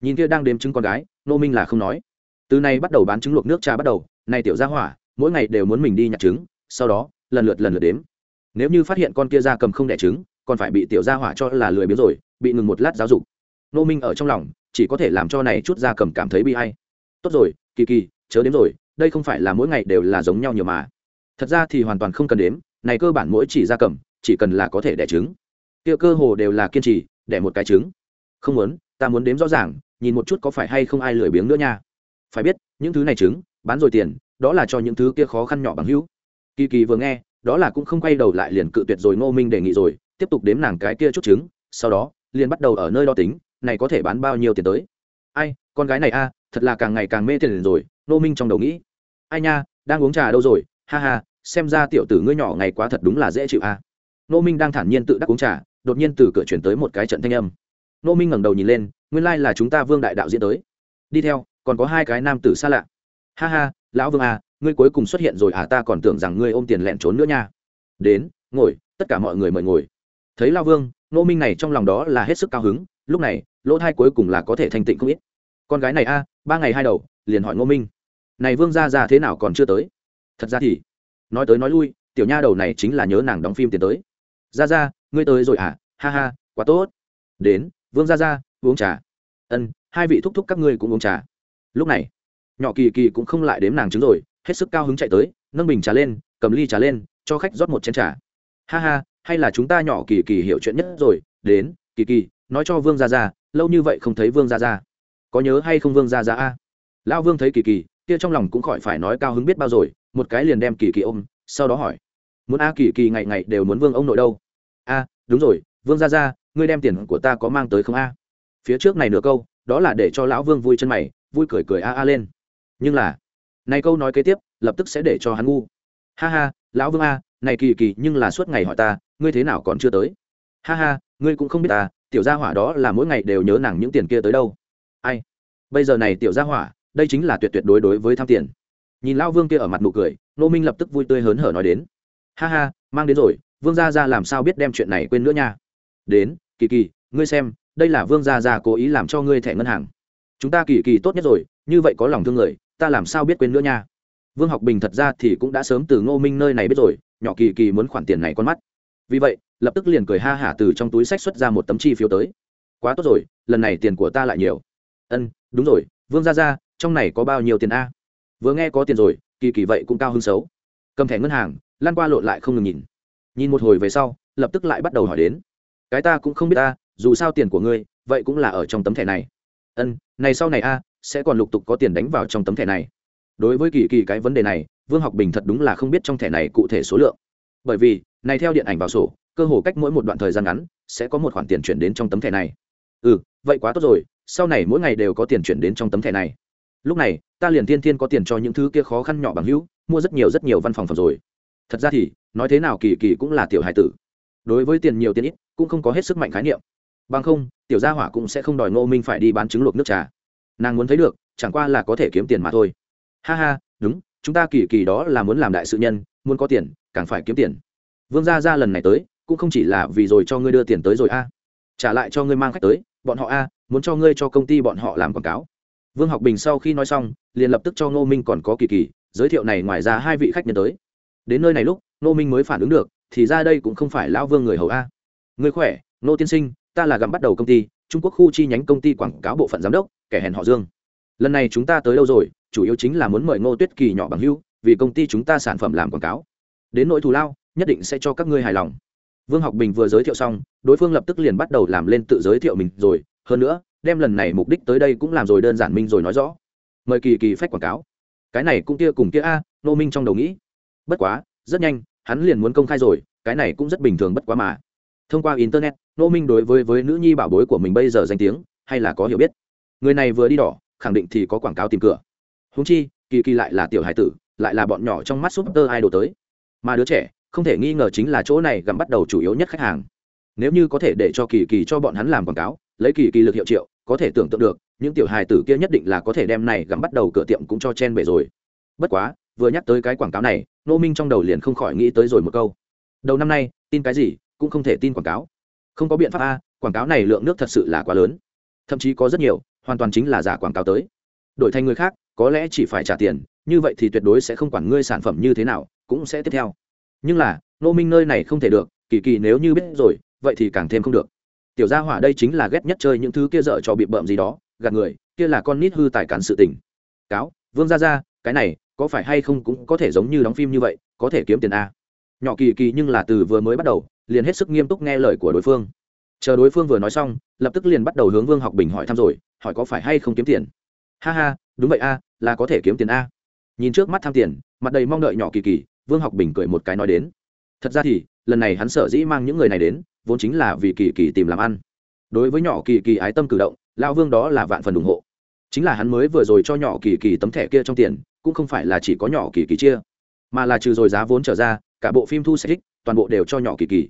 A: Nhìn kia đang đếm trứng con gái, Ngô minh là không nói. Từ nay bắt đầu bán trứng luộc nước trà bắt đầu này tiểu ra hỏa mỗi ngày đều muốn mình đi nhặt trứng, sau đó, lần lượt lần lượt đếm. Nếu như phát hiện con kia ra cầm không đẻ trứng, còn phải bị tiểu gia hỏa cho là lười biếng rồi, bị ngừng một lát giáo dục. Nô minh ở trong lòng, chỉ có thể làm cho này chút ra cầm cảm thấy bị hay tốt rồi, kỳ kỳ, chớ đếm rồi, đây không phải là mỗi ngày đều là giống nhau nhiều mà. Thật ra thì hoàn toàn không cần đếm, này cơ bản mỗi chỉ ra cầm, chỉ cần là có thể đẻ trứng. Kia cơ hồ đều là kiên trì, đẻ một cái trứng. Không muốn, ta muốn đếm rõ ràng, nhìn một chút có phải hay không ai lười biếng nữa nha. Phải biết, những thứ này trứng, bán rồi tiền đó là cho những thứ kia khó khăn nhỏ bằng hữu. Kỳ kỳ vừa nghe, đó là cũng không quay đầu lại liền cự tuyệt rồi ngô minh đề nghị rồi, tiếp tục đếm nàng cái kia chút trứng, sau đó, liền bắt đầu ở nơi đo tính, này có thể bán bao nhiêu tiền tới. Ai, con gái này a, thật là càng ngày càng mê tiền rồi, ngô minh trong đầu nghĩ. Ai nha, đang uống trà đâu rồi, ha ha, xem ra tiểu tử ngươi nhỏ ngày quá thật đúng là dễ chịu a. Ngô minh đang thản nhiên tự đắc uống trà, đột nhiên từ cửa chuyển tới một cái trận thanh âm. Ngô minh ngẩng đầu nhìn lên, nguyên lai là chúng ta vương đại đạo diễn tới. Đi theo, còn có hai cái nam tử xa lạ. Ha ha lão vương à ngươi cuối cùng xuất hiện rồi à ta còn tưởng rằng ngươi ôm tiền lẹn trốn nữa nha. Đến, ngồi, tất cả mọi người mời ngồi. Thấy lao vương nô minh này trong lòng đó là hết sức cao hứng, lúc này, lỗ thai cuối cùng là có thể thanh tịnh không ít. Con gái này a ba ngày hai đầu, liền hỏi ngô minh. Này vương ra ra thế nào còn chưa tới? Thật ra thì, nói tới nói lui, tiểu nha đầu này chính là nhớ nàng đóng phim tiền tới. Ra ra ngươi tới rồi à? Ha ha, quá tốt. Đến, vương ra ra uống trà. Ân, hai vị thúc thúc các ngươi cũng uống trà. Lúc này nhỏ kỳ kỳ cũng không lại đếm nàng trứng rồi, hết sức cao hứng chạy tới, nâng bình trà lên, cầm ly trà lên, cho khách rót một chén trà. Ha ha, hay là chúng ta nhỏ kỳ kỳ hiểu chuyện nhất rồi, đến, kỳ kỳ, nói cho vương gia gia, lâu như vậy không thấy vương gia gia. Có nhớ hay không vương gia gia a? Lão vương thấy kỳ kỳ, kia trong lòng cũng khỏi phải nói cao hứng biết bao rồi, một cái liền đem kỳ kỳ ôm, sau đó hỏi. Muốn a kỳ kỳ ngày ngày đều muốn vương ông nội đâu? A, đúng rồi, vương gia gia, ngươi đem tiền của ta có mang tới không a? Phía trước này nửa câu, đó là để cho lão vương vui chân mày, vui cười cười a a lên nhưng là, này câu nói kế tiếp, lập tức sẽ để cho hắn ngu. Ha ha, lão vương a, này kỳ kỳ nhưng là suốt ngày hỏi ta, ngươi thế nào còn chưa tới? Ha ha, ngươi cũng không biết ta, tiểu gia hỏa đó là mỗi ngày đều nhớ nàng những tiền kia tới đâu. Ai? Bây giờ này tiểu gia hỏa, đây chính là tuyệt tuyệt đối đối với tham tiền. Nhìn lão vương kia ở mặt nụ cười nô minh lập tức vui tươi hớn hở nói đến. Ha ha, mang đến rồi, vương gia gia làm sao biết đem chuyện này quên nữa nha. Đến, kỳ kỳ, ngươi xem, đây là vương gia gia cố ý làm cho ngươi thẻ ngân hàng. Chúng ta kỳ kỳ tốt nhất rồi, như vậy có lòng thương người ta làm sao biết quên nữa nha? Vương học bình thật ra thì cũng đã sớm từ ngô minh nơi này biết rồi, nhỏ kỳ kỳ muốn khoản tiền này con mắt. Vì vậy, lập tức liền cười ha hả từ trong túi sách xuất ra một tấm chi phiếu tới. Quá tốt rồi, lần này tiền của ta lại nhiều. Ân, đúng rồi, vương ra ra trong này có bao nhiêu tiền a? Vừa nghe có tiền rồi, kỳ kỳ vậy cũng cao hơn xấu. Cầm thẻ ngân hàng lan qua lộn lại không ngừng nhìn. Nhìn một hồi về sau, lập tức lại bắt đầu hỏi đến. Cái ta cũng không biết ta, dù sao tiền của ngươi, vậy cũng là ở trong tấm thẻ này. Ân, này sau này a sẽ còn lục tục có tiền đánh vào trong tấm thẻ này. Đối với kỳ kỳ cái vấn đề này, vương học bình thật đúng là không biết trong thẻ này cụ thể số lượng. Bởi vì, này theo điện ảnh vào sổ, cơ hồ cách mỗi một đoạn thời gian ngắn, sẽ có một khoản tiền chuyển đến trong tấm thẻ này. Ừ vậy quá tốt rồi, sau này mỗi ngày đều có tiền chuyển đến trong tấm thẻ này. Lúc này, ta liền thiên thiên có tiền cho những thứ kia khó khăn nhỏ bằng hữu, mua rất nhiều rất nhiều văn phòng phẩm rồi. Thật ra thì, nói thế nào kỳ kỳ cũng là tiểu hải tử. Đối với tiền nhiều tiền ít, cũng không có hết sức mạnh khái niệm. Bằng không, tiểu gia hỏa cũng sẽ không đòi ngô minh phải đi bán trứng luộc nước trà nàng muốn thấy được, chẳng qua là có thể kiếm tiền mà thôi. Ha ha, đúng, chúng ta kỳ kỳ đó là muốn làm đại sự nhân, muốn có tiền, càng phải kiếm tiền. Vương gia gia lần này tới, cũng không chỉ là vì rồi cho ngươi đưa tiền tới rồi a. Trả lại cho ngươi mang khách tới, bọn họ a, muốn cho ngươi cho công ty bọn họ làm quảng cáo. Vương học bình sau khi nói xong, liền lập tức cho ngô minh còn có kỳ kỳ, giới thiệu này ngoài ra hai vị khách nhân tới. Đến nơi này lúc, ngô minh mới phản ứng được, thì ra đây cũng không phải lão vương người hầu a. Ngươi khỏe, ngô tiên sinh, ta là gặm bắt đầu công ty trung quốc khu chi nhánh công ty quảng cáo bộ phận giám đốc, kẻ hèn họ dương. Lần này chúng ta tới đâu rồi? Chủ yếu chính là muốn mời ngô tuyết kỳ nhỏ bằng hưu vì công ty chúng ta sản phẩm làm quảng cáo. Đến nỗi thù lao, nhất định sẽ cho các ngươi hài lòng. Vương học bình vừa giới thiệu xong, đối phương lập tức liền bắt đầu làm lên tự giới thiệu mình rồi. Hơn nữa, đem lần này mục đích tới đây cũng làm rồi đơn giản minh rồi nói rõ. Mời kỳ kỳ phách quảng cáo. Cái này cũng kia cùng kia a nô minh trong đầu nghĩ. Bất quá, rất nhanh, hắn liền muốn công khai rồi, cái này cũng rất bình thường bất quá mà thông qua internet nô minh đối với với nữ nhi bảo bối của mình bây giờ danh tiếng, hay là có hiểu biết. Người này vừa đi đỏ, khẳng định thì có quảng cáo tìm cửa. Húng chi, kỳ kỳ lại là tiểu hải tử, lại là bọn nhỏ trong mắt super idol tới. Mà đứa trẻ, không thể nghi ngờ chính là chỗ này gặm bắt đầu chủ yếu nhất khách hàng. Nếu như có thể để cho kỳ kỳ cho bọn hắn làm quảng cáo, lấy kỳ kỳ lực hiệu triệu, có thể tưởng tượng được, những tiểu hài tử kia nhất định là có thể đem này gặm bắt đầu cửa tiệm cũng cho chen bể rồi. Bất quá, vừa nhắc tới cái quảng cáo này nô minh trong đầu liền không khỏi nghĩ tới rồi một câu. Đầu năm nay, tin cái gì? Cũng không thể tin quảng cáo. Không có biện pháp a, quảng cáo này lượng nước thật sự là quá lớn. Thậm chí có rất nhiều, hoàn toàn chính là giả quảng cáo tới. Đổi thành người khác, có lẽ chỉ phải trả tiền, như vậy thì tuyệt đối sẽ không quản ngươi sản phẩm như thế nào, cũng sẽ tiếp theo. Nhưng là nô minh nơi này không thể được, kỳ kỳ nếu như biết rồi, vậy thì càng thêm không được. Tiểu gia hỏa đây chính là ghét nhất chơi những thứ kia dở cho bị bợm gì đó, gạt người, kia là con nít hư tài cản sự tình. Cáo, vương ra ra cái này, có phải hay không cũng có thể giống như đóng phim như vậy, có thể kiếm tiền a. Nhỏ kỳ kỳ nhưng là từ vừa mới bắt đầu liền hết sức nghiêm túc nghe lời của đối phương. Chờ đối phương vừa nói xong, lập tức liền bắt đầu hướng vương học bình hỏi thăm rồi, hỏi có phải hay không kiếm tiền. Ha ha, đúng vậy a, là có thể kiếm tiền a. Nhìn trước mắt tham tiền, mặt đầy mong đợi nhỏ kỳ kỳ, vương học bình cười một cái nói đến. Thật ra thì, lần này hắn sở dĩ mang những người này đến, vốn chính là vì kỳ kỳ tìm làm ăn. Đối với nhỏ kỳ kỳ ái tâm cử động lao vương đó là vạn phần ủng hộ. Chính là hắn mới vừa rồi cho nhỏ kỳ kỳ tấm thẻ kia trong tiền, cũng không phải là chỉ có nhỏ kỳ kỳ chia, mà là trừ rồi giá vốn trở ra, cả bộ phim thu sẽ thích toàn bộ đều cho nhỏ kỳ kỳ.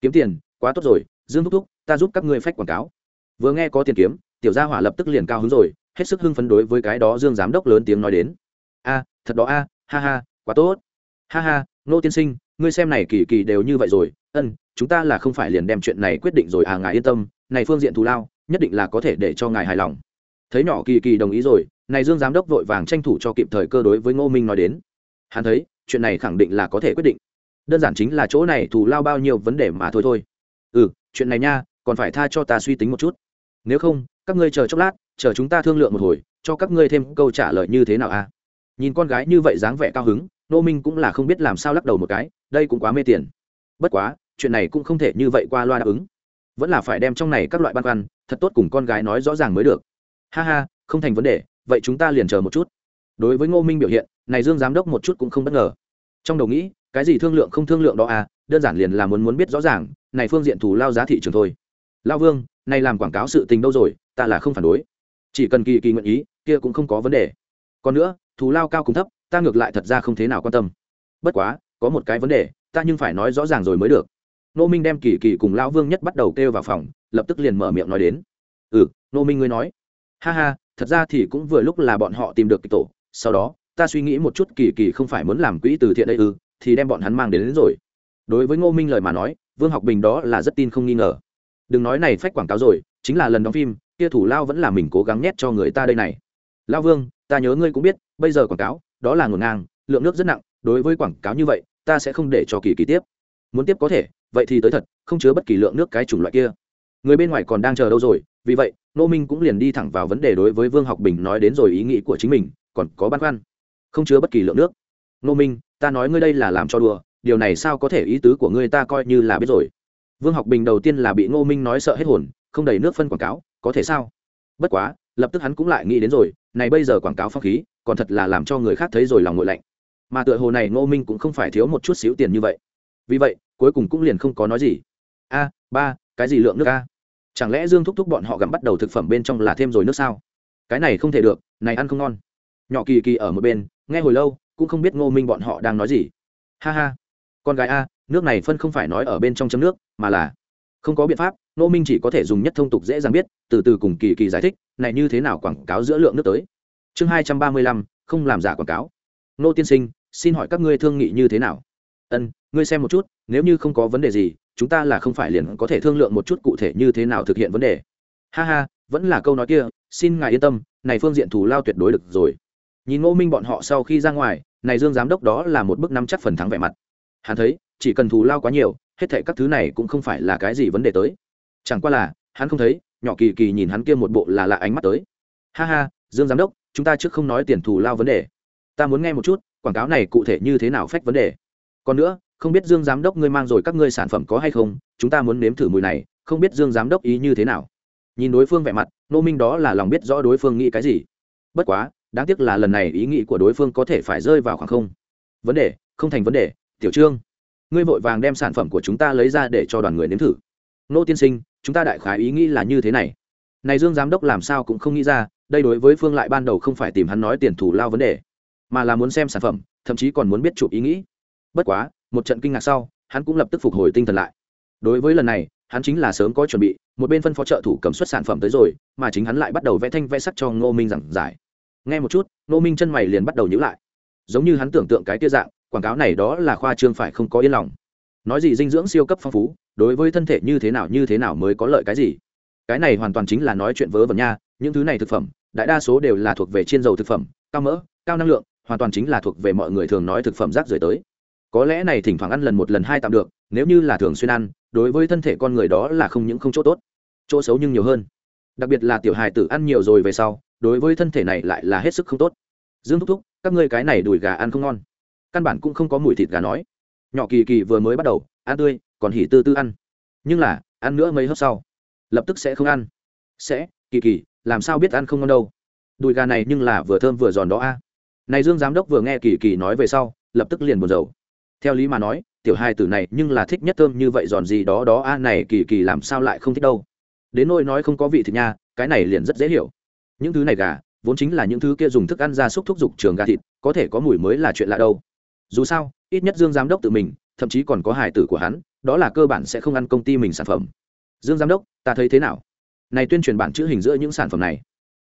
A: Kiếm tiền, quá tốt rồi, dương thúc thúc, ta giúp các ngươi phách quảng cáo. Vừa nghe có tiền kiếm, tiểu gia hỏa lập tức liền cao hứng rồi, hết sức hưng phấn đối với cái đó dương giám đốc lớn tiếng nói đến. A, thật đó a, ha ha, quá tốt. Ha ha, nô tiên sinh, ngươi xem này kỳ kỳ đều như vậy rồi. Ân, chúng ta là không phải liền đem chuyện này quyết định rồi à ngài yên tâm, này phương diện thù lao, nhất định là có thể để cho ngài hài lòng. Thấy nhỏ kỳ kỳ đồng ý rồi, này dương giám đốc vội vàng tranh thủ cho kịp thời cơ đối với ngô minh nói đến. Hắn thấy, chuyện này khẳng định là có thể quyết định đơn giản chính là chỗ này thù lao bao nhiêu vấn đề mà thôi thôi. Ừ chuyện này nha, còn phải tha cho ta suy tính một chút. Nếu không, các ngươi chờ chốc lát, chờ chúng ta thương lượng một hồi, cho các ngươi thêm câu trả lời như thế nào à? Nhìn con gái như vậy dáng vẻ cao hứng, nô minh cũng là không biết làm sao lắc đầu một cái, đây cũng quá mê tiền. Bất quá, chuyện này cũng không thể như vậy qua loa đáp ứng. Vẫn là phải đem trong này các loại băn khoăn, thật tốt cùng con gái nói rõ ràng mới được. Ha ha, không thành vấn đề, vậy chúng ta liền chờ một chút. Đối với ngô minh biểu hiện, này dương giám đốc một chút cũng không bất ngờ. Trong đầu nghĩ cái gì thương lượng không thương lượng đó à đơn giản liền là muốn muốn biết rõ ràng, này phương diện thù lao giá thị trường thôi. Lao vương, này làm quảng cáo sự tình đâu rồi, ta là không phản đối. Chỉ cần kỳ kỳ nguyện ý, kia cũng không có vấn đề. Còn nữa thù lao cao cùng thấp, ta ngược lại thật ra không thế nào quan tâm. Bất quá, có một cái vấn đề, ta nhưng phải nói rõ ràng rồi mới được. Nô minh đem kỳ kỳ cùng lão vương nhất bắt đầu kêu vào phòng, lập tức liền mở miệng nói đến. Ừ nô minh ngươi nói. Ha ha, thật ra thì cũng vừa lúc là bọn họ tìm được kịch tổ, sau đó, ta suy nghĩ một chút kỳ kỳ không phải muốn làm quỹ từ thiện đây ư thì đem bọn hắn mang đến, đến rồi. Đối với ngô minh lời mà nói vương học bình đó là rất tin không nghi ngờ. Đừng nói này phách quảng cáo rồi chính là lần đóng phim kia thủ lao vẫn là mình cố gắng nhét cho người ta đây này. Lao vương ta nhớ ngươi cũng biết bây giờ quảng cáo đó là ngổn ngang lượng nước rất nặng đối với quảng cáo như vậy ta sẽ không để cho kỳ kỳ tiếp. Muốn tiếp có thể vậy thì tới thật không chứa bất kỳ lượng nước cái chủng loại kia. Người bên ngoài còn đang chờ đâu rồi vì vậy nô minh cũng liền đi thẳng vào vấn đề đối với vương học bình nói đến rồi ý nghĩ của chính mình còn có băn khoăn. Không chứa bất kỳ lượng nước. Nô minh ta nói ngươi đây là làm cho đùa, điều này sao có thể ý tứ của ngươi ta coi như là biết rồi. Vương học bình đầu tiên là bị ngô minh nói sợ hết hồn, không đầy nước phân quảng cáo, có thể sao? Bất quá, lập tức hắn cũng lại nghĩ đến rồi, này bây giờ quảng cáo phong khí, còn thật là làm cho người khác thấy rồi lòng ngội lạnh. Mà tựa hồ này ngô minh cũng không phải thiếu một chút xíu tiền như vậy. Vì vậy, cuối cùng cũng liền không có nói gì. A, ba, cái gì lượng nước a? Chẳng lẽ dương thúc thúc bọn họ gặm bắt đầu thực phẩm bên trong là thêm rồi nước sao? Cái này không thể được, này ăn không ngon. Nhỏ kỳ kỳ ở một bên, nghe hồi lâu cũng không biết ngô minh bọn họ đang nói gì. Ha ha. Con gái a, nước này phân không phải nói ở bên trong chấm nước, mà là không có biện pháp, Ngô minh chỉ có thể dùng nhất thông tục dễ dàng biết, từ từ cùng kỳ kỳ giải thích, này như thế nào quảng cáo giữa lượng nước tới. Chương hai trăm ba mươi lăm, không làm giả quảng cáo. Nô tiên sinh, xin hỏi các ngươi thương nghị như thế nào? Ân, ngươi xem một chút, nếu như không có vấn đề gì, chúng ta là không phải liền có thể thương lượng một chút cụ thể như thế nào thực hiện vấn đề. Ha ha, vẫn là câu nói kia, xin ngài yên tâm, này phương diện thù lao tuyệt đối được rồi nhìn ngô minh bọn họ sau khi ra ngoài, này dương giám đốc đó là một bước năm chắc phần thắng vẻ mặt. Hắn thấy, chỉ cần thù lao quá nhiều, hết thệ các thứ này cũng không phải là cái gì vấn đề tới. Chẳng qua là, hắn không thấy, nhỏ kỳ kỳ nhìn hắn kia một bộ là lạ ánh mắt tới. Ha ha, dương giám đốc, chúng ta trước không nói tiền thù lao vấn đề. Ta muốn nghe một chút, quảng cáo này cụ thể như thế nào phách vấn đề. Còn nữa, không biết dương giám đốc ngươi mang rồi các ngươi sản phẩm có hay không, chúng ta muốn nếm thử mùi này, không biết dương giám đốc ý như thế nào. Nhìn đối phương vẻ mặt nô minh đó là lòng biết rõ đối phương nghĩ cái gì. Bất quá đáng tiếc là lần này ý nghĩ của đối phương có thể phải rơi vào khoảng không. Vấn đề, không thành vấn đề, tiểu trương. Ngươi vội vàng đem sản phẩm của chúng ta lấy ra để cho đoàn người nếm thử. Nô tiên sinh, chúng ta đại khái ý nghĩ là như thế này. Này dương giám đốc làm sao cũng không nghĩ ra, đây đối với phương lại ban đầu không phải tìm hắn nói tiền thủ lao vấn đề, mà là muốn xem sản phẩm, thậm chí còn muốn biết chụp ý nghĩ. Bất quá, một trận kinh ngạc sau, hắn cũng lập tức phục hồi tinh thần lại. Đối với lần này, hắn chính là sớm có chuẩn bị, một bên phân phó trợ thủ cầm xuất sản phẩm tới rồi, mà chính hắn lại bắt đầu vẽ thanh vẽ sắc cho ngô minh giảng giải nghe một chút Nô minh chân mày liền bắt đầu nhữ lại. Giống như hắn tưởng tượng cái tia dạng, quảng cáo này đó là khoa trương phải không có yên lòng. Nói gì dinh dưỡng siêu cấp phong phú, đối với thân thể như thế nào như thế nào mới có lợi cái gì? Cái này hoàn toàn chính là nói chuyện vớ vẩn nha, những thứ này thực phẩm, đại đa số đều là thuộc về chiên dầu thực phẩm, cao mỡ, cao năng lượng, hoàn toàn chính là thuộc về mọi người thường nói thực phẩm rác rưởi tới. Có lẽ này thỉnh thoảng ăn lần một lần hai tạm được, nếu như là thường xuyên ăn, đối với thân thể con người đó là không những không chỗ tốt, chỗ xấu nhưng nhiều hơn. Đặc biệt là tiểu hài tử ăn nhiều rồi về sau đối với thân thể này lại là hết sức không tốt. Dương thúc thúc, các ngươi cái này đùi gà ăn không ngon. Căn bản cũng không có mùi thịt gà nói. Nhỏ kỳ kỳ vừa mới bắt đầu, ăn tươi, còn hỉ tư tư ăn. Nhưng là, ăn nữa mấy hớp sau, lập tức sẽ không ăn. Sẽ, kỳ kỳ, làm sao biết ăn không ngon đâu? Đùi gà này nhưng là vừa thơm vừa giòn đó a. Này dương giám đốc vừa nghe kỳ kỳ nói về sau, lập tức liền buồn rầu. Theo lý mà nói, tiểu hai tử này nhưng là thích nhất thơm như vậy giòn gì đó đó a, này kỳ kỳ làm sao lại không thích đâu. Đến nôi nói không có vị thịt nha, cái này liền rất dễ hiểu những thứ này gà, vốn chính là những thứ kia dùng thức ăn ra súc thúc dục trường gà thịt, có thể có mùi mới là chuyện lạ đâu. Dù sao, ít nhất dương giám đốc tự mình, thậm chí còn có hải tử của hắn, đó là cơ bản sẽ không ăn công ty mình sản phẩm. Dương giám đốc, ta thấy thế nào? Này tuyên truyền bản chữ hình giữa những sản phẩm này.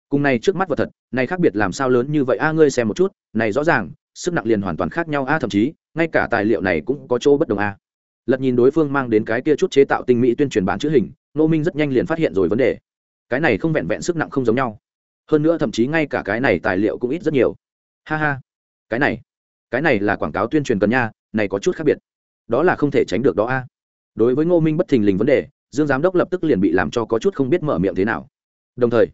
A: Cùng này trước mắt vật thật, này khác biệt làm sao lớn như vậy? A, ngươi xem một chút, này rõ ràng, sức nặng liền hoàn toàn khác nhau. A, thậm chí, ngay cả tài liệu này cũng có chỗ bất đồng a. Lật nhìn đối phương mang đến cái kia chút chế tạo tinh mỹ tuyên truyền bản chữ hình nô minh rất nhanh liền phát hiện rồi vấn đề. Cái này không vẹn vẹn sức nặng không giống nhau hơn nữa thậm chí ngay cả cái này tài liệu cũng ít rất nhiều. Ha ha. Cái này cái này là quảng cáo tuyên truyền cần nha, này có chút khác biệt. Đó là không thể tránh được đó a. Đối với ngô minh bất thình lình vấn đề, dương giám đốc lập tức liền bị làm cho có chút không biết mở miệng thế nào. Đồng thời,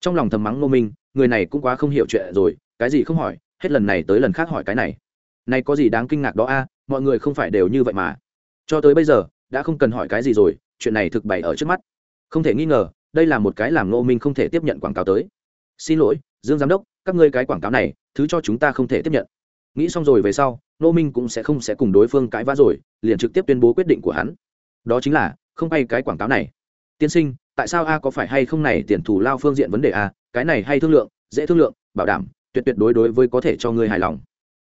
A: trong lòng thầm mắng ngô minh, người này cũng quá không hiểu chuyện rồi, cái gì không hỏi, hết lần này tới lần khác hỏi cái này. Này có gì đáng kinh ngạc đó a, mọi người không phải đều như vậy mà. Cho tới bây giờ, đã không cần hỏi cái gì rồi, chuyện này thực bày ở trước mắt. Không thể nghi ngờ, đây là một cái làm ngô minh không thể tiếp nhận quảng cáo tới xin lỗi, dương giám đốc, các ngươi cái quảng cáo này, thứ cho chúng ta không thể tiếp nhận. Nghĩ xong rồi về sau nô minh cũng sẽ không sẽ cùng đối phương cãi vã rồi, liền trực tiếp tuyên bố quyết định của hắn. Đó chính là, không bay cái quảng cáo này. Tiên sinh, tại sao a có phải hay không này tiền thủ lao phương diện vấn đề a, cái này hay thương lượng, dễ thương lượng, bảo đảm, tuyệt tuyệt đối đối với có thể cho ngươi hài lòng.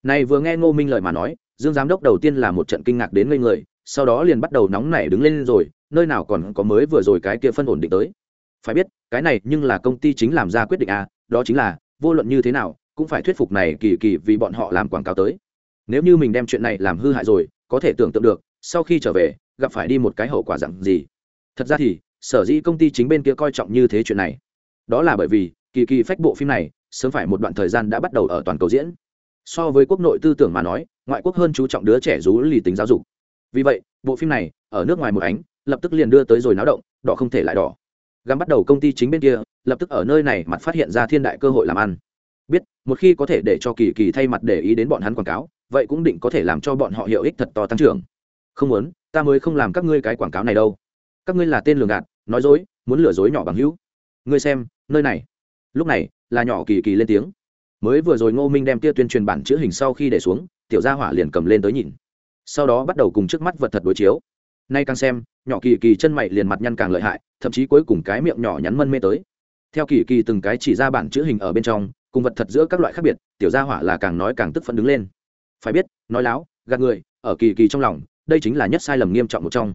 A: Này vừa nghe ngô minh lời mà nói, dương giám đốc đầu tiên là một trận kinh ngạc đến ngây người, sau đó liền bắt đầu nóng nảy đứng lên rồi, nơi nào còn có mới vừa rồi cái kia phân ổn định tới phải biết, cái này nhưng là công ty chính làm ra quyết định a đó chính là, vô luận như thế nào, cũng phải thuyết phục này kỳ kỳ vì bọn họ làm quảng cáo tới. Nếu như mình đem chuyện này làm hư hại rồi, có thể tưởng tượng được, sau khi trở về, gặp phải đi một cái hậu quả dặn gì. Thật ra thì, sở dĩ công ty chính bên kia coi trọng như thế chuyện này, đó là bởi vì, kỳ kỳ phách bộ phim này, sớm phải một đoạn thời gian đã bắt đầu ở toàn cầu diễn. So với quốc nội tư tưởng mà nói, ngoại quốc hơn chú trọng đứa trẻ rú lì tính giáo dục. Vì vậy, bộ phim này, ở nước ngoài một ánh, lập tức liền đưa tới rồi náo động, đỏ không thể lại đỏ gắm bắt đầu công ty chính bên kia, lập tức ở nơi này mặt phát hiện ra thiên đại cơ hội làm ăn. Biết, một khi có thể để cho kỳ kỳ thay mặt để ý đến bọn hắn quảng cáo, vậy cũng định có thể làm cho bọn họ hiệu ích thật to tăng trưởng. Không muốn, ta mới không làm các ngươi cái quảng cáo này đâu. Các ngươi là tên lường gạt, nói dối, muốn lừa dối nhỏ bằng hữu. Ngươi xem, nơi này. Lúc này, là nhỏ kỳ kỳ lên tiếng. Mới vừa rồi ngô minh đem tia tuyên truyền bản chữ hình sau khi để xuống, tiểu gia hỏa liền cầm lên tới nhìn. Sau đó bắt đầu cùng trước mắt vật thật đối chiếu. Nay càng xem nhỏ kỳ kỳ chân mày liền mặt nhăn càng lợi hại, thậm chí cuối cùng cái miệng nhỏ nhắn mân mê tới. Theo kỳ kỳ từng cái chỉ ra bản chữ hình ở bên trong, cùng vật thật giữa các loại khác biệt, tiểu gia hỏa là càng nói càng tức phận đứng lên. Phải biết, nói láo, gạt người, ở kỳ kỳ trong lòng, đây chính là nhất sai lầm nghiêm trọng một trong.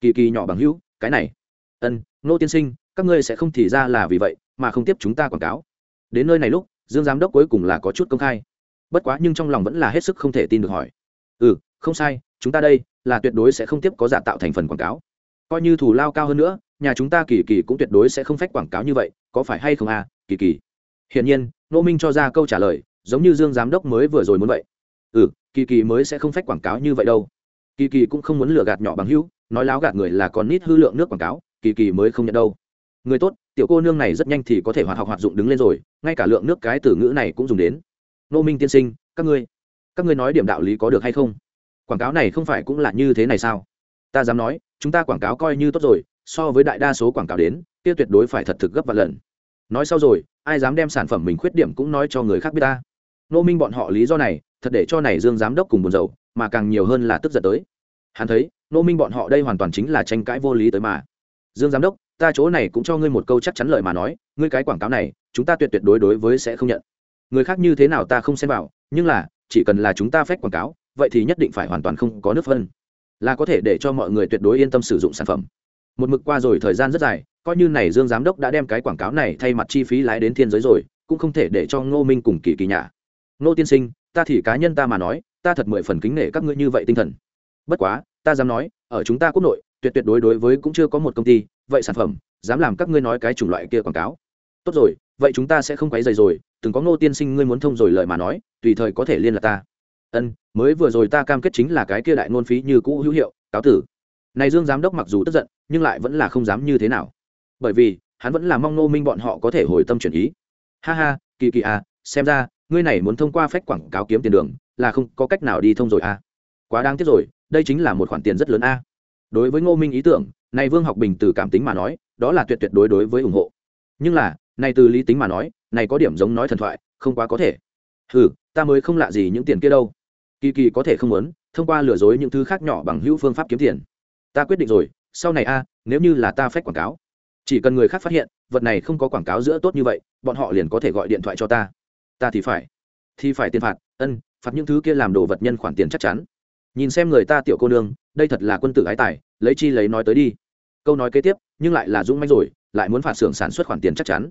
A: Kỳ kỳ nhỏ bằng hữu, cái này. Ân nô tiên sinh, các ngươi sẽ không thì ra là vì vậy, mà không tiếp chúng ta quảng cáo. Đến nơi này lúc, dương giám đốc cuối cùng là có chút công khai. Bất quá nhưng trong lòng vẫn là hết sức không thể tin được hỏi. Ừ không sai, chúng ta đây là tuyệt đối sẽ không tiếp có giả tạo thành phần quảng cáo coi như thủ lao cao hơn nữa, nhà chúng ta kỳ kỳ cũng tuyệt đối sẽ không phách quảng cáo như vậy, có phải hay không à kỳ kỳ? Hiển nhiên nô minh cho ra câu trả lời, giống như dương giám đốc mới vừa rồi muốn vậy. Ừ kỳ kỳ mới sẽ không phách quảng cáo như vậy đâu. Kỳ kỳ cũng không muốn lừa gạt nhỏ bằng hữu, nói láo gạt người là còn nít hư lượng nước quảng cáo, kỳ kỳ mới không nhận đâu. Người tốt, tiểu cô nương này rất nhanh thì có thể hoạt học hoạt dụng đứng lên rồi, ngay cả lượng nước cái từ ngữ này cũng dùng đến. Nô minh tiên sinh, các ngươi các ngươi nói điểm đạo lý có được hay không? Quảng cáo này không phải cũng là như thế này sao? Ta dám nói chúng ta quảng cáo coi như tốt rồi, so với đại đa số quảng cáo đến, kia tuyệt đối phải thật thực gấp và lần. Nói sau rồi, ai dám đem sản phẩm mình khuyết điểm cũng nói cho người khác biết ta. Nô minh bọn họ lý do này, thật để cho này dương giám đốc cùng buồn rầu, mà càng nhiều hơn là tức giận tới. Hắn thấy nô minh bọn họ đây hoàn toàn chính là tranh cãi vô lý tới mà. Dương giám đốc, ta chỗ này cũng cho ngươi một câu chắc chắn lời mà nói, ngươi cái quảng cáo này, chúng ta tuyệt tuyệt đối đối với sẽ không nhận. Người khác như thế nào ta không xem vào, nhưng là, chỉ cần là chúng ta phép quảng cáo, vậy thì nhất định phải hoàn toàn không có nước phân là có thể để cho mọi người tuyệt đối yên tâm sử dụng sản phẩm. Một mực qua rồi thời gian rất dài, coi như này dương giám đốc đã đem cái quảng cáo này thay mặt chi phí lái đến thiên giới rồi, cũng không thể để cho ngô minh cùng kỳ kỳ nhà ngô tiên sinh, ta thì cá nhân ta mà nói, ta thật mười phần kính nể các ngươi như vậy tinh thần. Bất quá, ta dám nói, ở chúng ta quốc nội, tuyệt tuyệt đối đối với cũng chưa có một công ty, vậy sản phẩm, dám làm các ngươi nói cái chủng loại kia quảng cáo. Tốt rồi, vậy chúng ta sẽ không quấy dày rồi, từng có ngô tiên sinh ngươi muốn thông rồi lời mà nói, tùy thời có thể liên lạc ta. Ân mới vừa rồi ta cam kết chính là cái kia đại ngôn phí như cũ hữu hiệu, cáo tử. Này dương giám đốc mặc dù tức giận, nhưng lại vẫn là không dám như thế nào. Bởi vì, hắn vẫn là mong ngô minh bọn họ có thể hồi tâm chuyển ý. Ha ha, kỳ kỳ à xem ra, ngươi này muốn thông qua phách quảng cáo kiếm tiền đường, là không có cách nào đi thông rồi à. Quá đáng tiếc rồi, đây chính là một khoản tiền rất lớn a. Đối với ngô minh ý tưởng, này vương học bình từ cảm tính mà nói, đó là tuyệt tuyệt đối đối với ủng hộ. Nhưng là, này từ lý tính mà nói, này có điểm giống nói thần thoại, không quá có thể. Ừ ta mới không lạ gì những tiền kia đâu kỳ kỳ có thể không muốn, thông qua lừa dối những thứ khác nhỏ bằng hữu phương pháp kiếm tiền. Ta quyết định rồi, sau này a, nếu như là ta phép quảng cáo. Chỉ cần người khác phát hiện, vật này không có quảng cáo giữa tốt như vậy, bọn họ liền có thể gọi điện thoại cho ta. Ta thì phải. Thì phải tiền phạt, ân, phạt những thứ kia làm đồ vật nhân khoản tiền chắc chắn. Nhìn xem người ta tiểu cô nương, đây thật là quân tử ái tài, lấy chi lấy nói tới đi. Câu nói kế tiếp, nhưng lại là dũng manh rồi, lại muốn phạt xưởng sản xuất khoản tiền chắc chắn.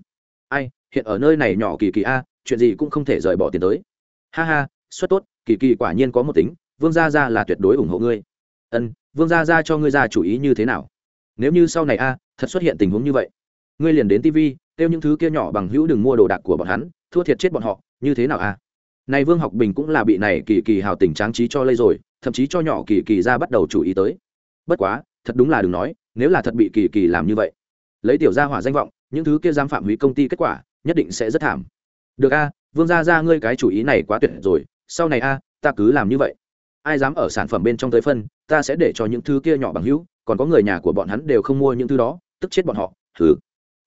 A: Ai, hiện ở nơi này nhỏ kỳ kỳ a, chuyện gì cũng không thể rời bỏ tiền tới. Ha ha xuất tốt, kỳ kỳ quả nhiên có một tính, vương gia gia là tuyệt đối ủng hộ ngươi. Ân, vương gia gia cho ngươi ra chủ ý như thế nào? Nếu như sau này a, thật xuất hiện tình huống như vậy, ngươi liền đến tv kêu những thứ kia nhỏ bằng hữu đừng mua đồ đạc của bọn hắn, thua thiệt chết bọn họ, như thế nào a? Này vương học bình cũng là bị này kỳ kỳ hào tình tráng trí cho lây rồi, thậm chí cho nhỏ kỳ kỳ ra bắt đầu chủ ý tới. Bất quá, thật đúng là đừng nói, nếu là thật bị kỳ kỳ làm như vậy, lấy tiểu gia hỏa danh vọng, những thứ kia giam phạm hủy công ty kết quả, nhất định sẽ rất thảm. Được a, vương gia ra ngươi cái chủ ý này quá tuyệt rồi sau này a ta cứ làm như vậy. Ai dám ở sản phẩm bên trong tới phân ta sẽ để cho những thứ kia nhỏ bằng hữu còn có người nhà của bọn hắn đều không mua những thứ đó tức chết bọn họ thứ,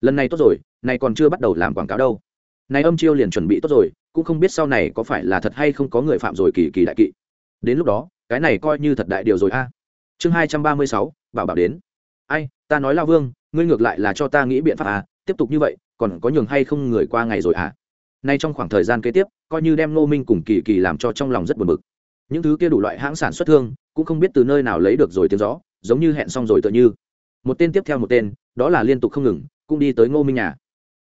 A: lần này tốt rồi này còn chưa bắt đầu làm quảng cáo đâu. Này âm chiêu liền chuẩn bị tốt rồi cũng không biết sau này có phải là thật hay không có người phạm rồi kỳ kỳ đại kỵ. Đến lúc đó cái này coi như thật đại điều rồi a. Chương hai trăm ba mươi sáu bảo bảo đến. Ai ta nói lao vương ngươi ngược lại là cho ta nghĩ biện pháp à tiếp tục như vậy còn có nhường hay không người qua ngày rồi à? Nay trong khoảng thời gian kế tiếp, coi như đem ngô minh cùng kỳ kỳ làm cho trong lòng rất buồn bực. Những thứ kia đủ loại hãng sản xuất thương, cũng không biết từ nơi nào lấy được rồi tiếng gió, giống như hẹn xong rồi tựa như. Một tên tiếp theo một tên, đó là liên tục không ngừng, cũng đi tới ngô minh nhà.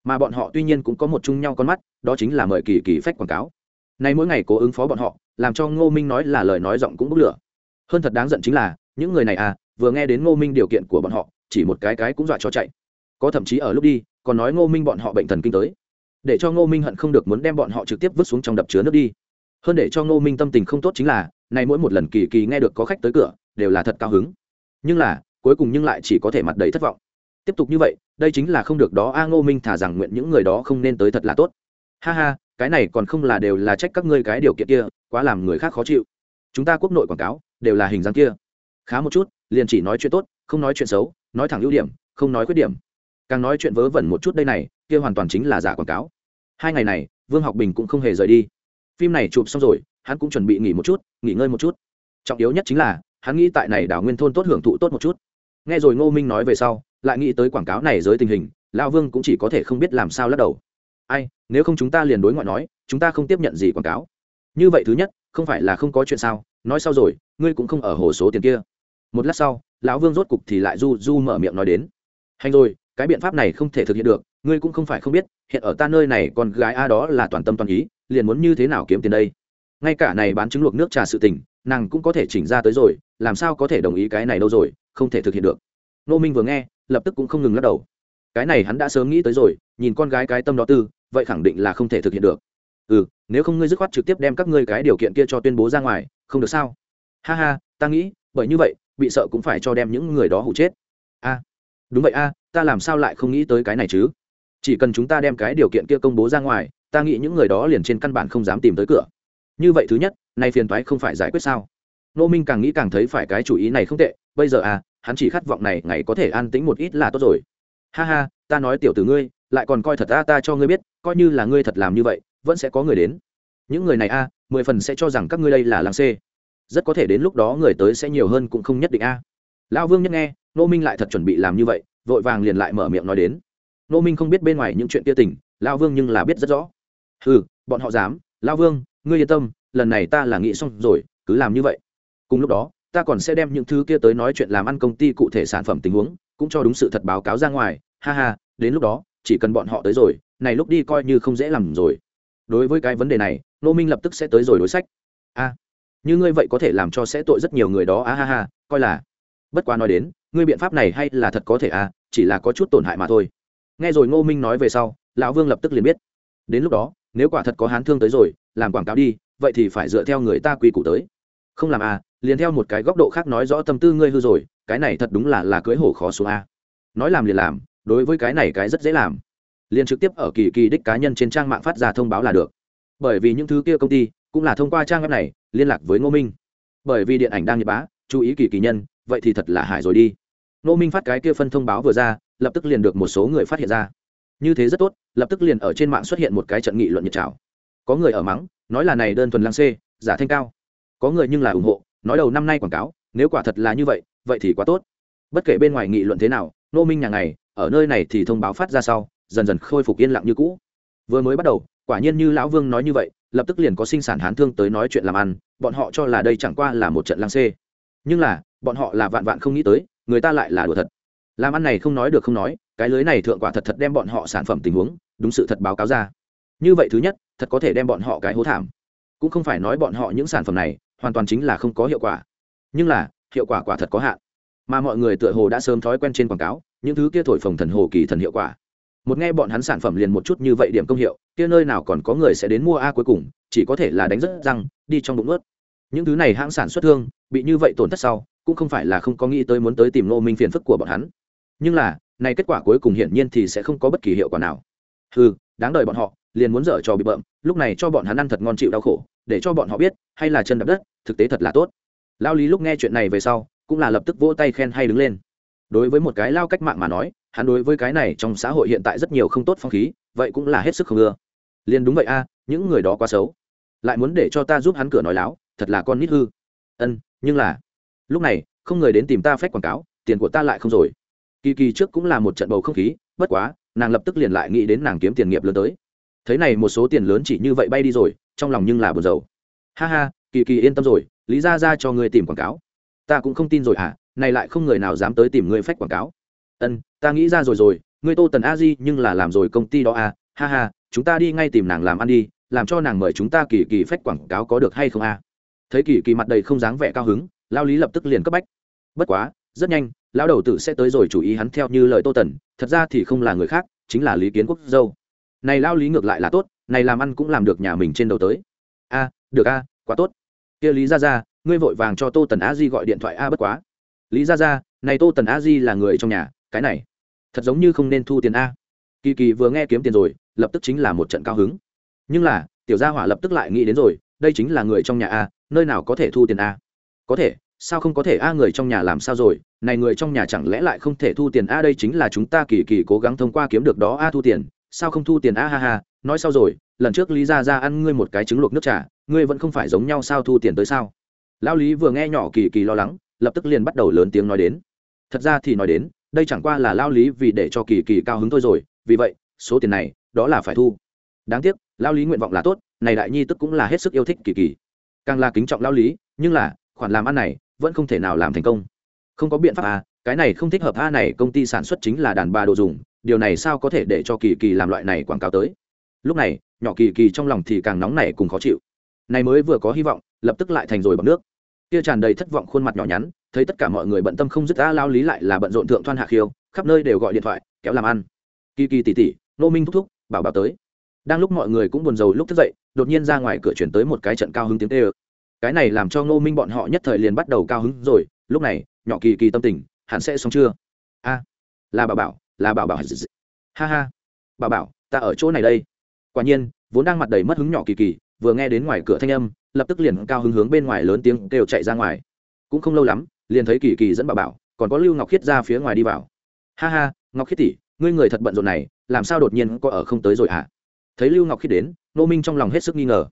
A: Mà bọn họ tuy nhiên cũng có một chung nhau con mắt, đó chính là mời kỳ kỳ phách quảng cáo. Nay mỗi ngày cố ứng phó bọn họ, làm cho ngô minh nói là lời nói giọng cũng bốc lửa. Hơn thật đáng giận chính là, những người này à vừa nghe đến ngô minh điều kiện của bọn họ, chỉ một cái cái cũng dọa cho chạy. Có thậm chí ở lúc đi, còn nói ngô minh bọn họ bệnh thần kinh tới để cho ngô minh hận không được muốn đem bọn họ trực tiếp vứt xuống trong đập chứa nước đi. Hơn để cho ngô minh tâm tình không tốt chính là nay mỗi một lần kỳ kỳ nghe được có khách tới cửa, đều là thật cao hứng. Nhưng là, cuối cùng nhưng lại chỉ có thể mặt đầy thất vọng. Tiếp tục như vậy, đây chính là không được đó, a, ngô minh thả rằng nguyện những người đó không nên tới thật là tốt. Ha ha, cái này còn không là đều là trách các ngươi cái điều kiện kia, quá làm người khác khó chịu. Chúng ta quốc nội quảng cáo, đều là hình dáng kia. Khá một chút, liền chỉ nói chuyện tốt, không nói chuyện xấu, nói thẳng ưu điểm, không nói khuyết điểm. Càng nói chuyện vớ vẩn một chút đây này, kia hoàn toàn chính là giả quảng cáo hai ngày này, vương học bình cũng không hề rời đi. Phim này chụp xong rồi, hắn cũng chuẩn bị nghỉ một chút, nghỉ ngơi một chút. Trọng yếu nhất chính là, hắn nghĩ tại này đảo nguyên thôn tốt hưởng thụ tốt một chút. Nghe rồi ngô minh nói về sau, lại nghĩ tới quảng cáo này dưới tình hình lao vương cũng chỉ có thể không biết làm sao lắc đầu. Ai, nếu không chúng ta liền đối ngoại nói, chúng ta không tiếp nhận gì quảng cáo. Như vậy thứ nhất, không phải là không có chuyện sao? Nói sau rồi, ngươi cũng không ở hồ số tiền kia. Một lát sau, lão vương rốt cục thì lại du du mở miệng nói đến. Hành rồi, cái biện pháp này không thể thực hiện được ngươi cũng không phải không biết, hiện ở ta nơi này con gái a đó là toàn tâm toàn ý, liền muốn như thế nào kiếm tiền đây? Ngay cả này bán trứng luộc nước trà sự tình, nàng cũng có thể chỉnh ra tới rồi, làm sao có thể đồng ý cái này đâu rồi, không thể thực hiện được. Nô minh vừa nghe, lập tức cũng không ngừng lắc đầu. Cái này hắn đã sớm nghĩ tới rồi, nhìn con gái cái tâm đó tư, vậy khẳng định là không thể thực hiện được. Ừ nếu không ngươi dứt khoát trực tiếp đem các ngươi cái điều kiện kia cho tuyên bố ra ngoài, không được sao? Ha ha, ta nghĩ, bởi như vậy, bị sợ cũng phải cho đem những người đó hụ chết. A, đúng vậy a, ta làm sao lại không nghĩ tới cái này chứ? Chỉ cần chúng ta đem cái điều kiện kia công bố ra ngoài, ta nghĩ những người đó liền trên căn bản không dám tìm tới cửa. Như vậy thứ nhất, nay phiền toái không phải giải quyết sao? Nô minh càng nghĩ càng thấy phải cái chủ ý này không tệ, bây giờ à hắn chỉ khát vọng này ngày có thể an tĩnh một ít là tốt rồi. Ha ha, ta nói tiểu tử ngươi, lại còn coi thật ta ta cho ngươi biết, coi như là ngươi thật làm như vậy, vẫn sẽ có người đến. Những người này a mười phần sẽ cho rằng các ngươi đây là làng c rất có thể đến lúc đó người tới sẽ nhiều hơn cũng không nhất định a lão vương nhất nghe nô minh lại thật chuẩn bị làm như vậy, vội vàng liền lại mở miệng nói đến nô minh không biết bên ngoài những chuyện kia tình lão vương nhưng là biết rất rõ. Ừ bọn họ dám. Lão vương, ngươi yên tâm, lần này ta là nghĩ xong rồi, cứ làm như vậy. Cùng lúc đó, ta còn sẽ đem những thứ kia tới nói chuyện làm ăn công ty cụ thể sản phẩm tình huống, cũng cho đúng sự thật báo cáo ra ngoài. Ha ha, đến lúc đó, chỉ cần bọn họ tới rồi, này lúc đi coi như không dễ làm rồi. Đối với cái vấn đề này, nô minh lập tức sẽ tới rồi đối sách. A, như ngươi vậy có thể làm cho sẽ tội rất nhiều người đó. A, ha ha, coi là. Bất quá nói đến, ngươi biện pháp này hay là thật có thể a, chỉ là có chút tổn hại mà thôi nghe rồi ngô minh nói về sau, lão vương lập tức liền biết. Đến lúc đó, nếu quả thật có hán thương tới rồi, làm quảng cáo đi, vậy thì phải dựa theo người ta quy củ tới. Không làm à? liền theo một cái góc độ khác nói rõ tâm tư ngươi hư rồi, cái này thật đúng là là cưới hổ khó xuống a. Nói làm liền làm, đối với cái này cái rất dễ làm. Liền trực tiếp ở kỳ kỳ đích cá nhân trên trang mạng phát ra thông báo là được. Bởi vì những thứ kia công ty, cũng là thông qua trang web này, liên lạc với ngô minh. Bởi vì điện ảnh đang nhật bá, chú ý kỳ kỳ nhân, vậy thì thật là hại rồi đi. Nô minh phát cái kia phân thông báo vừa ra, lập tức liền được một số người phát hiện ra. Như thế rất tốt, lập tức liền ở trên mạng xuất hiện một cái trận nghị luận nhiệt trào có người ở mắng, nói là này đơn thuần lăng xê, giả thanh cao. Có người nhưng là ủng hộ, nói đầu năm nay quảng cáo, nếu quả thật là như vậy vậy thì quá tốt. Bất kể bên ngoài nghị luận thế nào, nô minh nhà ngày ở nơi này thì thông báo phát ra sau, dần dần khôi phục yên lặng như cũ. Vừa mới bắt đầu, quả nhiên như lão vương nói như vậy, lập tức liền có sinh sản hán thương tới nói chuyện làm ăn, bọn họ cho là đây chẳng qua là một trận lăng xê. Nhưng là, bọn họ là vạn vạn không nghĩ tới người ta lại là đùa thật. Làm ăn này không nói được không nói, cái lưới này thượng quả thật thật đem bọn họ sản phẩm tình huống, đúng sự thật báo cáo ra. Như vậy thứ nhất, thật có thể đem bọn họ cái hố thảm. Cũng không phải nói bọn họ những sản phẩm này, hoàn toàn chính là không có hiệu quả. Nhưng là, hiệu quả quả thật có hạn. Mà mọi người tựa hồ đã sớm thói quen trên quảng cáo, những thứ kia thổi phồng thần hồ kỳ thần hiệu quả. Một nghe bọn hắn sản phẩm liền một chút như vậy điểm công hiệu, kia nơi nào còn có người sẽ đến mua a cuối cùng, chỉ có thể là đánh rất răng, đi trong bụng ướt những thứ này hãng sản xuất thương, bị như vậy tổn thất sau, cũng không phải là không có nghĩ tới muốn tới tìm nô minh phiền phức của bọn hắn. Nhưng là, này kết quả cuối cùng hiển nhiên thì sẽ không có bất kỳ hiệu quả nào. Ừ đáng đời bọn họ, liền muốn dở cho bị bợm, lúc này cho bọn hắn ăn thật ngon chịu đau khổ, để cho bọn họ biết, hay là chân đập đất, thực tế thật là tốt. Lao lý lúc nghe chuyện này về sau, cũng là lập tức vỗ tay khen hay đứng lên. Đối với một cái lao cách mạng mà nói, hắn đối với cái này trong xã hội hiện tại rất nhiều không tốt phong khí, vậy cũng là hết sức không ưa. Liền đúng vậy a, những người đó quá xấu. Lại muốn để cho ta giúp hắn cửa nói láo thật là con nít hư. Ân, nhưng là, lúc này, không người đến tìm ta phép quảng cáo, tiền của ta lại không rồi. Kỳ kỳ trước cũng là một trận bầu không khí, bất quá, nàng lập tức liền lại nghĩ đến nàng kiếm tiền nghiệp lớn tới. Thấy này một số tiền lớn chỉ như vậy bay đi rồi, trong lòng nhưng là buồn rầu. Ha ha, kỳ kỳ yên tâm rồi, lý ra ra cho người tìm quảng cáo. Ta cũng không tin rồi hả, này lại không người nào dám tới tìm ngươi phách quảng cáo. Ân, ta nghĩ ra rồi rồi, ngươi tô tần a di nhưng là làm rồi công ty đó à ha ha, chúng ta đi ngay tìm nàng làm ăn đi, làm cho nàng mời chúng ta kỳ kỳ phách quảng cáo có được hay không à? Thấy kỳ kỳ mặt đầy không dáng vẻ cao hứng, lao lý lập tức liền cấp bách. Bất quá, rất nhanh, lão đầu tử sẽ tới rồi chủ ý hắn theo như lời tô tần, thật ra thì không là người khác, chính là lý kiến quốc dâu. Này lao lý ngược lại là tốt, này làm ăn cũng làm được nhà mình trên đầu tới. A, được a, quá tốt. Kia lý ra ra ngươi vội vàng cho tô tần a di gọi điện thoại a bất quá. Lý ra ra này tô tần a di là người trong nhà, cái này, thật giống như không nên thu tiền a. Kỳ kỳ vừa nghe kiếm tiền rồi, lập tức chính là một trận cao hứng. Nhưng là, tiểu gia hỏa lập tức lại nghĩ đến rồi, đây chính là người trong nhà a nơi nào có thể thu tiền a? Có thể, sao không có thể? A, người trong nhà làm sao rồi? Này người trong nhà chẳng lẽ lại không thể thu tiền a? Đây chính là chúng ta kỳ kỳ cố gắng thông qua kiếm được đó a thu tiền. Sao không thu tiền a? Ha ha, nói sau rồi. Lần trước lý ra ra ăn ngươi một cái trứng luộc nước trà, ngươi vẫn không phải giống nhau sao thu tiền tới sao? Lão lý vừa nghe nhỏ kỳ kỳ lo lắng, lập tức liền bắt đầu lớn tiếng nói đến. Thật ra thì nói đến, đây chẳng qua là lao lý vì để cho kỳ kỳ cao hứng thôi rồi. Vì vậy, số tiền này, đó là phải thu. Đáng tiếc lao lý nguyện vọng là tốt, này đại nhi tức cũng là hết sức yêu thích kỳ kỳ càng là kính trọng lao lý, nhưng là, khoản làm ăn này vẫn không thể nào làm thành công. Không có biện pháp à cái này không thích hợp a này công ty sản xuất chính là đàn bà đồ dùng, điều này sao có thể để cho kỳ kỳ làm loại này quảng cáo tới? Lúc này, nhỏ kỳ kỳ trong lòng thì càng nóng nảy cùng khó chịu. Này mới vừa có hy vọng, lập tức lại thành rồi bằng nước. Kia tràn đầy thất vọng khuôn mặt nhỏ nhắn, thấy tất cả mọi người bận tâm không dứt à a lao lý lại là bận rộn thượng thoan hạ khiêu, khắp nơi đều gọi điện thoại, kéo làm ăn. Kỳ kỳ tỉ tỉ nô minh thúc thúc, bảo bảo tới đang lúc mọi người cũng buồn rầu lúc thức dậy, đột nhiên ra ngoài cửa chuyển tới một cái trận cao hứng tiếng tê ơ. Cái này làm cho ngô minh bọn họ nhất thời liền bắt đầu cao hứng rồi, lúc này, nhỏ kỳ kỳ tâm tình hẳn sẽ xong chưa? A, là bảo bảo, là bảo bảo. Ha ha. Bảo bảo, ta ở chỗ này đây. Quả nhiên, vốn đang mặt đầy mất hứng nhỏ kỳ kỳ, vừa nghe đến ngoài cửa thanh âm, lập tức liền cao hứng hướng bên ngoài lớn tiếng kêu chạy ra ngoài. Cũng không lâu lắm, liền thấy kỳ kỳ dẫn bảo bảo, còn có lưu ngọc khiết ra phía ngoài đi vào. Ha ha, ngọc khiết tỷ, ngươi người thật bận rộn này, làm sao đột nhiên có ở không tới rồi hả? à? Thấy lưu ngọc khiết đến nô minh trong lòng hết sức nghi ngờ.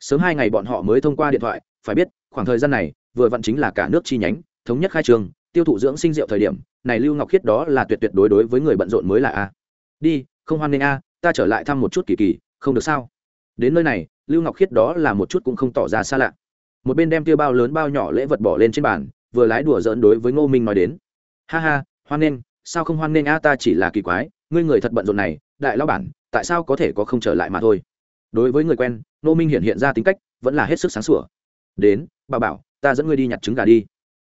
A: Sớm hai ngày bọn họ mới thông qua điện thoại, phải biết, khoảng thời gian này, vừa vặn chính là cả nước chi nhánh, thống nhất khai trường, tiêu thụ dưỡng sinh rượu thời điểm, này lưu ngọc khiết đó là tuyệt tuyệt đối đối với người bận rộn mới là a. Đi, không hoan nghênh a, ta trở lại thăm một chút kỳ kỳ, không được sao? Đến nơi này, lưu ngọc khiết đó là một chút cũng không tỏ ra xa lạ. Một bên đem tiêu bao lớn bao nhỏ lễ vật bỏ lên trên bàn, vừa lái đùa giỡn đối với ngô minh nói đến. Ha ha, hoan nghênh, sao không hoan nghênh a, ta chỉ là kỳ quái, ngươi người thật bận rộn này, đại lão bản tại sao có thể có không trở lại mà thôi? Đối với người quen Nô minh hiện hiện ra tính cách vẫn là hết sức sáng sủa. Đến, bà bảo, ta dẫn ngươi đi nhặt trứng gà đi.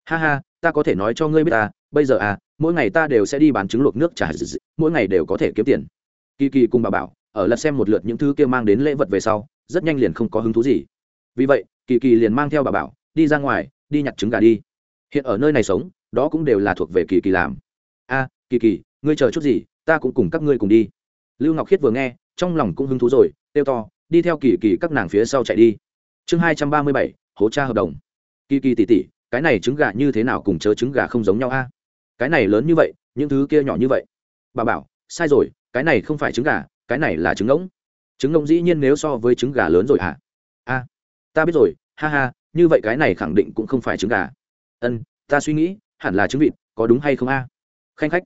A: Ha ha, ta có thể nói cho ngươi biết ta bây giờ à mỗi ngày ta đều sẽ đi bán trứng luộc nước trả mỗi ngày đều có thể kiếm tiền. Kỳ kỳ cùng bà bảo, ở lật xem một lượt những thứ kia mang đến lễ vật về sau, rất nhanh liền không có hứng thú gì. Vì vậy, kỳ kỳ liền mang theo bà bảo, đi ra ngoài, đi nhặt trứng gà đi. Hiện ở nơi này sống, đó cũng đều là thuộc về kỳ kỳ làm. A, kỳ kỳ, ngươi chờ chút gì, ta cũng cùng các ngươi cùng đi lưu ngọc khiết vừa nghe, trong lòng cũng hứng thú rồi tiêu to, đi theo kỳ kỳ các nàng phía sau chạy đi. Chương hai trăm ba mươi bảy, hố cha hợp đồng. Kỳ kỳ tỉ tỉ cái này trứng gà như thế nào cùng chớ trứng gà không giống nhau a? Cái này lớn như vậy, những thứ kia nhỏ như vậy. Bà bảo, sai rồi, cái này không phải trứng gà, cái này là trứng ngỗng. Trứng ngỗng dĩ nhiên nếu so với trứng gà lớn rồi hả? A, ta biết rồi, ha ha, như vậy cái này khẳng định cũng không phải trứng gà. Ân, ta suy nghĩ, hẳn là trứng vịt, có đúng hay không a? Khanh khách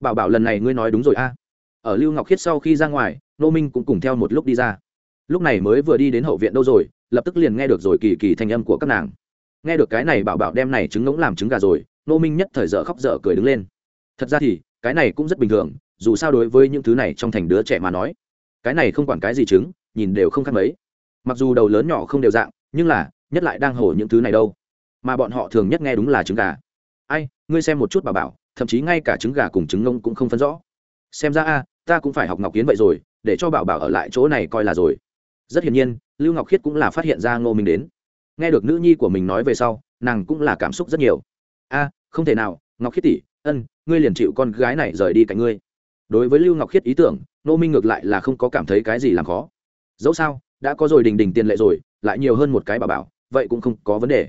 A: bảo bảo lần này ngươi nói đúng rồi a ở lưu ngọc khiết sau khi ra ngoài, nô minh cũng cùng theo một lúc đi ra. Lúc này mới vừa đi đến hậu viện đâu rồi, lập tức liền nghe được rồi kỳ kỳ thanh âm của các nàng. Nghe được cái này bảo bảo đem này trứng ngỗng làm trứng gà rồi, nô minh nhất thời dở khóc dở cười đứng lên. Thật ra thì, cái này cũng rất bình thường, dù sao đối với những thứ này trong thành đứa trẻ mà nói, cái này không quản cái gì trứng, nhìn đều không khác mấy. Mặc dù đầu lớn nhỏ không đều dạng, nhưng là, nhất lại đang hổ những thứ này đâu. Mà bọn họ thường nhất nghe đúng là trứng gà. Ai, ngươi xem một chút bà bảo, thậm chí ngay cả trứng gà cùng trứng ngông cũng không phân rõ. Xem ra a ta cũng phải học ngọc kiến vậy rồi, để cho bảo bảo ở lại chỗ này coi là rồi. Rất hiển nhiên, lưu ngọc khiết cũng là phát hiện ra ngô minh đến. Nghe được nữ nhi của mình nói về sau, nàng cũng là cảm xúc rất nhiều. A, không thể nào, ngọc khiết tỷ, ân, ngươi liền chịu con gái này rời đi cạnh ngươi. Đối với lưu ngọc khiết ý tưởng, ngô minh ngược lại là không có cảm thấy cái gì làm khó. Dẫu sao, đã có rồi đình đình tiền lệ rồi, lại nhiều hơn một cái bà bảo, vậy cũng không có vấn đề.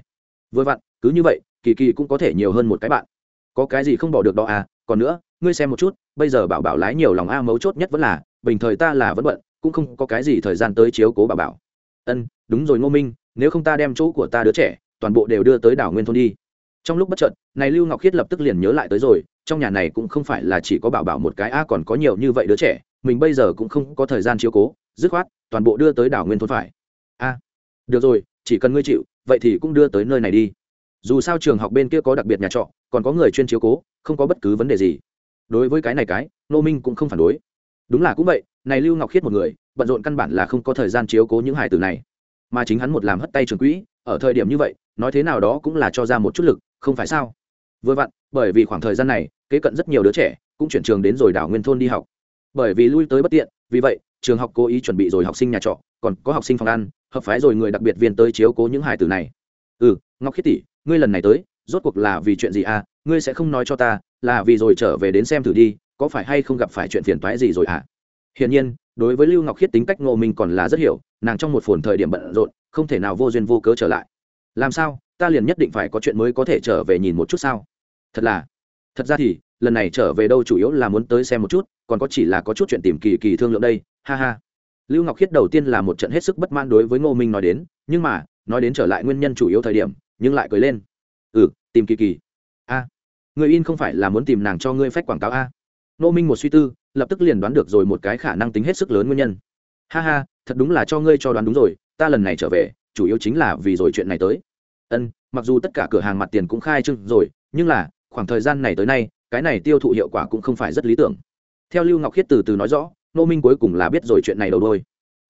A: Vừa vặn, cứ như vậy, kỳ kỳ cũng có thể nhiều hơn một cái bạn. Có cái gì không bỏ được đó à còn nữa ngươi xem một chút, bây giờ bảo bảo lái nhiều lòng a mấu chốt nhất vẫn là, bình thời ta là vẫn bận, cũng không có cái gì thời gian tới chiếu cố bảo bảo. Ân, đúng rồi ngô minh, nếu không ta đem chỗ của ta đứa trẻ, toàn bộ đều đưa tới đảo nguyên thôn đi. Trong lúc bất chợt, này lưu ngọc khiết lập tức liền nhớ lại tới rồi, trong nhà này cũng không phải là chỉ có bảo bảo một cái a còn có nhiều như vậy đứa trẻ, mình bây giờ cũng không có thời gian chiếu cố, dứt khoát, toàn bộ đưa tới đảo nguyên thôn phải. A, được rồi, chỉ cần ngươi chịu, vậy thì cũng đưa tới nơi này đi. Dù sao trường học bên kia có đặc biệt nhà trọ, còn có người chuyên chiếu cố, không có bất cứ vấn đề gì đối với cái này cái nô minh cũng không phản đối. Đúng là cũng vậy, này lưu ngọc khiết một người, bận rộn căn bản là không có thời gian chiếu cố những hải tử này. Mà chính hắn một làm hất tay trường quỹ, ở thời điểm như vậy, nói thế nào đó cũng là cho ra một chút lực, không phải sao? Vừa vặn, bởi vì khoảng thời gian này, kế cận rất nhiều đứa trẻ, cũng chuyển trường đến rồi đảo nguyên thôn đi học. Bởi vì lui tới bất tiện, vì vậy, trường học cố ý chuẩn bị rồi học sinh nhà trọ, còn có học sinh phòng ăn, hợp phái rồi người đặc biệt viên tới chiếu cố những hải tử này. Ừ ngọc khiết tỷ, ngươi lần này tới, rốt cuộc là vì chuyện gì à? Ngươi sẽ không nói cho ta là vì rồi trở về đến xem thử đi, có phải hay không gặp phải chuyện phiền toái gì rồi à hiển nhiên, đối với lưu ngọc khiết tính cách ngộ mình còn là rất hiểu, nàng trong một phồn thời điểm bận rộn, không thể nào vô duyên vô cớ trở lại. Làm sao, ta liền nhất định phải có chuyện mới có thể trở về nhìn một chút sao? Thật là, thật ra thì, lần này trở về đâu chủ yếu là muốn tới xem một chút, còn có chỉ là có chút chuyện tìm kỳ kỳ thương lượng đây, ha ha. Lưu ngọc khiết đầu tiên là một trận hết sức bất mãn đối với ngô minh nói đến, nhưng mà, nói đến trở lại nguyên nhân chủ yếu thời điểm, nhưng lại cười lên. Ừ tìm kỳ kỳ người in không phải là muốn tìm nàng cho ngươi phách quảng cáo a? Nô minh một suy tư, lập tức liền đoán được rồi một cái khả năng tính hết sức lớn nguyên nhân. Ha ha, thật đúng là cho ngươi cho đoán đúng rồi, ta lần này trở về, chủ yếu chính là vì rồi chuyện này tới. Ân, mặc dù tất cả cửa hàng mặt tiền cũng khai trương rồi, nhưng là, khoảng thời gian này tới nay, cái này tiêu thụ hiệu quả cũng không phải rất lý tưởng. Theo lưu ngọc khiết từ từ nói rõ, nô minh cuối cùng là biết rồi chuyện này đầu đôi.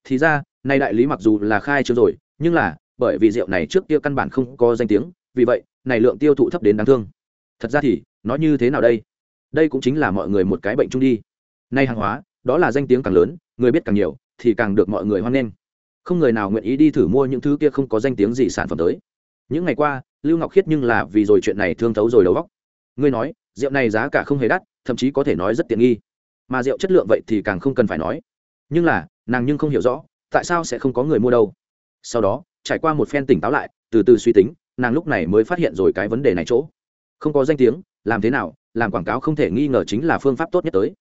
A: Thì ra nay đại lý mặc dù là khai trương rồi, nhưng là, bởi vì rượu này trước kia căn bản không có danh tiếng, vì vậy, này lượng tiêu thụ thấp đến đáng thương thật ra thì, nó như thế nào đây? Đây cũng chính là mọi người một cái bệnh chung đi. Nay hàng hóa, đó là danh tiếng càng lớn, người biết càng nhiều, thì càng được mọi người hoan nghênh. Không người nào nguyện ý đi thử mua những thứ kia không có danh tiếng gì sản phẩm tới. Những ngày qua, lưu ngọc khiết nhưng là vì rồi chuyện này thương thấu rồi đầu vóc. ngươi nói, rượu này giá cả không hề đắt, thậm chí có thể nói rất tiện nghi. Mà rượu chất lượng vậy thì càng không cần phải nói. Nhưng là, nàng nhưng không hiểu rõ, tại sao sẽ không có người mua đâu. Sau đó, trải qua một phen tỉnh táo lại, từ từ suy tính, nàng lúc này mới phát hiện rồi cái vấn đề này chỗ không có danh tiếng, làm thế nào, làm quảng cáo không thể nghi ngờ chính là phương pháp tốt nhất tới.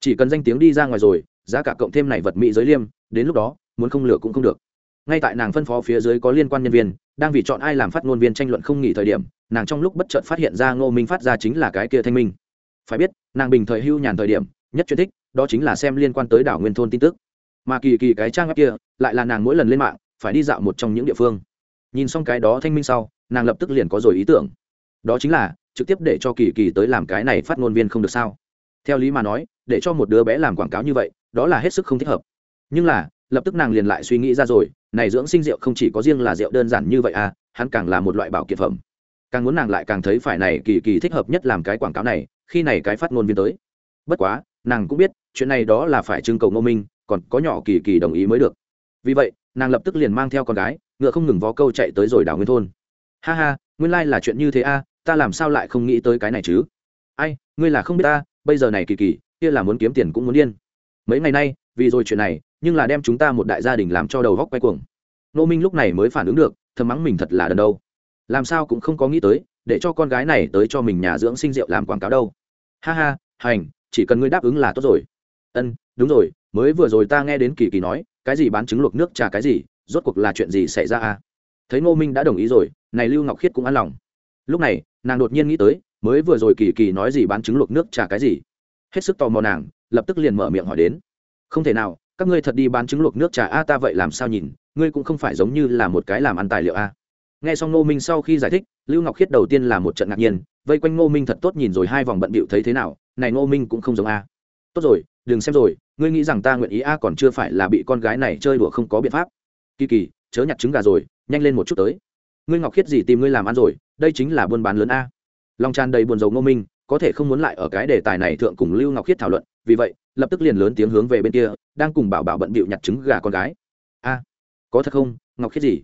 A: Chỉ cần danh tiếng đi ra ngoài rồi, giá cả cộng thêm này vật mỹ giới liêm, đến lúc đó, muốn không lửa cũng không được. Ngay tại nàng phân phó phía dưới có liên quan nhân viên, đang vì chọn ai làm phát ngôn viên tranh luận không nghỉ thời điểm, nàng trong lúc bất chợt phát hiện ra ngô minh phát ra chính là cái kia thanh minh. Phải biết, nàng bình thời hưu nhàn thời điểm, nhất chuyên thích, đó chính là xem liên quan tới đảo nguyên thôn tin tức. Mà kỳ kỳ cái trang web kia, lại là nàng mỗi lần lên mạng, phải đi dạo một trong những địa phương. Nhìn xong cái đó thanh minh sau, nàng lập tức liền có rồi ý tưởng. Đó chính là trực tiếp để cho kỳ kỳ tới làm cái này phát ngôn viên không được sao? Theo lý mà nói, để cho một đứa bé làm quảng cáo như vậy, đó là hết sức không thích hợp. Nhưng là, lập tức nàng liền lại suy nghĩ ra rồi, này dưỡng sinh rượu không chỉ có riêng là rượu đơn giản như vậy à hắn càng là một loại bảo kiện phẩm. Càng muốn nàng lại càng thấy phải này kỳ kỳ thích hợp nhất làm cái quảng cáo này, khi này cái phát ngôn viên tới. Bất quá, nàng cũng biết, chuyện này đó là phải trưng cầu ngô minh, còn có nhỏ kỳ kỳ đồng ý mới được. Vì vậy, nàng lập tức liền mang theo con gái, ngựa không ngừng vó câu chạy tới rồi đảo nguyên thôn. Ha ha, nguyên lai、like、là chuyện như thế a ta làm sao lại không nghĩ tới cái này chứ? Ai, ngươi là không biết ta, bây giờ này kỳ kỳ, kia là muốn kiếm tiền cũng muốn điên. Mấy ngày nay, vì rồi chuyện này, nhưng là đem chúng ta một đại gia đình làm cho đầu góc quay cuồng. Nô minh lúc này mới phản ứng được, thầm mắng mình thật là đần đâu. Làm sao cũng không có nghĩ tới, để cho con gái này tới cho mình nhà dưỡng sinh rượu làm quảng cáo đâu. Ha ha, hành, chỉ cần ngươi đáp ứng là tốt rồi. Ân, đúng rồi, mới vừa rồi ta nghe đến kỳ kỳ nói, cái gì bán trứng luộc nước trà cái gì, rốt cuộc là chuyện gì xảy ra à? Thấy ngô minh đã đồng ý rồi, này lưu ngọc khiết cũng an lòng lúc này, nàng đột nhiên nghĩ tới, mới vừa rồi kỳ kỳ nói gì bán trứng luộc nước trà cái gì. Hết sức tò mò nàng, lập tức liền mở miệng hỏi đến. Không thể nào, các ngươi thật đi bán trứng luộc nước trà a, ta vậy làm sao nhìn, ngươi cũng không phải giống như là một cái làm ăn tài liệu a. Nghe xong ngô minh sau khi giải thích, lưu ngọc khiết đầu tiên là một trận ngạc nhiên, vây quanh ngô minh thật tốt nhìn rồi hai vòng bận bịu thấy thế nào, này ngô minh cũng không giống a. Tốt rồi, đừng xem rồi, ngươi nghĩ rằng ta nguyện ý a còn chưa phải là bị con gái này chơi đùa không có biện pháp. Kỳ kỳ, chớ nhặt trứng gà rồi, nhanh lên một chút tới. Ngươi ngọc khiết gì tìm ngươi làm ăn rồi đây chính là buôn bán lớn a. Long tràn đầy buồn rầu ngô minh, có thể không muốn lại ở cái đề tài này thượng cùng lưu ngọc khiết thảo luận, vì vậy, lập tức liền lớn tiếng hướng về bên kia, đang cùng bảo bảo bận bịu nhặt trứng gà con gái. A, có thật không, ngọc khiết gì?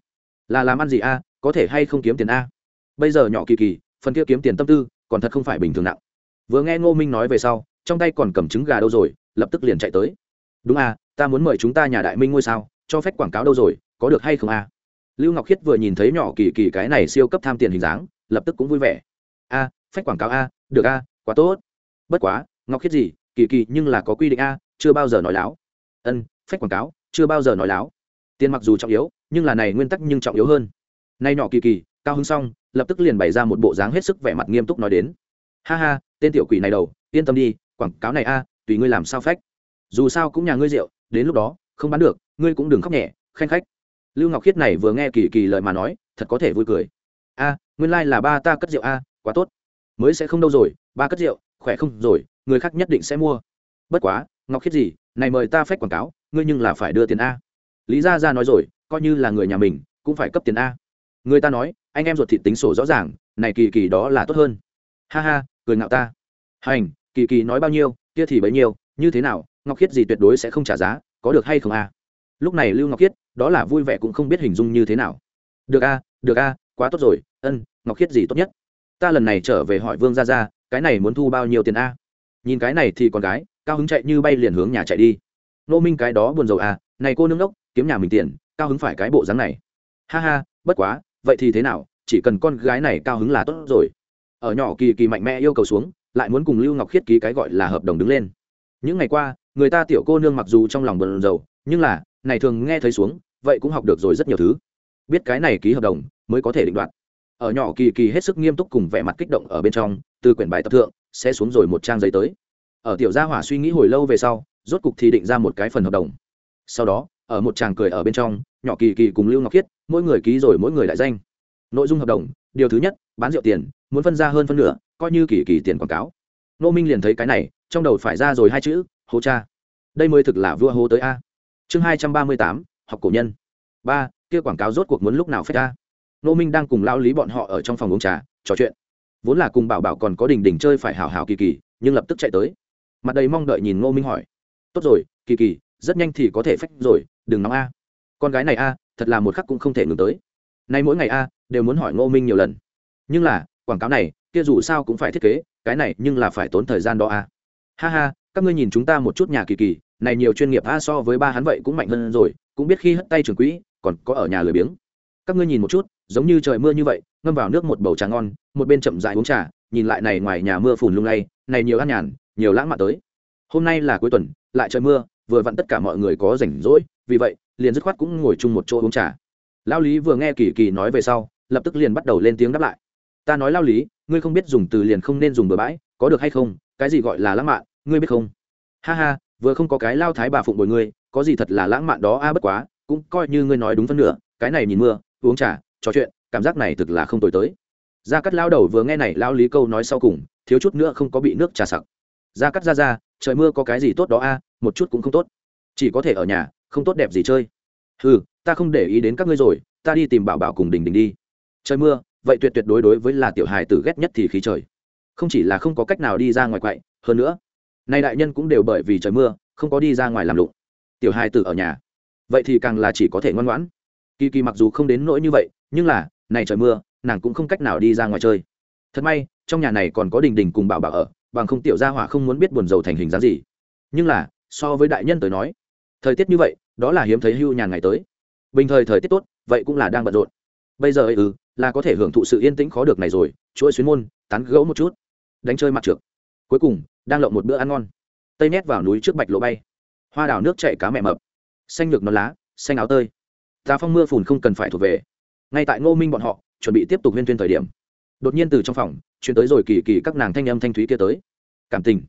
A: Là làm ăn gì a, có thể hay không kiếm tiền a? Bây giờ nhỏ kỳ kỳ, phần kia kiếm tiền tâm tư, còn thật không phải bình thường nặng. Vừa nghe ngô minh nói về sau, trong tay còn cầm trứng gà đâu rồi, lập tức liền chạy tới. Đúng a, ta muốn mời chúng ta nhà đại minh ngôi sao, cho phép quảng cáo đâu rồi, có được hay không a? Lưu ngọc khiết vừa nhìn thấy nhỏ kỳ kỳ cái này siêu cấp tham tiền hình dáng, lập tức cũng vui vẻ. A, phách quảng cáo a, được a, quá tốt. Bất quá, ngọc khiết gì, kỳ kỳ nhưng là có quy định a, chưa bao giờ nói láo. Ân, phách quảng cáo, chưa bao giờ nói láo. Tiền mặc dù trọng yếu, nhưng là này nguyên tắc nhưng trọng yếu hơn. Nay nhỏ kỳ kỳ, cao hứng xong, lập tức liền bày ra một bộ dáng hết sức vẻ mặt nghiêm túc nói đến. Ha ha, tên tiểu quỷ này đầu, yên tâm đi, quảng cáo này a, tùy ngươi làm sao phách. Dù sao cũng nhà ngươi rượu, đến lúc đó, không bán được, ngươi cũng đừng khóc nhẹ khanh khách lưu ngọc khiết này vừa nghe kỳ kỳ lời mà nói, thật có thể vui cười. A, nguyên lai、like、là ba ta cất rượu a, quá tốt. Mới sẽ không đâu rồi, ba cất rượu, khỏe không rồi, người khác nhất định sẽ mua. Bất quá, ngọc khiết gì, này mời ta phép quảng cáo, ngươi nhưng là phải đưa tiền a. Lý gia ra nói rồi, coi như là người nhà mình, cũng phải cấp tiền a. Người ta nói, anh em ruột thịt tính sổ rõ ràng, này kỳ kỳ đó là tốt hơn. Ha ha, cười ngạo ta. Hành, kỳ kỳ nói bao nhiêu, kia thì bấy nhiêu, như thế nào, ngọc khiết gì tuyệt đối sẽ không trả giá, có được hay không a? Lúc này lưu ngọc khiết đó là vui vẻ cũng không biết hình dung như thế nào. Được a được a, quá tốt rồi, ân, ngọc khiết gì tốt nhất? Ta lần này trở về hỏi vương ra ra cái này muốn thu bao nhiêu tiền a? Nhìn cái này thì con gái, cao hứng chạy như bay liền hướng nhà chạy đi. Nô minh cái đó buồn rầu à này cô nương đốc, kiếm nhà mình tiền, cao hứng phải cái bộ dáng này. Ha ha, bất quá, vậy thì thế nào, chỉ cần con gái này cao hứng là tốt rồi. Ở nhỏ kỳ kỳ mạnh mẽ yêu cầu xuống, lại muốn cùng lưu ngọc khiết ký cái gọi là hợp đồng đứng lên. Những ngày qua, người ta tiểu cô nương mặc dù trong lòng buồn rầu, nhưng là, này thường nghe thấy xuống vậy cũng học được rồi rất nhiều thứ. Biết cái này ký hợp đồng mới có thể định đoạt. Ở nhỏ kỳ kỳ hết sức nghiêm túc cùng vẻ mặt kích động ở bên trong, từ quyển bài tập thượng, sẽ xuống rồi một trang giấy tới. Ở tiểu gia hỏa suy nghĩ hồi lâu về sau, rốt cục thì định ra một cái phần hợp đồng. Sau đó, ở một tràng cười ở bên trong, nhỏ kỳ kỳ cùng lưu ngọc khiết, mỗi người ký rồi mỗi người đại danh. Nội dung hợp đồng, điều thứ nhất, bán rượu tiền, muốn phân ra hơn phân nửa, coi như kỳ kỳ tiền quảng cáo. Nô minh liền thấy cái này, trong đầu phải ra rồi hai chữ, hố cha. Đây mới thực là vua hố tới a. Chương hai trăm ba mươi tám học cổ nhân. Ba, kia quảng cáo rốt cuộc muốn lúc nào phép ra nô minh đang cùng lao lý bọn họ ở trong phòng uống trà, trò chuyện. Vốn là cùng bảo bảo còn có đình đình chơi phải hào hào kỳ kỳ, nhưng lập tức chạy tới. Mặt đầy mong đợi nhìn ngô minh hỏi. Tốt rồi, kỳ kỳ, rất nhanh thì có thể phách rồi, đừng nóng a. Con gái này a, thật là một khắc cũng không thể ngừng tới. Nay mỗi ngày a, đều muốn hỏi ngô minh nhiều lần. Nhưng là, quảng cáo này, kia dù sao cũng phải thiết kế, cái này nhưng là phải tốn thời gian đó a. Ha ha, các ngươi nhìn chúng ta một chút nhà kỳ kỳ, này nhiều chuyên nghiệp a, so với ba hắn vậy cũng mạnh hơn rồi cũng biết khi hất tay trường quỹ, còn có ở nhà lười biếng. Các ngươi nhìn một chút, giống như trời mưa như vậy, ngâm vào nước một bầu trà ngon, một bên chậm dại uống trà, nhìn lại này ngoài nhà mưa phùn lung lay, này nhiều ăn nhàn, nhiều lãng mạn tới. Hôm nay là cuối tuần, lại trời mưa, vừa vặn tất cả mọi người có rảnh rỗi, vì vậy, liền dứt khoát cũng ngồi chung một chỗ uống trà. Lao lý vừa nghe kỳ kỳ nói về sau, lập tức liền bắt đầu lên tiếng đáp lại. Ta nói lao lý, ngươi không biết dùng từ liền không nên dùng bừa bãi, có được hay không? Cái gì gọi là lãng mạn, ngươi biết không? Ha ha vừa không có cái lao thái bà phụng bồi ngươi, có gì thật là lãng mạn đó a, bất quá, cũng coi như ngươi nói đúng phân nửa, cái này nhìn mưa, uống trà, trò chuyện, cảm giác này thực là không tồi tới. Gia cắt lao đầu vừa nghe này lao lý câu nói sau cùng, thiếu chút nữa không có bị nước trà sặc. Gia cắt ra ra, trời mưa có cái gì tốt đó a, một chút cũng không tốt. Chỉ có thể ở nhà, không tốt đẹp gì chơi. Ừ ta không để ý đến các ngươi rồi, ta đi tìm bảo bảo cùng đình đình đi. Trời mưa, vậy tuyệt tuyệt đối đối với là tiểu hài tử ghét nhất thì khí trời. Không chỉ là không có cách nào đi ra ngoài quậy, hơn nữa nay đại nhân cũng đều bởi vì trời mưa, không có đi ra ngoài làm lụng. Tiểu hai tử ở nhà. Vậy thì càng là chỉ có thể ngoan ngoãn. Kỳ kỳ mặc dù không đến nỗi như vậy, nhưng là, này trời mưa, nàng cũng không cách nào đi ra ngoài chơi. Thật may, trong nhà này còn có đình đình cùng bảo bảo ở, bằng không tiểu gia hỏa không muốn biết buồn rầu thành hình dáng gì. Nhưng là, so với đại nhân tới nói, thời tiết như vậy, đó là hiếm thấy hưu nhàn ngày tới. Bình thời thời tiết tốt, vậy cũng là đang bận rộn. Bây giờ ấy ừ là có thể hưởng thụ sự yên tĩnh khó được này rồi, chuỗi xuyến môn, tán gẫu một chút. Đánh chơi mặt trượt cuối cùng đang lộng một bữa ăn ngon. Tây nét vào núi trước bạch lỗ bay. Hoa đào nước chạy cá mẹ mập. Xanh nhược nó lá, xanh áo tơi. Tà phong mưa phùn không cần phải thuộc về. Ngay tại ngô minh bọn họ, chuẩn bị tiếp tục huyên tuyên thời điểm. Đột nhiên từ trong phòng, chuyển tới rồi kỳ kỳ các nàng thanh âm thanh thúy kia tới. Cảm tình.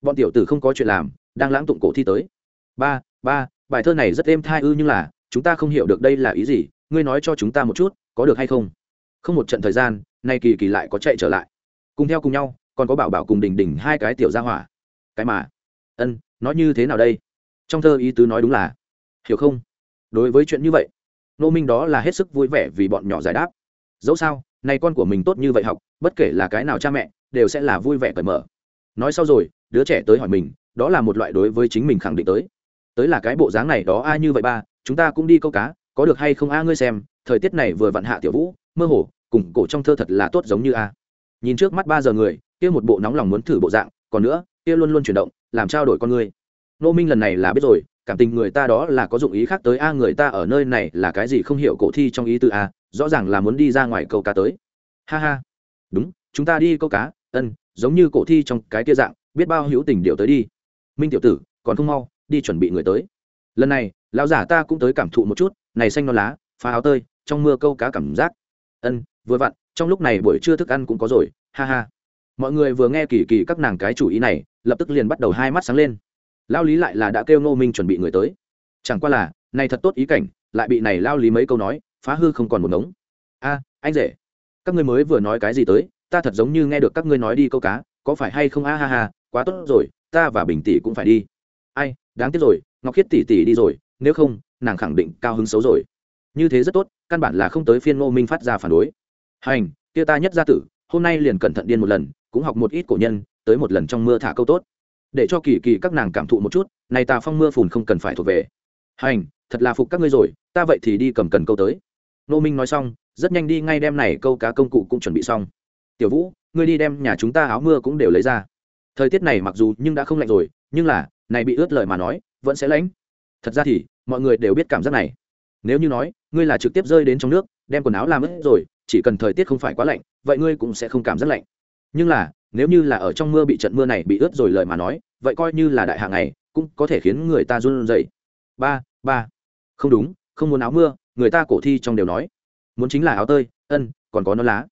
A: Bọn tiểu tử không có chuyện làm, đang lãng tụng cổ thi tới. Ba ba, bài thơ này rất êm thai ư nhưng là, chúng ta không hiểu được đây là ý gì, ngươi nói cho chúng ta một chút, có được hay không? Không một trận thời gian, nay kỳ kỳ lại có chạy trở lại. Cùng theo cùng nhau còn có bảo bảo cùng đình đình hai cái tiểu gia hỏa. Cái mà, ân nói như thế nào đây? Trong thơ ý tứ nói đúng là, hiểu không? Đối với chuyện như vậy nô minh đó là hết sức vui vẻ vì bọn nhỏ giải đáp. Dẫu sao, này con của mình tốt như vậy học, bất kể là cái nào cha mẹ, đều sẽ là vui vẻ cởi mở. Nói sau rồi, đứa trẻ tới hỏi mình, đó là một loại đối với chính mình khẳng định tới. Tới là cái bộ dáng này đó ai như vậy ba, chúng ta cũng đi câu cá, có được hay không a, ngươi xem, thời tiết này vừa vặn hạ tiểu vũ, mơ hồ, cùng cổ trong thơ thật là tốt giống như a. Nhìn trước mắt ba giờ người kia một bộ nóng lòng muốn thử bộ dạng, còn nữa, kia luôn luôn chuyển động, làm trao đổi con người. Nô minh lần này là biết rồi, cảm tình người ta đó là có dụng ý khác tới a, người ta ở nơi này là cái gì không hiểu cổ thi trong ý tư a, rõ ràng là muốn đi ra ngoài câu cá tới. Ha ha. Đúng, chúng ta đi câu cá, ân, giống như cổ thi trong cái tia dạng, biết bao hữu tình điều tới đi. Minh tiểu tử, còn không mau, đi chuẩn bị người tới. Lần này, lão giả ta cũng tới cảm thụ một chút, này xanh non lá, phá áo tơi, trong mưa câu cá cảm giác. Ân, vừa vặn, trong lúc này buổi trưa thức ăn cũng có rồi, ha ha mọi người vừa nghe kỳ kỳ các nàng cái chủ ý này, lập tức liền bắt đầu hai mắt sáng lên. Lao lý lại là đã kêu ngô minh chuẩn bị người tới. Chẳng qua là, này thật tốt ý cảnh, lại bị này lao lý mấy câu nói, phá hư không còn một ngống. A, anh rể, các ngươi mới vừa nói cái gì tới, ta thật giống như nghe được các ngươi nói đi câu cá, có phải hay không? A, ha ha, quá tốt rồi, ta và bình tỷ cũng phải đi. Ai, đáng tiếc rồi, ngọc khiết tỷ tỷ đi rồi, nếu không, nàng khẳng định cao hứng xấu rồi. Như thế rất tốt, căn bản là không tới phiên ngô minh phát ra phản đối. Hành, kia ta nhất gia tử, hôm nay liền cẩn thận điên một lần cũng học một ít cổ nhân, tới một lần trong mưa thả câu tốt. Để cho kỳ kỳ các nàng cảm thụ một chút, này tà phong mưa phùn không cần phải thuộc về. Hành, thật là phục các ngươi rồi, ta vậy thì đi cầm cần câu tới. Nô minh nói xong, rất nhanh đi ngay đem này câu cá công cụ cũng chuẩn bị xong. Tiểu vũ, ngươi đi đem nhà chúng ta áo mưa cũng đều lấy ra. Thời tiết này mặc dù nhưng đã không lạnh rồi, nhưng là, này bị ướt lời mà nói, vẫn sẽ lạnh. Thật ra thì, mọi người đều biết cảm giác này. Nếu như nói, ngươi là trực tiếp rơi đến trong nước, đem quần áo làm ướt rồi, chỉ cần thời tiết không phải quá lạnh, vậy ngươi cũng sẽ không cảm giác lạnh nhưng là, nếu như là ở trong mưa bị trận mưa này bị ướt rồi lời mà nói, vậy coi như là đại hạ này cũng có thể khiến người ta run rẩy. Ba ba. Không đúng, không muốn áo mưa, người ta cổ thi trong đều nói. Muốn chính là áo tơi, ân, còn có nó lá.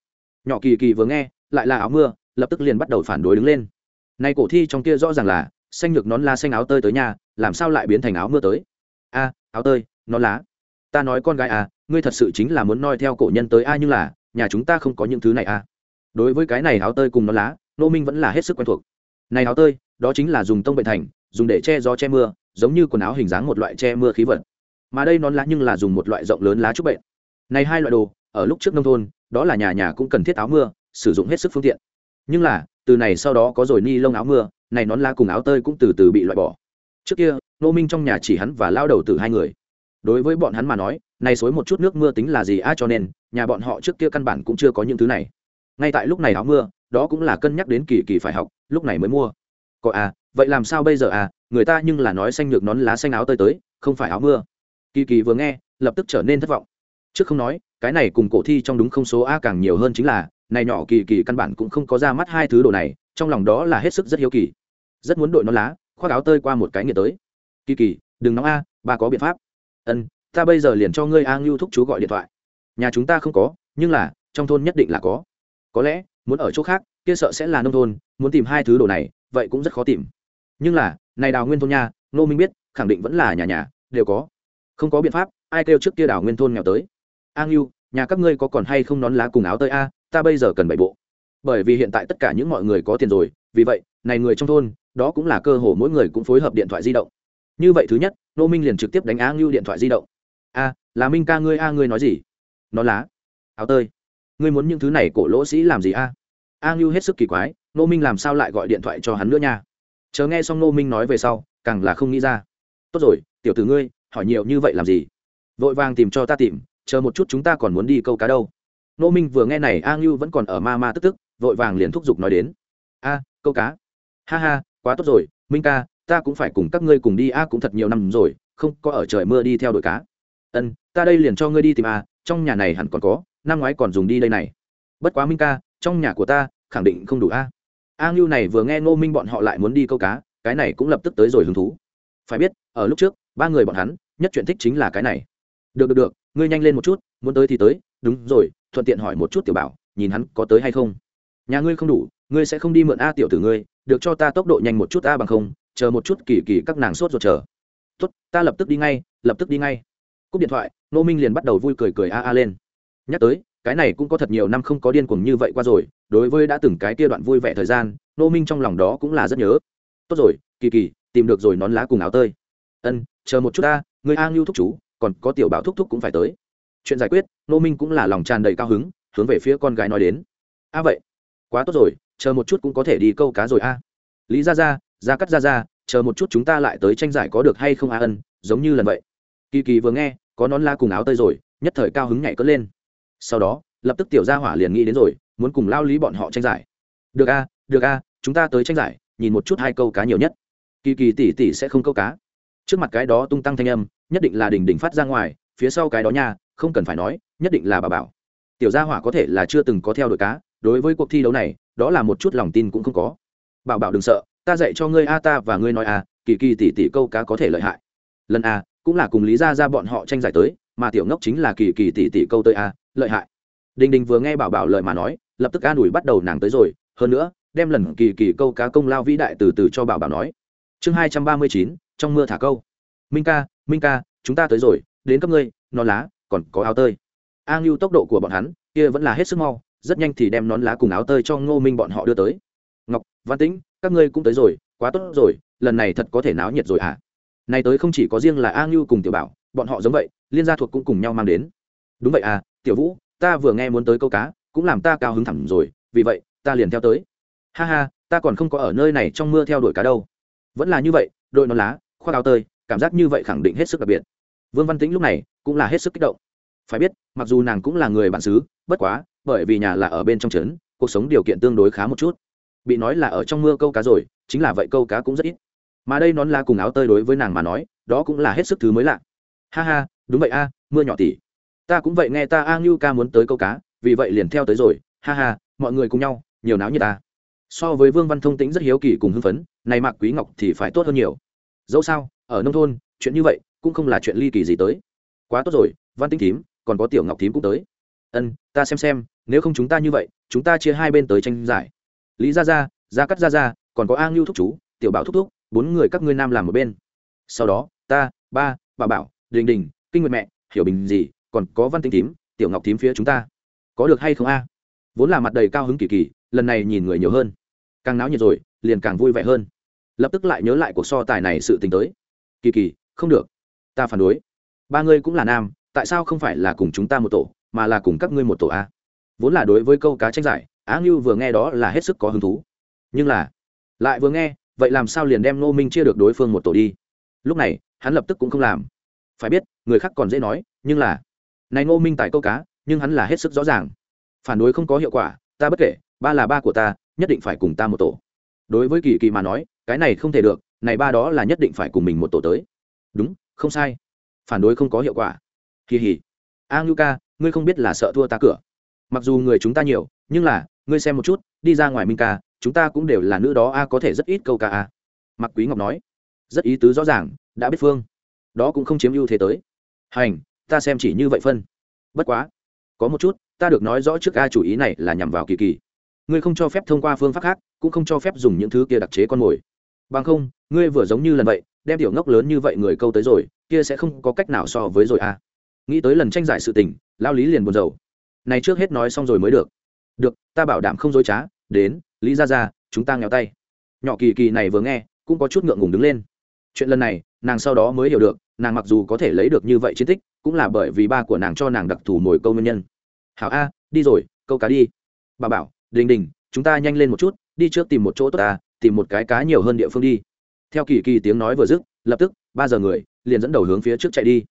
A: Nhỏ kỳ kỳ vừa nghe, lại là áo mưa, lập tức liền bắt đầu phản đối đứng lên. Nay cổ thi trong kia rõ ràng là, xanh nhược nón lá xanh áo tơi tới nhà, làm sao lại biến thành áo mưa tới? A, áo tơi nón lá. Ta nói con gái à ngươi thật sự chính là muốn noi theo cổ nhân tới a nhưng là, nhà chúng ta không có những thứ này a đối với cái này áo tơi cùng nó lá nô minh vẫn là hết sức quen thuộc. Này áo tơi, đó chính là dùng tông bệnh thành, dùng để che gió che mưa, giống như quần áo hình dáng một loại che mưa khí vật. Mà đây nón lá nhưng là dùng một loại rộng lớn lá trúc bệnh. Này hai loại đồ, ở lúc trước nông thôn, đó là nhà nhà cũng cần thiết áo mưa, sử dụng hết sức phương tiện. Nhưng là, từ này sau đó có rồi ni lông áo mưa, này nón lá cùng áo tơi cũng từ từ bị loại bỏ. Trước kia nô minh trong nhà chỉ hắn và lao đầu từ hai người. Đối với bọn hắn mà nói, này xối một chút nước mưa tính là gì a cho nên, nhà bọn họ trước kia căn bản cũng chưa có những thứ này ngay tại lúc này áo mưa, đó cũng là cân nhắc đến kỳ kỳ phải học, lúc này mới mua. Có à vậy làm sao bây giờ à người ta nhưng là nói xanh nhược nón lá xanh áo tơi tới, không phải áo mưa. Kỳ kỳ vừa nghe, lập tức trở nên thất vọng. Trước không nói, cái này cùng cổ thi trong đúng không số a càng nhiều hơn chính là, này nhỏ kỳ kỳ căn bản cũng không có ra mắt hai thứ đồ này, trong lòng đó là hết sức rất hiếu kỳ. Rất muốn đội nón lá, khoác áo tơi qua một cái nghĩa tới. Kỳ kỳ, đừng nóng a, ba có biện pháp. Ân, ta bây giờ liền cho ngươi a ngưu thúc chú gọi điện thoại. Nhà chúng ta không có, nhưng là, trong thôn nhất định là có có lẽ, muốn ở chỗ khác, kia sợ sẽ là nông thôn, muốn tìm hai thứ đồ này, vậy cũng rất khó tìm. Nhưng là, này đào nguyên thôn nha nô minh biết, khẳng định vẫn là nhà nhà, đều có. Không có biện pháp, ai kêu trước kia đào nguyên thôn nghèo tới? A ngưu nhà các ngươi có còn hay không nón lá cùng áo tơi a? Ta bây giờ cần bảy bộ. Bởi vì hiện tại tất cả những mọi người có tiền rồi, vì vậy, này người trong thôn, đó cũng là cơ hội mỗi người cũng phối hợp điện thoại di động. Như vậy thứ nhất nô minh liền trực tiếp đánh a ngưu điện thoại di động. A, là minh ca ngươi, a ngươi nói gì? Nó lá. Áo tơi ngươi muốn những thứ này cổ lỗ sĩ làm gì a? A ngưu hết sức kỳ quái nô minh làm sao lại gọi điện thoại cho hắn nữa nha? Chờ nghe xong nô minh nói về sau, càng là không nghĩ ra. Tốt rồi, tiểu tử ngươi, hỏi nhiều như vậy làm gì? Vội vàng tìm cho ta tìm, chờ một chút chúng ta còn muốn đi câu cá đâu. Nô minh vừa nghe này, a ngưu vẫn còn ở ma ma tức tức, vội vàng liền thúc giục nói đến. A, câu cá. Ha ha, quá tốt rồi, minh ca, ta cũng phải cùng các ngươi cùng đi, a cũng thật nhiều năm rồi, không có ở trời mưa đi theo đội cá. Ân, ta đây liền cho ngươi đi tìm a, trong nhà này hẳn còn có năm ngoái còn dùng đi đây này. Bất quá minh ca, trong nhà của ta, khẳng định không đủ a. A ngưu này vừa nghe ngô minh bọn họ lại muốn đi câu cá, cái này cũng lập tức tới rồi hứng thú. Phải biết, ở lúc trước, ba người bọn hắn, nhất chuyện thích chính là cái này. Được được được, ngươi nhanh lên một chút, muốn tới thì tới, đúng rồi, thuận tiện hỏi một chút tiểu bảo, nhìn hắn có tới hay không. Nhà ngươi không đủ, ngươi sẽ không đi mượn a tiểu tử ngươi, được cho ta tốc độ nhanh một chút a bằng không, chờ một chút kỳ kỳ các nàng sốt ruột chờ. Tốt, ta lập tức đi ngay, lập tức đi ngay. Cúp điện thoại nô minh liền bắt đầu vui cười cười a a lên nhắc tới, cái này cũng có thật nhiều năm không có điên cuồng như vậy qua rồi, đối với đã từng cái kia đoạn vui vẻ thời gian, nô minh trong lòng đó cũng là rất nhớ. Tốt rồi, kỳ kỳ, tìm được rồi nón lá cùng áo tơi. Ân, chờ một chút ta, người a ngưu thúc chú, còn có tiểu bảo thúc thúc cũng phải tới. Chuyện giải quyết, nô minh cũng là lòng tràn đầy cao hứng, hướng về phía con gái nói đến. A vậy, quá tốt rồi, chờ một chút cũng có thể đi câu cá rồi a. Lý ra ra ra cắt ra ra chờ một chút chúng ta lại tới tranh giải có được hay không a ân, giống như lần vậy. Kỳ kỳ vừa nghe, có nón la cùng áo tơi rồi, nhất thời cao hứng nhảy cất lên sau đó, lập tức tiểu gia hỏa liền nghĩ đến rồi, muốn cùng lao lý bọn họ tranh giải. Được a được a, chúng ta tới tranh giải, nhìn một chút hai câu cá nhiều nhất. Kỳ kỳ tỷ tỷ sẽ không câu cá. Trước mặt cái đó tung tăng thanh âm, nhất định là đỉnh đỉnh phát ra ngoài, phía sau cái đó nha, không cần phải nói, nhất định là bà bảo. Tiểu gia hỏa có thể là chưa từng có theo đội cá, đối với cuộc thi đấu này, đó là một chút lòng tin cũng không có. Bảo bảo đừng sợ, ta dạy cho ngươi a, ta và ngươi nói a, kỳ kỳ tỷ tỷ câu cá có thể lợi hại. Lần a, cũng là cùng lý ra ra bọn họ tranh giải tới, mà tiểu ngốc chính là kỳ kỳ tỷ tỷ câu tới a lợi hại. Đình đình vừa nghe bảo bảo lời mà nói, lập tức an ủi bắt đầu nàng tới rồi, hơn nữa, đem lần kỳ kỳ câu cá công lao vĩ đại từ từ cho bảo bảo nói. Chương hai trăm ba mươi chín, trong mưa thả câu. Minh ca minh ca, chúng ta tới rồi, đến cấp ngươi non lá, còn có áo tơi. A ngưu tốc độ của bọn hắn, kia vẫn là hết sức mau, rất nhanh thì đem nón lá cùng áo tơi cho ngô minh bọn họ đưa tới. Ngọc, văn tĩnh, các ngươi cũng tới rồi, quá tốt rồi, lần này thật có thể náo nhiệt rồi hả? À? này tới không chỉ có riêng là a ngưu cùng tiểu bảo, bọn họ giống vậy, liên gia thuộc cũng cùng nhau mang đến. Đúng vậy à tiểu vũ, ta vừa nghe muốn tới câu cá, cũng làm ta cao hứng thẳm rồi, vì vậy, ta liền theo tới. Ha ha, ta còn không có ở nơi này trong mưa theo đuổi cá đâu. Vẫn là như vậy, đội nón lá, khoác áo tơi, cảm giác như vậy khẳng định hết sức đặc biệt. Vương văn tĩnh lúc này cũng là hết sức kích động. Phải biết, mặc dù nàng cũng là người bản xứ, bất quá, bởi vì nhà là ở bên trong trấn, cuộc sống điều kiện tương đối khá một chút. Bị nói là ở trong mưa câu cá rồi, chính là vậy câu cá cũng rất ít. Mà đây nón lá cùng áo tơi đối với nàng mà nói, đó cũng là hết sức thứ mới lạ. Ha ha, đúng vậy a, mưa nhỏ tỉ ta cũng vậy nghe ta a ngưu ca muốn tới câu cá, vì vậy liền theo tới rồi. Ha ha, mọi người cùng nhau, nhiều náo như ta. So với vương văn thông tĩnh rất hiếu kỳ cùng hưng phấn, này mạc quý ngọc thì phải tốt hơn nhiều. Dẫu sao, ở nông thôn, chuyện như vậy cũng không là chuyện ly kỳ gì tới. Quá tốt rồi, văn tinh thím, còn có tiểu ngọc thím cũng tới. Ân, ta xem xem, nếu không chúng ta như vậy, chúng ta chia hai bên tới tranh giải. Lý gia gia gia cắt gia gia, còn có a ngưu thúc chú, tiểu bảo thúc thúc, bốn người các ngươi nam làm một bên. Sau đó, ta, ba bà bảo, đình đình, kinh nguyệt mẹ, hiểu bình gì còn có văn tinh tím, tiểu ngọc tím phía chúng ta. Có được hay không a? Vốn là mặt đầy cao hứng kỳ kỳ, lần này nhìn người nhiều hơn. Càng náo nhiệt rồi, liền càng vui vẻ hơn. Lập tức lại nhớ lại cuộc so tài này sự tình tới. Kỳ kỳ, không được. Ta phản đối. Ba ngươi cũng là nam, tại sao không phải là cùng chúng ta một tổ, mà là cùng các ngươi một tổ a? Vốn là đối với câu cá tranh giải, á ngưu vừa nghe đó là hết sức có hứng thú. Nhưng là, lại vừa nghe, vậy làm sao liền đem nô minh chia được đối phương một tổ đi? Lúc này, hắn lập tức cũng không làm. Phải biết, người khác còn dễ nói, nhưng là này ngô minh Tài câu cá, nhưng hắn là hết sức rõ ràng. Phản đối không có hiệu quả, ta bất kể, ba là ba của ta, nhất định phải cùng ta một tổ. Đối với kỳ kỳ mà nói, cái này không thể được, này ba đó là nhất định phải cùng mình một tổ tới. Đúng, không sai. Phản đối không có hiệu quả. Kỳ hỉ. A ngưu ca, ngươi không biết là sợ thua ta cửa. Mặc dù người chúng ta nhiều, nhưng là, ngươi xem một chút, đi ra ngoài minh ca, chúng ta cũng đều là nữ đó, a, có thể rất ít câu ca, a. Mặc quý ngọc nói. Rất ý tứ rõ ràng, đã biết phương. Đó cũng không chiếm ưu thế tới. Hành ta xem chỉ như vậy phân. Bất quá, có một chút, ta được nói rõ trước a chủ ý này là nhằm vào kỳ kỳ. Ngươi không cho phép thông qua phương pháp khác, cũng không cho phép dùng những thứ kia đặc chế con mồi. Bằng không, ngươi vừa giống như lần vậy, đem tiểu ngốc lớn như vậy người câu tới rồi, kia sẽ không có cách nào so với rồi a. Nghĩ tới lần tranh giải sự tình, lao lý liền buồn rầu. Này trước hết nói xong rồi mới được. Được, ta bảo đảm không dối trá, đến, lý ra ra chúng ta nghèo tay. Nhỏ kỳ kỳ này vừa nghe, cũng có chút ngượng ngùng đứng lên. Chuyện lần này, nàng sau đó mới hiểu được, nàng mặc dù có thể lấy được như vậy chiến tích cũng là bởi vì ba của nàng cho nàng đặc thù mồi câu nguyên nhân. Hảo a, đi rồi, câu cá đi. Bà bảo, đình đình, chúng ta nhanh lên một chút, đi trước tìm một chỗ tốt ta, tìm một cái cá nhiều hơn địa phương đi. Theo kỳ kỳ tiếng nói vừa dứt, lập tức, ba giờ người, liền dẫn đầu hướng phía trước chạy đi.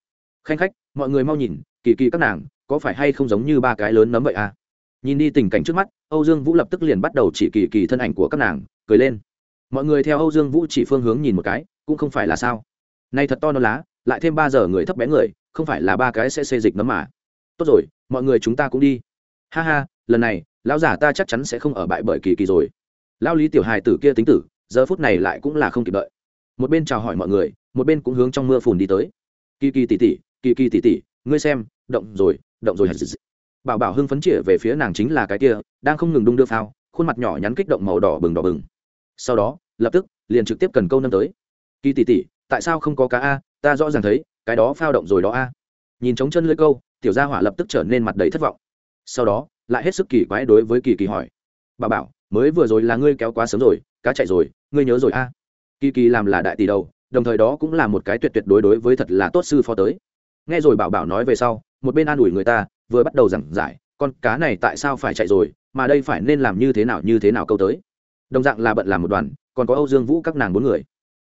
A: Khanh khách, mọi người mau nhìn, kỳ kỳ các nàng, có phải hay không giống như ba cái lớn nấm vậy à nhìn đi tình cảnh trước mắt, âu dương vũ lập tức liền bắt đầu chỉ kỳ kỳ thân ảnh của các nàng, cười lên. Mọi người theo âu dương vũ chỉ phương hướng nhìn một cái, cũng không phải là sao. Nay thật to nó lá, lại thêm ba giờ người thấp bé người không phải là ba cái sẽ xê dịch nấm mà. Tốt rồi, mọi người chúng ta cũng đi. Ha ha, lần này, lão giả ta chắc chắn sẽ không ở bại bởi kỳ kỳ rồi. Lao lý tiểu hài tử kia tính tử, giờ phút này lại cũng là không kịp đợi. Một bên chào hỏi mọi người, một bên cũng hướng trong mưa phùn đi tới. Kỳ kỳ tỉ tỉ kỳ kỳ tỉ tỉ ngươi xem, động rồi động rồi. Bảo bảo hưng phấn chĩa về phía nàng chính là cái kia, đang không ngừng đung đưa phao, khuôn mặt nhỏ nhắn kích động màu đỏ bừng đỏ bừng. Sau đó, lập tức, liền trực tiếp cần câu nâng tới. Kỳ tỉ tỉ tại sao không có cá a? Ta rõ ràng thấy cái đó phao động rồi đó a. Nhìn trống chân lưỡi câu, tiểu gia hỏa lập tức trở nên mặt đầy thất vọng. Sau đó, lại hết sức kỳ quái đối với kỳ kỳ hỏi. Bà bảo, mới vừa rồi là ngươi kéo quá sớm rồi, cá chạy rồi, ngươi nhớ rồi a? Kỳ kỳ làm là đại tỷ đầu, đồng thời đó cũng là một cái tuyệt tuyệt đối đối với thật là tốt sư phó tới. Nghe rồi bảo bảo nói về sau, một bên an ủi người ta, vừa bắt đầu giảng giải, con cá này tại sao phải chạy rồi, mà đây phải nên làm như thế nào, như thế nào câu tới? Đồng dạng là bận làm một đoàn, còn có âu dương vũ các nàng bốn người.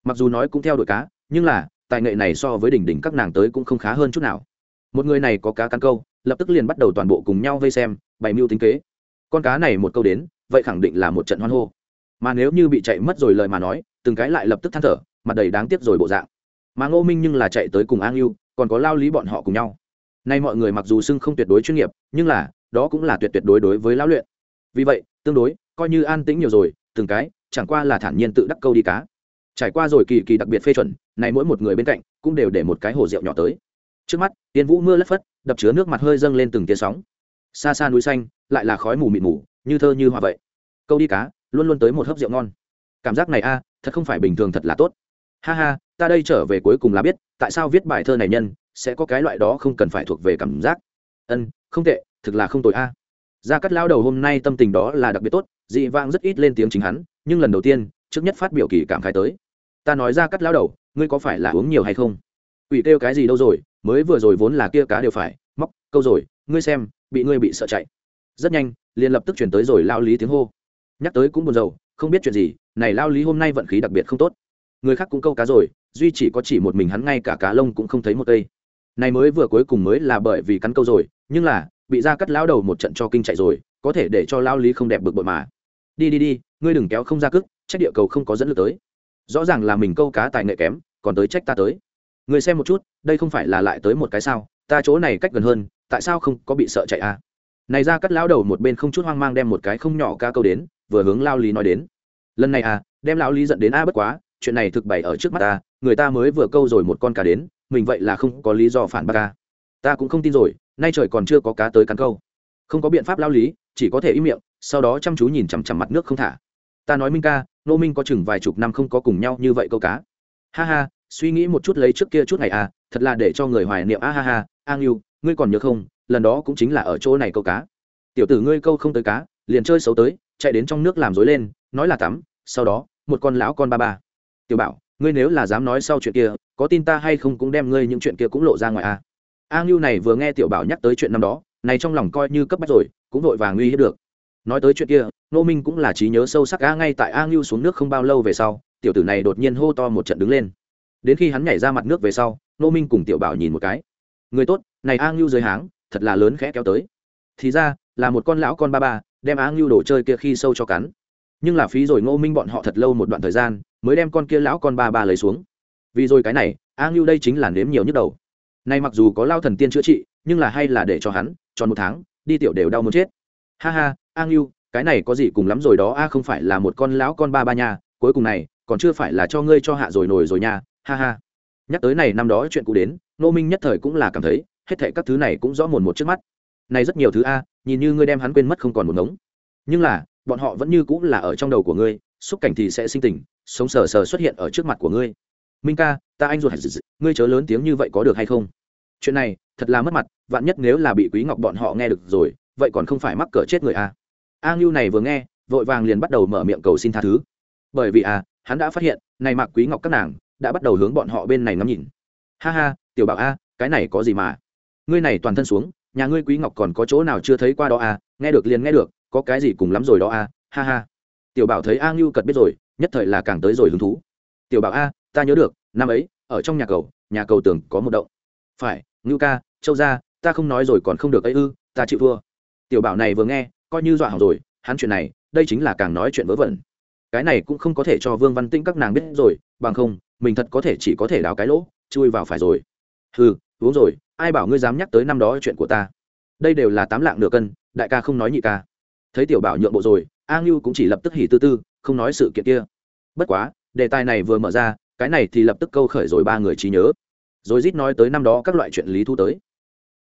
A: Mặc dù nói cũng theo đội cá, nhưng là tài nghệ này so với đỉnh đỉnh các nàng tới cũng không khá hơn chút nào. Một người này có cá cắn câu, lập tức liền bắt đầu toàn bộ cùng nhau vây xem, bày mưu tính kế. Con cá này một câu đến, vậy khẳng định là một trận hoan hô. Mà nếu như bị chạy mất rồi lời mà nói, từng cái lại lập tức than thở, mặt đầy đáng tiếc rồi bộ dạng. Mà ngô minh nhưng là chạy tới cùng an yêu còn có lao lý bọn họ cùng nhau. Nay mọi người mặc dù xưng không tuyệt đối chuyên nghiệp, nhưng là, đó cũng là tuyệt tuyệt đối đối với lão luyện. Vì vậy, tương đối, coi như an tĩnh nhiều rồi, từng cái, chẳng qua là thản nhiên tự đắc câu đi cá trải qua rồi kỳ kỳ đặc biệt phê chuẩn, này mỗi một người bên cạnh cũng đều để một cái hồ rượu nhỏ tới. Trước mắt, tiên vũ mưa lất phất, đập chứa nước mặt hơi dâng lên từng tia sóng. Xa xa núi xanh, lại là khói mù mịt mù, như thơ như hoa vậy. Câu đi cá, luôn luôn tới một hớp rượu ngon. Cảm giác này a, thật không phải bình thường thật là tốt. Ha ha, ta đây trở về cuối cùng là biết, tại sao viết bài thơ này nhân, sẽ có cái loại đó không cần phải thuộc về cảm giác. Ân, không tệ, thực là không tội a. Gia cắt lao đầu hôm nay tâm tình đó là đặc biệt tốt, dị vang rất ít lên tiếng chính hắn, nhưng lần đầu tiên, trước nhất phát biểu kỳ cảm khai tới ta nói ra cắt lao đầu, ngươi có phải là uống nhiều hay không? Ủy kêu cái gì đâu rồi, mới vừa rồi vốn là kia cá đều phải, móc, câu rồi, ngươi xem, bị ngươi bị sợ chạy. Rất nhanh, liền lập tức chuyển tới rồi lao lý tiếng hô. Nhắc tới cũng buồn rầu, không biết chuyện gì, này lao lý hôm nay vận khí đặc biệt không tốt. Người khác cũng câu cá rồi, duy chỉ có chỉ một mình hắn ngay cả cá lông cũng không thấy một cây. Này mới vừa cuối cùng mới là bởi vì cắn câu rồi, nhưng là, bị ra cắt lao đầu một trận cho kinh chạy rồi, có thể để cho lao lý không đẹp bực bội mà. Đi đi đi, ngươi đừng kéo không ra cức trách địa cầu không có dẫn lực tới rõ ràng là mình câu cá tài nghệ kém, còn tới trách ta tới. Người xem một chút, đây không phải là lại tới một cái sao, ta chỗ này cách gần hơn, tại sao không có bị sợ chạy à? Này ra cắt lao đầu một bên không chút hoang mang đem một cái không nhỏ ca câu đến, vừa hướng lao lý nói đến. Lần này à đem lão lý dẫn đến a bất quá, chuyện này thực bày ở trước mắt ta, người ta mới vừa câu rồi một con cá đến, mình vậy là không có lý do phản bác ca ta cũng không tin rồi, nay trời còn chưa có cá tới cắn câu. Không có biện pháp lao lý, chỉ có thể im miệng, sau đó chăm chú nhìn chằm chằm mặt nước không thả ta nói minh ca nô minh có chừng vài chục năm không có cùng nhau như vậy câu cá. Ha ha, suy nghĩ một chút lấy trước kia chút ngày à thật là để cho người hoài niệm, a ha ha a ngưu ngươi còn nhớ không, lần đó cũng chính là ở chỗ này câu cá. Tiểu tử ngươi câu không tới cá, liền chơi xấu tới, chạy đến trong nước làm dối lên, nói là tắm, sau đó, một con lão con ba ba. Tiểu bảo, ngươi nếu là dám nói sau chuyện kia, có tin ta hay không cũng đem ngươi những chuyện kia cũng lộ ra ngoài a à? a ngưu này vừa nghe tiểu bảo nhắc tới chuyện năm đó, này trong lòng coi như cấp bách rồi, cũng vội vàng nguy hiếp được. Nói tới chuyện kia nô minh cũng là trí nhớ sâu sắc a ngay tại a ngưu xuống nước không bao lâu về sau, tiểu tử này đột nhiên hô to một trận đứng lên. Đến khi hắn nhảy ra mặt nước về sau nô minh cùng tiểu bảo nhìn một cái. Người tốt, này a ngưu dưới háng, thật là lớn khẽ kéo tới. Thì ra, là một con lão con ba ba, đem a ngưu đồ chơi kia khi sâu cho cắn. Nhưng là phí rồi ngô minh bọn họ thật lâu một đoạn thời gian, mới đem con kia lão con ba ba lấy xuống. Vì rồi cái này a ngưu đây chính là nếm nhiều nhức đầu. Nay mặc dù có lao thần tiên chữa trị, nhưng là hay là để cho hắn tròn một tháng, đi tiểu đều đau muốn chết. Ha ha a ngưu cái này có gì cùng lắm rồi đó, a, không phải là một con lão con ba ba nha, cuối cùng này, còn chưa phải là cho ngươi cho hạ rồi nổi rồi nha, ha ha. Nhắc tới này, năm đó chuyện cũ đến nô minh nhất thời cũng là cảm thấy, hết thệ các thứ này cũng rõ mồn một trước mắt. Này rất nhiều thứ, a, nhìn như ngươi đem hắn quên mất không còn một ngống. Nhưng là, bọn họ vẫn như cũng là ở trong đầu của ngươi, xúc cảnh thì sẽ sinh tình, sống sờ sờ xuất hiện ở trước mặt của ngươi. Minh ca, ta anh ruột ngươi chớ lớn tiếng như vậy có được hay không? Chuyện này, thật là mất mặt, vạn nhất nếu là bị quý ngọc bọn họ nghe được rồi, vậy còn không phải mắc cỡ chết người, a a ngưu này vừa nghe vội vàng liền bắt đầu mở miệng cầu xin tha thứ. Bởi vì à, hắn đã phát hiện này mạc quý ngọc các nàng đã bắt đầu hướng bọn họ bên này ngắm nhìn. Ha ha tiểu bảo a cái này có gì mà? Ngươi này toàn thân xuống nhà ngươi quý ngọc còn có chỗ nào chưa thấy qua đó à? nghe được liền nghe được có cái gì cùng lắm rồi đó à? ha ha. Tiểu bảo thấy a ngưu cật biết rồi nhất thời là càng tới rồi hứng thú. Tiểu bảo a ta nhớ được năm ấy ở trong nhà cầu nhà cầu tường có một động. Phải ngưu ca châu gia ta không nói rồi còn không được ấy ư ta chịu thua. Tiểu bảo này vừa nghe coi như dọa hỏng rồi, hắn chuyện này, đây chính là càng nói chuyện vớ vẩn. Cái này cũng không có thể cho vương văn tĩnh các nàng biết rồi, bằng không, mình thật có thể chỉ có thể đào cái lỗ, chui vào phải rồi. Ừ uống rồi, ai bảo ngươi dám nhắc tới năm đó chuyện của ta? Đây đều là tám lạng nửa cân, đại ca không nói nhị ca. Thấy tiểu bảo nhượng bộ rồi, a ngưu cũng chỉ lập tức hỉ tư tư, không nói sự kiện kia. Bất quá, đề tài này vừa mở ra, cái này thì lập tức câu khởi rồi ba người trí nhớ. Rồi rít nói tới năm đó các loại chuyện lý thu tới.